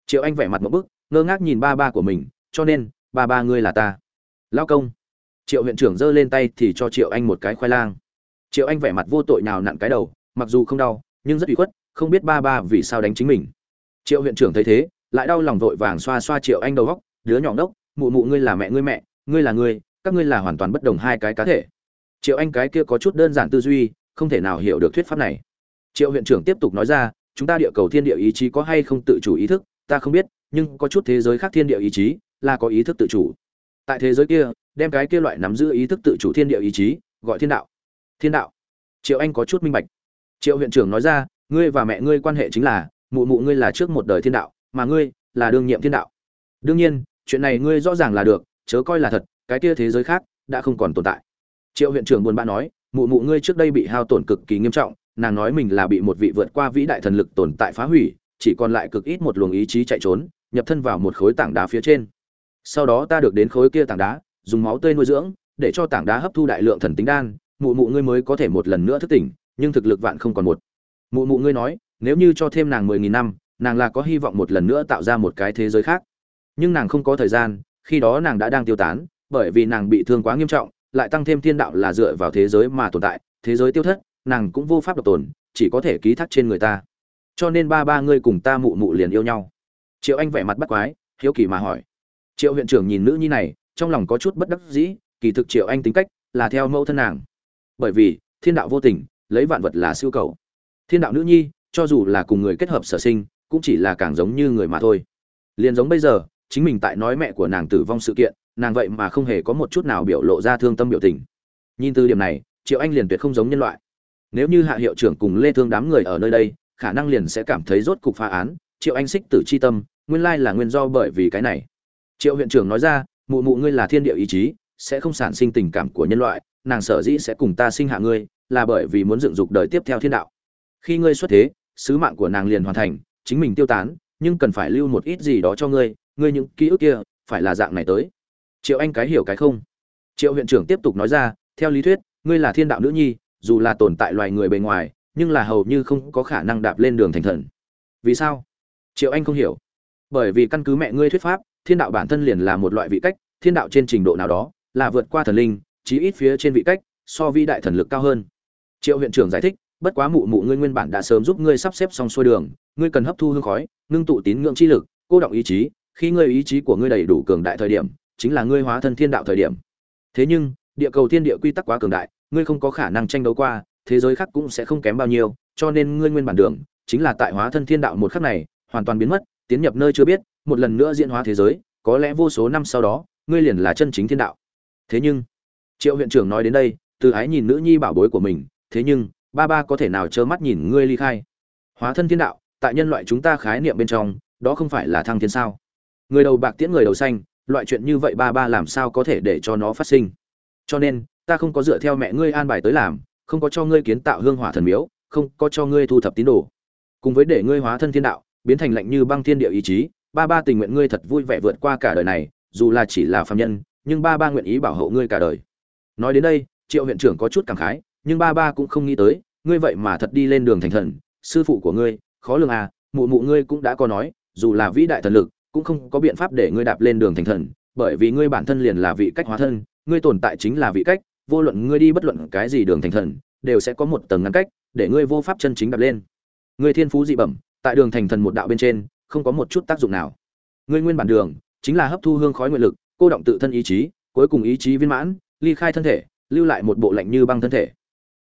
Triệu anh vẻ mặt một bức, ngơ ngác nhìn ba ba của mình, cho nên, ba ba ngươi là ta. Lao công triệu huyện trưởng giơ lên tay thì cho triệu anh một cái khoai lang. Triệu anh vẻ mặt vô tội nào nặn cái đầu, mặc dù không đau, nhưng rất bị khuất, không biết ba ba vì sao đánh chính mình. Triệu huyện trưởng thấy thế, lại đau lòng vội vàng xoa xoa triệu anh đầu góc, đứa nhỏ đốc mụ mụ ngươi là mẹ ngươi mẹ, ngươi là ngươi, các ngươi là hoàn toàn bất đồng hai cái cá thể. Triệu anh cái kia có chút đơn giản tư duy, không thể nào hiểu được thuyết pháp này. Triệu huyện trưởng tiếp tục nói ra, chúng ta địa cầu thiên địa ý chí có hay không tự chủ ý thức, ta không biết, nhưng có chút thế giới khác thiên địa ý chí là có ý thức tự chủ. Tại thế giới kia đem cái kia loại nắm giữ ý thức tự chủ thiên địa ý chí, gọi thiên đạo. Thiên đạo. Triệu anh có chút minh bạch. Triệu huyện trưởng nói ra, ngươi và mẹ ngươi quan hệ chính là, mụ mụ ngươi là trước một đời thiên đạo, mà ngươi là đương nhiệm thiên đạo. Đương nhiên, chuyện này ngươi rõ ràng là được, chớ coi là thật, cái kia thế giới khác đã không còn tồn tại. Triệu huyện trưởng buồn bã nói, mụ mụ ngươi trước đây bị hao tổn cực kỳ nghiêm trọng, nàng nói mình là bị một vị vượt qua vĩ đại thần lực tồn tại phá hủy, chỉ còn lại cực ít một luồng ý chí chạy trốn, nhập thân vào một khối tảng đá phía trên. Sau đó ta được đến khối kia tảng đá dùng máu tươi nuôi dưỡng, để cho tảng đá hấp thu đại lượng thần tính đan, mụ mụ ngươi mới có thể một lần nữa thức tỉnh, nhưng thực lực vạn không còn một. Mụ mụ ngươi nói, nếu như cho thêm nàng mười nghìn năm, nàng là có hy vọng một lần nữa tạo ra một cái thế giới khác. Nhưng nàng không có thời gian, khi đó nàng đã đang tiêu tán, bởi vì nàng bị thương quá nghiêm trọng, lại tăng thêm thiên đạo là dựa vào thế giới mà tồn tại, thế giới tiêu thất, nàng cũng vô pháp độc tồn, chỉ có thể ký thác trên người ta. Cho nên ba ba ngươi cùng ta mụ mụ liền yêu nhau. Triệu anh vẻ mặt bắt quái, hiếu kỳ mà hỏi. Triệu huyện trưởng nhìn nữ nhi này trong lòng có chút bất đắc dĩ, kỳ thực triệu anh tính cách là theo mẫu thân nàng. Bởi vì, thiên đạo vô tình, lấy vạn vật là siêu cầu. Thiên đạo nữ nhi, cho dù là cùng người kết hợp sở sinh, cũng chỉ là càng giống như người mà thôi. Liền giống bây giờ, chính mình tại nói mẹ của nàng tử vong sự kiện, nàng vậy mà không hề có một chút nào biểu lộ ra thương tâm biểu tình. Nhìn từ điểm này, triệu anh liền tuyệt không giống nhân loại. Nếu như hạ hiệu trưởng cùng lê thương đám người ở nơi đây, khả năng liền sẽ cảm thấy rốt cục phá án, triệu anh xích tử chi tâm, nguyên lai là nguyên do bởi vì cái này. Triệu huyện trưởng nói ra mụ mụ ngươi là thiên địa ý chí, sẽ không sản sinh tình cảm của nhân loại, nàng sở dĩ sẽ cùng ta sinh hạ ngươi, là bởi vì muốn dựng dục đời tiếp theo thiên đạo. Khi ngươi xuất thế, sứ mạng của nàng liền hoàn thành, chính mình tiêu tán, nhưng cần phải lưu một ít gì đó cho ngươi ngươi những ký ức kia, phải là dạng này tới. Triệu anh cái hiểu cái không? Triệu huyện trưởng tiếp tục nói ra, theo lý thuyết, ngươi là thiên đạo nữ nhi, dù là tồn tại loài người bề ngoài, nhưng là hầu như không có khả năng đạp lên đường thành thần. Vì sao? Triệu anh không hiểu. Bởi vì căn cứ mẹ ngươi thuyết pháp thiên đạo bản thân liền là một loại vị cách, thiên đạo trên trình độ nào đó là vượt qua thần linh, chí ít phía trên vị cách so vi đại thần lực cao hơn. Triệu huyện trưởng giải thích, bất quá mụ mụ ngươi nguyên bản đã sớm giúp ngươi sắp xếp xong xuôi đường, ngươi cần hấp thu hương khói, ngưng tụ tín ngưỡng chi lực, cô động ý chí, khi ngươi ý chí của ngươi đầy đủ cường đại thời điểm, chính là ngươi hóa thân thiên đạo thời điểm. Thế nhưng, địa cầu thiên địa quy tắc quá cường đại, ngươi không có khả năng tranh đấu qua, thế giới khác cũng sẽ không kém bao nhiêu, cho nên ngươi nguyên bản đường chính là tại hóa thân thiên đạo một khắc này hoàn toàn biến mất, tiến nhập nơi chưa biết một lần nữa diễn hóa thế giới, có lẽ vô số năm sau đó, ngươi liền là chân chính thiên đạo. Thế nhưng, triệu huyện trưởng nói đến đây, từ ái nhìn nữ nhi bảo bối của mình, thế nhưng, ba ba có thể nào trơ mắt nhìn ngươi ly khai? Hóa thân thiên đạo, tại nhân loại chúng ta khái niệm bên trong, đó không phải là thăng thiên sao? Người đầu bạc tiễn người đầu xanh, loại chuyện như vậy ba ba làm sao có thể để cho nó phát sinh? Cho nên, ta không có dựa theo mẹ ngươi an bài tới làm, không có cho ngươi kiến tạo hương hỏa thần miếu, không có cho ngươi thu thập tín đồ. Cùng với để ngươi hóa thân thiên đạo, biến thành lạnh như băng thiên địa ý chí ba ba tình nguyện ngươi thật vui vẻ vượt qua cả đời này, dù là chỉ là phạm nhân, nhưng ba ba nguyện ý bảo hộ ngươi cả đời. Nói đến đây, triệu huyện trưởng có chút cảm khái, nhưng ba ba cũng không nghĩ tới, ngươi vậy mà thật đi lên đường thành thần, sư phụ của ngươi, khó lường à mụ mụ ngươi cũng đã có nói, dù là vĩ đại thần lực, cũng không có biện pháp để ngươi đạp lên đường thành thần, bởi vì ngươi bản thân liền là vị cách hóa thân, ngươi tồn tại chính là vị cách, vô luận ngươi đi bất luận cái gì đường thành thần, đều sẽ có một tầng ngăn cách, để ngươi vô pháp chân chính đạp lên. Ngươi thiên phú dị bẩm, tại đường thành thần một đạo bên trên không có một chút tác dụng nào. Ngươi nguyên bản đường, chính là hấp thu hương khói nguyện lực, cô động tự thân ý chí, cuối cùng ý chí viên mãn, ly khai thân thể, lưu lại một bộ lạnh như băng thân thể.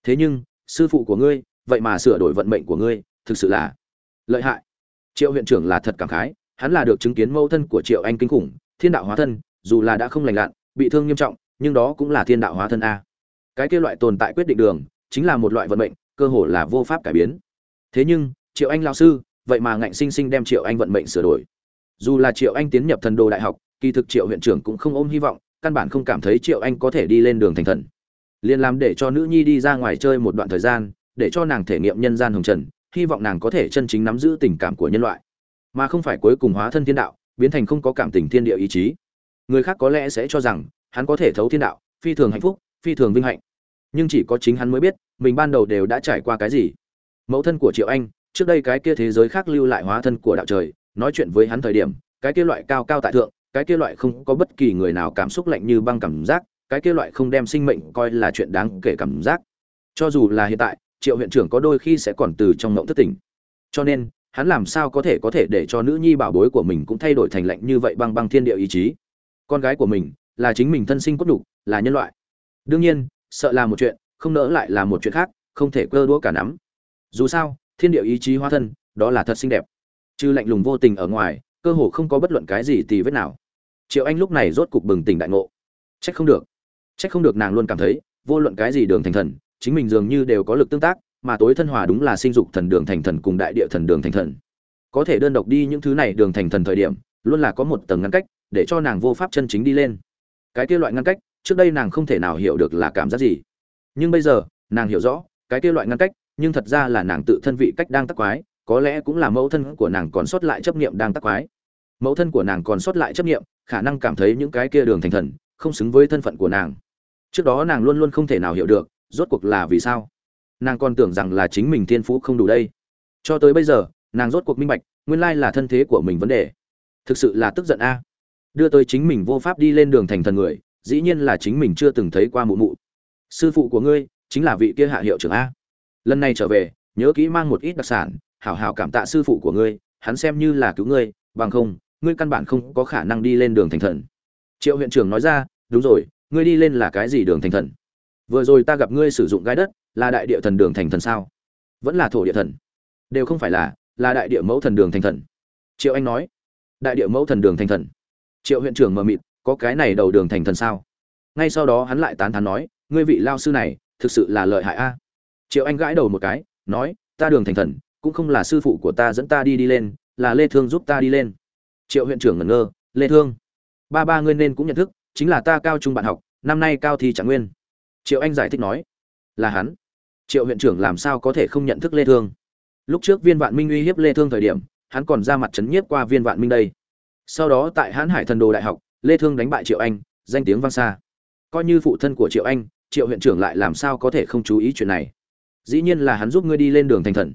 Thế nhưng, sư phụ của ngươi, vậy mà sửa đổi vận mệnh của ngươi, thực sự là lợi hại. Triệu huyện trưởng là thật cảm khái, hắn là được chứng kiến mâu thân của triệu anh kinh khủng, thiên đạo hóa thân, dù là đã không lành lặn, bị thương nghiêm trọng, nhưng đó cũng là thiên đạo hóa thân a. Cái kia loại tồn tại quyết định đường, chính là một loại vận mệnh, cơ hồ là vô pháp cải biến. Thế nhưng, triệu anh lao sư vậy mà ngạnh sinh sinh đem triệu anh vận mệnh sửa đổi. Dù là triệu anh tiến nhập thần đồ đại học, kỳ thực triệu huyện trưởng cũng không ôm hy vọng, căn bản không cảm thấy triệu anh có thể đi lên đường thành thần. Liền làm để cho nữ nhi đi ra ngoài chơi một đoạn thời gian, để cho nàng thể nghiệm nhân gian hồng trần, hy vọng nàng có thể chân chính nắm giữ tình cảm của nhân loại. Mà không phải cuối cùng hóa thân thiên đạo, biến thành không có cảm tình thiên địa ý chí. Người khác có lẽ sẽ cho rằng, hắn có thể thấu thiên đạo, phi thường hạnh phúc, phi thường vinh hạnh. Nhưng chỉ có chính hắn mới biết, mình ban đầu đều đã trải qua cái gì. Mẫu thân của triệu anh trước đây cái kia thế giới khác lưu lại hóa thân của đạo trời, nói chuyện với hắn thời điểm, cái kia loại cao cao tại thượng, cái kia loại không có bất kỳ người nào cảm xúc lạnh như băng cảm giác, cái kia loại không đem sinh mệnh coi là chuyện đáng kể cảm giác. Cho dù là hiện tại, triệu huyện trưởng có đôi khi sẽ còn từ trong ngộng thất tình. Cho nên, hắn làm sao có thể có thể để cho nữ nhi bảo bối của mình cũng thay đổi thành lạnh như vậy băng băng thiên địa ý chí? Con gái của mình, là chính mình thân sinh cốt nhục, là nhân loại. Đương nhiên, sợ là một chuyện, không nỡ lại là một chuyện khác, không thể cơ đũa cả nắm. Dù sao thiên địa ý chí hóa thân, đó là thật xinh đẹp. Chứ lạnh lùng vô tình ở ngoài, cơ hồ không có bất luận cái gì tì vết nào. Triệu anh lúc này rốt cục bừng tỉnh đại ngộ. Trách không được. Trách không được nàng luôn cảm thấy, vô luận cái gì đường thành thần, chính mình dường như đều có lực tương tác, mà tối thân hòa đúng là sinh dục thần đường thành thần cùng đại địa thần đường thành thần. Có thể đơn độc đi những thứ này đường thành thần thời điểm, luôn là có một tầng ngăn cách, để cho nàng vô pháp chân chính đi lên. Cái kia loại ngăn cách, trước đây nàng không thể nào hiểu được là cảm giác gì. Nhưng bây giờ, nàng hiểu rõ, cái kia loại ngăn cách nhưng thật ra là nàng tự thân vị cách đang tắc quái, có lẽ cũng là mẫu thân của nàng còn sót lại chấp niệm đang tắc quái. Mẫu thân của nàng còn sót lại chấp niệm, khả năng cảm thấy những cái kia đường thành thần, không xứng với thân phận của nàng. Trước đó nàng luôn luôn không thể nào hiểu được, rốt cuộc là vì sao? Nàng còn tưởng rằng là chính mình thiên phú không đủ đây. Cho tới bây giờ, nàng rốt cuộc minh bạch, nguyên lai là thân thế của mình vấn đề. Thực sự là tức giận a. Đưa tới chính mình vô pháp đi lên đường thành thần người, dĩ nhiên là chính mình chưa từng thấy qua mụ mụ. Sư phụ của ngươi, chính là vị kia hạ hiệu trưởng a lần này trở về, nhớ kỹ mang một ít đặc sản, hảo hảo cảm tạ sư phụ của ngươi, hắn xem như là cứu ngươi, bằng không, ngươi căn bản không có khả năng đi lên đường thành thần. Triệu huyện trưởng nói ra, đúng rồi, ngươi đi lên là cái gì đường thành thần? Vừa rồi ta gặp ngươi sử dụng gai đất, là đại địa thần đường thành thần sao? Vẫn là thổ địa thần? Đều không phải là là đại địa mẫu thần đường thành thần. Triệu anh nói, đại địa mẫu thần đường thành thần? Triệu huyện trưởng mờ mịt, có cái này đầu đường thành thần sao? Ngay sau đó hắn lại tán thán nói, ngươi vị lao sư này, thực sự là lợi hại a triệu anh gãi đầu một cái, nói, ta đường thành thần, cũng không là sư phụ của ta dẫn ta đi đi lên, là lê thương giúp ta đi lên. Triệu huyện trưởng ngẩn ngơ, lê thương, ba ba ngươi nên cũng nhận thức, chính là ta cao trung bạn học, năm nay cao thi trạng nguyên. Triệu anh giải thích nói, là hắn. Triệu huyện trưởng làm sao có thể không nhận thức lê thương? Lúc trước viên vạn minh uy hiếp lê thương thời điểm, hắn còn ra mặt chấn nhiếp qua viên vạn minh đây. Sau đó tại hãn hải thần đồ đại học, lê thương đánh bại triệu anh, danh tiếng vang xa. Coi như phụ thân của triệu anh, triệu huyện trưởng lại làm sao có thể không chú ý chuyện này? Dĩ nhiên là hắn giúp ngươi đi lên đường thành thần.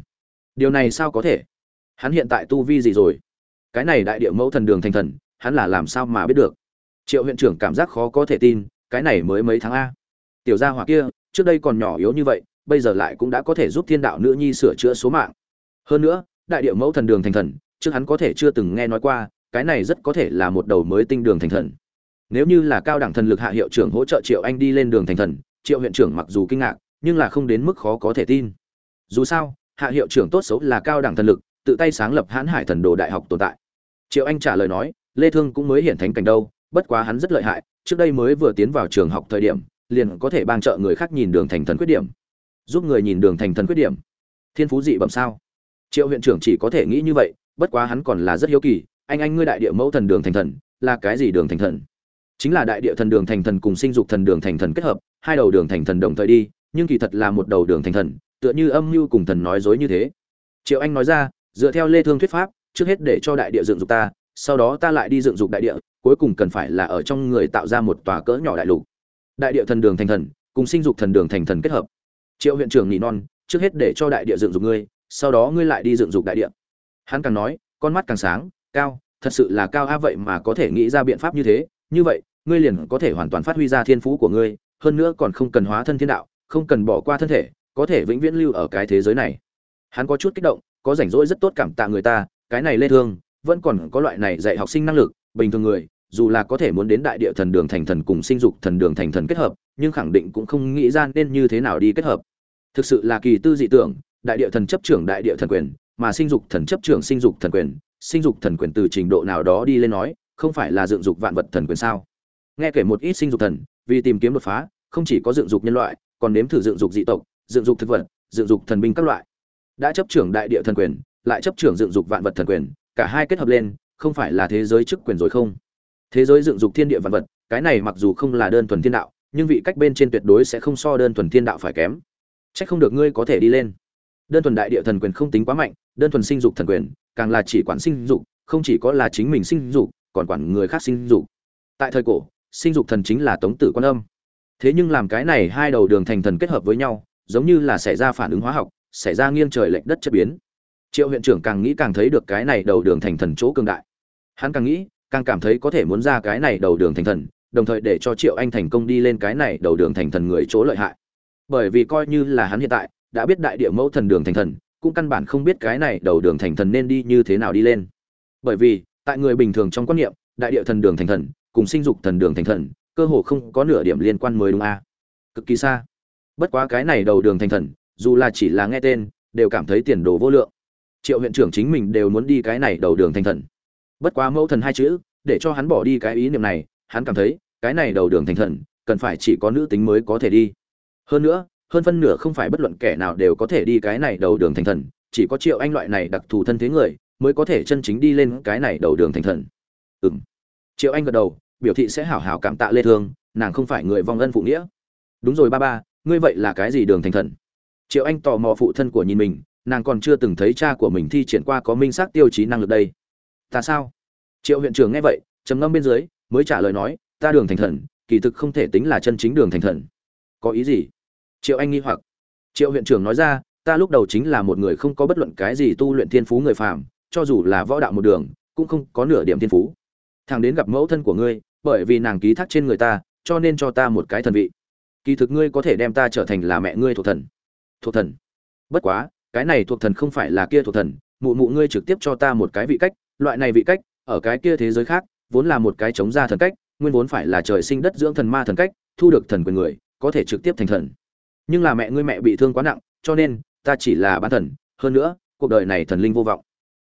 Điều này sao có thể? Hắn hiện tại tu vi gì rồi? Cái này đại địa mẫu thần đường thành thần, hắn là làm sao mà biết được? Triệu huyện trưởng cảm giác khó có thể tin, cái này mới mấy tháng a. Tiểu gia hỏa kia, trước đây còn nhỏ yếu như vậy, bây giờ lại cũng đã có thể giúp thiên đạo nữ nhi sửa chữa số mạng. Hơn nữa, đại địa mẫu thần đường thành thần, trước hắn có thể chưa từng nghe nói qua, cái này rất có thể là một đầu mới tinh đường thành thần. Nếu như là cao đẳng thần lực hạ hiệu trưởng hỗ trợ triệu anh đi lên đường thành thần, triệu huyện trưởng mặc dù kinh ngạc nhưng là không đến mức khó có thể tin. Dù sao, hạ hiệu trưởng tốt xấu là cao đẳng thần lực, tự tay sáng lập hãn hải thần đồ đại học tồn tại. Triệu anh trả lời nói, lê thương cũng mới hiện thánh cảnh đâu, bất quá hắn rất lợi hại, trước đây mới vừa tiến vào trường học thời điểm, liền có thể bang trợ người khác nhìn đường thành thần khuyết điểm, giúp người nhìn đường thành thần khuyết điểm. Thiên phú dị bẩm sao? Triệu huyện trưởng chỉ có thể nghĩ như vậy, bất quá hắn còn là rất hiếu kỳ, anh anh ngươi đại địa mẫu thần đường thành thần, là cái gì đường thành thần? Chính là đại địa thần đường thành thần cùng sinh dục thần đường thành thần kết hợp, hai đầu đường thành thần đồng thời đi nhưng kỳ thật là một đầu đường thành thần, tựa như âm mưu cùng thần nói dối như thế. Triệu anh nói ra, dựa theo lê thương thuyết pháp, trước hết để cho đại địa dựng dục ta, sau đó ta lại đi dựng dục đại địa, cuối cùng cần phải là ở trong người tạo ra một tòa cỡ nhỏ đại lục. Đại địa thần đường thành thần, cùng sinh dục thần đường thành thần kết hợp. Triệu huyện trưởng nhị non, trước hết để cho đại địa dựng dục ngươi, sau đó ngươi lại đi dựng dục đại địa. Hắn càng nói, con mắt càng sáng, cao, thật sự là cao a, vậy mà có thể nghĩ ra biện pháp như thế, như vậy, ngươi liền có thể hoàn toàn phát huy ra thiên phú của ngươi, hơn nữa còn không cần hóa thân thiên đạo không cần bỏ qua thân thể, có thể vĩnh viễn lưu ở cái thế giới này. Hắn có chút kích động, có rảnh rỗi rất tốt cảm tạ người ta, cái này lê thương, vẫn còn có loại này dạy học sinh năng lực, bình thường người, dù là có thể muốn đến đại địa thần đường thành thần cùng sinh dục thần đường thành thần kết hợp, nhưng khẳng định cũng không nghĩ ra nên như thế nào đi kết hợp. Thực sự là kỳ tư dị tưởng, đại địa thần chấp trưởng đại địa thần quyền, mà sinh dục thần chấp trưởng sinh dục thần quyền, sinh dục thần quyền từ trình độ nào đó đi lên nói, không phải là dựng dục vạn vật thần quyền sao? Nghe kể một ít sinh dục thần, vì tìm kiếm đột phá, không chỉ có dựng dục nhân loại còn nếm thử dựng dục dị tộc, dựng dục thực vật, dựng dục thần binh các loại. Đã chấp trưởng đại địa thần quyền, lại chấp trưởng dựng dục vạn vật thần quyền, cả hai kết hợp lên, không phải là thế giới chức quyền rồi không? Thế giới dựng dục thiên địa vạn vật, cái này mặc dù không là đơn thuần thiên đạo, nhưng vị cách bên trên tuyệt đối sẽ không so đơn thuần thiên đạo phải kém. Chắc không được ngươi có thể đi lên. Đơn thuần đại địa thần quyền không tính quá mạnh, đơn thuần sinh dục thần quyền, càng là chỉ quản sinh dục, không chỉ có là chính mình sinh dục, còn quản người khác sinh dục. Tại thời cổ, sinh dục thần chính là tống tử quan âm thế nhưng làm cái này hai đầu đường thành thần kết hợp với nhau, giống như là xảy ra phản ứng hóa học, xảy ra nghiêng trời lệch đất chất biến. Triệu huyện trưởng càng nghĩ càng thấy được cái này đầu đường thành thần chỗ cường đại. Hắn càng nghĩ, càng cảm thấy có thể muốn ra cái này đầu đường thành thần, đồng thời để cho triệu anh thành công đi lên cái này đầu đường thành thần người chỗ lợi hại. Bởi vì coi như là hắn hiện tại, đã biết đại địa mẫu thần đường thành thần, cũng căn bản không biết cái này đầu đường thành thần nên đi như thế nào đi lên. Bởi vì, tại người bình thường trong quan niệm, đại địa thần đường thành thần, cùng sinh dục thần đường thành thần cơ hồ không có nửa điểm liên quan mới đúng a. À. cực kỳ xa. Bất quá cái này đầu đường thành thần, dù là chỉ là nghe tên, đều cảm thấy tiền đồ vô lượng. Triệu huyện trưởng chính mình đều muốn đi cái này đầu đường thành thần. Bất quá mẫu thần hai chữ, để cho hắn bỏ đi cái ý niệm này, hắn cảm thấy, cái này đầu đường thành thần, cần phải chỉ có nữ tính mới có thể đi. Hơn nữa, hơn phân nửa không phải bất luận kẻ nào đều có thể đi cái này đầu đường thành thần, chỉ có triệu anh loại này đặc thù thân thế người, mới có thể chân chính đi lên cái này đầu đường thành thần. Ừm. Triệu anh gật đầu biểu thị sẽ hảo hảo cảm tạ lê thương, nàng không phải người vong ân phụ nghĩa. Đúng rồi ba ba, ngươi vậy là cái gì đường thành thần? Triệu anh tò mò phụ thân của nhìn mình, nàng còn chưa từng thấy cha của mình thi triển qua có minh xác tiêu chí năng lực đây. Ta sao? Triệu huyện trưởng nghe vậy, trầm ngâm bên dưới, mới trả lời nói, ta đường thành thần, kỳ thực không thể tính là chân chính đường thành thần. Có ý gì? Triệu anh nghi hoặc. Triệu huyện trưởng nói ra, ta lúc đầu chính là một người không có bất luận cái gì tu luyện thiên phú người phàm, cho dù là võ đạo một đường, cũng không có nửa điểm thiên phú. Thằng đến gặp mẫu thân của ngươi bởi vì nàng ký thác trên người ta, cho nên cho ta một cái thần vị. Kỳ thực ngươi có thể đem ta trở thành là mẹ ngươi thuộc thần. Thuộc thần. Bất quá, cái này thuộc thần không phải là kia thuộc thần, mụ mụ ngươi trực tiếp cho ta một cái vị cách, loại này vị cách, ở cái kia thế giới khác, vốn là một cái chống ra thần cách, nguyên vốn phải là trời sinh đất dưỡng thần ma thần cách, thu được thần quyền người, có thể trực tiếp thành thần. Nhưng là mẹ ngươi mẹ bị thương quá nặng, cho nên, ta chỉ là bán thần. Hơn nữa, cuộc đời này thần linh vô vọng.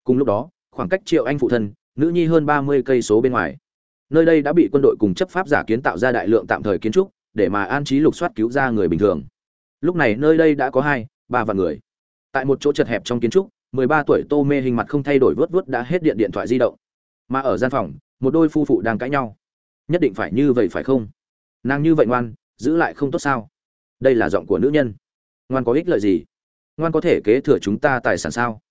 Cùng lúc đó, khoảng cách triệu anh phụ thân, nữ nhi hơn ba mươi cây số bên ngoài nơi đây đã bị quân đội cùng chấp pháp giả kiến tạo ra đại lượng tạm thời kiến trúc, để mà an trí lục soát cứu ra người bình thường. Lúc này nơi đây đã có hai, ba vạn người. Tại một chỗ chật hẹp trong kiến trúc, mười ba tuổi tô mê hình mặt không thay đổi, vớt vớt đã hết điện điện thoại di động. Mà ở gian phòng, một đôi phu phụ đang cãi nhau. Nhất định phải như vậy phải không? Nàng như vậy ngoan, giữ lại không tốt sao? Đây là giọng của nữ nhân. Ngoan có ích lợi gì? Ngoan có thể kế thừa chúng ta tài sản sao?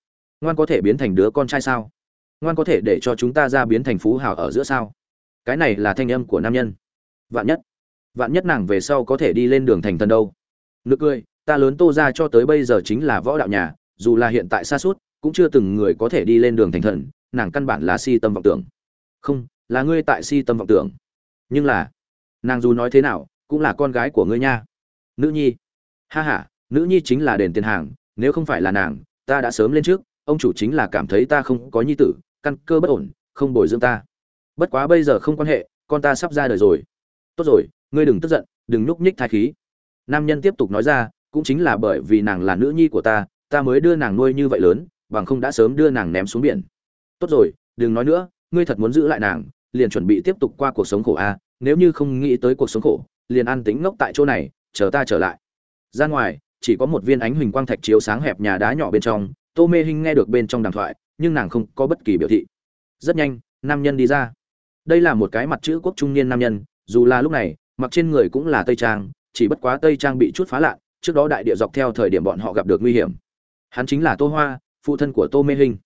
Ngoan có thể biến thành đứa con trai sao? Ngoan có thể để cho chúng ta ra biến thành phú hào ở giữa sao? Cái này là thanh âm của nam nhân. Vạn nhất vạn nhất nàng về sau có thể đi lên đường thành thần đâu. Nực cười, ta lớn tô ra cho tới bây giờ chính là võ đạo nhà, dù là hiện tại xa suốt, cũng chưa từng người có thể đi lên đường thành thần, nàng căn bản là si tâm vọng tưởng. Không, là ngươi tại si tâm vọng tưởng. Nhưng là, nàng dù nói thế nào, cũng là con gái của ngươi nha. Nữ nhi. Ha h a nữ nhi chính là đền tiền hàng, nếu không phải là nàng, ta đã sớm lên trước, ông chủ chính là cảm thấy ta không có nhi tử, căn cơ bất ổn, không bồi dưỡng ta bất quá bây giờ không quan hệ, con ta sắp ra đời rồi. Tốt rồi, ngươi đừng tức giận, đừng nhúc nhích thai khí. Nam nhân tiếp tục nói ra, cũng chính là bởi vì nàng là nữ nhi của ta ta mới đưa nàng nuôi như vậy lớn, bằng không đã sớm đưa nàng ném xuống biển. Tốt rồi, đừng nói nữa, ngươi thật muốn giữ lại nàng, liền chuẩn bị tiếp tục qua cuộc sống khổ a, nếu như không nghĩ tới cuộc sống khổ, liền ăn tính ngốc tại chỗ này, chờ ta trở lại. Ra ngoài, chỉ có một viên ánh huỳnh quang thạch chiếu sáng hẹp nhà đá nhỏ bên trong, tô mê hinh nghe được bên trong đàm thoại, nhưng nàng không có bất kỳ biểu thị. Rất nhanh, nam nhân đi ra đây là một cái mặt chữ quốc trung niên nam nhân, dù là lúc này, mặc trên người cũng là tây trang, chỉ bất quá tây trang bị chút phá lạ, trước đó đại địa dọc theo thời điểm bọn họ gặp được nguy hiểm. Hắn chính là tô hoa, phụ thân của tô mê hình.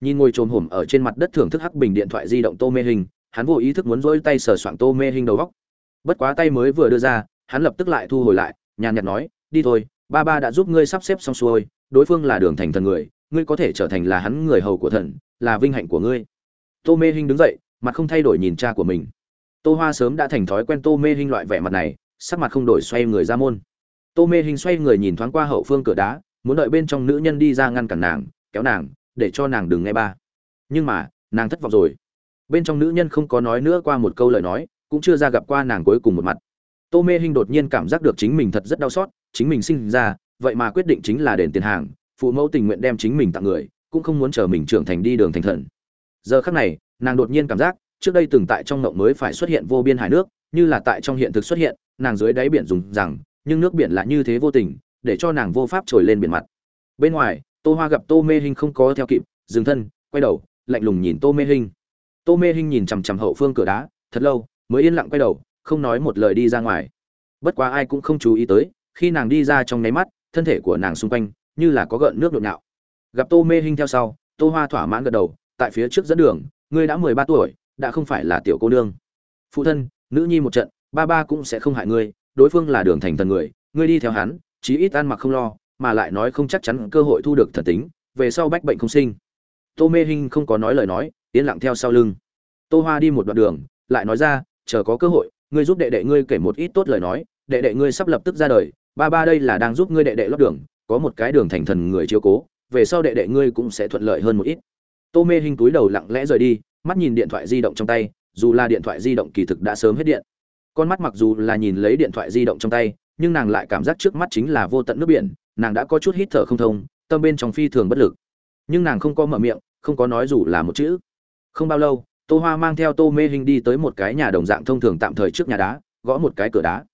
Nhìn ngồi trồm hổm ở trên mặt đất thưởng thức hắc bình điện thoại di động tô mê hình, hắn vô ý thức muốn rỗi tay sờ soạng tô mê hình đầu góc bất quá tay mới vừa đưa ra, hắn lập tức lại thu hồi lại, nhàn nhạt nói, đi thôi, ba ba đã giúp ngươi sắp xếp xong xuôi, đối phương là đường thành thần người, ngươi có thể trở thành là hắn người hầu của thần, là vinh hạnh của ngươi. Tô mê hinh đứng dậy mặt không thay đổi nhìn cha của mình. Tô hoa sớm đã thành thói quen tô mê hinh loại vẻ mặt này, sắc mặt không đổi xoay người ra môn. Tô mê hinh xoay người nhìn thoáng qua hậu phương cửa đá, muốn đợi bên trong nữ nhân đi ra ngăn cản nàng, kéo nàng, để cho nàng đừng nghe ba. Nhưng mà, nàng thất vọng rồi. Bên trong nữ nhân không có nói nữa qua một câu lời nói, cũng chưa ra gặp qua nàng cuối cùng một mặt. Tô mê hinh đột nhiên cảm giác được chính mình thật rất đau xót, chính mình sinh ra, vậy mà quyết định chính là đền tiền hàng, phụ mẫu tình nguyện đem chính mình tặng người, cũng không muốn chờ mình trưởng thành đi đường thành thần. Giờ khắc này nàng đột nhiên cảm giác, trước đây từng tại trong ngộng mới phải xuất hiện vô biên hải nước, như là tại trong hiện thực xuất hiện, nàng dưới đáy biển dùng rằng, nhưng nước biển là như thế vô tình, để cho nàng vô pháp trồi lên biển mặt. Bên ngoài, tô hoa gặp tô mê hinh không có theo kịp, dừng thân, quay đầu, lạnh lùng nhìn tô mê hinh. Tô mê hinh nhìn chằm chằm hậu phương cửa đá, thật lâu, mới yên lặng quay đầu, không nói một lời đi ra ngoài. Bất quá ai cũng không chú ý tới, khi nàng đi ra trong nháy mắt, thân thể của nàng xung quanh, như là có gợn nước nhộn nhạo gặp tô mê hinh theo sau, tô hoa thỏa mãn gật đầu, tại phía trước dẫn đường ngươi đã mười ba tuổi, đã không phải là tiểu cô nương. Phụ thân, nữ nhi một trận, ba ba cũng sẽ không hại ngươi, đối phương là đường thành thần người, ngươi đi theo hắn, chí ít ăn mặc không lo, mà lại nói không chắc chắn cơ hội thu được thần tính, về sau bách bệnh không sinh. Tô mê hinh không có nói lời nói, yên lặng theo sau lưng. Tô hoa đi một đoạn đường, lại nói ra, chờ có cơ hội, ngươi giúp đệ đệ ngươi kể một ít tốt lời nói, đệ đệ ngươi sắp lập tức ra đời, ba ba đây là đang giúp ngươi đệ đệ lót đường, có một cái đường thành thần người chiếu cố, về sau đệ đệ ngươi cũng sẽ thuận lợi hơn một ít tô mê hình túi đầu lặng lẽ rời đi, mắt nhìn điện thoại di động trong tay, dù là điện thoại di động kỳ thực đã sớm hết điện. Con mắt mặc dù là nhìn lấy điện thoại di động trong tay, nhưng nàng lại cảm giác trước mắt chính là vô tận nước biển, nàng đã có chút hít thở không thông, tâm bên trong phi thường bất lực. Nhưng nàng không có mở miệng, không có nói dù là một chữ. Không bao lâu, tô hoa mang theo tô mê hình đi tới một cái nhà đồng dạng thông thường tạm thời trước nhà đá, gõ một cái cửa đá.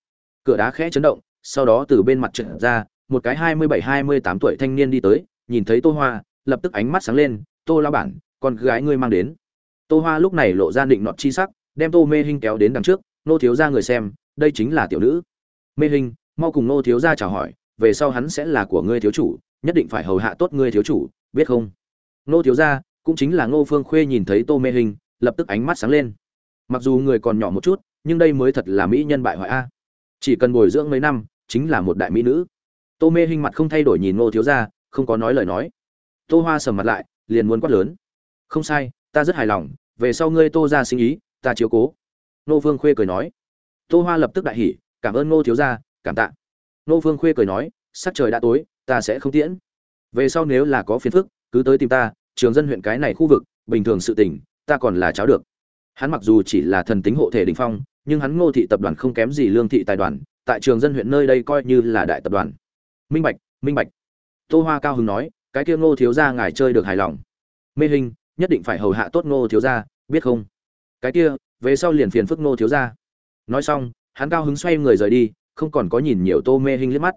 Cửa đá khẽ chấn động, sau đó từ bên mặt trận ra, một cái hai mươi bảy, hai mươi tám tuổi thanh niên đi tới, nhìn thấy tô hoa, lập tức ánh mắt sáng lên tô lao bản con gái ngươi mang đến. Tô hoa lúc này lộ ra định nọt chi sắc đem tô mê Hinh kéo đến đằng trước nô thiếu ra người xem đây chính là tiểu nữ. Mê Hinh, mau cùng nô thiếu ra chào hỏi về sau hắn sẽ là của ngươi thiếu chủ nhất định phải hầu hạ tốt ngươi thiếu chủ biết không? Nô thiếu ra cũng chính là ngô phương khuê nhìn thấy tô mê Hinh, lập tức ánh mắt sáng lên. Mặc dù người còn nhỏ một chút nhưng đây mới thật là mỹ nhân bại hoại a. Chỉ cần bồi dưỡng mấy năm chính là một đại mỹ nữ. Tô mê Hinh mặt không thay đổi nhìn ngô thiếu ra không có nói lời nói. Tô hoa sầm mặt lại liền muốn quát lớn. Không sai, ta rất hài lòng, về sau ngươi tô ra sinh ý, ta chiếu cố. Nô Vương khuê cười nói. Tô hoa lập tức đại hỉ, cảm ơn ngô thiếu gia, cảm tạ. Nô Vương khuê cười nói, sắc trời đã tối, ta sẽ không tiễn. Về sau nếu là có phiền phức, cứ tới tìm ta, trường dân huyện cái này khu vực, bình thường sự tình, ta còn là cháo được. Hắn mặc dù chỉ là thần tính hộ thể đình phong, nhưng hắn ngô thị tập đoàn không kém gì lương thị tài đoàn, tại trường dân huyện nơi đây coi như là đại tập đoàn. Minh bạch minh bạch. Tô hoa cao hứng nói cái kia ngô thiếu gia ngài chơi được hài lòng. Mê hình, nhất định phải hầu hạ tốt ngô thiếu gia, biết không? Cái kia, về sau liền phiền phức ngô thiếu gia. Nói xong, hắn cao hứng xoay người rời đi, không còn có nhìn nhiều tô mê hình liếc mắt.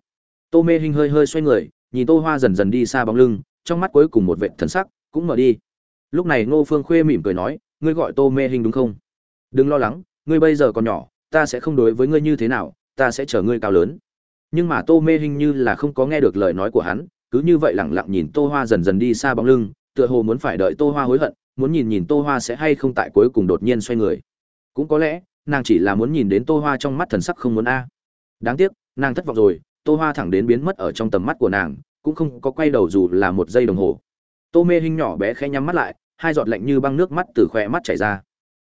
Tô mê hình hơi hơi xoay người, nhìn tô hoa dần dần đi xa bóng lưng, trong mắt cuối cùng một vệ thần sắc, cũng mở đi. Lúc này ngô phương khuê mỉm cười nói, ngươi gọi tô mê hình đúng không? Đừng lo lắng, ngươi bây giờ còn nhỏ, ta sẽ không đối với ngươi như thế nào, ta sẽ chở ngươi cao lớn. Nhưng mà tô mê hình như là không có nghe được lời nói của hắn cứ như vậy lẳng lặng nhìn tô hoa dần dần đi xa bóng lưng, tựa hồ muốn phải đợi tô hoa hối hận, muốn nhìn nhìn tô hoa sẽ hay không tại cuối cùng đột nhiên xoay người. Cũng có lẽ, nàng chỉ là muốn nhìn đến tô hoa trong mắt thần sắc không muốn a. Đáng tiếc, nàng thất vọng rồi, tô hoa thẳng đến biến mất ở trong tầm mắt của nàng, cũng không có quay đầu dù là một giây đồng hồ. Tô mê hinh nhỏ bé khẽ nhắm mắt lại, hai giọt lạnh như băng nước mắt từ khỏe mắt chảy ra.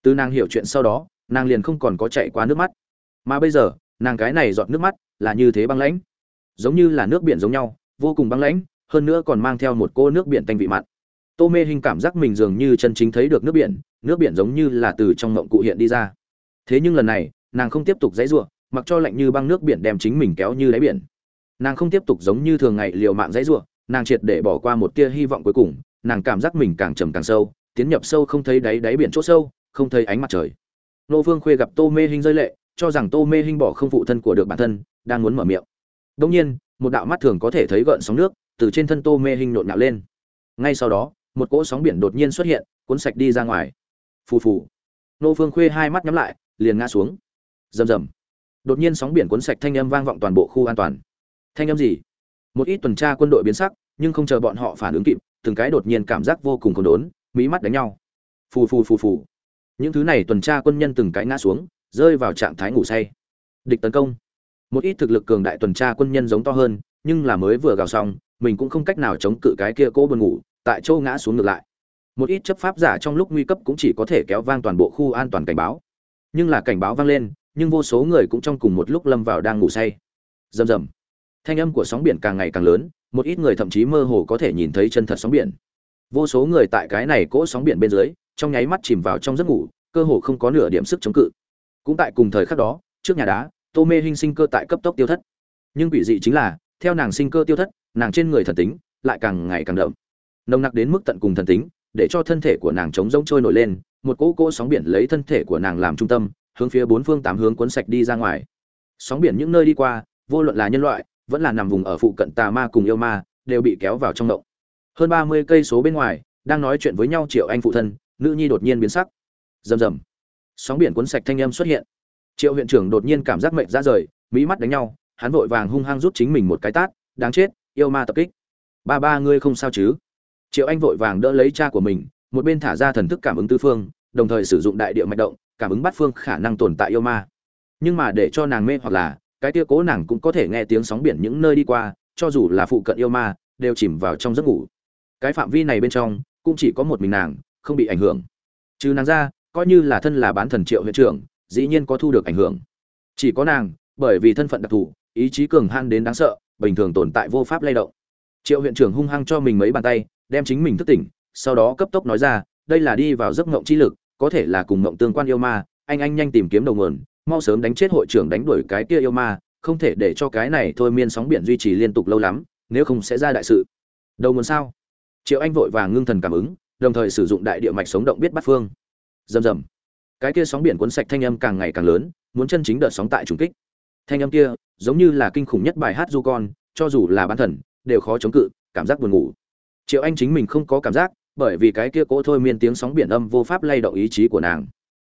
Từ nàng hiểu chuyện sau đó, nàng liền không còn có chạy qua nước mắt. Mà bây giờ, nàng cái này giọt nước mắt là như thế băng lãnh, giống như là nước biển giống nhau vô cùng băng lãnh, hơn nữa còn mang theo một cô nước biển tanh vị mặn. Tô mê hình cảm giác mình dường như chân chính thấy được nước biển nước biển giống như là từ trong ngộng cụ hiện đi ra. Thế nhưng lần này, nàng không tiếp tục dãy ruộng mặc cho lạnh như băng nước biển đem chính mình kéo như đáy biển. Nàng không tiếp tục giống như thường ngày liều mạng dãy ruộng nàng triệt để bỏ qua một tia hy vọng cuối cùng, nàng cảm giác mình càng trầm càng sâu, tiến nhập sâu không thấy đáy đáy biển chỗ sâu, không thấy ánh mặt trời. Nô vương khuê gặp tô mê hình rơi lệ, cho rằng tô mê hình bỏ không phụ thân của được bản thân, đang muốn mở miệng. Đông nhiên một đạo mắt thường có thể thấy gợn sóng nước từ trên thân tô mê hình nộn nạo lên. Ngay sau đó, một cỗ sóng biển đột nhiên xuất hiện, cuốn sạch đi ra ngoài. Phù phù. Nô phương khuê hai mắt nhắm lại, liền ngã xuống. Rầm rầm. Đột nhiên sóng biển cuốn sạch thanh âm vang vọng toàn bộ khu an toàn. Thanh âm gì? Một ít tuần tra quân đội biến sắc, nhưng không chờ bọn họ phản ứng kịp, từng cái đột nhiên cảm giác vô cùng khốn đốn, mí mắt đánh nhau. Phù phù phù phù. Những thứ này tuần tra quân nhân từng cái ngã xuống, rơi vào trạng thái ngủ say. Địch tấn công một ít thực lực cường đại tuần tra quân nhân giống to hơn, nhưng là mới vừa gào xong, mình cũng không cách nào chống cự cái kia cố buồn ngủ, tại châu ngã xuống ngược lại. Một ít chấp pháp giả trong lúc nguy cấp cũng chỉ có thể kéo vang toàn bộ khu an toàn cảnh báo. Nhưng là cảnh báo vang lên, nhưng vô số người cũng trong cùng một lúc lâm vào đang ngủ say. Rầm rầm. Thanh âm của sóng biển càng ngày càng lớn, một ít người thậm chí mơ hồ có thể nhìn thấy chân thật sóng biển. Vô số người tại cái này cỗ sóng biển bên dưới, trong nháy mắt chìm vào trong giấc ngủ, cơ hồ không có nửa điểm sức chống cự. Cũng tại cùng thời khắc đó, trước nhà đá tô mê hinh sinh cơ tại cấp tốc tiêu thất. Nhưng quỷ dị chính là, theo nàng sinh cơ tiêu thất, nàng trên người thần tính lại càng ngày càng đậm. Nồng nặc đến mức tận cùng thần tính, để cho thân thể của nàng trống rỗng trôi nổi lên, một cỗ cỗ sóng biển lấy thân thể của nàng làm trung tâm, hướng phía bốn phương tám hướng cuốn sạch đi ra ngoài. Sóng biển những nơi đi qua, vô luận là nhân loại, vẫn là nằm vùng ở phụ cận tà ma cùng yêu ma, đều bị kéo vào trong động. Hơn ba mươi cây số bên ngoài, đang nói chuyện với nhau triệu anh phụ thân, nữ nhi đột nhiên biến sắc. Rầm rầm. Sóng biển cuốn sạch thanh âm xuất hiện triệu huyện trưởng đột nhiên cảm giác mệnh ra rời mỹ mắt đánh nhau, hắn vội vàng hung hăng rút chính mình một cái tát, đáng chết, yêu ma tập kích. Ba ba ngươi không sao chứ? Triệu anh vội vàng đỡ lấy cha của mình, một bên thả ra thần thức cảm ứng tư phương, đồng thời sử dụng đại địa mạch động, cảm ứng bắt phương khả năng tồn tại yêu ma. Nhưng mà để cho nàng mê hoặc là, cái tia cố nàng cũng có thể nghe tiếng sóng biển những nơi đi qua, cho dù là phụ cận yêu ma, đều chìm vào trong giấc ngủ. Cái phạm vi này bên trong, cũng chỉ có một mình nàng, không bị ảnh hưởng. Trừ nàng ra, coi như là thân là bán thần triệu huyện trưởng dĩ nhiên có thu được ảnh hưởng. Chỉ có nàng, bởi vì thân phận đặc thù, ý chí cường han đến đáng sợ, bình thường tồn tại vô pháp lay động. Triệu huyện trưởng hung hăng cho mình mấy bàn tay, đem chính mình thức tỉnh, sau đó cấp tốc nói ra, đây là đi vào giấc ngộng chi lực, có thể là cùng ngộng tương quan yêu ma, anh anh nhanh tìm kiếm đầu nguồn, mau sớm đánh chết hội trưởng đánh đuổi cái kia yêu ma, không thể để cho cái này thôi miên sóng biển duy trì liên tục lâu lắm, nếu không sẽ ra đại sự. Đầu nguồn sao? Triệu anh vội vàng ngưng thần cảm ứng, đồng thời sử dụng đại địa mạch sống động biết bắt phương. Rầm rầm cái kia sóng biển cuốn sạch thanh âm càng ngày càng lớn, muốn chân chính đợt sóng tại trùng kích. Thanh âm kia, giống như là kinh khủng nhất bài hát du con, cho dù là bán thần, đều khó chống cự, cảm giác buồn ngủ. Triệu anh chính mình không có cảm giác, bởi vì cái kia cỗ thôi miên tiếng sóng biển âm vô pháp lay động ý chí của nàng.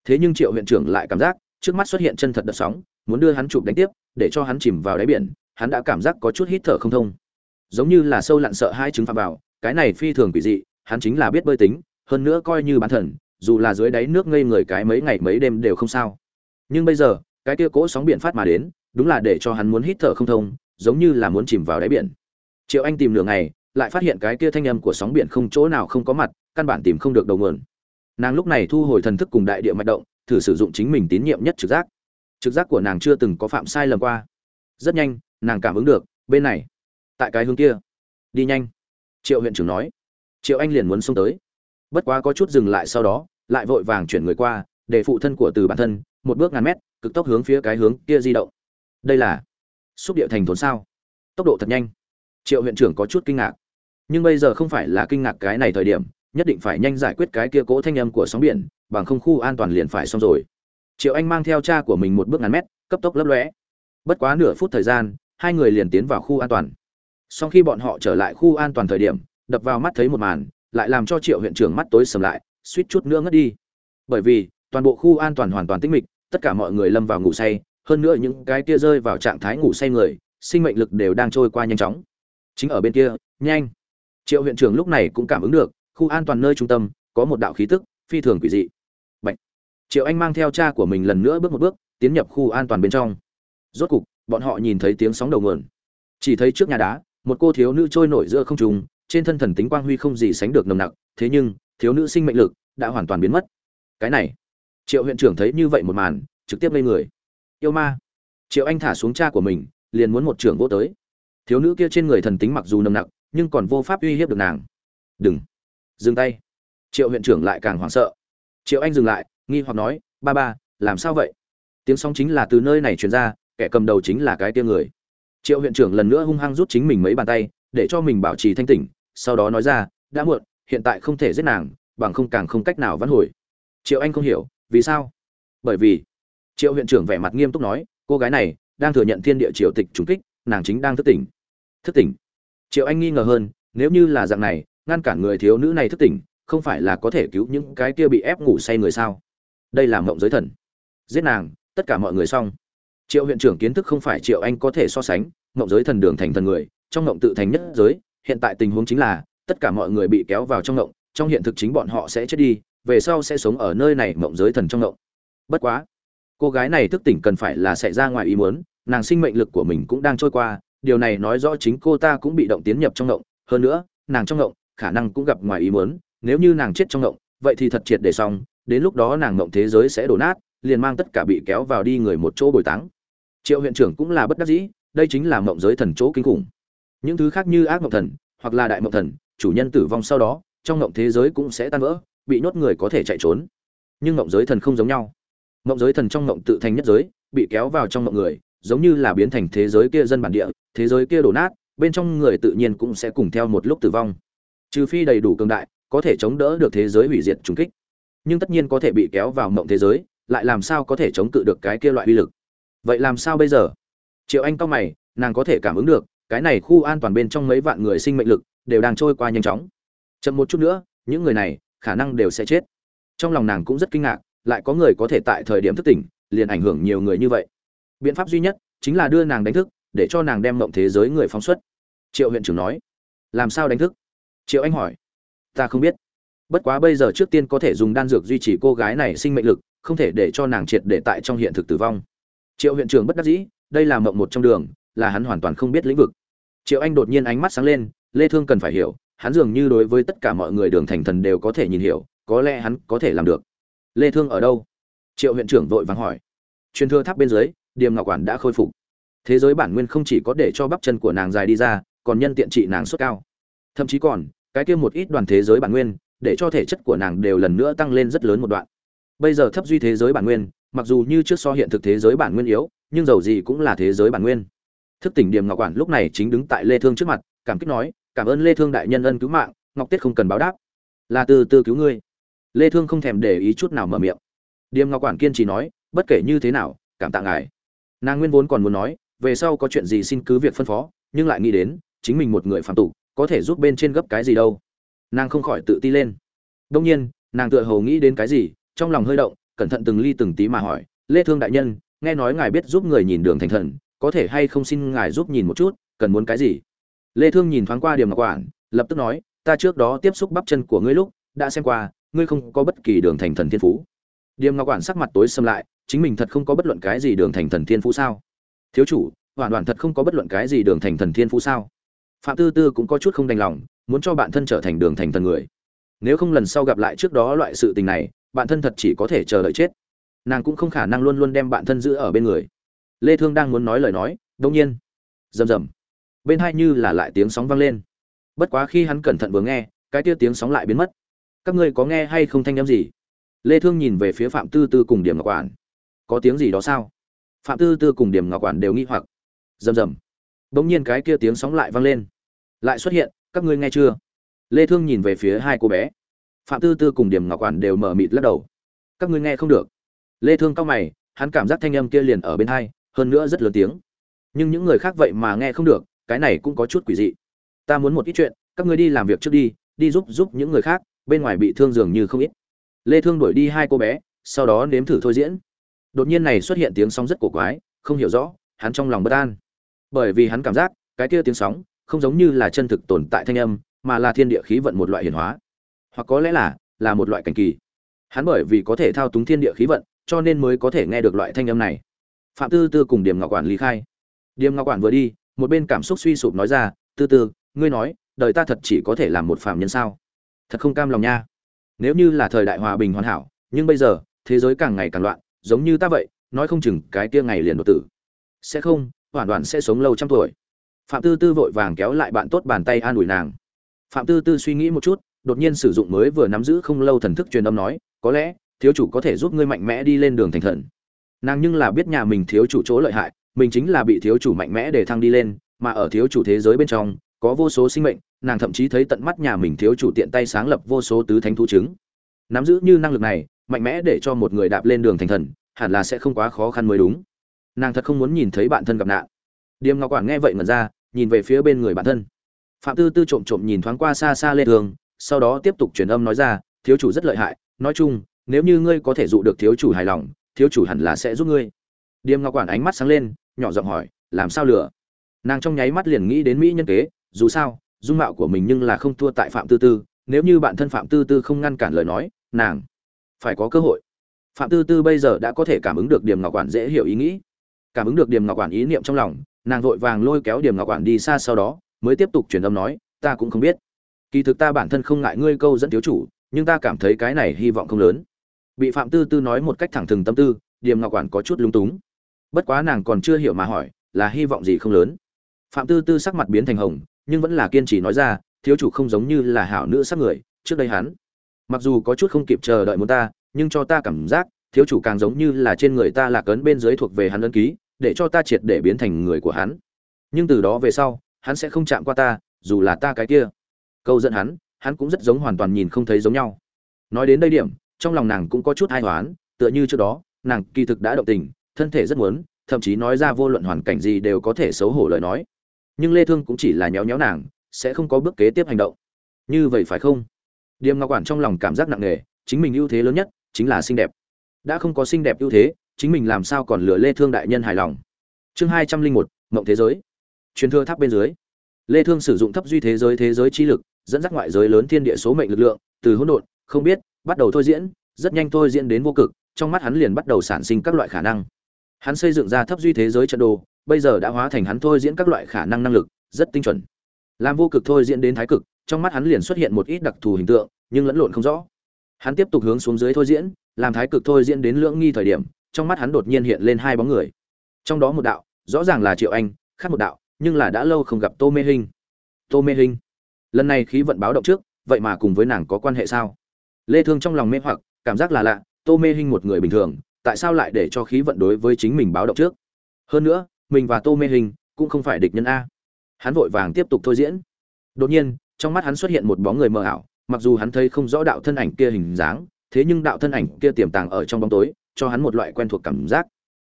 Thế nhưng triệu huyện trưởng lại cảm giác, trước mắt xuất hiện chân thật đợt sóng, muốn đưa hắn chụp đánh tiếp, để cho hắn chìm vào đáy biển, hắn đã cảm giác có chút hít thở không thông. Giống như là sâu lặn sợ hai trứng phạm vào, cái này phi thường quỷ dị, hắn chính là biết bơi tính, hơn nữa coi như bán thần dù là dưới đáy nước ngây người cái mấy ngày mấy đêm đều không sao. Nhưng bây giờ, cái kia cỗ sóng biển phát mà đến, đúng là để cho hắn muốn hít thở không thông, giống như là muốn chìm vào đáy biển. Triệu anh tìm nửa ngày, lại phát hiện cái kia thanh âm của sóng biển không chỗ nào không có mặt, căn bản tìm không được đầu nguồn. Nàng lúc này thu hồi thần thức cùng đại địa mạch động, thử sử dụng chính mình tín nhiệm nhất trực giác. Trực giác của nàng chưa từng có phạm sai lầm qua. Rất nhanh, nàng cảm ứng được, bên này, tại cái hướng kia. Đi nhanh. Triệu huyện trưởng nói. Triệu anh liền muốn xông tới bất quá có chút dừng lại sau đó, lại vội vàng chuyển người qua, để phụ thân của từ bản thân, một bước ngàn mét, cực tốc hướng phía cái hướng kia di động. Đây là xúc địa thành thốn sao? Tốc độ thật nhanh. Triệu huyện trưởng có chút kinh ngạc. Nhưng bây giờ không phải là kinh ngạc cái này thời điểm, nhất định phải nhanh giải quyết cái kia cỗ thanh âm của sóng biển, bằng không khu an toàn liền phải xong rồi. Triệu anh mang theo cha của mình một bước ngàn mét, cấp tốc lấp lóe. Bất quá nửa phút thời gian, hai người liền tiến vào khu an toàn. Sau khi bọn họ trở lại khu an toàn thời điểm, đập vào mắt thấy một màn lại làm cho triệu huyện trưởng mắt tối sầm lại, suýt chút nữa ngất đi. Bởi vì, toàn bộ khu an toàn hoàn toàn tĩnh mịch, tất cả mọi người lâm vào ngủ say, hơn nữa những cái kia rơi vào trạng thái ngủ say người, sinh mệnh lực đều đang trôi qua nhanh chóng. Chính ở bên kia, nhanh. Triệu huyện trưởng lúc này cũng cảm ứng được, khu an toàn nơi trung tâm, có một đạo khí tức, phi thường quỷ dị. Bạch. triệu anh mang theo cha của mình lần nữa bước một bước, tiến nhập khu an toàn bên trong. Rốt cục, bọn họ nhìn thấy tiếng sóng đầu nguồn. Chỉ thấy trước nhà đá, một cô thiếu nữ trôi nổi giữa không trung trên thân thần tính quang huy không gì sánh được nồng nặc, thế nhưng, thiếu nữ sinh mệnh lực đã hoàn toàn biến mất. Cái này, triệu huyện trưởng thấy như vậy một màn, trực tiếp lên người. Yêu ma. Triệu anh thả xuống cha của mình, liền muốn một trưởng vô tới. Thiếu nữ kia trên người thần tính mặc dù nồng nặc, nhưng còn vô pháp uy hiếp được nàng. Đừng. Dừng tay. Triệu huyện trưởng lại càng hoảng sợ. Triệu anh dừng lại, nghi hoặc nói, ba ba, làm sao vậy? Tiếng sóng chính là từ nơi này truyền ra, kẻ cầm đầu chính là cái tia người. Triệu huyện trưởng lần nữa hung hăng rút chính mình mấy bàn tay, để cho mình bảo trì thanh tỉnh sau đó nói ra, đã muộn, hiện tại không thể giết nàng, bằng không càng không cách nào vãn hồi. Triệu anh không hiểu, vì sao? Bởi vì, triệu huyện trưởng vẻ mặt nghiêm túc nói, cô gái này đang thừa nhận thiên địa triều tịch trùng kích, nàng chính đang thức tỉnh. Thức tỉnh? Triệu anh nghi ngờ hơn, nếu như là dạng này, ngăn cản người thiếu nữ này thức tỉnh, không phải là có thể cứu những cái kia bị ép ngủ say người sao? Đây là mộng giới thần. Giết nàng, tất cả mọi người xong. Triệu huyện trưởng kiến thức không phải triệu anh có thể so sánh, mộng giới thần đường thành thần người, trong mộng tự thành nhất giới hiện tại tình huống chính là, tất cả mọi người bị kéo vào trong ngộng, trong hiện thực chính bọn họ sẽ chết đi, về sau sẽ sống ở nơi này mộng giới thần trong ngộng. Bất quá, cô gái này thức tỉnh cần phải là xảy ra ngoài ý muốn, nàng sinh mệnh lực của mình cũng đang trôi qua, điều này nói rõ chính cô ta cũng bị động tiến nhập trong ngộng. Hơn nữa, nàng trong ngộng, khả năng cũng gặp ngoài ý muốn, nếu như nàng chết trong ngộng, vậy thì thật triệt để xong, đến lúc đó nàng ngộng thế giới sẽ đổ nát, liền mang tất cả bị kéo vào đi người một chỗ bồi táng. Triệu huyện trưởng cũng là bất đắc dĩ, đây chính là ngộng giới thần chỗ kinh khủng những thứ khác như ác mộng thần, hoặc là đại mộng thần, chủ nhân tử vong sau đó, trong mộng thế giới cũng sẽ tan vỡ, bị nhốt người có thể chạy trốn. Nhưng mộng giới thần không giống nhau. Mộng giới thần trong mộng tự thành nhất giới, bị kéo vào trong mộng người, giống như là biến thành thế giới kia dân bản địa, thế giới kia đổ nát, bên trong người tự nhiên cũng sẽ cùng theo một lúc tử vong. Trừ phi đầy đủ cường đại, có thể chống đỡ được thế giới hủy diệt trùng kích. Nhưng tất nhiên có thể bị kéo vào mộng thế giới, lại làm sao có thể chống cự được cái kia loại uy lực? Vậy làm sao bây giờ? Triệu anh cao mày, nàng có thể cảm ứng được cái này khu an toàn bên trong mấy vạn người sinh mệnh lực đều đang trôi qua nhanh chóng. Chậm một chút nữa, những người này khả năng đều sẽ chết. Trong lòng nàng cũng rất kinh ngạc, lại có người có thể tại thời điểm thức tỉnh, liền ảnh hưởng nhiều người như vậy. Biện pháp duy nhất chính là đưa nàng đánh thức, để cho nàng đem mộng thế giới người phóng xuất. Triệu huyện trưởng nói. Làm sao đánh thức? Triệu anh hỏi. Ta không biết. Bất quá bây giờ trước tiên có thể dùng đan dược duy trì cô gái này sinh mệnh lực, không thể để cho nàng triệt để tại trong hiện thực tử vong. Triệu huyện trưởng bất đắc dĩ, đây là mộng một trong đường là hắn hoàn toàn không biết lĩnh vực. Triệu anh đột nhiên ánh mắt sáng lên, lê thương cần phải hiểu, hắn dường như đối với tất cả mọi người đường thành thần đều có thể nhìn hiểu, có lẽ hắn có thể làm được. Lê thương ở đâu? Triệu huyện trưởng vội vàng hỏi. Truyền thừa tháp bên dưới, điềm ngọc quản đã khôi phục. Thế giới bản nguyên không chỉ có để cho bắp chân của nàng dài đi ra, còn nhân tiện trị nàng suất cao. Thậm chí còn, cái kia một ít đoàn thế giới bản nguyên, để cho thể chất của nàng đều lần nữa tăng lên rất lớn một đoạn. Bây giờ thấp duy thế giới bản nguyên, mặc dù như trước so hiện thực thế giới bản nguyên yếu, nhưng dầu gì cũng là thế giới bản nguyên thức tỉnh điểm ngọc quản lúc này chính đứng tại lê thương trước mặt, cảm kích nói, cảm ơn lê thương đại nhân ân cứu mạng, ngọc tiết không cần báo đáp. Là từ từ cứu ngươi. Lê thương không thèm để ý chút nào mở miệng. Điềm ngọc quản kiên trì nói, bất kể như thế nào, cảm tạ ngài. Nàng nguyên vốn còn muốn nói, về sau có chuyện gì xin cứ việc phân phó, nhưng lại nghĩ đến, chính mình một người phạm tục có thể giúp bên trên gấp cái gì đâu. Nàng không khỏi tự ti lên. Đông nhiên, nàng tựa hồ nghĩ đến cái gì, trong lòng hơi động, cẩn thận từng ly từng tí mà hỏi, lê thương đại nhân, nghe nói ngài biết giúp người nhìn đường thành thần có thể hay không xin ngài giúp nhìn một chút, cần muốn cái gì? Lê thương nhìn thoáng qua điểm ngọc quản, lập tức nói, ta trước đó tiếp xúc bắp chân của ngươi lúc, đã xem qua, ngươi không có bất kỳ đường thành thần thiên phú. Điểm ngọc quản sắc mặt tối sầm lại, chính mình thật không có bất luận cái gì đường thành thần thiên phú sao? Thiếu chủ, hoàn toàn thật không có bất luận cái gì đường thành thần thiên phú sao? Phạm tư tư cũng có chút không đành lòng, muốn cho bạn thân trở thành đường thành thần người. Nếu không lần sau gặp lại trước đó loại sự tình này, bạn thân thật chỉ có thể chờ đợi chết. Nàng cũng không khả năng luôn luôn đem bạn thân giữ ở bên người lê thương đang muốn nói lời nói đông nhiên, rầm rầm. Bên hai như là lại tiếng sóng vang lên. Bất quá khi hắn cẩn thận vừa nghe, cái kia tiếng sóng lại biến mất. Các ngươi có nghe hay không thanh âm gì? Lê thương nhìn về phía phạm tư tư cùng điểm ngọc quản. Có tiếng gì đó sao? Phạm tư tư cùng điểm ngọc quản đều nghi hoặc. Rầm rầm. Đống nhiên cái kia tiếng sóng lại vang lên. Lại xuất hiện, các ngươi nghe chưa? Lê thương nhìn về phía hai cô bé. Phạm tư tư cùng điểm ngọc quản đều mở mịt lắc đầu. Các ngươi nghe không được. Lê thương cao mày, hắn cảm giác thanh âm kia liền ở bên hai hơn nữa rất lớn tiếng. Nhưng những người khác vậy mà nghe không được, cái này cũng có chút quỷ dị. Ta muốn một ít chuyện, các ngươi đi làm việc trước đi đi giúp giúp những người khác, bên ngoài bị thương dường như không ít. Lê thương đuổi đi hai cô bé, sau đó nếm thử thôi diễn. Đột nhiên này xuất hiện tiếng sóng rất cổ quái, không hiểu rõ, hắn trong lòng bất an. Bởi vì hắn cảm giác, cái kia tiếng sóng, không giống như là chân thực tồn tại thanh âm, mà là thiên địa khí vận một loại hiển hóa. Hoặc có lẽ là là một loại cảnh kỳ. Hắn bởi vì có thể thao túng thiên địa khí vận, cho nên mới có thể nghe được loại thanh âm này phạm tư tư cùng điểm ngọc quản lý khai. Điểm ngọc quản vừa đi, một bên cảm xúc suy sụp nói ra, tư tư, ngươi nói, đời ta thật chỉ có thể làm một phạm nhân sao? Thật không cam lòng nha. Nếu như là thời đại hòa bình hoàn hảo, nhưng bây giờ, thế giới càng ngày càng loạn, giống như ta vậy, nói không chừng cái kia ngày liền đột tử. Sẽ không, hoàn toàn sẽ sống lâu trăm tuổi. Phạm tư tư vội vàng kéo lại bạn tốt bàn tay an ủi nàng. Phạm tư tư suy nghĩ một chút, đột nhiên sử dụng mới vừa nắm giữ không lâu thần thức truyền âm nói, có lẽ, thiếu chủ có thể giúp ngươi mạnh mẽ đi lên đường thành thần nàng nhưng là biết nhà mình thiếu chủ chỗ lợi hại, mình chính là bị thiếu chủ mạnh mẽ để thăng đi lên, mà ở thiếu chủ thế giới bên trong, có vô số sinh mệnh, nàng thậm chí thấy tận mắt nhà mình thiếu chủ tiện tay sáng lập vô số tứ thánh thú chứng. Nắm giữ như năng lực này, mạnh mẽ để cho một người đạp lên đường thành thần, hẳn là sẽ không quá khó khăn mới đúng. Nàng thật không muốn nhìn thấy bạn thân gặp nạn. Điềm ngọc quản nghe vậy ngẩn ra, nhìn về phía bên người bạn thân. Phạm tư tư trộm trộm nhìn thoáng qua xa xa lê thường sau đó tiếp tục truyền âm nói ra, thiếu chủ rất lợi hại, nói chung, nếu như ngươi có thể dụ được thiếu chủ hài lòng thiếu chủ hẳn là sẽ giúp ngươi. Điềm ngọc quản ánh mắt sáng lên, nhỏ giọng hỏi, làm sao lừa? Nàng trong nháy mắt liền nghĩ đến mỹ nhân kế, dù sao, dung mạo của mình nhưng là không thua tại phạm tư tư, nếu như bạn thân phạm tư tư không ngăn cản lời nói, nàng phải có cơ hội. Phạm tư tư bây giờ đã có thể cảm ứng được điểm ngọc quản dễ hiểu ý nghĩ. Cảm ứng được điểm ngọc quản ý niệm trong lòng, nàng vội vàng lôi kéo điểm ngọc quản đi xa sau đó, mới tiếp tục truyền âm nói, ta cũng không biết. Kỳ thực ta bản thân không ngại ngươi câu dẫn thiếu chủ, nhưng ta cảm thấy cái này hy vọng không lớn bị phạm tư tư nói một cách thẳng thừng tâm tư điểm ngọc quản có chút lung túng. Bất quá nàng còn chưa hiểu mà hỏi, là hy vọng gì không lớn. Phạm tư tư sắc mặt biến thành hồng, nhưng vẫn là kiên trì nói ra, thiếu chủ không giống như là hảo nữ sắc người, trước đây hắn. Mặc dù có chút không kịp chờ đợi muốn ta, nhưng cho ta cảm giác, thiếu chủ càng giống như là trên người ta là cấn bên dưới thuộc về hắn ấn ký, để cho ta triệt để biến thành người của hắn. Nhưng từ đó về sau, hắn sẽ không chạm qua ta, dù là ta cái kia. Câu dẫn hắn hắn cũng rất giống hoàn toàn nhìn không thấy giống nhau. Nói đến đây điểm trong lòng nàng cũng có chút ai hoán, tựa như trước đó, nàng kỳ thực đã động tình, thân thể rất muốn, thậm chí nói ra vô luận hoàn cảnh gì đều có thể xấu hổ lời nói. Nhưng lê thương cũng chỉ là nhéo nhéo nàng, sẽ không có bước kế tiếp hành động. Như vậy phải không? Điềm ngọc quản trong lòng cảm giác nặng nề, chính mình ưu thế lớn nhất chính là xinh đẹp. Đã không có xinh đẹp ưu thế, chính mình làm sao còn lừa lê thương đại nhân hài lòng? Chương hai trăm linh một, mộng thế giới. Truyền thừa tháp bên dưới. Lê thương sử dụng thấp duy thế giới thế giới chi lực, dẫn dắt ngoại giới lớn thiên địa số mệnh lực lượng, từ hỗn độn không biết, bắt đầu thôi diễn, rất nhanh thôi diễn đến vô cực, trong mắt hắn liền bắt đầu sản sinh các loại khả năng. Hắn xây dựng ra thấp duy thế giới trận đồ, bây giờ đã hóa thành hắn thôi diễn các loại khả năng năng lực, rất tinh chuẩn. Làm vô cực thôi diễn đến thái cực, trong mắt hắn liền xuất hiện một ít đặc thù hình tượng, nhưng lẫn lộn không rõ. Hắn tiếp tục hướng xuống dưới thôi diễn, làm thái cực thôi diễn đến lưỡng nghi thời điểm, trong mắt hắn đột nhiên hiện lên hai bóng người. Trong đó một đạo, rõ ràng là triệu anh, khác một đạo, nhưng là đã lâu không gặp tô mê hinh. Tô mê hinh, lần này khí vận báo động trước, vậy mà cùng với nàng có quan hệ sao? Lê thương trong lòng mê hoặc, cảm giác là lạ, tô mê hinh một người bình thường, tại sao lại để cho khí vận đối với chính mình báo động trước? Hơn nữa, mình và tô mê hình cũng không phải địch nhân a. Hắn vội vàng tiếp tục thôi diễn. Đột nhiên, trong mắt hắn xuất hiện một bóng người mờ ảo, mặc dù hắn thấy không rõ đạo thân ảnh kia hình dáng, thế nhưng đạo thân ảnh kia tiềm tàng ở trong bóng tối, cho hắn một loại quen thuộc cảm giác.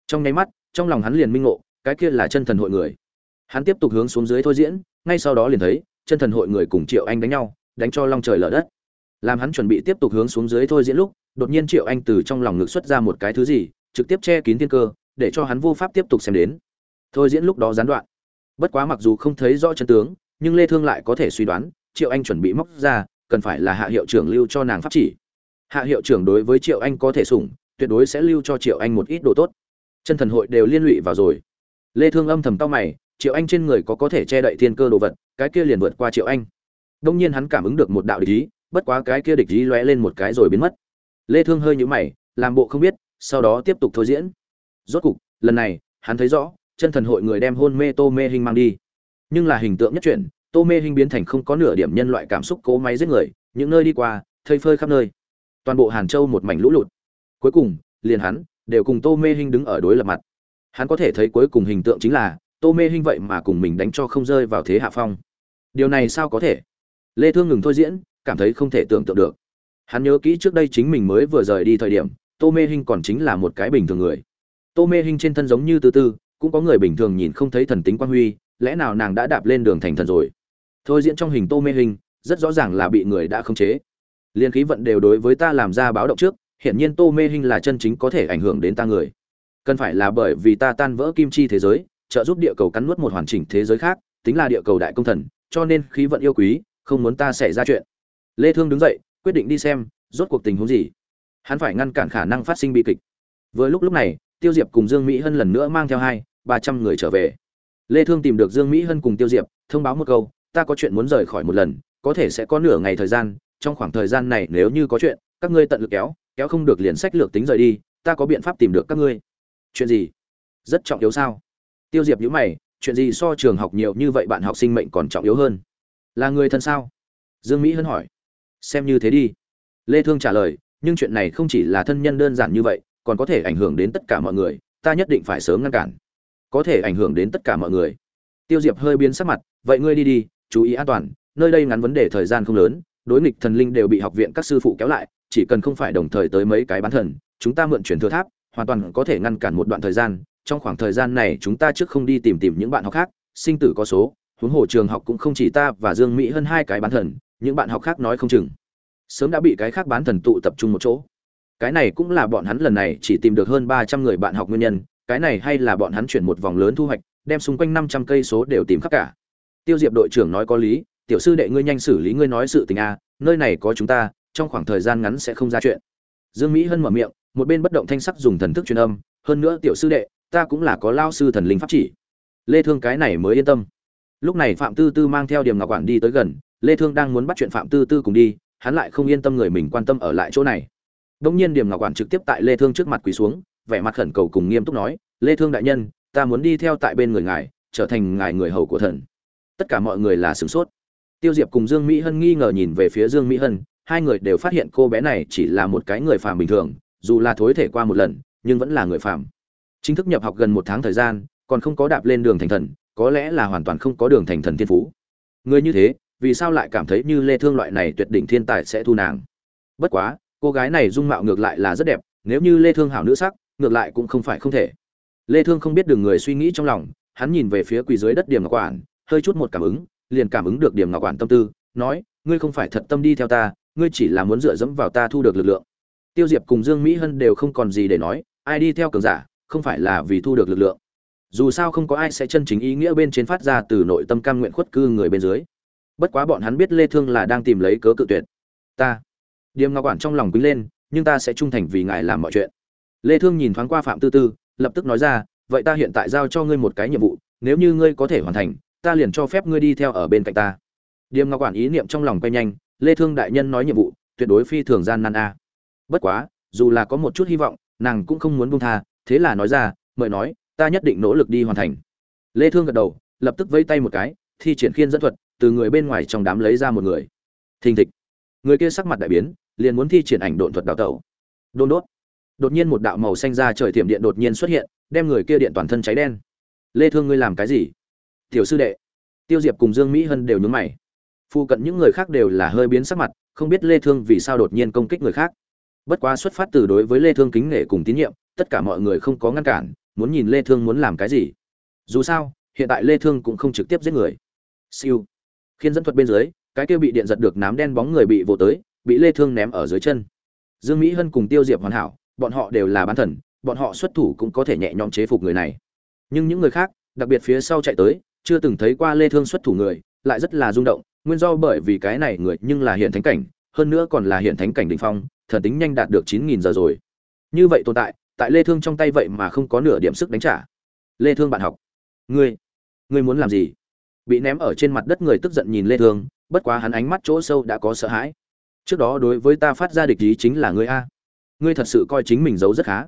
Trong nháy mắt, trong lòng hắn liền minh ngộ, cái kia là chân thần hội người. Hắn tiếp tục hướng xuống dưới thôi diễn, ngay sau đó liền thấy, chân thần hội người cùng triệu anh đánh nhau, đánh cho long trời lở đất làm hắn chuẩn bị tiếp tục hướng xuống dưới thôi diễn lúc, đột nhiên triệu anh từ trong lòng ngực xuất ra một cái thứ gì, trực tiếp che kín thiên cơ, để cho hắn vô pháp tiếp tục xem đến. Thôi diễn lúc đó gián đoạn. Bất quá mặc dù không thấy rõ chân tướng, nhưng lê thương lại có thể suy đoán, triệu anh chuẩn bị móc ra, cần phải là hạ hiệu trưởng lưu cho nàng pháp chỉ. Hạ hiệu trưởng đối với triệu anh có thể sủng, tuyệt đối sẽ lưu cho triệu anh một ít đồ tốt. Chân thần hội đều liên lụy vào rồi. Lê thương âm thầm tao mày, triệu anh trên người có có thể che đậy thiên cơ đồ vật, cái kia liền vượt qua triệu anh. Đông nhiên hắn cảm ứng được một đạo địch ý bất quá cái kia địch ý lóe lên một cái rồi biến mất. Lê thương hơi nhũ mày, làm bộ không biết, sau đó tiếp tục thôi diễn. Rốt cục, lần này, hắn thấy rõ, chân thần hội người đem hôn mê tô mê hình mang đi. Nhưng là hình tượng nhất chuyển, tô mê hình biến thành không có nửa điểm nhân loại cảm xúc cố máy giết người, những nơi đi qua, thây phơi khắp nơi. Toàn bộ hàn châu một mảnh lũ lụt. Cuối cùng, liền hắn, đều cùng tô mê hình đứng ở đối lập mặt. Hắn có thể thấy cuối cùng hình tượng chính là, tô mê hình vậy mà cùng mình đánh cho không rơi vào thế hạ phong. Điều này sao có thể? Lê thương ngừng thôi diễn cảm thấy không thể tưởng tượng được. Hắn nhớ kỹ trước đây chính mình mới vừa rời đi thời điểm, tô mê hình còn chính là một cái bình thường người. Tô mê hình trên thân giống như tư tư, cũng có người bình thường nhìn không thấy thần tính quan huy, lẽ nào nàng đã đạp lên đường thành thần rồi? Thôi diễn trong hình tô mê hình rất rõ ràng là bị người đã khống chế. Liên khí vận đều đối với ta làm ra báo động trước hiện nhiên tô mê hình là chân chính có thể ảnh hưởng đến ta người. Cần phải là bởi vì ta tan vỡ kim chi thế giới, trợ giúp địa cầu cắn nuốt một hoàn chỉnh thế giới khác, tính là địa cầu đại công thần, cho nên khí vận yêu quý, không muốn ta xảy ra chuyện lê thương đứng dậy, quyết định đi xem, rốt cuộc tình huống gì. Hắn phải ngăn cản khả năng phát sinh bi kịch. Vừa lúc lúc này, tiêu diệp cùng dương mỹ hân lần nữa mang theo hai, ba trăm người trở về. Lê thương tìm được dương mỹ hân cùng tiêu diệp, thông báo một câu, ta có chuyện muốn rời khỏi một lần, có thể sẽ có nửa ngày thời gian, trong khoảng thời gian này nếu như có chuyện, các ngươi tận lực kéo kéo không được liền sách lược tính rời đi, ta có biện pháp tìm được các ngươi. Chuyện gì? Rất trọng yếu sao? Tiêu diệp nhíu mày, chuyện gì so trường học nhiều như vậy bạn học sinh mệnh còn trọng yếu hơn? Là người thân sao? Dương mỹ hân hỏi xem như thế đi. Lê thương trả lời, nhưng chuyện này không chỉ là thân nhân đơn giản như vậy, còn có thể ảnh hưởng đến tất cả mọi người, ta nhất định phải sớm ngăn cản. Có thể ảnh hưởng đến tất cả mọi người. Tiêu diệp hơi biến sắc mặt, vậy ngươi đi đi, chú ý an toàn, nơi đây ngắn vấn đề thời gian không lớn, đối nghịch thần linh đều bị học viện các sư phụ kéo lại, chỉ cần không phải đồng thời tới mấy cái bán thần, chúng ta mượn chuyển thừa tháp, hoàn toàn có thể ngăn cản một đoạn thời gian, trong khoảng thời gian này chúng ta trước không đi tìm tìm những bạn học khác, sinh tử có số, huống hồ trường học cũng không chỉ ta và dương mỹ hơn hai cái bán thần những bạn học khác nói không chừng. Sớm đã bị cái khác bán thần tụ tập trung một chỗ. Cái này cũng là bọn hắn lần này chỉ tìm được hơn ba trăm người bạn học nguyên nhân, cái này hay là bọn hắn chuyển một vòng lớn thu hoạch, đem xung quanh năm trăm cây số đều tìm khắp cả. Tiêu diệp đội trưởng nói có lý, tiểu sư đệ ngươi nhanh xử lý ngươi nói sự tình a, nơi này có chúng ta, trong khoảng thời gian ngắn sẽ không ra chuyện. Dương mỹ hân mở miệng, một bên bất động thanh sắc dùng thần thức truyền âm, hơn nữa tiểu sư đệ, ta cũng là có lao sư thần linh pháp chỉ. Lê thương cái này mới yên tâm. Lúc này phạm tư tư mang theo điểm ngọc quản đi tới gần lê thương đang muốn bắt chuyện phạm tư tư cùng đi, hắn lại không yên tâm người mình quan tâm ở lại chỗ này. Đống nhiên điểm ngọc quản trực tiếp tại lê thương trước mặt quỳ xuống, vẻ mặt khẩn cầu cùng nghiêm túc nói, lê thương đại nhân, ta muốn đi theo tại bên người ngài, trở thành ngài người hầu của thần. Tất cả mọi người là sửng sốt. Tiêu diệp cùng dương mỹ hân nghi ngờ nhìn về phía dương mỹ hân, hai người đều phát hiện cô bé này chỉ là một cái người phàm bình thường, dù là thối thể qua một lần, nhưng vẫn là người phàm. Chính thức nhập học gần một tháng thời gian, còn không có đạp lên đường thành thần, có lẽ là hoàn toàn không có đường thành thần thiên phú. Người như thế vì sao lại cảm thấy như lê thương loại này tuyệt đỉnh thiên tài sẽ thu nàng? Bất quá, cô gái này dung mạo ngược lại là rất đẹp, nếu như lê thương hảo nữ sắc, ngược lại cũng không phải không thể. Lê thương không biết đường người suy nghĩ trong lòng, hắn nhìn về phía quỳ dưới đất điểm ngọc quản, hơi chút một cảm ứng, liền cảm ứng được điểm ngọc quản tâm tư, nói, ngươi không phải thật tâm đi theo ta, ngươi chỉ là muốn dựa dẫm vào ta thu được lực lượng. Tiêu diệp cùng dương mỹ hân đều không còn gì để nói, ai đi theo cường giả, không phải là vì thu được lực lượng. Dù sao không có ai sẽ chân chính ý nghĩa bên trên phát ra từ nội tâm cam nguyện khuất cư người bên dưới bất quá bọn hắn biết lê thương là đang tìm lấy cớ cự tuyệt. Ta. Điềm ngọc quản trong lòng quý lên, nhưng ta sẽ trung thành vì ngài làm mọi chuyện. Lê thương nhìn thoáng qua phạm tư tư, lập tức nói ra, vậy ta hiện tại giao cho ngươi một cái nhiệm vụ, nếu như ngươi có thể hoàn thành, ta liền cho phép ngươi đi theo ở bên cạnh ta. Điềm ngọc quản ý niệm trong lòng quay nhanh, lê thương đại nhân nói nhiệm vụ, tuyệt đối phi thường gian nan a. Bất quá, dù là có một chút hy vọng, nàng cũng không muốn buông tha, thế là nói ra, mời nói, ta nhất định nỗ lực đi hoàn thành. Lê thương gật đầu, lập tức vẫy tay một cái, thi triển khiên dẫn thuật từ người bên ngoài trong đám lấy ra một người thình thịch người kia sắc mặt đại biến liền muốn thi triển ảnh độn thuật đào tẩu đôn đốt đột nhiên một đạo màu xanh ra trời tiệm điện đột nhiên xuất hiện đem người kia điện toàn thân cháy đen lê thương ngươi làm cái gì tiểu sư đệ tiêu diệp cùng dương mỹ hân đều nhướng mày Phu cận những người khác đều là hơi biến sắc mặt, không biết Lê Thương vì sao đột nhiên công kích người khác. Bất quá xuất phát từ đối với Lê Thương kính nể cùng tín nhiệm, tất cả mọi người không có ngăn cản, muốn nhìn Lê Thương muốn làm cái gì. Dù sao, hiện tại Lê Thương cũng không trực tiếp giết người. Siêu. Khiên dẫn thuật bên dưới, cái kia bị điện giật được nám đen bóng người bị vồ tới, bị Lê Thương ném ở dưới chân. Dương Mỹ Hân cùng Tiêu Diệp hoàn hảo, bọn họ đều là bán thần, bọn họ xuất thủ cũng có thể nhẹ nhõm chế phục người này. Nhưng những người khác, đặc biệt phía sau chạy tới, chưa từng thấy qua Lê Thương xuất thủ người, lại rất là rung động, nguyên do bởi vì cái này người nhưng là hiện thánh cảnh, hơn nữa còn là hiện thánh cảnh đỉnh phong, thần tính nhanh đạt được 9000 giờ rồi. Như vậy tồn tại, tại Lê Thương trong tay vậy mà không có nửa điểm sức đánh trả. Lê Thương bạn học, ngươi, ngươi muốn làm gì? Bị ném ở trên mặt đất người tức giận nhìn Lê Thương, bất quá hắn ánh mắt chỗ sâu đã có sợ hãi. Trước đó đối với ta phát ra địch ý chính là ngươi a. Ngươi thật sự coi chính mình giấu rất khá.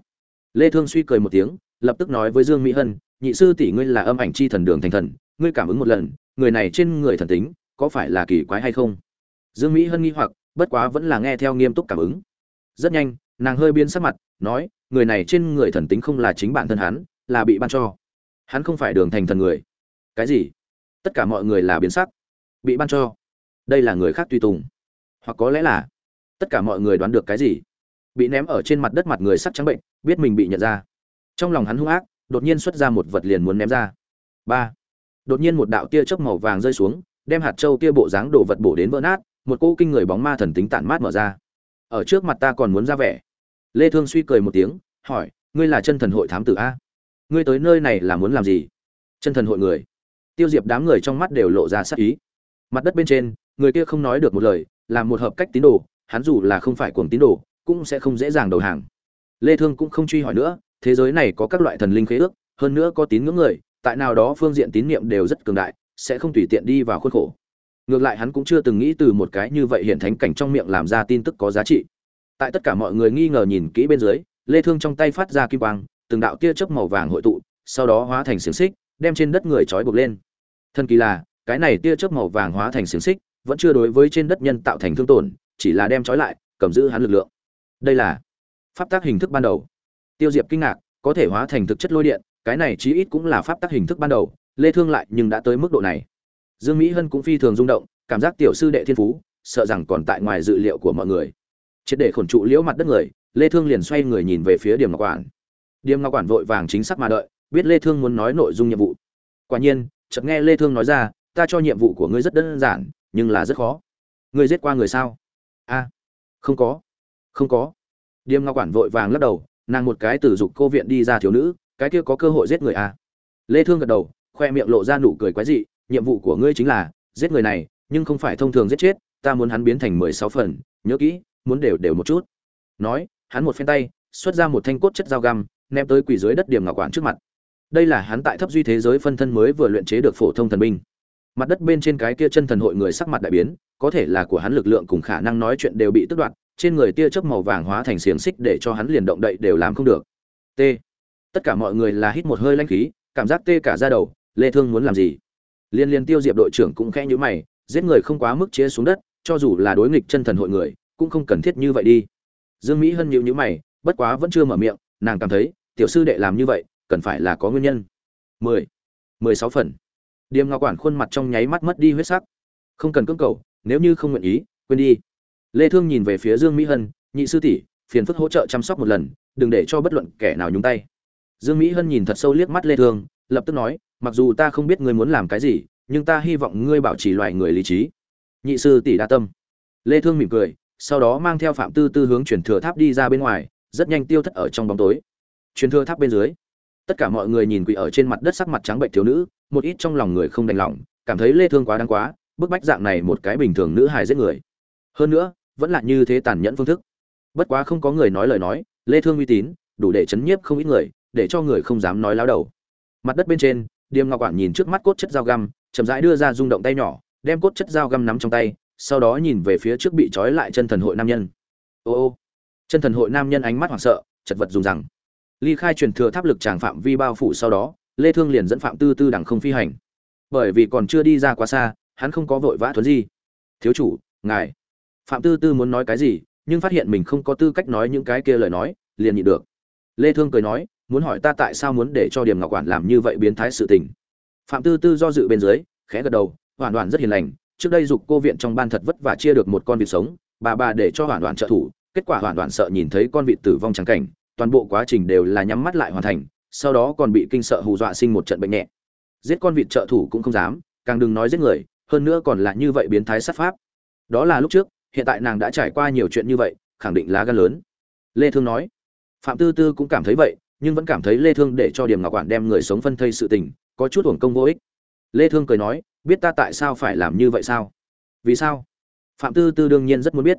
Lê Thương suy cười một tiếng, lập tức nói với Dương Mỹ Hân, nhị sư tỷ ngươi là âm ảnh chi thần đường thành thần, ngươi cảm ứng một lần, người này trên người thần tính, có phải là kỳ quái hay không? Dương Mỹ Hân nghi hoặc, bất quá vẫn là nghe theo nghiêm túc cảm ứng. Rất nhanh, nàng hơi biến sắc mặt, nói, người này trên người thần tính không là chính bản thân hắn, là bị ban cho. Hắn không phải đường thành thần người. Cái gì? Tất cả mọi người là biến sắc. Bị ban cho. Đây là người khác tùy tùng. Hoặc có lẽ là tất cả mọi người đoán được cái gì? Bị ném ở trên mặt đất mặt người sắc trắng bệnh, biết mình bị nhận ra. Trong lòng hắn hung ác, đột nhiên xuất ra một vật liền muốn ném ra. Ba. Đột nhiên một đạo tia chớp màu vàng rơi xuống, đem hạt châu tia bộ dáng đồ vật bổ đến vỡ nát, một cỗ kinh người bóng ma thần tính tản mát mở ra. Ở trước mặt ta còn muốn ra vẻ. Lê Thương suy cười một tiếng, hỏi, ngươi là chân thần hội thám tử a? Ngươi tới nơi này là muốn làm gì? Chân thần hội người. Tiêu Diệp đám người trong mắt đều lộ ra sát ý. Mặt đất bên trên, người kia không nói được một lời, làm một hợp cách tín đồ, hắn dù là không phải cuồng tín đồ, cũng sẽ không dễ dàng đầu hàng. Lê Thương cũng không truy hỏi nữa, thế giới này có các loại thần linh khế ước, hơn nữa có tín ngưỡng người, tại nào đó phương diện tín niệm đều rất cường đại, sẽ không tùy tiện đi vào khuôn khổ. Ngược lại hắn cũng chưa từng nghĩ từ một cái như vậy hiện thánh cảnh trong miệng làm ra tin tức có giá trị. Tại tất cả mọi người nghi ngờ nhìn kỹ bên dưới, Lê Thương trong tay phát ra kim quang, từng đạo tia chớp màu vàng hội tụ, sau đó hóa thành xiềng xích, đem trên đất người trói buộc lên. Thần kỳ là, cái này tia chớp màu vàng hóa thành xiềng xích, vẫn chưa đối với trên đất nhân tạo thành thương tổn, chỉ là đem trói lại, cầm giữ hắn lực lượng. Đây là pháp tác hình thức ban đầu. Tiêu Diệp kinh ngạc, có thể hóa thành thực chất lôi điện, cái này chí ít cũng là pháp tác hình thức ban đầu, Lê Thương lại nhưng đã tới mức độ này. Dương Mỹ Hân cũng phi thường rung động, cảm giác tiểu sư đệ thiên phú, sợ rằng còn tại ngoài dự liệu của mọi người. Triệt để khổn trụ liễu mặt đất người, Lê Thương liền xoay người nhìn về phía điểm Ngọc Quản. điểm Ngọc Quản vội vàng chính xác mà đợi, biết Lê Thương muốn nói nội dung nhiệm vụ. Quả nhiên, chợt nghe Lê Thương nói ra, ta cho nhiệm vụ của ngươi rất đơn giản, nhưng là rất khó. Ngươi giết qua người sao? A, không có, không có. Điềm Ngọc Quản vội vàng lắc đầu, nàng một cái từ dục cô viện đi ra thiếu nữ, cái kia có cơ hội giết người à? Lê Thương gật đầu, khoe miệng lộ ra nụ cười quái dị, nhiệm vụ của ngươi chính là giết người này, nhưng không phải thông thường giết chết, ta muốn hắn biến thành 16 phần, nhớ kỹ, muốn đều đều một chút. Nói, hắn một phen tay, xuất ra một thanh cốt chất dao găm, ném tới quỷ dưới đất Điềm ngọc quản trước mặt. Đây là hắn tại thấp duy thế giới phân thân mới vừa luyện chế được phổ thông thần binh. Mặt đất bên trên cái kia chân thần hội người sắc mặt đại biến, có thể là của hắn lực lượng cùng khả năng nói chuyện đều bị tước đoạt, trên người tia chớp màu vàng hóa thành xiềng xích để cho hắn liền động đậy đều làm không được. T. Tất cả mọi người là hít một hơi lãnh khí, cảm giác tê cả da đầu, Lê Thương muốn làm gì? Liên liên Tiêu Diệp đội trưởng cũng khẽ nhíu mày, giết người không quá mức chia xuống đất, cho dù là đối nghịch chân thần hội người, cũng không cần thiết như vậy đi. Dương Mỹ Hân nhíu nhíu mày, bất quá vẫn chưa mở miệng, nàng cảm thấy, tiểu sư đệ làm như vậy, cần phải là có nguyên nhân. 10. 16 phần. Điềm Ngọc Quản khuôn mặt trong nháy mắt mất đi huyết sắc. Không cần cưỡng cầu, nếu như không nguyện ý, quên đi. Lê Thương nhìn về phía Dương Mỹ Hân, nhị sư tỷ, phiền phức hỗ trợ chăm sóc một lần, đừng để cho bất luận kẻ nào nhúng tay. Dương Mỹ Hân nhìn thật sâu liếc mắt Lê Thương, lập tức nói, mặc dù ta không biết ngươi muốn làm cái gì, nhưng ta hy vọng ngươi bảo trì loài người lý trí. Nhị sư tỷ đa tâm. Lê Thương mỉm cười, sau đó mang theo Phạm Tư Tư hướng truyền thừa tháp đi ra bên ngoài, rất nhanh tiêu thất ở trong bóng tối. Truyền thừa tháp bên dưới, tất cả mọi người nhìn quỷ ở trên mặt đất sắc mặt trắng bệnh thiếu nữ, một ít trong lòng người không đành lòng, cảm thấy Lê Thương quá đáng quá, bức bách dạng này một cái bình thường nữ hài giết người. Hơn nữa, vẫn là như thế tàn nhẫn phương thức. Bất quá không có người nói lời nói, Lê Thương uy tín, đủ để chấn nhiếp không ít người, để cho người không dám nói láo đầu mặt đất bên trên điềm ngọc quản nhìn trước mắt cốt chất dao găm chậm rãi đưa ra rung động tay nhỏ đem cốt chất dao găm nắm trong tay sau đó nhìn về phía trước bị trói lại chân thần hội nam nhân ô ô chân thần hội nam nhân ánh mắt hoảng sợ chật vật dùng rằng ly khai truyền thừa tháp lực tràng phạm vi bao phủ sau đó, lê thương liền dẫn phạm tư tư đằng không phi hành. Bởi vì còn chưa đi ra quá xa, hắn không có vội vã thuấn gì thiếu chủ, ngài. Phạm tư tư muốn nói cái gì, nhưng phát hiện mình không có tư cách nói những cái kia lời nói, liền nhịn được. Lê thương cười nói, muốn hỏi ta tại sao muốn để cho điểm ngọc quản làm như vậy biến thái sự tình? Phạm tư tư do dự bên dưới, khẽ gật đầu hoàn toàn rất hiền lành, trước đây dục cô viện trong ban thật vất vả chia được một con vịt sống, bà bà để cho hoàn toàn trợ thủ, kết quả hoàn toàn sợ nhìn thấy con vịt tử vong trắng cảnh toàn bộ quá trình đều là nhắm mắt lại hoàn thành, sau đó còn bị kinh sợ hù dọa sinh một trận bệnh nhẹ. Giết con vịt trợ thủ cũng không dám, càng đừng nói giết người, hơn nữa còn là như vậy biến thái sát pháp. Đó là lúc trước, hiện tại nàng đã trải qua nhiều chuyện như vậy, khẳng định lá gan lớn. Lê thương nói, phạm tư tư cũng cảm thấy vậy, nhưng vẫn cảm thấy lê thương để cho điểm ngọc quản đem người sống phân thây sự tình, có chút uổng công vô ích. Lê thương cười nói, biết ta tại sao phải làm như vậy sao? Vì sao? Phạm tư tư đương nhiên rất muốn biết.